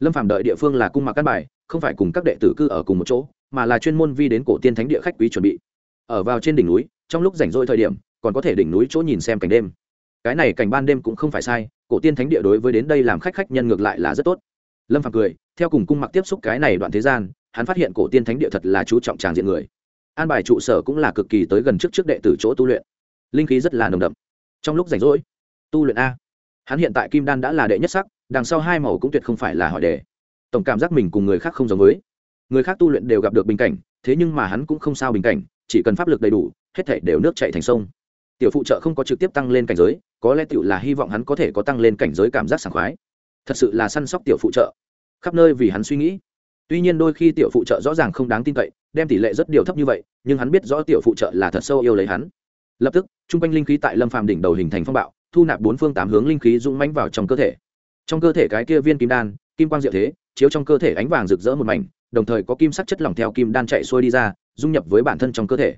S1: lâm phạm đợi địa phương là cung mặc căn bài, không phải cùng các đệ tử cư ở cùng một chỗ, mà là chuyên môn vi đến cổ tiên thánh địa khách quý chuẩn bị. Ở vào trên đỉnh núi, trong lúc rảnh rỗi thời điểm, còn có thể đỉnh núi chỗ nhìn xem cảnh đêm cái này cảnh ban đêm cũng không phải sai, cổ tiên thánh địa đối với đến đây làm khách khách nhân ngược lại là rất tốt. Lâm phạm cười, theo cùng cung mặc tiếp xúc cái này đoạn thế gian, hắn phát hiện cổ tiên thánh địa thật là chú trọng tràng diện người. An bài trụ sở cũng là cực kỳ tới gần trước trước đệ tử chỗ tu luyện. Linh khí rất là nồng đậm. Trong lúc rảnh rỗi, tu luyện a. Hắn hiện tại kim đan đã là đệ nhất sắc, đằng sau hai màu cũng tuyệt không phải là hỏi đề. Tổng cảm giác mình cùng người khác không giống với. Người khác tu luyện đều gặp được bình cảnh, thế nhưng mà hắn cũng không sao bình cảnh, chỉ cần pháp lực đầy đủ, hết thể đều nước chạy thành sông tiểu phụ trợ không có trực tiếp tăng lên cảnh giới, có lẽ tiểu là hy vọng hắn có thể có tăng lên cảnh giới cảm giác sảng khoái. Thật sự là săn sóc tiểu phụ trợ. Khắp nơi vì hắn suy nghĩ. Tuy nhiên đôi khi tiểu phụ trợ rõ ràng không đáng tin cậy, đem tỷ lệ rất điều thấp như vậy, nhưng hắn biết rõ tiểu phụ trợ là thật sâu yêu lấy hắn. Lập tức t r u n g quanh linh khí tại lâm phàm đỉnh đầu hình thành phong bạo, thu nạp bốn phương tám hướng linh khí rung mánh vào trong cơ thể. Trong cơ thể cái kia viên kim đan, kim quang diệu thế, chiếu trong cơ thể ánh vàng rực rỡ một mảnh, đồng thời có kim sắc chất lỏng theo kim đan chạy xuôi đi ra, dung nhập với bản thân trong cơ thể.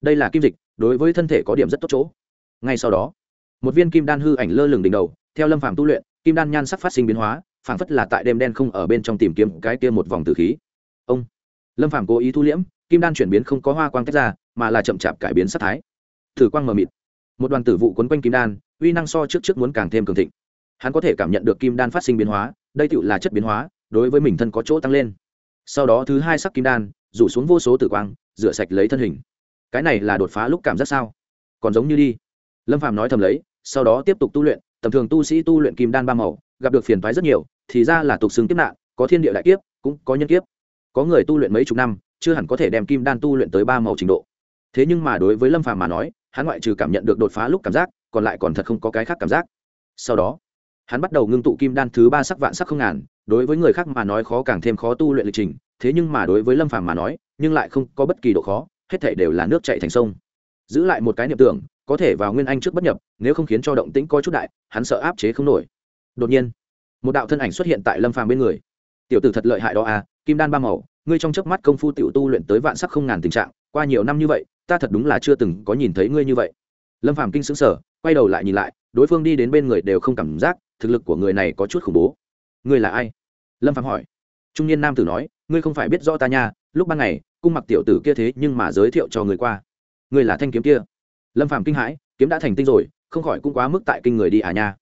S1: Đây là kim dịch đối với thân thể có điểm rất tốt chỗ. Ngay sau đó, một viên kim đan hư ảnh lơ lửng đỉnh đầu, theo lâm phàm tu luyện, kim đan nhan sắc phát sinh biến hóa, phảng phất là tại đêm đen không ở bên trong tìm kiếm cái kia một vòng tử khí. Ông, lâm phàm cố ý thu liễm, kim đan chuyển biến không có hoa quang tách ra, mà là chậm chạp cải biến sắc thái. Thử quang mờ mịt. Một đoàn tử vụ quấn quanh kim đan, uy năng so trước trước muốn càng thêm cường thịnh. Hắn có thể cảm nhận được kim đan phát sinh biến hóa, đây tựu là chất biến hóa, đối với mình thân có chỗ tăng lên. Sau đó thứ hai sắc kim đan, rủ xuống vô số tử quang, rửa sạch lấy thân hình cái này là đột phá lúc cảm giác sao? Còn giống như đi. Lâm phàm nói thầm lấy, sau đó tiếp tục tu luyện, tầm thường tu sĩ tu luyện kim đan ba màu, gặp được phiền toái rất nhiều, thì ra là tục xưng kiếp nạn, có thiên địa đại kiếp, cũng có nhân kiếp. Có người tu luyện mấy chục năm, chưa hẳn có thể đem kim đan tu luyện tới ba màu trình độ. Thế nhưng mà đối với lâm phàm mà nói, hắn ngoại trừ cảm nhận được đột phá lúc cảm giác, còn lại còn thật không có cái khác cảm giác. Sau đó, hắn bắt đầu ngưng tụ kim đan thứ ba sắc vạn sắc không ngàn, đối với người khác mà nói khó càng thêm khó tu luyện lịch trình, thế nhưng mà đối với lâm phàm mà nói, nhưng lại không có bất kỳ độ khó hết thể đều là nước chạy thành sông. Giữ lại một cái niệm tưởng, có thể vào nguyên anh trước bất nhập, nếu không khiến cho động tĩnh coi chút đại, hắn sợ áp chế không nổi. Đột nhiên, một đạo thân ảnh xuất hiện tại lâm phàm bên người. Tiểu tử thật lợi hại đó à kim đan ba màu, ngươi trong chớp mắt công phu tiểu tu luyện tới vạn sắc không ngàn tình trạng, qua nhiều năm như vậy, ta thật đúng là chưa từng có nhìn thấy ngươi như vậy. Lâm phàm kinh sững sờ, quay đầu lại nhìn lại, đối phương đi đến bên người đều không cảm giác, thực lực của người này có chút khủng bố. Ngươi là ai? Lâm phàm hỏi. Trung niên nam tử nói, ngươi không phải biết rõ ta nha lúc ban ngày, cung mặc tiểu tử kia thế nhưng mà giới thiệu cho người qua. Người là thanh kiếm kia. Lâm phàm kinh hãi, kiếm đã thành tinh rồi, không khỏi cũng quá mức tại kinh người đi à nha.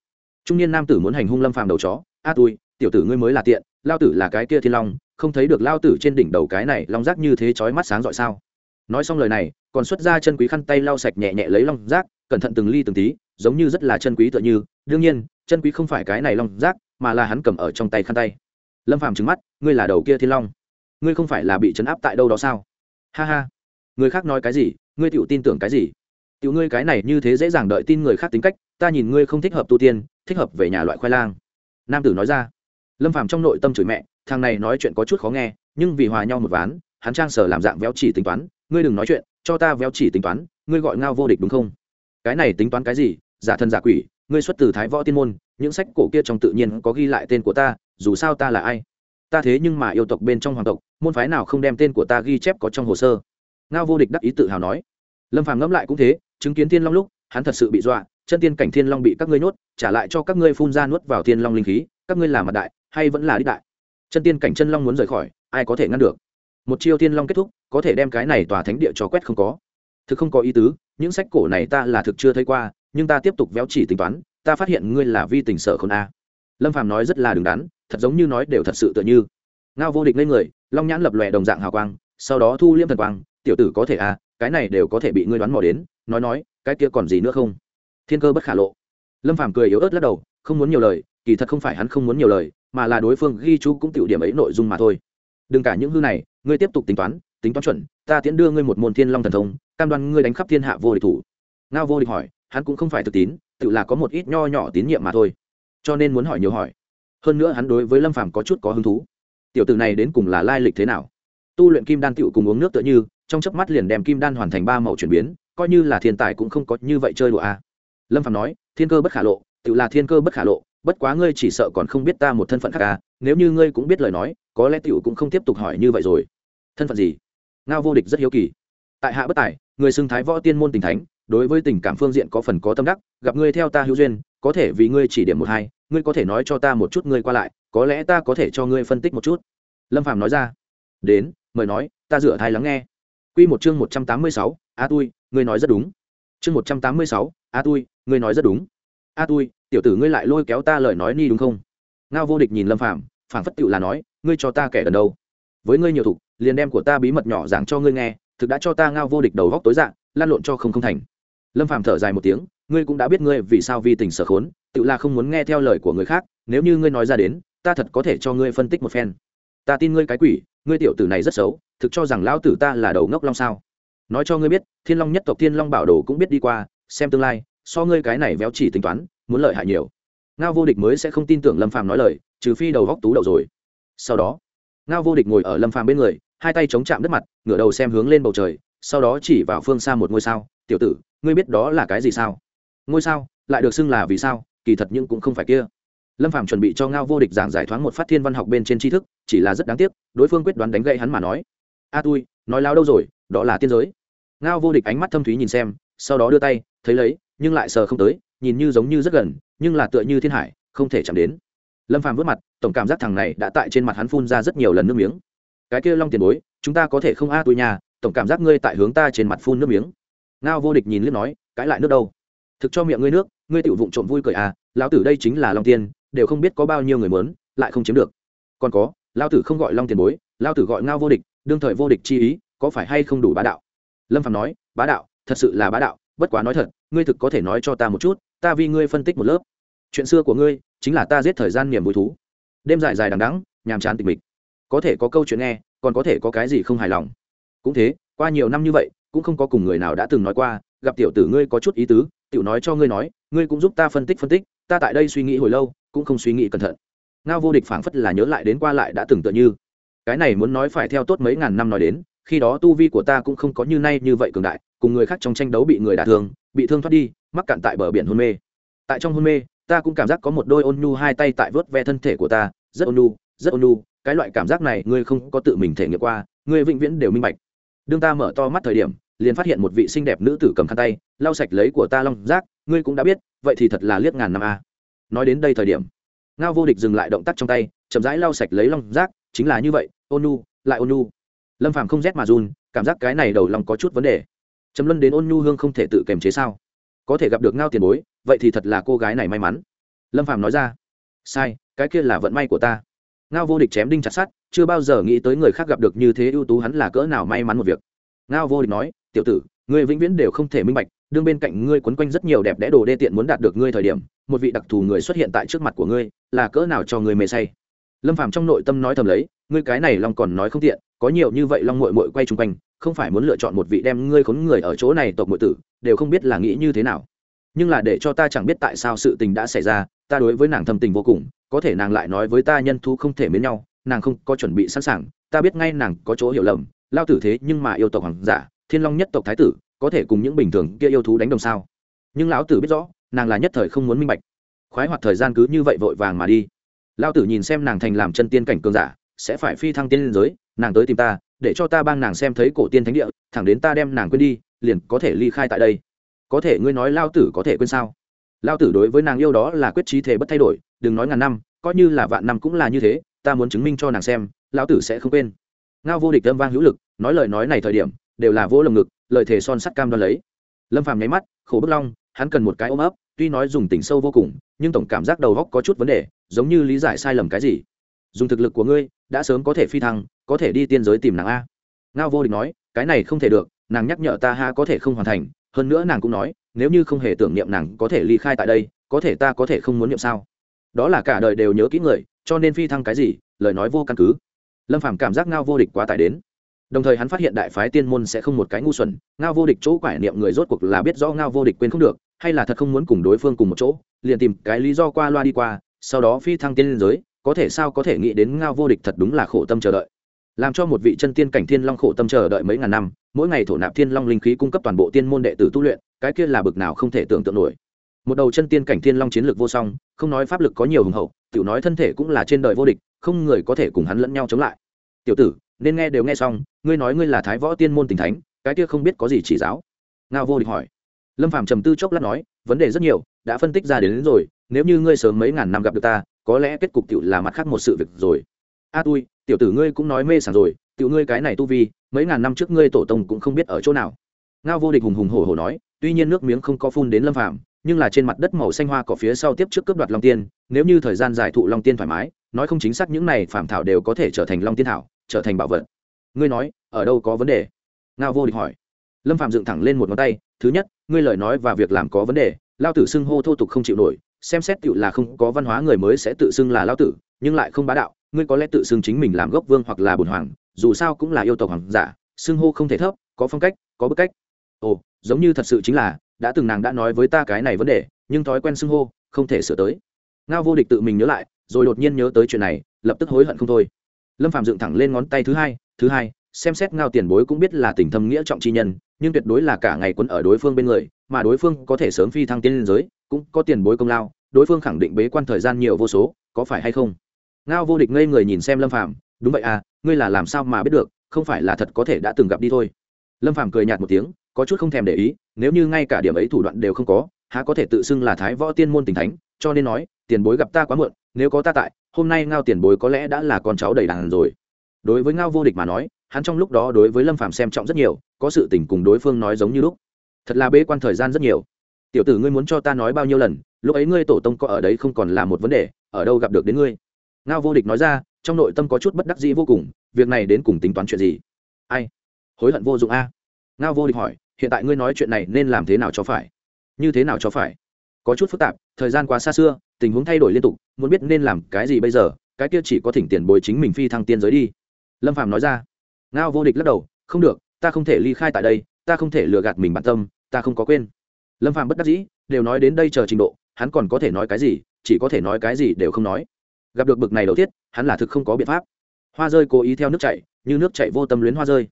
S1: Trung niên nam tử muốn hành hung lâm phàm đầu chó, a à tôi tiểu tử ngươi mới là tiện, lao tử là cái kia thiên long, không thấy được lao tử trên đỉnh đầu cái này long rác như thế chói mắt sáng rọi sao? Nói xong lời này, còn xuất ra chân quý khăn tay lau sạch nhẹ nhẹ lấy long rác cẩn thận từng ly từng tí, giống như rất là chân quý tựa như. Đương nhiên, chân quý không phải cái này long rác mà là hắn cầm ở trong tay khăn tay. Lâm phàm trứng mắt, ngươi là đầu kia thiên long? Ngươi không phải là bị chấn áp tại đâu đó sao? Ha ha. Người khác nói cái gì, ngươi tựu tin tưởng cái gì? Tiểu ngươi cái này như thế dễ dàng đợi tin người khác tính cách, ta nhìn ngươi không thích hợp tu tiên, thích hợp về nhà loại khoai lang. Nam tử nói ra. Lâm phàm trong nội tâm chửi mẹ, thằng này nói chuyện có chút khó nghe, nhưng vì hòa nhau một ván, hắn trang sở làm dạng véo chỉ tính toán, ngươi đừng nói chuyện, cho ta véo chỉ tính toán, ngươi gọi ngao vô địch đúng không? Cái này tính toán cái gì? Giả thân giả quỷ, ngươi xuất từ thái võ tiên môn, những sách cổ kia trong tự nhiên có ghi lại tên của ta, dù sao ta là ai? Ta thế nhưng mà yêu tộc bên trong hoàng tộc môn phái nào không đem tên của ta ghi chép có trong hồ sơ? Ngao vô địch đắc ý tự hào nói. Lâm phàm ngẫm lại cũng thế, chứng kiến thiên long lúc, hắn thật sự bị dọa, chân tiên cảnh thiên long bị các ngươi nhốt, trả lại cho các ngươi phun ra nuốt vào thiên long linh khí, các ngươi là mặt đại, hay vẫn là đích đại? Chân tiên cảnh chân long muốn rời khỏi, ai có thể ngăn được? Một chiêu thiên long kết thúc, có thể đem cái này tòa thánh địa cho quét không có. Thực không có ý tứ, những sách cổ này ta là thực chưa thấy qua, nhưng ta tiếp tục véo chỉ tính toán, ta phát hiện ngươi là vi tình sở khôn a. Lâm phàm nói rất là đứng đắn, thật giống như nói đều thật sự tựa như ngao vô địch lên người, long nhãn lập lòe đồng dạng hào quang, sau đó thu liêm thần quang, tiểu tử có thể a cái này đều có thể bị ngươi đoán mò đến, nói nói, cái kia còn gì nữa không? Thiên cơ bất khả lộ. Lâm phàm cười yếu ớt lắc đầu, không muốn nhiều lời, kỳ thật không phải hắn không muốn nhiều lời, mà là đối phương ghi chú cũng tiểu điểm ấy nội dung mà thôi. Đừng cả những hư này, ngươi tiếp tục tính toán tính toán chuẩn, ta tiễn đưa ngươi một môn thiên long thần thông, cam đoan ngươi đánh khắp thiên hạ vô địch thủ. Ngao vô địch hỏi, hắn cũng không phải thực tín, tự là có một ít nho nhỏ tín nhiệm mà thôi. Cho nên muốn hỏi nhiều hỏi. Hơn nữa hắn đối với lâm phàm có chút có hứng thú tiểu tử này đến cùng là lai lịch thế nào? Tu luyện kim đan tựu cùng uống nước tựa như, trong chớp mắt liền đem kim đan hoàn thành ba màu chuyển biến, coi như là thiên tài cũng không có như vậy chơi đùa a. À. lâm phạm nói, thiên cơ bất khả lộ tự là thiên cơ bất khả lộ, bất quá ngươi chỉ sợ còn không biết ta một thân phận khác à nếu như ngươi cũng biết lời nói, có lẽ tiểu cũng không tiếp tục hỏi như vậy rồi. Thân phận gì? Ngao vô địch rất hiếu kỳ. Tại hạ bất tài, người xưng thái võ tiên môn tình thánh, đối với tình cảm phương diện có phần có tâm đắc, gặp ngươi theo ta hữu duyên, có thể vì ngươi chỉ điểm một hai ngươi có thể nói cho ta một chút ngươi qua lại có lẽ ta có thể cho ngươi phân tích một chút. Lâm phàm nói ra. Đến mời nói ta dựa thai lắng nghe. Quy một chương một trăm tám mươi sáu, a tui ngươi nói rất đúng. Chương một trăm tám mươi sáu, a tui ngươi nói rất đúng. A tui tiểu tử ngươi lại lôi kéo ta lời nói ni đúng không? Ngao vô địch nhìn lâm phàm phản phất tựu là nói ngươi cho ta kẻ gần đâu? Với ngươi nhiều thục liền đem của ta bí mật nhỏ giảng cho ngươi nghe thực đã cho ta ngao vô địch đầu góc tối dạng lan lộn cho không không thành. Lâm phàm thở dài một tiếng ngươi cũng đã biết ngươi vì sao vì tình sở khốn, tự là không muốn nghe theo lời của người khác, nếu như ngươi nói ra đến, ta thật có thể cho ngươi phân tích một phen. Ta tin ngươi cái quỷ, ngươi tiểu tử này rất xấu, thực cho rằng lão tử ta là đầu ngốc long sao. Nói cho ngươi biết, thiên long nhất tộc thiên long bảo đồ cũng biết đi qua, xem tương lai, so ngươi cái này véo chỉ tính toán, muốn lợi hại nhiều. Ngao vô địch mới sẽ không tin tưởng lâm phàm nói lời, trừ phi đầu góc tú đầu rồi. Sau đó, ngao vô địch ngồi ở lâm phàm bên người, hai tay chống chạm đất mặt, ngửa đầu xem hướng lên bầu trời, sau đó chỉ vào phương xa một ngôi sao, tiểu tử, ngươi biết đó là cái gì sao? Ngôi sao, lại được xưng là vì sao, kỳ thật nhưng cũng không phải kia. Lâm phàm chuẩn bị cho ngao vô địch giảng giải thoáng một phát thiên văn học bên trên tri thức, chỉ là rất đáng tiếc, đối phương quyết đoán đánh gậy hắn mà nói. A à tôi nói lao đâu rồi, đó là tiên giới. Ngao vô địch ánh mắt thâm thúy nhìn xem, sau đó đưa tay, thấy lấy, nhưng lại sờ không tới, nhìn như giống như rất gần, nhưng là tựa như thiên hải, không thể chạm đến. Lâm phàm vớt mặt, tổng cảm giác thằng này đã tại trên mặt hắn phun ra rất nhiều lần nước miếng. Cái kia long tiền bối, chúng ta có thể không a à tôi nhà tổng cảm giác ngươi tại hướng ta trên mặt phun nước miếng. Ngao vô địch nhìn liếc nói, cãi lại nước đâu? Thực cho miệng ngươi nước, ngươi tiểu vụng trộm vui cười à lão tử đây chính là long tiên, đều không biết có bao nhiêu người mớn lại không chiếm được. Còn có, Lão tử không gọi long tiền bối, Lão tử gọi ngao vô địch, đương thời vô địch chi ý, có phải hay không đủ bá đạo? Lâm phạm nói, bá đạo, thật sự là bá đạo, bất quá nói thật, ngươi thực có thể nói cho ta một chút, ta vì ngươi phân tích một lớp. Chuyện xưa của ngươi, chính là ta giết thời gian niềm vui thú. Đêm dài dài đằng đắng nhàm chán tịch mịch. Có thể có câu chuyện nghe, còn có thể có cái gì không hài lòng. Cũng thế, qua nhiều năm như vậy, cũng không có cùng người nào đã từng nói qua, gặp tiểu tử ngươi có chút ý tứ tiểu nói cho ngươi nói, ngươi cũng giúp ta phân tích phân tích, ta tại đây suy nghĩ hồi lâu, cũng không suy nghĩ cẩn thận. Ngao vô địch phảng phất là nhớ lại đến qua lại đã từng tựa như. Cái này muốn nói phải theo tốt mấy ngàn năm nói đến, khi đó tu vi của ta cũng không có như nay như vậy cường đại, cùng người khác trong tranh đấu bị người đả thương, bị thương thoát đi, mắc cạn tại bờ biển hôn mê. Tại trong hôn mê, ta cũng cảm giác có một đôi ôn nhu hai tay tại vớt ve thân thể của ta, rất ôn nhu, rất ôn nhu, cái loại cảm giác này ngươi không có tự mình thể nghiệm qua, ngươi vĩnh viễn đều minh bạch. Đương ta mở to mắt thời điểm liền phát hiện một vị xinh đẹp nữ tử cầm khăn tay, lau sạch lấy của ta long giác ngươi cũng đã biết, vậy thì thật là liếc ngàn năm a. Nói đến đây thời điểm, ngao vô địch dừng lại động tác trong tay, chậm rãi lau sạch lấy long giác chính là như vậy, ôn nu lại ôn nu lâm phàm không rét mà run, cảm giác cái này đầu lòng có chút vấn đề. Trầm luân đến ôn nhu hương không thể tự kiềm chế sao? Có thể gặp được ngao tiền bối, vậy thì thật là cô gái này may mắn. Lâm phàm nói ra. Sai, cái kia là vận may của ta. Ngao vô địch chém đinh chặt sắt, chưa bao giờ nghĩ tới người khác gặp được như thế ưu tú hắn là cỡ nào may mắn một việc. Ngao vô địch nói tiểu tử, ngươi vĩnh viễn đều không thể minh bạch, đương bên cạnh ngươi quấn quanh rất nhiều đẹp đẽ đồ đê tiện muốn đạt được ngươi thời điểm, một vị đặc thù người xuất hiện tại trước mặt của ngươi, là cỡ nào cho ngươi mê say. Lâm phàm trong nội tâm nói thầm lấy, ngươi cái này long còn nói không tiện, có nhiều như vậy long mội mội quay chung quanh, không phải muốn lựa chọn một vị đem ngươi khốn người ở chỗ này tộc mội tử, đều không biết là nghĩ như thế nào. Nhưng là để cho ta chẳng biết tại sao sự tình đã xảy ra, ta đối với nàng thầm tình vô cùng, có thể nàng lại nói với ta nhân thu không thể mến nhau, nàng không có chuẩn bị sẵn sàng, ta biết ngay nàng có chỗ hiểu lầm, lao tử thế nhưng mà yêu tộc hoàng giả thiên long nhất tộc thái tử, có thể cùng những bình thường kia yêu thú đánh đồng sao? Nhưng lão tử biết rõ, nàng là nhất thời không muốn minh bạch. Khoái hoạt thời gian cứ như vậy vội vàng mà đi. Lão tử nhìn xem nàng thành làm chân tiên cảnh cường giả, sẽ phải phi thăng tiên liên giới, nàng tới tìm ta, để cho ta bang nàng xem thấy cổ tiên thánh địa, thẳng đến ta đem nàng quên đi, liền có thể ly khai tại đây. Có thể ngươi nói lao tử có thể quên sao? Lao tử đối với nàng yêu đó là quyết trí thể bất thay đổi, đừng nói ngàn năm, coi như là vạn năm cũng là như thế, ta muốn chứng minh cho nàng xem lao tử sẽ không quên. Ngao vô địch âm vang hữu lực, nói lời nói này thời điểm đều là vô lồng ngực lợi thế son sắt cam đoan lấy. Lâm phàm nháy mắt, khổ bức long, hắn cần một cái ôm ấp, tuy nói dùng tình sâu vô cùng, nhưng tổng cảm giác đầu góc có chút vấn đề, giống như lý giải sai lầm cái gì. Dùng thực lực của ngươi, đã sớm có thể phi thăng, có thể đi tiên giới tìm nàng a. Ngao vô địch nói, cái này không thể được, nàng nhắc nhở ta ha có thể không hoàn thành, hơn nữa nàng cũng nói, nếu như không hề tưởng niệm nàng, có thể ly khai tại đây, có thể ta có thể không muốn niệm sao? Đó là cả đời đều nhớ kỹ người, cho nên phi thăng cái gì, lời nói vô căn cứ. Lâm phàm cảm giác ngao vô địch quá tải đến đồng thời hắn phát hiện đại phái tiên môn sẽ không một cái ngu xuẩn, ngao vô địch chỗ quải niệm người rốt cuộc là biết rõ ngao vô địch quên không được, hay là thật không muốn cùng đối phương cùng một chỗ, liền tìm cái lý do qua loa đi qua, sau đó phi thăng tiên liên giới, có thể sao có thể nghĩ đến ngao vô địch thật đúng là khổ tâm chờ đợi. Làm cho một vị chân tiên cảnh thiên long khổ tâm chờ đợi mấy ngàn năm, mỗi ngày thổ nạp thiên long linh khí cung cấp toàn bộ tiên môn đệ tử tu luyện, cái kia là bực nào không thể tưởng tượng nổi. Một đầu chân tiên cảnh thiên long chiến lược vô song, không nói pháp lực có nhiều hùng hậu, tiểu nói thân thể cũng là trên đời vô địch, không người có thể cùng hắn lẫn nhau chống lại. Tiểu tử nên nghe đều nghe xong ngươi nói ngươi là thái võ tiên môn tình thánh cái kia không biết có gì chỉ giáo. Ngao vô địch hỏi. Lâm phàm trầm tư chốc lát nói vấn đề rất nhiều đã phân tích ra đến, đến rồi nếu như ngươi sớm mấy ngàn năm gặp được ta có lẽ kết cục tiểu là mặt khác một sự việc rồi. A à, tôi tiểu tử ngươi cũng nói mê sảng rồi tiểu ngươi cái này tu vi mấy ngàn năm trước ngươi tổ tông cũng không biết ở chỗ nào. Ngao vô địch hùng hùng hổ hổ nói tuy nhiên nước miếng không có phun đến lâm phàm nhưng là trên mặt đất màu xanh hoa cỏ phía sau tiếp trước cướp đoạt long tiên nếu như thời gian dài thụ long tiên thoải mái nói không chính xác những này phàm thảo đều có thể trở thành long tiên thảo trở thành bảo vật. Ngươi nói, ở đâu có vấn đề? Ngao vô địch hỏi. Lâm phạm dựng thẳng lên một ngón tay, thứ nhất, ngươi lời nói và việc làm có vấn đề, lao tử xưng hô thô tục không chịu nổi, xem xét tựu là không có văn hóa người mới sẽ tự xưng là lao tử, nhưng lại không bá đạo, ngươi có lẽ tự xưng chính mình làm gốc vương hoặc là bồn hoàng, dù sao cũng là yêu tộc hoàng giả, xưng hô không thể thấp, có phong cách, có bức cách. Ồ, giống như thật sự chính là, đã từng nàng đã nói với ta cái này vấn đề, nhưng thói quen xưng hô, không thể sửa tới. Ngao vô địch tự mình nhớ lại, rồi đột nhiên nhớ tới chuyện này, lập tức hối hận không thôi lâm phạm dựng thẳng lên ngón tay thứ hai thứ hai, xem xét ngao tiền bối cũng biết là tình thâm nghĩa trọng chi nhân, nhưng tuyệt đối là cả ngày quân ở đối phương bên người, mà đối phương có thể sớm phi thăng tiên liên giới, cũng có tiền bối công lao, đối phương khẳng định bế quan thời gian nhiều vô số, có phải hay không? Ngao vô địch ngây người nhìn xem lâm phạm đúng vậy à ngươi là làm sao mà biết được, không phải là thật có thể đã từng gặp đi thôi. Lâm phạm cười nhạt một tiếng, có chút không thèm để ý, nếu như ngay cả điểm ấy thủ đoạn đều không có, há có thể tự xưng là thái võ tiên môn tình thánh, cho nên nói tiền bối gặp ta quá muộn, nếu có ta tại, hôm nay ngao tiền bối có lẽ đã là con cháu đầy đàn rồi. Đối với ngao vô địch mà nói, hắn trong lúc đó đối với lâm phàm xem trọng rất nhiều, có sự tình cùng đối phương nói giống như lúc. Thật là bế quan thời gian rất nhiều. Tiểu tử ngươi muốn cho ta nói bao nhiêu lần, lúc ấy ngươi tổ tông có ở đấy không còn là một vấn đề, ở đâu gặp được đến ngươi? Ngao vô địch nói ra, trong nội tâm có chút bất đắc dĩ vô cùng, việc này đến cùng tính toán chuyện gì? Ai? Hối hận vô dụng a. Ngao vô địch hỏi, hiện tại ngươi nói chuyện này nên làm thế nào cho phải? Như thế nào cho phải? Có chút phức tạp, thời gian quá xa xưa tình huống thay đổi liên tục, muốn biết nên làm cái gì bây giờ, cái kia chỉ có thỉnh tiền bồi chính mình phi thăng tiên giới đi. Lâm phạm nói ra. Ngao vô địch lắc đầu, không được, ta không thể ly khai tại đây, ta không thể lừa gạt mình bản tâm, ta không có quên. Lâm phạm bất đắc dĩ, đều nói đến đây chờ trình độ, hắn còn có thể nói cái gì, chỉ có thể nói cái gì đều không nói. Gặp được bực này đầu tiết hắn là thực không có biện pháp. Hoa rơi cố ý theo nước chảy, như nước chảy vô tâm luyến hoa rơi.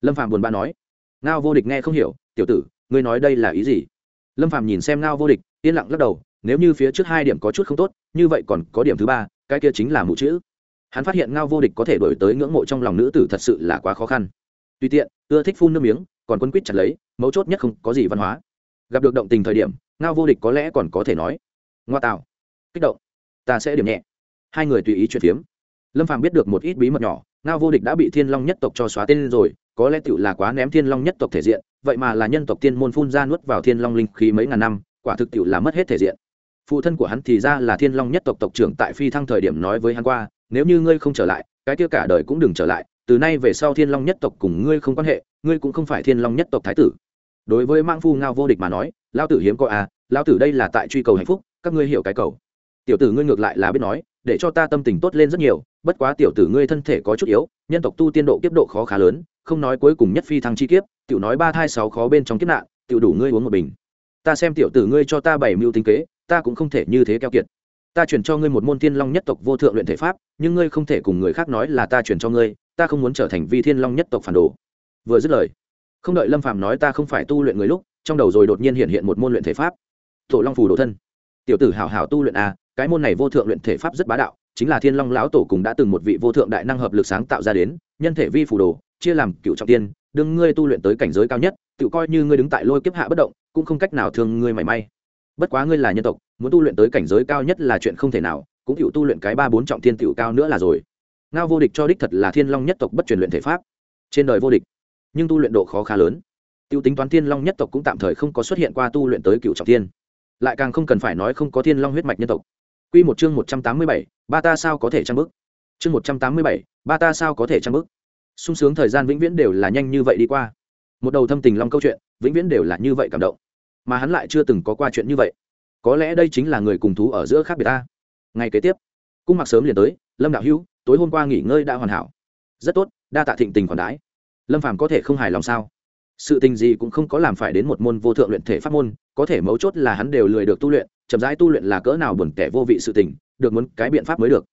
S1: Lâm phạm buồn bã nói. Ngao vô địch nghe không hiểu, tiểu tử, ngươi nói đây là ý gì? Lâm phạm nhìn xem ngao vô địch, yên lặng lắc đầu nếu như phía trước hai điểm có chút không tốt, như vậy còn có điểm thứ ba, cái kia chính là mụ chữ. Hắn phát hiện ngao vô địch có thể đổi tới ngưỡng mộ trong lòng nữ tử thật sự là quá khó khăn. Tùy tiện, ưa thích phun nước miếng, còn quân quýt chặt lấy, mấu chốt nhất không có gì văn hóa. Gặp được động tình thời điểm, ngao vô địch có lẽ còn có thể nói, ngoa tạo, kích động, ta sẽ điểm nhẹ. Hai người tùy ý chuyện phiếm. Lâm phàm biết được một ít bí mật nhỏ, ngao vô địch đã bị thiên long nhất tộc cho xóa tên rồi, có lẽ tựu là quá ném thiên long nhất tộc thể diện, vậy mà là nhân tộc tiên môn phun ra nuốt vào thiên long linh khí mấy ngàn năm, quả thực tựu là mất hết thể diện phụ thân của hắn thì ra là thiên long nhất tộc tộc trưởng tại phi thăng thời điểm nói với hắn qua, nếu như ngươi không trở lại, cái kia cả đời cũng đừng trở lại, từ nay về sau thiên long nhất tộc cùng ngươi không quan hệ, ngươi cũng không phải thiên long nhất tộc thái tử. Đối với mang phu ngao vô địch mà nói lao tử hiếm có à lao tử đây là tại truy cầu hạnh phúc, các ngươi hiểu cái cầu. Tiểu tử ngươi ngược lại là biết nói, để cho ta tâm tình tốt lên rất nhiều, bất quá tiểu tử ngươi thân thể có chút yếu, nhân tộc tu tiên độ kiếp độ khó khá lớn, không nói cuối cùng nhất phi thăng chi kiếp, tiểu nói ba thai sáu khó bên trong kiếp nạn, tiểu đủ ngươi uống một bình. Ta xem tiểu tử ngươi cho ta bảy mưu tính kế ta cũng không thể như thế keo kiệt. Ta chuyển cho ngươi một môn thiên long nhất tộc vô thượng luyện thể pháp, nhưng ngươi không thể cùng người khác nói là ta chuyển cho ngươi, ta không muốn trở thành vi thiên long nhất tộc phản đồ. Vừa dứt lời, không đợi lâm phàm nói ta không phải tu luyện người lúc, trong đầu rồi đột nhiên hiện hiện một môn luyện thể pháp. Tổ long phù đồ thân. Tiểu tử hảo hảo tu luyện a cái môn này vô thượng luyện thể pháp rất bá đạo, chính là thiên long lão tổ cùng đã từng một vị vô thượng đại năng hợp lực sáng tạo ra đến, nhân thể vi phù đồ, chia làm cựu trọng tiên đương ngươi tu luyện tới cảnh giới cao nhất, tự coi như ngươi đứng tại lôi kiếp hạ bất động, cũng không cách nào thương ngươi mảy may bất quá ngươi là nhân tộc muốn tu luyện tới cảnh giới cao nhất là chuyện không thể nào cũng chịu tu luyện cái ba bốn trọng thiên tiểu cao nữa là rồi. Ngao vô địch cho đích thật là thiên long nhất tộc bất truyền luyện thể pháp. Trên đời vô địch nhưng tu luyện độ khó khá lớn. Tiêu tính toán thiên long nhất tộc cũng tạm thời không có xuất hiện qua tu luyện tới cựu trọng thiên. Lại càng không cần phải nói không có thiên long huyết mạch nhân tộc. Quy một chương một trăm tám mươi bảy, ba ta sao có thể trang bức? Chương một trăm tám mươi bảy, ba ta sao có thể trang bức? sung sướng thời gian vĩnh viễn đều là nhanh như vậy đi qua. Một đầu thâm tình long câu chuyện vĩnh viễn đều là như vậy cảm động mà hắn lại chưa từng có qua chuyện như vậy. Có lẽ đây chính là người cùng thú ở giữa khác biệt ta. Ngày kế tiếp, cung mặc sớm liền tới, lâm đạo hữu, tối hôm qua nghỉ ngơi đã hoàn hảo. Rất tốt, đa tạ thịnh tình còn đái lâm phàm có thể không hài lòng sao? Sự tình gì cũng không có làm phải đến một môn vô thượng luyện thể pháp môn, có thể mấu chốt là hắn đều lười được tu luyện, chậm rãi tu luyện là cỡ nào buồn kẻ vô vị sự tình, được muốn cái biện pháp mới được.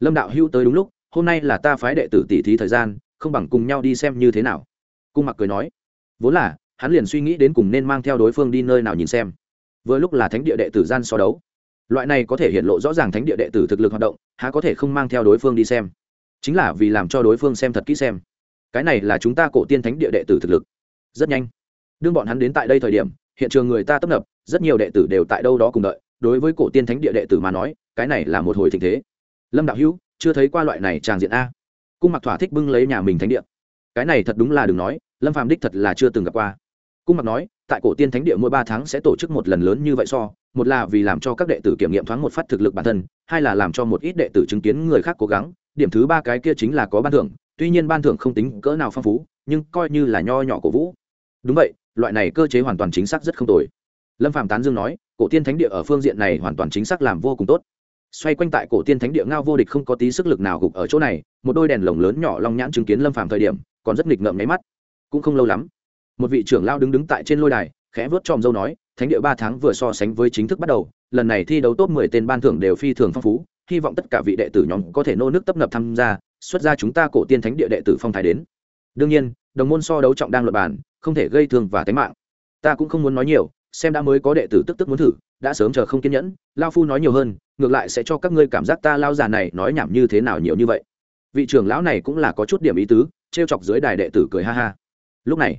S1: Lâm đạo hữu tới đúng lúc, hôm nay là ta phái đệ tử tỷ thí thời gian, không bằng cùng nhau đi xem như thế nào. Cung mặc cười nói, vốn là hắn liền suy nghĩ đến cùng nên mang theo đối phương đi nơi nào nhìn xem. Vừa lúc là thánh địa đệ tử gian so đấu. Loại này có thể hiện lộ rõ ràng thánh địa đệ tử thực lực hoạt động, há có thể không mang theo đối phương đi xem? Chính là vì làm cho đối phương xem thật kỹ xem. Cái này là chúng ta cổ tiên thánh địa đệ tử thực lực. Rất nhanh. Đương bọn hắn đến tại đây thời điểm, hiện trường người ta tấp nập, rất nhiều đệ tử đều tại đâu đó cùng đợi. Đối với cổ tiên thánh địa đệ tử mà nói, cái này là một hồi tình thế. Lâm đạo hữu, chưa thấy qua loại này tràng diện a. Cung mặc thỏa thích bưng lấy nhà mình thánh địa. Cái này thật đúng là đừng nói, lâm phàm đích thật là chưa từng gặp qua cung mặc nói, tại cổ tiên thánh địa mỗi ba tháng sẽ tổ chức một lần lớn như vậy so, một là vì làm cho các đệ tử kiểm nghiệm thoáng một phát thực lực bản thân, hai là làm cho một ít đệ tử chứng kiến người khác cố gắng, điểm thứ ba cái kia chính là có ban thưởng, tuy nhiên ban thưởng không tính cỡ nào phong phú, nhưng coi như là nho nhỏ cổ vũ. Đúng vậy, loại này cơ chế hoàn toàn chính xác rất không tồi. Lâm phạm tán dương nói, cổ tiên thánh địa ở phương diện này hoàn toàn chính xác làm vô cùng tốt. Xoay quanh tại cổ tiên thánh địa ngao vô địch không có tí sức lực nào gục ở chỗ này, một đôi đèn lồng lớn nhỏ long nhãn chứng kiến lâm phàm thời điểm, còn rất nghịch ngợm nháy mắt. Cũng không lâu lắm một vị trưởng lao đứng đứng tại trên lôi đài, khẽ vớt tròm dâu nói, thánh địa ba tháng vừa so sánh với chính thức bắt đầu, lần này thi đấu top mười tên ban thưởng đều phi thường phong phú, hy vọng tất cả vị đệ tử nhóm có thể nô nước tấp nập tham gia, xuất ra chúng ta cổ tiên thánh địa đệ tử phong thái đến. Đương nhiên, đồng môn so đấu trọng đang luật bàn, không thể gây thương và tính mạng. Ta cũng không muốn nói nhiều, xem đã mới có đệ tử tức tức muốn thử, đã sớm chờ không kiên nhẫn, lao phu nói nhiều hơn, ngược lại sẽ cho các ngươi cảm giác ta lao già này nói nhảm như thế nào nhiều như vậy. Vị trưởng lão này cũng là có chút điểm ý tứ t r e o chọc dưới đài đệ tử cười ha ha. Lúc này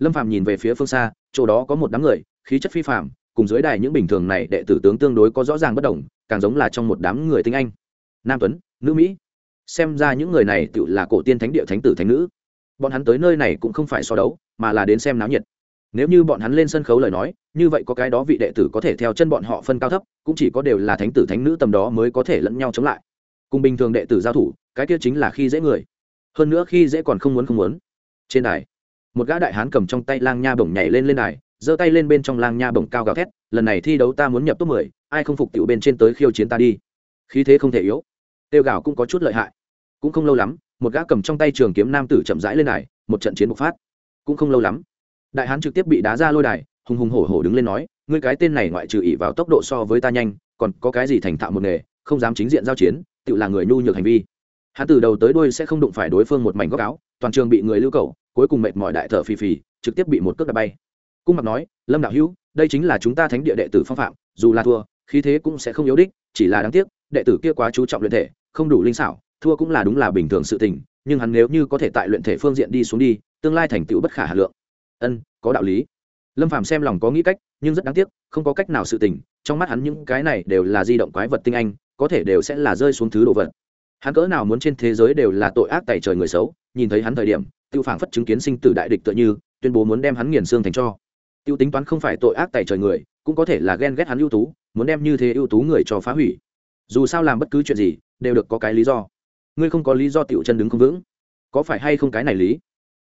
S1: lâm phạm nhìn về phía phương xa, chỗ đó có một đám người, khí chất phi phạm cùng dưới đài những bình thường này đệ tử tướng tương đối có rõ ràng bất đồng, càng giống là trong một đám người tinh anh. Nam tuấn, nữ mỹ. Xem ra những người này tự là cổ tiên thánh địa thánh tử thánh nữ. Bọn hắn tới nơi này cũng không phải so đấu, mà là đến xem náo nhiệt. Nếu như bọn hắn lên sân khấu lời nói, như vậy có cái đó vị đệ tử có thể theo chân bọn họ phân cao thấp, cũng chỉ có đều là thánh tử thánh nữ tầm đó mới có thể lẫn nhau chống lại. Cùng bình thường đệ tử giao thủ, cái kia chính là khi dễ người. Hơn nữa khi dễ còn không muốn không muốn. Trên đài một gã đại hán cầm trong tay lang nha bổng nhảy lên lên đài, giơ tay lên bên trong lang nha bổng cao gào thét, lần này thi đấu ta muốn nhập top mười, ai không phục tiểu bên trên tới khiêu chiến ta đi. Khí thế không thể yếu. Tiêu gào cũng có chút lợi hại. Cũng không lâu lắm, một gã cầm trong tay trường kiếm nam tử chậm rãi lên đài, một trận chiến bộc phát. Cũng không lâu lắm, đại hán trực tiếp bị đá ra lôi đài, hùng hùng hổ hổ đứng lên nói, ngươi cái tên này ngoại trừ ỉ vào tốc độ so với ta nhanh, còn có cái gì thành thạo một nghề, không dám chính diện giao chiến tự là người nhu nhược hành vi. Hắn từ đầu tới đuôi sẽ không đụng phải đối phương một mảnh góc áo, toàn trường bị người lưu cầu cuối cùng mệt mỏi đại thở phì phì, trực tiếp bị một cước đạp bay. Cung mặc nói, lâm đạo hữu, đây chính là chúng ta thánh địa đệ tử phong phạm, dù là thua, khí thế cũng sẽ không yếu đích, chỉ là đáng tiếc, đệ tử kia quá chú trọng luyện thể, không đủ linh xảo, thua cũng là đúng là bình thường sự tình, nhưng hắn nếu như có thể tại luyện thể phương diện đi xuống đi, tương lai thành tựu bất khả hà lượng. Ân, có đạo lý. Lâm phàm xem lòng có nghĩ cách, nhưng rất đáng tiếc, không có cách nào sự tình, trong mắt hắn những cái này đều là di động quái vật tinh anh, có thể đều sẽ là rơi xuống thứ đồ vật. Hắn cỡ nào muốn trên thế giới đều là tội ác tày trời người xấu, nhìn thấy hắn thời điểm tiêu phảng phất chứng kiến sinh tử đại địch tựa như, tuyên bố muốn đem hắn nghiền xương thành cho. Tiêu tính toán không phải tội ác tày trời người, cũng có thể là ghen ghét hắn ưu tú, muốn đem như thế ưu tú người cho phá hủy. Dù sao làm bất cứ chuyện gì, đều được có cái lý do. Ngươi không có lý do tiểu chân đứng không vững. Có phải hay không cái này lý?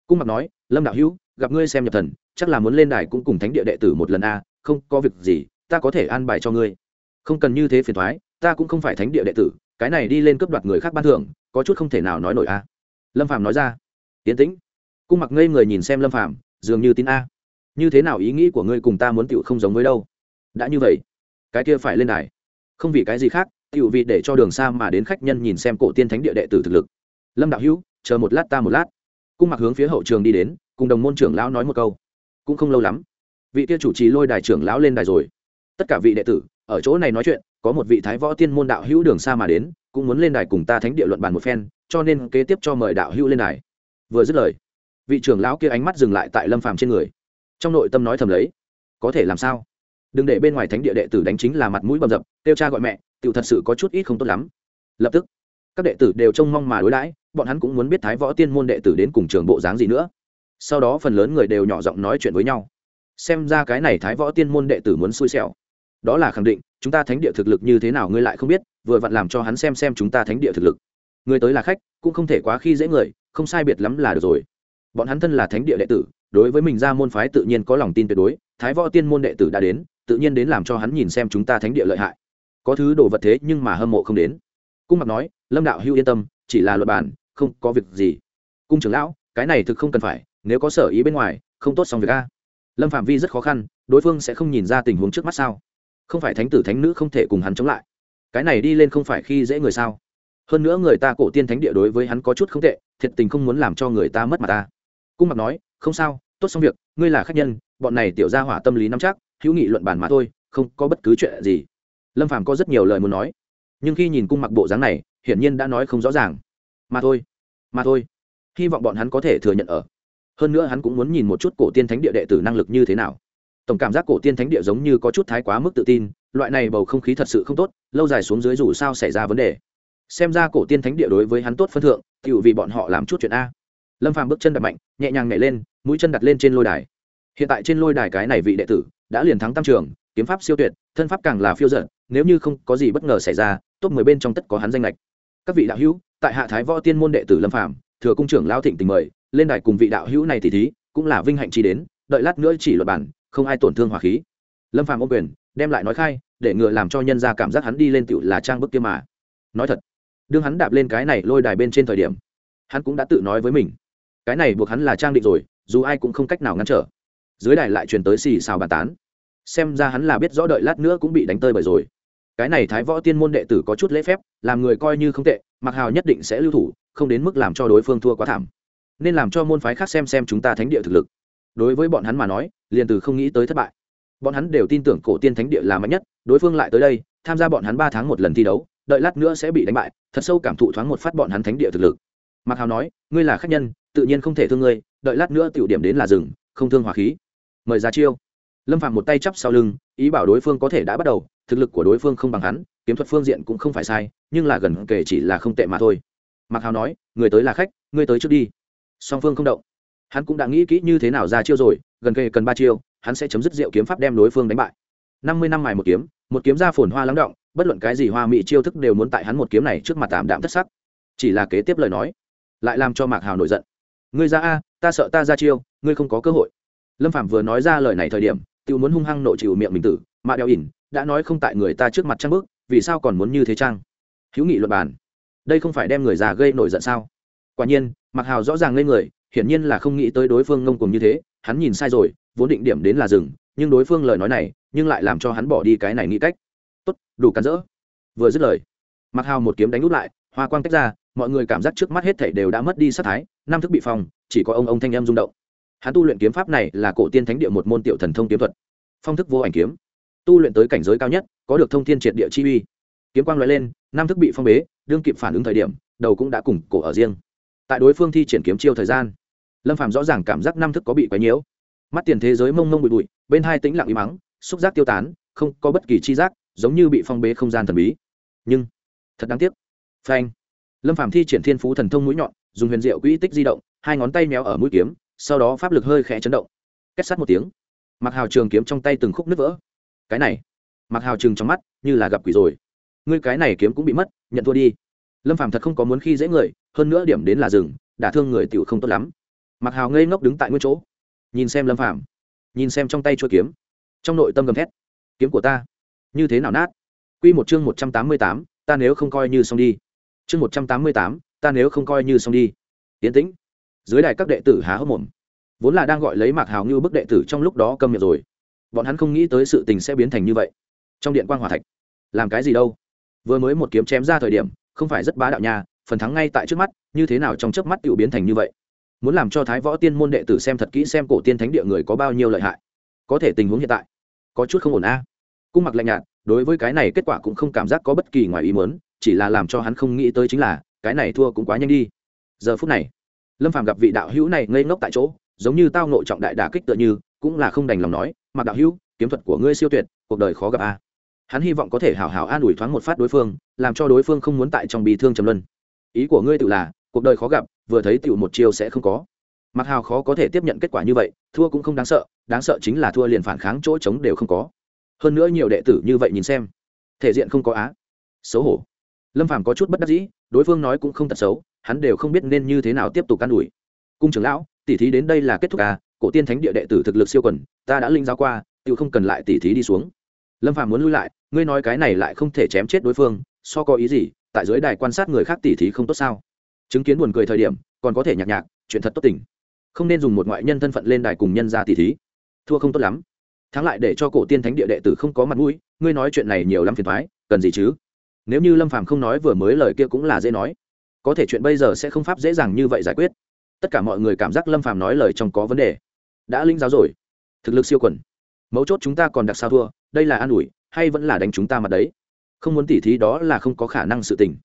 S1: Cung mặc nói, lâm đạo hữu, gặp ngươi xem nhập thần, chắc là muốn lên đài cũng cùng thánh địa đệ tử một lần a, không có việc gì, ta có thể an bài cho ngươi. Không cần như thế phiền thoái ta cũng không phải thánh địa đệ tử, cái này đi lên cướp đoạt người khác ban thưởng, có chút không thể nào nói nổi a. Lâm phàm nói ra tiến tĩnh. Cung mặc ngây người nhìn xem lâm phàm, dường như tin a. Như thế nào ý nghĩ của ngươi cùng ta muốn tựu không giống với đâu? Đã như vậy, cái kia phải lên đài. Không vì cái gì khác tựu vì để cho đường xa mà đến khách nhân nhìn xem cổ tiên thánh địa đệ tử thực lực. Lâm đạo hữu, chờ một lát ta một lát. Cung mặc hướng phía hậu trường đi đến, cùng đồng môn trưởng lão nói một câu. Cũng không lâu lắm, vị kia chủ trì lôi đài trưởng lão lên đài rồi. Tất cả vị đệ tử, ở chỗ này nói chuyện, có một vị thái võ tiên môn đạo hữu đường xa mà đến, cũng muốn lên đài cùng ta thánh địa luận bàn một phen, cho nên kế tiếp cho mời đạo hữu lên đài vừa dứt lời, vị trưởng lão kia ánh mắt dừng lại tại lâm phàm trên người. Trong nội tâm nói thầm lấy, có thể làm sao? Đừng để bên ngoài thánh địa đệ tử đánh chính là mặt mũi bầm dập, kêu cha gọi mẹ tự thật sự có chút ít không tốt lắm. Lập tức, các đệ tử đều trông mong mà đối đãi, bọn hắn cũng muốn biết thái võ tiên môn đệ tử đến cùng trường bộ dáng gì nữa. Sau đó phần lớn người đều nhỏ giọng nói chuyện với nhau. Xem ra cái này thái võ tiên môn đệ tử muốn xui xẻo. Đó là khẳng định, chúng ta thánh địa thực lực như thế nào ngươi lại không biết, vừa vặn làm cho hắn xem xem chúng ta thánh địa thực lực. Người tới là khách, cũng không thể quá khi dễ người không sai biệt lắm là được rồi. Bọn hắn thân là thánh địa đệ tử đối với mình ra môn phái tự nhiên có lòng tin tuyệt đối thái võ tiên môn đệ tử đã đến tự nhiên đến làm cho hắn nhìn xem chúng ta thánh địa lợi hại. Có thứ đồ vật thế nhưng mà hâm mộ không đến. Cung mặc nói lâm đạo hưu yên tâm chỉ là luật bàn, không có việc gì. Cung trưởng lão cái này thực không cần phải nếu có sở ý bên ngoài không tốt xong việc a. Lâm phạm vi rất khó khăn đối phương sẽ không nhìn ra tình huống trước mắt sao? Không phải thánh tử thánh nữ không thể cùng hắn chống lại. Cái này đi lên không phải khi dễ người sao? Hơn nữa người ta cổ tiên thánh địa đối với hắn có chút không tệ, thiệt tình không muốn làm cho người ta mất mặt ta. Cung mặc nói, không sao, tốt xong việc, ngươi là khách nhân, bọn này tiểu ra hỏa tâm lý nắm chắc, hữu nghị luận bàn mà thôi, không có bất cứ chuyện gì. Lâm phàm có rất nhiều lời muốn nói, nhưng khi nhìn cung mặc bộ dáng này, hiển nhiên đã nói không rõ ràng. Mà thôi mà thôi, hy vọng bọn hắn có thể thừa nhận ở. Hơn nữa hắn cũng muốn nhìn một chút cổ tiên thánh địa đệ tử năng lực như thế nào. Tổng cảm giác cổ tiên thánh địa giống như có chút thái quá mức tự tin, loại này bầu không khí thật sự không tốt, lâu dài xuống dưới dù sao xảy ra vấn đề xem ra cổ tiên thánh địa đối với hắn tốt phân thượng tự vì bọn họ làm chút chuyện a. Lâm phàm bước chân đập mạnh, nhẹ nhàng nhảy lên, mũi chân đặt lên trên lôi đài. Hiện tại trên lôi đài cái này vị đệ tử, đã liền thắng tam trường, kiếm pháp siêu tuyệt, thân pháp càng là phiêu giận nếu như không có gì bất ngờ xảy ra, top mười bên trong tất có hắn danh lệch. Các vị đạo hữu, tại hạ thái võ tiên môn đệ tử lâm phàm, thừa cung trưởng lao thịnh tình mời, lên đài cùng vị đạo hữu này thì thí, cũng là vinh hạnh chi đến, đợi lát nữa chỉ luật bản, không ai tổn thương hỏa khí. Lâm phàm ô quyền, đem lại nói khai, để ngừa làm cho nhân ra cảm giác hắn đi lên tựu là trang bức kia mà. Nói thật đương hắn đạp lên cái này lôi đài bên trên thời điểm, hắn cũng đã tự nói với mình, cái này buộc hắn là trang định rồi, dù ai cũng không cách nào ngăn trở. Dưới đài lại truyền tới xì xào bàn tán. Xem ra hắn là biết rõ đợi lát nữa cũng bị đánh tơi bởi rồi. Cái này thái võ tiên môn đệ tử có chút lễ phép, làm người coi như không tệ, mặc hào nhất định sẽ lưu thủ, không đến mức làm cho đối phương thua quá thảm. Nên làm cho môn phái khác xem xem chúng ta thánh địa thực lực. Đối với bọn hắn mà nói, liền từ không nghĩ tới thất bại. Bọn hắn đều tin tưởng cổ tiên thánh địa là mạnh nhất, đối phương lại tới đây, tham gia bọn hắn ba tháng một lần thi đấu đợi lát nữa sẽ bị đánh bại, thật sâu cảm thụ thoáng một phát bọn hắn thánh địa thực lực. Mặc hào nói, ngươi là khách nhân, tự nhiên không thể thương ngươi, đợi lát nữa tiểu điểm đến là rừng không thương hỏa khí. Mời ra chiêu. Lâm phạm một tay chắp sau lưng, ý bảo đối phương có thể đã bắt đầu, thực lực của đối phương không bằng hắn, kiếm thuật phương diện cũng không phải sai, nhưng là gần kể chỉ là không tệ mà thôi. Mặc hào nói, người tới là khách, ngươi tới trước đi. Song phương không động. Hắn cũng đã nghĩ kỹ như thế nào ra chiêu rồi, gần kề cần ba chiêu, hắn sẽ chấm dứt rượu kiếm pháp đem đối phương đánh bại. Năm mươi năm mài một kiếm một kiếm ra phồn hoa lắng động bất luận cái gì hoa mỹ chiêu thức đều muốn tại hắn một kiếm này trước mặt tạm đạm thất sắc. Chỉ là kế tiếp lời nói, lại làm cho mạc hào nổi giận. Ngươi ra a, ta sợ ta ra chiêu, ngươi không có cơ hội. Lâm phạm vừa nói ra lời này thời điểm tự muốn hung hăng nội chịu miệng mình tử, mà đeo ỉn đã nói không tại người ta trước mặt trang bức, vì sao còn muốn như thế trang hữu nghị luật bàn, đây không phải đem người già gây nổi giận sao? Quả nhiên mặc hào rõ ràng lên người, hiển nhiên là không nghĩ tới đối phương ngông cùng như thế, hắn nhìn sai rồi, vốn định điểm đến là rừng nhưng đối phương lời nói này, nhưng lại làm cho hắn bỏ đi cái này nghĩ cách tốt, đủ cắn rỡ. Vừa dứt lời mặc hào một kiếm đánh út lại, hoa quang tách ra, mọi người cảm giác trước mắt hết thảy đều đã mất đi sát thái, năm thức bị phòng, chỉ có ông ông thanh em rung động. Hắn tu luyện kiếm pháp này là cổ tiên thánh địa một môn tiểu thần thông kiếm thuật. Phong thức vô ảnh kiếm. Tu luyện tới cảnh giới cao nhất, có được thông thiên triệt địa chi uy. Kiếm quang loại lên Nam thức bị phong bế, đương kịp phản ứng thời điểm, đầu cũng đã cùng cổ ở riêng. Tại đối phương thi triển kiếm chiêu thời gian, lâm phàm rõ ràng cảm giác năm thức có bị quấy nhiễu. Mắt tiền thế giới mông mông bụi bụi, bên hai tĩnh lặng im mắng xúc giác tiêu tán, không có bất kỳ chi giác giống như bị phong bế không gian thần bí. Nhưng, thật đáng tiếc. Phanh. Lâm phàm thi triển thiên phú thần thông mũi nhọn, dùng huyền diệu quỹ tích di động, hai ngón tay méo ở mũi kiếm, sau đó pháp lực hơi khẽ chấn động. Kết sát một tiếng. Mặc hào trường kiếm trong tay từng khúc nứt vỡ. Cái này. Mặc hào trường trong mắt như là gặp quỷ rồi. Ngươi cái này kiếm cũng bị mất, nhận thua đi. Lâm phàm thật không có muốn khi dễ người, hơn nữa điểm đến là rừng, đả thương người tiểu không tốt lắm. Mặc hào ngây ngốc đứng tại nguyên chỗ. Nhìn xem lâm phàm. Nhìn xem trong tay chuôi kiếm. Trong nội tâm gầm thét. Kiếm của ta như thế nào nát? Quy một chương một trăm tám mươi tám, ta nếu không coi như xong đi. Chương một trăm tám mươi tám, ta nếu không coi như xong đi. Tiến tĩnh. Dưới đài các đệ tử há hốc mồm. Vốn là đang gọi lấy mạc hào như bức đệ tử trong lúc đó câm miệng rồi. Bọn hắn không nghĩ tới sự tình sẽ biến thành như vậy. Trong điện quan hòa thạch. Làm cái gì đâu? Vừa mới một kiếm chém ra thời điểm, không phải rất bá đạo nhà phần thắng ngay tại trước mắt, như thế nào trong chớp mắt tự biến thành như vậy? Muốn làm cho thái võ tiên môn đệ tử xem thật kỹ xem cổ tiên thánh địa người có bao nhiêu lợi hại. Có thể tình huống hiện tại, có chút không ổn a cung mặc lạnh nhạt, đối với cái này kết quả cũng không cảm giác có bất kỳ ngoài ý muốn, chỉ là làm cho hắn không nghĩ tới chính là, cái này thua cũng quá nhanh đi. Giờ phút này, lâm phàm gặp vị đạo hữu này ngây ngốc tại chỗ, giống như tao nội trọng đại đả kích tựa như, cũng là không đành lòng nói, mặc đạo hữu, kiếm thuật của ngươi siêu tuyệt, cuộc đời khó gặp a. Hắn hy vọng có thể hảo hảo an ủi thoáng một phát đối phương, làm cho đối phương không muốn tại trong bị thương trầm luân. Ý của ngươi tự là, cuộc đời khó gặp, vừa thấy tiểu một chiêu sẽ không có. Mặc hào khó có thể tiếp nhận kết quả như vậy, thua cũng không đáng sợ đáng sợ chính là thua liền phản kháng chỗ trống đều không có hơn nữa nhiều đệ tử như vậy nhìn xem, thể diện không có á, xấu hổ. Lâm phàm có chút bất đắc dĩ, đối phương nói cũng không thật xấu, hắn đều không biết nên như thế nào tiếp tục can ủi. Cung trưởng lão tỉ thí đến đây là kết thúc à cổ tiên thánh địa đệ tử thực lực siêu quần, ta đã linh giáo qua tự không cần lại tỉ thí đi xuống. Lâm phàm muốn lui lại, ngươi nói cái này lại không thể chém chết đối phương, so có ý gì, tại dưới đài quan sát người khác tỉ thí không tốt sao? Chứng kiến buồn cười thời điểm, còn có thể nhạc nhạc, chuyện thật tốt tình không nên dùng một ngoại nhân thân phận lên đài cùng nhân ra tỉ thí. Thua không tốt lắm thắng lại để cho cổ tiên thánh địa đệ tử không có mặt mũi, ngươi nói chuyện này nhiều lắm phiền thoái cần gì chứ? Nếu như lâm phàm không nói vừa mới lời kia cũng là dễ nói, có thể chuyện bây giờ sẽ không pháp dễ dàng như vậy giải quyết. Tất cả mọi người cảm giác lâm phàm nói lời trong có vấn đề. Đã linh giáo rồi. Thực lực siêu quần. Mấu chốt chúng ta còn đặc sao thua, đây là an ủi, hay vẫn là đánh chúng ta mặt đấy? Không muốn tỉ thí đó là không có khả năng sự tình.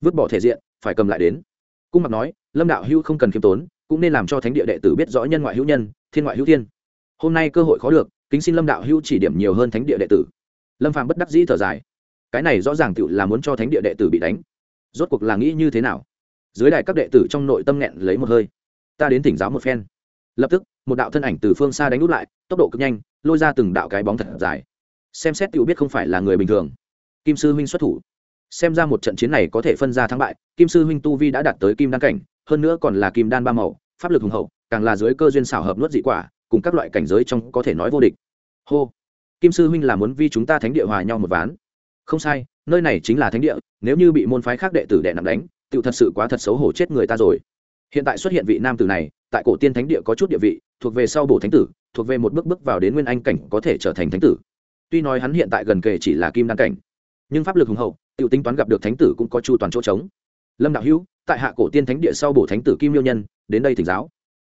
S1: Vứt bỏ thể diện, phải cầm lại đến. Cung mặc nói, lâm đạo hữu không cần khiêm tốn, cũng nên làm cho thánh địa đệ tử biết rõ nhân ngoại hữu nhân, thiên ngoại hữu thiên. Hôm nay cơ hội khó được kính xin lâm đạo hữu chỉ điểm nhiều hơn thánh địa đệ tử lâm phàm bất đắc dĩ thở dài cái này rõ ràng tự là muốn cho thánh địa đệ tử bị đánh rốt cuộc là nghĩ như thế nào dưới đài các đệ tử trong nội tâm nghẹn lấy một hơi ta đến thỉnh giáo một phen lập tức một đạo thân ảnh từ phương xa đánh út lại tốc độ cực nhanh lôi ra từng đạo cái bóng thật dài xem xét tự biết không phải là người bình thường kim sư huynh xuất thủ xem ra một trận chiến này có thể phân ra thắng bại kim sư huynh tu vi đã đạt tới kim đan cảnh hơn nữa còn là kim đan ba màu pháp lực hùng hậu càng là dưới cơ duyên xảo hợp nuốt dị quả cùng các loại cảnh giới trong có thể nói vô địch. Hô, kim sư huynh là muốn vi chúng ta thánh địa hòa nhau một ván. Không sai, nơi này chính là thánh địa, nếu như bị môn phái khác đệ tử đệ nặng đánh tự thật sự quá thật xấu hổ chết người ta rồi. Hiện tại xuất hiện vị nam tử này, tại cổ tiên thánh địa có chút địa vị, thuộc về sau bổ thánh tử, thuộc về một bước bước vào đến nguyên anh cảnh có thể trở thành thánh tử. Tuy nói hắn hiện tại gần kề chỉ là kim đan cảnh, nhưng pháp lực hùng hậu tự tính toán gặp được thánh tử cũng có chu toàn chỗ trống. Lâm đạo hữu, tại hạ cổ tiên thánh địa sau bổ thánh tử kim miêu nhân, đến đây thỉnh giáo.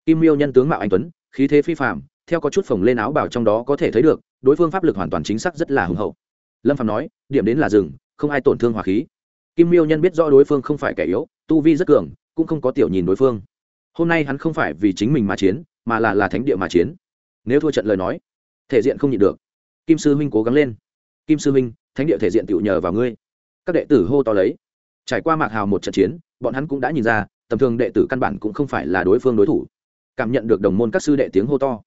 S1: Kim miêu nhân tướng mạo anh tuấn khí thế phi phạm theo có chút phồng lên áo bảo trong đó có thể thấy được, đối phương pháp lực hoàn toàn chính xác rất là hùng hậu. Lâm phạm nói, điểm đến là rừng, không ai tổn thương hòa khí. Kim miêu nhân biết rõ đối phương không phải kẻ yếu, tu vi rất cường, cũng không có tiểu nhìn đối phương. Hôm nay hắn không phải vì chính mình mà chiến, mà là là thánh địa mà chiến. Nếu thua trận lời nói, thể diện không nhịn được. Kim sư huynh cố gắng lên. Kim sư huynh, thánh địa thể diện tựu nhờ vào ngươi. Các đệ tử hô to lấy. Trải qua mạc hào một trận chiến, bọn hắn cũng đã nhìn ra, tầm thường đệ tử căn bản cũng không phải là đối phương đối thủ cảm nhận được đồng môn các sư đệ tiếng hô to.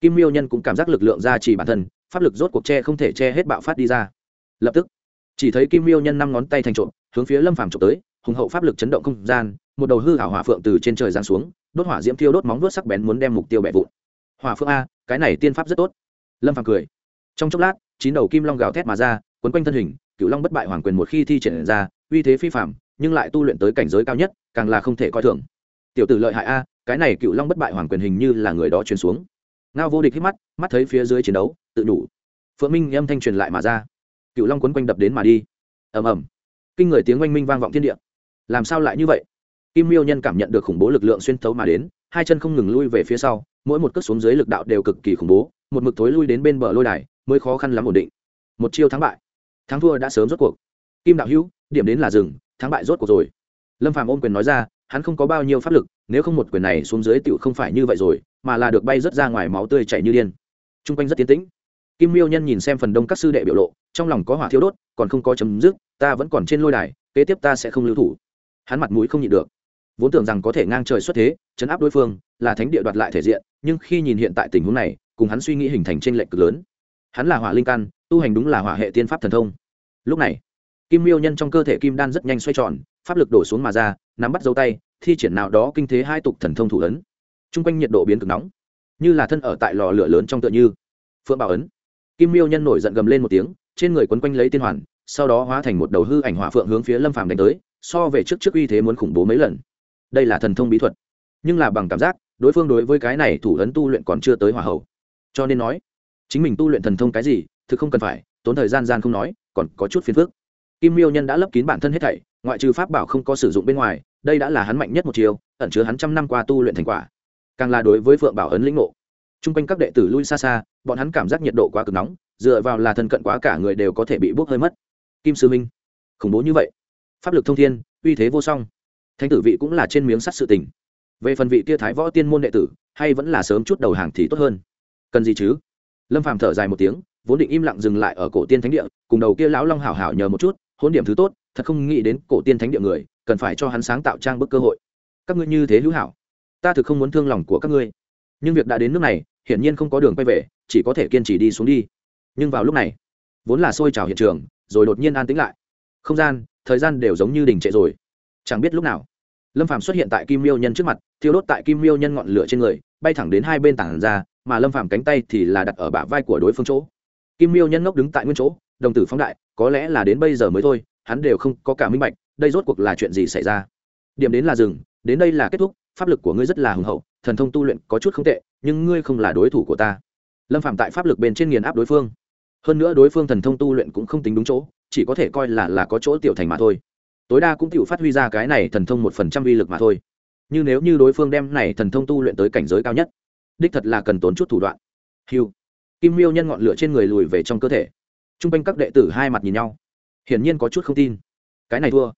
S1: Kim miêu nhân cũng cảm giác lực lượng ra chỉ bản thân, pháp lực rốt cuộc che không thể che hết bạo phát đi ra. Lập tức, chỉ thấy kim miêu nhân năm ngón tay thành trộm, hướng phía lâm phàm trộm tới, hùng hậu pháp lực chấn động không gian, một đầu hư hảo hỏa phượng từ trên trời giáng xuống, đốt hỏa diễm thiêu đốt móng vuốt sắc bén muốn đem mục tiêu bẻ vụn. Hỏa phượng a, cái này tiên pháp rất tốt. Lâm phàm cười. Trong chốc lát, chín đầu kim long gào thét mà ra, quấn quanh thân hình cựu long bất bại hoàng quyền một khi thi triển ra, uy thế phi phạm nhưng lại tu luyện tới cảnh giới cao nhất, càng là không thể coi thường. Tiểu tử lợi hại a cái này cựu long bất bại hoàng quyền hình như là người đó truyền xuống. Ngao vô địch hít mắt mắt thấy phía dưới chiến đấu, tự đủ. Phượng minh âm thanh truyền lại mà ra. Cựu long quấn quanh đập đến mà đi. Ầm ầm. Kinh người tiếng oanh minh vang vọng thiên địa. Làm sao lại như vậy? Kim miêu nhân cảm nhận được khủng bố lực lượng xuyên thấu mà đến, hai chân không ngừng lui về phía sau, mỗi một cước xuống dưới lực đạo đều cực kỳ khủng bố, một mực thối lui đến bên bờ lôi đài, mới khó khăn lắm ổn định. Một chiêu thắng bại. Thắng thua đã sớm rốt cuộc. Kim đạo hữu, điểm đến là rừng thắng bại rốt cuộc rồi. Lâm phàm ôm quyền nói ra hắn không có bao nhiêu pháp lực, nếu không một quyền này xuống dưới tựu không phải như vậy rồi, mà là được bay rớt ra ngoài máu tươi chảy như điên. T r u n g quanh rất tiến tĩnh. Kim miêu nhân nhìn xem phần đông các sư đệ biểu lộ, trong lòng có hỏa thiếu đốt, còn không có chấm dứt, ta vẫn còn trên lôi đài, kế tiếp ta sẽ không lưu thủ. Hắn mặt mũi không nhịn được. Vốn tưởng rằng có thể ngang trời xuất thế, chấn áp đối phương, là thánh địa đoạt lại thể diện, nhưng khi nhìn hiện tại tình huống này, cùng hắn suy nghĩ hình thành t r ê n lệch cực lớn. Hắn là hỏa linh căn, tu hành đúng là hỏa hệ tiên pháp thần thông. Lúc này, kim miêu nhân trong cơ thể kim đan rất nhanh xoay tròn, pháp lực đổ xuống mà ra nắm bắt dấu tay, thi triển nào đó kinh thế hai tục thần thông thủ ấn. T r u n g quanh nhiệt độ biến cực nóng, như là thân ở tại lò lửa lớn trong tựa như. Phượng bảo ấn. Kim miêu nhân nổi giận gầm lên một tiếng, trên người quấn quanh lấy tiên hoàn, sau đó hóa thành một đầu hư ảnh hỏa phượng hướng phía lâm phàm đánh tới, so về trước trước uy thế muốn khủng bố mấy lần. Đây là thần thông bí thuật. Nhưng là bằng cảm giác, đối phương đối với cái này thủ ấn tu luyện còn chưa tới hỏa hậu cho nên nói, chính mình tu luyện thần thông cái gì, thực không cần phải, tốn thời gian gian không nói, còn có chút phiền phức. Kim miêu nhân đã lấp kín bản thân hết thảy, ngoại trừ pháp bảo không có sử dụng bên ngoài đây đã là hắn mạnh nhất một chiều ẩn chứa hắn trăm năm qua tu luyện thành quả. Càng là đối với phượng bảo ấn lĩnh ngộ. T r u n g quanh các đệ tử lui xa xa, bọn hắn cảm giác nhiệt độ quá cực nóng, dựa vào là thân cận quá cả người đều có thể bị bốc hơi mất. Kim sư minh, khủng bố như vậy. Pháp lực thông thiên, uy thế vô song. Thánh tử vị cũng là trên miếng sắt sự tình. Về phần vị kia thái võ tiên môn đệ tử, hay vẫn là sớm chút đầu hàng thì tốt hơn. Cần gì chứ? Lâm phàm thở dài một tiếng, vốn định im lặng dừng lại ở cổ tiên thánh địa, cùng đầu kia lão long hảo hảo nhờ một chút, hôn điểm thứ tốt, thật không nghĩ đến cổ tiên thánh địa người cần phải cho hắn sáng tạo trang bức cơ hội. Các ngươi như thế hữu hảo. Ta thực không muốn thương lòng của các ngươi. Nhưng việc đã đến nước này, hiển nhiên không có đường quay về, chỉ có thể kiên trì đi xuống đi. Nhưng vào lúc này, vốn là sôi trào hiện trường, rồi đột nhiên an tĩnh lại. Không gian, thời gian đều giống như đình trệ rồi. Chẳng biết lúc nào, lâm phàm xuất hiện tại kim miêu nhân trước mặt, thiêu đốt tại kim miêu nhân ngọn lửa trên người, bay thẳng đến hai bên tảng ra mà lâm phàm cánh tay thì là đặt ở bả vai của đối phương chỗ. Kim miêu nhân ngốc đứng tại nguyên chỗ, đồng tử phóng đại, có lẽ là đến bây giờ mới thôi, hắn đều không có cả minh bạch đây rốt cuộc là chuyện gì xảy ra? Điểm đến là rừng đến đây là kết thúc, pháp lực của ngươi rất là hùng hậu, thần thông tu luyện có chút không tệ, nhưng ngươi không là đối thủ của ta. Lâm phạm tại pháp lực bên trên nghiền áp đối phương. Hơn nữa đối phương thần thông tu luyện cũng không tính đúng chỗ, chỉ có thể coi là là có chỗ tiểu thành mà thôi. Tối đa cũng tự phát huy ra cái này thần thông một phần trăm vi lực mà thôi. Nhưng nếu như đối phương đem này thần thông tu luyện tới cảnh giới cao nhất, đích thật là cần tốn chút thủ đoạn. Hiu kim miêu nhân ngọn lửa trên người lùi về trong cơ thể. T r u n g quanh các đệ tử hai mặt nhìn nhau. Hiển nhiên có chút không tin. Cái này thua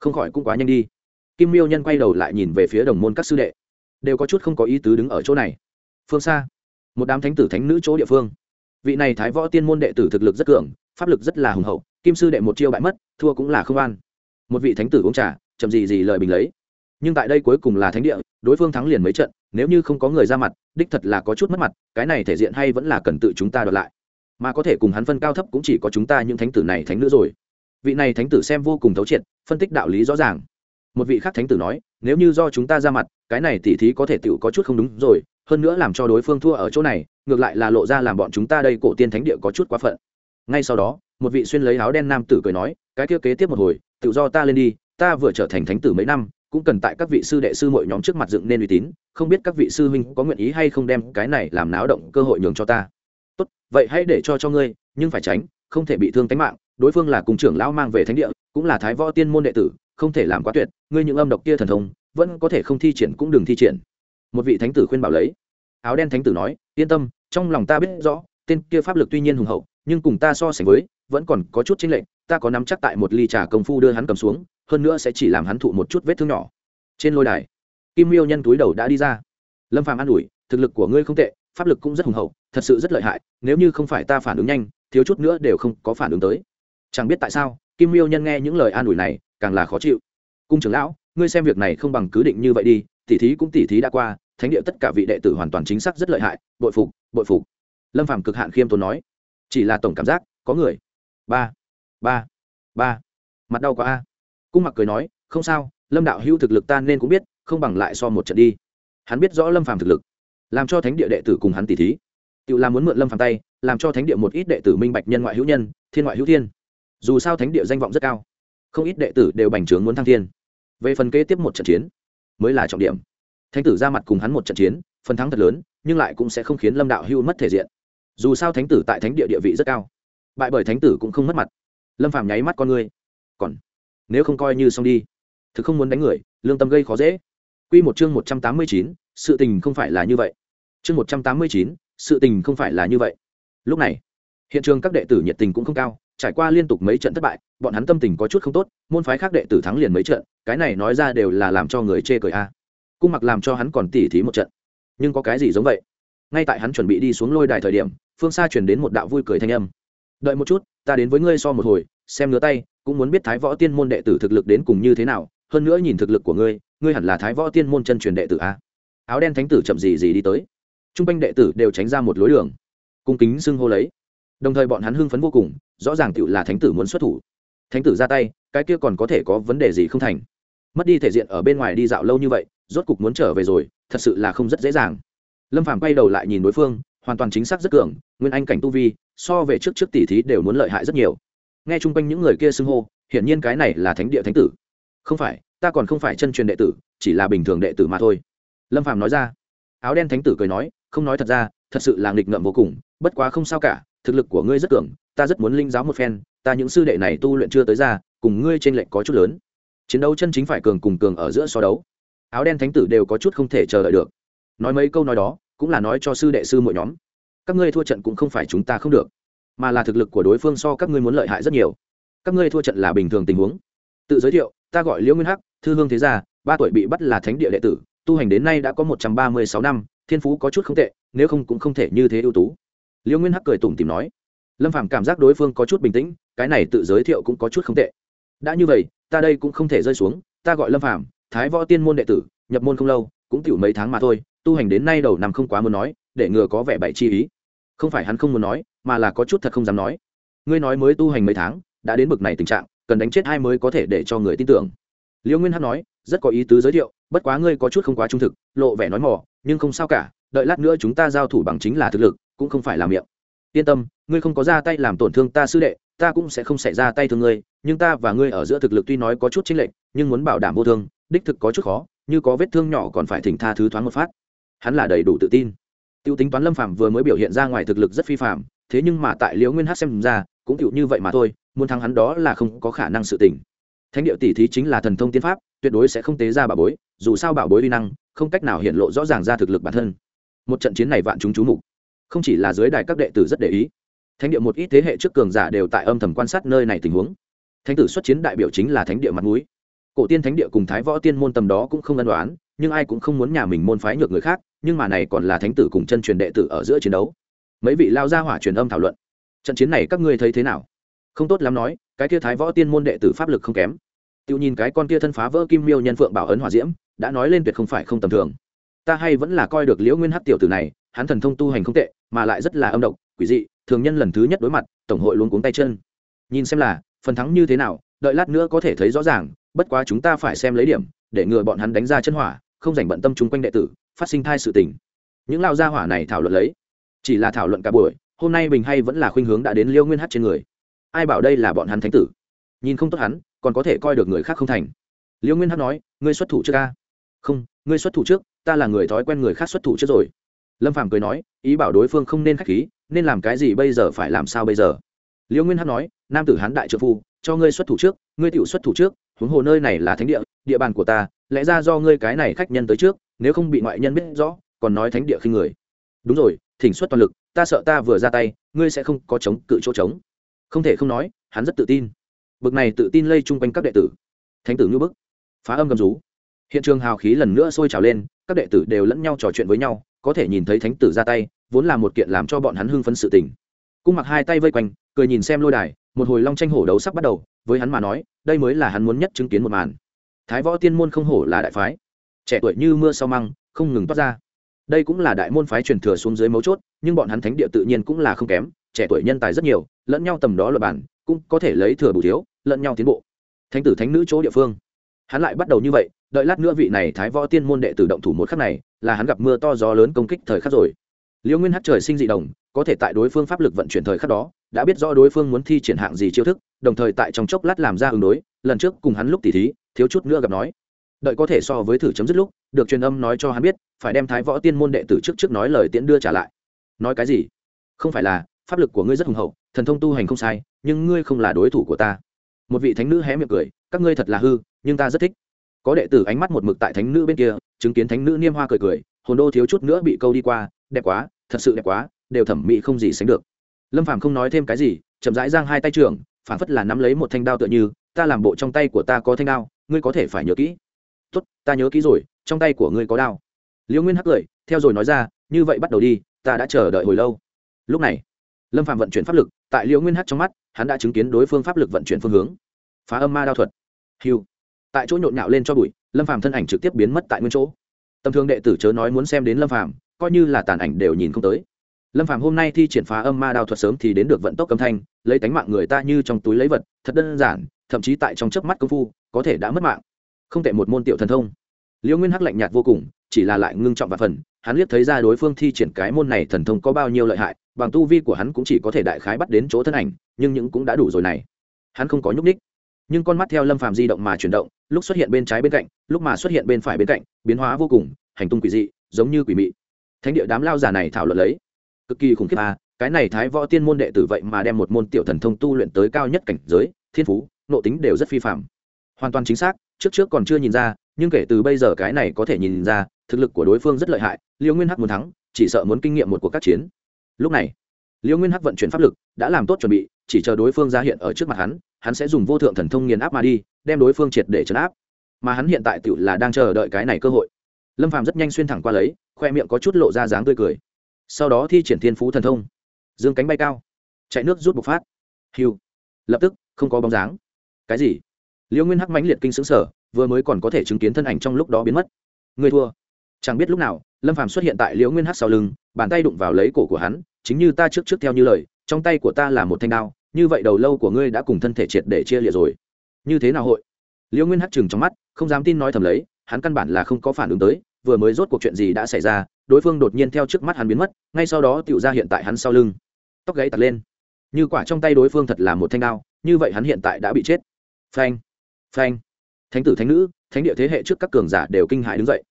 S1: không khỏi cũng quá nhanh đi. Kim miêu nhân quay đầu lại nhìn về phía đồng môn các sư đệ. Đều có chút không có ý tứ đứng ở chỗ này. Phương xa, một đám thánh tử thánh nữ chỗ địa phương. Vị này thái võ tiên môn đệ tử thực lực rất cường, pháp lực rất là hùng hậu, kim sư đệ một chiêu bại mất, thua cũng là không an một vị thánh tử uống trà, chậm gì gì lời bình lấy. Nhưng tại đây cuối cùng là thánh địa, đối phương thắng liền mấy trận, nếu như không có người ra mặt, đích thật là có chút mất mặt, cái này thể diện hay vẫn là cần tự chúng ta đoạt lại. Mà có thể cùng hắn phân cao thấp cũng chỉ có chúng ta những thánh tử này thánh nữ rồi vị này thánh tử xem vô cùng thấu triệt, phân tích đạo lý rõ ràng. Một vị khác thánh tử nói, nếu như do chúng ta ra mặt, cái này tỉ thí có thể tựu có chút không đúng rồi, hơn nữa làm cho đối phương thua ở chỗ này, ngược lại là lộ ra làm bọn chúng ta đây cổ tiên thánh địa có chút quá phận. Ngay sau đó, một vị xuyên lấy áo đen nam tử cười nói, cái kia kế tiếp một hồi, tự do ta lên đi, ta vừa trở thành thánh tử mấy năm, cũng cần tại các vị sư đệ sư mọi nhóm trước mặt dựng nên uy tín, không biết các vị sư huynh có nguyện ý hay không đem cái này làm náo động cơ hội nhường cho ta. Tốt, vậy hãy để cho cho ngươi, nhưng phải tránh, không thể bị thương tính mạng đối phương là cùng trưởng lão mang về thánh địa, cũng là thái võ tiên môn đệ tử, không thể làm quá tuyệt, ngươi những âm độc kia thần thông, vẫn có thể không thi triển cũng đừng thi triển. Một vị thánh tử khuyên bảo lấy. Áo đen thánh tử nói, yên tâm, trong lòng ta biết rõ, tên kia pháp lực tuy nhiên hùng hậu, nhưng cùng ta so sánh với, vẫn còn có chút chính lệnh ta có nắm chắc tại một ly trà công phu đưa hắn cầm xuống, hơn nữa sẽ chỉ làm hắn thụ một chút vết thương nhỏ. Trên lôi đài, kim miêu nhân túi đầu đã đi ra. Lâm phàm an ủi, thực lực của ngươi không tệ, pháp lực cũng rất hùng hậu, thật sự rất lợi hại, nếu như không phải ta phản ứng nhanh, thiếu chút nữa đều không có phản ứng tới chẳng biết tại sao, kim miêu nhân nghe những lời an ủi này, càng là khó chịu. Cung trưởng lão, ngươi xem việc này không bằng cứ định như vậy đi, tỉ thí cũng tỉ thí đã qua, thánh địa tất cả vị đệ tử hoàn toàn chính xác rất lợi hại, bội phục bội phục. Lâm phàm cực hạn khiêm tốn nói. Chỉ là tổng cảm giác, có người. Ba ba ba. Mặt đau quá a. Cung mặc cười nói, không sao, lâm đạo hữu thực lực ta nên cũng biết, không bằng lại so một trận đi. Hắn biết rõ lâm phàm thực lực. Làm cho thánh địa đệ tử cùng hắn tỉ thí. Tự làm muốn mượn lâm phàm tay, làm cho thánh địa một ít đệ tử minh bạch nhân ngoại hữu nhân, thiên ngoại hữu thiên dù sao thánh địa danh vọng rất cao, không ít đệ tử đều bành trướng muốn thăng thiên. Về phần kế tiếp một trận chiến, mới là trọng điểm. Thánh tử ra mặt cùng hắn một trận chiến, phần thắng thật lớn, nhưng lại cũng sẽ không khiến lâm đạo hưu mất thể diện. Dù sao thánh tử tại thánh địa địa vị rất cao, bại bởi thánh tử cũng không mất mặt. Lâm phàm nháy mắt con ngươi. Còn, nếu không coi như xong đi, thực không muốn đánh người, lương tâm gây khó dễ. Q một chương một trăm tám mươi chín, sự tình không phải là như vậy. Chương một trăm tám mươi chín, sự tình không phải là như vậy. Lúc này, hiện trường các đệ tử nhiệt tình cũng không cao trải qua liên tục mấy trận thất bại, bọn hắn tâm tình có chút không tốt, môn phái khác đệ tử thắng liền mấy trận, cái này nói ra đều là làm cho người chê cười a. Cung mặc làm cho hắn còn tỉ thí một trận. Nhưng có cái gì giống vậy? Ngay tại hắn chuẩn bị đi xuống lôi đài thời điểm, phương xa chuyển đến một đạo vui cười thanh âm. Đợi một chút, ta đến với ngươi so một hồi, xem ngứa tay, cũng muốn biết thái võ tiên môn đệ tử thực lực đến cùng như thế nào, hơn nữa nhìn thực lực của ngươi ngươi hẳn là thái võ tiên môn chân truyền đệ tử a. Áo đen thánh tử chậm gì gì đi tới. T r u n g quanh đệ tử đều tránh ra một lối đường. Cung kính xưng hô lấy đồng thời bọn hắn hưng phấn vô cùng, rõ ràng tựu là thánh tử muốn xuất thủ. Thánh tử ra tay, cái kia còn có thể có vấn đề gì không thành? Mất đi thể diện ở bên ngoài đi dạo lâu như vậy, rốt cục muốn trở về rồi, thật sự là không rất dễ dàng. Lâm phàm quay đầu lại nhìn đối phương, hoàn toàn chính xác rất cường, nguyên anh cảnh tu vi, so về trước trước tỷ thí đều muốn lợi hại rất nhiều. Nghe chung quanh những người kia xưng hô, hiển nhiên cái này là thánh địa thánh tử. Không phải, ta còn không phải chân truyền đệ tử, chỉ là bình thường đệ tử mà thôi. Lâm phàm nói ra. Áo đen thánh tử cười nói, không nói thật ra, thật sự là nghịch ngợm vô cùng, bất quá không sao cả thực lực của ngươi rất cường, ta rất muốn linh giáo một phen, ta những sư đệ này tu luyện chưa tới ra, cùng ngươi trên lệnh có chút lớn. Chiến đấu chân chính phải cường cùng cường ở giữa so đấu. Áo đen thánh tử đều có chút không thể chờ đợi được. Nói mấy câu nói đó, cũng là nói cho sư đệ sư mỗi nhóm. Các ngươi thua trận cũng không phải chúng ta không được, mà là thực lực của đối phương so các ngươi muốn lợi hại rất nhiều. Các ngươi thua trận là bình thường tình huống. Tự giới thiệu, ta gọi liễu nguyên hắc, thư hương thế gia, ba tuổi bị bắt là thánh địa đệ tử, tu hành đến nay đã có một trăm ba mươi sáu năm, thiên phú có chút không tệ, nếu không cũng không thể như thế ưu tú. Liêu nguyên hắc cười tủm tìm nói, lâm phàm cảm giác đối phương có chút bình tĩnh, cái này tự giới thiệu cũng có chút không tệ. Đã như vậy, ta đây cũng không thể rơi xuống, ta gọi lâm phàm, thái võ tiên môn đệ tử, nhập môn không lâu, cũng tiểu mấy tháng mà thôi, tu hành đến nay đầu năm không quá muốn nói, để ngừa có vẻ bậy chi ý. Không phải hắn không muốn nói, mà là có chút thật không dám nói. Ngươi nói mới tu hành mấy tháng, đã đến bực này tình trạng, cần đánh chết ai mới có thể để cho người tin tưởng. Liêu nguyên hát nói, rất có ý tứ giới thiệu, bất quá ngươi có chút không quá trung thực, lộ vẻ nói mỏ, nhưng không sao cả, đợi lát nữa chúng ta giao thủ bằng chính là thực lực cũng không phải là miệng. Yên tâm, ngươi không có ra tay làm tổn thương ta sư đệ, ta cũng sẽ không xảy ra tay thương ngươi, nhưng ta và ngươi ở giữa thực lực tuy nói có chút chênh lệch, nhưng muốn bảo đảm vô thương, đích thực có chút khó, như có vết thương nhỏ còn phải thỉnh tha thứ thoáng một phát. Hắn là đầy đủ tự tin. Tiêu tính toán lâm phàm vừa mới biểu hiện ra ngoài thực lực rất phi phạm thế nhưng mà tại liễu nguyên hát xem ra, cũng tựu như vậy mà thôi, muốn thắng hắn đó là không có khả năng sự tình. Thánh điệu tỷ thí chính là thần thông tiên pháp, tuyệt đối sẽ không tế ra bảo bối, dù sao bảo bối vi năng, không cách nào hiện lộ rõ ràng ra thực lực bản thân. Một trận chiến này vạn chúng chú mục không chỉ là dưới đài các đệ tử rất để ý, thánh địa một ít thế hệ trước cường giả đều tại âm thầm quan sát nơi này tình huống. Thánh tử xuất chiến đại biểu chính là thánh địa mặt núi cổ tiên thánh địa cùng thái võ tiên môn tầm đó cũng không ân đoán nhưng ai cũng không muốn nhà mình môn phái nhược người khác, nhưng mà này còn là thánh tử cùng chân truyền đệ tử ở giữa chiến đấu. Mấy vị lao ra hỏa truyền âm thảo luận. Trận chiến này các ngươi thấy thế nào? Không tốt lắm nói, cái kia thái võ tiên môn đệ tử pháp lực không kém. Tiêu nhìn cái con kia thân phá vỡ kim miêu nhân phượng bảo ấn hỏa diễm, đã nói lên tuyệt không phải không tầm thường. Ta hay vẫn là coi được liễu nguyên hát tiểu tử này hắn thần thông tu hành không tệ, mà lại rất là âm độc, quỷ dị, thường nhân lần thứ nhất đối mặt, tổng hội luôn cuống tay chân. Nhìn xem là, phần thắng như thế nào, đợi lát nữa có thể thấy rõ ràng, bất quá chúng ta phải xem lấy điểm, để ngừa bọn hắn đánh ra chân hỏa, không dành bận tâm chung quanh đệ tử, phát sinh thai sự tình. Những lao gia hỏa này thảo luận lấy, chỉ là thảo luận cả buổi, hôm nay bình hay vẫn là khuynh hướng đã đến liêu nguyên hát trên người. Ai bảo đây là bọn hắn thánh tử? Nhìn không tốt hắn, còn có thể coi được người khác không thành. Liêu nguyên hát nói, ngươi xuất thủ trước ca không, ngươi xuất thủ trước, ta là người thói quen người khác xuất thủ trước rồi lâm phàm cười nói, ý bảo đối phương không nên k h á c h khí, nên làm cái gì bây giờ phải làm sao bây giờ? Liễu nguyên hắc nói, nam tử hán đại trợ phu, cho ngươi xuất thủ trước, ngươi tự xuất thủ trước, huống hồ nơi này là thánh địa địa bàn của ta, lẽ ra do ngươi cái này khách nhân tới trước, nếu không bị ngoại nhân biết rõ, còn nói thánh địa khi người. Đúng rồi, thỉnh xuất toàn lực, ta sợ ta vừa ra tay, ngươi sẽ không có chống, cự chỗ trống. Không thể không nói, hắn rất tự tin. Bực này tự tin lây chung quanh các đệ tử. Thánh tử ngữ bức. Phá âm gầm rú. Hiện trường hào khí lần nữa sôi trào lên, các đệ tử đều lẫn nhau trò chuyện với nhau có thể nhìn thấy thánh tử ra tay, vốn là một kiện làm cho bọn hắn hưng phấn sự tình. Cung mặc hai tay vây quanh, cười nhìn xem lôi đài, một hồi long tranh hổ đấu sắp bắt đầu, với hắn mà nói, đây mới là hắn muốn nhất chứng kiến một màn. Thái võ tiên môn không hổ là đại phái. Trẻ tuổi như mưa sau măng, không ngừng toát ra. Đây cũng là đại môn phái truyền thừa xuống dưới mấu chốt, nhưng bọn hắn thánh địa tự nhiên cũng là không kém, trẻ tuổi nhân tài rất nhiều, lẫn nhau tầm đó luật bản cũng có thể lấy thừa bù thiếu, lẫn nhau tiến bộ. Thánh tử thánh nữ chỗ địa phương. Hắn lại bắt đầu như vậy, đợi lát nữa vị này thái võ tiên môn đệ tử động thủ một khắc này là hắn gặp mưa to gió lớn công kích thời khắc rồi. Liễu nguyên hát trời sinh dị đồng, có thể tại đối phương pháp lực vận chuyển thời khắc đó, đã biết rõ đối phương muốn thi triển hạng gì chiêu thức, đồng thời tại trong chốc lát làm ra ứng đối, lần trước cùng hắn lúc tỉ thí, thiếu chút nữa gặp nói. Đợi có thể so với thử chấm dứt lúc, được truyền âm nói cho hắn biết, phải đem thái võ tiên môn đệ tử trước trước nói lời tiễn đưa trả lại. Nói cái gì? Không phải là, pháp lực của ngươi rất hùng hậu, thần thông tu hành không sai, nhưng ngươi không là đối thủ của ta. Một vị thánh nữ hé miệng cười, các ngươi thật là hư, nhưng ta rất thích có đệ tử ánh mắt một mực tại thánh nữ bên kia, chứng kiến thánh nữ niêm hoa cười cười, hồn đô thiếu chút nữa bị câu đi qua, đẹp quá, thật sự đẹp quá, đều thẩm mỹ không gì sánh được. Lâm phàm không nói thêm cái gì, chậm rãi giang hai tay trưởng, phản phất là nắm lấy một thanh đao tựa như, ta làm bộ trong tay của ta có thanh đao, ngươi có thể phải nhớ kỹ. Tốt, ta nhớ kỹ rồi, trong tay của ngươi có đao. Liễu nguyên hắc cười, theo rồi nói ra, như vậy bắt đầu đi, ta đã chờ đợi hồi lâu. Lúc này, lâm phạm vận chuyển pháp lực, tại liễu nguyên hắc trong mắt, hắn đã chứng kiến đối phương pháp lực vận chuyển phương hướng. Phá âm ma đao thuật. Hiu tại chỗ nhộn nhạo lên cho bụi lâm phàm thân ảnh trực tiếp biến mất tại nguyên chỗ. Tầm thường đệ tử chớ nói muốn xem đến lâm phàm, coi như là tàn ảnh đều nhìn không tới. Lâm phàm hôm nay thi triển phá âm ma đao thuật sớm thì đến được vận tốc âm thanh lấy tánh mạng người ta như trong túi lấy vật thật đơn giản thậm chí tại trong chớp mắt công phu có thể đã mất mạng. Không tệ một môn tiểu thần thông. Liễu nguyên hắc lạnh nhạt vô cùng chỉ là lại ngưng trọng và phần hắn liếc thấy ra đối phương thi triển cái môn này thần thông có bao nhiêu lợi hại bằng tu vi của hắn cũng chỉ có thể đại khái bắt đến chỗ thân ảnh nhưng những cũng đã đủ rồi này. Hắn không có nhúc ních nhưng con mắt theo lâm phàm di động mà chuyển động, lúc xuất hiện bên trái bên cạnh, lúc mà xuất hiện bên phải bên cạnh, biến hóa vô cùng, hành tung quỷ dị, giống như quỷ mị. Thánh địa đám lao giả này thảo luận lấy, cực kỳ khủng khiếp à cái này thái võ tiên môn đệ tử vậy mà đem một môn tiểu thần thông tu luyện tới cao nhất cảnh giới, thiên phú nộ tính đều rất phi phạm hoàn toàn chính xác, trước trước còn chưa nhìn ra, nhưng kể từ bây giờ cái này có thể nhìn ra, thực lực của đối phương rất lợi hại, liêu nguyên hắc muốn thắng, chỉ sợ muốn kinh nghiệm một cuộc các chiến. Lúc này, Liêu nguyên hắc vận chuyển pháp lực, đã làm tốt chuẩn bị chỉ chờ đối phương ra hiện ở trước mặt hắn hắn sẽ dùng vô thượng thần thông nghiền áp mà đi, đem đối phương triệt để chấn áp. Mà hắn hiện tại tựu là đang chờ đợi cái này cơ hội. Lâm phàm rất nhanh xuyên thẳng qua lấy, khoe miệng có chút lộ ra dáng tươi cười. Sau đó thi triển thiên phú thần thông. Dương cánh bay cao. Chạy nước rút bộc phát. Hiu. Lập tức, không có bóng dáng. Cái gì? Liễu nguyên hắc mãnh liệt kinh xứng sở vừa mới còn có thể chứng kiến thân ảnh trong lúc đó biến mất. Người thua. Chẳng biết lúc nào, lâm phàm xuất hiện tại liễu nguyên hắc sau lưng, bàn tay đụng vào lấy cổ của hắn, chính như ta trước trước theo như lời trong tay của ta là một thanh đao, như vậy đầu lâu của ngươi đã cùng thân thể triệt để chia liệt rồi. Như thế nào hội? Liễu nguyên hắc chừng trong mắt, không dám tin nói thầm lấy, hắn căn bản là không có phản ứng tới, vừa mới rốt cuộc chuyện gì đã xảy ra, đối phương đột nhiên theo trước mắt hắn biến mất, ngay sau đó tựu ra hiện tại hắn sau lưng. Tóc gáy tật lên. Như quả trong tay đối phương thật là một thanh đao, như vậy hắn hiện tại đã bị chết. Phanh phanh. Thánh tử thánh nữ, thánh địa thế hệ trước các cường giả đều kinh hãi đứng dậy.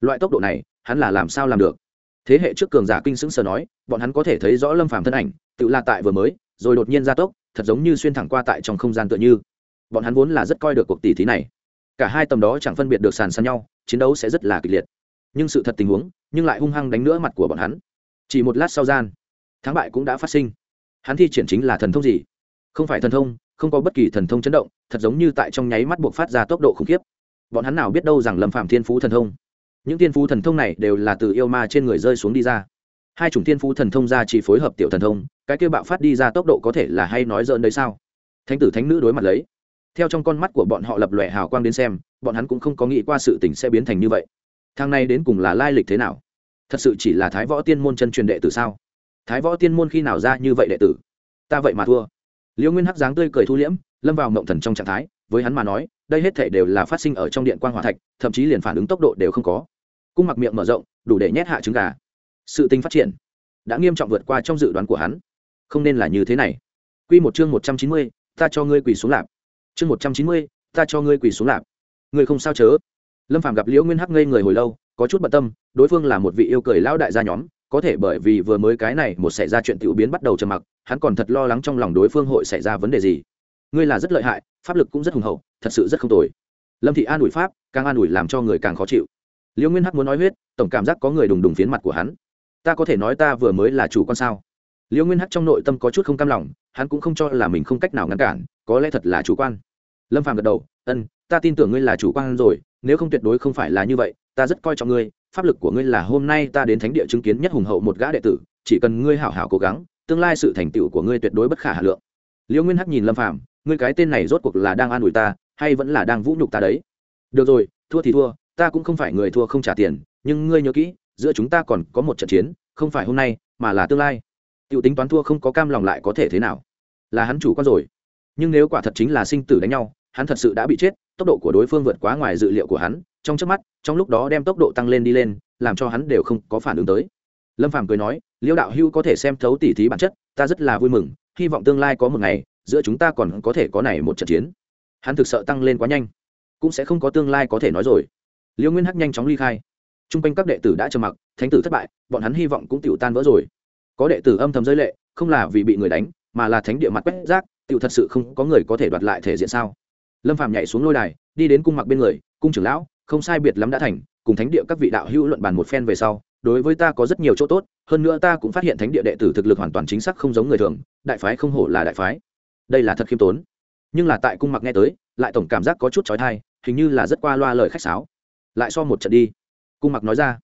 S1: Loại tốc độ này, hắn là làm sao làm được? Thế hệ trước cường giả kinh sững sờ nói, bọn hắn có thể thấy rõ lâm phàm thân ảnh, tự la tại vừa mới, rồi đột nhiên gia tốc, thật giống như xuyên thẳng qua tại trong không gian tựa như. Bọn hắn vốn là rất coi được cuộc tỷ thí này. Cả hai tầm đó chẳng phân biệt được sàn sàn nhau, chiến đấu sẽ rất là kịch liệt. Nhưng sự thật tình huống, nhưng lại hung hăng đánh nữa mặt của bọn hắn. Chỉ một lát sau gian, thắng bại cũng đã phát sinh. Hắn thi triển chính là thần thông gì? Không phải thần thông, không có bất kỳ thần thông chấn động, thật giống như tại trong nháy mắt buộc phát ra tốc độ khủng khiếp. Bọn hắn nào biết đâu rằng lâm phạm thiên phú thần thông những thiên phú thần thông này đều là từ yêu ma trên người rơi xuống đi ra. Hai chủng thiên phú thần thông ra chỉ phối hợp tiểu thần thông, cái kêu bạo phát đi ra tốc độ có thể là hay nói dỡn đấy sao? Thánh tử thánh nữ đối mặt lấy. Theo trong con mắt của bọn họ lập lòe hào quang đến xem, bọn hắn cũng không có nghĩ qua sự tình sẽ biến thành như vậy. Thang này đến cùng là lai lịch thế nào? Thật sự chỉ là thái võ tiên môn chân truyền đệ tử sao? Thái võ tiên môn khi nào ra như vậy đệ tử? Ta vậy mà thua. Liễu nguyên hắc dáng tươi cười thu liễm, lâm vào mộng thần trong trạng thái, với hắn mà nói, đây hết thể đều là phát sinh ở trong điện quan g hòa thạch, thậm chí liền phản ứng tốc độ đều không có cung mặc miệng mở rộng, đủ để nhét hạ trứng gà. Sự tình phát triển đã nghiêm trọng vượt qua trong dự đoán của hắn. Không nên là như thế này. Q một chương một trăm chín mươi, ta cho ngươi quỳ xuống lạp. Chương một trăm chín mươi, ta cho ngươi quỳ xuống lạp. Ngươi không sao chớ. Lâm phàm gặp liễu nguyên hắc ngây người hồi lâu, có chút bận tâm, đối phương là một vị yêu cười lão đại gia nhóm, có thể bởi vì vừa mới cái này một xảy ra chuyện tiểu biến bắt đầu trầm mặc, hắn còn thật lo lắng trong lòng đối phương hội xảy ra vấn đề gì. Ngươi là rất lợi hại, pháp lực cũng rất hùng hậu, thật sự rất không tồi. Lâm thị an ủi pháp, càng an ủi làm cho người càng khó chịu liễu nguyên hắc muốn nói huyết, tổng cảm giác có người đùng đùng phiến mặt của hắn. Ta có thể nói ta vừa mới là chủ con sao? Liễu nguyên hắc trong nội tâm có chút không cam lòng, hắn cũng không cho là mình không cách nào ngăn cản, có lẽ thật là chủ quan. Lâm phàm gật đầu, ân, ta tin tưởng ngươi là chủ quan rồi, nếu không tuyệt đối không phải là như vậy, ta rất coi trọng ngươi, pháp lực của ngươi là hôm nay ta đến thánh địa chứng kiến nhất hùng hậu một gã đệ tử, chỉ cần ngươi hảo hảo cố gắng, tương lai sự thành tựu của ngươi tuyệt đối bất khả hà lượng. Liễu nguyên hắc nhìn lâm phàm, ngươi cái tên này rốt cuộc là đang an ủi ta, hay vẫn là đang vũ nhục ta đấy? Được rồi, thua thì thua ta cũng không phải người thua không trả tiền, nhưng ngươi nhớ kỹ, giữa chúng ta còn có một trận chiến, không phải hôm nay, mà là tương lai. T i ể u tính toán thua không có cam lòng lại có thể thế nào? Là hắn chủ quan rồi. Nhưng nếu quả thật chính là sinh tử đánh nhau, hắn thật sự đã bị chết, tốc độ của đối phương vượt quá ngoài dự liệu của hắn, trong trước mắt, trong lúc đó đem tốc độ tăng lên đi lên, làm cho hắn đều không có phản ứng tới. Lâm phàm cười nói, liêu đạo hưu có thể xem thấu tỉ thí bản chất, ta rất là vui mừng, hy vọng tương lai có một ngày, giữa chúng ta còn có thể có này một trận chiến. Hắn thực sợ tăng lên quá nhanh, cũng sẽ không có tương lai có thể nói rồi liễu nguyên hắc nhanh chóng ly khai. T r u n g quanh các đệ tử đã trầm mặc, thánh tử thất bại, bọn hắn hy vọng cũng t tan vỡ rồi. Có đệ tử âm thầm rơi lệ, không là vì bị người đánh, mà là thánh địa mặt quét rác t thật sự không có người có thể đoạt lại thể diện sao? Lâm phạm nhảy xuống lôi đài, đi đến cung mặc bên người, cung trưởng lão, không sai biệt lắm đã thành, cùng thánh địa các vị đạo hữu luận bàn một phen về sau, đối với ta có rất nhiều chỗ tốt, hơn nữa ta cũng phát hiện thánh địa đệ tử thực lực hoàn toàn chính xác không giống người thường, đại phái không hổ là đại phái. Đây là thật khiêm tốn. Nhưng là tại cung mặc nghe tới, lại tổng cảm giác có chút trói thai hình như là rất qua loa lời khách sáo lại so một trận đi. Cung mặc nói ra,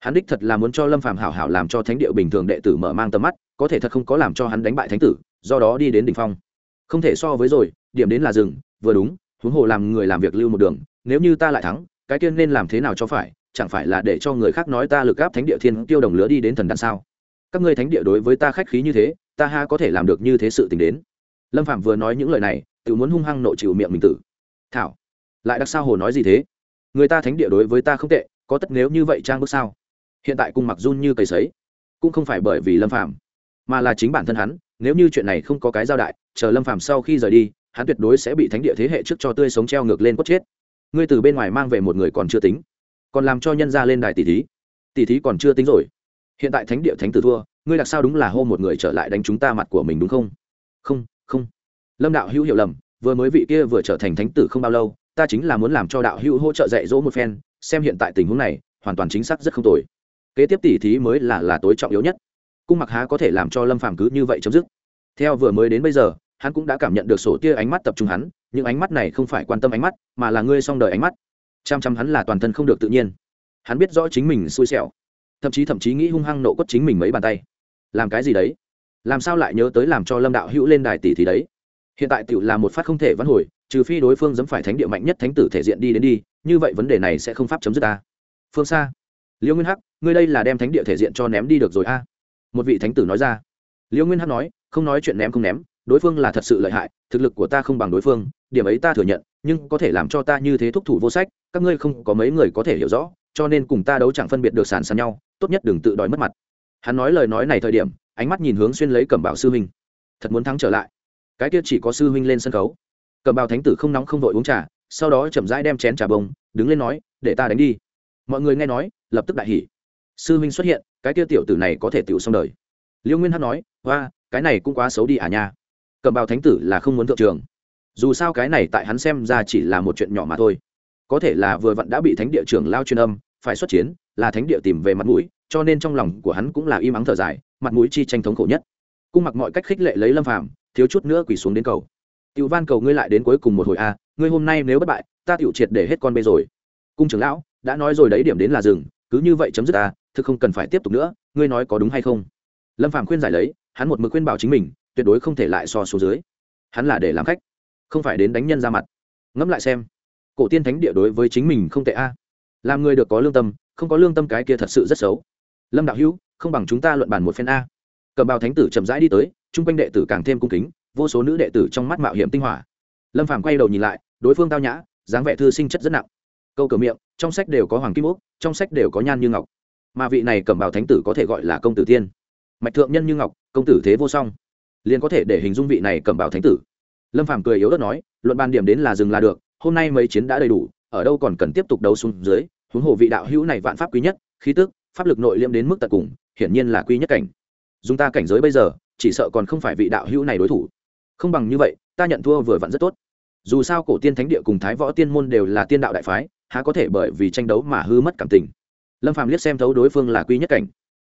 S1: hắn đích thật là muốn cho lâm phàm hảo hảo làm cho thánh địa bình thường đệ tử mở mang tầm mắt, có thể thật không có làm cho hắn đánh bại thánh tử, do đó đi đến đ ỉ n h phong. Không thể so với rồi, điểm đến là rừng vừa đúng, huống hồ làm người làm việc lưu một đường, nếu như ta lại thắng, cái tiên nên làm thế nào cho phải, chẳng phải là để cho người khác nói ta lực gáp thánh địa thiên tiêu đồng lứa đi đến thần đàn sao? Các ngươi thánh địa đối với ta khách khí như thế, ta ha có thể làm được như thế sự t ì n h đến. Lâm phạm vừa nói những lời này, tự muốn hung hăng nội chịu miệng mình tử. Thảo, lại đặc sao hồ nói gì thế? Người ta thánh địa đối với ta không tệ, có tất nếu như vậy trang bước sao? Hiện tại cung mặc run như cầy sấy, cũng không phải bởi vì lâm phàm, mà là chính bản thân hắn, nếu như chuyện này không có cái giao đại, chờ lâm phàm sau khi rời đi, hắn tuyệt đối sẽ bị thánh địa thế hệ trước cho tươi sống treo ngược lên cốt chết. Ngươi từ bên ngoài mang về một người còn chưa tính, còn làm cho nhân ra lên đài tỷ thí. Tỷ thí còn chưa tính rồi. Hiện tại thánh địa thánh tử thua, ngươi đặc sao đúng là hô một người trở lại đánh chúng ta mặt của mình đúng không? Không không. Lâm đạo hữu hiểu lầm, vừa mới vị kia vừa trở thành thánh tử không bao lâu ta chính là muốn làm cho đạo hữu hỗ trợ dạy dỗ một phen, xem hiện tại tình huống này, hoàn toàn chính xác rất không tồi. Kế tiếp tỉ thí mới là là tối trọng yếu nhất. Cung mặc há có thể làm cho lâm phàm cứ như vậy chấm dứt. Theo vừa mới đến bây giờ, hắn cũng đã cảm nhận được sổ tia ánh mắt tập trung hắn, những ánh mắt này không phải quan tâm ánh mắt, mà là ngươi song đời ánh mắt. Chăm chăm hắn là toàn thân không được tự nhiên. Hắn biết rõ chính mình xui xẻo, thậm chí thậm chí nghĩ hung hăng nộ quất chính mình mấy bàn tay. Làm cái gì đấy? Làm sao lại nhớ tới làm cho lâm đạo hữu lên đài tỷ thì đấy? Hiện tại tiểu là một phát không thể vãn hồi trừ phi đối phương dám phải thánh địa mạnh nhất thánh tử thể diện đi đến đi, như vậy vấn đề này sẽ không pháp chấm dứt ta. Phương xa liêu nguyên hắc, ngươi đây là đem thánh địa thể diện cho ném đi được rồi a? Một vị thánh tử nói ra. Liêu nguyên hắc nói, không nói chuyện ném không ném, đối phương là thật sự lợi hại, thực lực của ta không bằng đối phương, điểm ấy ta thừa nhận, nhưng có thể làm cho ta như thế thúc thủ vô sách, các ngươi không có mấy người có thể hiểu rõ, cho nên cùng ta đấu chẳng phân biệt được sàn sàn nhau, tốt nhất đừng tự đòi mất mặt. Hắn nói lời nói này thời điểm, ánh mắt nhìn hướng xuyên lấy cẩm bảo sư huynh. Thật muốn thắng trở lại. Cái kia chỉ có sư huynh lên sân khấu cẩm bào thánh tử không nóng không vội uống trà, sau đó chậm rãi đem chén trà bông, đứng lên nói, để ta đánh đi. Mọi người nghe nói, lập tức đại hỉ. Sư huynh xuất hiện, cái kia tiểu tử này có thể tiểu xong đời. Liêu nguyên hát nói hoa cái này cũng quá xấu đi à nha. Cẩm bào thánh tử là không muốn thượng trường. Dù sao cái này tại hắn xem ra chỉ là một chuyện nhỏ mà thôi. Có thể là vừa vặn đã bị thánh địa trưởng lao chuyên âm, phải xuất chiến, là thánh địa tìm về mặt mũi, cho nên trong lòng của hắn cũng là im ắng thở dài, mặt mũi chi tranh thống khổ nhất. Cung mặc mọi cách khích lệ lấy lâm phàm, thiếu chút nữa quỳ xuống đến cầu tiểu van cầu ngươi lại đến cuối cùng một hồi a ngươi hôm nay nếu bất bại ta tiểu triệt để hết con bê rồi. Cung trưởng lão đã nói rồi đấy điểm đến là dừng cứ như vậy chấm dứt ta, thực không cần phải tiếp tục nữa ngươi nói có đúng hay không? Lâm phàm khuyên giải lấy hắn một mực khuyên bảo chính mình tuyệt đối không thể lại so số dưới. Hắn là để làm khách không phải đến đánh nhân ra mặt. Ngẫm lại xem cổ tiên thánh địa đối với chính mình không tệ a. Làm người được có lương tâm không có lương tâm cái kia thật sự rất xấu. Lâm đạo hữu không bằng chúng ta luận bàn một phen a. Cầm bào thánh tử chậm rãi đi tới chung quanh đệ tử càng thêm cung kính vô số nữ đệ tử trong mắt mạo hiểm tinh hỏa. Lâm phàm quay đầu nhìn lại, đối phương tao nhã, dáng vẻ thư sinh chất rất nặng. Câu cửa miệng, trong sách đều có hoàng kim úc trong sách đều có nhan như ngọc. Mà vị này cầm bào thánh tử có thể gọi là công tử tiên. Mạch thượng nhân như ngọc, công tử thế vô song. Liền có thể để hình dung vị này cầm bào thánh tử. Lâm phàm cười yếu ớt nói, luận ban điểm đến là dừng là được, hôm nay mấy chiến đã đầy đủ, ở đâu còn cần tiếp tục đấu xuống dưới, huống hồ vị đạo hữu này vạn pháp quý nhất, khí tức, pháp lực nội liêm đến mức tận cùng, hiển nhiên là quý nhất cảnh. Dùng ta cảnh giới bây giờ, chỉ sợ còn không phải vị đạo hữu này đối thủ không bằng như vậy, ta nhận thua vừa vặn rất tốt. Dù sao cổ tiên thánh địa cùng thái võ tiên môn đều là tiên đạo đại phái, há có thể bởi vì tranh đấu mà hư mất cảm tình. Lâm phàm liếc xem thấu đối phương là quy nhất cảnh.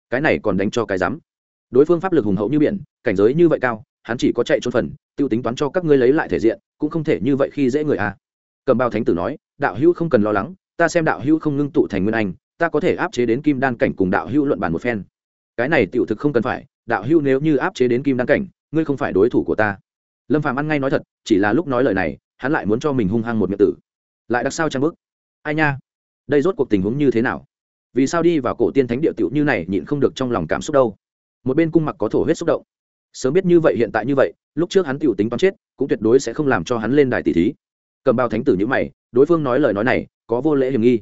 S1: Cái này còn đánh cho cái rắm đối phương pháp lực hùng hậu như biển, cảnh giới như vậy cao, hắn chỉ có chạy trốn phần, tiêu tính toán cho các ngươi lấy lại thể diện, cũng không thể như vậy khi dễ người à cầm bao thánh tử nói, đạo hữu không cần lo lắng, ta xem đạo hữu không ngưng tụ thành nguyên anh, ta có thể áp chế đến kim đan cảnh cùng đạo hữu luận bàn một phen. Cái này tiểu thực không cần phải, đạo hữu nếu như áp chế đến kim đan cảnh, ngươi không phải đối thủ của ta lâm phàm ăn ngay nói thật, chỉ là lúc nói lời này, hắn lại muốn cho mình hung hăng một miệng tử. Lại đặc sao trang bức? Ai nha? Đây rốt cuộc tình huống như thế nào? Vì sao đi vào cổ tiên thánh địa tiểu như này nhịn không được trong lòng cảm xúc đâu? Một bên cung mặc có thổ huyết xúc động. Sớm biết như vậy hiện tại như vậy, lúc trước hắn tiểu tính toán chết, cũng tuyệt đối sẽ không làm cho hắn lên đài tỷ thí. Cầm bao thánh tử như mày, đối phương nói lời nói này, có vô lễ hiểm nghi.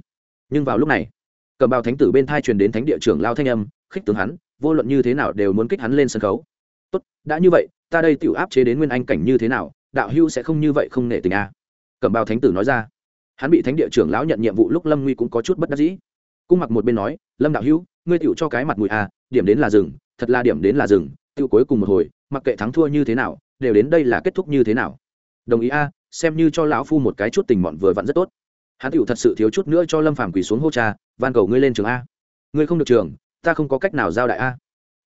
S1: Nhưng vào lúc này, cầm bao thánh tử bên thai truyền đến thánh địa trưởng lao thanh âm, khích tướng hắn, vô luận như thế nào đều muốn kích hắn lên sân khấu. Tốt, đã như vậy ta đây tiểu áp chế đến nguyên anh cảnh như thế nào đạo hưu sẽ không như vậy không nể tình a. À. cẩm bào thánh tử nói ra. Hắn bị thánh địa trưởng lão nhận nhiệm vụ lúc lâm nguy cũng có chút bất đắc dĩ. Cung mặc một bên nói lâm đạo hưu ngươi tiểu cho cái mặt mũi a à, điểm đến là rừng thật là điểm đến là rừng tiểu cuối cùng một hồi mặc kệ thắng thua như thế nào đều đến đây là kết thúc như thế nào. Đồng ý a à, xem như cho lão phu một cái chút tình mọn vừa vặn rất tốt. Hắn tiểu thật sự thiếu chút nữa cho lâm phàm quỳ xuống hô cha van cầu ngươi lên trường a. Ngươi không được trường ta không có cách nào giao đại a.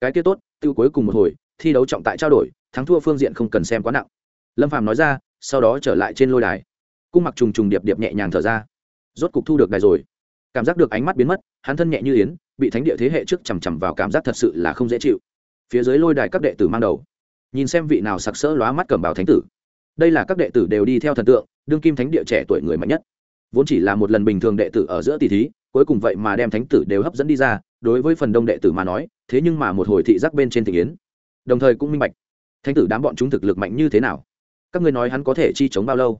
S1: Cái kia tốt tiêu cuối cùng một hồi thi đấu trọng tại trao đổi, thắng thua phương diện không cần xem quá nặng. Lâm phàm nói ra, sau đó trở lại trên lôi đài. Cung mặc trùng trùng điệp điệp nhẹ nhàng thở ra. Rốt cục thu được đài rồi. Cảm giác được ánh mắt biến mất, hắn thân nhẹ như yến, bị thánh địa thế hệ trước chằm chằm vào cảm giác thật sự là không dễ chịu. Phía dưới lôi đài các đệ tử mang đầu. Nhìn xem vị nào sặc sỡ lóa mắt cầm bảo thánh tử. Đây là các đệ tử đều đi theo thần tượng, đương kim thánh địa trẻ tuổi người mạnh nhất. Vốn chỉ là một lần bình thường đệ tử ở giữa tỷ thí, cuối cùng vậy mà đem thánh tử đều hấp dẫn đi ra, đối với phần đông đệ tử mà nói, thế nhưng mà một hồi thị giác bên trên thị yến đồng thời cũng minh bạch, thánh tử đám bọn chúng thực lực mạnh như thế nào. Các ngươi nói hắn có thể chi chống bao lâu?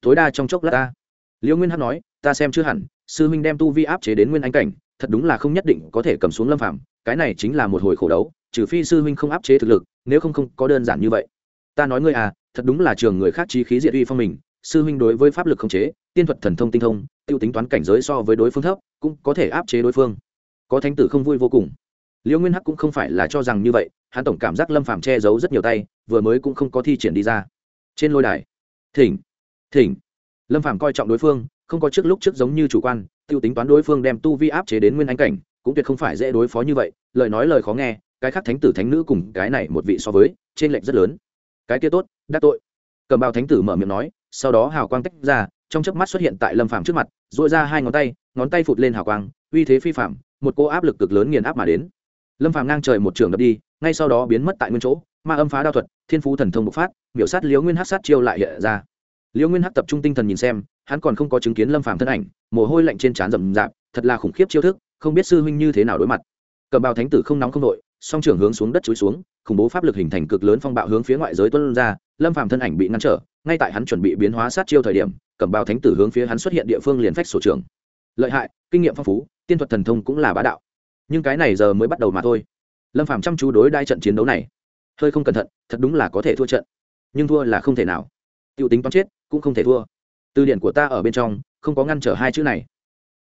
S1: Tối đa trong chốc lát ta. Liễu nguyên hắc nói, ta xem chưa hẳn, sư huynh đem tu vi áp chế đến nguyên anh cảnh, thật đúng là không nhất định có thể cầm xuống lâm phạm cái này chính là một hồi khổ đấu, trừ phi sư huynh không áp chế thực lực, nếu không không có đơn giản như vậy. Ta nói ngươi à thật đúng là trường người khác chi khí diệt uy phong mình, sư huynh đối với pháp lực không chế, tiên thuật thần thông tinh thông, tiêu tính toán cảnh giới so với đối phương thấp, cũng có thể áp chế đối phương. Có thánh tử không vui vô cùng liễu nguyên hắc cũng không phải là cho rằng như vậy, hắn tổng cảm giác lâm phàm che giấu rất nhiều tay, vừa mới cũng không có thi triển đi ra. Trên lôi đài, thỉnh thỉnh. Lâm phàm coi trọng đối phương, không có trước lúc trước giống như chủ quan, tiêu tính toán đối phương đem tu vi áp chế đến nguyên anh cảnh, cũng tuyệt không phải dễ đối phó như vậy, lời nói lời khó nghe, cái khác thánh tử thánh nữ cùng cái này một vị so với trên lệnh rất lớn. Cái kia tốt, đắc tội. Cầm bào thánh tử mở miệng nói, sau đó hào quang tách ra, trong chớp mắt xuất hiện tại lâm phàm trước mặt dội ra hai ngón tay ngón tay phụt lên hào quang, uy thế phi phạm một cô áp lực cực lớn nghiền áp mà đến lâm phàm ngang trời một trường đập đi, ngay sau đó biến mất tại nguyên chỗ, ma âm phá đao thuật, thiên phú thần thông bộc phát, miểu sát liễu nguyên hát sát chiêu lại hiện ra. Liễu nguyên hát tập trung tinh thần nhìn xem, hắn còn không có chứng kiến lâm phàm thân ảnh, mồ hôi lạnh trên trán rầm rạp, thật là khủng khiếp chiêu thức, không biết sư huynh như thế nào đối mặt. Cầm bào thánh tử không nóng không nội song trưởng hướng xuống đất chúi xuống, khủng bố pháp lực hình thành cực lớn phong bạo hướng phía ngoại giới tuân ra, lâm phàm thân ảnh bị ngăn trở, ngay tại hắn chuẩn bị biến hóa sát chiêu thời điểm, cầm bào thánh tử hướng phía hắn xuất hiện địa phương liền phách sổ trường. Lợi hại, kinh nghiệm phong phú, tiên thuật thần thông cũng là bá đạo nhưng cái này giờ mới bắt đầu mà thôi. Lâm phàm chăm chú đối đai trận chiến đấu này. Hơi không cẩn thận, thật đúng là có thể thua trận. Nhưng thua là không thể nào. T i ể u tính toán chết, cũng không thể thua. Từ điển của ta ở bên trong, không có ngăn trở hai chữ này.